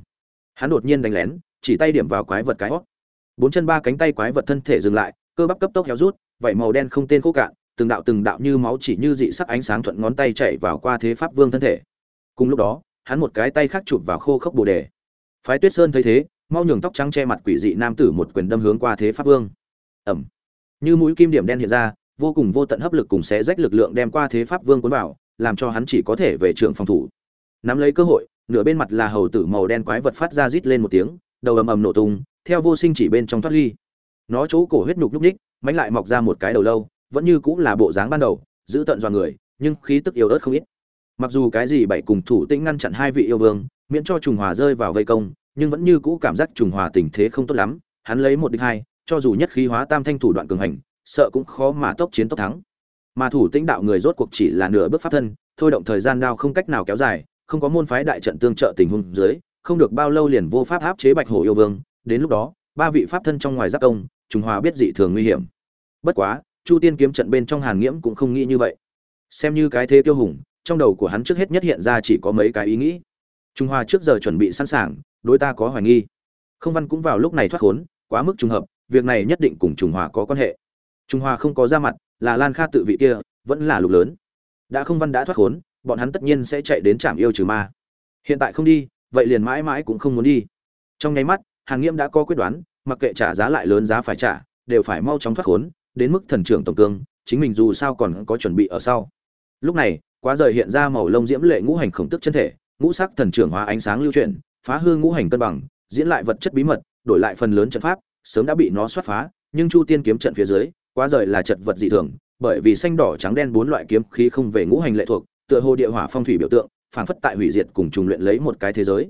Hắn đột nhiên đánh lén, chỉ tay điểm vào quái vật cái hót. Bốn chân ba cánh tay quái vật thân thể dừng lại, cơ bắp cấp tốc héo rút, vảy màu đen không tên khô cạn, từng đạo từng đạo như máu chỉ như dị sắc ánh sáng thuận ngón tay chạy vào qua thế pháp vương thân thể. Cùng lúc đó, hắn một cái tay khác chụp vào khô khốc bồ đề. Phái tuyết sơn thấy thế mau nhường tóc trắng che mặt quỷ dị nam tử một quyền đâm hướng qua thế pháp vương. Ẩm. Như mũi kim điểm đen hiện ra, vô cùng vô tận hấp lực cùng sẽ rách lực lượng đem qua thế pháp vương cuốn vào, làm cho hắn chỉ có thể về trường phòng thủ. Nắm lấy cơ hội, nửa bên mặt là hầu tử màu đen quái vật phát ra rít lên một tiếng, đầu ầm ầm nổ tung, theo vô sinh chỉ bên trong thoát ly. Nó chỗ cổ huyết nhục nhúc ních mánh lại mọc ra một cái đầu lâu, vẫn như cũng là bộ dáng ban đầu, giữ tận dọa người, nhưng khí tức yếu ớt không ít. Mặc dù cái gì bảy cùng thủ tĩnh ngăn chặn hai vị yêu vương, miễn cho trùng hòa rơi vào vây công nhưng vẫn như cũ cảm giác trùng hòa tình thế không tốt lắm, hắn lấy một địch hai, cho dù nhất khí hóa tam thanh thủ đoạn cường hành, sợ cũng khó mà tốc chiến tốc thắng. Mà thủ tĩnh đạo người rốt cuộc chỉ là nửa bước pháp thân, thôi động thời gian đao không cách nào kéo dài, không có môn phái đại trận tương trợ tình huống dưới, không được bao lâu liền vô pháp áp chế bạch hổ yêu vương. Đến lúc đó, ba vị pháp thân trong ngoài giáp công, trùng hòa biết dị thường nguy hiểm. Bất quá, chu tiên kiếm trận bên trong hàn nghiễm cũng không nghĩ như vậy. Xem như cái thế tiêu hùng, trong đầu của hắn trước hết nhất hiện ra chỉ có mấy cái ý nghĩ trung hoa trước giờ chuẩn bị sẵn sàng, đối ta có hoài nghi. Không văn cũng vào lúc này thoát khốn, quá mức trùng hợp, việc này nhất định cùng trung hoa có quan hệ. Trung hoa không có ra mặt, là lan kha tự vị kia, vẫn là lục lớn. Đã không văn đã thoát khốn, bọn hắn tất nhiên sẽ chạy đến trạm yêu trừ ma. Hiện tại không đi, vậy liền mãi mãi cũng không muốn đi. Trong nháy mắt, hàn nghiêm đã có quyết đoán, mặc kệ trả giá lại lớn giá phải trả, đều phải mau chóng thoát khốn, đến mức thần trưởng tổng cương, chính mình dù sao còn có chuẩn bị ở sau. Lúc này, quá rời hiện ra màu lông diễm lệ ngũ hành khổng tức chân thể ngũ sắc thần trưởng hóa ánh sáng lưu chuyển, phá hư ngũ hành cân bằng, diễn lại vật chất bí mật, đổi lại phần lớn trận pháp, sớm đã bị nó xoát phá, nhưng chu tiên kiếm trận phía dưới, quá rời là trận vật dị thường, bởi vì xanh đỏ trắng đen bốn loại kiếm khí không về ngũ hành lệ thuộc, tựa hồ địa hỏa phong thủy biểu tượng, phảng phất tại hủy diệt cùng trùng luyện lấy một cái thế giới.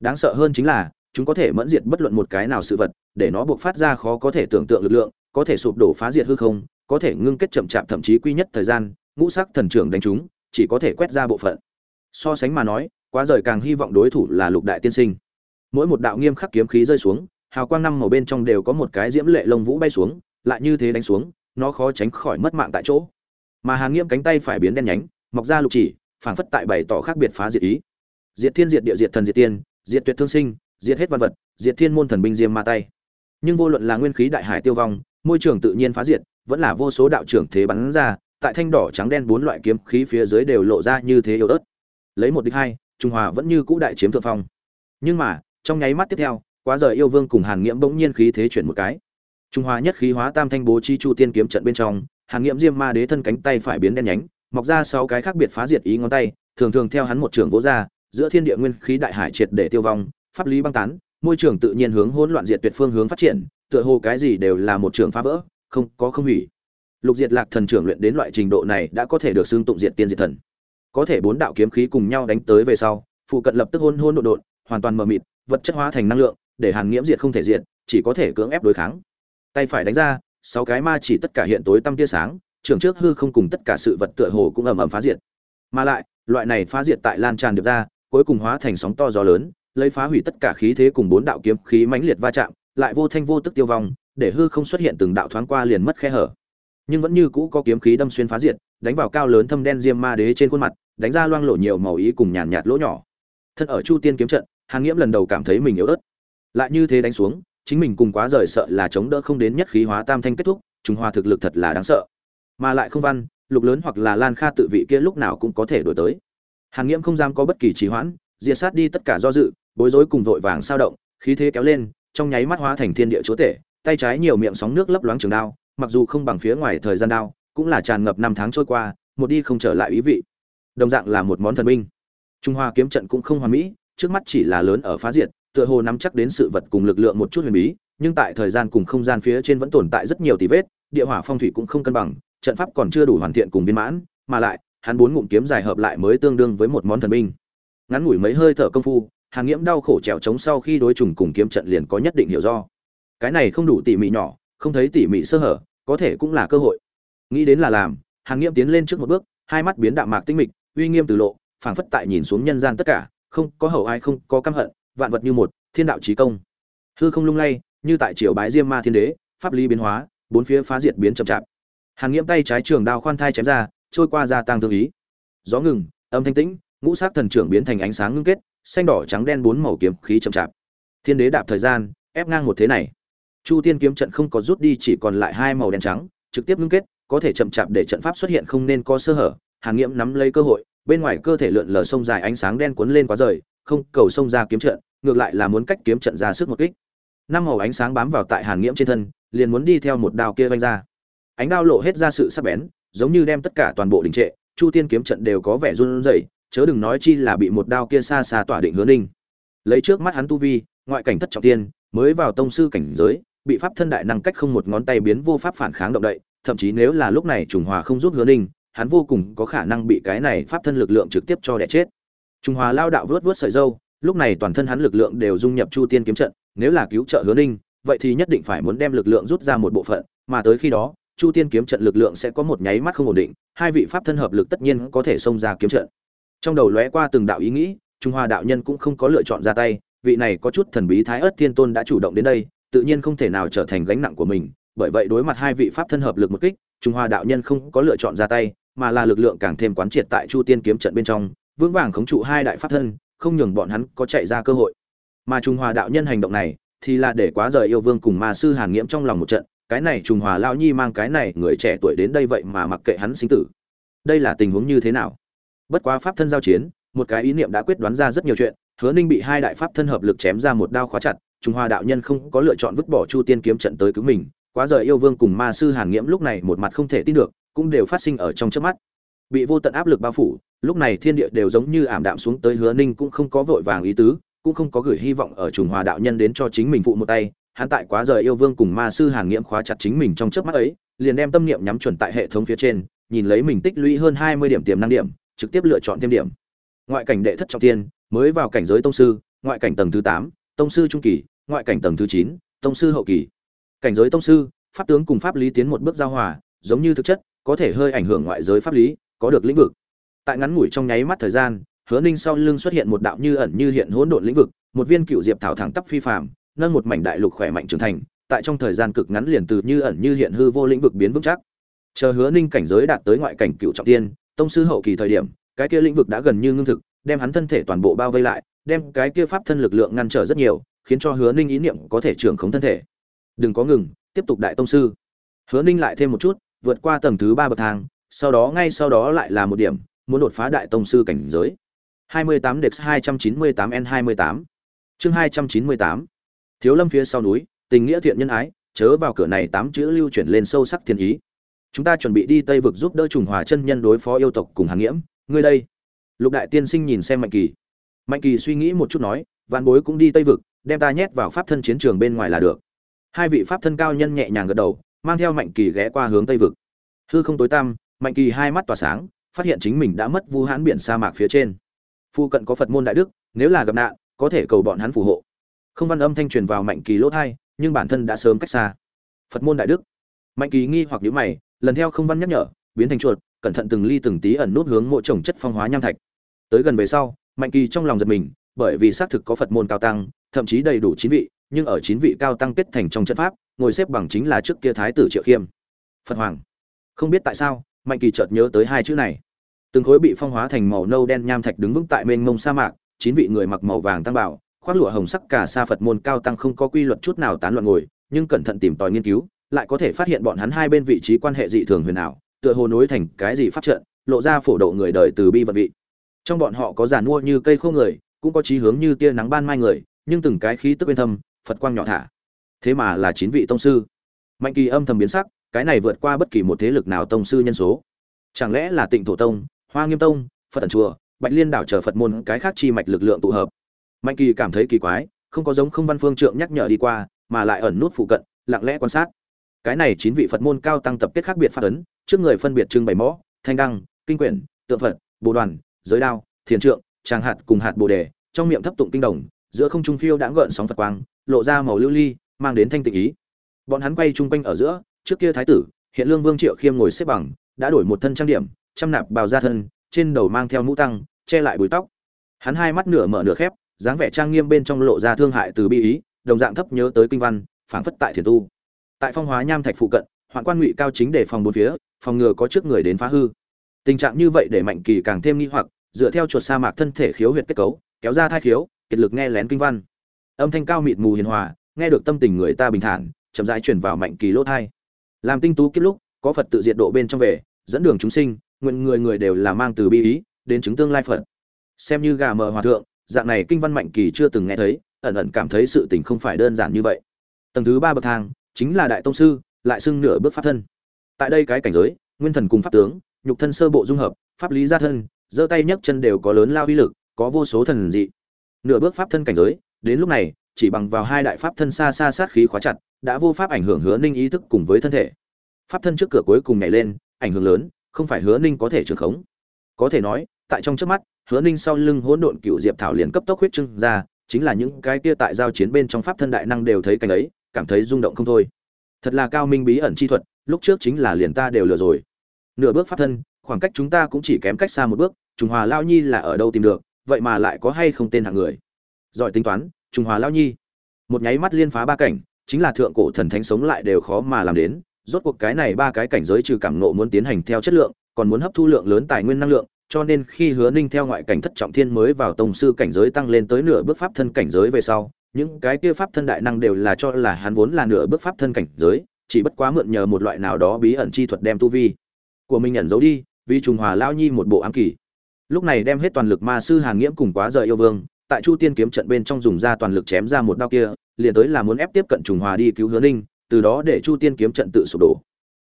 Đáng sợ hơn chính là, chúng có thể mẫn diệt bất luận một cái nào sự vật, để nó buộc phát ra khó có thể tưởng tượng lực lượng, có thể sụp đổ phá diệt hư không, có thể ngưng kết chậm chạp thậm chí quy nhất thời gian, ngũ sắc thần trưởng đánh chúng, chỉ có thể quét ra bộ phận. So sánh mà nói quá rời càng hy vọng đối thủ là lục đại tiên sinh. Mỗi một đạo nghiêm khắc kiếm khí rơi xuống, hào quang năm màu bên trong đều có một cái diễm lệ lông vũ bay xuống, lại như thế đánh xuống, nó khó tránh khỏi mất mạng tại chỗ. Mà hàn nghiêm cánh tay phải biến đen nhánh, mọc ra lục chỉ, phảng phất tại bày tỏ khác biệt phá diệt ý. Diệt thiên diệt địa diệt thần diệt tiên, diệt tuyệt thương sinh, diệt hết văn vật, diệt thiên môn thần binh diêm ma tay. Nhưng vô luận là nguyên khí đại hải tiêu vong, môi trường tự nhiên phá diệt, vẫn là vô số đạo trưởng thế bắn ra, tại thanh đỏ trắng đen bốn loại kiếm khí phía dưới đều lộ ra như thế yếu ớt. Lấy một địch hai trung hòa vẫn như cũ đại chiếm thượng phong. Nhưng mà, trong nháy mắt tiếp theo, quá rời yêu vương cùng hàn nghiễm bỗng nhiên khí thế chuyển một cái. Trung hòa nhất khí hóa tam thanh bố chi chu tiên kiếm trận bên trong, hàn nghiễm diêm ma đế thân cánh tay phải biến đen nhánh, mọc ra sáu cái khác biệt phá diệt ý ngón tay, thường thường theo hắn một trường vỗ ra, giữa thiên địa nguyên khí đại hải triệt để tiêu vong, pháp lý băng tán, môi trường tự nhiên hướng hỗn loạn diệt tuyệt phương hướng phát triển, tựa hồ cái gì đều là một trường phá vỡ, không có không hủy. Lục diệt lạc thần trưởng luyện đến loại trình độ này đã có thể được xưng tụng diệt tiên diệt thần có thể bốn đạo kiếm khí cùng nhau đánh tới về sau, phụ cận lập tức hôn hôn đột đột hoàn toàn mờ mịt, vật chất hóa thành năng lượng, để hàn nghiễm diệt không thể diệt, chỉ có thể cưỡng ép đối kháng. Tay phải đánh ra, sáu cái ma chỉ tất cả hiện tối tăm tia sáng trường trước hư không cùng tất cả sự vật tựa hồ cũng ầm ầm phá diệt. Mà lại, loại này phá diệt tại lan tràn được ra, cuối cùng hóa thành sóng to gió lớn, lấy phá hủy tất cả khí thế cùng bốn đạo kiếm khí mãnh liệt va chạm, lại vô thanh vô tức tiêu vong, để hư không xuất hiện từng đạo thoáng qua liền mất khe hở. Nhưng vẫn như cũ có kiếm khí đâm xuyên phá diệt đánh vào cao lớn thâm đen diêm ma đế trên khuôn mặt, đánh ra loang lộ nhiều màu ý cùng nhàn nhạt lỗ nhỏ. Thân ở chu tiên kiếm trận hàng nghiễm lần đầu cảm thấy mình yếu ớt. Lại như thế đánh xuống, chính mình cùng quá rời sợ là chống đỡ không đến nhất khí hóa tam thanh kết thúc trung hoa thực lực thật là đáng sợ. Mà lại không văn, lục lớn hoặc là lan kha tự vị kia lúc nào cũng có thể đổi tới. Hàng nghiễm không dám có bất kỳ trì hoãn, diệt sát đi tất cả do dự, bối rối cùng vội vàng sao động, khí thế kéo lên, trong nháy mắt hóa thành thiên địa chúa tể, tay trái nhiều miệng sóng nước lấp loáng trường đao, mặc dù không bằng phía ngoài thời gian đao cũng là tràn ngập năm tháng trôi qua, một đi không trở lại ý vị. Đồng dạng là một món thần binh. Trung hoa kiếm trận cũng không hoàn mỹ, trước mắt chỉ là lớn ở phá diệt, tựa hồ nắm chắc đến sự vật cùng lực lượng một chút huyền bí, nhưng tại thời gian cùng không gian phía trên vẫn tồn tại rất nhiều tỷ vết, địa hỏa phong thủy cũng không cân bằng, trận pháp còn chưa đủ hoàn thiện cùng viên mãn, mà lại, hắn bốn ngụm kiếm dài hợp lại mới tương đương với một món thần binh. Ngắn ngủi mấy hơi thở công phu hàng nghiễm đau khổ trèo trống sau khi đối trùng cùng kiếm trận liền có nhất định hiểu do. Cái này không đủ tỉ mỉ nhỏ, không thấy tỉ mỉ sơ hở, có thể cũng là cơ hội nghĩ đến là làm hàng nghiễm tiến lên trước một bước, hai mắt biến đạm mạc tinh mịch, uy nghiêm từ lộ, phảng phất tại nhìn xuống nhân gian tất cả, không có hậu ai, không có căm hận, vạn vật như một, thiên đạo trí công. Hư không lung lay, như tại triều bái diêm ma thiên đế, pháp lý biến hóa, bốn phía phá diệt biến chậm chạp. Hàng nghiễm tay trái trường đao khoan thai chém ra, trôi qua gia tăng thương ý. Gió ngừng, âm thanh tĩnh, ngũ sắc thần trưởng biến thành ánh sáng ngưng kết, xanh đỏ trắng đen bốn màu kiếm khí chậm chạp. Thiên đế đạp thời gian, ép ngang một thế này. Chu tiên kiếm trận không có rút đi, chỉ còn lại hai màu đen trắng, trực tiếp ngưng kết có thể chậm chạp để trận pháp xuất hiện không nên có sơ hở, hàn nghiễm nắm lấy cơ hội, bên ngoài cơ thể lượn lờ sông dài ánh sáng đen cuốn lên quá rời, không, cầu sông ra kiếm trận, ngược lại là muốn cách kiếm trận ra sức một kích. Năm màu ánh sáng bám vào tại hàn nghiễm trên thân, liền muốn đi theo một đao kia vanh ra. Ánh đao lộ hết ra sự sắc bén, giống như đem tất cả toàn bộ đình trệ, chu tiên kiếm trận đều có vẻ run rẩy, chớ đừng nói chi là bị một đao kia xa xa tỏa định hứa ninh. Lấy trước mắt hắn tu vi, ngoại cảnh thất trọng tiên, mới vào tông sư cảnh giới, bị pháp thân đại năng cách không một ngón tay biến vô pháp phản kháng động đậy thậm chí nếu là lúc này trùng hòa không giúp hứa ninh, hắn vô cùng có khả năng bị cái này pháp thân lực lượng trực tiếp cho đẻ chết. Trùng hòa lao đạo vớt vớt sợi dâu, lúc này toàn thân hắn lực lượng đều dung nhập chu tiên kiếm trận, nếu là cứu trợ hứa ninh, vậy thì nhất định phải muốn đem lực lượng rút ra một bộ phận, mà tới khi đó, chu tiên kiếm trận lực lượng sẽ có một nháy mắt không ổn định, hai vị pháp thân hợp lực tất nhiên có thể xông ra kiếm trận. Trong đầu lóe qua từng đạo ý nghĩ, trung hoa đạo nhân cũng không có lựa chọn ra tay, vị này có chút thần bí thái ớt thiên tôn đã chủ động đến đây, tự nhiên không thể nào trở thành gánh nặng của mình bởi vậy đối mặt hai vị pháp thân hợp lực một kích, trung hoa đạo nhân không có lựa chọn ra tay, mà là lực lượng càng thêm quán triệt tại chu tiên kiếm trận bên trong, vững vàng khống trụ hai đại pháp thân, không nhường bọn hắn có chạy ra cơ hội. Mà trung hoa đạo nhân hành động này, thì là để quá rời yêu vương cùng ma sư hàn nghiễm trong lòng một trận, cái này trung hoa lão nhi mang cái này người trẻ tuổi đến đây vậy mà mặc kệ hắn sinh tử. Đây là tình huống như thế nào? Bất quá pháp thân giao chiến, một cái ý niệm đã quyết đoán ra rất nhiều chuyện, hứa ninh bị hai đại pháp thân hợp lực chém ra một đao khóa chặt, trung hoa đạo nhân không có lựa chọn vứt bỏ chu tiên kiếm trận tới cứu mình quá rời yêu vương cùng ma sư hàn nghiễm lúc này một mặt không thể tin được, cũng đều phát sinh ở trong trước mắt. Bị vô tận áp lực bao phủ, lúc này thiên địa đều giống như ảm đạm xuống tới hứa ninh cũng không có vội vàng ý tứ, cũng không có gửi hy vọng ở trùng hòa đạo nhân đến cho chính mình phụ một tay. Hắn tại quá rời yêu vương cùng ma sư hàn nghiễm khóa chặt chính mình trong trước mắt ấy, liền đem tâm niệm nhắm chuẩn tại hệ thống phía trên, nhìn lấy mình tích lũy hơn hai mươi điểm tiềm năng điểm, trực tiếp lựa chọn thêm điểm. Ngoại cảnh đệ thất trọng tiên, mới vào cảnh giới tông sư, ngoại cảnh tầng thứ tám, tông sư trung kỳ, ngoại cảnh tầng thứ chín, tông sư hậu kỳ cảnh giới tông sư, pháp tướng cùng pháp lý tiến một bước giao hòa, giống như thực chất, có thể hơi ảnh hưởng ngoại giới pháp lý, có được lĩnh vực. Tại ngắn ngủi trong nháy mắt thời gian, hứa ninh sau lưng xuất hiện một đạo như ẩn như hiện hỗn độn lĩnh vực, một viên cựu diệp thảo thẳng tắp phi phàm, nâng một mảnh đại lục khỏe mạnh trưởng thành, tại trong thời gian cực ngắn liền từ như ẩn như hiện hư vô lĩnh vực biến vững chắc. Chờ hứa ninh cảnh giới đạt tới ngoại cảnh cựu trọng tiên, tông sư hậu kỳ thời điểm, cái kia lĩnh vực đã gần như ngưng thực, đem hắn thân thể toàn bộ bao vây lại, đem cái kia pháp thân lực lượng ngăn trở rất nhiều, khiến cho hứa ninh ý niệm có thể trưởng khống thân thể đừng có ngừng tiếp tục đại tông sư hứa ninh lại thêm một chút vượt qua tầng thứ ba bậc thang sau đó ngay sau đó lại là một điểm muốn đột phá đại tông sư cảnh giới 28 đệp 298 N28 Chương 298 Thiếu Lâm phía sau núi, tình nghĩa thiện nhân ái, chớ vào cửa này tám chữ lưu chuyển lên sâu sắc thiên ý. Chúng ta chuẩn bị đi Tây vực giúp đỡ trùng hòa chân nhân đối phó yêu tộc cùng hàng nghiễm, ngươi đây. Lục đại tiên sinh nhìn xem Mạnh Kỳ. Mạnh Kỳ suy nghĩ một chút nói, vạn bối cũng đi Tây vực, đem ta nhét vào pháp thân chiến trường bên ngoài là được. Hai vị pháp thân cao nhân nhẹ nhàng gật đầu, mang theo Mạnh Kỳ ghé qua hướng Tây vực. Hư không tối tăm, Mạnh Kỳ hai mắt tỏa sáng, phát hiện chính mình đã mất vu hãn biển sa mạc phía trên. Phu cận có Phật môn đại đức, nếu là gặp nạn, có thể cầu bọn hắn phù hộ không văn âm thanh truyền vào mạnh kỳ lỗ thai nhưng bản thân đã sớm cách xa phật môn đại đức mạnh kỳ nghi hoặc nhíu mày lần theo không văn nhắc nhở biến thành chuột cẩn thận từng ly từng tí ẩn nút hướng mộ trồng chất phong hóa nham thạch tới gần về sau mạnh kỳ trong lòng giật mình bởi vì xác thực có phật môn cao tăng thậm chí đầy đủ chín vị nhưng ở chín vị cao tăng kết thành trong trận pháp, ngồi xếp bằng chính là trước kia thái tử triệu khiêm. Phật hoàng. Không biết tại sao, mạnh kỳ chợt nhớ tới hai chữ này. Từng khối bị phong hóa thành màu nâu đen nham thạch đứng vững tại mênh mông sa mạc, chín vị người mặc màu vàng tăng bảo, khoác lụa hồng sắc cả sa phật môn cao tăng không có quy luật chút nào tán loạn ngồi, nhưng cẩn thận tìm tòi nghiên cứu, lại có thể phát hiện bọn hắn hai bên vị trí quan hệ dị thường huyền ảo, tựa hồ nối thành cái gì pháp trận, lộ ra phổ độ người đời từ bi vật vị. Trong bọn họ có giàn mua như cây khô người, cũng có chí hướng như tia nắng ban mai người, nhưng từng cái khí tức bên thâm phật quang nhỏ thả. Thế mà là chín vị tông sư. Mạnh kỳ âm thầm biến sắc, cái này vượt qua bất kỳ một thế lực nào tông sư nhân số. Chẳng lẽ là tịnh thổ tông, hoa nghiêm tông, phật ẩn chùa, bạch liên đảo chờ phật môn, cái khác chi mạch lực lượng tụ hợp? Mạnh kỳ cảm thấy kỳ quái, không có giống không văn phương trượng nhắc nhở đi qua, mà lại ẩn nút phụ cận, lặng lẽ quan sát. Cái này chín vị phật môn cao tăng tập kết khác biệt phát ấn, trước người phân biệt trưng bày mõ, thanh đăng, kinh quyển, tượng phật, bồ đoàn, giới đao, thiền trượng, tràng hạt cùng hạt bồ đề, trong miệng thấp tụng kinh đồng, giữa không trung phiêu đã gợn sóng phật quang lộ ra màu lưu ly, mang đến thanh tịnh ý. Bọn hắn quay chung quanh ở giữa, trước kia thái tử, hiện lương vương triệu khiêm ngồi xếp bằng, đã đổi một thân trang điểm chăm nạp bào ra thân, trên đầu mang theo mũ tăng, che lại búi tóc. Hắn hai mắt nửa mở nửa khép, dáng vẻ trang nghiêm bên trong lộ ra thương hại từ bi ý, đồng dạng thấp nhớ tới kinh văn, phảng phất tại thiền tu. Tại phong hóa nham thạch phụ cận, hoạn quan ngụy cao chính để phòng bốn phía, phòng ngừa có trước người đến phá hư. Tình trạng như vậy để mạnh kỳ càng thêm nghi hoặc, dựa theo chuột sa mạc thân thể khiếu huyệt kết cấu, kéo ra thai khiếu, kiệt lực nghe lén kinh văn âm thanh cao mịt mù hiền hòa, nghe được tâm tình người ta bình thản, chậm rãi chuyển vào mạnh kỳ lỗ thai làm tinh tú kiếp lúc, có phật tự diệt độ bên trong về, dẫn đường chúng sinh, nguyện người người đều là mang từ bi ý, đến chứng tương lai phật. Xem như gà mờ hòa thượng, dạng này kinh văn mạnh kỳ chưa từng nghe thấy, ẩn ẩn cảm thấy sự tình không phải đơn giản như vậy. Tầng thứ ba bậc thang, chính là đại tông sư, lại xưng nửa bước pháp thân. Tại đây cái cảnh giới, nguyên thần cùng pháp tướng, nhục thân sơ bộ dung hợp, pháp lý gia thân, giơ tay nhấc chân đều có lớn lao uy lực, có vô số thần dị. Nửa bước pháp thân cảnh giới đến lúc này, chỉ bằng vào hai đại pháp thân xa xa sát khí khóa chặt, đã vô pháp ảnh hưởng hứa ninh ý thức cùng với thân thể. Pháp thân trước cửa cuối cùng nhảy lên, ảnh hưởng lớn, không phải hứa ninh có thể trường khống. Có thể nói, tại trong trước mắt, hứa ninh sau lưng hỗn độn cựu diệp thảo liền cấp tốc huyết trưng ra, chính là những cái kia tại giao chiến bên trong pháp thân đại năng đều thấy cảnh ấy, cảm thấy rung động không thôi. Thật là cao minh bí ẩn chi thuật, lúc trước chính là liền ta đều lừa rồi. Nửa bước pháp thân, khoảng cách chúng ta cũng chỉ kém cách xa một bước, trùng hòa lao nhi là ở đâu tìm được, vậy mà lại có hay không tên hạng người? Giỏi tính toán, trung hòa lao nhi. Một nháy mắt liên phá ba cảnh, chính là thượng cổ thần thánh sống lại đều khó mà làm đến. Rốt cuộc cái này ba cái cảnh giới trừ cảm nộ muốn tiến hành theo chất lượng, còn muốn hấp thu lượng lớn tài nguyên năng lượng, cho nên khi hứa ninh theo ngoại cảnh thất trọng thiên mới vào tông sư cảnh giới tăng lên tới nửa bước pháp thân cảnh giới về sau, những cái kia pháp thân đại năng đều là cho là hắn vốn là nửa bước pháp thân cảnh giới, chỉ bất quá mượn nhờ một loại nào đó bí ẩn chi thuật đem tu vi của mình ẩn giấu đi, vì trùng hòa lao nhi một bộ ám kỳ. Lúc này đem hết toàn lực ma sư hàn nghiễm cùng quá rời yêu vương tại chu tiên kiếm trận bên trong dùng ra toàn lực chém ra một đao kia, liền tới là muốn ép tiếp cận trùng hòa đi cứu hứa ninh, từ đó để chu tiên kiếm trận tự sụp đổ.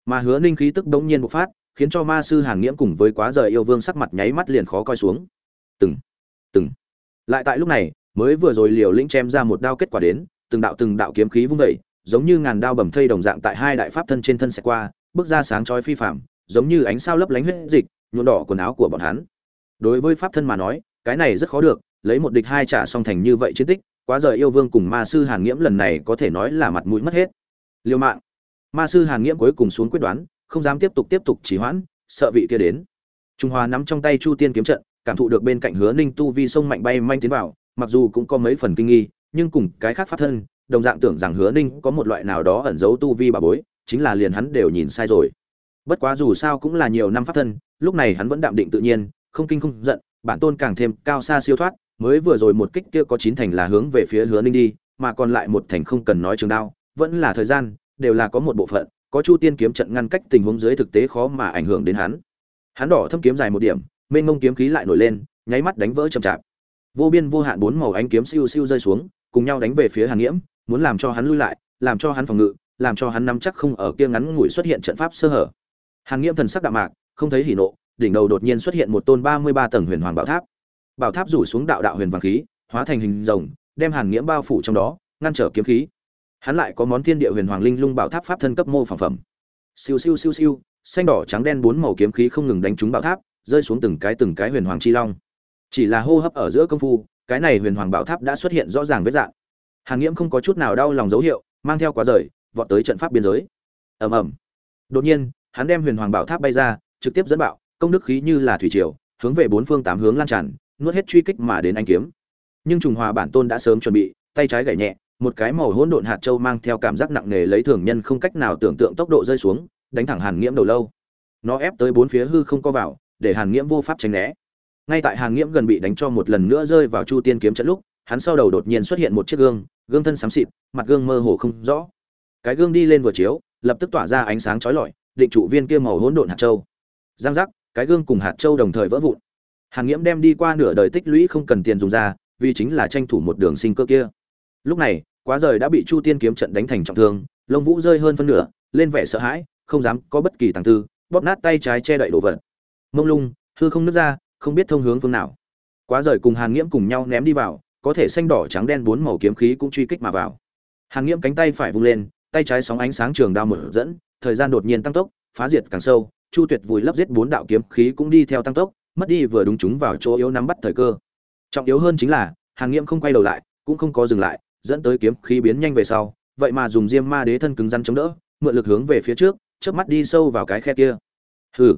Mà hứa ninh khí tức bỗng nhiên bộc phát, khiến cho ma sư hàn nghiễm cùng với quá rời yêu vương sắc mặt nháy mắt liền khó coi xuống. Từng từng. Lại tại lúc này, mới vừa rồi liều lĩnh chém ra một đao kết quả đến, từng đạo từng đạo kiếm khí vung vẩy giống như ngàn đao bầm thây đồng dạng tại hai đại pháp thân trên thân sẽ qua, bước ra sáng chói phi phạm giống như ánh sao lấp lánh huyết dịch, nhuộm đỏ quần áo của bọn hắn. Đối với pháp thân mà nói, cái này rất khó được lấy một địch hai trả song thành như vậy chiến tích, quá rời yêu vương cùng ma sư hàn nghiễm lần này có thể nói là mặt mũi mất hết. Liêu mạng. Ma sư hàn nghiễm cuối cùng xuống quyết đoán, không dám tiếp tục tiếp tục trì hoãn, sợ vị kia đến. Trung hoa nắm trong tay chu tiên kiếm trận, cảm thụ được bên cạnh hứa ninh tu vi sông mạnh bay manh tiến vào, mặc dù cũng có mấy phần kinh nghi, nhưng cùng cái khác pháp thân, đồng dạng tưởng rằng hứa ninh có một loại nào đó ẩn giấu tu vi bà bối, chính là liền hắn đều nhìn sai rồi. Bất quá dù sao cũng là nhiều năm pháp thân, lúc này hắn vẫn đạm định tự nhiên, không kinh không giận, bản tôn càng thêm cao xa siêu thoát mới vừa rồi một kích kia có chín thành là hướng về phía hứa ninh đi, mà còn lại một thành không cần nói trường đao, vẫn là thời gian, đều là có một bộ phận, có chu tiên kiếm trận ngăn cách tình huống dưới thực tế khó mà ảnh hưởng đến hắn. Hắn đỏ thâm kiếm dài một điểm, mênh mông kiếm khí lại nổi lên, nháy mắt đánh vỡ chậm chạp. Vô biên vô hạn bốn màu ánh kiếm siêu siêu rơi xuống, cùng nhau đánh về phía hàn nghiễm, muốn làm cho hắn lui lại, làm cho hắn phòng ngự, làm cho hắn nắm chắc không ở kia ngắn ngủi xuất hiện trận pháp sơ hở. Hàn nghiễm thần sắc đạm mạc, không thấy hỉ nộ, đỉnh đầu đột nhiên xuất hiện một tôn ba mươi ba tầng huyền hoàng bảo tháp bảo tháp rủ xuống đạo đạo huyền vàng khí, hóa thành hình rồng, đem hàn nghiễm bao phủ trong đó, ngăn trở kiếm khí. Hắn lại có món thiên địa huyền hoàng linh lung bảo tháp pháp thân cấp mô phản phẩm. Siêu siêu siêu siêu, xanh đỏ trắng đen bốn màu kiếm khí không ngừng đánh trúng bảo tháp, rơi xuống từng cái từng cái huyền hoàng chi long. Chỉ là hô hấp ở giữa công phu, cái này huyền hoàng bảo tháp đã xuất hiện rõ ràng vết dạng hàn nghiễm không có chút nào đau lòng dấu hiệu, mang theo quá rời, vọt tới trận pháp biên giới. Ầm ầm. Đột nhiên, hắn đem huyền hoàng bảo tháp bay ra, trực tiếp dẫn bạo, công đức khí như là thủy triều, hướng về bốn phương tám hướng lan tràn nuốt hết truy kích mà đến anh kiếm. Nhưng trùng hòa bản tôn đã sớm chuẩn bị, tay trái gảy nhẹ, một cái màu hỗn độn hạt châu mang theo cảm giác nặng nề lấy thường nhân không cách nào tưởng tượng tốc độ rơi xuống, đánh thẳng hàn nghiễm đầu lâu. Nó ép tới bốn phía hư không co vào, để hàn nghiễm vô pháp tránh né. Ngay tại hàn nghiễm gần bị đánh cho một lần nữa rơi vào chu tiên kiếm trận lúc, hắn sau đầu đột nhiên xuất hiện một chiếc gương gương thân xám xịt, mặt gương mơ hồ không rõ. Cái gương đi lên vừa chiếu, lập tức tỏa ra ánh sáng chói lọi, định trụ viên kia màu hỗn độn hạt châu. Giang giác, cái gương cùng hạt châu đồng thời vỡ vụn hàn nghiễm đem đi qua nửa đời tích lũy không cần tiền dùng ra, vì chính là tranh thủ một đường sinh cơ kia. Lúc này, quá rời đã bị chu tiên kiếm trận đánh thành trọng thương, lông vũ rơi hơn phân nửa, lên vẻ sợ hãi, không dám có bất kỳ tàng tư, bóp nát tay trái che đậy đồ vật. Mông lung, hư không nứt ra, không biết thông hướng phương nào. Quá rời cùng hàn nghiễm cùng nhau ném đi vào, có thể xanh đỏ trắng đen bốn màu kiếm khí cũng truy kích mà vào. Hàn nghiễm cánh tay phải vung lên, tay trái sóng ánh sáng trường đao mở dẫn, thời gian đột nhiên tăng tốc, phá diệt càng sâu, chu tuyệt vùi lấp giết bốn đạo kiếm khí cũng đi theo tăng tốc mất đi vừa đúng chúng vào chỗ yếu nắm bắt thời cơ. Trọng yếu hơn chính là, hàn nghiễm không quay đầu lại, cũng không có dừng lại, dẫn tới kiếm khí biến nhanh về sau, vậy mà dùng diêm ma đế thân cứng rắn chống đỡ, mượn lực hướng về phía trước, chớp mắt đi sâu vào cái khe kia. Hừ.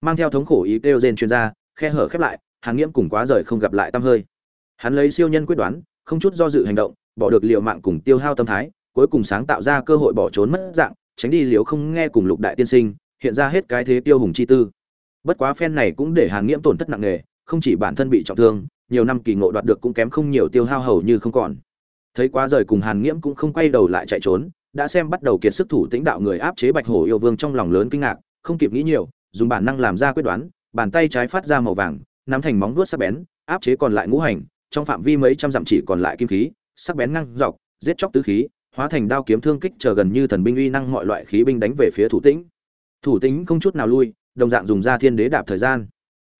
Mang theo thống khổ ý kêu rên chuyên gia khe hở khép lại, hàn nghiễm cùng quá rời không gặp lại tâm hơi. Hắn lấy siêu nhân quyết đoán, không chút do dự hành động, bỏ được liều mạng cùng tiêu hao tâm thái, cuối cùng sáng tạo ra cơ hội bỏ trốn mất dạng, tránh đi liều không nghe cùng lục đại tiên sinh, hiện ra hết cái thế tiêu hùng chi tư bất quá phen này cũng để hàn nghiễm tổn thất nặng nề, không chỉ bản thân bị trọng thương, nhiều năm kỳ ngộ đoạt được cũng kém không nhiều tiêu hao hầu như không còn. Thấy quá rời cùng hàn nghiễm cũng không quay đầu lại chạy trốn, đã xem bắt đầu kiệt sức thủ tĩnh đạo người áp chế bạch hổ yêu vương trong lòng lớn kinh ngạc, không kịp nghĩ nhiều, dùng bản năng làm ra quyết đoán, bàn tay trái phát ra màu vàng, nắm thành móng vuốt sắc bén, áp chế còn lại ngũ hành, trong phạm vi mấy trăm dặm chỉ còn lại kim khí, sắc bén ngang dọc, giết chóc tứ khí, hóa thành đao kiếm thương kích chờ gần như thần binh uy năng mọi loại khí binh đánh về phía thủ tĩnh. Thủ tĩnh không chút nào lui đồng dạng dùng ra thiên đế đạp thời gian.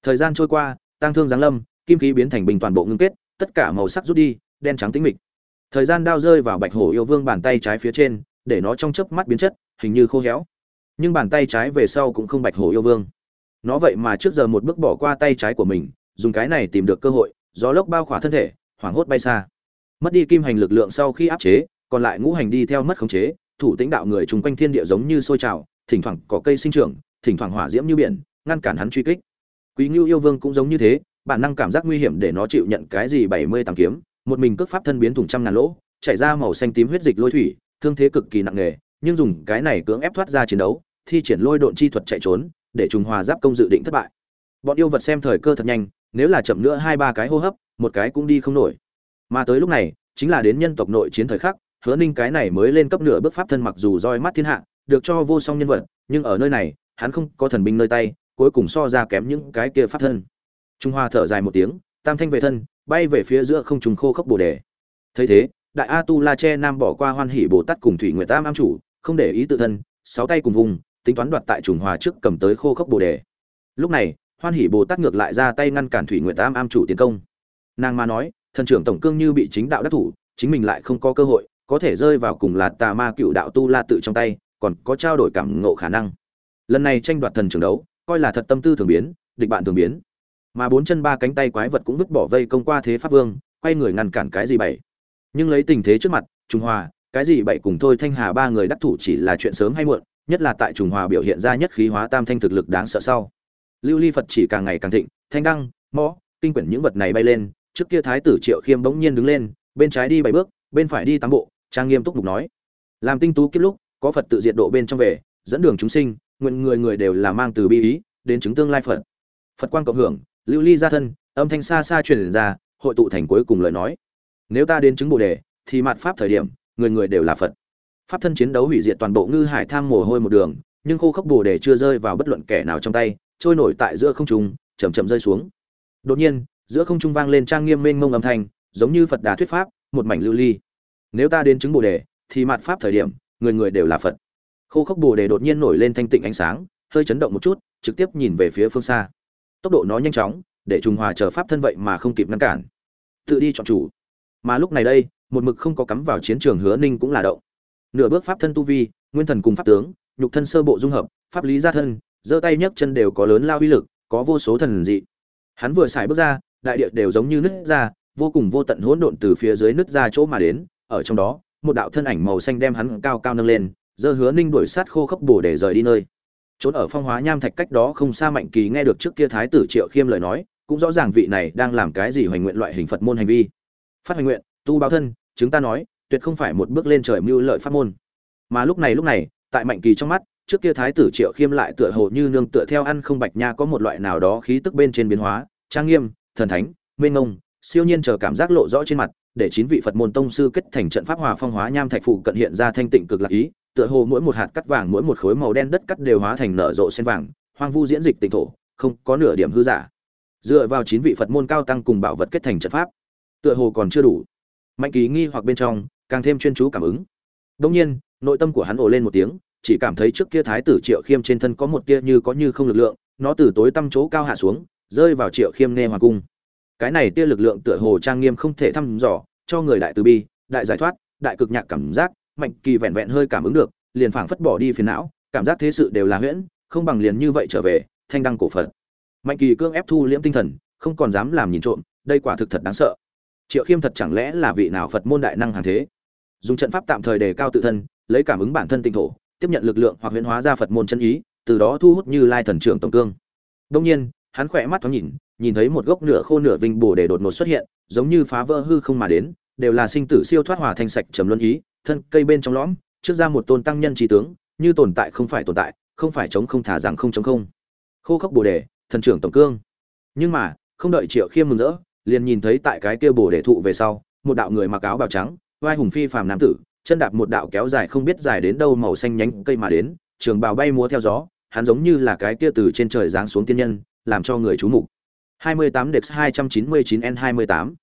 Thời gian trôi qua tăng thương giáng lâm, kim khí biến thành bình toàn bộ ngưng kết, tất cả màu sắc rút đi, đen trắng tĩnh mịch. Thời gian đao rơi vào bạch hổ yêu vương bàn tay trái phía trên, để nó trong chớp mắt biến chất, hình như khô héo. Nhưng bàn tay trái về sau cũng không bạch hổ yêu vương. Nó vậy mà trước giờ một bước bỏ qua tay trái của mình, dùng cái này tìm được cơ hội, gió lốc bao khỏa thân thể, hoảng hốt bay xa. Mất đi kim hành lực lượng sau khi áp chế, còn lại ngũ hành đi theo mất khống chế, thủ tĩnh đạo người chung quanh thiên địa giống như sôi trào, thỉnh thoảng có cây sinh trưởng thỉnh thoảng hỏa diễm như biển, ngăn cản hắn truy kích. Quý ngưu yêu vương cũng giống như thế, bản năng cảm giác nguy hiểm để nó chịu nhận cái gì bảy mươi tám kiếm, một mình cước pháp thân biến thủng trăm ngàn lỗ, chảy ra màu xanh tím huyết dịch lôi thủy, thương thế cực kỳ nặng nề, nhưng dùng cái này cưỡng ép thoát ra chiến đấu, thi triển lôi độn chi thuật chạy trốn, để trùng hòa giáp công dự định thất bại. Bọn yêu vật xem thời cơ thật nhanh, nếu là chậm nữa hai ba cái hô hấp, một cái cũng đi không nổi. Mà tới lúc này, chính là đến nhân tộc nội chiến thời khắc, hứa ninh cái này mới lên cấp nửa bước pháp thân mặc dù roi mắt thiên hạ, được cho vô song nhân vật, nhưng ở nơi này hắn không có thần binh nơi tay, cuối cùng so ra kém những cái kia pháp thân. Trung hoa thở dài một tiếng, tam thanh về thân, bay về phía giữa không trùng khô khốc bồ đề. Thấy thế, đại a tu la che nam bỏ qua hoan hỷ bồ tát cùng thủy nguyệt tam am chủ, không để ý tự thân, sáu tay cùng vùng, tính toán đoạt tại trùng hòa trước cầm tới khô khốc bồ đề. Lúc này, hoan hỷ bồ tát ngược lại ra tay ngăn cản thủy nguyệt tam am chủ tiến công. Nàng ma nói, thần trưởng tổng cương như bị chính đạo đắc thủ, chính mình lại không có cơ hội, có thể rơi vào cùng là tà ma cựu đạo tu la tự trong tay, còn có trao đổi cảm ngộ khả năng lần này tranh đoạt thần trường đấu, coi là thật tâm tư thường biến, địch bạn thường biến. Mà bốn chân ba cánh tay quái vật cũng vứt bỏ vây công qua thế pháp vương, quay người ngăn cản cái gì bảy. Nhưng lấy tình thế trước mặt, trung hòa cái gì bảy cùng thôi thanh hà ba người đắc thủ chỉ là chuyện sớm hay muộn, nhất là tại trung hòa biểu hiện ra nhất khí hóa tam thanh thực lực đáng sợ sau. Lưu ly phật chỉ càng ngày càng thịnh, thanh đăng, mõ, kinh quyển những vật này bay lên, trước kia thái tử triệu khiêm bỗng nhiên đứng lên, bên trái đi bảy bước, bên phải đi tám bộ, trang nghiêm túc mục nói. Làm tinh tú kiếp lúc, có phật tự diệt độ bên trong về, dẫn đường chúng sinh nguyện người người đều là mang từ bi ý, đến chứng tương lai phật. Phật quan cộng hưởng, lưu ly ra thân, âm thanh xa xa truyền ra, hội tụ thành cuối cùng lời nói. Nếu ta đến chứng bồ đề, thì mạt pháp thời điểm, người người đều là phật. Pháp thân chiến đấu hủy diệt toàn bộ ngư hải tham mồ hôi một đường, nhưng khô khốc bồ đề chưa rơi vào bất luận kẻ nào trong tay, trôi nổi tại giữa không trung chầm chậm rơi xuống. Đột nhiên, giữa không trung vang lên trang nghiêm mênh mông âm thanh, giống như phật đà thuyết pháp, một mảnh lưu ly. Nếu ta đến chứng bồ đề, thì mạt pháp thời điểm, người người đều là phật khô khốc bồ đề đột nhiên nổi lên thanh tịnh ánh sáng, hơi chấn động một chút, trực tiếp nhìn về phía phương xa. Tốc độ nó nhanh chóng, để trùng hòa chờ pháp thân vậy mà không kịp ngăn cản. Tự đi chọn chủ. Mà lúc này đây, một mực không có cắm vào chiến trường hứa ninh cũng là động. Nửa bước pháp thân tu vi, nguyên thần cùng pháp tướng, nhục thân sơ bộ dung hợp, pháp lý gia thân, giơ tay nhấc chân đều có lớn lao uy lực, có vô số thần dị. Hắn vừa xài bước ra, đại địa đều giống như nứt ra, vô cùng vô tận hỗn độn từ phía dưới nứt ra chỗ mà đến, ở trong đó, một đạo thân ảnh màu xanh đem hắn cao cao nâng lên giờ hứa ninh đuổi sát khô khốc bổ để rời đi nơi. Trốn ở phong hóa nham thạch cách đó không xa mạnh kỳ nghe được trước kia thái tử triệu khiêm lời nói, cũng rõ ràng vị này đang làm cái gì hoành nguyện loại hình phật môn hành vi. Phát hoành nguyện, tu báo thân chúng ta nói, tuyệt không phải một bước lên trời mưu lợi pháp môn. Mà lúc này lúc này, tại mạnh kỳ trong mắt, trước kia thái tử triệu khiêm lại tựa hồ như nương tựa theo ăn không bạch nha có một loại nào đó khí tức bên trên biến hóa, trang nghiêm, thần thánh, mênh ngông siêu nhiên chờ cảm giác lộ rõ trên mặt, để chín vị phật môn tông sư kết thành trận pháp hòa phong hóa nham thạch phụ cận hiện ra thanh tịnh cực lạc ý, tựa hồ mỗi một hạt cắt vàng, mỗi một khối màu đen đất cắt đều hóa thành nở rộ sen vàng, hoang vu diễn dịch tịnh thổ, không có nửa điểm hư giả. Dựa vào chín vị phật môn cao tăng cùng bảo vật kết thành trận pháp, tựa hồ còn chưa đủ. Mạnh kỳ nghi hoặc bên trong, càng thêm chuyên chú cảm ứng. Đông nhiên, nội tâm của hắn ồ lên một tiếng, chỉ cảm thấy trước kia thái tử triệu khiêm trên thân có một tia như có như không lực lượng, nó từ tối tăm chỗ cao hạ xuống, rơi vào triệu khiêm nghe hoàng cung cái này tia lực lượng tựa hồ trang nghiêm không thể thăm dò, cho người đại từ bi, đại giải thoát, đại cực nhạc cảm giác, mạnh kỳ vẹn vẹn hơi cảm ứng được, liền phảng phất bỏ đi phiền não, cảm giác thế sự đều là huyễn, không bằng liền như vậy trở về, thanh đăng cổ phật. Mạnh kỳ cương ép thu liễm tinh thần, không còn dám làm nhìn trộm, đây quả thực thật đáng sợ. Triệu khiêm thật chẳng lẽ là vị nào phật môn đại năng hàng thế? Dùng trận pháp tạm thời đề cao tự thân, lấy cảm ứng bản thân tinh thổ, tiếp nhận lực lượng hoặc huyễn hóa ra phật môn chân ý, từ đó thu hút như lai thần trưởng tổng cương. Đông nhiên hắn khỏe mắt thoáng nhìn nhìn thấy một gốc nửa khô nửa vinh bồ đề đột ngột xuất hiện, giống như phá vỡ hư không mà đến, đều là sinh tử siêu thoát hòa thanh sạch trầm luân ý, thân cây bên trong lõm, trước ra một tôn tăng nhân trí tướng, như tồn tại không phải tồn tại, không phải chống không thả rằng không chống không. Khô khốc bồ đề, thần trưởng tổng cương. Nhưng mà, không đợi triệu khiêm mừng rỡ, liền nhìn thấy tại cái kia bồ đề thụ về sau, một đạo người mặc áo bào trắng, vai hùng phi phàm nam tử, chân đạp một đạo kéo dài không biết dài đến đâu màu xanh nhánh cây mà đến, trường bào bay múa theo gió, hắn giống như là cái kia từ trên trời giáng xuống tiên nhân làm cho người chú mục. 28 Dex 299 N28